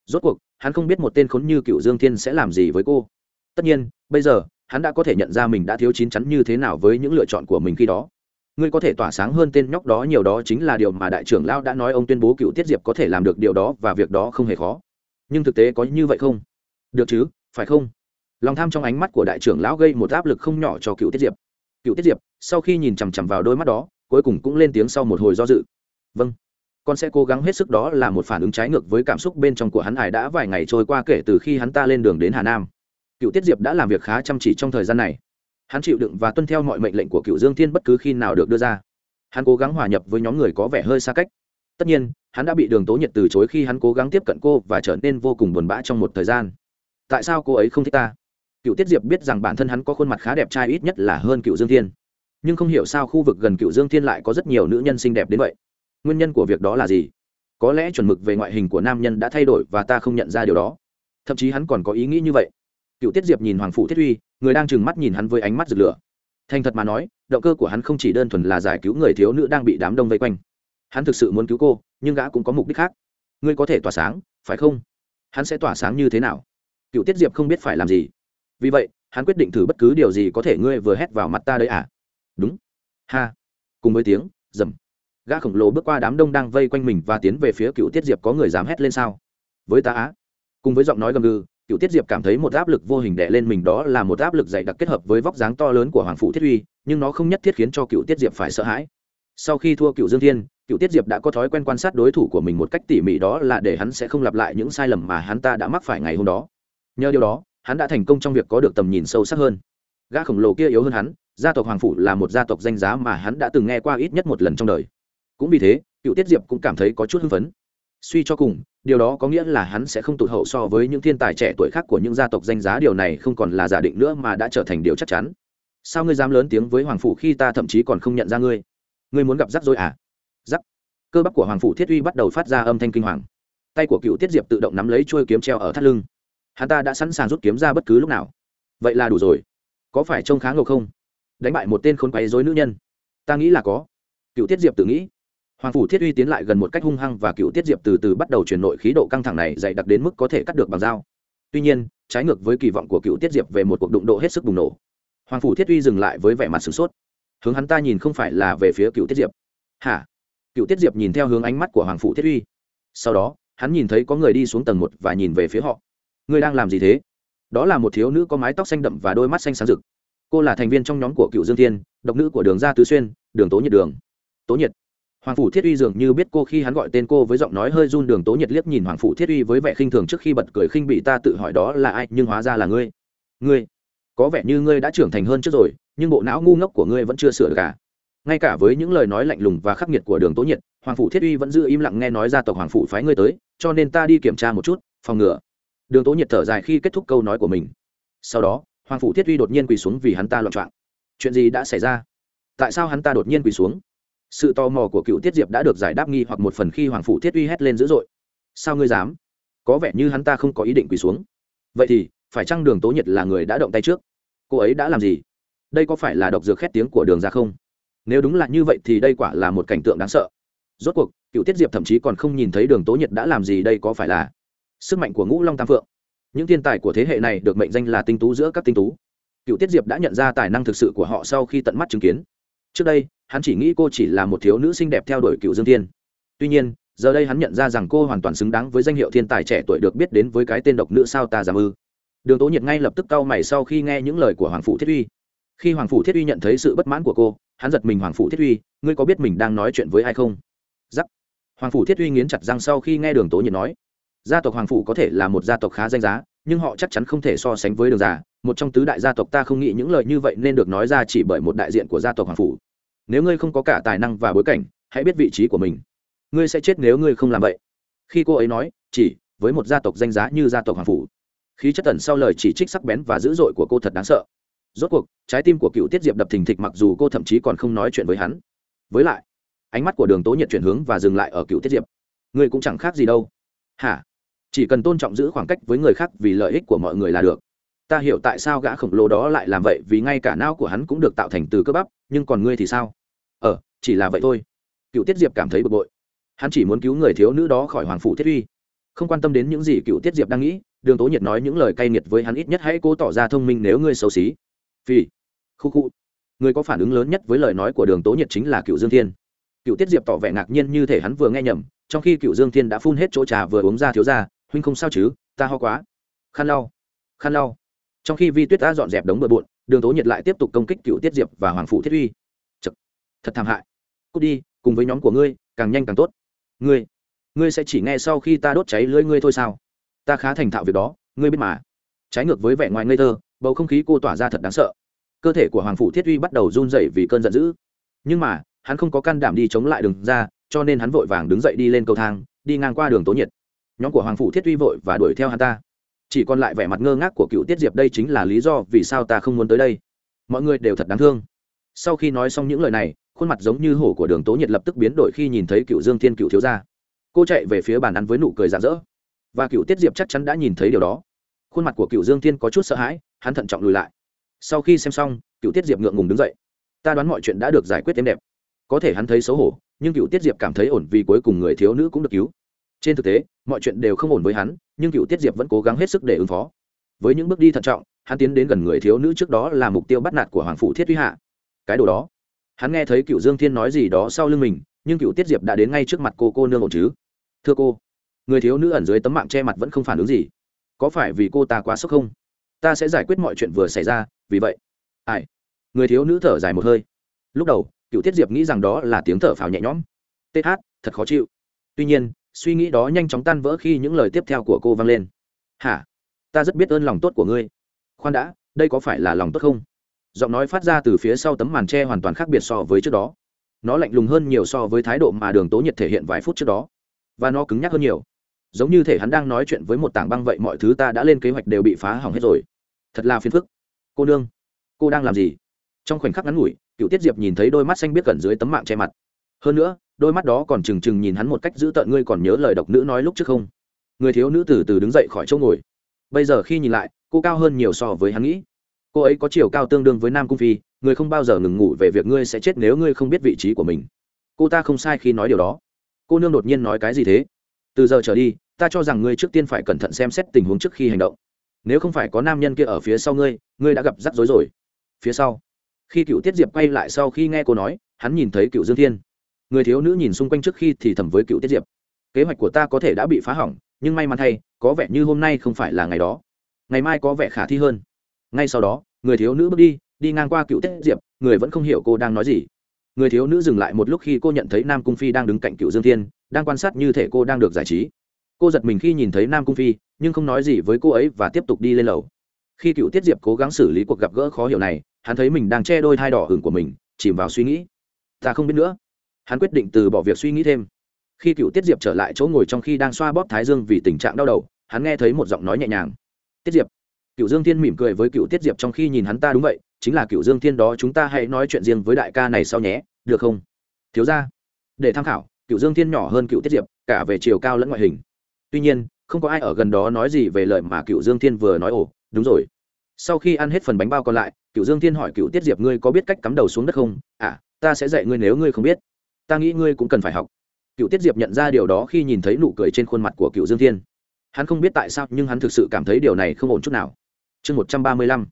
Rốt cuộc, hắn không biết một tên khốn như cựu dương thiên sẽ làm gì với cô tất nhiên, bây giờ, hắn đã có thể nhận ra mình đã thiếu chín chắn như thế nào với những lựa chọn của mình khi đó. Ngươi có thể tỏa sáng hơn tên nhóc đó nhiều đó chính là điều mà đại trưởng lao đã nói ông tuyên bố cựu tiết diệp có thể làm được điều đó và việc đó không hề khó. Nhưng thực tế có như vậy không? Được chứ, phải không? Lòng tham trong ánh mắt của đại trưởng lão gây một áp lực không nhỏ cho cựu tiết diệp. Cựu tiết diệp, sau khi nhìn chằm chằm vào đôi mắt đó, cuối cùng cũng lên tiếng sau một hồi do dự. Vâng. Con sẽ cố gắng hết sức đó là một phản ứng trái ngược với cảm xúc bên trong của hắn hải đã vài ngày trôi qua kể từ khi hắn ta lên đường đến hà nam cựu tiết diệp đã làm việc khá chăm chỉ trong thời gian này. Hắn chịu đựng và tuân theo mọi mệnh lệnh của cựu dương thiên bất cứ khi nào được đưa ra. Hắn cố gắng hòa nhập với nhóm người có vẻ hơi xa cách. Tất nhiên, hắn đã bị đường tố nhiệt từ chối khi hắn cố gắng tiếp cận cô và trở nên vô cùng buồn bã trong một thời gian. Tại sao cô ấy không thích ta? Cựu tiết diệp biết rằng bản thân hắn có khuôn mặt khá đẹp trai ít nhất là hơn cựu dương thiên. Nhưng không hiểu sao khu vực gần cựu dương thiên lại có rất nhiều nữ nhân xinh đẹp đến vậy. Nguyên nhân của việc đó là gì? Có lẽ chuẩn mực về ngoại hình của nam nhân đã thay đổi và ta không nhận ra điều đó. Thậm chí hắn còn có ý nghĩ như vậy cựu tiết diệp nhìn hoàng phủ thiết uy, người đang trừng mắt nhìn hắn với ánh mắt rực lửa. Thành thật mà nói, động cơ của hắn không chỉ đơn thuần là giải cứu người thiếu nữ đang bị đám đông vây quanh. Hắn thực sự muốn cứu cô, nhưng gã cũng có mục đích khác. Ngươi có thể tỏa sáng, phải không? Hắn sẽ tỏa sáng như thế nào? Cựu tiết diệp không biết phải làm gì. Vì vậy, hắn quyết định thử bất cứ điều gì có thể ngươi vừa hét vào mặt ta đấy à? Đúng. Ha. Cùng với tiếng, rầm. Gã khổng lồ bước qua đám đông đang vây quanh mình và tiến về phía cựu tiết diệp có người dám hét lên sao? Với ta á. Cùng với giọng nói gầm gừ cựu tiết diệp cảm thấy một áp lực vô hình đè lên mình, đó là một áp lực dày đặc kết hợp với vóc dáng to lớn của hoàng phụ thiết uy, nhưng nó không nhất thiết khiến cho cựu tiết diệp phải sợ hãi. Sau khi thua cựu dương thiên cựu tiết diệp đã có thói quen quan sát đối thủ của mình một cách tỉ mỉ, đó là để hắn sẽ không lặp lại những sai lầm mà hắn ta đã mắc phải ngày hôm đó. Nhờ điều đó, hắn đã thành công trong việc có được tầm nhìn sâu sắc hơn. Gã khổng lồ kia yếu hơn hắn, gia tộc hoàng phủ là một gia tộc danh giá mà hắn đã từng nghe qua ít nhất một lần trong đời. Cũng vì thế cựu tiết diệp cũng cảm thấy có chút hưng phấn suy cho cùng, điều đó có nghĩa là hắn sẽ không tụt hậu so với những thiên tài trẻ tuổi khác của những gia tộc danh giá điều này không còn là giả định nữa mà đã trở thành điều chắc chắn. Sao ngươi dám lớn tiếng với hoàng phủ khi ta thậm chí còn không nhận ra ngươi? Ngươi muốn gặp rắc rối à? Rắc. Cơ bắp của hoàng phủ thiết uy bắt đầu phát ra âm thanh kinh hoàng. Tay của cựu tiết diệp tự động nắm lấy chuôi kiếm treo ở thắt lưng. Hắn ta đã sẵn sàng rút kiếm ra bất cứ lúc nào. Vậy là đủ rồi. Có phải trông khá ngầu không? Đánh bại một tên khốn quấy dối nữ nhân. Ta nghĩ là có. Cựu tiết diệp tự nghĩ hoàng phủ thiết uy tiến lại gần một cách hung hăng và cựu tiết diệp từ từ bắt đầu chuyển nội khí độ căng thẳng này dày đặc đến mức có thể cắt được bằng dao. Tuy nhiên, trái ngược với kỳ vọng của cựu tiết diệp về một cuộc đụng độ hết sức bùng nổ, hoàng phủ thiết uy dừng lại với vẻ mặt sửng sốt. Hướng hắn ta nhìn không phải là về phía cựu tiết diệp. Hả? Cựu tiết diệp nhìn theo hướng ánh mắt của hoàng phủ thiết uy. Sau đó, hắn nhìn thấy có người đi xuống tầng một và nhìn về phía họ. Ngươi đang làm gì thế? Đó là một thiếu nữ có mái tóc xanh đậm và đôi mắt xanh sáng rực. Cô là thành viên trong nhóm của cựu dương thiên, độc nữ của đường gia tứ xuyên, đường tố nhiệt đường. Tố nhiệt hoàng phủ thiết uy dường như biết cô khi hắn gọi tên cô với giọng nói hơi run đường tố nhiệt liếc nhìn hoàng phủ thiết uy với vẻ khinh thường trước khi bật cười khinh bị ta tự hỏi đó là ai, nhưng hóa ra là ngươi. Ngươi? Có vẻ như ngươi đã trưởng thành hơn trước rồi, nhưng bộ não ngu ngốc của ngươi vẫn chưa sửa được cả ngay cả với những lời nói lạnh lùng và khắc nghiệt của đường tố nhiệt, hoàng phủ thiết uy vẫn giữ im lặng nghe nói gia tộc hoàng phủ phái ngươi tới, cho nên ta đi kiểm tra một chút, phòng ngừa. Đường tố nhiệt thở dài khi kết thúc câu nói của mình. Sau đó, hoàng phủ thiết uy đột nhiên quỳ xuống vì hắn ta loạn trọng chuyện gì đã xảy ra? Tại sao hắn ta đột nhiên quỳ xuống? Sự tò mò của cựu tiết diệp đã được giải đáp nghi hoặc một phần khi hoàng phủ thiết uy hét lên dữ dội. Sao ngươi dám? Có vẻ như hắn ta không có ý định quỳ xuống. Vậy thì, phải chăng đường tố nhiệt là người đã động tay trước? Cô ấy đã làm gì? Đây có phải là độc dược khét tiếng của đường ra không? Nếu đúng là như vậy thì đây quả là một cảnh tượng đáng sợ. Rốt cuộc, cựu tiết diệp thậm chí còn không nhìn thấy đường tố nhiệt đã làm gì đây có phải là sức mạnh của ngũ long tam phượng? Những thiên tài của thế hệ này được mệnh danh là tinh tú giữa các tinh tú. Cựu tiết diệp đã nhận ra tài năng thực sự của họ sau khi tận mắt chứng kiến. Trước đây hắn chỉ nghĩ cô chỉ là một thiếu nữ xinh đẹp theo đuổi cựu dương thiên. Tuy nhiên, giờ đây hắn nhận ra rằng cô hoàn toàn xứng đáng với danh hiệu thiên tài trẻ tuổi được biết đến với cái tên độc nữ sao ta giảm ư. Đường tố nhiệt ngay lập tức cau mày sau khi nghe những lời của hoàng phủ thiết uy. Khi hoàng phủ thiết uy nhận thấy sự bất mãn của cô, hắn giật mình, hoàng phủ thiết uy, ngươi có biết mình đang nói chuyện với ai không? Giắc. Hoàng phủ thiết uy nghiến chặt răng sau khi nghe đường tố nhiệt nói, gia tộc hoàng phủ có thể là một gia tộc khá danh giá, nhưng họ chắc chắn không thể so sánh với đường già. Một trong tứ đại gia tộc ta không nghĩ những lời như vậy nên được nói ra chỉ bởi một đại diện của gia tộc hoàng phủ nếu ngươi không có cả tài năng và bối cảnh, hãy biết vị trí của mình. Ngươi sẽ chết nếu ngươi không làm vậy. Khi cô ấy nói, chỉ với một gia tộc danh giá như gia tộc hoàng phủ. Khí chất tần sau lời chỉ trích sắc bén và dữ dội của cô thật đáng sợ. Rốt cuộc, trái tim của cựu tiết diệp đập thình thịch mặc dù cô thậm chí còn không nói chuyện với hắn. Với lại, ánh mắt của đường tố nhiệt chuyển hướng và dừng lại ở cựu tiết diệp. Ngươi cũng chẳng khác gì đâu. Hả? Chỉ cần tôn trọng giữ khoảng cách với người khác vì lợi ích của mọi người là được ta hiểu tại sao gã khổng lồ đó lại làm vậy, vì ngay cả não của hắn cũng được tạo thành từ cơ bắp, nhưng còn ngươi thì sao? Ờ chỉ là vậy thôi. Cựu tiết diệp cảm thấy bực bội. Hắn chỉ muốn cứu người thiếu nữ đó khỏi hoàng phủ thiết uy. Không quan tâm đến những gì cựu tiết diệp đang nghĩ, đường tố nhiệt nói những lời cay nghiệt với hắn ít nhất hãy cố tỏ ra thông minh nếu ngươi xấu xí. Vì khu khu. Người có phản ứng lớn nhất với lời nói của đường tố nhiệt chính là cựu dương thiên. Cựu tiết diệp tỏ vẻ ngạc nhiên như thể hắn vừa nghe nhầm, trong khi cựu dương thiên đã phun hết chỗ trà vừa uống ra thiếu ra, huynh không sao chứ, ta ho quá. Khăn lau. Khăn lau trong khi vi tuyết đã dọn dẹp đống bừa bộn, đường tố nhiệt lại tiếp tục công kích cựu tiết diệp và hoàng phụ thiết uy. Chật. thật thảm hại. Cút đi, cùng với nhóm của ngươi, càng nhanh càng tốt. Ngươi ngươi sẽ chỉ nghe sau khi ta đốt cháy lưỡi ngươi thôi sao? Ta khá thành thạo việc đó, ngươi biết mà. Trái ngược với vẻ ngoài ngây thơ, bầu không khí cô tỏa ra thật đáng sợ. Cơ thể của hoàng phụ thiết uy bắt đầu run rẩy vì cơn giận dữ. Nhưng mà, hắn không có can đảm đi chống lại đường ra, cho nên hắn vội vàng đứng dậy đi lên cầu thang, đi ngang qua đường tố nhiệt. Nhóm của hoàng phụ thiết uy vội và đuổi theo hắn ta chỉ còn lại vẻ mặt ngơ ngác của cựu tiết diệp đây chính là lý do vì sao ta không muốn tới đây. Mọi người đều thật đáng thương. Sau khi nói xong những lời này, khuôn mặt giống như hổ của đường tố nhiệt lập tức biến đổi khi nhìn thấy cựu dương thiên cựu thiếu gia. Cô chạy về phía bàn ăn với nụ cười rạng rỡ. Và cựu tiết diệp chắc chắn đã nhìn thấy điều đó. Khuôn mặt của cựu dương thiên có chút sợ hãi, hắn thận trọng lùi lại. Sau khi xem xong, cựu tiết diệp ngượng ngùng đứng dậy. Ta đoán mọi chuyện đã được giải quyết êm đẹp. Có thể hắn thấy xấu hổ, nhưng cựu tiết diệp cảm thấy ổn vì cuối cùng người thiếu nữ cũng được cứu trên thực tế, mọi chuyện đều không ổn với hắn, nhưng cựu tiết diệp vẫn cố gắng hết sức để ứng phó. Với những bước đi thận trọng, hắn tiến đến gần người thiếu nữ trước đó là mục tiêu bắt nạt của hoàng phụ thiết huy hạ. Cái đồ đó. Hắn nghe thấy cựu dương thiên nói gì đó sau lưng mình, nhưng cựu tiết diệp đã đến ngay trước mặt cô cô nương ổn chứ? Thưa cô, người thiếu nữ ẩn dưới tấm mạng che mặt vẫn không phản ứng gì. Có phải vì cô ta quá sốc không? Ta sẽ giải quyết mọi chuyện vừa xảy ra, vì vậy. Ai? Người thiếu nữ thở dài một hơi. Lúc đầu, cựu tiết diệp nghĩ rằng đó là tiếng thở phào nhẹ nhõm. Th thật khó chịu. Tuy nhiên suy nghĩ đó nhanh chóng tan vỡ khi những lời tiếp theo của cô vang lên. Hả? Ta rất biết ơn lòng tốt của ngươi. Khoan đã, đây có phải là lòng tốt không? Giọng nói phát ra từ phía sau tấm màn tre hoàn toàn khác biệt so với trước đó. Nó lạnh lùng hơn nhiều so với thái độ mà đường tố nhiệt thể hiện vài phút trước đó, và nó cứng nhắc hơn nhiều. Giống như thể hắn đang nói chuyện với một tảng băng vậy, mọi thứ ta đã lên kế hoạch đều bị phá hỏng hết rồi. Thật là phiền phức. Cô nương, cô đang làm gì? Trong khoảnh khắc ngắn ngủi cựu tiết diệp nhìn thấy đôi mắt xanh biết gần dưới tấm mạng che mặt hơn nữa, đôi mắt đó còn trừng trừng nhìn hắn một cách dữ tợn, ngươi còn nhớ lời độc nữ nói lúc trước không? Người thiếu nữ từ từ đứng dậy khỏi chỗ ngồi. Bây giờ khi nhìn lại, cô cao hơn nhiều so với hắn nghĩ. Cô ấy có chiều cao tương đương với nam cung phi, người không bao giờ ngừng ngủ về việc ngươi sẽ chết nếu ngươi không biết vị trí của mình. Cô ta không sai khi nói điều đó. Cô nương đột nhiên nói cái gì thế? Từ giờ trở đi, ta cho rằng ngươi trước tiên phải cẩn thận xem xét tình huống trước khi hành động. Nếu không phải có nam nhân kia ở phía sau ngươi ngươi đã gặp rắc rối rồi. Phía sau, khi cựu tiết diệp quay lại sau khi nghe cô nói, hắn nhìn thấy cựu dương thiên người thiếu nữ nhìn xung quanh trước khi thì thầm với cựu tiết diệp. Kế hoạch của ta có thể đã bị phá hỏng, nhưng may mắn thay, có vẻ như hôm nay không phải là ngày đó. Ngày mai có vẻ khả thi hơn. Ngay sau đó, người thiếu nữ bước đi đi ngang qua cựu tiết diệp, người vẫn không hiểu cô đang nói gì. Người thiếu nữ dừng lại một lúc khi cô nhận thấy nam cung phi đang đứng cạnh cựu dương thiên, đang quan sát như thể cô đang được giải trí. Cô giật mình khi nhìn thấy nam cung phi, nhưng không nói gì với cô ấy và tiếp tục đi lên lầu. Khi cựu tiết diệp cố gắng xử lý cuộc gặp gỡ khó hiểu này, hắn thấy mình đang che đôi thai đỏ hửng của mình, chìm vào suy nghĩ. Ta không biết nữa hắn quyết định từ bỏ việc suy nghĩ thêm. Khi cựu tiết diệp trở lại chỗ ngồi trong khi đang xoa bóp thái dương vì tình trạng đau đầu, hắn nghe thấy một giọng nói nhẹ nhàng. Tiết diệp. Cựu dương thiên mỉm cười với cựu tiết diệp trong khi nhìn hắn ta đúng vậy, chính là cựu dương thiên đó chúng ta hãy nói chuyện riêng với đại ca này sau nhé, được không? Thiếu ra để tham khảo, cựu dương thiên nhỏ hơn cựu tiết diệp, cả về chiều cao lẫn ngoại hình. Tuy nhiên, không có ai ở gần đó nói gì về lời mà cựu dương thiên vừa nói, ồ, đúng rồi. Sau khi ăn hết phần bánh bao còn lại, cựu dương thiên hỏi cựu tiết diệp, ngươi có biết cách cắm đầu xuống đất không? À ta sẽ dạy ngươi nếu ngươi không biết ta nghĩ ngươi cũng cần phải học. Cựu tiết diệp nhận ra điều đó khi nhìn thấy nụ cười trên khuôn mặt của cựu dương thiên. Hắn không biết tại sao, nhưng hắn thực sự cảm thấy điều này không ổn chút nào. Chương một trăm ba mươi lăm,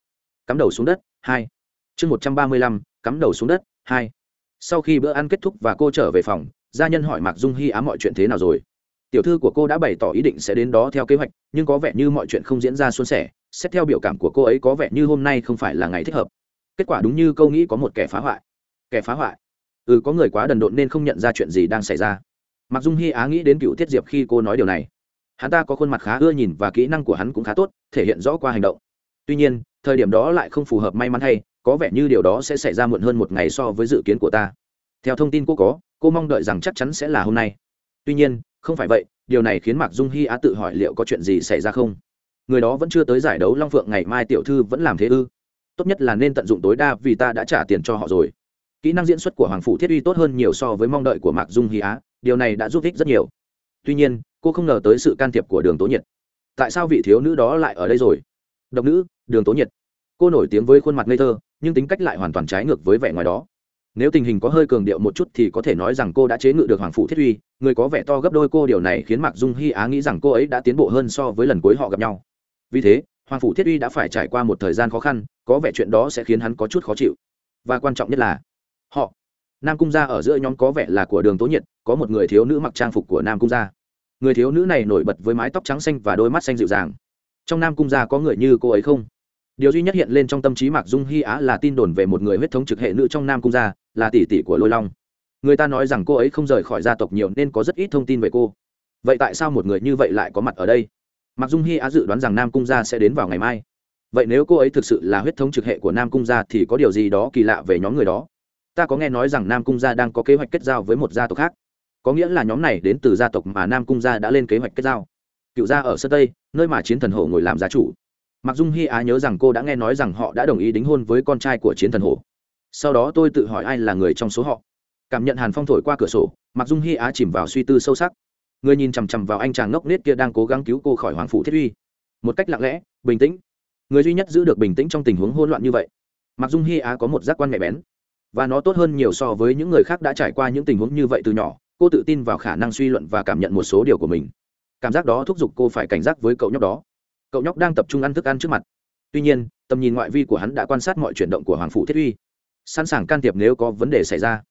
cắm đầu xuống đất, hai. Chương một trăm ba mươi lăm, cắm đầu xuống đất, hai. Sau khi bữa ăn kết thúc và cô trở về phòng, gia nhân hỏi mạc dung hy á mọi chuyện thế nào rồi. Tiểu thư của cô đã bày tỏ ý định sẽ đến đó theo kế hoạch, nhưng có vẻ như mọi chuyện không diễn ra suôn sẻ. Xét theo biểu cảm của cô ấy, có vẻ như hôm nay không phải là ngày thích hợp. Kết quả đúng như câu nghĩ có một kẻ phá hoại. Kẻ phá hoại? Ừ có người quá đần độn nên không nhận ra chuyện gì đang xảy ra. Mặc dung hy á nghĩ đến cựu tiết diệp khi cô nói điều này. Hắn ta có khuôn mặt khá ưa nhìn và kỹ năng của hắn cũng khá tốt, thể hiện rõ qua hành động. Tuy nhiên, thời điểm đó lại không phù hợp may mắn hay, có vẻ như điều đó sẽ xảy ra muộn hơn một ngày so với dự kiến của ta. Theo thông tin cô có, cô mong đợi rằng chắc chắn sẽ là hôm nay. Tuy nhiên, không phải vậy, điều này khiến mạc dung hy á tự hỏi liệu có chuyện gì xảy ra không. Người đó vẫn chưa tới giải đấu long phượng ngày mai tiểu thư vẫn làm thế ư? Tốt nhất là nên tận dụng tối đa vì ta đã trả tiền cho họ rồi kỹ năng diễn xuất của hoàng phủ thiết uy tốt hơn nhiều so với mong đợi của mạc dung hy á, điều này đã giúp ích rất nhiều. Tuy nhiên, cô không ngờ tới sự can thiệp của đường tố nhiệt. Tại sao vị thiếu nữ đó lại ở đây rồi? Độc nữ, đường tố nhiệt. Cô nổi tiếng với khuôn mặt ngây thơ, nhưng tính cách lại hoàn toàn trái ngược với vẻ ngoài đó. Nếu tình hình có hơi cường điệu một chút thì có thể nói rằng cô đã chế ngự được hoàng phủ thiết uy, người có vẻ to gấp đôi cô điều này khiến mạc dung hy á nghĩ rằng cô ấy đã tiến bộ hơn so với lần cuối họ gặp nhau. Vì thế, hoàng phủ thiết uy đã phải trải qua một thời gian khó khăn, có vẻ chuyện đó sẽ khiến hắn có chút khó chịu. Và quan trọng nhất là nam cung gia ở giữa nhóm có vẻ là của đường tố nhiệt, có một người thiếu nữ mặc trang phục của nam cung gia. Người thiếu nữ này nổi bật với mái tóc trắng xanh và đôi mắt xanh dịu dàng. Trong nam cung gia có người như cô ấy không? Điều duy nhất hiện lên trong tâm trí mạc dung hy á là tin đồn về một người huyết thống trực hệ nữ trong nam cung gia, là tỷ tỷ của lôi long. Người ta nói rằng cô ấy không rời khỏi gia tộc nhiều nên có rất ít thông tin về cô. Vậy tại sao một người như vậy lại có mặt ở đây? Mạc dung hy á dự đoán rằng nam cung gia sẽ đến vào ngày mai. Vậy nếu cô ấy thực sự là huyết thống trực hệ của nam cung gia thì có điều gì đó kỳ lạ về nhóm người đó? Ta có nghe nói rằng nam cung gia đang có kế hoạch kết giao với một gia tộc khác. Có nghĩa là nhóm này đến từ gia tộc mà nam cung gia đã lên kế hoạch kết giao. Cựu gia ở sơn tây, nơi mà chiến thần hổ ngồi làm gia chủ. Mặc dung hy á nhớ rằng cô đã nghe nói rằng họ đã đồng ý đính hôn với con trai của chiến thần hổ. Sau đó tôi tự hỏi ai là người trong số họ. Cảm nhận hàn phong thổi qua cửa sổ mặc dung hy á chìm vào suy tư sâu sắc. Người nhìn chằm chằm vào anh chàng ngốc nết kia đang cố gắng cứu cô khỏi hoàng phủ thiết uy. Một cách lặng lẽ, bình tĩnh. Người duy nhất giữ được bình tĩnh trong tình huống hỗn loạn như vậy. Mặc dung hy á có một giác quan nhạy bén và nó tốt hơn nhiều so với những người khác đã trải qua những tình huống như vậy từ nhỏ, cô tự tin vào khả năng suy luận và cảm nhận một số điều của mình. Cảm giác đó thúc giục cô phải cảnh giác với cậu nhóc đó. Cậu nhóc đang tập trung ăn thức ăn trước mặt. Tuy nhiên, tầm nhìn ngoại vi của hắn đã quan sát mọi chuyển động của hoàng phủ thiết uy. Sẵn sàng can thiệp nếu có vấn đề xảy ra.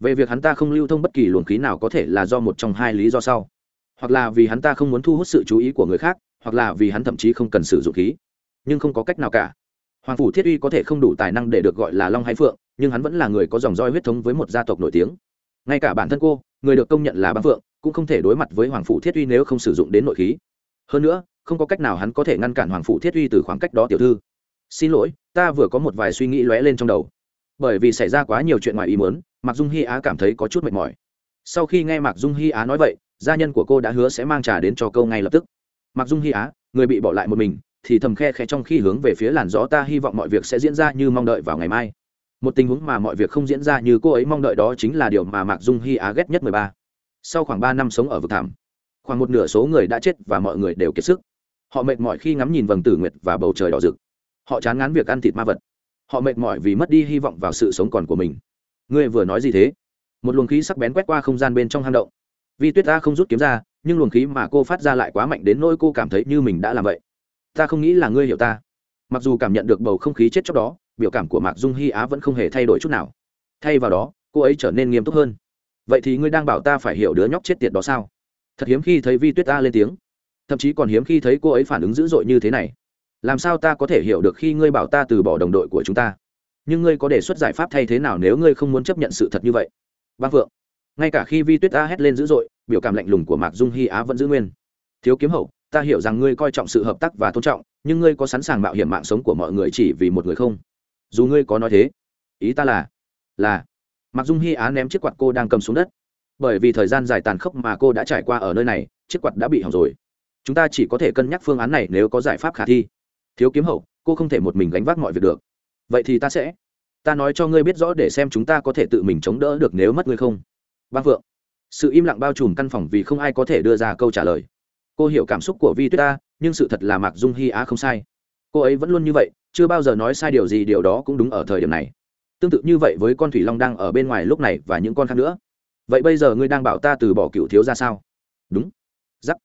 Về việc hắn ta không lưu thông bất kỳ luồng khí nào có thể là do một trong hai lý do sau. Hoặc là vì hắn ta không muốn thu hút sự chú ý của người khác, hoặc là vì hắn thậm chí không cần sử dụng khí. Nhưng không có cách nào cả. Hoàng phủ thiết uy có thể không đủ tài năng để được gọi là long hay phượng nhưng hắn vẫn là người có dòng roi huyết thống với một gia tộc nổi tiếng. Ngay cả bản thân cô, người được công nhận là băng phượng, cũng không thể đối mặt với hoàng phủ thiết uy nếu không sử dụng đến nội khí. Hơn nữa, không có cách nào hắn có thể ngăn cản hoàng phủ thiết uy từ khoảng cách đó tiểu thư. Xin lỗi, ta vừa có một vài suy nghĩ lóe lên trong đầu. Bởi vì xảy ra quá nhiều chuyện ngoài ý muốn, mạc dung hy á cảm thấy có chút mệt mỏi. Sau khi nghe mạc dung hy á nói vậy, gia nhân của cô đã hứa sẽ mang trà đến cho câu ngay lập tức. Mạc dung hy á, người bị bỏ lại một mình, thì thầm khe khẽ trong khi hướng về phía làn gió ta hy vọng mọi việc sẽ diễn ra như mong đợi vào ngày mai một tình huống mà mọi việc không diễn ra như cô ấy mong đợi đó chính là điều mà mạc dung hy á ghét nhất mười ba. Sau khoảng ba năm sống ở vực thảm khoảng một nửa số người đã chết và mọi người đều kiệt sức. Họ mệt mỏi khi ngắm nhìn vầng tử nguyệt và bầu trời đỏ rực. Họ chán ngán việc ăn thịt ma vật. Họ mệt mỏi vì mất đi hy vọng vào sự sống còn của mình. Ngươi vừa nói gì thế? Một luồng khí sắc bén quét qua không gian bên trong hang động. Vì tuyết ta không rút kiếm ra, nhưng luồng khí mà cô phát ra lại quá mạnh đến nỗi cô cảm thấy như mình đã làm vậy. Ta không nghĩ là ngươi hiểu ta. Mặc dù cảm nhận được bầu không khí chết chóc đó biểu cảm của mạc dung hy á vẫn không hề thay đổi chút nào. Thay vào đó, cô ấy trở nên nghiêm túc hơn. Vậy thì ngươi đang bảo ta phải hiểu đứa nhóc chết tiệt đó sao? Thật hiếm khi thấy vi tuyết ta lên tiếng. Thậm chí còn hiếm khi thấy cô ấy phản ứng dữ dội như thế này. Làm sao ta có thể hiểu được khi ngươi bảo ta từ bỏ đồng đội của chúng ta? Nhưng ngươi có đề xuất giải pháp thay thế nào nếu ngươi không muốn chấp nhận sự thật như vậy? Băng phượng. Ngay cả khi vi tuyết ta hét lên dữ dội, biểu cảm lạnh lùng của mạc dung hy á vẫn giữ nguyên. Thiếu kiếm hậu, ta hiểu rằng ngươi coi trọng sự hợp tác và tôn trọng, nhưng ngươi có sẵn sàng mạo hiểm mạng sống của mọi người chỉ vì một người không? Dù ngươi có nói thế, ý ta là là mặc dung hy á ném chiếc quạt cô đang cầm xuống đất. Bởi vì thời gian dài tàn khốc mà cô đã trải qua ở nơi này, chiếc quạt đã bị hỏng rồi. Chúng ta chỉ có thể cân nhắc phương án này nếu có giải pháp khả thi. Thiếu kiếm hậu, cô không thể một mình gánh vác mọi việc được. Vậy thì ta sẽ, ta nói cho ngươi biết rõ để xem chúng ta có thể tự mình chống đỡ được nếu mất ngươi không. Băng phượng. Sự im lặng bao trùm căn phòng vì không ai có thể đưa ra câu trả lời. Cô hiểu cảm xúc của vi tuyết ta nhưng sự thật là mạc dung hy á không sai. Cô ấy vẫn luôn như vậy chưa bao giờ nói sai điều gì, điều đó cũng đúng ở thời điểm này. Tương tự như vậy với con thủy long đang ở bên ngoài lúc này và những con khác nữa. Vậy bây giờ ngươi đang bảo ta từ bỏ cựu thiếu ra sao? Đúng. Giắc.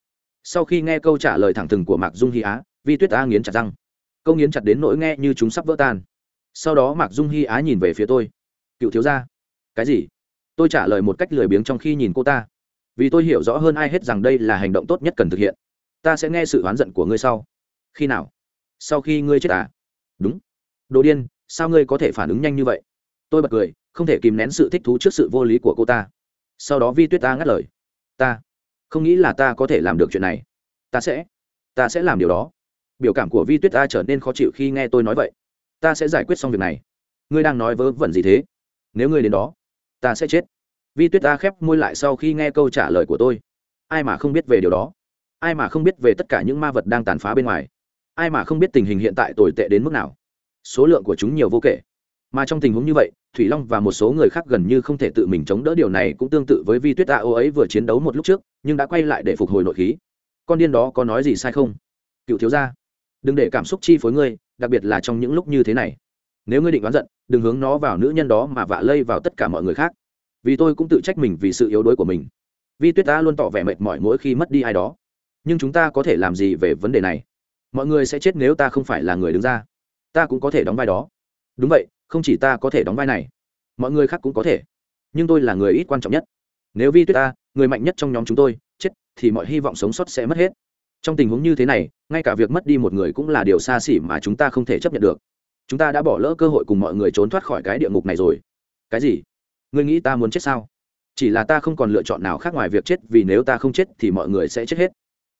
Sau khi nghe câu trả lời thẳng thừng của mạc dung hy á, vi tuyết á nghiến chặt răng. Câu nghiến chặt đến nỗi nghe như chúng sắp vỡ tan. Sau đó mạc dung hy á nhìn về phía tôi. Cựu thiếu ra cái gì? Tôi trả lời một cách lười biếng trong khi nhìn cô ta. Vì tôi hiểu rõ hơn ai hết rằng đây là hành động tốt nhất cần thực hiện. Ta sẽ nghe sự oán giận của ngươi sau. Khi nào? Sau khi ngươi chết à? Đúng. Đồ điên, sao ngươi có thể phản ứng nhanh như vậy? Tôi bật cười, không thể kìm nén sự thích thú trước sự vô lý của cô ta. Sau đó vi tuyết ta ngắt lời. Ta không nghĩ là ta có thể làm được chuyện này. Ta sẽ ta sẽ làm điều đó. Biểu cảm của vi tuyết ta trở nên khó chịu khi nghe tôi nói vậy. Ta sẽ giải quyết xong việc này. Ngươi đang nói vớ vẩn gì thế? Nếu ngươi đến đó, ta sẽ chết. Vi tuyết ta khép môi lại sau khi nghe câu trả lời của tôi. Ai mà không biết về điều đó? Ai mà không biết về tất cả những ma vật đang tàn phá bên ngoài? Ai mà không biết tình hình hiện tại tồi tệ đến mức nào. Số lượng của chúng nhiều vô kể. Mà trong tình huống như vậy, thủy long và một số người khác gần như không thể tự mình chống đỡ điều này cũng tương tự với vi tuyết a ô ấy vừa chiến đấu một lúc trước, nhưng đã quay lại để phục hồi nội khí. Con điên đó có nói gì sai không? Cựu thiếu gia, đừng để cảm xúc chi phối ngươi, đặc biệt là trong những lúc như thế này. Nếu ngươi định oán giận, đừng hướng nó vào nữ nhân đó mà vạ lây vào tất cả mọi người khác. Vì tôi cũng tự trách mình vì sự yếu đuối của mình. Vi tuyết ta luôn tỏ vẻ mệt mỏi mỗi khi mất đi ai đó. Nhưng chúng ta có thể làm gì về vấn đề này? Mọi người sẽ chết nếu ta không phải là người đứng ra. Ta cũng có thể đóng vai đó. Đúng vậy, không chỉ ta có thể đóng vai này, mọi người khác cũng có thể. Nhưng tôi là người ít quan trọng nhất. Nếu vi tuyết ta, người mạnh nhất trong nhóm chúng tôi, chết, thì mọi hy vọng sống sót sẽ mất hết. Trong tình huống như thế này, ngay cả việc mất đi một người cũng là điều xa xỉ mà chúng ta không thể chấp nhận được. Chúng ta đã bỏ lỡ cơ hội cùng mọi người trốn thoát khỏi cái địa ngục này rồi. Cái gì? Ngươi nghĩ ta muốn chết sao? Chỉ là ta không còn lựa chọn nào khác ngoài việc chết, vì nếu ta không chết thì mọi người sẽ chết hết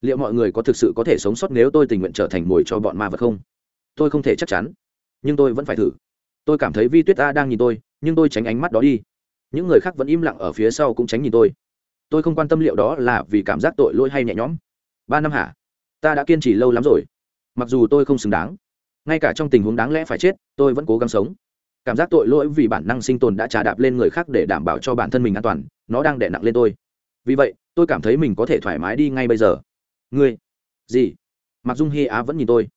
liệu mọi người có thực sự có thể sống sót nếu tôi tình nguyện trở thành mồi cho bọn ma vật không? Tôi không thể chắc chắn, nhưng tôi vẫn phải thử. Tôi cảm thấy vi tuyết A đang nhìn tôi, nhưng tôi tránh ánh mắt đó đi. Những người khác vẫn im lặng ở phía sau cũng tránh nhìn tôi. Tôi không quan tâm liệu đó là vì cảm giác tội lỗi hay nhẹ nhõm. Ba năm hả? Ta đã kiên trì lâu lắm rồi. Mặc dù tôi không xứng đáng, ngay cả trong tình huống đáng lẽ phải chết, tôi vẫn cố gắng sống. Cảm giác tội lỗi vì bản năng sinh tồn đã trà đạp lên người khác để đảm bảo cho bản thân mình an toàn, nó đang đè nặng lên tôi. Vì vậy, tôi cảm thấy mình có thể thoải mái đi ngay bây giờ ngươi? Gì? Mặc dung hy á vẫn nhìn tôi.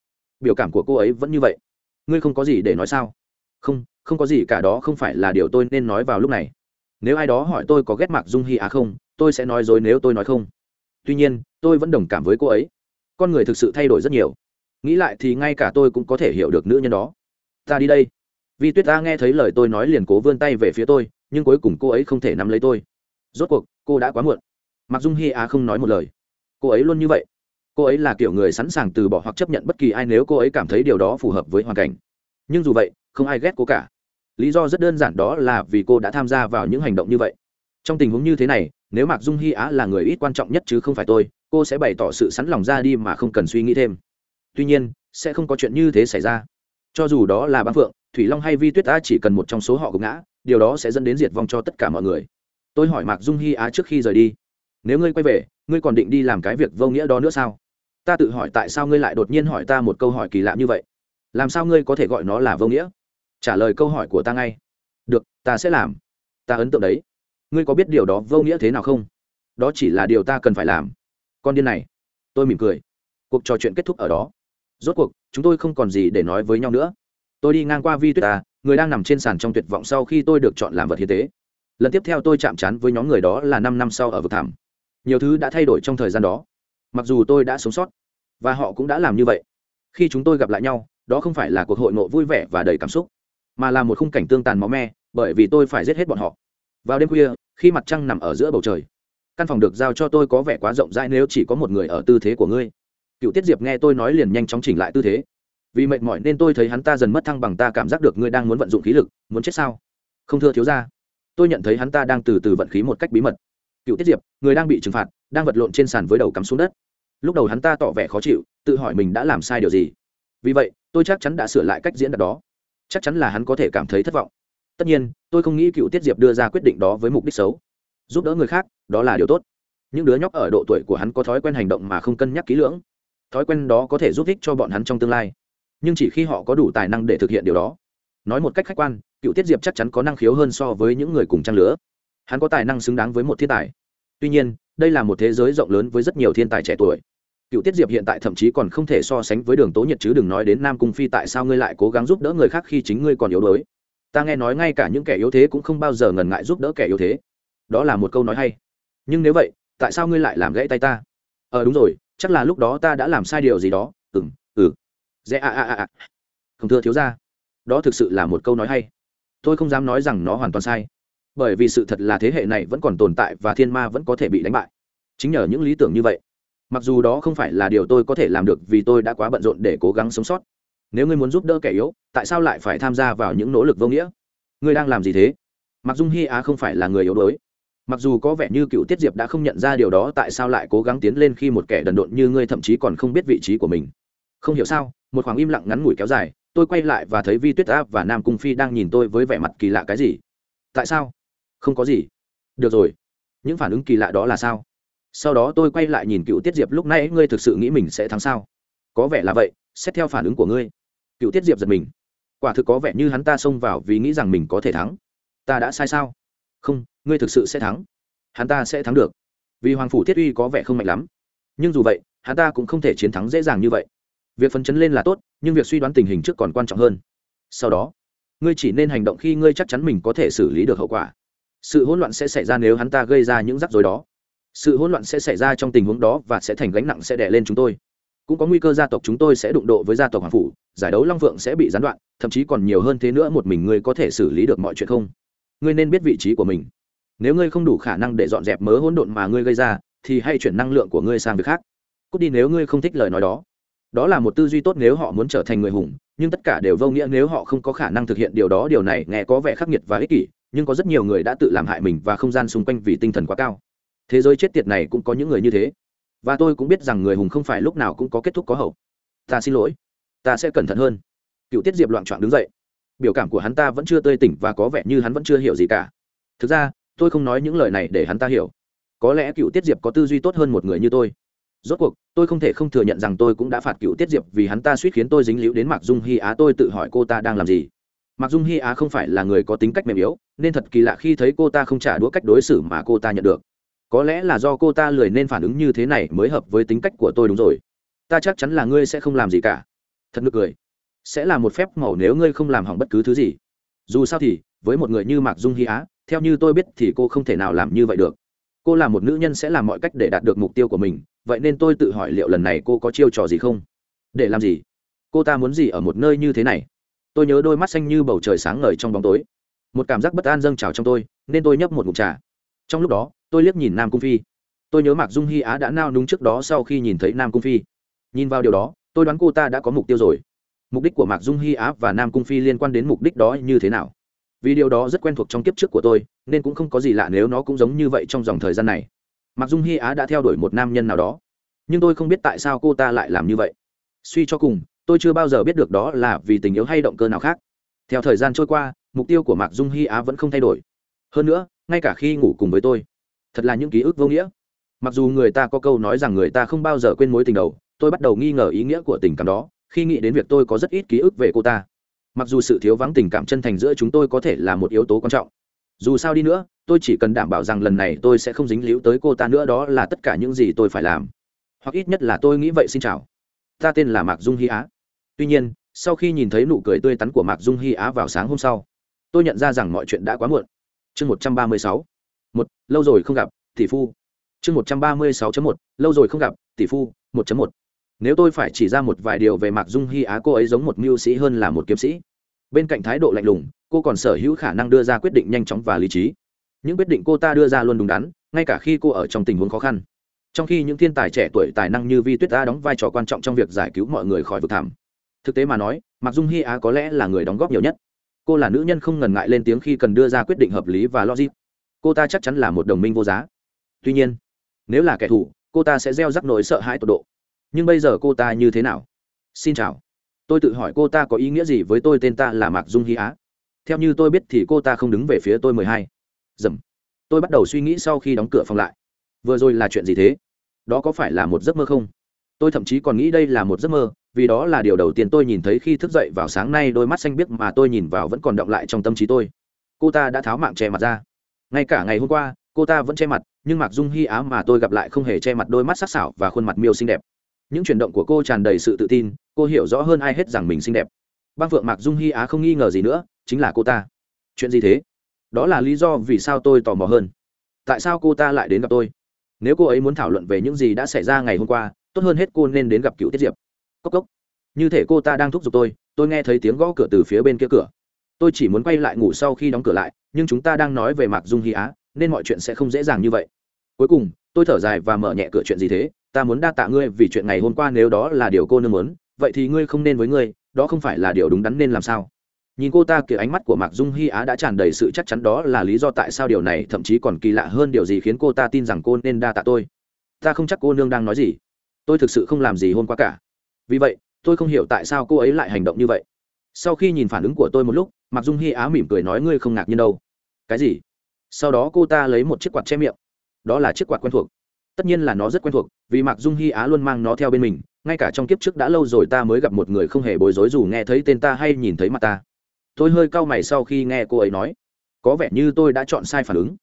Biểu cảm của cô ấy vẫn như vậy. Ngươi không có gì để nói sao? Không không có gì cả đó không phải là điều tôi nên nói vào lúc này. Nếu ai đó hỏi tôi có ghét mặc dung hy á không, tôi sẽ nói dối nếu tôi nói không. Tuy nhiên, tôi vẫn đồng cảm với cô ấy. Con người thực sự thay đổi rất nhiều. Nghĩ lại thì ngay cả tôi cũng có thể hiểu được nữ nhân đó. Ta đi đây. Vì tuyết ta nghe thấy lời tôi nói liền cố vươn tay về phía tôi, nhưng cuối cùng cô ấy không thể nắm lấy tôi. Rốt cuộc, cô đã quá muộn. Mặc dung hy á không nói một lời cô ấy luôn như vậy. Cô ấy là kiểu người sẵn sàng từ bỏ hoặc chấp nhận bất kỳ ai nếu cô ấy cảm thấy điều đó phù hợp với hoàn cảnh. Nhưng dù vậy, không ai ghét cô cả. Lý do rất đơn giản đó là vì cô đã tham gia vào những hành động như vậy. Trong tình huống như thế này, nếu mạc dung hy á là người ít quan trọng nhất chứ không phải tôi, cô sẽ bày tỏ sự sẵn lòng ra đi mà không cần suy nghĩ thêm. Tuy nhiên, sẽ không có chuyện như thế xảy ra. Cho dù đó là băng phượng, thủy long hay vi tuyết á chỉ cần một trong số họ gục ngã, điều đó sẽ dẫn đến diệt vong cho tất cả mọi người. Tôi hỏi mạc dung hy á trước khi rời đi nếu ngươi quay về, ngươi còn định đi làm cái việc vô nghĩa đó nữa sao? Ta tự hỏi tại sao ngươi lại đột nhiên hỏi ta một câu hỏi kỳ lạ như vậy. Làm sao ngươi có thể gọi nó là vô nghĩa? Trả lời câu hỏi của ta ngay. Được, ta sẽ làm. Ta ấn tượng đấy. Ngươi có biết điều đó vô nghĩa thế nào không? Đó chỉ là điều ta cần phải làm. Con điên này. Tôi mỉm cười. Cuộc trò chuyện kết thúc ở đó. Rốt cuộc, chúng tôi không còn gì để nói với nhau nữa. Tôi đi ngang qua vi tuyết ta, người đang nằm trên sàn trong tuyệt vọng sau khi tôi được chọn làm vật hiến tế. Lần tiếp theo tôi chạm trán với nhóm người đó là năm năm sau ở vực thảm nhiều thứ đã thay đổi trong thời gian đó. Mặc dù tôi đã sống sót, và họ cũng đã làm như vậy. Khi chúng tôi gặp lại nhau, đó không phải là cuộc hội ngộ vui vẻ và đầy cảm xúc, mà là một khung cảnh tương tàn máu me, bởi vì tôi phải giết hết bọn họ. Vào đêm khuya, khi mặt trăng nằm ở giữa bầu trời, căn phòng được giao cho tôi có vẻ quá rộng rãi nếu chỉ có một người ở tư thế của ngươi. Cựu tiết diệp nghe tôi nói liền nhanh chóng chỉnh lại tư thế. Vì mệt mỏi nên tôi thấy hắn ta dần mất thăng bằng, ta cảm giác được ngươi đang muốn vận dụng khí lực, muốn chết sao? Không thưa thiếu ra tôi nhận thấy hắn ta đang từ từ vận khí một cách bí mật cựu tiết diệp, người đang bị trừng phạt, đang vật lộn trên sàn với đầu cắm xuống đất. Lúc đầu hắn ta tỏ vẻ khó chịu, tự hỏi mình đã làm sai điều gì. Vì vậy, tôi chắc chắn đã sửa lại cách diễn đạt đó. Chắc chắn là hắn có thể cảm thấy thất vọng. Tất nhiên, tôi không nghĩ cựu tiết diệp đưa ra quyết định đó với mục đích xấu. Giúp đỡ người khác, đó là điều tốt. Những đứa nhóc ở độ tuổi của hắn có thói quen hành động mà không cân nhắc kỹ lưỡng. Thói quen đó có thể giúp ích cho bọn hắn trong tương lai. Nhưng chỉ khi họ có đủ tài năng để thực hiện điều đó. Nói một cách khách quan, cựu tiết diệp chắc chắn có năng khiếu hơn so với những người cùng trang lứa hắn có tài năng xứng đáng với một thiên tài. Tuy nhiên, đây là một thế giới rộng lớn với rất nhiều thiên tài trẻ tuổi. Cựu tiết diệp hiện tại thậm chí còn không thể so sánh với đường tố nhật chứ đừng nói đến nam cung phi tại sao ngươi lại cố gắng giúp đỡ người khác khi chính ngươi còn yếu đuối. Ta nghe nói ngay cả những kẻ yếu thế cũng không bao giờ ngần ngại giúp đỡ kẻ yếu thế. Đó là một câu nói hay. Nhưng nếu vậy, tại sao ngươi lại làm gãy tay ta? Ờ đúng rồi, chắc là lúc đó ta đã làm sai điều gì đó. Ừ ừ. Dễ a a a a. Không thưa thiếu ra đó thực sự là một câu nói hay. Tôi không dám nói rằng nó hoàn toàn sai bởi vì sự thật là thế hệ này vẫn còn tồn tại và thiên ma vẫn có thể bị đánh bại. Chính nhờ những lý tưởng như vậy, mặc dù đó không phải là điều tôi có thể làm được vì tôi đã quá bận rộn để cố gắng sống sót. Nếu ngươi muốn giúp đỡ kẻ yếu, tại sao lại phải tham gia vào những nỗ lực vô nghĩa? Ngươi đang làm gì thế? Mặc dung hy á không phải là người yếu đuối. Mặc dù có vẻ như cựu tiết diệp đã không nhận ra điều đó, tại sao lại cố gắng tiến lên khi một kẻ đần độn như ngươi thậm chí còn không biết vị trí của mình? Không hiểu sao, một khoảng im lặng ngắn ngủi kéo dài, tôi quay lại và thấy vi tuyết áp và nam cung phi đang nhìn tôi với vẻ mặt kỳ lạ cái gì? Tại sao? Không có gì. Được rồi. Những phản ứng kỳ lạ đó là sao? Sau đó tôi quay lại nhìn cựu tiết diệp lúc nãy, ngươi thực sự nghĩ mình sẽ thắng sao? Có vẻ là vậy, xét theo phản ứng của ngươi. Cựu tiết diệp giật mình. Quả thực có vẻ như hắn ta xông vào vì nghĩ rằng mình có thể thắng. Ta đã sai sao? Không, ngươi thực sự sẽ thắng. Hắn ta sẽ thắng được. Vì hoàng phủ thiết uy có vẻ không mạnh lắm. Nhưng dù vậy, hắn ta cũng không thể chiến thắng dễ dàng như vậy. Việc phấn chấn lên là tốt, nhưng việc suy đoán tình hình trước còn quan trọng hơn. Sau đó, ngươi chỉ nên hành động khi ngươi chắc chắn mình có thể xử lý được hậu quả sự hỗn loạn sẽ xảy ra nếu hắn ta gây ra những rắc rối đó. Sự hỗn loạn sẽ xảy ra trong tình huống đó và sẽ thành gánh nặng sẽ đè lên chúng tôi. Cũng có nguy cơ gia tộc chúng tôi sẽ đụng độ với gia tộc hoàng phủ, giải đấu long phượng sẽ bị gián đoạn, thậm chí còn nhiều hơn thế nữa, một mình ngươi có thể xử lý được mọi chuyện không? Ngươi nên biết vị trí của mình. Nếu ngươi không đủ khả năng để dọn dẹp mớ hỗn độn mà ngươi gây ra, thì hãy chuyển năng lượng của ngươi sang việc khác. Cút đi nếu ngươi không thích lời nói đó. Đó là một tư duy tốt nếu họ muốn trở thành người hùng, nhưng tất cả đều vô nghĩa nếu họ không có khả năng thực hiện điều đó. Điều này nghe có vẻ khắc nghiệt và ích kỷ nhưng có rất nhiều người đã tự làm hại mình và không gian xung quanh vì tinh thần quá cao. Thế giới chết tiệt này cũng có những người như thế. Và tôi cũng biết rằng người hùng không phải lúc nào cũng có kết thúc có hậu. Ta xin lỗi. Ta sẽ cẩn thận hơn. Cựu tiết diệp loạn trọn đứng dậy. Biểu cảm của hắn ta vẫn chưa tươi tỉnh và có vẻ như hắn vẫn chưa hiểu gì cả. Thực ra, tôi không nói những lời này để hắn ta hiểu. Có lẽ cựu tiết diệp có tư duy tốt hơn một người như tôi. Rốt cuộc, tôi không thể không thừa nhận rằng tôi cũng đã phạt cựu tiết diệp vì hắn ta suýt khiến tôi dính líu đến mạc dung hy á. Tôi tự hỏi cô ta đang làm gì. Mạc dung hy á không phải là người có tính cách mềm yếu nên thật kỳ lạ khi thấy cô ta không trả đũa cách đối xử mà cô ta nhận được. Có lẽ là do cô ta lười nên phản ứng như thế này mới hợp với tính cách của tôi đúng rồi. Ta chắc chắn là ngươi sẽ không làm gì cả. Thật nực cười. Sẽ là một phép màu nếu ngươi không làm hỏng bất cứ thứ gì. Dù sao thì, với một người như mạc dung hy á, theo như tôi biết thì cô không thể nào làm như vậy được. Cô là một nữ nhân sẽ làm mọi cách để đạt được mục tiêu của mình, vậy nên tôi tự hỏi liệu lần này cô có chiêu trò gì không? Để làm gì? Cô ta muốn gì ở một nơi như thế này? Tôi nhớ đôi mắt xanh như bầu trời sáng ngời trong bóng tối một cảm giác bất an dâng trào trong tôi, nên tôi nhấp một ngụm trà. Trong lúc đó, tôi liếc nhìn nam cung phi. Tôi nhớ mạc dung hy á đã nao núng trước đó sau khi nhìn thấy nam cung phi. Nhìn vào điều đó, tôi đoán cô ta đã có mục tiêu rồi. Mục đích của mạc dung hy á và nam cung phi liên quan đến mục đích đó như thế nào? Vì điều đó rất quen thuộc trong kiếp trước của tôi, nên cũng không có gì lạ nếu nó cũng giống như vậy trong dòng thời gian này. Mạc dung hy á đã theo đuổi một nam nhân nào đó. Nhưng tôi không biết tại sao cô ta lại làm như vậy. Suy cho cùng, tôi chưa bao giờ biết được đó là vì tình yêu hay động cơ nào khác. Theo thời gian trôi qua mục tiêu của mạc dung hy á vẫn không thay đổi. Hơn nữa, ngay cả khi ngủ cùng với tôi, thật là những ký ức vô nghĩa. Mặc dù người ta có câu nói rằng người ta không bao giờ quên mối tình đầu, tôi bắt đầu nghi ngờ ý nghĩa của tình cảm đó, khi nghĩ đến việc tôi có rất ít ký ức về cô ta. Mặc dù sự thiếu vắng tình cảm chân thành giữa chúng tôi có thể là một yếu tố quan trọng, dù sao đi nữa, tôi chỉ cần đảm bảo rằng lần này tôi sẽ không dính líu tới cô ta nữa, đó là tất cả những gì tôi phải làm. Hoặc ít nhất là tôi nghĩ vậy, xin chào. Ta tên là mạc dung hy á. Tuy nhiên, sau khi nhìn thấy nụ cười tươi tắn của mạc dung hy á vào sáng hôm sau tôi nhận ra rằng mọi chuyện đã quá muộn. Chương một trăm ba mươi sáu. Một, lâu rồi không gặp, tỷ phu. Chương một trăm ba mươi sáu một, lâu rồi không gặp, tỷ phu, một một. Nếu tôi phải chỉ ra một vài điều về mạc dung hy á, cô ấy giống một mưu sĩ hơn là một kiếm sĩ. Bên cạnh thái độ lạnh lùng, cô còn sở hữu khả năng đưa ra quyết định nhanh chóng và lý trí. Những quyết định cô ta đưa ra luôn đúng đắn, ngay cả khi cô ở trong tình huống khó khăn. Trong khi những thiên tài trẻ tuổi tài năng như vi tuyết ta đóng vai trò quan trọng trong việc giải cứu mọi người khỏi vực thảm. Thực tế mà nói, mạc dung hy á có lẽ là người đóng góp nhiều nhất cô là nữ nhân không ngần ngại lên tiếng khi cần đưa ra quyết định hợp lý và logic. Cô ta chắc chắn là một đồng minh vô giá. Tuy nhiên, nếu là kẻ thù, cô ta sẽ gieo rắc nỗi sợ hãi tột độ. Nhưng bây giờ cô ta như thế nào? Xin chào. Tôi tự hỏi cô ta có ý nghĩa gì với tôi tên ta là mạc dung hy á. Theo như tôi biết thì cô ta không đứng về phía tôi mười hai. Dầm. Tôi bắt đầu suy nghĩ sau khi đóng cửa phòng lại. Vừa rồi là chuyện gì thế? Đó có phải là một giấc mơ không? Tôi thậm chí còn nghĩ đây là một giấc mơ, vì đó là điều đầu tiên tôi nhìn thấy khi thức dậy vào sáng nay, đôi mắt xanh biếc mà tôi nhìn vào vẫn còn động lại trong tâm trí tôi. Cô ta đã tháo mạng che mặt ra. Ngay cả ngày hôm qua, cô ta vẫn che mặt, nhưng mặc dung hy á mà tôi gặp lại không hề che mặt đôi mắt sắc sảo và khuôn mặt miêu xinh đẹp. Những chuyển động của cô tràn đầy sự tự tin, cô hiểu rõ hơn ai hết rằng mình xinh đẹp. Bác phượng mạc dung hy á không nghi ngờ gì nữa, chính là cô ta. Chuyện gì thế? Đó là lý do vì sao tôi tò mò hơn. Tại sao cô ta lại đến gặp tôi? Nếu cô ấy muốn thảo luận về những gì đã xảy ra ngày hôm qua tốt hơn hết cô nên đến gặp cựu tiết diệp. Cốc cốc. Như thể cô ta đang thúc giục tôi tôi nghe thấy tiếng gõ cửa từ phía bên kia cửa. Tôi chỉ muốn quay lại ngủ sau khi đóng cửa lại, nhưng chúng ta đang nói về mạc dung hy á, nên mọi chuyện sẽ không dễ dàng như vậy. Cuối cùng, tôi thở dài và mở nhẹ cửa chuyện gì thế? Ta muốn đa tạ ngươi vì chuyện ngày hôm qua nếu đó là điều cô nương muốn, vậy thì ngươi không nên với ngươi, đó không phải là điều đúng đắn nên làm sao? Nhìn cô ta kiểu ánh mắt của mạc dung hy á đã tràn đầy sự chắc chắn đó là lý do tại sao điều này thậm chí còn kỳ lạ hơn điều gì khiến cô ta tin rằng cô nên đa tạ tôi. Ta không chắc cô nương đang nói gì tôi thực sự không làm gì hôm qua cả. Vì vậy, tôi không hiểu tại sao cô ấy lại hành động như vậy. Sau khi nhìn phản ứng của tôi một lúc, mạc dung hy á mỉm cười nói ngươi không ngạc nhiên đâu. Cái gì? Sau đó cô ta lấy một chiếc quạt che miệng. Đó là chiếc quạt quen thuộc. Tất nhiên là nó rất quen thuộc, vì mạc dung hy á luôn mang nó theo bên mình, ngay cả trong kiếp trước đã lâu rồi ta mới gặp một người không hề bối rối dù nghe thấy tên ta hay nhìn thấy mặt ta. Tôi hơi cau mày sau khi nghe cô ấy nói. Có vẻ như tôi đã chọn sai phản ứng.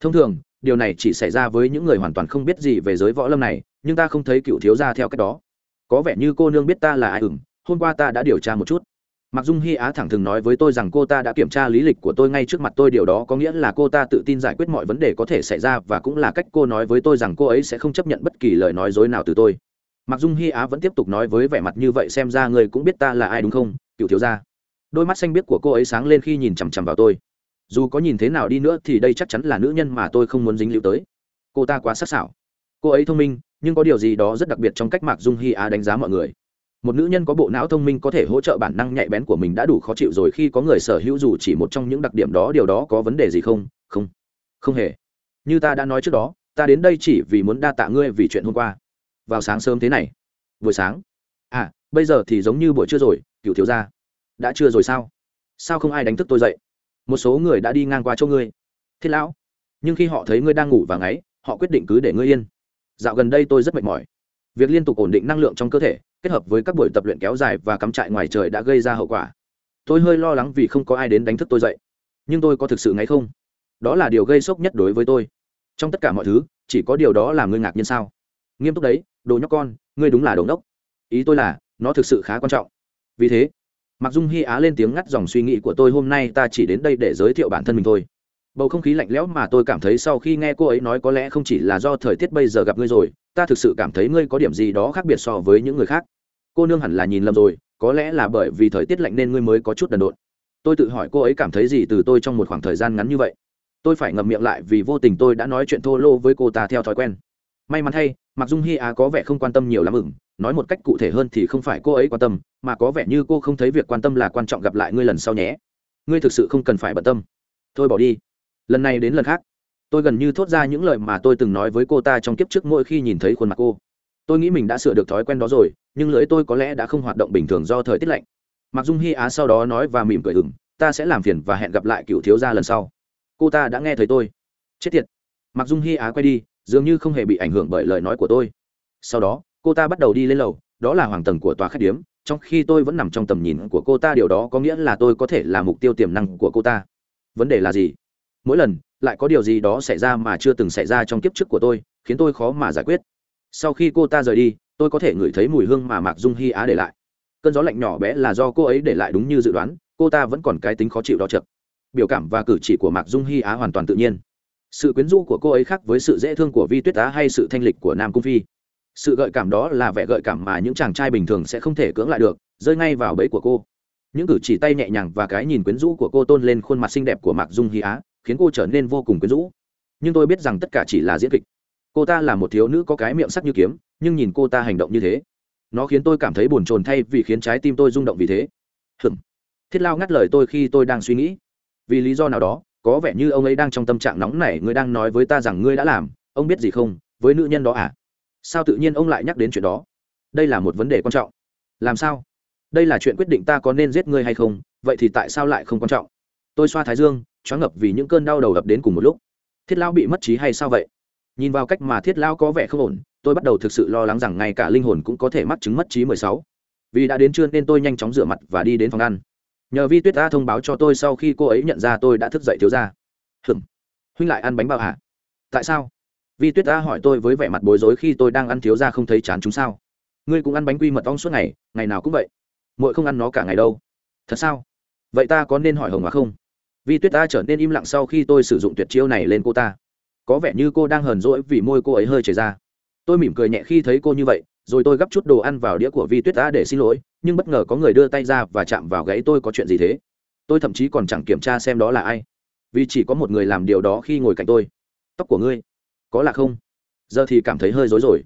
Thông thường điều này chỉ xảy ra với những người hoàn toàn không biết gì về giới võ lâm này, nhưng ta không thấy cựu thiếu gia theo cách đó. Có vẻ như cô nương biết ta là ai ửng hôm qua ta đã điều tra một chút. Mặc dung hy á thẳng thừng nói với tôi rằng cô ta đã kiểm tra lý lịch của tôi ngay trước mặt tôi, điều đó có nghĩa là cô ta tự tin giải quyết mọi vấn đề có thể xảy ra và cũng là cách cô nói với tôi rằng cô ấy sẽ không chấp nhận bất kỳ lời nói dối nào từ tôi. Mặc dung hy á vẫn tiếp tục nói với vẻ mặt như vậy, xem ra người cũng biết ta là ai đúng không, cựu thiếu gia. Đôi mắt xanh biếc của cô ấy sáng lên khi nhìn chằm chằm vào tôi dù có nhìn thế nào đi nữa thì đây chắc chắn là nữ nhân mà tôi không muốn dính líu tới. Cô ta quá sắc sảo. Cô ấy thông minh, nhưng có điều gì đó rất đặc biệt trong cách mạc dung hy á đánh giá mọi người. Một nữ nhân có bộ não thông minh có thể hỗ trợ bản năng nhạy bén của mình đã đủ khó chịu rồi khi có người sở hữu dù chỉ một trong những đặc điểm đó, điều đó có vấn đề gì không? Không. Không hề. Như ta đã nói trước đó, ta đến đây chỉ vì muốn đa tạ ngươi vì chuyện hôm qua. Vào sáng sớm thế này. Buổi sáng. À bây giờ thì giống như buổi trưa rồi, cựu thiếu gia. Đã trưa rồi sao? Sao không ai đánh thức tôi dậy? Một số người đã đi ngang qua chỗ ngươi. Thiết lão, nhưng khi họ thấy ngươi đang ngủ và ngáy, họ quyết định cứ để ngươi yên. Dạo gần đây tôi rất mệt mỏi. Việc liên tục ổn định năng lượng trong cơ thể, kết hợp với các buổi tập luyện kéo dài và cắm trại ngoài trời đã gây ra hậu quả. Tôi hơi lo lắng vì không có ai đến đánh thức tôi dậy. Nhưng tôi có thực sự ngáy không? Đó là điều gây sốc nhất đối với tôi. Trong tất cả mọi thứ, chỉ có điều đó làm ngươi ngạc nhiên sao? Nghiêm túc đấy, đồ nhóc con, ngươi đúng là đồ đốc. Ý tôi là, nó thực sự khá quan trọng. Vì thế mặc dung hy á lên tiếng ngắt dòng suy nghĩ của tôi, hôm nay ta chỉ đến đây để giới thiệu bản thân mình thôi. Bầu không khí lạnh lẽo mà tôi cảm thấy sau khi nghe cô ấy nói có lẽ không chỉ là do thời tiết bây giờ gặp ngươi rồi, ta thực sự cảm thấy ngươi có điểm gì đó khác biệt so với những người khác. Cô nương hẳn là nhìn lầm rồi, có lẽ là bởi vì thời tiết lạnh nên ngươi mới có chút đần độn. Tôi tự hỏi cô ấy cảm thấy gì từ tôi trong một khoảng thời gian ngắn như vậy. Tôi phải ngậm miệng lại vì vô tình tôi đã nói chuyện thô lô với cô ta theo thói quen. May mắn thay mặc dung hy á có vẻ không quan tâm nhiều lắm ửng nói một cách cụ thể hơn thì không phải cô ấy quan tâm, mà có vẻ như cô không thấy việc quan tâm là quan trọng gặp lại ngươi lần sau nhé. Ngươi thực sự không cần phải bận tâm. Thôi bỏ đi. Lần này đến lần khác. Tôi gần như thốt ra những lời mà tôi từng nói với cô ta trong kiếp trước mỗi khi nhìn thấy khuôn mặt cô. Tôi nghĩ mình đã sửa được thói quen đó rồi, nhưng lưỡi tôi có lẽ đã không hoạt động bình thường do thời tiết lạnh. Mặc dung hy á sau đó nói và mỉm cười ừng ta sẽ làm phiền và hẹn gặp lại cựu thiếu gia lần sau. Cô ta đã nghe thấy tôi. Chết tiệt. Mặc dung hy á quay đi, dường như không hề bị ảnh hưởng bởi lời nói của tôi. Sau đó cô ta bắt đầu đi lên lầu, đó là hoàng tầng của tòa khách điếm, trong khi tôi vẫn nằm trong tầm nhìn của cô ta, điều đó có nghĩa là tôi có thể là mục tiêu tiềm năng của cô ta. Vấn đề là gì? Mỗi lần, lại có điều gì đó xảy ra mà chưa từng xảy ra trong kiếp trước của tôi, khiến tôi khó mà giải quyết. Sau khi cô ta rời đi, tôi có thể ngửi thấy mùi hương mà mạc dung hy á để lại. Cơn gió lạnh nhỏ bé là do cô ấy để lại đúng như dự đoán, cô ta vẫn còn cái tính khó chịu đó chậm biểu cảm và cử chỉ của mạc dung hy á hoàn toàn tự nhiên. Sự quyến rũ của cô ấy khác với sự dễ thương của vi tuyết á hay sự thanh lịch của nam cung phi sự gợi cảm đó là vẻ gợi cảm mà những chàng trai bình thường sẽ không thể cưỡng lại được, rơi ngay vào bẫy của cô. Những cử chỉ tay nhẹ nhàng và cái nhìn quyến rũ của cô tôn lên khuôn mặt xinh đẹp của mạc dung hy á, khiến cô trở nên vô cùng quyến rũ. Nhưng tôi biết rằng tất cả chỉ là diễn kịch. Cô ta là một thiếu nữ có cái miệng sắc như kiếm, nhưng nhìn cô ta hành động như thế, nó khiến tôi cảm thấy buồn chồn thay vì khiến trái tim tôi rung động vì thế. Hừm thiết lao ngắt lời tôi khi tôi đang suy nghĩ. Vì lý do nào đó, có vẻ như ông ấy đang trong tâm trạng nóng nảy ngươi đang nói với ta rằng ngươi đã làm, ông biết gì không? Với nữ nhân đó à? Sao tự nhiên ông lại nhắc đến chuyện đó? Đây là một vấn đề quan trọng. Làm sao? Đây là chuyện quyết định ta có nên giết ngươi hay không, vậy thì tại sao lại không quan trọng? Tôi xoa thái dương, choáng ngập vì những cơn đau đầu ập đến cùng một lúc. Thiết lão bị mất trí hay sao vậy? Nhìn vào cách mà thiết lão có vẻ không ổn, tôi bắt đầu thực sự lo lắng rằng ngay cả linh hồn cũng có thể mắc chứng mất trí mười sáu. Vì đã đến trưa nên tôi nhanh chóng rửa mặt và đi đến phòng ăn. Nhờ vi tuyết ta thông báo cho tôi sau khi cô ấy nhận ra tôi đã thức dậy thiếu ra hừng huynh lại ăn bánh bao hả? Tại sao? Vi tuyết ta hỏi tôi với vẻ mặt bối rối khi tôi đang ăn thiếu ra không thấy chán chúng sao. Ngươi cũng ăn bánh quy mật ong suốt ngày ngày nào cũng vậy. Muội không ăn nó cả ngày đâu. Thật sao? Vậy ta có nên hỏi hồng hóa không? Vi tuyết ta trở nên im lặng sau khi tôi sử dụng tuyệt chiêu này lên cô ta. Có vẻ như cô đang hờn rỗi vì môi cô ấy hơi chảy ra. Tôi mỉm cười nhẹ khi thấy cô như vậy, rồi tôi gắp chút đồ ăn vào đĩa của vi tuyết ta để xin lỗi, nhưng bất ngờ có người đưa tay ra và chạm vào gáy tôi có chuyện gì thế? Tôi thậm chí còn chẳng kiểm tra xem đó là ai. Vì chỉ có một người làm điều đó khi ngồi cạnh tôi. Tóc của ngươi có là không? Giờ thì cảm thấy hơi rối rồi.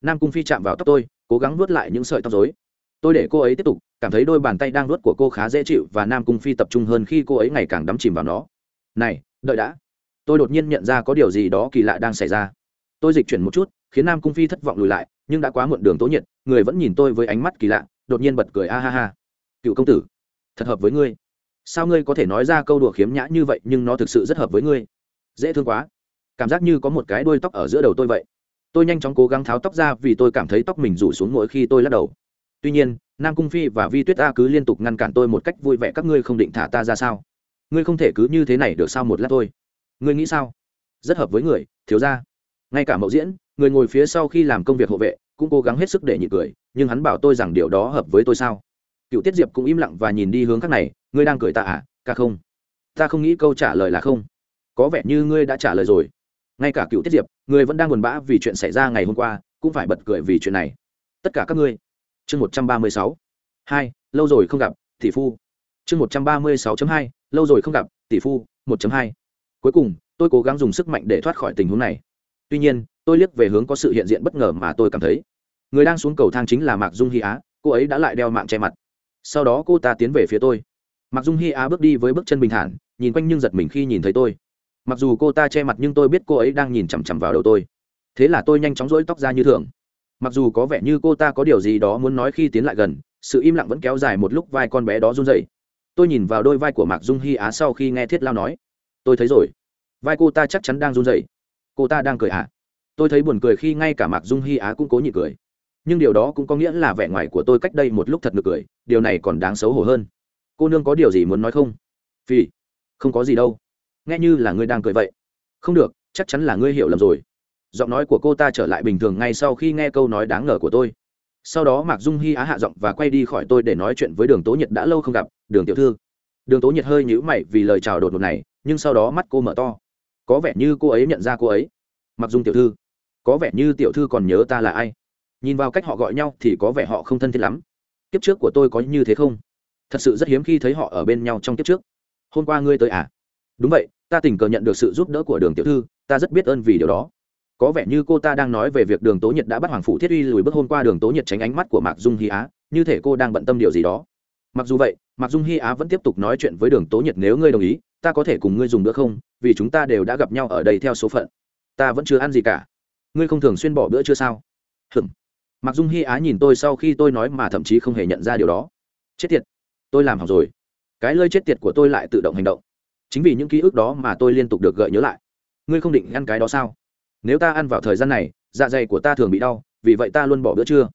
Nam cung phi chạm vào tóc tôi, cố gắng nuốt lại những sợi tóc rối. Tôi để cô ấy tiếp tục, cảm thấy đôi bàn tay đang nuốt của cô khá dễ chịu và nam cung phi tập trung hơn khi cô ấy ngày càng đắm chìm vào nó. Này, đợi đã. Tôi đột nhiên nhận ra có điều gì đó kỳ lạ đang xảy ra. Tôi dịch chuyển một chút, khiến nam cung phi thất vọng lùi lại, nhưng đã quá muộn đường tố nhiệt, người vẫn nhìn tôi với ánh mắt kỳ lạ, đột nhiên bật cười, a ha ha. Cựu công tử, thật hợp với ngươi. Sao ngươi có thể nói ra câu đùa khiếm nhã như vậy, nhưng nó thực sự rất hợp với ngươi. Dễ thương quá cảm giác như có một cái đuôi tóc ở giữa đầu tôi vậy. Tôi nhanh chóng cố gắng tháo tóc ra vì tôi cảm thấy tóc mình rủ xuống mỗi khi tôi lắc đầu. Tuy nhiên, nam cung phi và vi tuyết a cứ liên tục ngăn cản tôi một cách vui vẻ, các ngươi không định thả ta ra sao? Ngươi không thể cứ như thế này được sao một lát thôi? Ngươi nghĩ sao? Rất hợp với người, thiếu ra ngay cả mẫu diễn, người ngồi phía sau khi làm công việc hộ vệ, cũng cố gắng hết sức để nhịn cười, nhưng hắn bảo tôi rằng điều đó hợp với tôi sao? Cựu tiết diệp cũng im lặng và nhìn đi hướng khác này, ngươi đang cười ta à? Ca không? Ta không nghĩ câu trả lời là không. Có vẻ như ngươi đã trả lời rồi ngay cả cựu tiết diệp, người vẫn đang buồn bã vì chuyện xảy ra ngày hôm qua, cũng phải bật cười vì chuyện này. Tất cả các ngươi. Chương một trăm ba mươi sáu. Hai, lâu rồi không gặp, tỷ phu. Chương một trăm ba mươi sáu hai, lâu rồi không gặp, tỷ phu, một hai. Cuối cùng, tôi cố gắng dùng sức mạnh để thoát khỏi tình huống này. Tuy nhiên, tôi liếc về hướng có sự hiện diện bất ngờ mà tôi cảm thấy. Người đang xuống cầu thang chính là mạc dung hy á, cô ấy đã lại đeo mạng che mặt. Sau đó cô ta tiến về phía tôi. Mạc dung hy á bước đi với bước chân bình thản, nhìn quanh nhưng giật mình khi nhìn thấy tôi mặc dù cô ta che mặt nhưng tôi biết cô ấy đang nhìn chằm chằm vào đầu tôi. Thế là tôi nhanh chóng rỗi tóc ra như thường. Mặc dù có vẻ như cô ta có điều gì đó muốn nói khi tiến lại gần, sự im lặng vẫn kéo dài một lúc vai con bé đó run dậy tôi nhìn vào đôi vai của mạc dung hy á sau khi nghe thiết lao nói. Tôi thấy rồi. Vai cô ta chắc chắn đang run dậy cô ta đang cười ạ à? tôi thấy buồn cười khi ngay cả mạc dung hy á cũng cố nhị cười. Nhưng điều đó cũng có nghĩa là vẻ ngoài của tôi cách đây một lúc thật nực cười, điều này còn đáng xấu hổ hơn. Cô nương có điều gì muốn nói không? Vì không có gì đâu nghe như là ngươi đang cười vậy. Không được, chắc chắn là ngươi hiểu lầm rồi. Giọng nói của cô ta trở lại bình thường ngay sau khi nghe câu nói đáng ngờ của tôi. Sau đó mạc dung hy á hạ giọng và quay đi khỏi tôi để nói chuyện với đường tố nhiệt đã lâu không gặp. Đường tiểu thư. Đường tố nhiệt hơi nhữ mày vì lời chào đột ngột này, nhưng sau đó mắt cô mở to. Có vẻ như cô ấy nhận ra cô ấy. Mặc dung tiểu thư. Có vẻ như tiểu thư còn nhớ ta là ai? Nhìn vào cách họ gọi nhau thì có vẻ họ không thân thiết lắm. Kiếp trước của tôi có như thế không? Thật sự rất hiếm khi thấy họ ở bên nhau trong kiếp trước. Hôm qua ngươi tới à? Đúng vậy ta tình cờ nhận được sự giúp đỡ của đường tiểu thư, ta rất biết ơn vì điều đó. Có vẻ như cô ta đang nói về việc đường tố nhiệt đã bắt hoàng phủ thiết uy lùi bước hôm qua đường tố nhiệt tránh ánh mắt của mạc dung hy á, như thể cô đang bận tâm điều gì đó. Mặc dù vậy, mạc dung hy á vẫn tiếp tục nói chuyện với đường tố nhiệt nếu ngươi đồng ý, ta có thể cùng ngươi dùng bữa không, vì chúng ta đều đã gặp nhau ở đây theo số phận. Ta vẫn chưa ăn gì cả. Ngươi không thường xuyên bỏ bữa chưa sao? Hừm mặc dung hy á nhìn tôi sau khi tôi nói mà thậm chí không hề nhận ra điều đó. Chết tiệt, tôi làm hỏng rồi. Cái lơi chết tiệt của tôi lại tự động hành động chính vì những ký ức đó mà tôi liên tục được gợi nhớ lại. Ngươi không định ăn cái đó sao? Nếu ta ăn vào thời gian này dạ dày của ta thường bị đau, vì vậy ta luôn bỏ bữa trưa.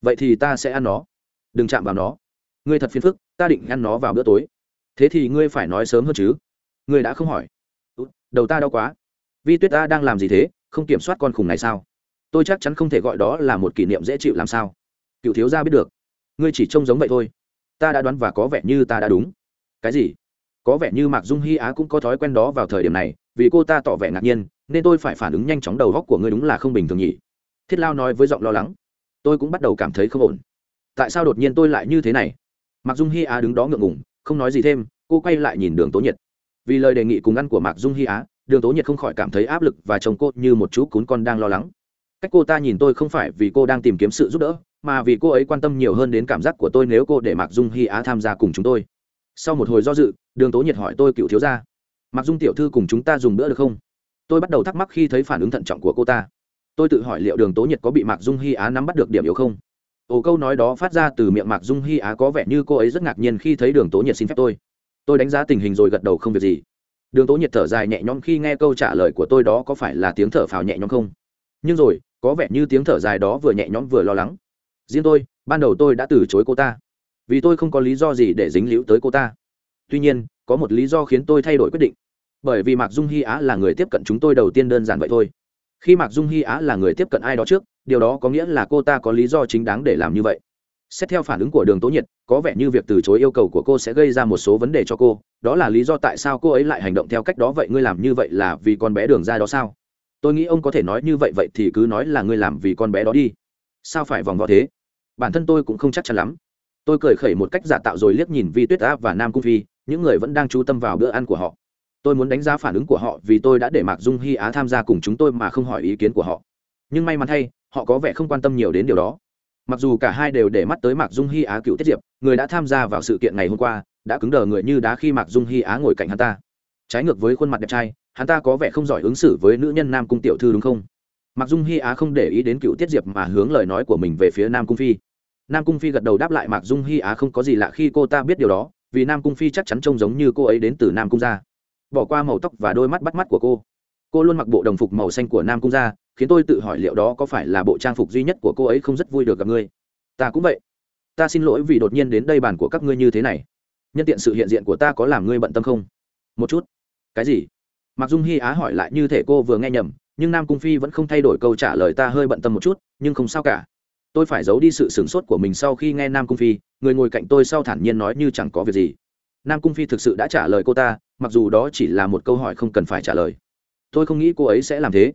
Vậy thì ta sẽ ăn nó. Đừng chạm vào nó. Ngươi thật phiền phức, ta định ăn nó vào bữa tối. Thế thì ngươi phải nói sớm hơn chứ. Ngươi đã không hỏi. Đầu ta đau quá. Vi tuyết ta đang làm gì thế? Không kiểm soát con khủng này sao? Tôi chắc chắn không thể gọi đó là một kỷ niệm dễ chịu làm sao. Cựu thiếu gia biết được. Ngươi chỉ trông giống vậy thôi. Ta đã đoán và có vẻ như ta đã đúng. Cái gì? Có vẻ như mạc dung hy á cũng có thói quen đó vào thời điểm này, vì cô ta tỏ vẻ ngạc nhiên, nên tôi phải phản ứng nhanh chóng đầu góc của ngươi đúng là không bình thường nhỉ. Thiết lao nói với giọng lo lắng. Tôi cũng bắt đầu cảm thấy không ổn. Tại sao đột nhiên tôi lại như thế này? Mạc dung hy á đứng đó ngượng ngùng, không nói gì thêm, cô quay lại nhìn đường tố nhiệt. Vì lời đề nghị cùng ăn của mạc dung hy á, đường tố nhiệt không khỏi cảm thấy áp lực và chồng cô như một chú cún con đang lo lắng. Cách cô ta nhìn tôi không phải vì cô đang tìm kiếm sự giúp đỡ, mà vì cô ấy quan tâm nhiều hơn đến cảm giác của tôi nếu cô để mạc dung hy á tham gia cùng chúng tôi sau một hồi do dự, đường tố nhiệt hỏi tôi, cựu thiếu gia Mặc dung tiểu thư cùng chúng ta dùng bữa được không? Tôi bắt đầu thắc mắc khi thấy phản ứng thận trọng của cô ta. Tôi tự hỏi liệu đường tố nhiệt có bị mạc dung hy á nắm bắt được điểm yếu không? Ồ, câu nói đó phát ra từ miệng mạc dung hy á có vẻ như cô ấy rất ngạc nhiên khi thấy đường tố nhiệt xin phép tôi. Tôi đánh giá tình hình rồi gật đầu, không việc gì. Đường tố nhiệt thở dài nhẹ nhõm khi nghe câu trả lời của tôi đó có phải là tiếng thở phào nhẹ nhõm không? Nhưng rồi, có vẻ như tiếng thở dài đó vừa nhẹ nhõm vừa lo lắng. Riêng tôi, ban đầu tôi đã từ chối cô ta vì tôi không có lý do gì để dính líu tới cô ta. Tuy nhiên, có một lý do khiến tôi thay đổi quyết định. Bởi vì mạc dung hy á là người tiếp cận chúng tôi đầu tiên đơn giản vậy thôi. Khi mạc dung hy á là người tiếp cận ai đó trước, điều đó có nghĩa là cô ta có lý do chính đáng để làm như vậy. Xét theo phản ứng của đường tố nhiệt, có vẻ như việc từ chối yêu cầu của cô sẽ gây ra một số vấn đề cho cô. Đó là lý do tại sao cô ấy lại hành động theo cách đó. Vậy ngươi làm như vậy là vì con bé đường ra đó sao? Tôi nghĩ ông có thể nói như vậy vậy thì cứ nói là ngươi làm vì con bé đó đi. Sao phải vòng vo thế? Bản thân tôi cũng không chắc chắn lắm tôi cười khẩy một cách giả tạo rồi liếc nhìn vi tuyết áp và nam cung phi, những người vẫn đang chú tâm vào bữa ăn của họ. Tôi muốn đánh giá phản ứng của họ vì tôi đã để mạc dung hy á tham gia cùng chúng tôi mà không hỏi ý kiến của họ. Nhưng may mắn thay, họ có vẻ không quan tâm nhiều đến điều đó. Mặc dù cả hai đều để mắt tới mạc dung hy á cựu tiết diệp, người đã tham gia vào sự kiện ngày hôm qua, đã cứng đờ người như đá khi mạc dung hy á ngồi cạnh hắn ta. Trái ngược với khuôn mặt đẹp trai, hắn ta có vẻ không giỏi ứng xử với nữ nhân nam cung tiểu thư đúng không? Mạc dung hy á không để ý đến cựu tiết diệp mà hướng lời nói của mình về phía nam cung phi nam cung phi gật đầu đáp lại mạc dung hy á không có gì lạ khi cô ta biết điều đó, vì nam cung phi chắc chắn trông giống như cô ấy đến từ nam cung gia. Bỏ qua màu tóc và đôi mắt bắt mắt của cô. Cô luôn mặc bộ đồng phục màu xanh của nam cung gia, khiến tôi tự hỏi liệu đó có phải là bộ trang phục duy nhất của cô ấy không rất vui được gặp ngươi. Ta cũng vậy. Ta xin lỗi vì đột nhiên đến đây bàn của các ngươi như thế này. Nhân tiện sự hiện diện của ta có làm ngươi bận tâm không? Một chút. Cái gì? Mặc dung hy á hỏi lại như thể cô vừa nghe nhầm, nhưng nam cung phi vẫn không thay đổi câu trả lời ta hơi bận tâm một chút, nhưng không sao cả tôi phải giấu đi sự sửng sốt của mình sau khi nghe nam cung phi, người ngồi cạnh tôi sau thản nhiên nói như chẳng có việc gì. Nam cung phi thực sự đã trả lời cô ta, mặc dù đó chỉ là một câu hỏi không cần phải trả lời. Tôi không nghĩ cô ấy sẽ làm thế.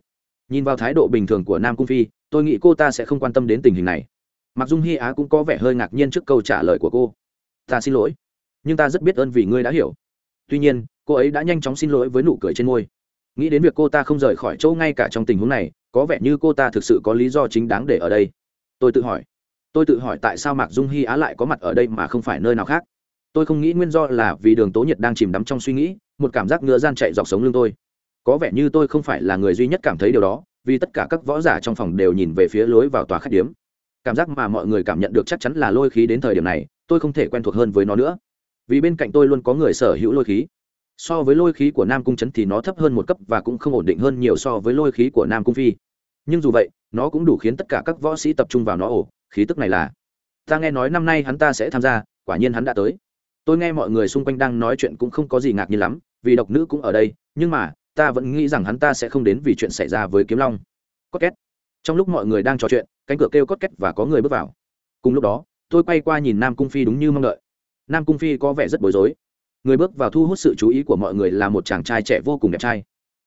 Nhìn vào thái độ bình thường của nam cung phi, tôi nghĩ cô ta sẽ không quan tâm đến tình hình này. Mặc dung hy á cũng có vẻ hơi ngạc nhiên trước câu trả lời của cô. Ta xin lỗi, nhưng ta rất biết ơn vì ngươi đã hiểu. Tuy nhiên, cô ấy đã nhanh chóng xin lỗi với nụ cười trên môi. Nghĩ đến việc cô ta không rời khỏi chỗ ngay cả trong tình huống này, có vẻ như cô ta thực sự có lý do chính đáng để ở đây tôi tự hỏi, tôi tự hỏi tại sao mạc dung hy á lại có mặt ở đây mà không phải nơi nào khác. Tôi không nghĩ nguyên do là vì đường tố nhiệt đang chìm đắm trong suy nghĩ, một cảm giác ngựa gian chạy dọc sống lưng tôi. Có vẻ như tôi không phải là người duy nhất cảm thấy điều đó, vì tất cả các võ giả trong phòng đều nhìn về phía lối vào tòa khách điếm. Cảm giác mà mọi người cảm nhận được chắc chắn là lôi khí đến thời điểm này, tôi không thể quen thuộc hơn với nó nữa. Vì bên cạnh tôi luôn có người sở hữu lôi khí. So với lôi khí của nam cung trấn thì nó thấp hơn một cấp và cũng không ổn định hơn nhiều so với lôi khí của nam cung phi nhưng dù vậy, nó cũng đủ khiến tất cả các võ sĩ tập trung vào nó ổ, khí tức này là, ta nghe nói năm nay hắn ta sẽ tham gia, quả nhiên hắn đã tới. Tôi nghe mọi người xung quanh đang nói chuyện cũng không có gì ngạc nhiên lắm, vì độc nữ cũng ở đây, nhưng mà, ta vẫn nghĩ rằng hắn ta sẽ không đến vì chuyện xảy ra với kiếm long. Cốt két trong lúc mọi người đang trò chuyện, cánh cửa kêu cốt két và có người bước vào. Cùng lúc đó, tôi quay qua nhìn nam cung phi đúng như mong đợi. Nam cung phi có vẻ rất bối rối. Người bước vào thu hút sự chú ý của mọi người là một chàng trai trẻ vô cùng đẹp trai.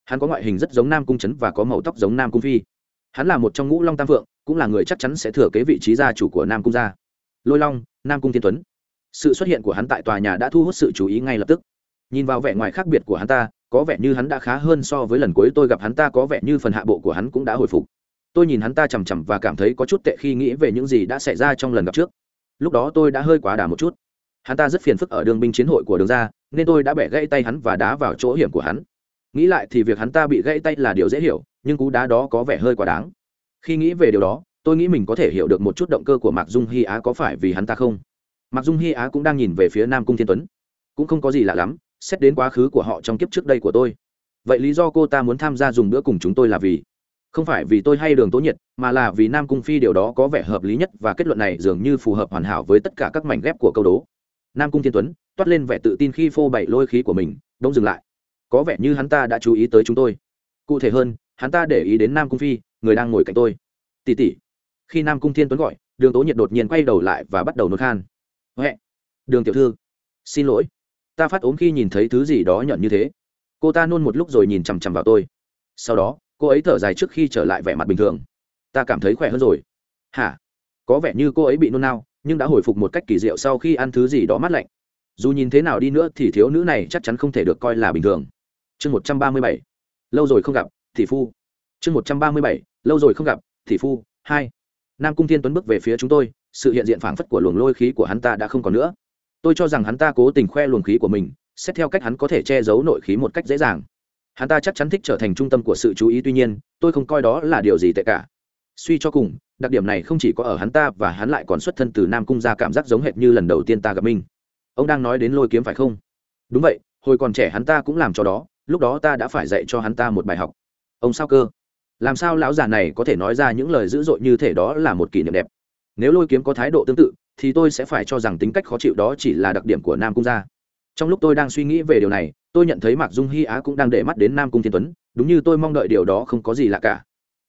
Hắn có ngoại hình rất giống nam cung trấn và có màu tóc giống nam cung phi hắn là một trong ngũ long tam phượng, cũng là người chắc chắn sẽ thừa kế vị trí gia chủ của nam cung gia. Lôi long, nam cung thiên tuấn. Sự xuất hiện của hắn tại tòa nhà đã thu hút sự chú ý ngay lập tức. Nhìn vào vẻ ngoài khác biệt của hắn ta, có vẻ như hắn đã khá hơn so với lần cuối tôi gặp hắn ta có vẻ như phần hạ bộ của hắn cũng đã hồi phục. Tôi nhìn hắn ta chằm chằm và cảm thấy có chút tệ khi nghĩ về những gì đã xảy ra trong lần gặp trước. Lúc đó tôi đã hơi quá đà một chút. Hắn ta rất phiền phức ở đường binh chiến hội của đường ra nên tôi đã bẻ gãy tay hắn và đá vào chỗ hiểm của hắn nghĩ lại thì việc hắn ta bị gãy tay là điều dễ hiểu, nhưng cú đá đó có vẻ hơi quá đáng. Khi nghĩ về điều đó, tôi nghĩ mình có thể hiểu được một chút động cơ của mạc dung hy á có phải vì hắn ta không? Mạc dung hy á cũng đang nhìn về phía nam cung thiên tuấn. Cũng không có gì lạ lắm, xét đến quá khứ của họ trong kiếp trước đây của tôi. Vậy lý do cô ta muốn tham gia dùng bữa cùng chúng tôi là vì? Không phải vì tôi hay đường tố nhiệt, mà là vì nam cung phi điều đó có vẻ hợp lý nhất và kết luận này dường như phù hợp hoàn hảo với tất cả các mảnh ghép của câu đố. Nam cung thiên tuấn toát lên vẻ tự tin khi phô bày lôi khí của mình đông dừng lại có vẻ như hắn ta đã chú ý tới chúng tôi. Cụ thể hơn, hắn ta để ý đến nam cung phi, người đang ngồi cạnh tôi. Tỉ tỉ khi nam cung thiên tuấn gọi, đường tố nhiệt đột nhiên quay đầu lại và bắt đầu nôn khan. Huệ. Đường tiểu thư. Xin lỗi. Ta phát ốm khi nhìn thấy thứ gì đó nhận như thế. Cô ta nôn một lúc rồi nhìn chằm chằm vào tôi. Sau đó, cô ấy thở dài trước khi trở lại vẻ mặt bình thường. Ta cảm thấy khỏe hơn rồi. Hả? Có vẻ như cô ấy bị nôn nao, nhưng đã hồi phục một cách kỳ diệu sau khi ăn thứ gì đó mát lạnh. Dù nhìn thế nào đi nữa thì thiếu nữ này chắc chắn không thể được coi là bình thường chương một trăm ba mươi bảy. Lâu rồi không gặp thị phu. Chương một trăm ba mươi bảy. Lâu rồi không gặp thị phu. Hai. Nam cung thiên tuấn bước về phía chúng tôi, sự hiện diện phảng phất của luồng lôi khí của hắn ta đã không còn nữa. Tôi cho rằng hắn ta cố tình khoe luồng khí của mình, xét theo cách hắn có thể che giấu nội khí một cách dễ dàng. Hắn ta chắc chắn thích trở thành trung tâm của sự chú ý, tuy nhiên, tôi không coi đó là điều gì tệ cả. Suy cho cùng, đặc điểm này không chỉ có ở hắn ta và hắn lại còn xuất thân từ nam cung ra cảm giác giống hệt như lần đầu tiên ta gặp minh ông đang nói đến lôi kiếm phải không? Đúng vậy, hồi còn trẻ hắn ta cũng làm cho đó lúc đó ta đã phải dạy cho hắn ta một bài học. Ông sao cơ? Làm sao lão già này có thể nói ra những lời dữ dội như thể đó là một kỷ niệm đẹp? Nếu lôi kiếm có thái độ tương tự, thì tôi sẽ phải cho rằng tính cách khó chịu đó chỉ là đặc điểm của nam cung gia. Trong lúc tôi đang suy nghĩ về điều này, tôi nhận thấy mạc dung hy á cũng đang để mắt đến nam cung thiên tuấn, đúng như tôi mong đợi điều đó không có gì lạ cả.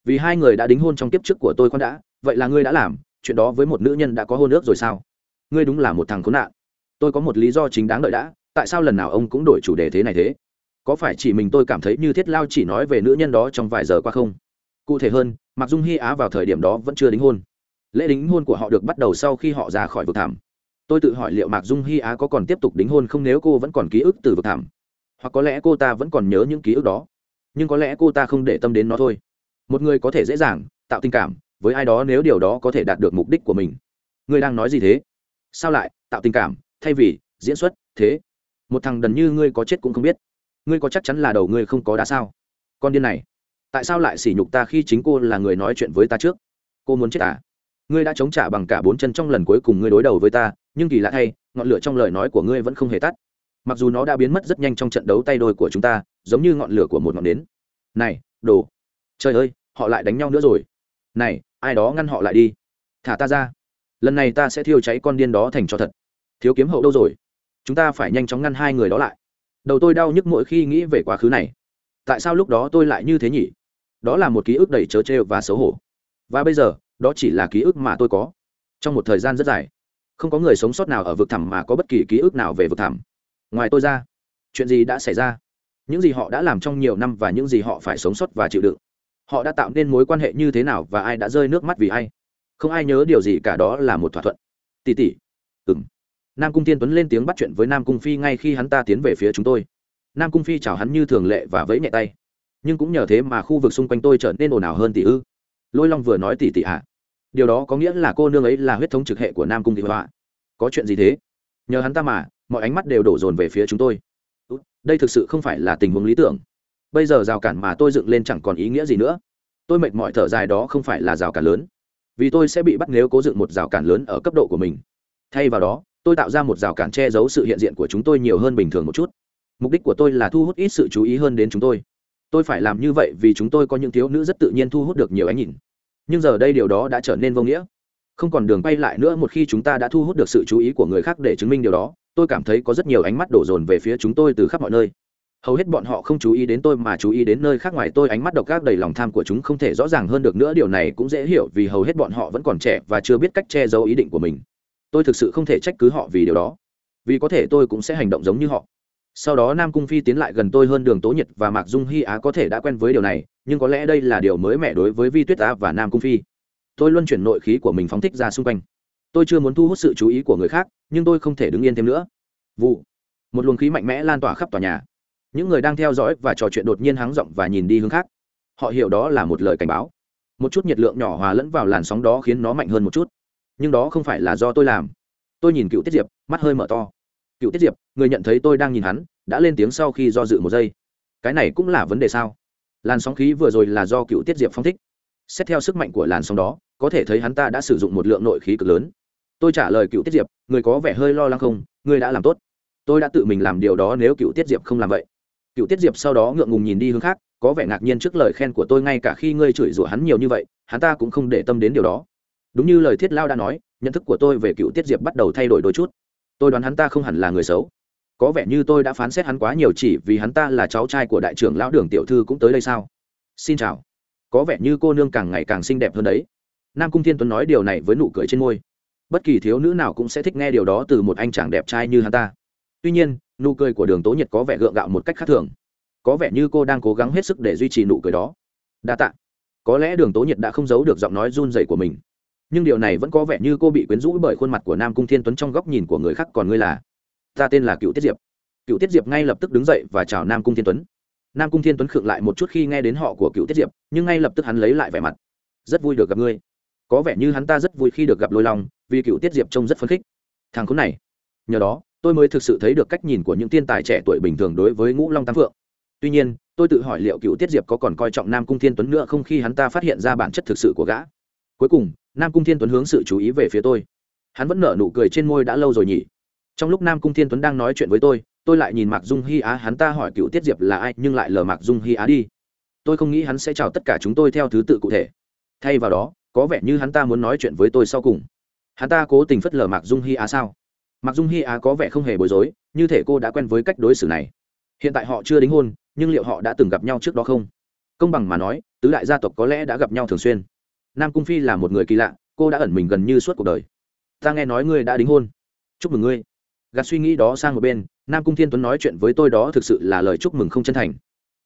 Vì hai người đã đính hôn trong kiếp trước của tôi con đã, vậy là ngươi đã làm, chuyện đó với một nữ nhân đã có hôn ước rồi sao? Ngươi đúng là một thằng khốn nạn. Tôi có một lý do chính đáng đợi đã, tại sao lần nào ông cũng đổi chủ đề thế này thế? Có phải chỉ mình tôi cảm thấy như thiết lao chỉ nói về nữ nhân đó trong vài giờ qua không? Cụ thể hơn mặc dung hy á vào thời điểm đó vẫn chưa đính hôn. Lễ đính hôn của họ được bắt đầu sau khi họ ra khỏi vực thảm tôi tự hỏi liệu mạc dung hy á có còn tiếp tục đính hôn không nếu cô vẫn còn ký ức từ vực thảm hoặc có lẽ cô ta vẫn còn nhớ những ký ức đó? Nhưng có lẽ cô ta không để tâm đến nó thôi. Một người có thể dễ dàng, tạo tình cảm với ai đó nếu điều đó có thể đạt được mục đích của mình. Ngươi đang nói gì thế? Sao lại, tạo tình cảm, thay vì, diễn xuất, thế? Một thằng đần như ngươi có chết cũng không biết ngươi có chắc chắn là đầu ngươi không có đá sao? Con điên này, tại sao lại sỉ nhục ta khi chính cô là người nói chuyện với ta trước? Cô muốn chết à? Ngươi đã chống trả bằng cả bốn chân trong lần cuối cùng ngươi đối đầu với ta, nhưng kỳ lạ thay, ngọn lửa trong lời nói của ngươi vẫn không hề tắt. Mặc dù nó đã biến mất rất nhanh trong trận đấu tay đôi của chúng ta, giống như ngọn lửa của một ngọn nến. Này, đồ! Trời ơi, họ lại đánh nhau nữa rồi. Này, ai đó ngăn họ lại đi. Thả ta ra. Lần này ta sẽ thiêu cháy con điên đó thành cho thật. Thiếu kiếm hậu đâu rồi? Chúng ta phải nhanh chóng ngăn hai người đó lại đầu tôi đau nhức mỗi khi nghĩ về quá khứ này. Tại sao lúc đó tôi lại như thế nhỉ? Đó là một ký ức đầy trớ trêu và xấu hổ. Và bây giờ, đó chỉ là ký ức mà tôi có. Trong một thời gian rất dài, không có người sống sót nào ở vực thẳm mà có bất kỳ ký ức nào về vực thẳm. Ngoài tôi ra, chuyện gì đã xảy ra? Những gì họ đã làm trong nhiều năm và những gì họ phải sống sót và chịu đựng? Họ đã tạo nên mối quan hệ như thế nào và ai đã rơi nước mắt vì ai? Không ai nhớ điều gì cả, đó là một thỏa thuận. Tỉ tỉ nam cung tiên tuấn lên tiếng bắt chuyện với nam cung phi ngay khi hắn ta tiến về phía chúng tôi. Nam cung phi chào hắn như thường lệ và vẫy nhẹ tay. Nhưng cũng nhờ thế mà khu vực xung quanh tôi trở nên ồn ào hơn tỷ ư. Lôi long vừa nói tỷ tỷ ạ. Điều đó có nghĩa là cô nương ấy là huyết thống trực hệ của nam cung thị họa. Có chuyện gì thế? Nhờ hắn ta mà, mọi ánh mắt đều đổ dồn về phía chúng tôi. Đây thực sự không phải là tình huống lý tưởng. Bây giờ rào cản mà tôi dựng lên chẳng còn ý nghĩa gì nữa. Tôi mệt mỏi thở dài đó không phải là rào cản lớn. Vì tôi sẽ bị bắt nếu cố dựng một rào cản lớn ở cấp độ của mình. Thay vào đó tôi tạo ra một rào cản che giấu sự hiện diện của chúng tôi nhiều hơn bình thường một chút. Mục đích của tôi là thu hút ít sự chú ý hơn đến chúng tôi. Tôi phải làm như vậy vì chúng tôi có những thiếu nữ rất tự nhiên thu hút được nhiều ánh nhìn. Nhưng giờ đây điều đó đã trở nên vô nghĩa. Không còn đường bay lại nữa một khi chúng ta đã thu hút được sự chú ý của người khác để chứng minh điều đó, tôi cảm thấy có rất nhiều ánh mắt đổ dồn về phía chúng tôi từ khắp mọi nơi. Hầu hết bọn họ không chú ý đến tôi mà chú ý đến nơi khác ngoài tôi, ánh mắt độc ác đầy lòng tham của chúng không thể rõ ràng hơn được nữa, điều này cũng dễ hiểu vì hầu hết bọn họ vẫn còn trẻ và chưa biết cách che giấu ý định của mình tôi thực sự không thể trách cứ họ vì điều đó. Vì có thể tôi cũng sẽ hành động giống như họ. Sau đó nam cung phi tiến lại gần tôi hơn đường tố nhật và mạc dung hy á có thể đã quen với điều này, nhưng có lẽ đây là điều mới mẻ đối với vi tuyết á và nam cung phi. Tôi luôn chuyển nội khí của mình phóng thích ra xung quanh. Tôi chưa muốn thu hút sự chú ý của người khác, nhưng tôi không thể đứng yên thêm nữa. Vụ. Một luồng khí mạnh mẽ lan tỏa khắp tòa nhà. Những người đang theo dõi và trò chuyện đột nhiên háng rộng và nhìn đi hướng khác. Họ hiểu đó là một lời cảnh báo. Một chút nhiệt lượng nhỏ hòa lẫn vào làn sóng đó khiến nó mạnh hơn một chút nhưng đó không phải là do tôi làm. Tôi nhìn cựu tiết diệp, mắt hơi mở to. Cựu tiết diệp, người nhận thấy tôi đang nhìn hắn, đã lên tiếng sau khi do dự một giây. Cái này cũng là vấn đề sao? Làn sóng khí vừa rồi là do cựu tiết diệp phong thích. Xét theo sức mạnh của làn sóng đó, có thể thấy hắn ta đã sử dụng một lượng nội khí cực lớn. Tôi trả lời cựu tiết diệp, người có vẻ hơi lo lắng không? Người đã làm tốt. Tôi đã tự mình làm điều đó nếu cựu tiết diệp không làm vậy. Cựu tiết diệp sau đó ngượng ngùng nhìn đi hướng khác, có vẻ ngạc nhiên trước lời khen của tôi ngay cả khi ngươi chửi rủa hắn nhiều như vậy, hắn ta cũng không để tâm đến điều đó đúng như lời thiết lao đã nói, nhận thức của tôi về cựu tiết diệp bắt đầu thay đổi đôi chút. Tôi đoán hắn ta không hẳn là người xấu. Có vẻ như tôi đã phán xét hắn quá nhiều chỉ vì hắn ta là cháu trai của đại trưởng lão đường tiểu thư cũng tới đây sao? Xin chào. Có vẻ như cô nương càng ngày càng xinh đẹp hơn đấy. Nam cung thiên tuấn nói điều này với nụ cười trên môi. Bất kỳ thiếu nữ nào cũng sẽ thích nghe điều đó từ một anh chàng đẹp trai như hắn ta. Tuy nhiên, nụ cười của đường tố nhiệt có vẻ gượng gạo một cách khác thường. Có vẻ như cô đang cố gắng hết sức để duy trì nụ cười đó. Đa t ạ có lẽ đường tố nhiệt đã không giấu được giọng nói run dày của mình nhưng điều này vẫn có vẻ như cô bị quyến rũ bởi khuôn mặt của nam cung thiên tuấn trong góc nhìn của người khác còn ngươi là. Ta tên là cựu tiết diệp. Cựu tiết diệp ngay lập tức đứng dậy và chào nam cung thiên tuấn. Nam cung thiên tuấn khựng lại một chút khi nghe đến họ của cựu tiết diệp, nhưng ngay lập tức hắn lấy lại vẻ mặt. Rất vui được gặp ngươi. Có vẻ như hắn ta rất vui khi được gặp lôi long, vì cựu tiết diệp trông rất phấn khích. Thằng khốn này. Nhờ đó, tôi mới thực sự thấy được cách nhìn của những thiên tài trẻ tuổi bình thường đối với ngũ long tam phượng. Tuy nhiên, tôi tự hỏi liệu cựu tiết diệp có còn coi trọng nam cung thiên tuấn nữa không khi hắn ta phát hiện ra bản chất thực sự của gã. Cuối cùng nam cung thiên tuấn hướng sự chú ý về phía tôi. Hắn vẫn nở nụ cười trên môi đã lâu rồi nhỉ. Trong lúc nam cung thiên tuấn đang nói chuyện với tôi tôi lại nhìn mạc dung hy á, hắn ta hỏi cựu tiết diệp là ai, nhưng lại lờ mạc dung hy á đi. Tôi không nghĩ hắn sẽ chào tất cả chúng tôi theo thứ tự cụ thể. Thay vào đó, có vẻ như hắn ta muốn nói chuyện với tôi sau cùng. Hắn ta cố tình phất lờ mạc dung hy á sao? Mạc dung hy á có vẻ không hề bối rối, như thể cô đã quen với cách đối xử này. Hiện tại họ chưa đính hôn, nhưng liệu họ đã từng gặp nhau trước đó không? Công bằng mà nói, tứ đại gia tộc có lẽ đã gặp nhau thường xuyên nam cung phi là một người kỳ lạ, cô đã ẩn mình gần như suốt cuộc đời. Ta nghe nói ngươi đã đính hôn. Chúc mừng ngươi. Gạt suy nghĩ đó sang một bên, nam cung thiên tuấn nói chuyện với tôi đó thực sự là lời chúc mừng không chân thành.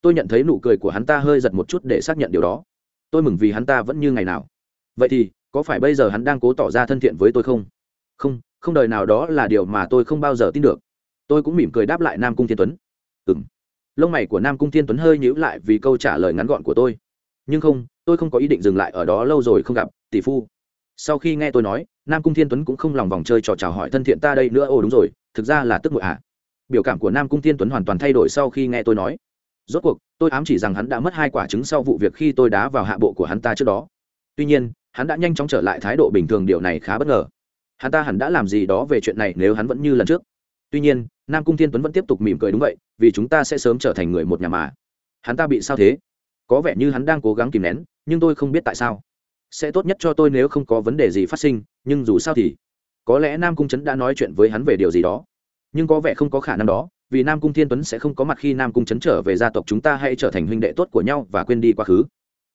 Tôi nhận thấy nụ cười của hắn ta hơi giật một chút để xác nhận điều đó. Tôi mừng vì hắn ta vẫn như ngày nào. Vậy thì, có phải bây giờ hắn đang cố tỏ ra thân thiện với tôi không? Không không đời nào đó là điều mà tôi không bao giờ tin được. Tôi cũng mỉm cười đáp lại nam cung thiên tuấn. Ừng lông mày của nam cung thiên tuấn hơi nhíu lại vì câu trả lời ngắn gọn của tôi. Nhưng không tôi không có ý định dừng lại ở đó lâu rồi không gặp, tỷ phu. Sau khi nghe tôi nói, nam cung thiên tuấn cũng không lòng vòng chơi trò chào hỏi thân thiện ta đây nữa. Ồ, đúng rồi, thực ra là tức ngội ạ. À. biểu cảm của nam cung thiên tuấn hoàn toàn thay đổi sau khi nghe tôi nói. Rốt cuộc, tôi ám chỉ rằng hắn đã mất hai quả trứng sau vụ việc khi tôi đá vào hạ bộ của hắn ta trước đó. Tuy nhiên, hắn đã nhanh chóng trở lại thái độ bình thường, điều này khá bất ngờ. Hắn ta hẳn đã làm gì đó về chuyện này nếu hắn vẫn như lần trước. Tuy nhiên, nam cung thiên tuấn vẫn tiếp tục mỉm cười đúng vậy, vì chúng ta sẽ sớm trở thành người một nhà mà. Hắn ta bị sao thế? Có vẻ như hắn đang cố gắng kìm nén nhưng tôi không biết tại sao. Sẽ tốt nhất cho tôi nếu không có vấn đề gì phát sinh, nhưng dù sao thì, có lẽ nam cung trấn đã nói chuyện với hắn về điều gì đó. Nhưng có vẻ không có khả năng đó, vì nam cung thiên tuấn sẽ không có mặt khi nam cung chấn trở về gia tộc chúng ta hay trở thành huynh đệ tốt của nhau và quên đi quá khứ.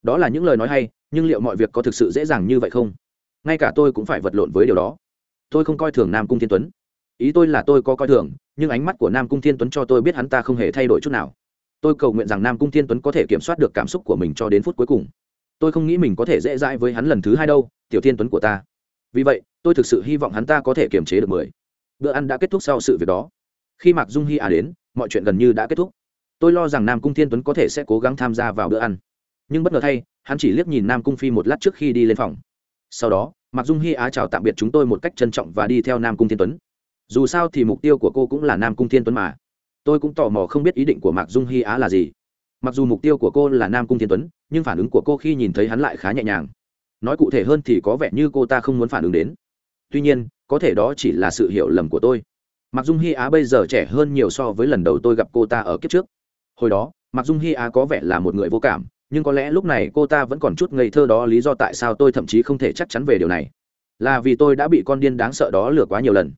Đó là những lời nói hay, nhưng liệu mọi việc có thực sự dễ dàng như vậy không? Ngay cả tôi cũng phải vật lộn với điều đó. Tôi không coi thường nam cung thiên tuấn. Ý tôi là tôi có coi thường, nhưng ánh mắt của nam cung thiên tuấn cho tôi biết hắn ta không hề thay đổi chút nào. Tôi cầu nguyện rằng nam cung thiên tuấn có thể kiểm soát được cảm xúc của mình cho đến phút cuối cùng tôi không nghĩ mình có thể dễ dãi với hắn lần thứ hai đâu, tiểu thiên tuấn của ta. Vì vậy, tôi thực sự hy vọng hắn ta có thể kiềm chế được mười. Bữa ăn đã kết thúc sau sự việc đó. Khi mạc dung hy à đến, mọi chuyện gần như đã kết thúc. Tôi lo rằng nam cung thiên tuấn có thể sẽ cố gắng tham gia vào bữa ăn. Nhưng bất ngờ thay, hắn chỉ liếc nhìn nam cung phi một lát trước khi đi lên phòng. Sau đó, mạc dung hy á chào tạm biệt chúng tôi một cách trân trọng và đi theo nam cung thiên tuấn. Dù sao thì mục tiêu của cô cũng là nam cung thiên tuấn mà. Tôi cũng tò mò không biết ý định của mạc dung hy á là gì mặc dù mục tiêu của cô là nam cung thiên tuấn nhưng phản ứng của cô khi nhìn thấy hắn lại khá nhẹ nhàng nói cụ thể hơn thì có vẻ như cô ta không muốn phản ứng đến tuy nhiên có thể đó chỉ là sự hiểu lầm của tôi mặc dung hy á bây giờ trẻ hơn nhiều so với lần đầu tôi gặp cô ta ở kiếp trước hồi đó mặc dung hy á có vẻ là một người vô cảm nhưng có lẽ lúc này cô ta vẫn còn chút ngây thơ đó lý do tại sao tôi thậm chí không thể chắc chắn về điều này là vì tôi đã bị con điên đáng sợ đó lừa quá nhiều lần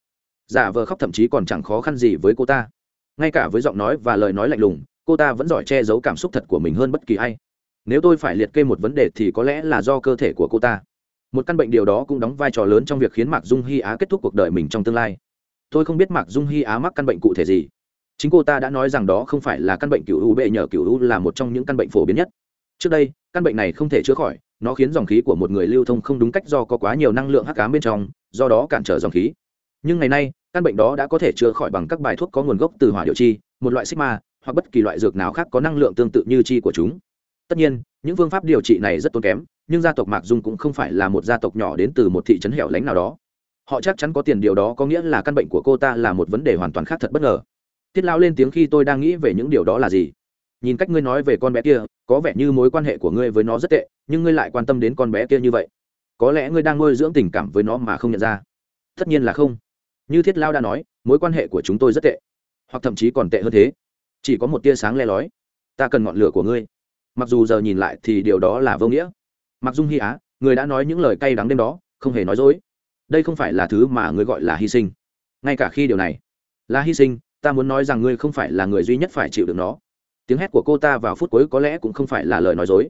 giả vờ khóc thậm chí còn chẳng khó khăn gì với cô ta ngay cả với giọng nói và lời nói lạnh lùng cô ta vẫn giỏi che giấu cảm xúc thật của mình hơn bất kỳ ai. Nếu tôi phải liệt kê một vấn đề thì có lẽ là do cơ thể của cô ta. Một căn bệnh điều đó cũng đóng vai trò lớn trong việc khiến mạc dung hy á kết thúc cuộc đời mình trong tương lai. Tôi không biết mạc dung hy á mắc căn bệnh cụ thể gì. Chính cô ta đã nói rằng đó không phải là căn bệnh cựu u, bệ nhờ cựu u là một trong những căn bệnh phổ biến nhất. Trước đây, căn bệnh này không thể chữa khỏi, nó khiến dòng khí của một người lưu thông không đúng cách do có quá nhiều năng lượng hắc cám bên trong, do đó cản trở dòng khí. Nhưng ngày nay, căn bệnh đó đã có thể chữa khỏi bằng các bài thuốc có nguồn gốc từ hỏa điều chi, một loại sigma hoặc bất kỳ loại dược nào khác có năng lượng tương tự như chi của chúng. Tất nhiên, những phương pháp điều trị này rất tốn kém, nhưng gia tộc mạc dung cũng không phải là một gia tộc nhỏ đến từ một thị trấn hẻo lánh nào đó. Họ chắc chắn có tiền điều đó có nghĩa là căn bệnh của cô ta là một vấn đề hoàn toàn khác thật bất ngờ. Thiết lao lên tiếng khi tôi đang nghĩ về những điều đó là gì? Nhìn cách ngươi nói về con bé kia, có vẻ như mối quan hệ của ngươi với nó rất tệ, nhưng ngươi lại quan tâm đến con bé kia như vậy. Có lẽ ngươi đang nuôi dưỡng tình cảm với nó mà không nhận ra. Tất nhiên là không. Như thiết lao đã nói, mối quan hệ của chúng tôi rất tệ, hoặc thậm chí còn tệ hơn thế chỉ có một tia sáng le lói. Ta cần ngọn lửa của ngươi. Mặc dù giờ nhìn lại thì điều đó là vô nghĩa. Mặc dung hy á, người đã nói những lời cay đắng đêm đó, không hề nói dối. Đây không phải là thứ mà ngươi gọi là hy sinh. Ngay cả khi điều này là hy sinh, ta muốn nói rằng ngươi không phải là người duy nhất phải chịu được nó. Tiếng hét của cô ta vào phút cuối có lẽ cũng không phải là lời nói dối.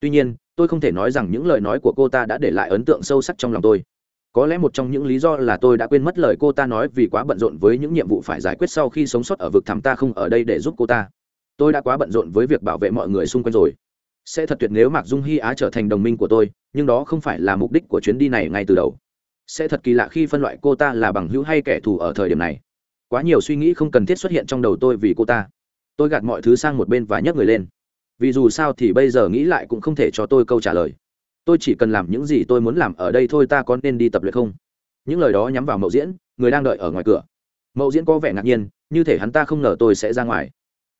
Tuy nhiên, tôi không thể nói rằng những lời nói của cô ta đã để lại ấn tượng sâu sắc trong lòng tôi có lẽ một trong những lý do là tôi đã quên mất lời cô ta nói vì quá bận rộn với những nhiệm vụ phải giải quyết sau khi sống sót ở vực thẳm ta không ở đây để giúp cô ta. Tôi đã quá bận rộn với việc bảo vệ mọi người xung quanh rồi. Sẽ thật tuyệt nếu mạc dung hy á trở thành đồng minh của tôi, nhưng đó không phải là mục đích của chuyến đi này ngay từ đầu. Sẽ thật kỳ lạ khi phân loại cô ta là bằng hữu hay kẻ thù ở thời điểm này. Quá nhiều suy nghĩ không cần thiết xuất hiện trong đầu tôi vì cô ta. Tôi gạt mọi thứ sang một bên và nhấc người lên. Vì dù sao thì bây giờ nghĩ lại cũng không thể cho tôi câu trả lời tôi chỉ cần làm những gì tôi muốn làm ở đây thôi, ta có nên đi tập luyện không? Những lời đó nhắm vào mậu diễn, người đang đợi ở ngoài cửa. Mậu diễn có vẻ ngạc nhiên, như thể hắn ta không ngờ tôi sẽ ra ngoài.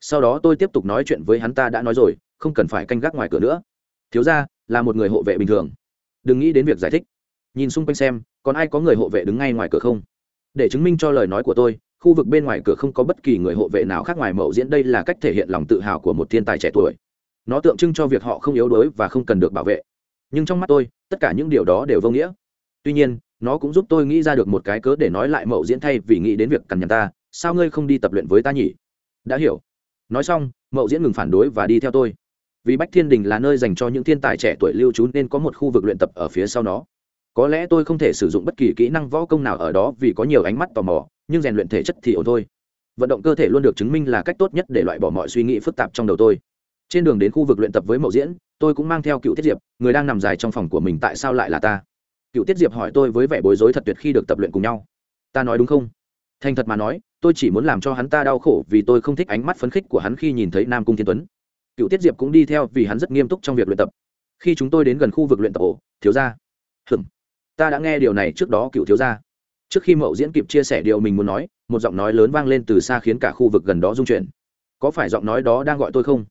Sau đó tôi tiếp tục nói chuyện với hắn ta đã nói rồi, không cần phải canh gác ngoài cửa nữa. Thiếu ra là một người hộ vệ bình thường. Đừng nghĩ đến việc giải thích. Nhìn xung quanh xem, còn ai có người hộ vệ đứng ngay ngoài cửa không? Để chứng minh cho lời nói của tôi, khu vực bên ngoài cửa không có bất kỳ người hộ vệ nào khác ngoài mậu diễn. Đây là cách thể hiện lòng tự hào của một thiên tài trẻ tuổi. Nó tượng trưng cho việc họ không yếu đuối và không cần được bảo vệ nhưng trong mắt tôi, tất cả những điều đó đều vô nghĩa. Tuy nhiên, nó cũng giúp tôi nghĩ ra được một cái cớ để nói lại mậu diễn thay vì nghĩ đến việc cằn nhằn ta, sao ngươi không đi tập luyện với ta nhỉ? Đã hiểu. Nói xong, mậu diễn ngừng phản đối và đi theo tôi. Vì bách thiên đình là nơi dành cho những thiên tài trẻ tuổi lưu trú nên có một khu vực luyện tập ở phía sau nó. Có lẽ tôi không thể sử dụng bất kỳ kỹ năng võ công nào ở đó vì có nhiều ánh mắt tò mò, nhưng rèn luyện thể chất thì ổn thôi. Vận động cơ thể luôn được chứng minh là cách tốt nhất để loại bỏ mọi suy nghĩ phức tạp trong đầu tôi trên đường đến khu vực luyện tập với mậu diễn, tôi cũng mang theo cựu tiết diệp, người đang nằm dài trong phòng của mình tại sao lại là ta? Cựu tiết diệp hỏi tôi với vẻ bối rối thật tuyệt khi được tập luyện cùng nhau. Ta nói đúng không? Thành thật mà nói, tôi chỉ muốn làm cho hắn ta đau khổ vì tôi không thích ánh mắt phấn khích của hắn khi nhìn thấy nam cung thiên tuấn. Cựu tiết diệp cũng đi theo vì hắn rất nghiêm túc trong việc luyện tập. Khi chúng tôi đến gần khu vực luyện tập ổ thiếu gia. hừm, ta đã nghe điều này trước đó, cựu thiếu gia. trước khi mậu diễn kịp chia sẻ điều mình muốn nói, một giọng nói lớn vang lên từ xa khiến cả khu vực gần đó rung chuyển. Có phải giọng nói đó đang gọi tôi không?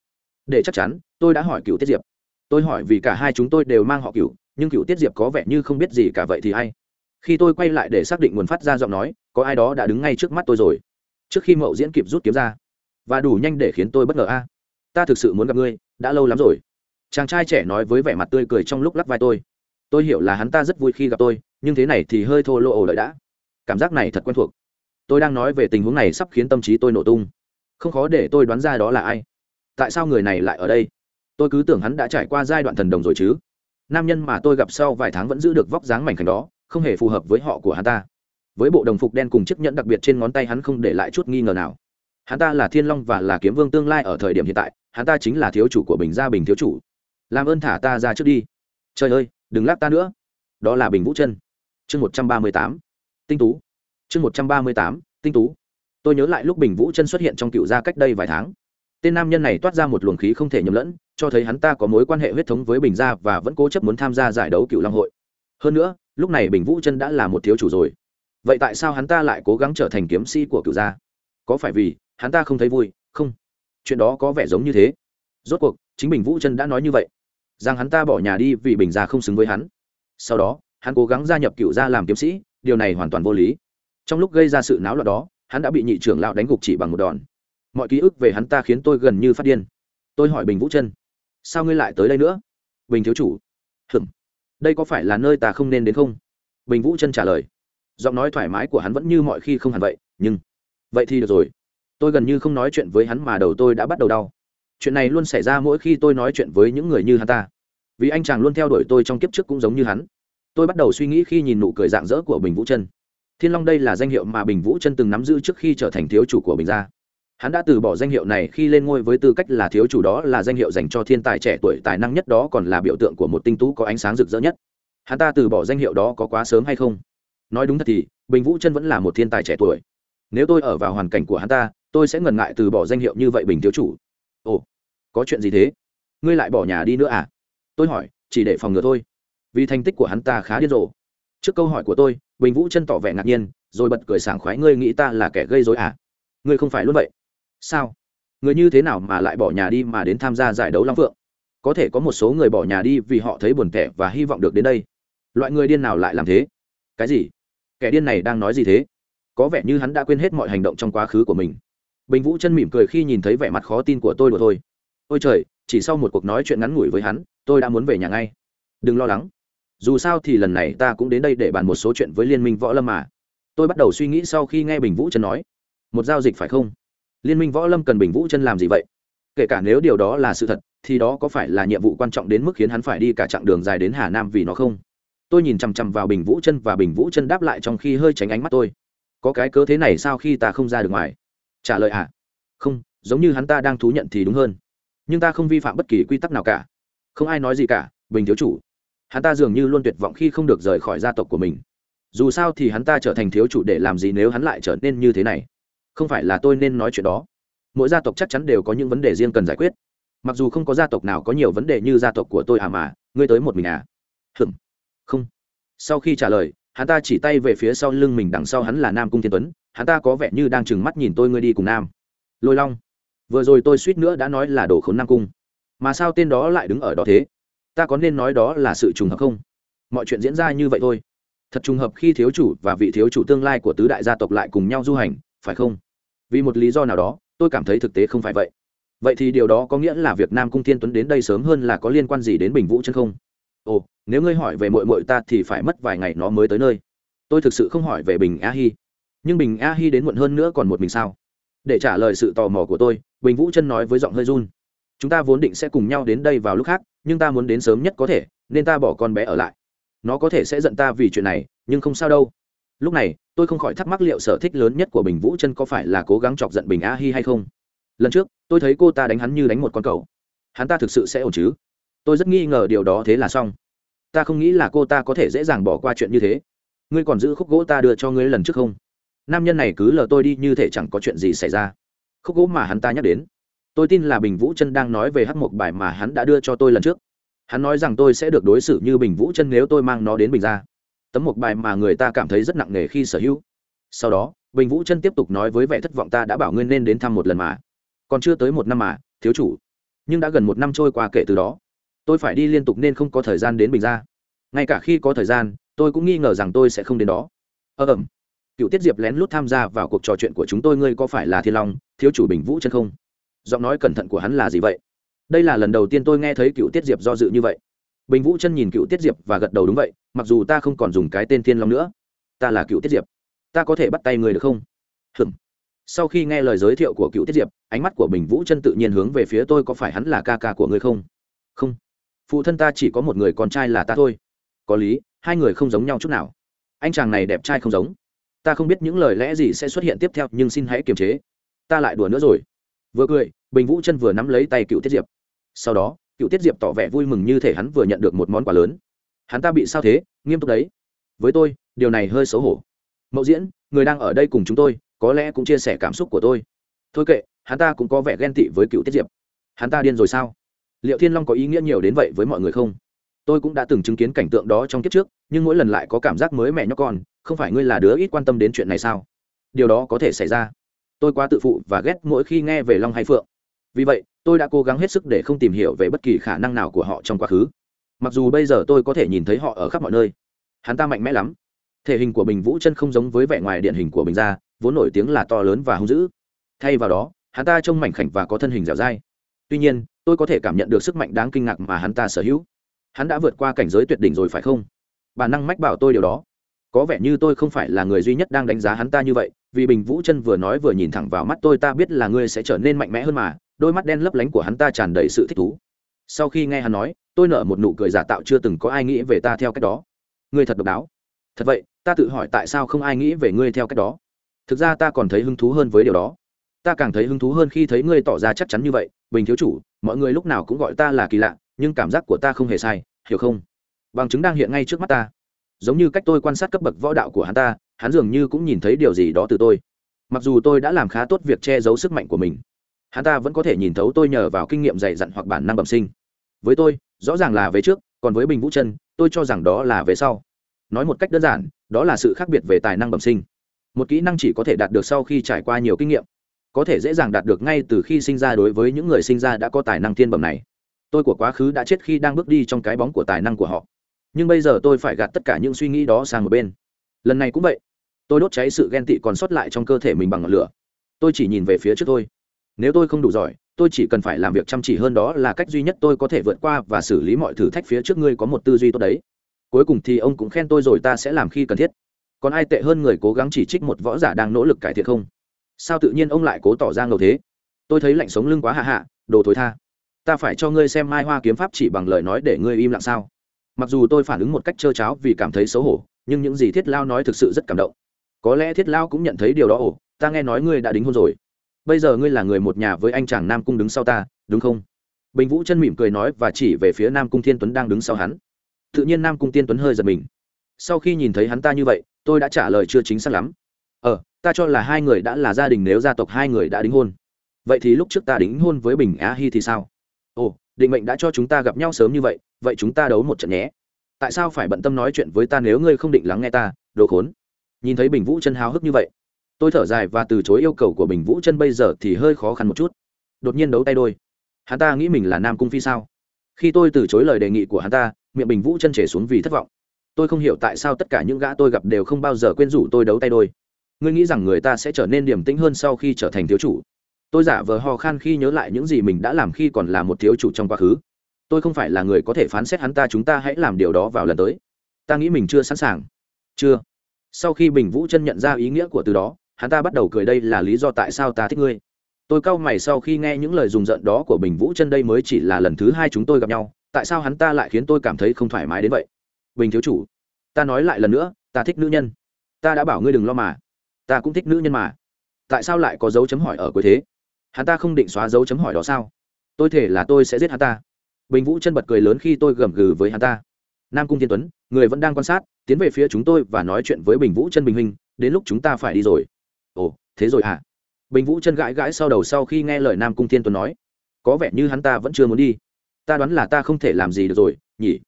Để chắc chắn, tôi đã hỏi cựu tiết diệp. Tôi hỏi vì cả hai chúng tôi đều mang họ cựu nhưng cựu tiết diệp có vẻ như không biết gì cả vậy thì hay khi tôi quay lại để xác định nguồn phát ra giọng nói, có ai đó đã đứng ngay trước mắt tôi rồi. Trước khi mậu diễn kịp rút kiếm ra. Và đủ nhanh để khiến tôi bất ngờ a. Ta thực sự muốn gặp ngươi, đã lâu lắm rồi. Chàng trai trẻ nói với vẻ mặt tươi cười trong lúc lắc vai tôi. Tôi hiểu là hắn ta rất vui khi gặp tôi, nhưng thế này thì hơi thô lỗ ổ lợi đã. Cảm giác này thật quen thuộc. Tôi đang nói về tình huống này sắp khiến tâm trí tôi nổ tung. Không khó để tôi đoán ra đó là ai tại sao người này lại ở đây? Tôi cứ tưởng hắn đã trải qua giai đoạn thần đồng rồi chứ. Nam nhân mà tôi gặp sau vài tháng vẫn giữ được vóc dáng mảnh khảnh đó, không hề phù hợp với họ của hắn ta. Với bộ đồng phục đen cùng chiếc nhẫn đặc biệt trên ngón tay hắn không để lại chút nghi ngờ nào. Hắn ta là thiên long và là kiếm vương tương lai ở thời điểm hiện tại, hắn ta chính là thiếu chủ của bình gia bình thiếu chủ. Làm ơn thả ta ra trước đi. Trời ơi, đừng lắc ta nữa. Đó là bình vũ chân. Chương một trăm ba mươi tám. Tinh tú. Chương một trăm ba mươi tám, tinh tú. Tôi nhớ lại lúc bình vũ chân xuất hiện trong cựu gia cách đây vài tháng tên nam nhân này toát ra một luồng khí không thể nhầm lẫn, cho thấy hắn ta có mối quan hệ huyết thống với bình gia và vẫn cố chấp muốn tham gia giải đấu cựu long hội. Hơn nữa, lúc này bình vũ chân đã là một thiếu chủ rồi. Vậy tại sao hắn ta lại cố gắng trở thành kiếm sĩ của cựu gia? Có phải vì hắn ta không thấy vui, không? Chuyện đó có vẻ giống như thế. Rốt cuộc, chính bình vũ chân đã nói như vậy. Rằng hắn ta bỏ nhà đi vì bình gia không xứng với hắn. Sau đó, hắn cố gắng gia nhập cựu gia làm kiếm sĩ, điều này hoàn toàn vô lý. Trong lúc gây ra sự náo loạn đó, hắn đã bị nhị trưởng lão đánh gục chỉ bằng một đòn mọi ký ức về hắn ta khiến tôi gần như phát điên. Tôi hỏi bình vũ chân sao ngươi lại tới đây nữa? Bình thiếu chủ hừm đây có phải là nơi ta không nên đến không? Bình vũ chân trả lời, giọng nói thoải mái của hắn vẫn như mọi khi không hẳn vậy, nhưng vậy thì được rồi. Tôi gần như không nói chuyện với hắn mà đầu tôi đã bắt đầu đau. Chuyện này luôn xảy ra mỗi khi tôi nói chuyện với những người như hắn ta. Vì anh chàng luôn theo đuổi tôi trong kiếp trước cũng giống như hắn. Tôi bắt đầu suy nghĩ khi nhìn nụ cười dạng dỡ của bình vũ chân thiên long đây là danh hiệu mà bình vũ chân từng nắm giữ trước khi trở thành thiếu chủ của bình gia hắn đã từ bỏ danh hiệu này khi lên ngôi với tư cách là thiếu chủ đó là danh hiệu dành cho thiên tài trẻ tuổi tài năng nhất đó còn là biểu tượng của một tinh tú có ánh sáng rực rỡ nhất. Hắn ta từ bỏ danh hiệu đó có quá sớm hay không? Nói đúng thật thì, bình vũ chân vẫn là một thiên tài trẻ tuổi. Nếu tôi ở vào hoàn cảnh của hắn ta, tôi sẽ ngần ngại từ bỏ danh hiệu như vậy bình thiếu chủ. Ồ, có chuyện gì thế? Ngươi lại bỏ nhà đi nữa à? Tôi hỏi, chỉ để phòng ngừa thôi. Vì thành tích của hắn ta khá điên rồ. Trước câu hỏi của tôi, bình vũ chân tỏ vẻ ngạc nhiên, rồi bật cười sảng khoái, ngươi nghĩ ta là kẻ gây dối à? Ngươi không phải luôn vậy sao? Người như thế nào mà lại bỏ nhà đi mà đến tham gia giải đấu long phượng? Có thể có một số người bỏ nhà đi vì họ thấy buồn tẻ và hy vọng được đến đây. Loại người điên nào lại làm thế? Cái gì? Kẻ điên này đang nói gì thế? Có vẻ như hắn đã quên hết mọi hành động trong quá khứ của mình. Bình vũ chân mỉm cười khi nhìn thấy vẻ mặt khó tin của tôi đùa thôi. Ôi trời, chỉ sau một cuộc nói chuyện ngắn ngủi với hắn, tôi đã muốn về nhà ngay. Đừng lo lắng. Dù sao thì lần này ta cũng đến đây để bàn một số chuyện với liên minh võ lâm mà. Tôi bắt đầu suy nghĩ sau khi nghe bình vũ chân nói. Một giao dịch phải không? Liên minh võ lâm cần bình vũ chân làm gì vậy? Kể cả nếu điều đó là sự thật, thì đó có phải là nhiệm vụ quan trọng đến mức khiến hắn phải đi cả chặng đường dài đến hà nam vì nó không? Tôi nhìn chằm chằm vào bình vũ chân và bình vũ chân đáp lại trong khi hơi tránh ánh mắt tôi. Có cái cớ thế này sao khi ta không ra được ngoài? Trả lời à không, giống như hắn ta đang thú nhận thì đúng hơn. Nhưng ta không vi phạm bất kỳ quy tắc nào cả. Không ai nói gì cả, bình thiếu chủ. Hắn ta dường như luôn tuyệt vọng khi không được rời khỏi gia tộc của mình. Dù sao thì hắn ta trở thành thiếu chủ để làm gì nếu hắn lại trở nên như thế này? Không phải là tôi nên nói chuyện đó. Mỗi gia tộc chắc chắn đều có những vấn đề riêng cần giải quyết. Mặc dù không có gia tộc nào có nhiều vấn đề như gia tộc của tôi à mà, ngươi tới một mình à? Hừm. Không. Sau khi trả lời, hắn ta chỉ tay về phía sau lưng mình đằng sau hắn là nam cung thiên tuấn, hắn ta có vẻ như đang trừng mắt nhìn tôi, ngươi đi cùng nam. Lôi long. Vừa rồi tôi suýt nữa đã nói là đồ khốn nam cung. Mà sao tên đó lại đứng ở đó thế? Ta có nên nói đó là sự trùng hợp không? Mọi chuyện diễn ra như vậy thôi. Thật trùng hợp khi thiếu chủ và vị thiếu chủ tương lai của tứ đại gia tộc lại cùng nhau du hành phải không? Vì một lý do nào đó, tôi cảm thấy thực tế không phải vậy. Vậy thì điều đó có nghĩa là việc nam cung thiên tuấn đến đây sớm hơn là có liên quan gì đến bình vũ chân không? Ồ, nếu ngươi hỏi về mội mội ta thì phải mất vài ngày nó mới tới nơi. Tôi thực sự không hỏi về bình a hi. Nhưng bình a hi đến muộn hơn nữa còn một mình sao? Để trả lời sự tò mò của tôi, bình vũ chân nói với giọng hơi run. Chúng ta vốn định sẽ cùng nhau đến đây vào lúc khác, nhưng ta muốn đến sớm nhất có thể, nên ta bỏ con bé ở lại. Nó có thể sẽ giận ta vì chuyện này, nhưng không sao đâu. Lúc này tôi không khỏi thắc mắc liệu sở thích lớn nhất của bình vũ chân có phải là cố gắng chọc giận bình a hi hay không. Lần trước, tôi thấy cô ta đánh hắn như đánh một con cầu hắn ta thực sự sẽ ổn chứ? Tôi rất nghi ngờ điều đó thế là xong. Ta không nghĩ là cô ta có thể dễ dàng bỏ qua chuyện như thế. Ngươi còn giữ khúc gỗ ta đưa cho ngươi lần trước không? Nam nhân này cứ lờ tôi đi như thể chẳng có chuyện gì xảy ra. Khúc gỗ mà hắn ta nhắc đến. Tôi tin là bình vũ chân đang nói về hát một bài mà hắn đã đưa cho tôi lần trước. Hắn nói rằng tôi sẽ được đối xử như bình vũ chân nếu tôi mang nó đến bình ra tấm một bài mà người ta cảm thấy rất nặng nề khi sở hữu. Sau đó, bình vũ chân tiếp tục nói với vẻ thất vọng ta đã bảo ngươi nên đến thăm một lần mà. Còn chưa tới một năm mà, thiếu chủ. Nhưng đã gần một năm trôi qua kể từ đó. Tôi phải đi liên tục nên không có thời gian đến bình ra ngay cả khi có thời gian, tôi cũng nghi ngờ rằng tôi sẽ không đến đó. Ờ, Ơ ẩm cựu tiết diệp lén lút tham gia vào cuộc trò chuyện của chúng tôi, ngươi có phải là thiên long, thiếu chủ bình vũ chân không? Giọng nói cẩn thận của hắn là gì vậy? Đây là lần đầu tiên tôi nghe thấy cựu tiết diệp do dự như vậy bình vũ chân nhìn cựu tiết diệp và gật đầu đúng vậy, mặc dù ta không còn dùng cái tên thiên long nữa, ta là cựu tiết diệp. Ta có thể bắt tay người được không? Hừm sau khi nghe lời giới thiệu của cựu tiết diệp, ánh mắt của bình vũ chân tự nhiên hướng về phía tôi có phải hắn là ca ca của ngươi không? Không. Phụ thân ta chỉ có một người con trai là ta thôi. Có lý, hai người không giống nhau chút nào. Anh chàng này đẹp trai không giống. Ta không biết những lời lẽ gì sẽ xuất hiện tiếp theo, nhưng xin hãy kiềm chế. Ta lại đùa nữa rồi. Vừa cười, bình vũ chân vừa nắm lấy tay cựu tiết diệp. Sau đó cựu tiết diệp tỏ vẻ vui mừng như thể hắn vừa nhận được một món quà lớn. Hắn ta bị sao thế? Nghiêm túc đấy. Với tôi, điều này hơi xấu hổ. Mẫu diễn, người đang ở đây cùng chúng tôi, có lẽ cũng chia sẻ cảm xúc của tôi. Thôi kệ, hắn ta cũng có vẻ ghen tị với cựu tiết diệp. Hắn ta điên rồi sao? Liệu thiên long có ý nghĩa nhiều đến vậy với mọi người không? Tôi cũng đã từng chứng kiến cảnh tượng đó trong kiếp trước, nhưng mỗi lần lại có cảm giác mới mẹ nhóc con, không phải ngươi là đứa ít quan tâm đến chuyện này sao? Điều đó có thể xảy ra. Tôi quá tự phụ và ghét mỗi khi nghe về long hay phượng. Vì vậy tôi đã cố gắng hết sức để không tìm hiểu về bất kỳ khả năng nào của họ trong quá khứ. Mặc dù bây giờ tôi có thể nhìn thấy họ ở khắp mọi nơi. Hắn ta mạnh mẽ lắm. Thể hình của bình vũ chân không giống với vẻ ngoài điện hình của bình gia vốn nổi tiếng là to lớn và hung dữ. Thay vào đó, hắn ta trông mảnh khảnh và có thân hình dẻo dai. Tuy nhiên, tôi có thể cảm nhận được sức mạnh đáng kinh ngạc mà hắn ta sở hữu. Hắn đã vượt qua cảnh giới tuyệt đỉnh rồi phải không? Bản năng mách bảo tôi điều đó. Có vẻ như tôi không phải là người duy nhất đang đánh giá hắn ta như vậy, vì bình vũ chân vừa nói vừa nhìn thẳng vào mắt tôi, ta biết là ngươi sẽ trở nên mạnh mẽ hơn mà đôi mắt đen lấp lánh của hắn ta tràn đầy sự thích thú. Sau khi nghe hắn nói, tôi nở một nụ cười giả tạo chưa từng có ai nghĩ về ta theo cách đó. Ngươi thật độc đáo. Thật vậy, ta tự hỏi tại sao không ai nghĩ về ngươi theo cách đó. Thực ra ta còn thấy hứng thú hơn với điều đó. Ta càng thấy hứng thú hơn khi thấy ngươi tỏ ra chắc chắn như vậy. Bình thiếu chủ, mọi người lúc nào cũng gọi ta là kỳ lạ, nhưng cảm giác của ta không hề sai, hiểu không? Bằng chứng đang hiện ngay trước mắt ta. Giống như cách tôi quan sát cấp bậc võ đạo của hắn ta, hắn dường như cũng nhìn thấy điều gì đó từ tôi. Mặc dù tôi đã làm khá tốt việc che giấu sức mạnh của mình hắn ta vẫn có thể nhìn thấu tôi nhờ vào kinh nghiệm dày dặn hoặc bản năng bẩm sinh. Với tôi, rõ ràng là về trước, còn với bình vũ chân tôi cho rằng đó là về sau. Nói một cách đơn giản, đó là sự khác biệt về tài năng bẩm sinh. Một kỹ năng chỉ có thể đạt được sau khi trải qua nhiều kinh nghiệm. Có thể dễ dàng đạt được ngay từ khi sinh ra đối với những người sinh ra đã có tài năng thiên bẩm này. Tôi của quá khứ đã chết khi đang bước đi trong cái bóng của tài năng của họ. Nhưng bây giờ tôi phải gạt tất cả những suy nghĩ đó sang một bên. Lần này cũng vậy. Tôi đốt cháy sự ghen tị còn sót lại trong cơ thể mình bằng ngọn lửa. Tôi chỉ nhìn về phía trước thôi nếu tôi không đủ giỏi, tôi chỉ cần phải làm việc chăm chỉ hơn đó là cách duy nhất tôi có thể vượt qua và xử lý mọi thử thách phía trước ngươi có một tư duy tốt đấy. Cuối cùng thì ông cũng khen tôi rồi, ta sẽ làm khi cần thiết. Còn ai tệ hơn người cố gắng chỉ trích một võ giả đang nỗ lực cải thiện không? Sao tự nhiên ông lại cố tỏ ra ngầu thế? Tôi thấy lạnh sống lưng quá hạ hạ, đồ thối tha. Ta phải cho ngươi xem mai hoa kiếm pháp chỉ bằng lời nói để ngươi im lặng sao? Mặc dù tôi phản ứng một cách trơ cháo vì cảm thấy xấu hổ, nhưng những gì thiết lao nói thực sự rất cảm động. Có lẽ thiết lao cũng nhận thấy điều đó ổ ta nghe nói ngươi đã đính hôn rồi bây giờ ngươi là người một nhà với anh chàng nam cung đứng sau ta, đúng không? Bình vũ chân mỉm cười nói và chỉ về phía nam cung thiên tuấn đang đứng sau hắn. Tự nhiên nam cung tiên tuấn hơi giật mình. Sau khi nhìn thấy hắn ta như vậy, tôi đã trả lời chưa chính xác lắm. Ờ ta cho là hai người đã là gia đình nếu gia tộc hai người đã đính hôn. Vậy thì lúc trước ta đính hôn với bình á hy thì sao? Ồ, định mệnh đã cho chúng ta gặp nhau sớm như vậy vậy chúng ta đấu một trận nhé. Tại sao phải bận tâm nói chuyện với ta nếu ngươi không định lắng nghe ta, đồ khốn? Nhìn thấy bình vũ chân háo hức như vậy tôi thở dài và từ chối yêu cầu của bình vũ chân bây giờ thì hơi khó khăn một chút. Đột nhiên đấu tay đôi. Hắn ta nghĩ mình là nam cung phi sao? Khi tôi từ chối lời đề nghị của hắn ta, miệng bình vũ chân chể xuống vì thất vọng. Tôi không hiểu tại sao tất cả những gã tôi gặp đều không bao giờ quên rủ tôi đấu tay đôi. Ngươi nghĩ rằng người ta sẽ trở nên điềm tĩnh hơn sau khi trở thành thiếu chủ? Tôi giả vờ ho khan khi nhớ lại những gì mình đã làm khi còn là một thiếu chủ trong quá khứ. Tôi không phải là người có thể phán xét hắn ta, chúng ta hãy làm điều đó vào lần tới. Ta nghĩ mình chưa sẵn sàng. Chưa. Sau khi bình vũ chân nhận ra ý nghĩa của từ đó hắn ta bắt đầu cười đây là lý do tại sao ta thích ngươi. Tôi cau mày sau khi nghe những lời dùng giận đó của bình vũ chân đây mới chỉ là lần thứ hai chúng tôi gặp nhau, tại sao hắn ta lại khiến tôi cảm thấy không thoải mái đến vậy? Bình thiếu chủ, ta nói lại lần nữa, ta thích nữ nhân. Ta đã bảo ngươi đừng lo mà. Ta cũng thích nữ nhân mà. Tại sao lại có dấu chấm hỏi ở cuối thế? Hắn ta không định xóa dấu chấm hỏi đó sao? Tôi thể là tôi sẽ giết hắn ta. Bình vũ chân bật cười lớn khi tôi gầm gừ với hắn ta. Nam cung thiên tuấn, người vẫn đang quan sát, tiến về phía chúng tôi và nói chuyện với bình vũ chân bình huynh, đến lúc chúng ta phải đi rồi ồ, thế rồi à? bình vũ chân gãi gãi sau đầu sau khi nghe lời nam cung thiên tuấn nói, có vẻ như hắn ta vẫn chưa muốn đi. Ta đoán là ta không thể làm gì được rồi, nhỉ?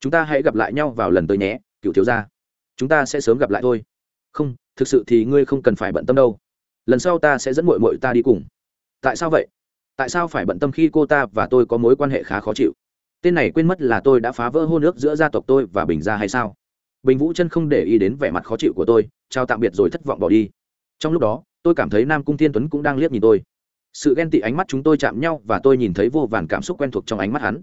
Chúng ta hãy gặp lại nhau vào lần tới nhé, cựu thiếu gia. Chúng ta sẽ sớm gặp lại thôi. Không, thực sự thì ngươi không cần phải bận tâm đâu. Lần sau ta sẽ dẫn mội mội ta đi cùng. Tại sao vậy? Tại sao phải bận tâm khi cô ta và tôi có mối quan hệ khá khó chịu? Tên này quên mất là tôi đã phá vỡ hôn ước giữa gia tộc tôi và bình gia hay sao? Bình vũ chân không để ý đến vẻ mặt khó chịu của tôi, chào tạm biệt rồi thất vọng bỏ đi trong lúc đó, tôi cảm thấy nam cung thiên tuấn cũng đang liếc nhìn tôi. Sự ghen tị ánh mắt chúng tôi chạm nhau và tôi nhìn thấy vô vàn cảm xúc quen thuộc trong ánh mắt hắn.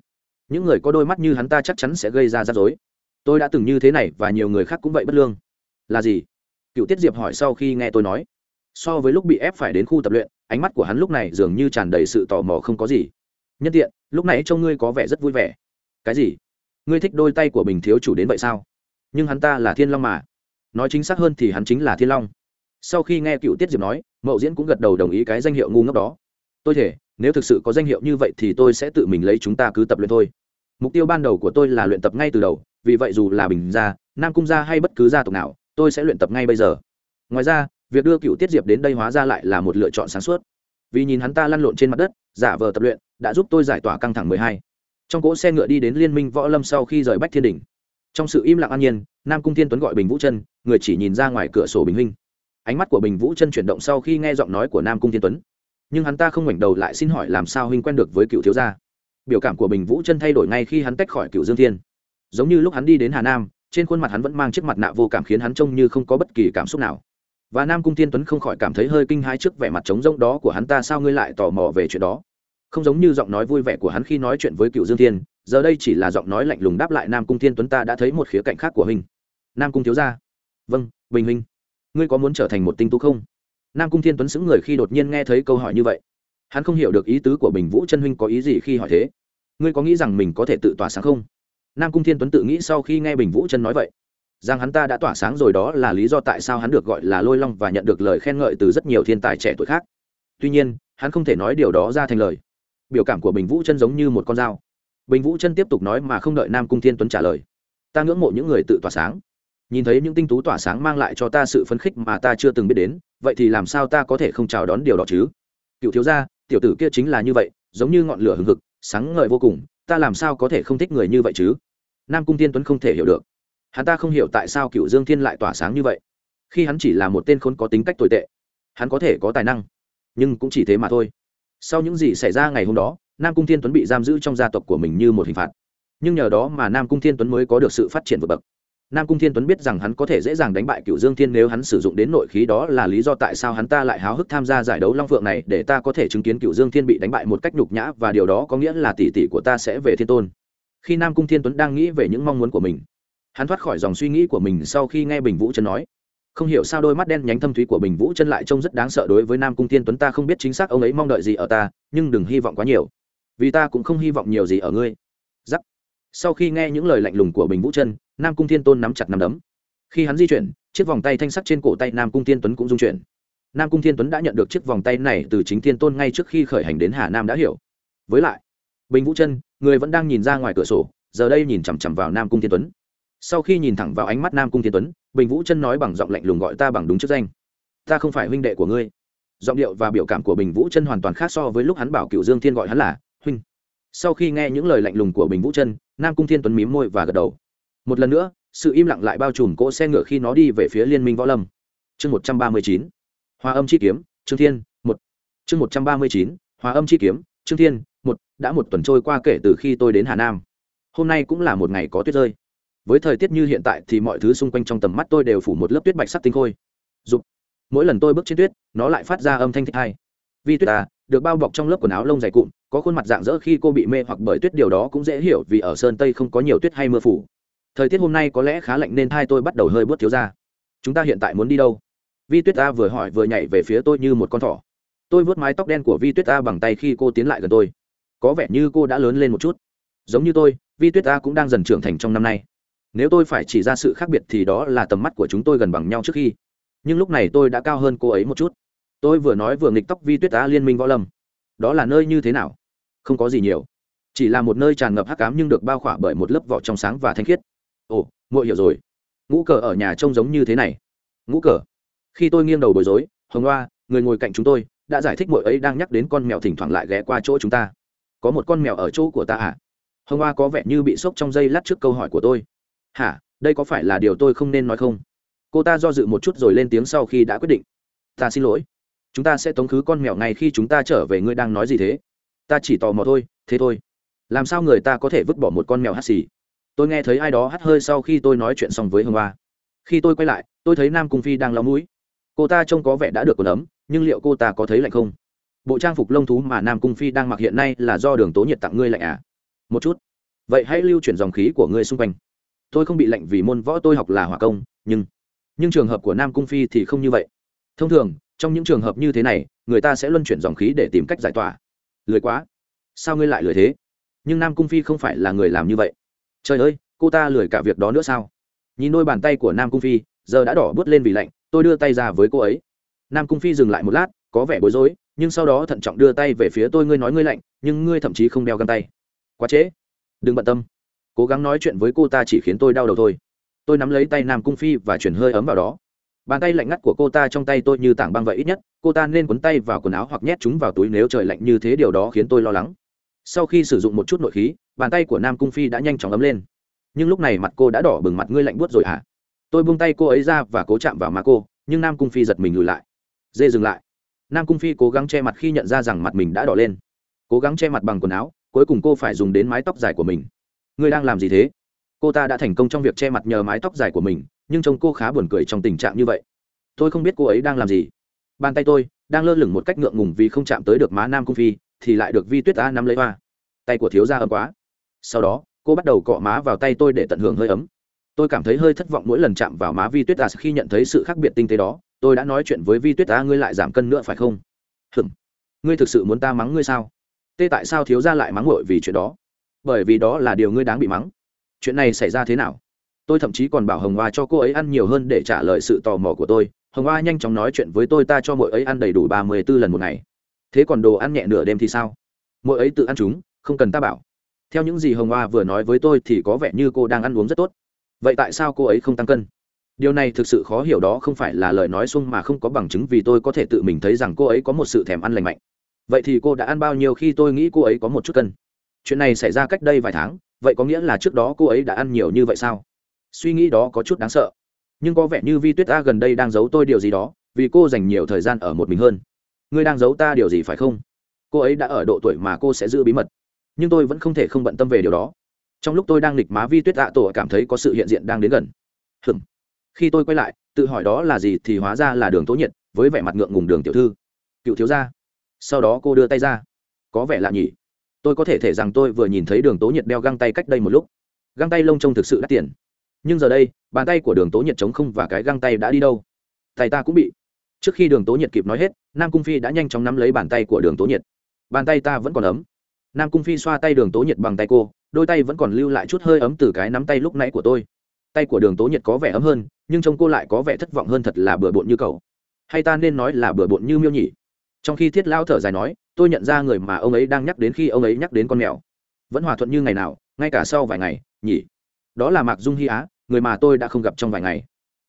Những người có đôi mắt như hắn ta chắc chắn sẽ gây ra rắc rối. Tôi đã từng như thế này và nhiều người khác cũng vậy bất lương. Là gì? Cựu tiết diệp hỏi sau khi nghe tôi nói. So với lúc bị ép phải đến khu tập luyện, ánh mắt của hắn lúc này dường như tràn đầy sự tò mò không có gì. Nhân tiện, lúc nãy trông ngươi có vẻ rất vui vẻ. Cái gì? Ngươi thích đôi tay của bình thiếu chủ đến vậy sao? Nhưng hắn ta là thiên long mà. Nói chính xác hơn thì hắn chính là thiên long sau khi nghe cựu tiết diệp nói, mậu diễn cũng gật đầu đồng ý cái danh hiệu ngu ngốc đó. Tôi thể nếu thực sự có danh hiệu như vậy thì tôi sẽ tự mình lấy chúng ta cứ tập luyện thôi. Mục tiêu ban đầu của tôi là luyện tập ngay từ đầu, vì vậy dù là bình gia, nam cung gia hay bất cứ gia tộc nào, tôi sẽ luyện tập ngay bây giờ. Ngoài ra, việc đưa cựu tiết diệp đến đây hóa ra lại là một lựa chọn sáng suốt. Vì nhìn hắn ta lăn lộn trên mặt đất, giả vờ tập luyện, đã giúp tôi giải tỏa căng thẳng mười hai. Trong cỗ xe ngựa đi đến liên minh võ lâm sau khi rời bách thiên đình trong sự im lặng an nhiên, nam cung thiên tuấn gọi bình vũ chân người chỉ nhìn ra ngoài cửa sổ bình huynh ánh mắt của bình vũ chân chuyển động sau khi nghe giọng nói của nam cung thiên tuấn. Nhưng hắn ta không ngoảnh đầu lại xin hỏi làm sao huynh quen được với cựu thiếu gia. Biểu cảm của bình vũ chân thay đổi ngay khi hắn tách khỏi cựu dương thiên. Giống như lúc hắn đi đến hà nam, trên khuôn mặt hắn vẫn mang chiếc mặt nạ vô cảm khiến hắn trông như không có bất kỳ cảm xúc nào. Và nam cung thiên tuấn không khỏi cảm thấy hơi kinh hãi trước vẻ mặt trống rỗng đó của hắn ta sao ngươi lại tò mò về chuyện đó. Không giống như giọng nói vui vẻ của hắn khi nói chuyện với cựu dương thiên, giờ đây chỉ là giọng nói lạnh lùng đáp lại nam cung thiên tuấn ta đã thấy một khía cạnh khác của huynh. Nam cung thiếu gia. Vâng bình huynh ngươi có muốn trở thành một tinh tú không? Nam cung thiên tuấn xứng người khi đột nhiên nghe thấy câu hỏi như vậy. Hắn không hiểu được ý tứ của bình vũ chân huynh có ý gì khi hỏi thế. Ngươi có nghĩ rằng mình có thể tự tỏa sáng không? Nam cung thiên tuấn tự nghĩ sau khi nghe bình vũ chân nói vậy. Rằng hắn ta đã tỏa sáng rồi đó là lý do tại sao hắn được gọi là lôi long và nhận được lời khen ngợi từ rất nhiều thiên tài trẻ tuổi khác. Tuy nhiên, hắn không thể nói điều đó ra thành lời. Biểu cảm của bình vũ chân giống như một con dao. Bình vũ chân tiếp tục nói mà không đợi nam cung thiên tuấn trả lời. Ta ngưỡng mộ những người tự tỏa sáng nhìn thấy những tinh tú tỏa sáng mang lại cho ta sự phấn khích mà ta chưa từng biết đến, vậy thì làm sao ta có thể không chào đón điều đó chứ? Cựu thiếu gia, tiểu tử kia chính là như vậy, giống như ngọn lửa hừng hực, sáng ngời vô cùng, ta làm sao có thể không thích người như vậy chứ? Nam cung thiên tuấn không thể hiểu được. Hắn ta không hiểu tại sao cựu dương thiên lại tỏa sáng như vậy. Khi hắn chỉ là một tên khốn có tính cách tồi tệ, hắn có thể có tài năng, nhưng cũng chỉ thế mà thôi. Sau những gì xảy ra ngày hôm đó, nam cung thiên tuấn bị giam giữ trong gia tộc của mình như một hình phạt. Nhưng nhờ đó mà nam cung thiên tuấn mới có được sự phát triển vượt bậc nam cung thiên tuấn biết rằng hắn có thể dễ dàng đánh bại cựu dương thiên nếu hắn sử dụng đến nội khí đó là lý do tại sao hắn ta lại háo hức tham gia giải đấu long phượng này, để ta có thể chứng kiến cựu dương thiên bị đánh bại một cách nhục nhã và điều đó có nghĩa là tỷ tỷ của ta sẽ về thiên tôn. Khi nam cung thiên tuấn đang nghĩ về những mong muốn của mình, hắn thoát khỏi dòng suy nghĩ của mình sau khi nghe bình vũ chân nói. Không hiểu sao đôi mắt đen nhánh thâm thúy của bình vũ chân lại trông rất đáng sợ đối với nam cung thiên tuấn, ta không biết chính xác ông ấy mong đợi gì ở ta, nhưng đừng hy vọng quá nhiều. Vì ta cũng không hy vọng nhiều gì ở ngươi. Giắc sau khi nghe những lời lạnh lùng của bình vũ chân nam cung thiên tôn nắm chặt nắm đấm. Khi hắn di chuyển, chiếc vòng tay thanh sắc trên cổ tay nam cung thiên tuấn cũng dung chuyển. Nam cung thiên tuấn đã nhận được chiếc vòng tay này từ chính thiên tôn ngay trước khi khởi hành đến hà nam đã hiểu. Với lại, bình vũ chân người vẫn đang nhìn ra ngoài cửa sổ, giờ đây nhìn chằm chằm vào nam cung thiên tuấn. Sau khi nhìn thẳng vào ánh mắt nam cung thiên tuấn, bình vũ chân nói bằng giọng lạnh lùng gọi ta bằng đúng chức danh. Ta không phải huynh đệ của ngươi. Giọng điệu và biểu cảm của bình vũ chân hoàn toàn khác so với lúc hắn bảo cựu dương thiên gọi hắn là, huynh sau khi nghe những lời lạnh lùng của bình vũ chân nam cung thiên tuấn mím môi và gật đầu. Một lần nữa, sự im lặng lại bao trùm cỗ xe ngựa khi nó đi về phía liên minh võ lâm. Chương một trăm ba mươi chín, hòa âm chi kiếm, trương thiên, một. Chương một trăm ba mươi chín, hòa âm chi kiếm, trương thiên, một. Đã một tuần trôi qua kể từ khi tôi đến hà nam. Hôm nay cũng là một ngày có tuyết rơi. Với thời tiết như hiện tại thì mọi thứ xung quanh trong tầm mắt tôi đều phủ một lớp tuyết bạch sắc tinh khôi. Dục. mỗi lần tôi bước trên tuyết, nó lại phát ra âm thanh thích hay. Vì tuyết à được bao bọc trong lớp quần áo lông dày cụm có khuôn mặt dạng dỡ khi cô bị mê hoặc bởi tuyết, điều đó cũng dễ hiểu vì ở sơn tây không có nhiều tuyết hay mưa phủ thời tiết hôm nay có lẽ khá lạnh nên thai tôi bắt đầu hơi bớt thiếu ra chúng ta hiện tại muốn đi đâu? Vi tuyết ta vừa hỏi vừa nhảy về phía tôi như một con thỏ. Tôi vớt mái tóc đen của vi tuyết ta bằng tay khi cô tiến lại gần tôi. Có vẻ như cô đã lớn lên một chút. Giống như tôi, vi tuyết ta cũng đang dần trưởng thành trong năm nay. Nếu tôi phải chỉ ra sự khác biệt thì đó là tầm mắt của chúng tôi gần bằng nhau trước khi. Nhưng lúc này tôi đã cao hơn cô ấy một chút. Tôi vừa nói vừa nghịch tóc vi tuyết ta liên minh võ lâm. Đó là nơi như thế nào? Không có gì nhiều. Chỉ là một nơi tràn ngập hắc cám nhưng được bao khỏa bởi một lớp vỏ trong sáng và thanh khiết. Ồ, muội hiểu rồi. Ngũ cờ ở nhà trông giống như thế này. Ngũ cờ. Khi tôi nghiêng đầu bối rối, hồng hoa người ngồi cạnh chúng tôi, đã giải thích muội ấy đang nhắc đến con mèo thỉnh thoảng lại ghé qua chỗ chúng ta. Có một con mèo ở chỗ của ta à? Hồng hoa có vẻ như bị sốc trong giây lát trước câu hỏi của tôi. Hả? Đây có phải là điều tôi không nên nói không? Cô ta do dự một chút rồi lên tiếng sau khi đã quyết định. Ta xin lỗi. Chúng ta sẽ tống khứ con mèo ngay khi chúng ta trở về, ngươi đang nói gì thế? Ta chỉ tò mò thôi, thế thôi. Làm sao người ta có thể vứt bỏ một con mèo hắt xì? Tôi nghe thấy ai đó hắt hơi sau khi tôi nói chuyện xong với hương hoa. Khi tôi quay lại, tôi thấy nam cung phi đang lau mũi. Cô ta trông có vẻ đã được quần ấm, nhưng liệu cô ta có thấy lạnh không? Bộ trang phục lông thú mà nam cung phi đang mặc hiện nay là do đường tố nhiệt tặng ngươi lạnh à? Một chút. Vậy hãy lưu chuyển dòng khí của ngươi xung quanh. Tôi không bị lạnh vì môn võ tôi học là hỏa công, nhưng nhưng trường hợp của nam cung phi thì không như vậy. Thông thường, trong những trường hợp như thế này, người ta sẽ luân chuyển dòng khí để tìm cách giải tỏa lười quá. Sao ngươi lại lười thế? Nhưng nam cung phi không phải là người làm như vậy. Trời ơi, cô ta lười cả việc đó nữa sao? Nhìn đôi bàn tay của nam cung phi, giờ đã đỏ bớt lên vì lạnh, tôi đưa tay ra với cô ấy. Nam cung phi dừng lại một lát, có vẻ bối rối, nhưng sau đó thận trọng đưa tay về phía tôi, ngươi nói ngươi lạnh, nhưng ngươi thậm chí không đeo găng tay. Quá trễ. Đừng bận tâm. Cố gắng nói chuyện với cô ta chỉ khiến tôi đau đầu thôi. Tôi nắm lấy tay nam cung phi và chuyển hơi ấm vào đó bàn tay lạnh ngắt của cô ta trong tay tôi như tảng băng vậy ít nhất, cô ta nên quấn tay vào quần áo hoặc nhét chúng vào túi nếu trời lạnh như thế, điều đó khiến tôi lo lắng. Sau khi sử dụng một chút nội khí, bàn tay của nam cung phi đã nhanh chóng ấm lên. Nhưng lúc này mặt cô đã đỏ bừng, mặt ngươi lạnh buốt rồi hả? À? tôi buông tay cô ấy ra và cố chạm vào má cô, nhưng nam cung phi giật mình lùi lại. Dê dừng lại. Nam cung phi cố gắng che mặt khi nhận ra rằng mặt mình đã đỏ lên. Cố gắng che mặt bằng quần áo, cuối cùng cô phải dùng đến mái tóc dài của mình. Ngươi đang làm gì thế? Cô ta đã thành công trong việc che mặt nhờ mái tóc dài của mình nhưng trông cô khá buồn cười trong tình trạng như vậy. Tôi không biết cô ấy đang làm gì. Bàn tay tôi đang lơ lửng một cách ngượng ngùng vì không chạm tới được má nam cung phi, thì lại được vi tuyết ta nắm lấy hoa. Tay của thiếu gia ấm quá. Sau đó, cô bắt đầu cọ má vào tay tôi để tận hưởng hơi ấm. Tôi cảm thấy hơi thất vọng mỗi lần chạm vào má vi tuyết ta khi nhận thấy sự khác biệt tinh tế đó. Tôi đã nói chuyện với vi tuyết ta ngươi lại giảm cân nữa phải không? Hừm ngươi thực sự muốn ta mắng ngươi sao? Tê tại sao thiếu gia lại mắng ngội vì chuyện đó? Bởi vì đó là điều ngươi đáng bị mắng. Chuyện này xảy ra thế nào? Tôi thậm chí còn bảo hồng hoa cho cô ấy ăn nhiều hơn để trả lời sự tò mò của tôi. Hồng hoa nhanh chóng nói chuyện với tôi, ta cho mỗi ấy ăn đầy đủ ba mươi b ố lần một ngày. Thế còn đồ ăn nhẹ nửa đêm thì sao? Mỗi ấy tự ăn chúng, không cần ta bảo. Theo những gì hồng hoa vừa nói với tôi thì có vẻ như cô đang ăn uống rất tốt. Vậy tại sao cô ấy không tăng cân? Điều này thực sự khó hiểu đó, không phải là lời nói xung mà không có bằng chứng vì tôi có thể tự mình thấy rằng cô ấy có một sự thèm ăn lành mạnh. Vậy thì cô đã ăn bao nhiêu khi tôi nghĩ cô ấy có một chút cân? Chuyện này xảy ra cách đây vài tháng, vậy có nghĩa là trước đó cô ấy đã ăn nhiều như vậy sao? Suy nghĩ đó có chút đáng sợ. Nhưng có vẻ như vi tuyết a gần đây đang giấu tôi điều gì đó, vì cô dành nhiều thời gian ở một mình hơn. Ngươi đang giấu ta điều gì phải không? Cô ấy đã ở độ tuổi mà cô sẽ giữ bí mật. Nhưng tôi vẫn không thể không bận tâm về điều đó. Trong lúc tôi đang nghịch má vi tuyết ạ tổ cảm thấy có sự hiện diện đang đến gần. Hừm khi tôi quay lại, tự hỏi đó là gì thì hóa ra là đường tố nhiệt, với vẻ mặt ngượng ngùng đường tiểu thư. Cựu thiếu gia. Sau đó cô đưa tay ra. Có vẻ lạ nhỉ. Tôi có thể thể rằng tôi vừa nhìn thấy đường tố nhiệt đeo găng tay cách đây một lúc. Găng tay lông trông thực sự đắt tiền nhưng giờ đây, bàn tay của đường tố nhiệt chống không và cái găng tay đã đi đâu? Tay ta cũng bị. Trước khi đường tố nhiệt kịp nói hết, nam cung phi đã nhanh chóng nắm lấy bàn tay của đường tố nhiệt. Bàn tay ta vẫn còn ấm. Nam cung phi xoa tay đường tố nhiệt bằng tay cô, đôi tay vẫn còn lưu lại chút hơi ấm từ cái nắm tay lúc nãy của tôi. Tay của đường tố nhiệt có vẻ ấm hơn, nhưng trông cô lại có vẻ thất vọng hơn thật là bừa bộn như cậu. Hay ta nên nói là bừa bộn như miêu nhỉ trong khi thiết lao thở dài nói, tôi nhận ra người mà ông ấy đang nhắc đến khi ông ấy nhắc đến con mèo. Vẫn hòa thuận như ngày nào, ngay cả sau vài ngày, nhỉ? Đó là mạc dung hy á, người mà tôi đã không gặp trong vài ngày.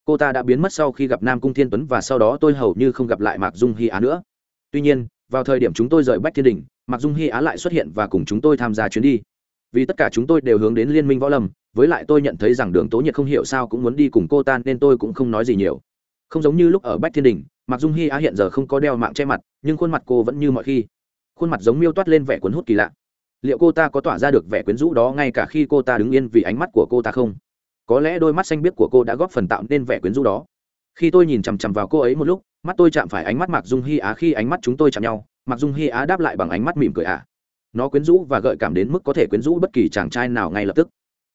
Cô ta đã biến mất sau khi gặp nam cung thiên tuấn và sau đó tôi hầu như không gặp lại mạc dung hy á nữa. Tuy nhiên, vào thời điểm chúng tôi rời bách thiên đình, mạc dung hy á lại xuất hiện và cùng chúng tôi tham gia chuyến đi. Vì tất cả chúng tôi đều hướng đến liên minh võ lâm, với lại tôi nhận thấy rằng đường tố nhiệt không hiểu sao cũng muốn đi cùng cô ta nên tôi cũng không nói gì nhiều. Không giống như lúc ở bách thiên đình mặc dung hy á hiện giờ không có đeo mạng che mặt, nhưng khuôn mặt cô vẫn như mọi khi. Khuôn mặt giống miêu toát lên vẻ cuốn hút kỳ lạ liệu cô ta có tỏa ra được vẻ quyến rũ đó ngay cả khi cô ta đứng yên vì ánh mắt của cô ta không? Có lẽ đôi mắt xanh biếc của cô đã góp phần tạo nên vẻ quyến rũ đó. Khi tôi nhìn chằm chằm vào cô ấy một lúc, mắt tôi chạm phải ánh mắt mạc dung hy á khi ánh mắt chúng tôi chạm nhau. Mạc dung hy á đáp lại bằng ánh mắt mỉm cười ạ. Nó quyến rũ và gợi cảm đến mức có thể quyến rũ bất kỳ chàng trai nào ngay lập tức.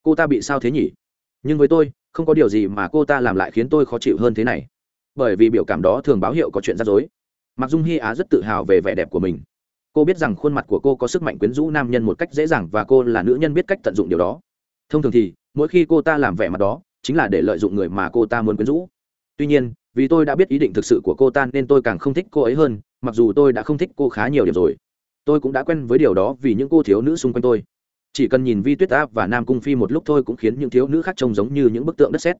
Cô ta bị sao thế nhỉ? Nhưng với tôi, không có điều gì mà cô ta làm lại khiến tôi khó chịu hơn thế này. Bởi vì biểu cảm đó thường báo hiệu có chuyện rắc rối. Mặc dung hy á rất tự hào về vẻ đẹp của mình cô biết rằng khuôn mặt của cô có sức mạnh quyến rũ nam nhân một cách dễ dàng và cô là nữ nhân biết cách tận dụng điều đó. Thông thường thì, mỗi khi cô ta làm vẻ mặt đó, chính là để lợi dụng người mà cô ta muốn quyến rũ. Tuy nhiên, vì tôi đã biết ý định thực sự của cô ta nên tôi càng không thích cô ấy hơn, mặc dù tôi đã không thích cô khá nhiều điểm rồi. Tôi cũng đã quen với điều đó vì những cô thiếu nữ xung quanh tôi. Chỉ cần nhìn vi tuyết áp và nam cung phi một lúc thôi cũng khiến những thiếu nữ khác trông giống như những bức tượng đất sét.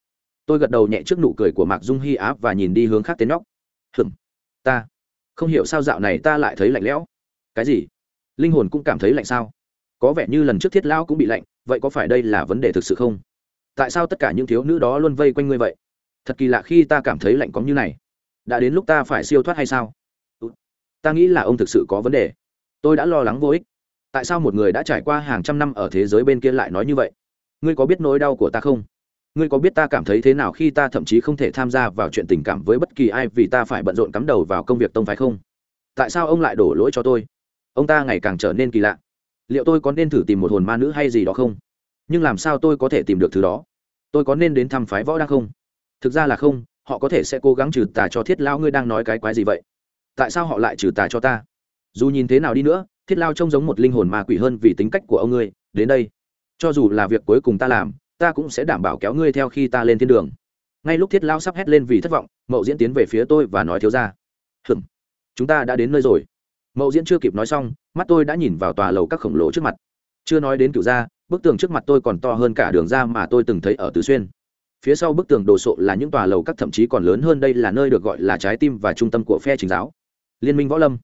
Tôi gật đầu nhẹ trước nụ cười của mạc dung hy áp và nhìn đi hướng khác tên nhóc. Hừm ta không hiểu sao dạo này ta lại thấy lạnh lẽo cái gì? Linh hồn cũng cảm thấy lạnh sao? Có vẻ như lần trước thiết lão cũng bị lạnh, vậy có phải đây là vấn đề thực sự không? Tại sao tất cả những thiếu nữ đó luôn vây quanh ngươi vậy? Thật kỳ lạ khi ta cảm thấy lạnh có như này. Đã đến lúc ta phải siêu thoát hay sao? Ừ. Ta nghĩ là ông thực sự có vấn đề. Tôi đã lo lắng vô ích. Tại sao một người đã trải qua hàng trăm năm ở thế giới bên kia lại nói như vậy? Ngươi có biết nỗi đau của ta không? Ngươi có biết ta cảm thấy thế nào khi ta thậm chí không thể tham gia vào chuyện tình cảm với bất kỳ ai vì ta phải bận rộn cắm đầu vào công việc tông phái không? Tại sao ông lại đổ lỗi cho tôi? Ông ta ngày càng trở nên kỳ lạ. Liệu tôi có nên thử tìm một hồn ma nữ hay gì đó không? Nhưng làm sao tôi có thể tìm được thứ đó? Tôi có nên đến thăm phái võ đang không? Thực ra là không, họ có thể sẽ cố gắng trừ tà cho thiết lao, ngươi đang nói cái quái gì vậy? Tại sao họ lại trừ tà cho ta? Dù nhìn thế nào đi nữa, thiết lao trông giống một linh hồn ma quỷ hơn vì tính cách của ông ngươi. Đến đây. Cho dù là việc cuối cùng ta làm, ta cũng sẽ đảm bảo kéo ngươi theo khi ta lên thiên đường. Ngay lúc thiết lao sắp hét lên vì thất vọng, mậu diễn tiến về phía tôi và nói thiếu ra hừm chúng ta đã đến nơi rồi mậu diễn chưa kịp nói xong, mắt tôi đã nhìn vào tòa lầu các khổng lồ trước mặt. Chưa nói đến cựu gia, bức tường trước mặt tôi còn to hơn cả đường ra mà tôi từng thấy ở tứ xuyên. Phía sau bức tường đồ sộ là những tòa lầu các thậm chí còn lớn hơn đây là nơi được gọi là trái tim và trung tâm của phe chính giáo. Liên minh võ lâm.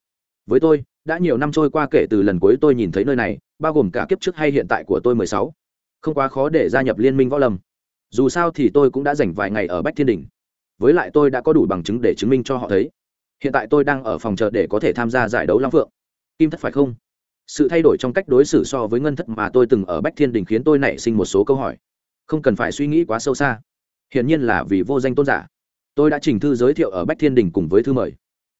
Với tôi, đã nhiều năm trôi qua kể từ lần cuối tôi nhìn thấy nơi này, bao gồm cả kiếp trước hay hiện tại của tôi mười sáu. Không quá khó để gia nhập liên minh võ lâm. Dù sao thì tôi cũng đã dành vài ngày ở bách thiên đình với lại tôi đã có đủ bằng chứng để chứng minh cho họ thấy hiện tại tôi đang ở phòng chờ để có thể tham gia giải đấu long phượng. Kim thất phải không? Sự thay đổi trong cách đối xử so với ngân thất mà tôi từng ở bách thiên đình khiến tôi nảy sinh một số câu hỏi. Không cần phải suy nghĩ quá sâu xa. Hiển nhiên là vì vô danh tôn giả. Tôi đã trình thư giới thiệu ở bách thiên đình cùng với thư mời.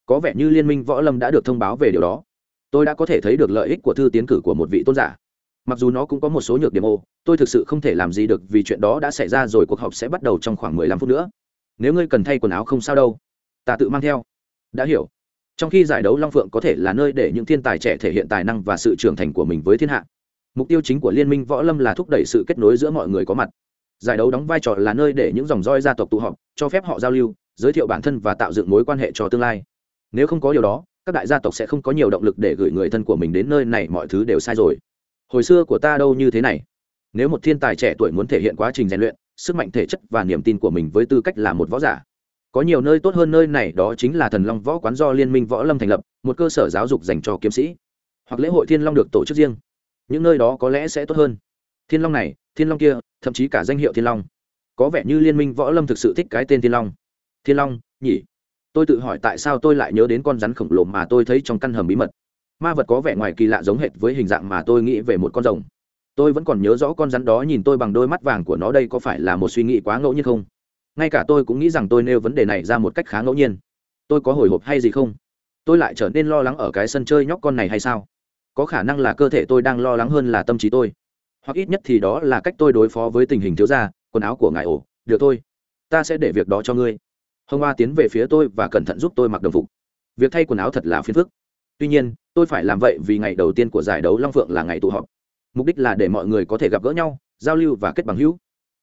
Có vẻ như liên minh võ lâm đã được thông báo về điều đó. Tôi đã có thể thấy được lợi ích của thư tiến cử của một vị tôn giả. Mặc dù nó cũng có một số nhược điểm ô, tôi thực sự không thể làm gì được vì chuyện đó đã xảy ra rồi, cuộc họp sẽ bắt đầu trong khoảng mười lăm phút nữa. Nếu ngươi cần thay quần áo không sao đâu, ta tự mang theo đã hiểu. Trong khi giải đấu long phượng có thể là nơi để những thiên tài trẻ thể hiện tài năng và sự trưởng thành của mình với thiên hạ. Mục tiêu chính của liên minh võ lâm là thúc đẩy sự kết nối giữa mọi người có mặt. Giải đấu đóng vai trò là nơi để những dòng roi gia tộc tụ họp, cho phép họ giao lưu, giới thiệu bản thân và tạo dựng mối quan hệ cho tương lai. Nếu không có điều đó, các đại gia tộc sẽ không có nhiều động lực để gửi người thân của mình đến nơi này, mọi thứ đều sai rồi. Hồi xưa của ta đâu như thế này. Nếu một thiên tài trẻ tuổi muốn thể hiện quá trình rèn luyện, sức mạnh thể chất và niềm tin của mình với tư cách là một võ giả có nhiều nơi tốt hơn nơi này đó chính là thần long võ quán do liên minh võ lâm thành lập, một cơ sở giáo dục dành cho kiếm sĩ. Hoặc lễ hội thiên long được tổ chức riêng. Những nơi đó có lẽ sẽ tốt hơn. Thiên long này, thiên long kia, thậm chí cả danh hiệu thiên long. Có vẻ như liên minh võ lâm thực sự thích cái tên thiên long. Thiên long, nhỉ? Tôi tự hỏi tại sao tôi lại nhớ đến con rắn khổng lồ mà tôi thấy trong căn hầm bí mật. Ma vật có vẻ ngoài kỳ lạ giống hệt với hình dạng mà tôi nghĩ về một con rồng. Tôi vẫn còn nhớ rõ con rắn đó nhìn tôi bằng đôi mắt vàng của nó đây có phải là một suy nghĩ quá ngẫu nhiên không? Ngay cả tôi cũng nghĩ rằng tôi nêu vấn đề này ra một cách khá ngẫu nhiên. Tôi có hồi hộp hay gì không? Tôi lại trở nên lo lắng ở cái sân chơi nhóc con này hay sao? Có khả năng là cơ thể tôi đang lo lắng hơn là tâm trí tôi. Hoặc ít nhất thì đó là cách tôi đối phó với tình hình thiếu gia, quần áo của ngài ổ. Được thôi. Ta sẽ để việc đó cho ngươi. Hồng hoa tiến về phía tôi và cẩn thận giúp tôi mặc đồng phục. Việc thay quần áo thật là phiền phức. Tuy nhiên, tôi phải làm vậy vì ngày đầu tiên của giải đấu long phượng là ngày tụ họp. Mục đích là để mọi người có thể gặp gỡ nhau, giao lưu và kết bằng hữu.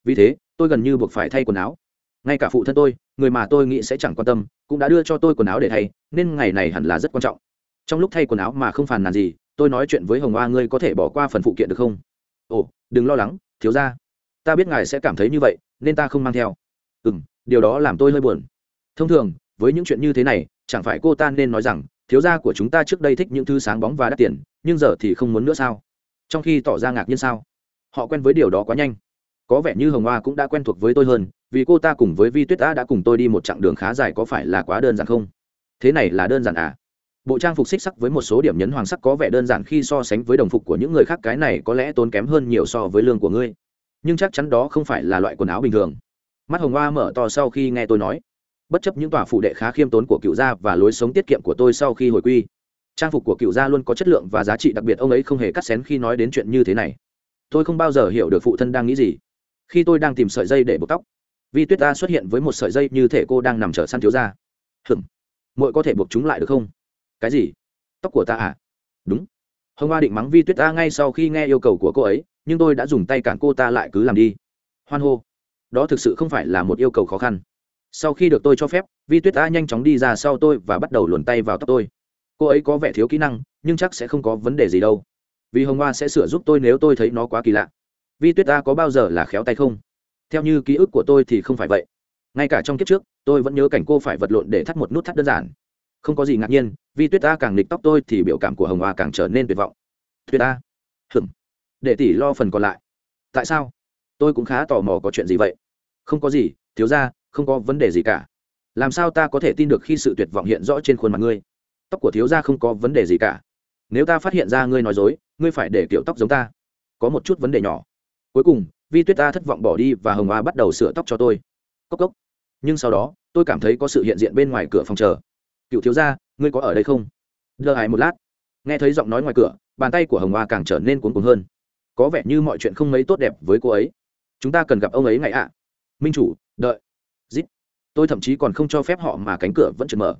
Vì thế, tôi gần như buộc phải thay quần áo ngay cả phụ thân tôi, người mà tôi nghĩ sẽ chẳng quan tâm, cũng đã đưa cho tôi quần áo để thay, nên ngày này hẳn là rất quan trọng. Trong lúc thay quần áo mà không phàn nàn gì, tôi nói chuyện với hồng hoa, ngươi có thể bỏ qua phần phụ kiện được không? Ồ, đừng lo lắng, thiếu ra ta biết ngài sẽ cảm thấy như vậy, nên ta không mang theo. Ừ m điều đó làm tôi hơi buồn. Thông thường, với những chuyện như thế này, chẳng phải cô ta nên nói rằng, thiếu gia của chúng ta trước đây thích những thứ sáng bóng và đắt tiền, nhưng giờ thì không muốn nữa sao? Trong khi tỏ ra ngạc nhiên sao? Họ quen với điều đó quá nhanh. Có vẻ như hồng hoa cũng đã quen thuộc với tôi hơn vì cô ta cùng với vi tuyết đã đã cùng tôi đi một chặng đường khá dài có phải là quá đơn giản không? Thế này là đơn giản à? Bộ trang phục xích sắc với một số điểm nhấn hoàng sắc có vẻ đơn giản khi so sánh với đồng phục của những người khác, cái này có lẽ tốn kém hơn nhiều so với lương của ngươi. Nhưng chắc chắn đó không phải là loại quần áo bình thường. Mắt hồng hoa mở to sau khi nghe tôi nói. Bất chấp những tòa phủ đệ khá khiêm tốn của cựu gia và lối sống tiết kiệm của tôi sau khi hồi quy, trang phục của cựu gia luôn có chất lượng và giá trị đặc biệt, ông ấy không hề cắt xén khi nói đến chuyện như thế này. Tôi không bao giờ hiểu được phụ thân đang nghĩ gì. Khi tôi đang tìm sợi dây để buộc tóc vi tuyết ta xuất hiện với một sợi dây như thể cô đang nằm chờ săn thiếu ra hừng muội có thể buộc chúng lại được không? Cái gì? Tóc của ta à? Đúng. Hồng hoa định mắng vi tuyết ta ngay sau khi nghe yêu cầu của cô ấy, nhưng tôi đã dùng tay cản cô ta lại cứ làm đi. Hoan hô. Đó thực sự không phải là một yêu cầu khó khăn. Sau khi được tôi cho phép, vi tuyết ta nhanh chóng đi ra sau tôi và bắt đầu luồn tay vào tóc tôi. Cô ấy có vẻ thiếu kỹ năng, nhưng chắc sẽ không có vấn đề gì đâu. Vì hồng hoa sẽ sửa giúp tôi nếu tôi thấy nó quá kỳ lạ. Vi tuyết ta có bao giờ là khéo tay không? Theo như ký ức của tôi thì không phải vậy. Ngay cả trong kiếp trước, tôi vẫn nhớ cảnh cô phải vật lộn để thắt một nút thắt đơn giản. Không có gì ngạc nhiên, vì tuyết ta càng nịch tóc tôi thì biểu cảm của hồng hoa càng trở nên tuyệt vọng. Tuyết ta hừm để tỷ lo phần còn lại. Tại sao? Tôi cũng khá tò mò có chuyện gì vậy. Không có gì, thiếu ra không có vấn đề gì cả. Làm sao ta có thể tin được khi sự tuyệt vọng hiện rõ trên khuôn mặt ngươi? Tóc của thiếu gia không có vấn đề gì cả. Nếu ta phát hiện ra ngươi nói dối, ngươi phải để kiểu tóc giống ta. Có một chút vấn đề nhỏ. Cuối cùng vi tuyết ta thất vọng bỏ đi và hồng hoa bắt đầu sửa tóc cho tôi. Cốc cốc. Nhưng sau đó, tôi cảm thấy có sự hiện diện bên ngoài cửa phòng chờ. Cựu thiếu gia, ngươi có ở đây không? Lơ hài một lát. Nghe thấy giọng nói ngoài cửa, bàn tay của hồng hoa càng trở nên cuốn cuồng hơn. Có vẻ như mọi chuyện không mấy tốt đẹp với cô ấy. Chúng ta cần gặp ông ấy ngày ạ. Minh chủ, đợi. Tôi thậm chí còn không cho phép họ mà cánh cửa vẫn chật mở.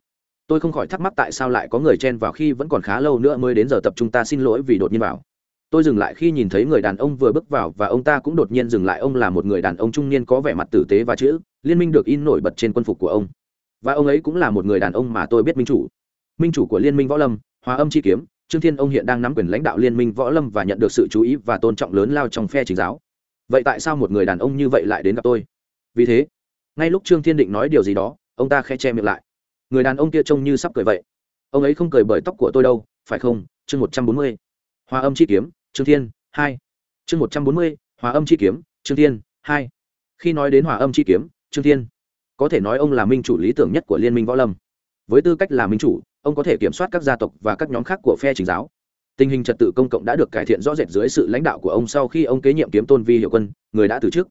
Tôi không khỏi thắc mắc tại sao lại có người chen vào khi vẫn còn khá lâu nữa mới đến giờ tập trung ta xin lỗi vì đột nhiên vào tôi dừng lại khi nhìn thấy người đàn ông vừa bước vào và ông ta cũng đột nhiên dừng lại. Ông là một người đàn ông trung niên có vẻ mặt tử tế và chữ, liên minh được in nổi bật trên quân phục của ông. Và ông ấy cũng là một người đàn ông mà tôi biết minh chủ. Minh chủ của liên minh võ lâm hòa âm chi kiếm, trương thiên ông hiện đang nắm quyền lãnh đạo liên minh võ lâm và nhận được sự chú ý và tôn trọng lớn lao trong phe chính giáo. Vậy tại sao một người đàn ông như vậy lại đến gặp tôi? Vì thế, ngay lúc trương thiên định nói điều gì đó, ông ta khẽ che miệng lại. Người đàn ông kia trông như sắp cười vậy. Ông ấy không cười bởi tóc của tôi đâu, phải không? Chương một trăm bốn mươi. Hòa âm chi kiếm trương thiên, hai. Chương một trăm bốn mươi hòa âm chi kiếm, trương thiên, hai. Khi nói đến hòa âm chi kiếm, trương thiên, có thể nói ông là minh chủ lý tưởng nhất của liên minh võ lâm. Với tư cách là minh chủ, ông có thể kiểm soát các gia tộc và các nhóm khác của phe chính giáo. Tình hình trật tự công cộng đã được cải thiện rõ rệt dưới sự lãnh đạo của ông sau khi ông kế nhiệm kiếm tôn vi hiệu quân, người đã từ chức.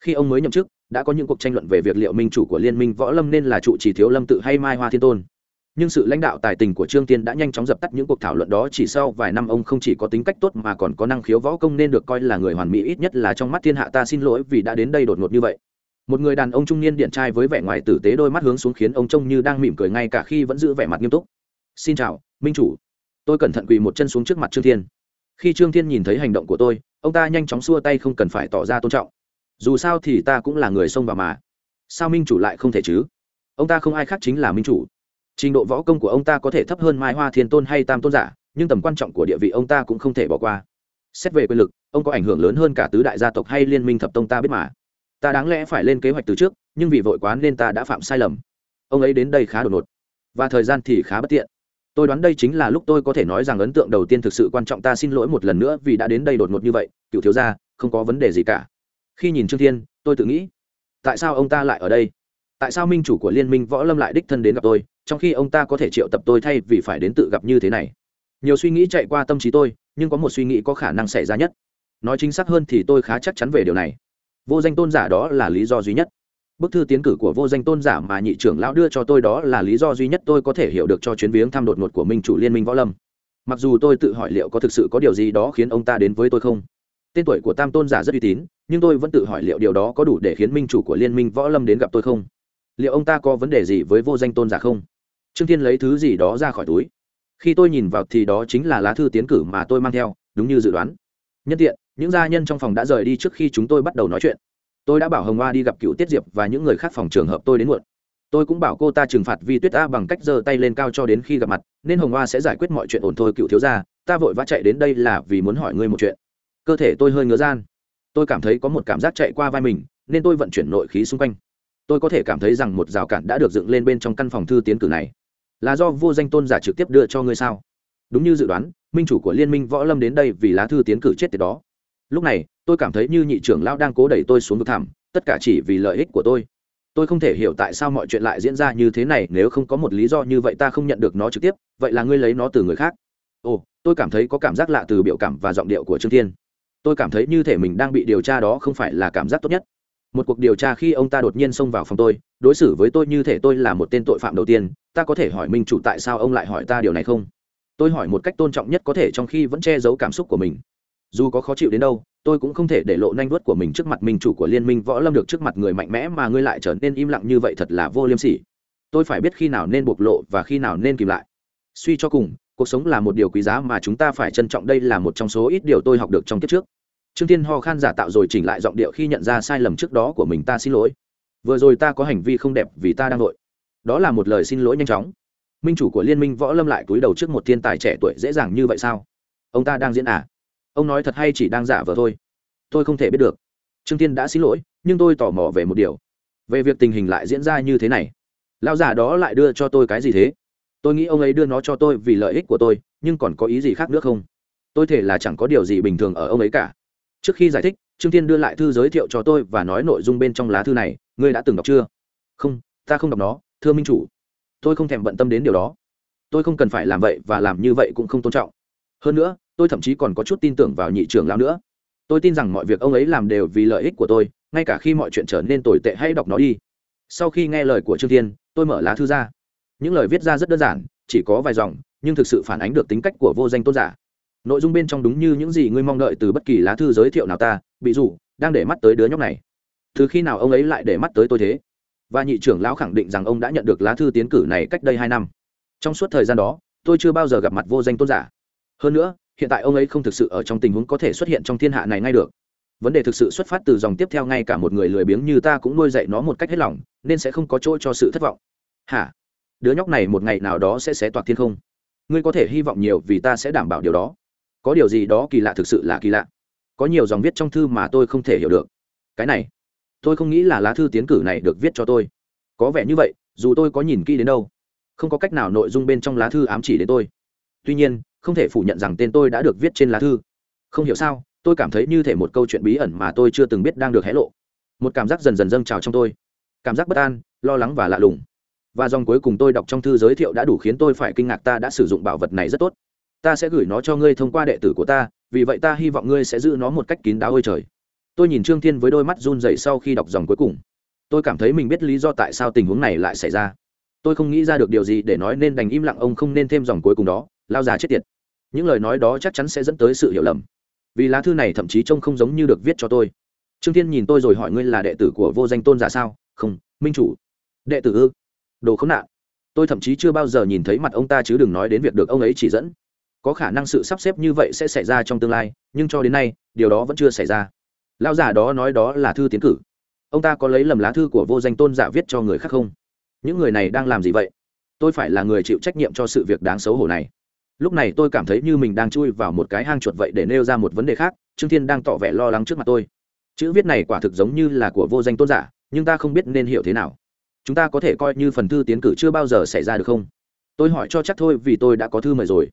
Khi ông mới nhậm chức, đã có những cuộc tranh luận về việc liệu minh chủ của liên minh võ lâm nên là trụ trì thiếu lâm tự hay mai hoa thiên tôn nhưng sự lãnh đạo tài tình của trương tiên đã nhanh chóng dập tắt những cuộc thảo luận đó, chỉ sau vài năm ông không chỉ có tính cách tốt mà còn có năng khiếu võ công nên được coi là người hoàn mỹ ít nhất là trong mắt thiên hạ ta xin lỗi vì đã đến đây đột ngột như vậy. Một người đàn ông trung niên điện trai với vẻ ngoài tử tế đôi mắt hướng xuống khiến ông trông như đang mỉm cười ngay cả khi vẫn giữ vẻ mặt nghiêm túc. Xin chào, minh chủ. Tôi cẩn thận quỳ một chân xuống trước mặt trương thiên khi trương thiên nhìn thấy hành động của tôi, ông ta nhanh chóng xua tay không cần phải tỏ ra tôn trọng. Dù sao thì ta cũng là người xông vào mà. Sao minh chủ lại không thể chứ? Ông ta không ai khác chính là minh chủ trình độ võ công của ông ta có thể thấp hơn mai hoa thiên tôn hay tam tôn giả, nhưng tầm quan trọng của địa vị ông ta cũng không thể bỏ qua. Xét về quyền lực, ông có ảnh hưởng lớn hơn cả tứ đại gia tộc hay liên minh thập tông ta biết mà. Ta đáng lẽ phải lên kế hoạch từ trước, nhưng vì vội quá nên ta đã phạm sai lầm. Ông ấy đến đây khá đột ngột, và thời gian thì khá bất tiện. Tôi đoán đây chính là lúc tôi có thể nói rằng ấn tượng đầu tiên thực sự quan trọng ta xin lỗi một lần nữa vì đã đến đây đột ngột như vậy, cựu thiếu gia, không có vấn đề gì cả. Khi nhìn trương thiên, tôi tự nghĩ, tại sao ông ta lại ở đây? Tại sao minh chủ của liên minh võ lâm lại đích thân đến gặp tôi? Trong khi ông ta có thể triệu tập tôi thay vì phải đến tự gặp như thế này. Nhiều suy nghĩ chạy qua tâm trí tôi, nhưng có một suy nghĩ có khả năng xảy ra nhất. Nói chính xác hơn thì tôi khá chắc chắn về điều này. Vô danh tôn giả đó là lý do duy nhất. Bức thư tiến cử của vô danh tôn giả mà nhị trưởng lão đưa cho tôi đó là lý do duy nhất tôi có thể hiểu được cho chuyến viếng thăm đột ngột của minh chủ liên minh võ lâm. Mặc dù tôi tự hỏi liệu có thực sự có điều gì đó khiến ông ta đến với tôi không. Tên tuổi của tam tôn giả rất uy tín, nhưng tôi vẫn tự hỏi liệu điều đó có đủ để khiến minh chủ của liên minh võ lâm đến gặp tôi không liệu ông ta có vấn đề gì với vô danh tôn giả không? Trương thiên lấy thứ gì đó ra khỏi túi. Khi tôi nhìn vào thì đó chính là lá thư tiến cử mà tôi mang theo, đúng như dự đoán. Nhân tiện, những gia nhân trong phòng đã rời đi trước khi chúng tôi bắt đầu nói chuyện. Tôi đã bảo hồng hoa đi gặp cựu tiết diệp và những người khác phòng trường hợp tôi đến muộn. Tôi cũng bảo cô ta trừng phạt vi tuyết a bằng cách giơ tay lên cao cho đến khi gặp mặt, nên hồng hoa sẽ giải quyết mọi chuyện ổn thôi cựu thiếu gia, ta vội vã chạy đến đây là vì muốn hỏi ngươi một chuyện. Cơ thể tôi hơi ngứa gian. Tôi cảm thấy có một cảm giác chạy qua vai mình, nên tôi vận chuyển nội khí xung quanh tôi có thể cảm thấy rằng một rào cản đã được dựng lên bên trong căn phòng thư tiến cử này. Là do vô danh tôn giả trực tiếp đưa cho ngươi sao? Đúng như dự đoán, minh chủ của liên minh võ lâm đến đây vì lá thư tiến cử chết tiệt đó. Lúc này, tôi cảm thấy như nhị trưởng lão đang cố đẩy tôi xuống vực thẳm, tất cả chỉ vì lợi ích của tôi. Tôi không thể hiểu tại sao mọi chuyện lại diễn ra như thế này nếu không có một lý do như vậy ta không nhận được nó trực tiếp, vậy là ngươi lấy nó từ người khác. Ồ, tôi cảm thấy có cảm giác lạ từ biểu cảm và giọng điệu của trương thiên. Tôi cảm thấy như thể mình đang bị điều tra đó không phải là cảm giác tốt nhất một cuộc điều tra khi ông ta đột nhiên xông vào phòng tôi, đối xử với tôi như thể tôi là một tên tội phạm đầu tiên, ta có thể hỏi minh chủ tại sao ông lại hỏi ta điều này không? Tôi hỏi một cách tôn trọng nhất có thể trong khi vẫn che giấu cảm xúc của mình. Dù có khó chịu đến đâu, tôi cũng không thể để lộ nanh vuốt của mình trước mặt minh chủ của liên minh võ lâm được trước mặt người mạnh mẽ mà ngươi lại trở nên im lặng như vậy thật là vô liêm sỉ. Tôi phải biết khi nào nên bộc lộ và khi nào nên kìm lại. Suy cho cùng, cuộc sống là một điều quý giá mà chúng ta phải trân trọng. Đây là một trong số ít điều tôi học được trong kiếp trước trương tiên ho khan giả tạo rồi chỉnh lại giọng điệu khi nhận ra sai lầm trước đó của mình ta xin lỗi. Vừa rồi ta có hành vi không đẹp vì ta đang nội đó là một lời xin lỗi nhanh chóng. Minh chủ của liên minh võ lâm lại cúi đầu trước một thiên tài trẻ tuổi dễ dàng như vậy sao? Ông ta đang diễn à? Ông nói thật hay chỉ đang giả vờ thôi? Tôi không thể biết được. Trương tiên đã xin lỗi, nhưng tôi tò mò về một điều. Về việc tình hình lại diễn ra như thế này. Lão giả đó lại đưa cho tôi cái gì thế? Tôi nghĩ ông ấy đưa nó cho tôi vì lợi ích của tôi, nhưng còn có ý gì khác nữa không? Tôi thể là chẳng có điều gì bình thường ở ông ấy cả trước khi giải thích, trương Thiên đưa lại thư giới thiệu cho tôi và nói nội dung bên trong lá thư này, ngươi đã từng đọc chưa? Không, ta không đọc nó, thưa minh chủ. Tôi không thèm bận tâm đến điều đó. Tôi không cần phải làm vậy và làm như vậy cũng không tôn trọng. Hơn nữa, tôi thậm chí còn có chút tin tưởng vào nhị trưởng lão nữa. Tôi tin rằng mọi việc ông ấy làm đều vì lợi ích của tôi, ngay cả khi mọi chuyện trở nên tồi tệ hãy đọc nó đi. Sau khi nghe lời của trương thiên, tôi mở lá thư ra. Những lời viết ra rất đơn giản, chỉ có vài dòng, nhưng thực sự phản ánh được tính cách của vô danh tôn giả nội dung bên trong đúng như những gì ngươi mong đợi từ bất kỳ lá thư giới thiệu nào ta, bị dụ đang để mắt tới đứa nhóc này. Từ khi nào ông ấy lại để mắt tới tôi thế? Và nhị trưởng lão khẳng định rằng ông đã nhận được lá thư tiến cử này cách đây hai năm. Trong suốt thời gian đó, tôi chưa bao giờ gặp mặt vô danh tôn giả. Hơn nữa, hiện tại ông ấy không thực sự ở trong tình huống có thể xuất hiện trong thiên hạ này ngay được. Vấn đề thực sự xuất phát từ dòng tiếp theo ngay cả một người lười biếng như ta cũng nuôi dạy nó một cách hết lòng, nên sẽ không có chỗ cho sự thất vọng. Hả? Đứa nhóc này một ngày nào đó sẽ xé toạc thiên không? Ngươi có thể hy vọng nhiều vì ta sẽ đảm bảo điều đó có điều gì đó kỳ lạ thực sự là kỳ lạ. Có nhiều dòng viết trong thư mà tôi không thể hiểu được. Cái này, tôi không nghĩ là lá thư tiến cử này được viết cho tôi. Có vẻ như vậy, dù tôi có nhìn kỹ đến đâu, không có cách nào nội dung bên trong lá thư ám chỉ đến tôi. Tuy nhiên, không thể phủ nhận rằng tên tôi đã được viết trên lá thư. Không hiểu sao, tôi cảm thấy như thể một câu chuyện bí ẩn mà tôi chưa từng biết đang được hé lộ. Một cảm giác dần dần dâng trào trong tôi. Cảm giác bất an, lo lắng và lạ lùng. Và dòng cuối cùng tôi đọc trong thư giới thiệu đã đủ khiến tôi phải kinh ngạc ta đã sử dụng bảo vật này rất tốt ta sẽ gửi nó cho ngươi thông qua đệ tử của ta, vì vậy ta hy vọng ngươi sẽ giữ nó một cách kín đáo ơi trời. Tôi nhìn trương thiên với đôi mắt run dậy sau khi đọc dòng cuối cùng. Tôi cảm thấy mình biết lý do tại sao tình huống này lại xảy ra. Tôi không nghĩ ra được điều gì để nói nên đành im lặng, ông không nên thêm dòng cuối cùng đó, lao già chết tiệt. Những lời nói đó chắc chắn sẽ dẫn tới sự hiểu lầm. Vì lá thư này thậm chí trông không giống như được viết cho tôi. Trương thiên nhìn tôi rồi hỏi ngươi là đệ tử của vô danh tôn giả sao? Không, minh chủ. Đệ tử ư? Đồ khốn nạn. Tôi thậm chí chưa bao giờ nhìn thấy mặt ông ta chứ đừng nói đến việc được ông ấy chỉ dẫn có khả năng sự sắp xếp như vậy sẽ xảy ra trong tương lai, nhưng cho đến nay, điều đó vẫn chưa xảy ra. Lão giả đó nói đó là thư tiến cử. Ông ta có lấy lầm lá thư của vô danh tôn giả viết cho người khác không? Những người này đang làm gì vậy? Tôi phải là người chịu trách nhiệm cho sự việc đáng xấu hổ này. Lúc này tôi cảm thấy như mình đang chui vào một cái hang chuột vậy để nêu ra một vấn đề khác, trương thiên đang tỏ vẻ lo lắng trước mặt tôi. Chữ viết này quả thực giống như là của vô danh tôn giả, nhưng ta không biết nên hiểu thế nào. Chúng ta có thể coi như phần thư tiến cử chưa bao giờ xảy ra được không? Tôi hỏi cho chắc thôi vì tôi đã có thư mời rồi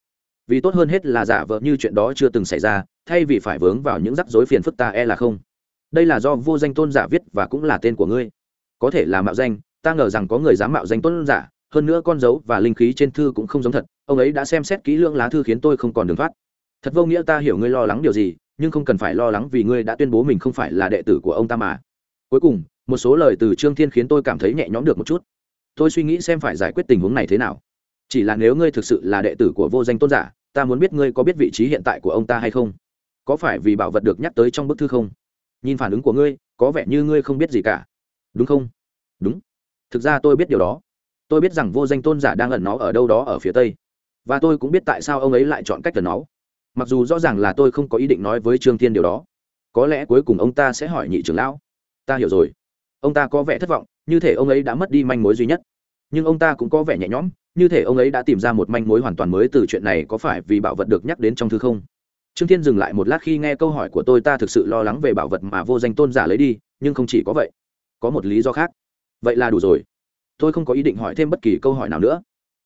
vì tốt hơn hết là giả vờ như chuyện đó chưa từng xảy ra, thay vì phải vướng vào những rắc rối phiền phức ta e là không. Đây là do vô danh tôn giả viết và cũng là tên của ngươi. Có thể là mạo danh, ta ngờ rằng có người dám mạo danh tôn giả, hơn nữa con dấu và linh khí trên thư cũng không giống thật, ông ấy đã xem xét kỹ lưỡng lá thư khiến tôi không còn đường thoát. Thật vô nghĩa ta hiểu ngươi lo lắng điều gì, nhưng không cần phải lo lắng vì ngươi đã tuyên bố mình không phải là đệ tử của ông ta mà. Cuối cùng, một số lời từ trương thiên khiến tôi cảm thấy nhẹ nhõm được một chút. Tôi suy nghĩ xem phải giải quyết tình huống này thế nào chỉ là nếu ngươi thực sự là đệ tử của vô danh tôn giả, ta muốn biết ngươi có biết vị trí hiện tại của ông ta hay không? Có phải vì bảo vật được nhắc tới trong bức thư không? Nhìn phản ứng của ngươi, có vẻ như ngươi không biết gì cả. Đúng không? Đúng. Thực ra tôi biết điều đó. Tôi biết rằng vô danh tôn giả đang ẩn nó ở đâu đó ở phía tây. Và tôi cũng biết tại sao ông ấy lại chọn cách ẩn nó mặc dù rõ ràng là tôi không có ý định nói với trương thiên điều đó. Có lẽ cuối cùng ông ta sẽ hỏi nhị trưởng lão. Ta hiểu rồi. Ông ta có vẻ thất vọng, như thể ông ấy đã mất đi manh mối duy nhất. Nhưng ông ta cũng có vẻ nhẹ nhõm như thể ông ấy đã tìm ra một manh mối hoàn toàn mới từ chuyện này có phải vì bảo vật được nhắc đến trong thư không? Trương thiên dừng lại một lát khi nghe câu hỏi của tôi, ta thực sự lo lắng về bảo vật mà vô danh tôn giả lấy đi, nhưng không chỉ có vậy. Có một lý do khác. Vậy là đủ rồi. Tôi không có ý định hỏi thêm bất kỳ câu hỏi nào nữa.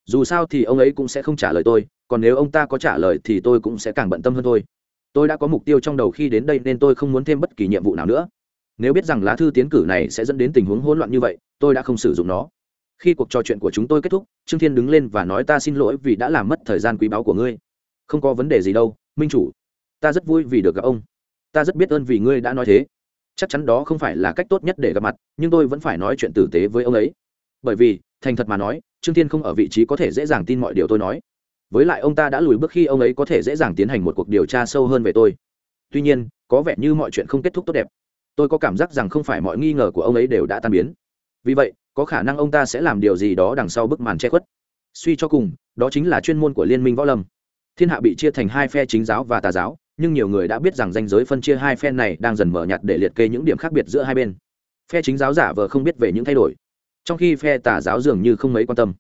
Dù sao thì ông ấy cũng sẽ không trả lời tôi, còn nếu ông ta có trả lời thì tôi cũng sẽ càng bận tâm hơn thôi. Tôi đã có mục tiêu trong đầu khi đến đây nên tôi không muốn thêm bất kỳ nhiệm vụ nào nữa. Nếu biết rằng lá thư tiến cử này sẽ dẫn đến tình huống hỗn loạn như vậy, tôi đã không sử dụng nó khi cuộc trò chuyện của chúng tôi kết thúc, trương thiên đứng lên và nói ta xin lỗi vì đã làm mất thời gian quý báu của ngươi. Không có vấn đề gì đâu, minh chủ. Ta rất vui vì được gặp ông. Ta rất biết ơn vì ngươi đã nói thế. Chắc chắn đó không phải là cách tốt nhất để gặp mặt, nhưng tôi vẫn phải nói chuyện tử tế với ông ấy. Bởi vì, thành thật mà nói, trương thiên không ở vị trí có thể dễ dàng tin mọi điều tôi nói. Với lại ông ta đã lùi bước khi ông ấy có thể dễ dàng tiến hành một cuộc điều tra sâu hơn về tôi. Tuy nhiên, có vẻ như mọi chuyện không kết thúc tốt đẹp. Tôi có cảm giác rằng không phải mọi nghi ngờ của ông ấy đều đã tan biến vì vậy, có khả năng ông ta sẽ làm điều gì đó đằng sau bức màn che khuất. Suy cho cùng, đó chính là chuyên môn của liên minh võ lâm. Thiên hạ bị chia thành hai phe chính giáo và tà giáo, nhưng nhiều người đã biết rằng danh giới phân chia hai phe này đang dần mở nhạt để liệt kê những điểm khác biệt giữa hai bên. Phe chính giáo giả vờ không biết về những thay đổi, trong khi phe tà giáo dường như không mấy quan tâm.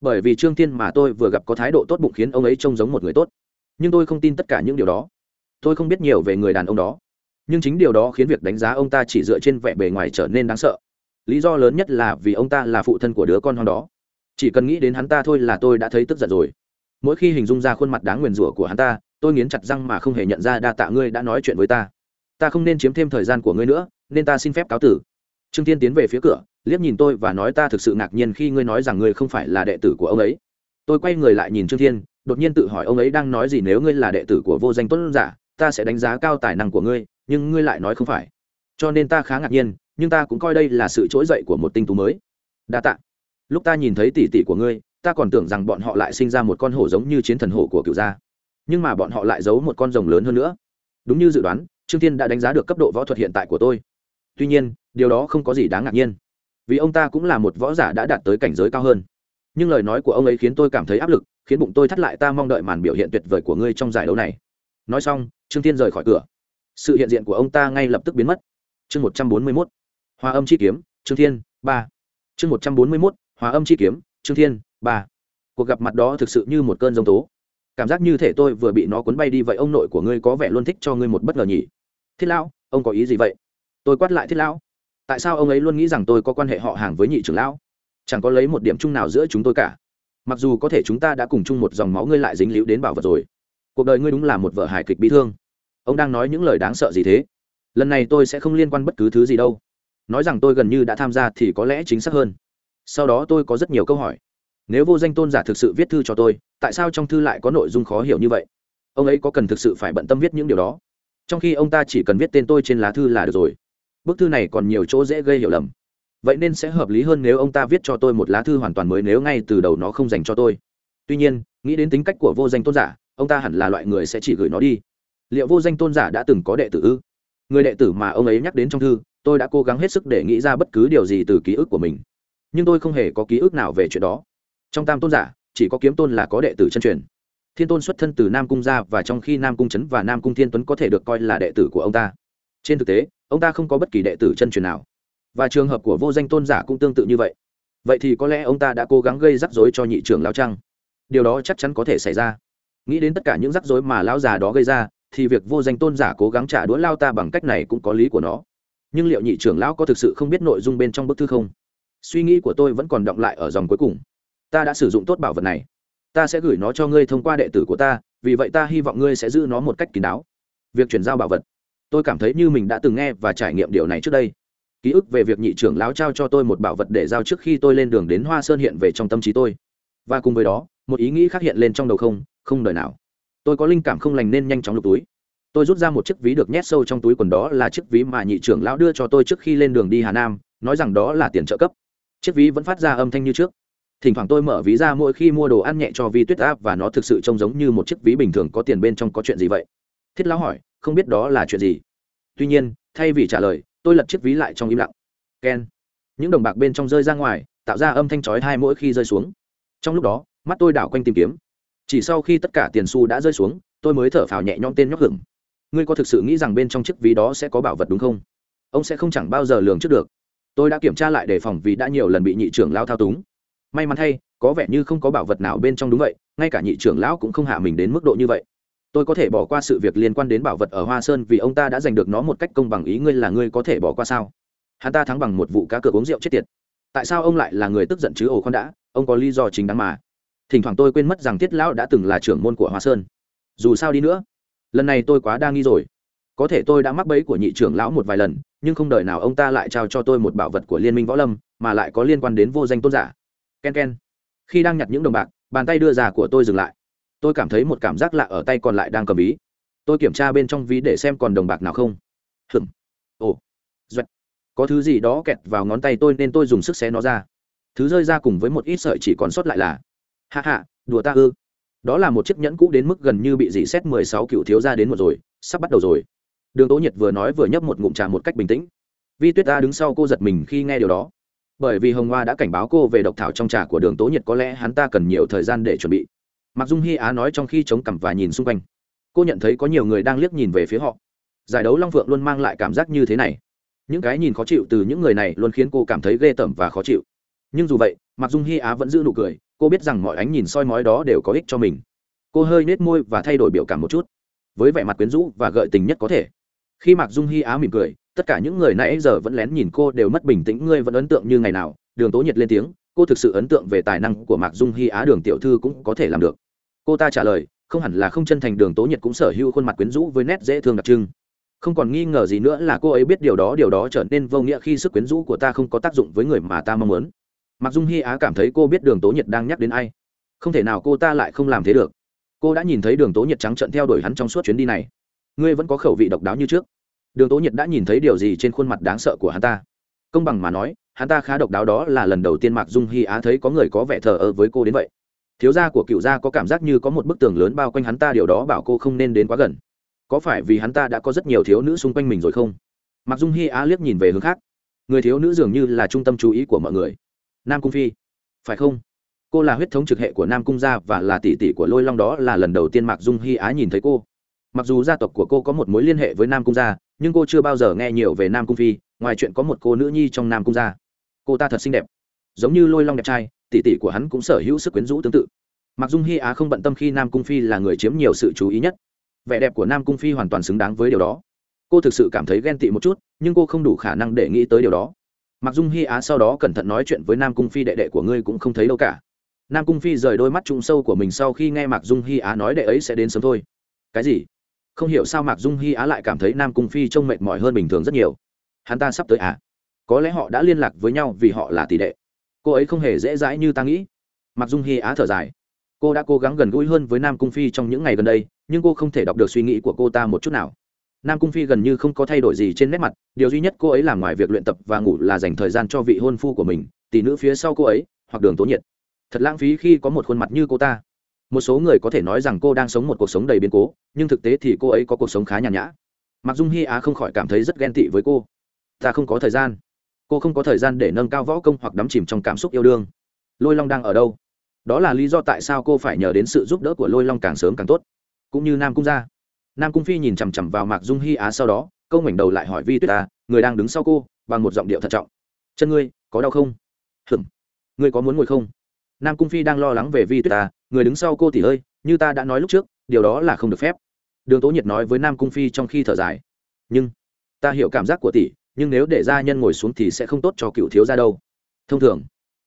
Bởi vì trương thiên mà tôi vừa gặp có thái độ tốt bụng khiến ông ấy trông giống một người tốt. Nhưng tôi không tin tất cả những điều đó. Tôi không biết nhiều về người đàn ông đó. Nhưng chính điều đó khiến việc đánh giá ông ta chỉ dựa trên vẻ bề ngoài trở nên đáng sợ lý do lớn nhất là vì ông ta là phụ thân của đứa con hoang đó. Chỉ cần nghĩ đến hắn ta thôi là tôi đã thấy tức giận rồi. Mỗi khi hình dung ra khuôn mặt đáng nguyền rủa của hắn ta, tôi nghiến chặt răng mà không hề nhận ra đa tạ ngươi đã nói chuyện với ta. Ta không nên chiếm thêm thời gian của ngươi nữa, nên ta xin phép cáo tử. Trương tiên tiến về phía cửa, liếc nhìn tôi và nói ta thực sự ngạc nhiên khi ngươi nói rằng ngươi không phải là đệ tử của ông ấy. Tôi quay người lại nhìn trương thiên, đột nhiên tự hỏi ông ấy đang nói gì nếu ngươi là đệ tử của vô danh tuấn giả, ta sẽ đánh giá cao tài năng của ngươi, nhưng ngươi lại nói không phải. Cho nên ta khá ngạc nhiên nhưng ta cũng coi đây là sự trỗi dậy của một tinh tú mới. Đa tạ. Lúc ta nhìn thấy tỷ tỷ của ngươi, ta còn tưởng rằng bọn họ lại sinh ra một con hổ giống như chiến thần hổ của cựu gia. Nhưng mà bọn họ lại giấu một con rồng lớn hơn nữa. Đúng như dự đoán, trương thiên đã đánh giá được cấp độ võ thuật hiện tại của tôi. Tuy nhiên, điều đó không có gì đáng ngạc nhiên. Vì ông ta cũng là một võ giả đã đạt tới cảnh giới cao hơn. Nhưng lời nói của ông ấy khiến tôi cảm thấy áp lực, khiến bụng tôi thắt lại ta mong đợi màn biểu hiện tuyệt vời của ngươi trong giải đấu này. Nói xong, trương thiên rời khỏi cửa. Sự hiện diện của ông ta ngay lập tức biến mất. Chương một trăm bốn mươi mốt hòa âm chi kiếm, trương thiên, ba. Chương một trăm bốn mươi mốt hòa âm chi kiếm, trương thiên, ba. Cuộc gặp mặt đó thực sự như một cơn giông tố. Cảm giác như thể tôi vừa bị nó cuốn bay đi vậy ông nội của ngươi có vẻ luôn thích cho ngươi một bất ngờ nhỉ? Thiết lão, ông có ý gì vậy? Tôi quát lại thiết lão. Tại sao ông ấy luôn nghĩ rằng tôi có quan hệ họ hàng với nhị trưởng lão? Chẳng có lấy một điểm chung nào giữa chúng tôi cả. Mặc dù có thể chúng ta đã cùng chung một dòng máu ngươi lại dính líu đến bảo vật rồi. Cuộc đời ngươi đúng là một vợ hài kịch bi thương. Ông đang nói những lời đáng sợ gì thế? Lần này tôi sẽ không liên quan bất cứ thứ gì đâu nói rằng tôi gần như đã tham gia thì có lẽ chính xác hơn. Sau đó tôi có rất nhiều câu hỏi. Nếu vô danh tôn giả thực sự viết thư cho tôi, tại sao trong thư lại có nội dung khó hiểu như vậy? Ông ấy có cần thực sự phải bận tâm viết những điều đó? Trong khi ông ta chỉ cần viết tên tôi trên lá thư là được rồi. Bức thư này còn nhiều chỗ dễ gây hiểu lầm. Vậy nên sẽ hợp lý hơn nếu ông ta viết cho tôi một lá thư hoàn toàn mới nếu ngay từ đầu nó không dành cho tôi. Tuy nhiên, nghĩ đến tính cách của vô danh tôn giả, ông ta hẳn là loại người sẽ chỉ gửi nó đi. Liệu vô danh tôn giả đã từng có đệ tử ư? Người đệ tử mà ông ấy nhắc đến trong thư tôi đã cố gắng hết sức để nghĩ ra bất cứ điều gì từ ký ức của mình. Nhưng tôi không hề có ký ức nào về chuyện đó. Trong tam tôn giả, chỉ có kiếm tôn là có đệ tử chân truyền. Thiên tôn xuất thân từ nam cung gia và trong khi nam cung trấn và nam cung thiên tuấn có thể được coi là đệ tử của ông ta. Trên thực tế, ông ta không có bất kỳ đệ tử chân truyền nào. Và trường hợp của vô danh tôn giả cũng tương tự như vậy. Vậy thì có lẽ ông ta đã cố gắng gây rắc rối cho nhị trưởng lao trăng điều đó chắc chắn có thể xảy ra. Nghĩ đến tất cả những rắc rối mà lão già đó gây ra, thì việc vô danh tôn giả cố gắng trả đũa lao ta bằng cách này cũng có lý của nó nhưng liệu nhị trưởng lão có thực sự không biết nội dung bên trong bức thư không? Suy nghĩ của tôi vẫn còn động lại ở dòng cuối cùng. Ta đã sử dụng tốt bảo vật này. Ta sẽ gửi nó cho ngươi thông qua đệ tử của ta, vì vậy ta hy vọng ngươi sẽ giữ nó một cách kín đáo. Việc chuyển giao bảo vật. Tôi cảm thấy như mình đã từng nghe và trải nghiệm điều này trước đây. Ký ức về việc nhị trưởng lão trao cho tôi một bảo vật để giao trước khi tôi lên đường đến hoa sơn hiện về trong tâm trí tôi. Và cùng với đó, một ý nghĩ khác hiện lên trong đầu không không đời nào. Tôi có linh cảm không lành nên nhanh chóng lục túi tôi rút ra một chiếc ví được nhét sâu trong túi quần đó là chiếc ví mà nhị trưởng lão đưa cho tôi trước khi lên đường đi hà nam, nói rằng đó là tiền trợ cấp. Chiếc ví vẫn phát ra âm thanh như trước. Thỉnh thoảng tôi mở ví ra mỗi khi mua đồ ăn nhẹ cho vi tuyết áp và nó thực sự trông giống như một chiếc ví bình thường có tiền bên trong có chuyện gì vậy? Thiết lão hỏi, không biết đó là chuyện gì? Tuy nhiên, thay vì trả lời, tôi lật chiếc ví lại trong im lặng. Ken. Những đồng bạc bên trong rơi ra ngoài, tạo ra âm thanh chói hai mỗi khi rơi xuống. Trong lúc đó, mắt tôi đảo quanh tìm kiếm. Chỉ sau khi tất cả tiền xu đã rơi xuống, tôi mới thở phào nhẹ nhõm tên nhóc hửng ngươi có thực sự nghĩ rằng bên trong chiếc ví đó sẽ có bảo vật đúng không? Ông sẽ không chẳng bao giờ lường trước được. Tôi đã kiểm tra lại đề phòng vì đã nhiều lần bị nhị trưởng lao thao túng. May mắn thay, có vẻ như không có bảo vật nào bên trong đúng vậy, ngay cả nhị trưởng lão cũng không hạ mình đến mức độ như vậy. Tôi có thể bỏ qua sự việc liên quan đến bảo vật ở hoa sơn vì ông ta đã giành được nó một cách công bằng ý ngươi là ngươi có thể bỏ qua sao? Hắn ta thắng bằng một vụ cá cược uống rượu chết tiệt. Tại sao ông lại là người tức giận chứ ồ con đã? Ông có lý do chính đáng mà. Thỉnh thoảng tôi quên mất rằng tiết lão đã từng là trưởng môn của hoa sơn. Dù sao đi nữa lần này tôi quá đa nghi rồi. Có thể tôi đã mắc bẫy của nhị trưởng lão một vài lần, nhưng không đợi nào ông ta lại trao cho tôi một bảo vật của liên minh võ lâm, mà lại có liên quan đến vô danh tôn giả. K e n k e n khi đang nhặt những đồng bạc, bàn tay đưa ra của tôi dừng lại. Tôi cảm thấy một cảm giác lạ ở tay còn lại đang cầm ví. Tôi kiểm tra bên trong ví để xem còn đồng bạc nào không. Hừm ồ. Doẹt có thứ gì đó kẹt vào ngón tay tôi nên tôi dùng sức xé nó ra. Thứ rơi ra cùng với một ít sợi chỉ còn sót lại là. Hạ hạ đùa ta ư đó là một chiếc nhẫn cũ đến mức gần như bị dỉ xét mười sáu cựu thiếu ra đến một rồi, sắp bắt đầu rồi. Đường tố nhiệt vừa nói vừa nhấp một ngụm trà một cách bình tĩnh. Vi tuyết ta đứng sau cô giật mình khi nghe điều đó. Bởi vì hồng hoa đã cảnh báo cô về độc thảo trong trà của đường tố nhiệt có lẽ hắn ta cần nhiều thời gian để chuẩn bị. Mặc dung hy á nói trong khi chống cằm và nhìn xung quanh. Cô nhận thấy có nhiều người đang liếc nhìn về phía họ. Giải đấu long phượng luôn mang lại cảm giác như thế này. Những cái nhìn khó chịu từ những người này luôn khiến cô cảm thấy ghê tởm và khó chịu nhưng dù vậy mặc dung hy á vẫn giữ nụ cười, cô biết rằng mọi ánh nhìn soi mói đó đều có ích cho mình. Cô hơi nết môi và thay đổi biểu cảm một chút. Với vẻ mặt quyến rũ và gợi tình nhất có thể. Khi mặc dung hy á mỉm cười, tất cả những người nãy giờ vẫn lén nhìn cô đều mất bình tĩnh, ngươi vẫn ấn tượng như ngày nào, đường tố nhiệt lên tiếng, cô thực sự ấn tượng về tài năng của mạc dung hy á, đường tiểu thư cũng có thể làm được. Cô ta trả lời, không hẳn là không chân thành, đường tố nhiệt cũng sở hữu khuôn mặt quyến rũ với nét dễ thương đặc trưng. Không còn nghi ngờ gì nữa là cô ấy biết điều đó điều đó trở nên vô nghĩa khi sức quyến rũ của ta không có tác dụng với người mà ta mong muốn mặc dung hy á cảm thấy cô biết đường tố nhiệt đang nhắc đến ai. Không thể nào cô ta lại không làm thế được. Cô đã nhìn thấy đường tố nhiệt trắng trận theo đuổi hắn trong suốt chuyến đi này. Ngươi vẫn có khẩu vị độc đáo như trước. Đường tố nhiệt đã nhìn thấy điều gì trên khuôn mặt đáng sợ của hắn ta. Công bằng mà nói, hắn ta khá độc đáo đó là lần đầu tiên mạc dung hy á thấy có người có vẻ thờ ơ với cô đến vậy. Thiếu gia của cựu gia có cảm giác như có một bức tường lớn bao quanh hắn ta, điều đó bảo cô không nên đến quá gần. Có phải vì hắn ta đã có rất nhiều thiếu nữ xung quanh mình rồi không? Mặc dung hy á liếc nhìn về hướng khác. Người thiếu nữ dường như là trung tâm chú ý của mọi người nam cung phi. Phải không? Cô là huyết thống trực hệ của nam cung gia và là tỷ tỷ của lôi long đó là lần đầu tiên mạc dung hy á nhìn thấy cô. Mặc dù gia tộc của cô có một mối liên hệ với nam cung gia, nhưng cô chưa bao giờ nghe nhiều về nam cung phi, ngoài chuyện có một cô nữ nhi trong nam cung gia. Cô ta thật xinh đẹp. Giống như lôi long đẹp trai, tỷ tỷ của hắn cũng sở hữu sức quyến rũ tương tự. Mặc dung hy á không bận tâm khi nam cung phi là người chiếm nhiều sự chú ý nhất. Vẻ đẹp của nam cung phi hoàn toàn xứng đáng với điều đó. Cô thực sự cảm thấy ghen tị một chút, nhưng cô không đủ khả năng để nghĩ tới điều đó mặc dung hy á sau đó cẩn thận nói chuyện với nam cung phi đệ đệ của ngươi cũng không thấy đâu cả. Nam cung phi rời đôi mắt trung sâu của mình sau khi nghe mạc dung hy á nói đệ ấy sẽ đến sớm thôi. Cái gì? Không hiểu sao mạc dung hy á lại cảm thấy nam cung phi trông mệt mỏi hơn bình thường rất nhiều. Hắn ta sắp tới à? Có lẽ họ đã liên lạc với nhau vì họ là tỷ đệ. Cô ấy không hề dễ dãi như ta nghĩ. Mạc dung hy á thở dài. Cô đã cố gắng gần gũi hơn với nam cung phi trong những ngày gần đây, nhưng cô không thể đọc được suy nghĩ của cô ta một chút nào nam cung phi gần như không có thay đổi gì trên nét mặt, điều duy nhất cô ấy làm ngoài việc luyện tập và ngủ là dành thời gian cho vị hôn phu của mình, tỷ nữ phía sau cô ấy, hoặc đường tố nhiệt. Thật lãng phí khi có một khuôn mặt như cô ta. Một số người có thể nói rằng cô đang sống một cuộc sống đầy biến cố, nhưng thực tế thì cô ấy có cuộc sống khá nhàn nhã. Mặc dung hy á không khỏi cảm thấy rất ghen tị với cô. Ta không có thời gian. Cô không có thời gian để nâng cao võ công hoặc đắm chìm trong cảm xúc yêu đương. Lôi long đang ở đâu? Đó là lý do tại sao cô phải nhờ đến sự giúp đỡ của lôi long càng sớm càng tốt. Cũng như nam cung gia nam cung phi nhìn chằm chằm vào mạc dung hy á sau đó, câu ngoảnh đầu lại hỏi vi tuyết ta người đang đứng sau cô, bằng một giọng điệu thận trọng. Chân ngươi, có đau không? Hừm ngươi có muốn ngồi không? Nam cung phi đang lo lắng về vi tuyết ta người đứng sau cô thì ơi như ta đã nói lúc trước, điều đó là không được phép. Đường tố nhiệt nói với nam cung phi trong khi thở dài. Nhưng, ta hiểu cảm giác của tỷ, nhưng nếu để gia nhân ngồi xuống thì sẽ không tốt cho cựu thiếu gia đâu. Thông thường,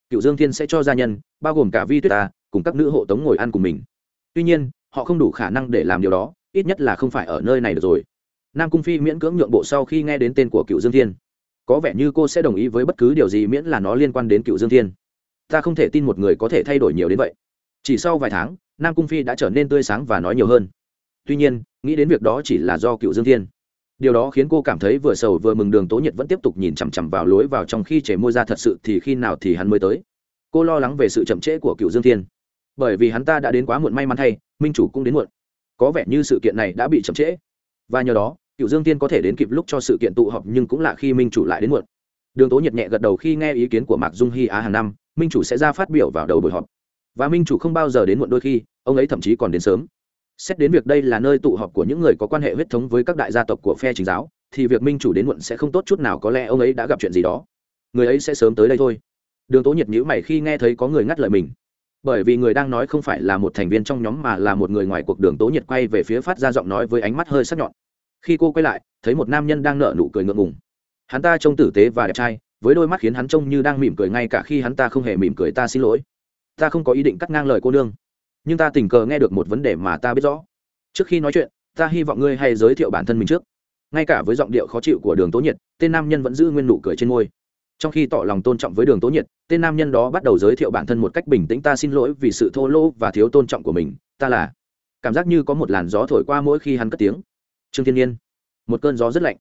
cựu dương thiên sẽ cho gia nhân, bao gồm cả vi tuyết ta cùng các nữ hộ tống ngồi ăn cùng mình. Tuy nhiên, họ không đủ khả năng để làm điều đó ít nhất là không phải ở nơi này được rồi. Nam cung phi miễn cưỡng nhượng bộ sau khi nghe đến tên của cựu dương thiên. Có vẻ như cô sẽ đồng ý với bất cứ điều gì miễn là nó liên quan đến cựu dương thiên. Ta không thể tin một người có thể thay đổi nhiều đến vậy. Chỉ sau vài tháng, nam cung phi đã trở nên tươi sáng và nói nhiều hơn. Tuy nhiên, nghĩ đến việc đó chỉ là do cựu dương thiên. Điều đó khiến cô cảm thấy vừa sầu vừa mừng đường tố nhiệt vẫn tiếp tục nhìn chằm chằm vào lối vào trong khi trẻ môi ra thật sự thì khi nào thì hắn mới tới. Cô lo lắng về sự chậm trễ của cựu dương thiên. Bởi vì hắn ta đã đến quá muộn may mắn thay, minh chủ cũng đến muộn có vẻ như sự kiện này đã bị chậm trễ. Và nhờ đó cựu dương tiên có thể đến kịp lúc cho sự kiện tụ họp nhưng cũng là khi minh chủ lại đến muộn. Đường tố nhiệt nhẹ gật đầu khi nghe ý kiến của mạc dung hy á hàng năm, minh chủ sẽ ra phát biểu vào đầu buổi họp. Và minh chủ không bao giờ đến muộn đôi khi, ông ấy thậm chí còn đến sớm. Xét đến việc đây là nơi tụ họp của những người có quan hệ huyết thống với các đại gia tộc của phe chính giáo, thì việc minh chủ đến muộn sẽ không tốt chút nào có lẽ ông ấy đã gặp chuyện gì đó. Người ấy sẽ sớm tới đây thôi. Đường tố nhiệt nhữ mày khi nghe thấy có người ngắt lời mình bởi vì người đang nói không phải là một thành viên trong nhóm mà là một người ngoài cuộc đường tố nhiệt quay về phía phát ra giọng nói với ánh mắt hơi sắc nhọn. Khi cô quay lại, thấy một nam nhân đang nở nụ cười ngượng ngùng. Hắn ta trông tử tế và đẹp trai, với đôi mắt khiến hắn trông như đang mỉm cười ngay cả khi hắn ta không hề mỉm cười ta xin lỗi. Ta không có ý định cắt ngang lời cô nương. Nhưng ta tình cờ nghe được một vấn đề mà ta biết rõ. Trước khi nói chuyện, ta hy vọng ngươi hay giới thiệu bản thân mình trước. Ngay cả với giọng điệu khó chịu của đường tố nhiệt, tên nam nhân vẫn giữ nguyên nụ cười trên môi. Trong khi tỏ lòng tôn trọng với đường tố nhiệt tên nam nhân đó bắt đầu giới thiệu bản thân một cách bình tĩnh, ta xin lỗi vì sự thô lỗ và thiếu tôn trọng của mình, ta là cảm giác như có một làn gió thổi qua mỗi khi hắn cất tiếng. Trương thiên nhiên, một cơn gió rất lạnh.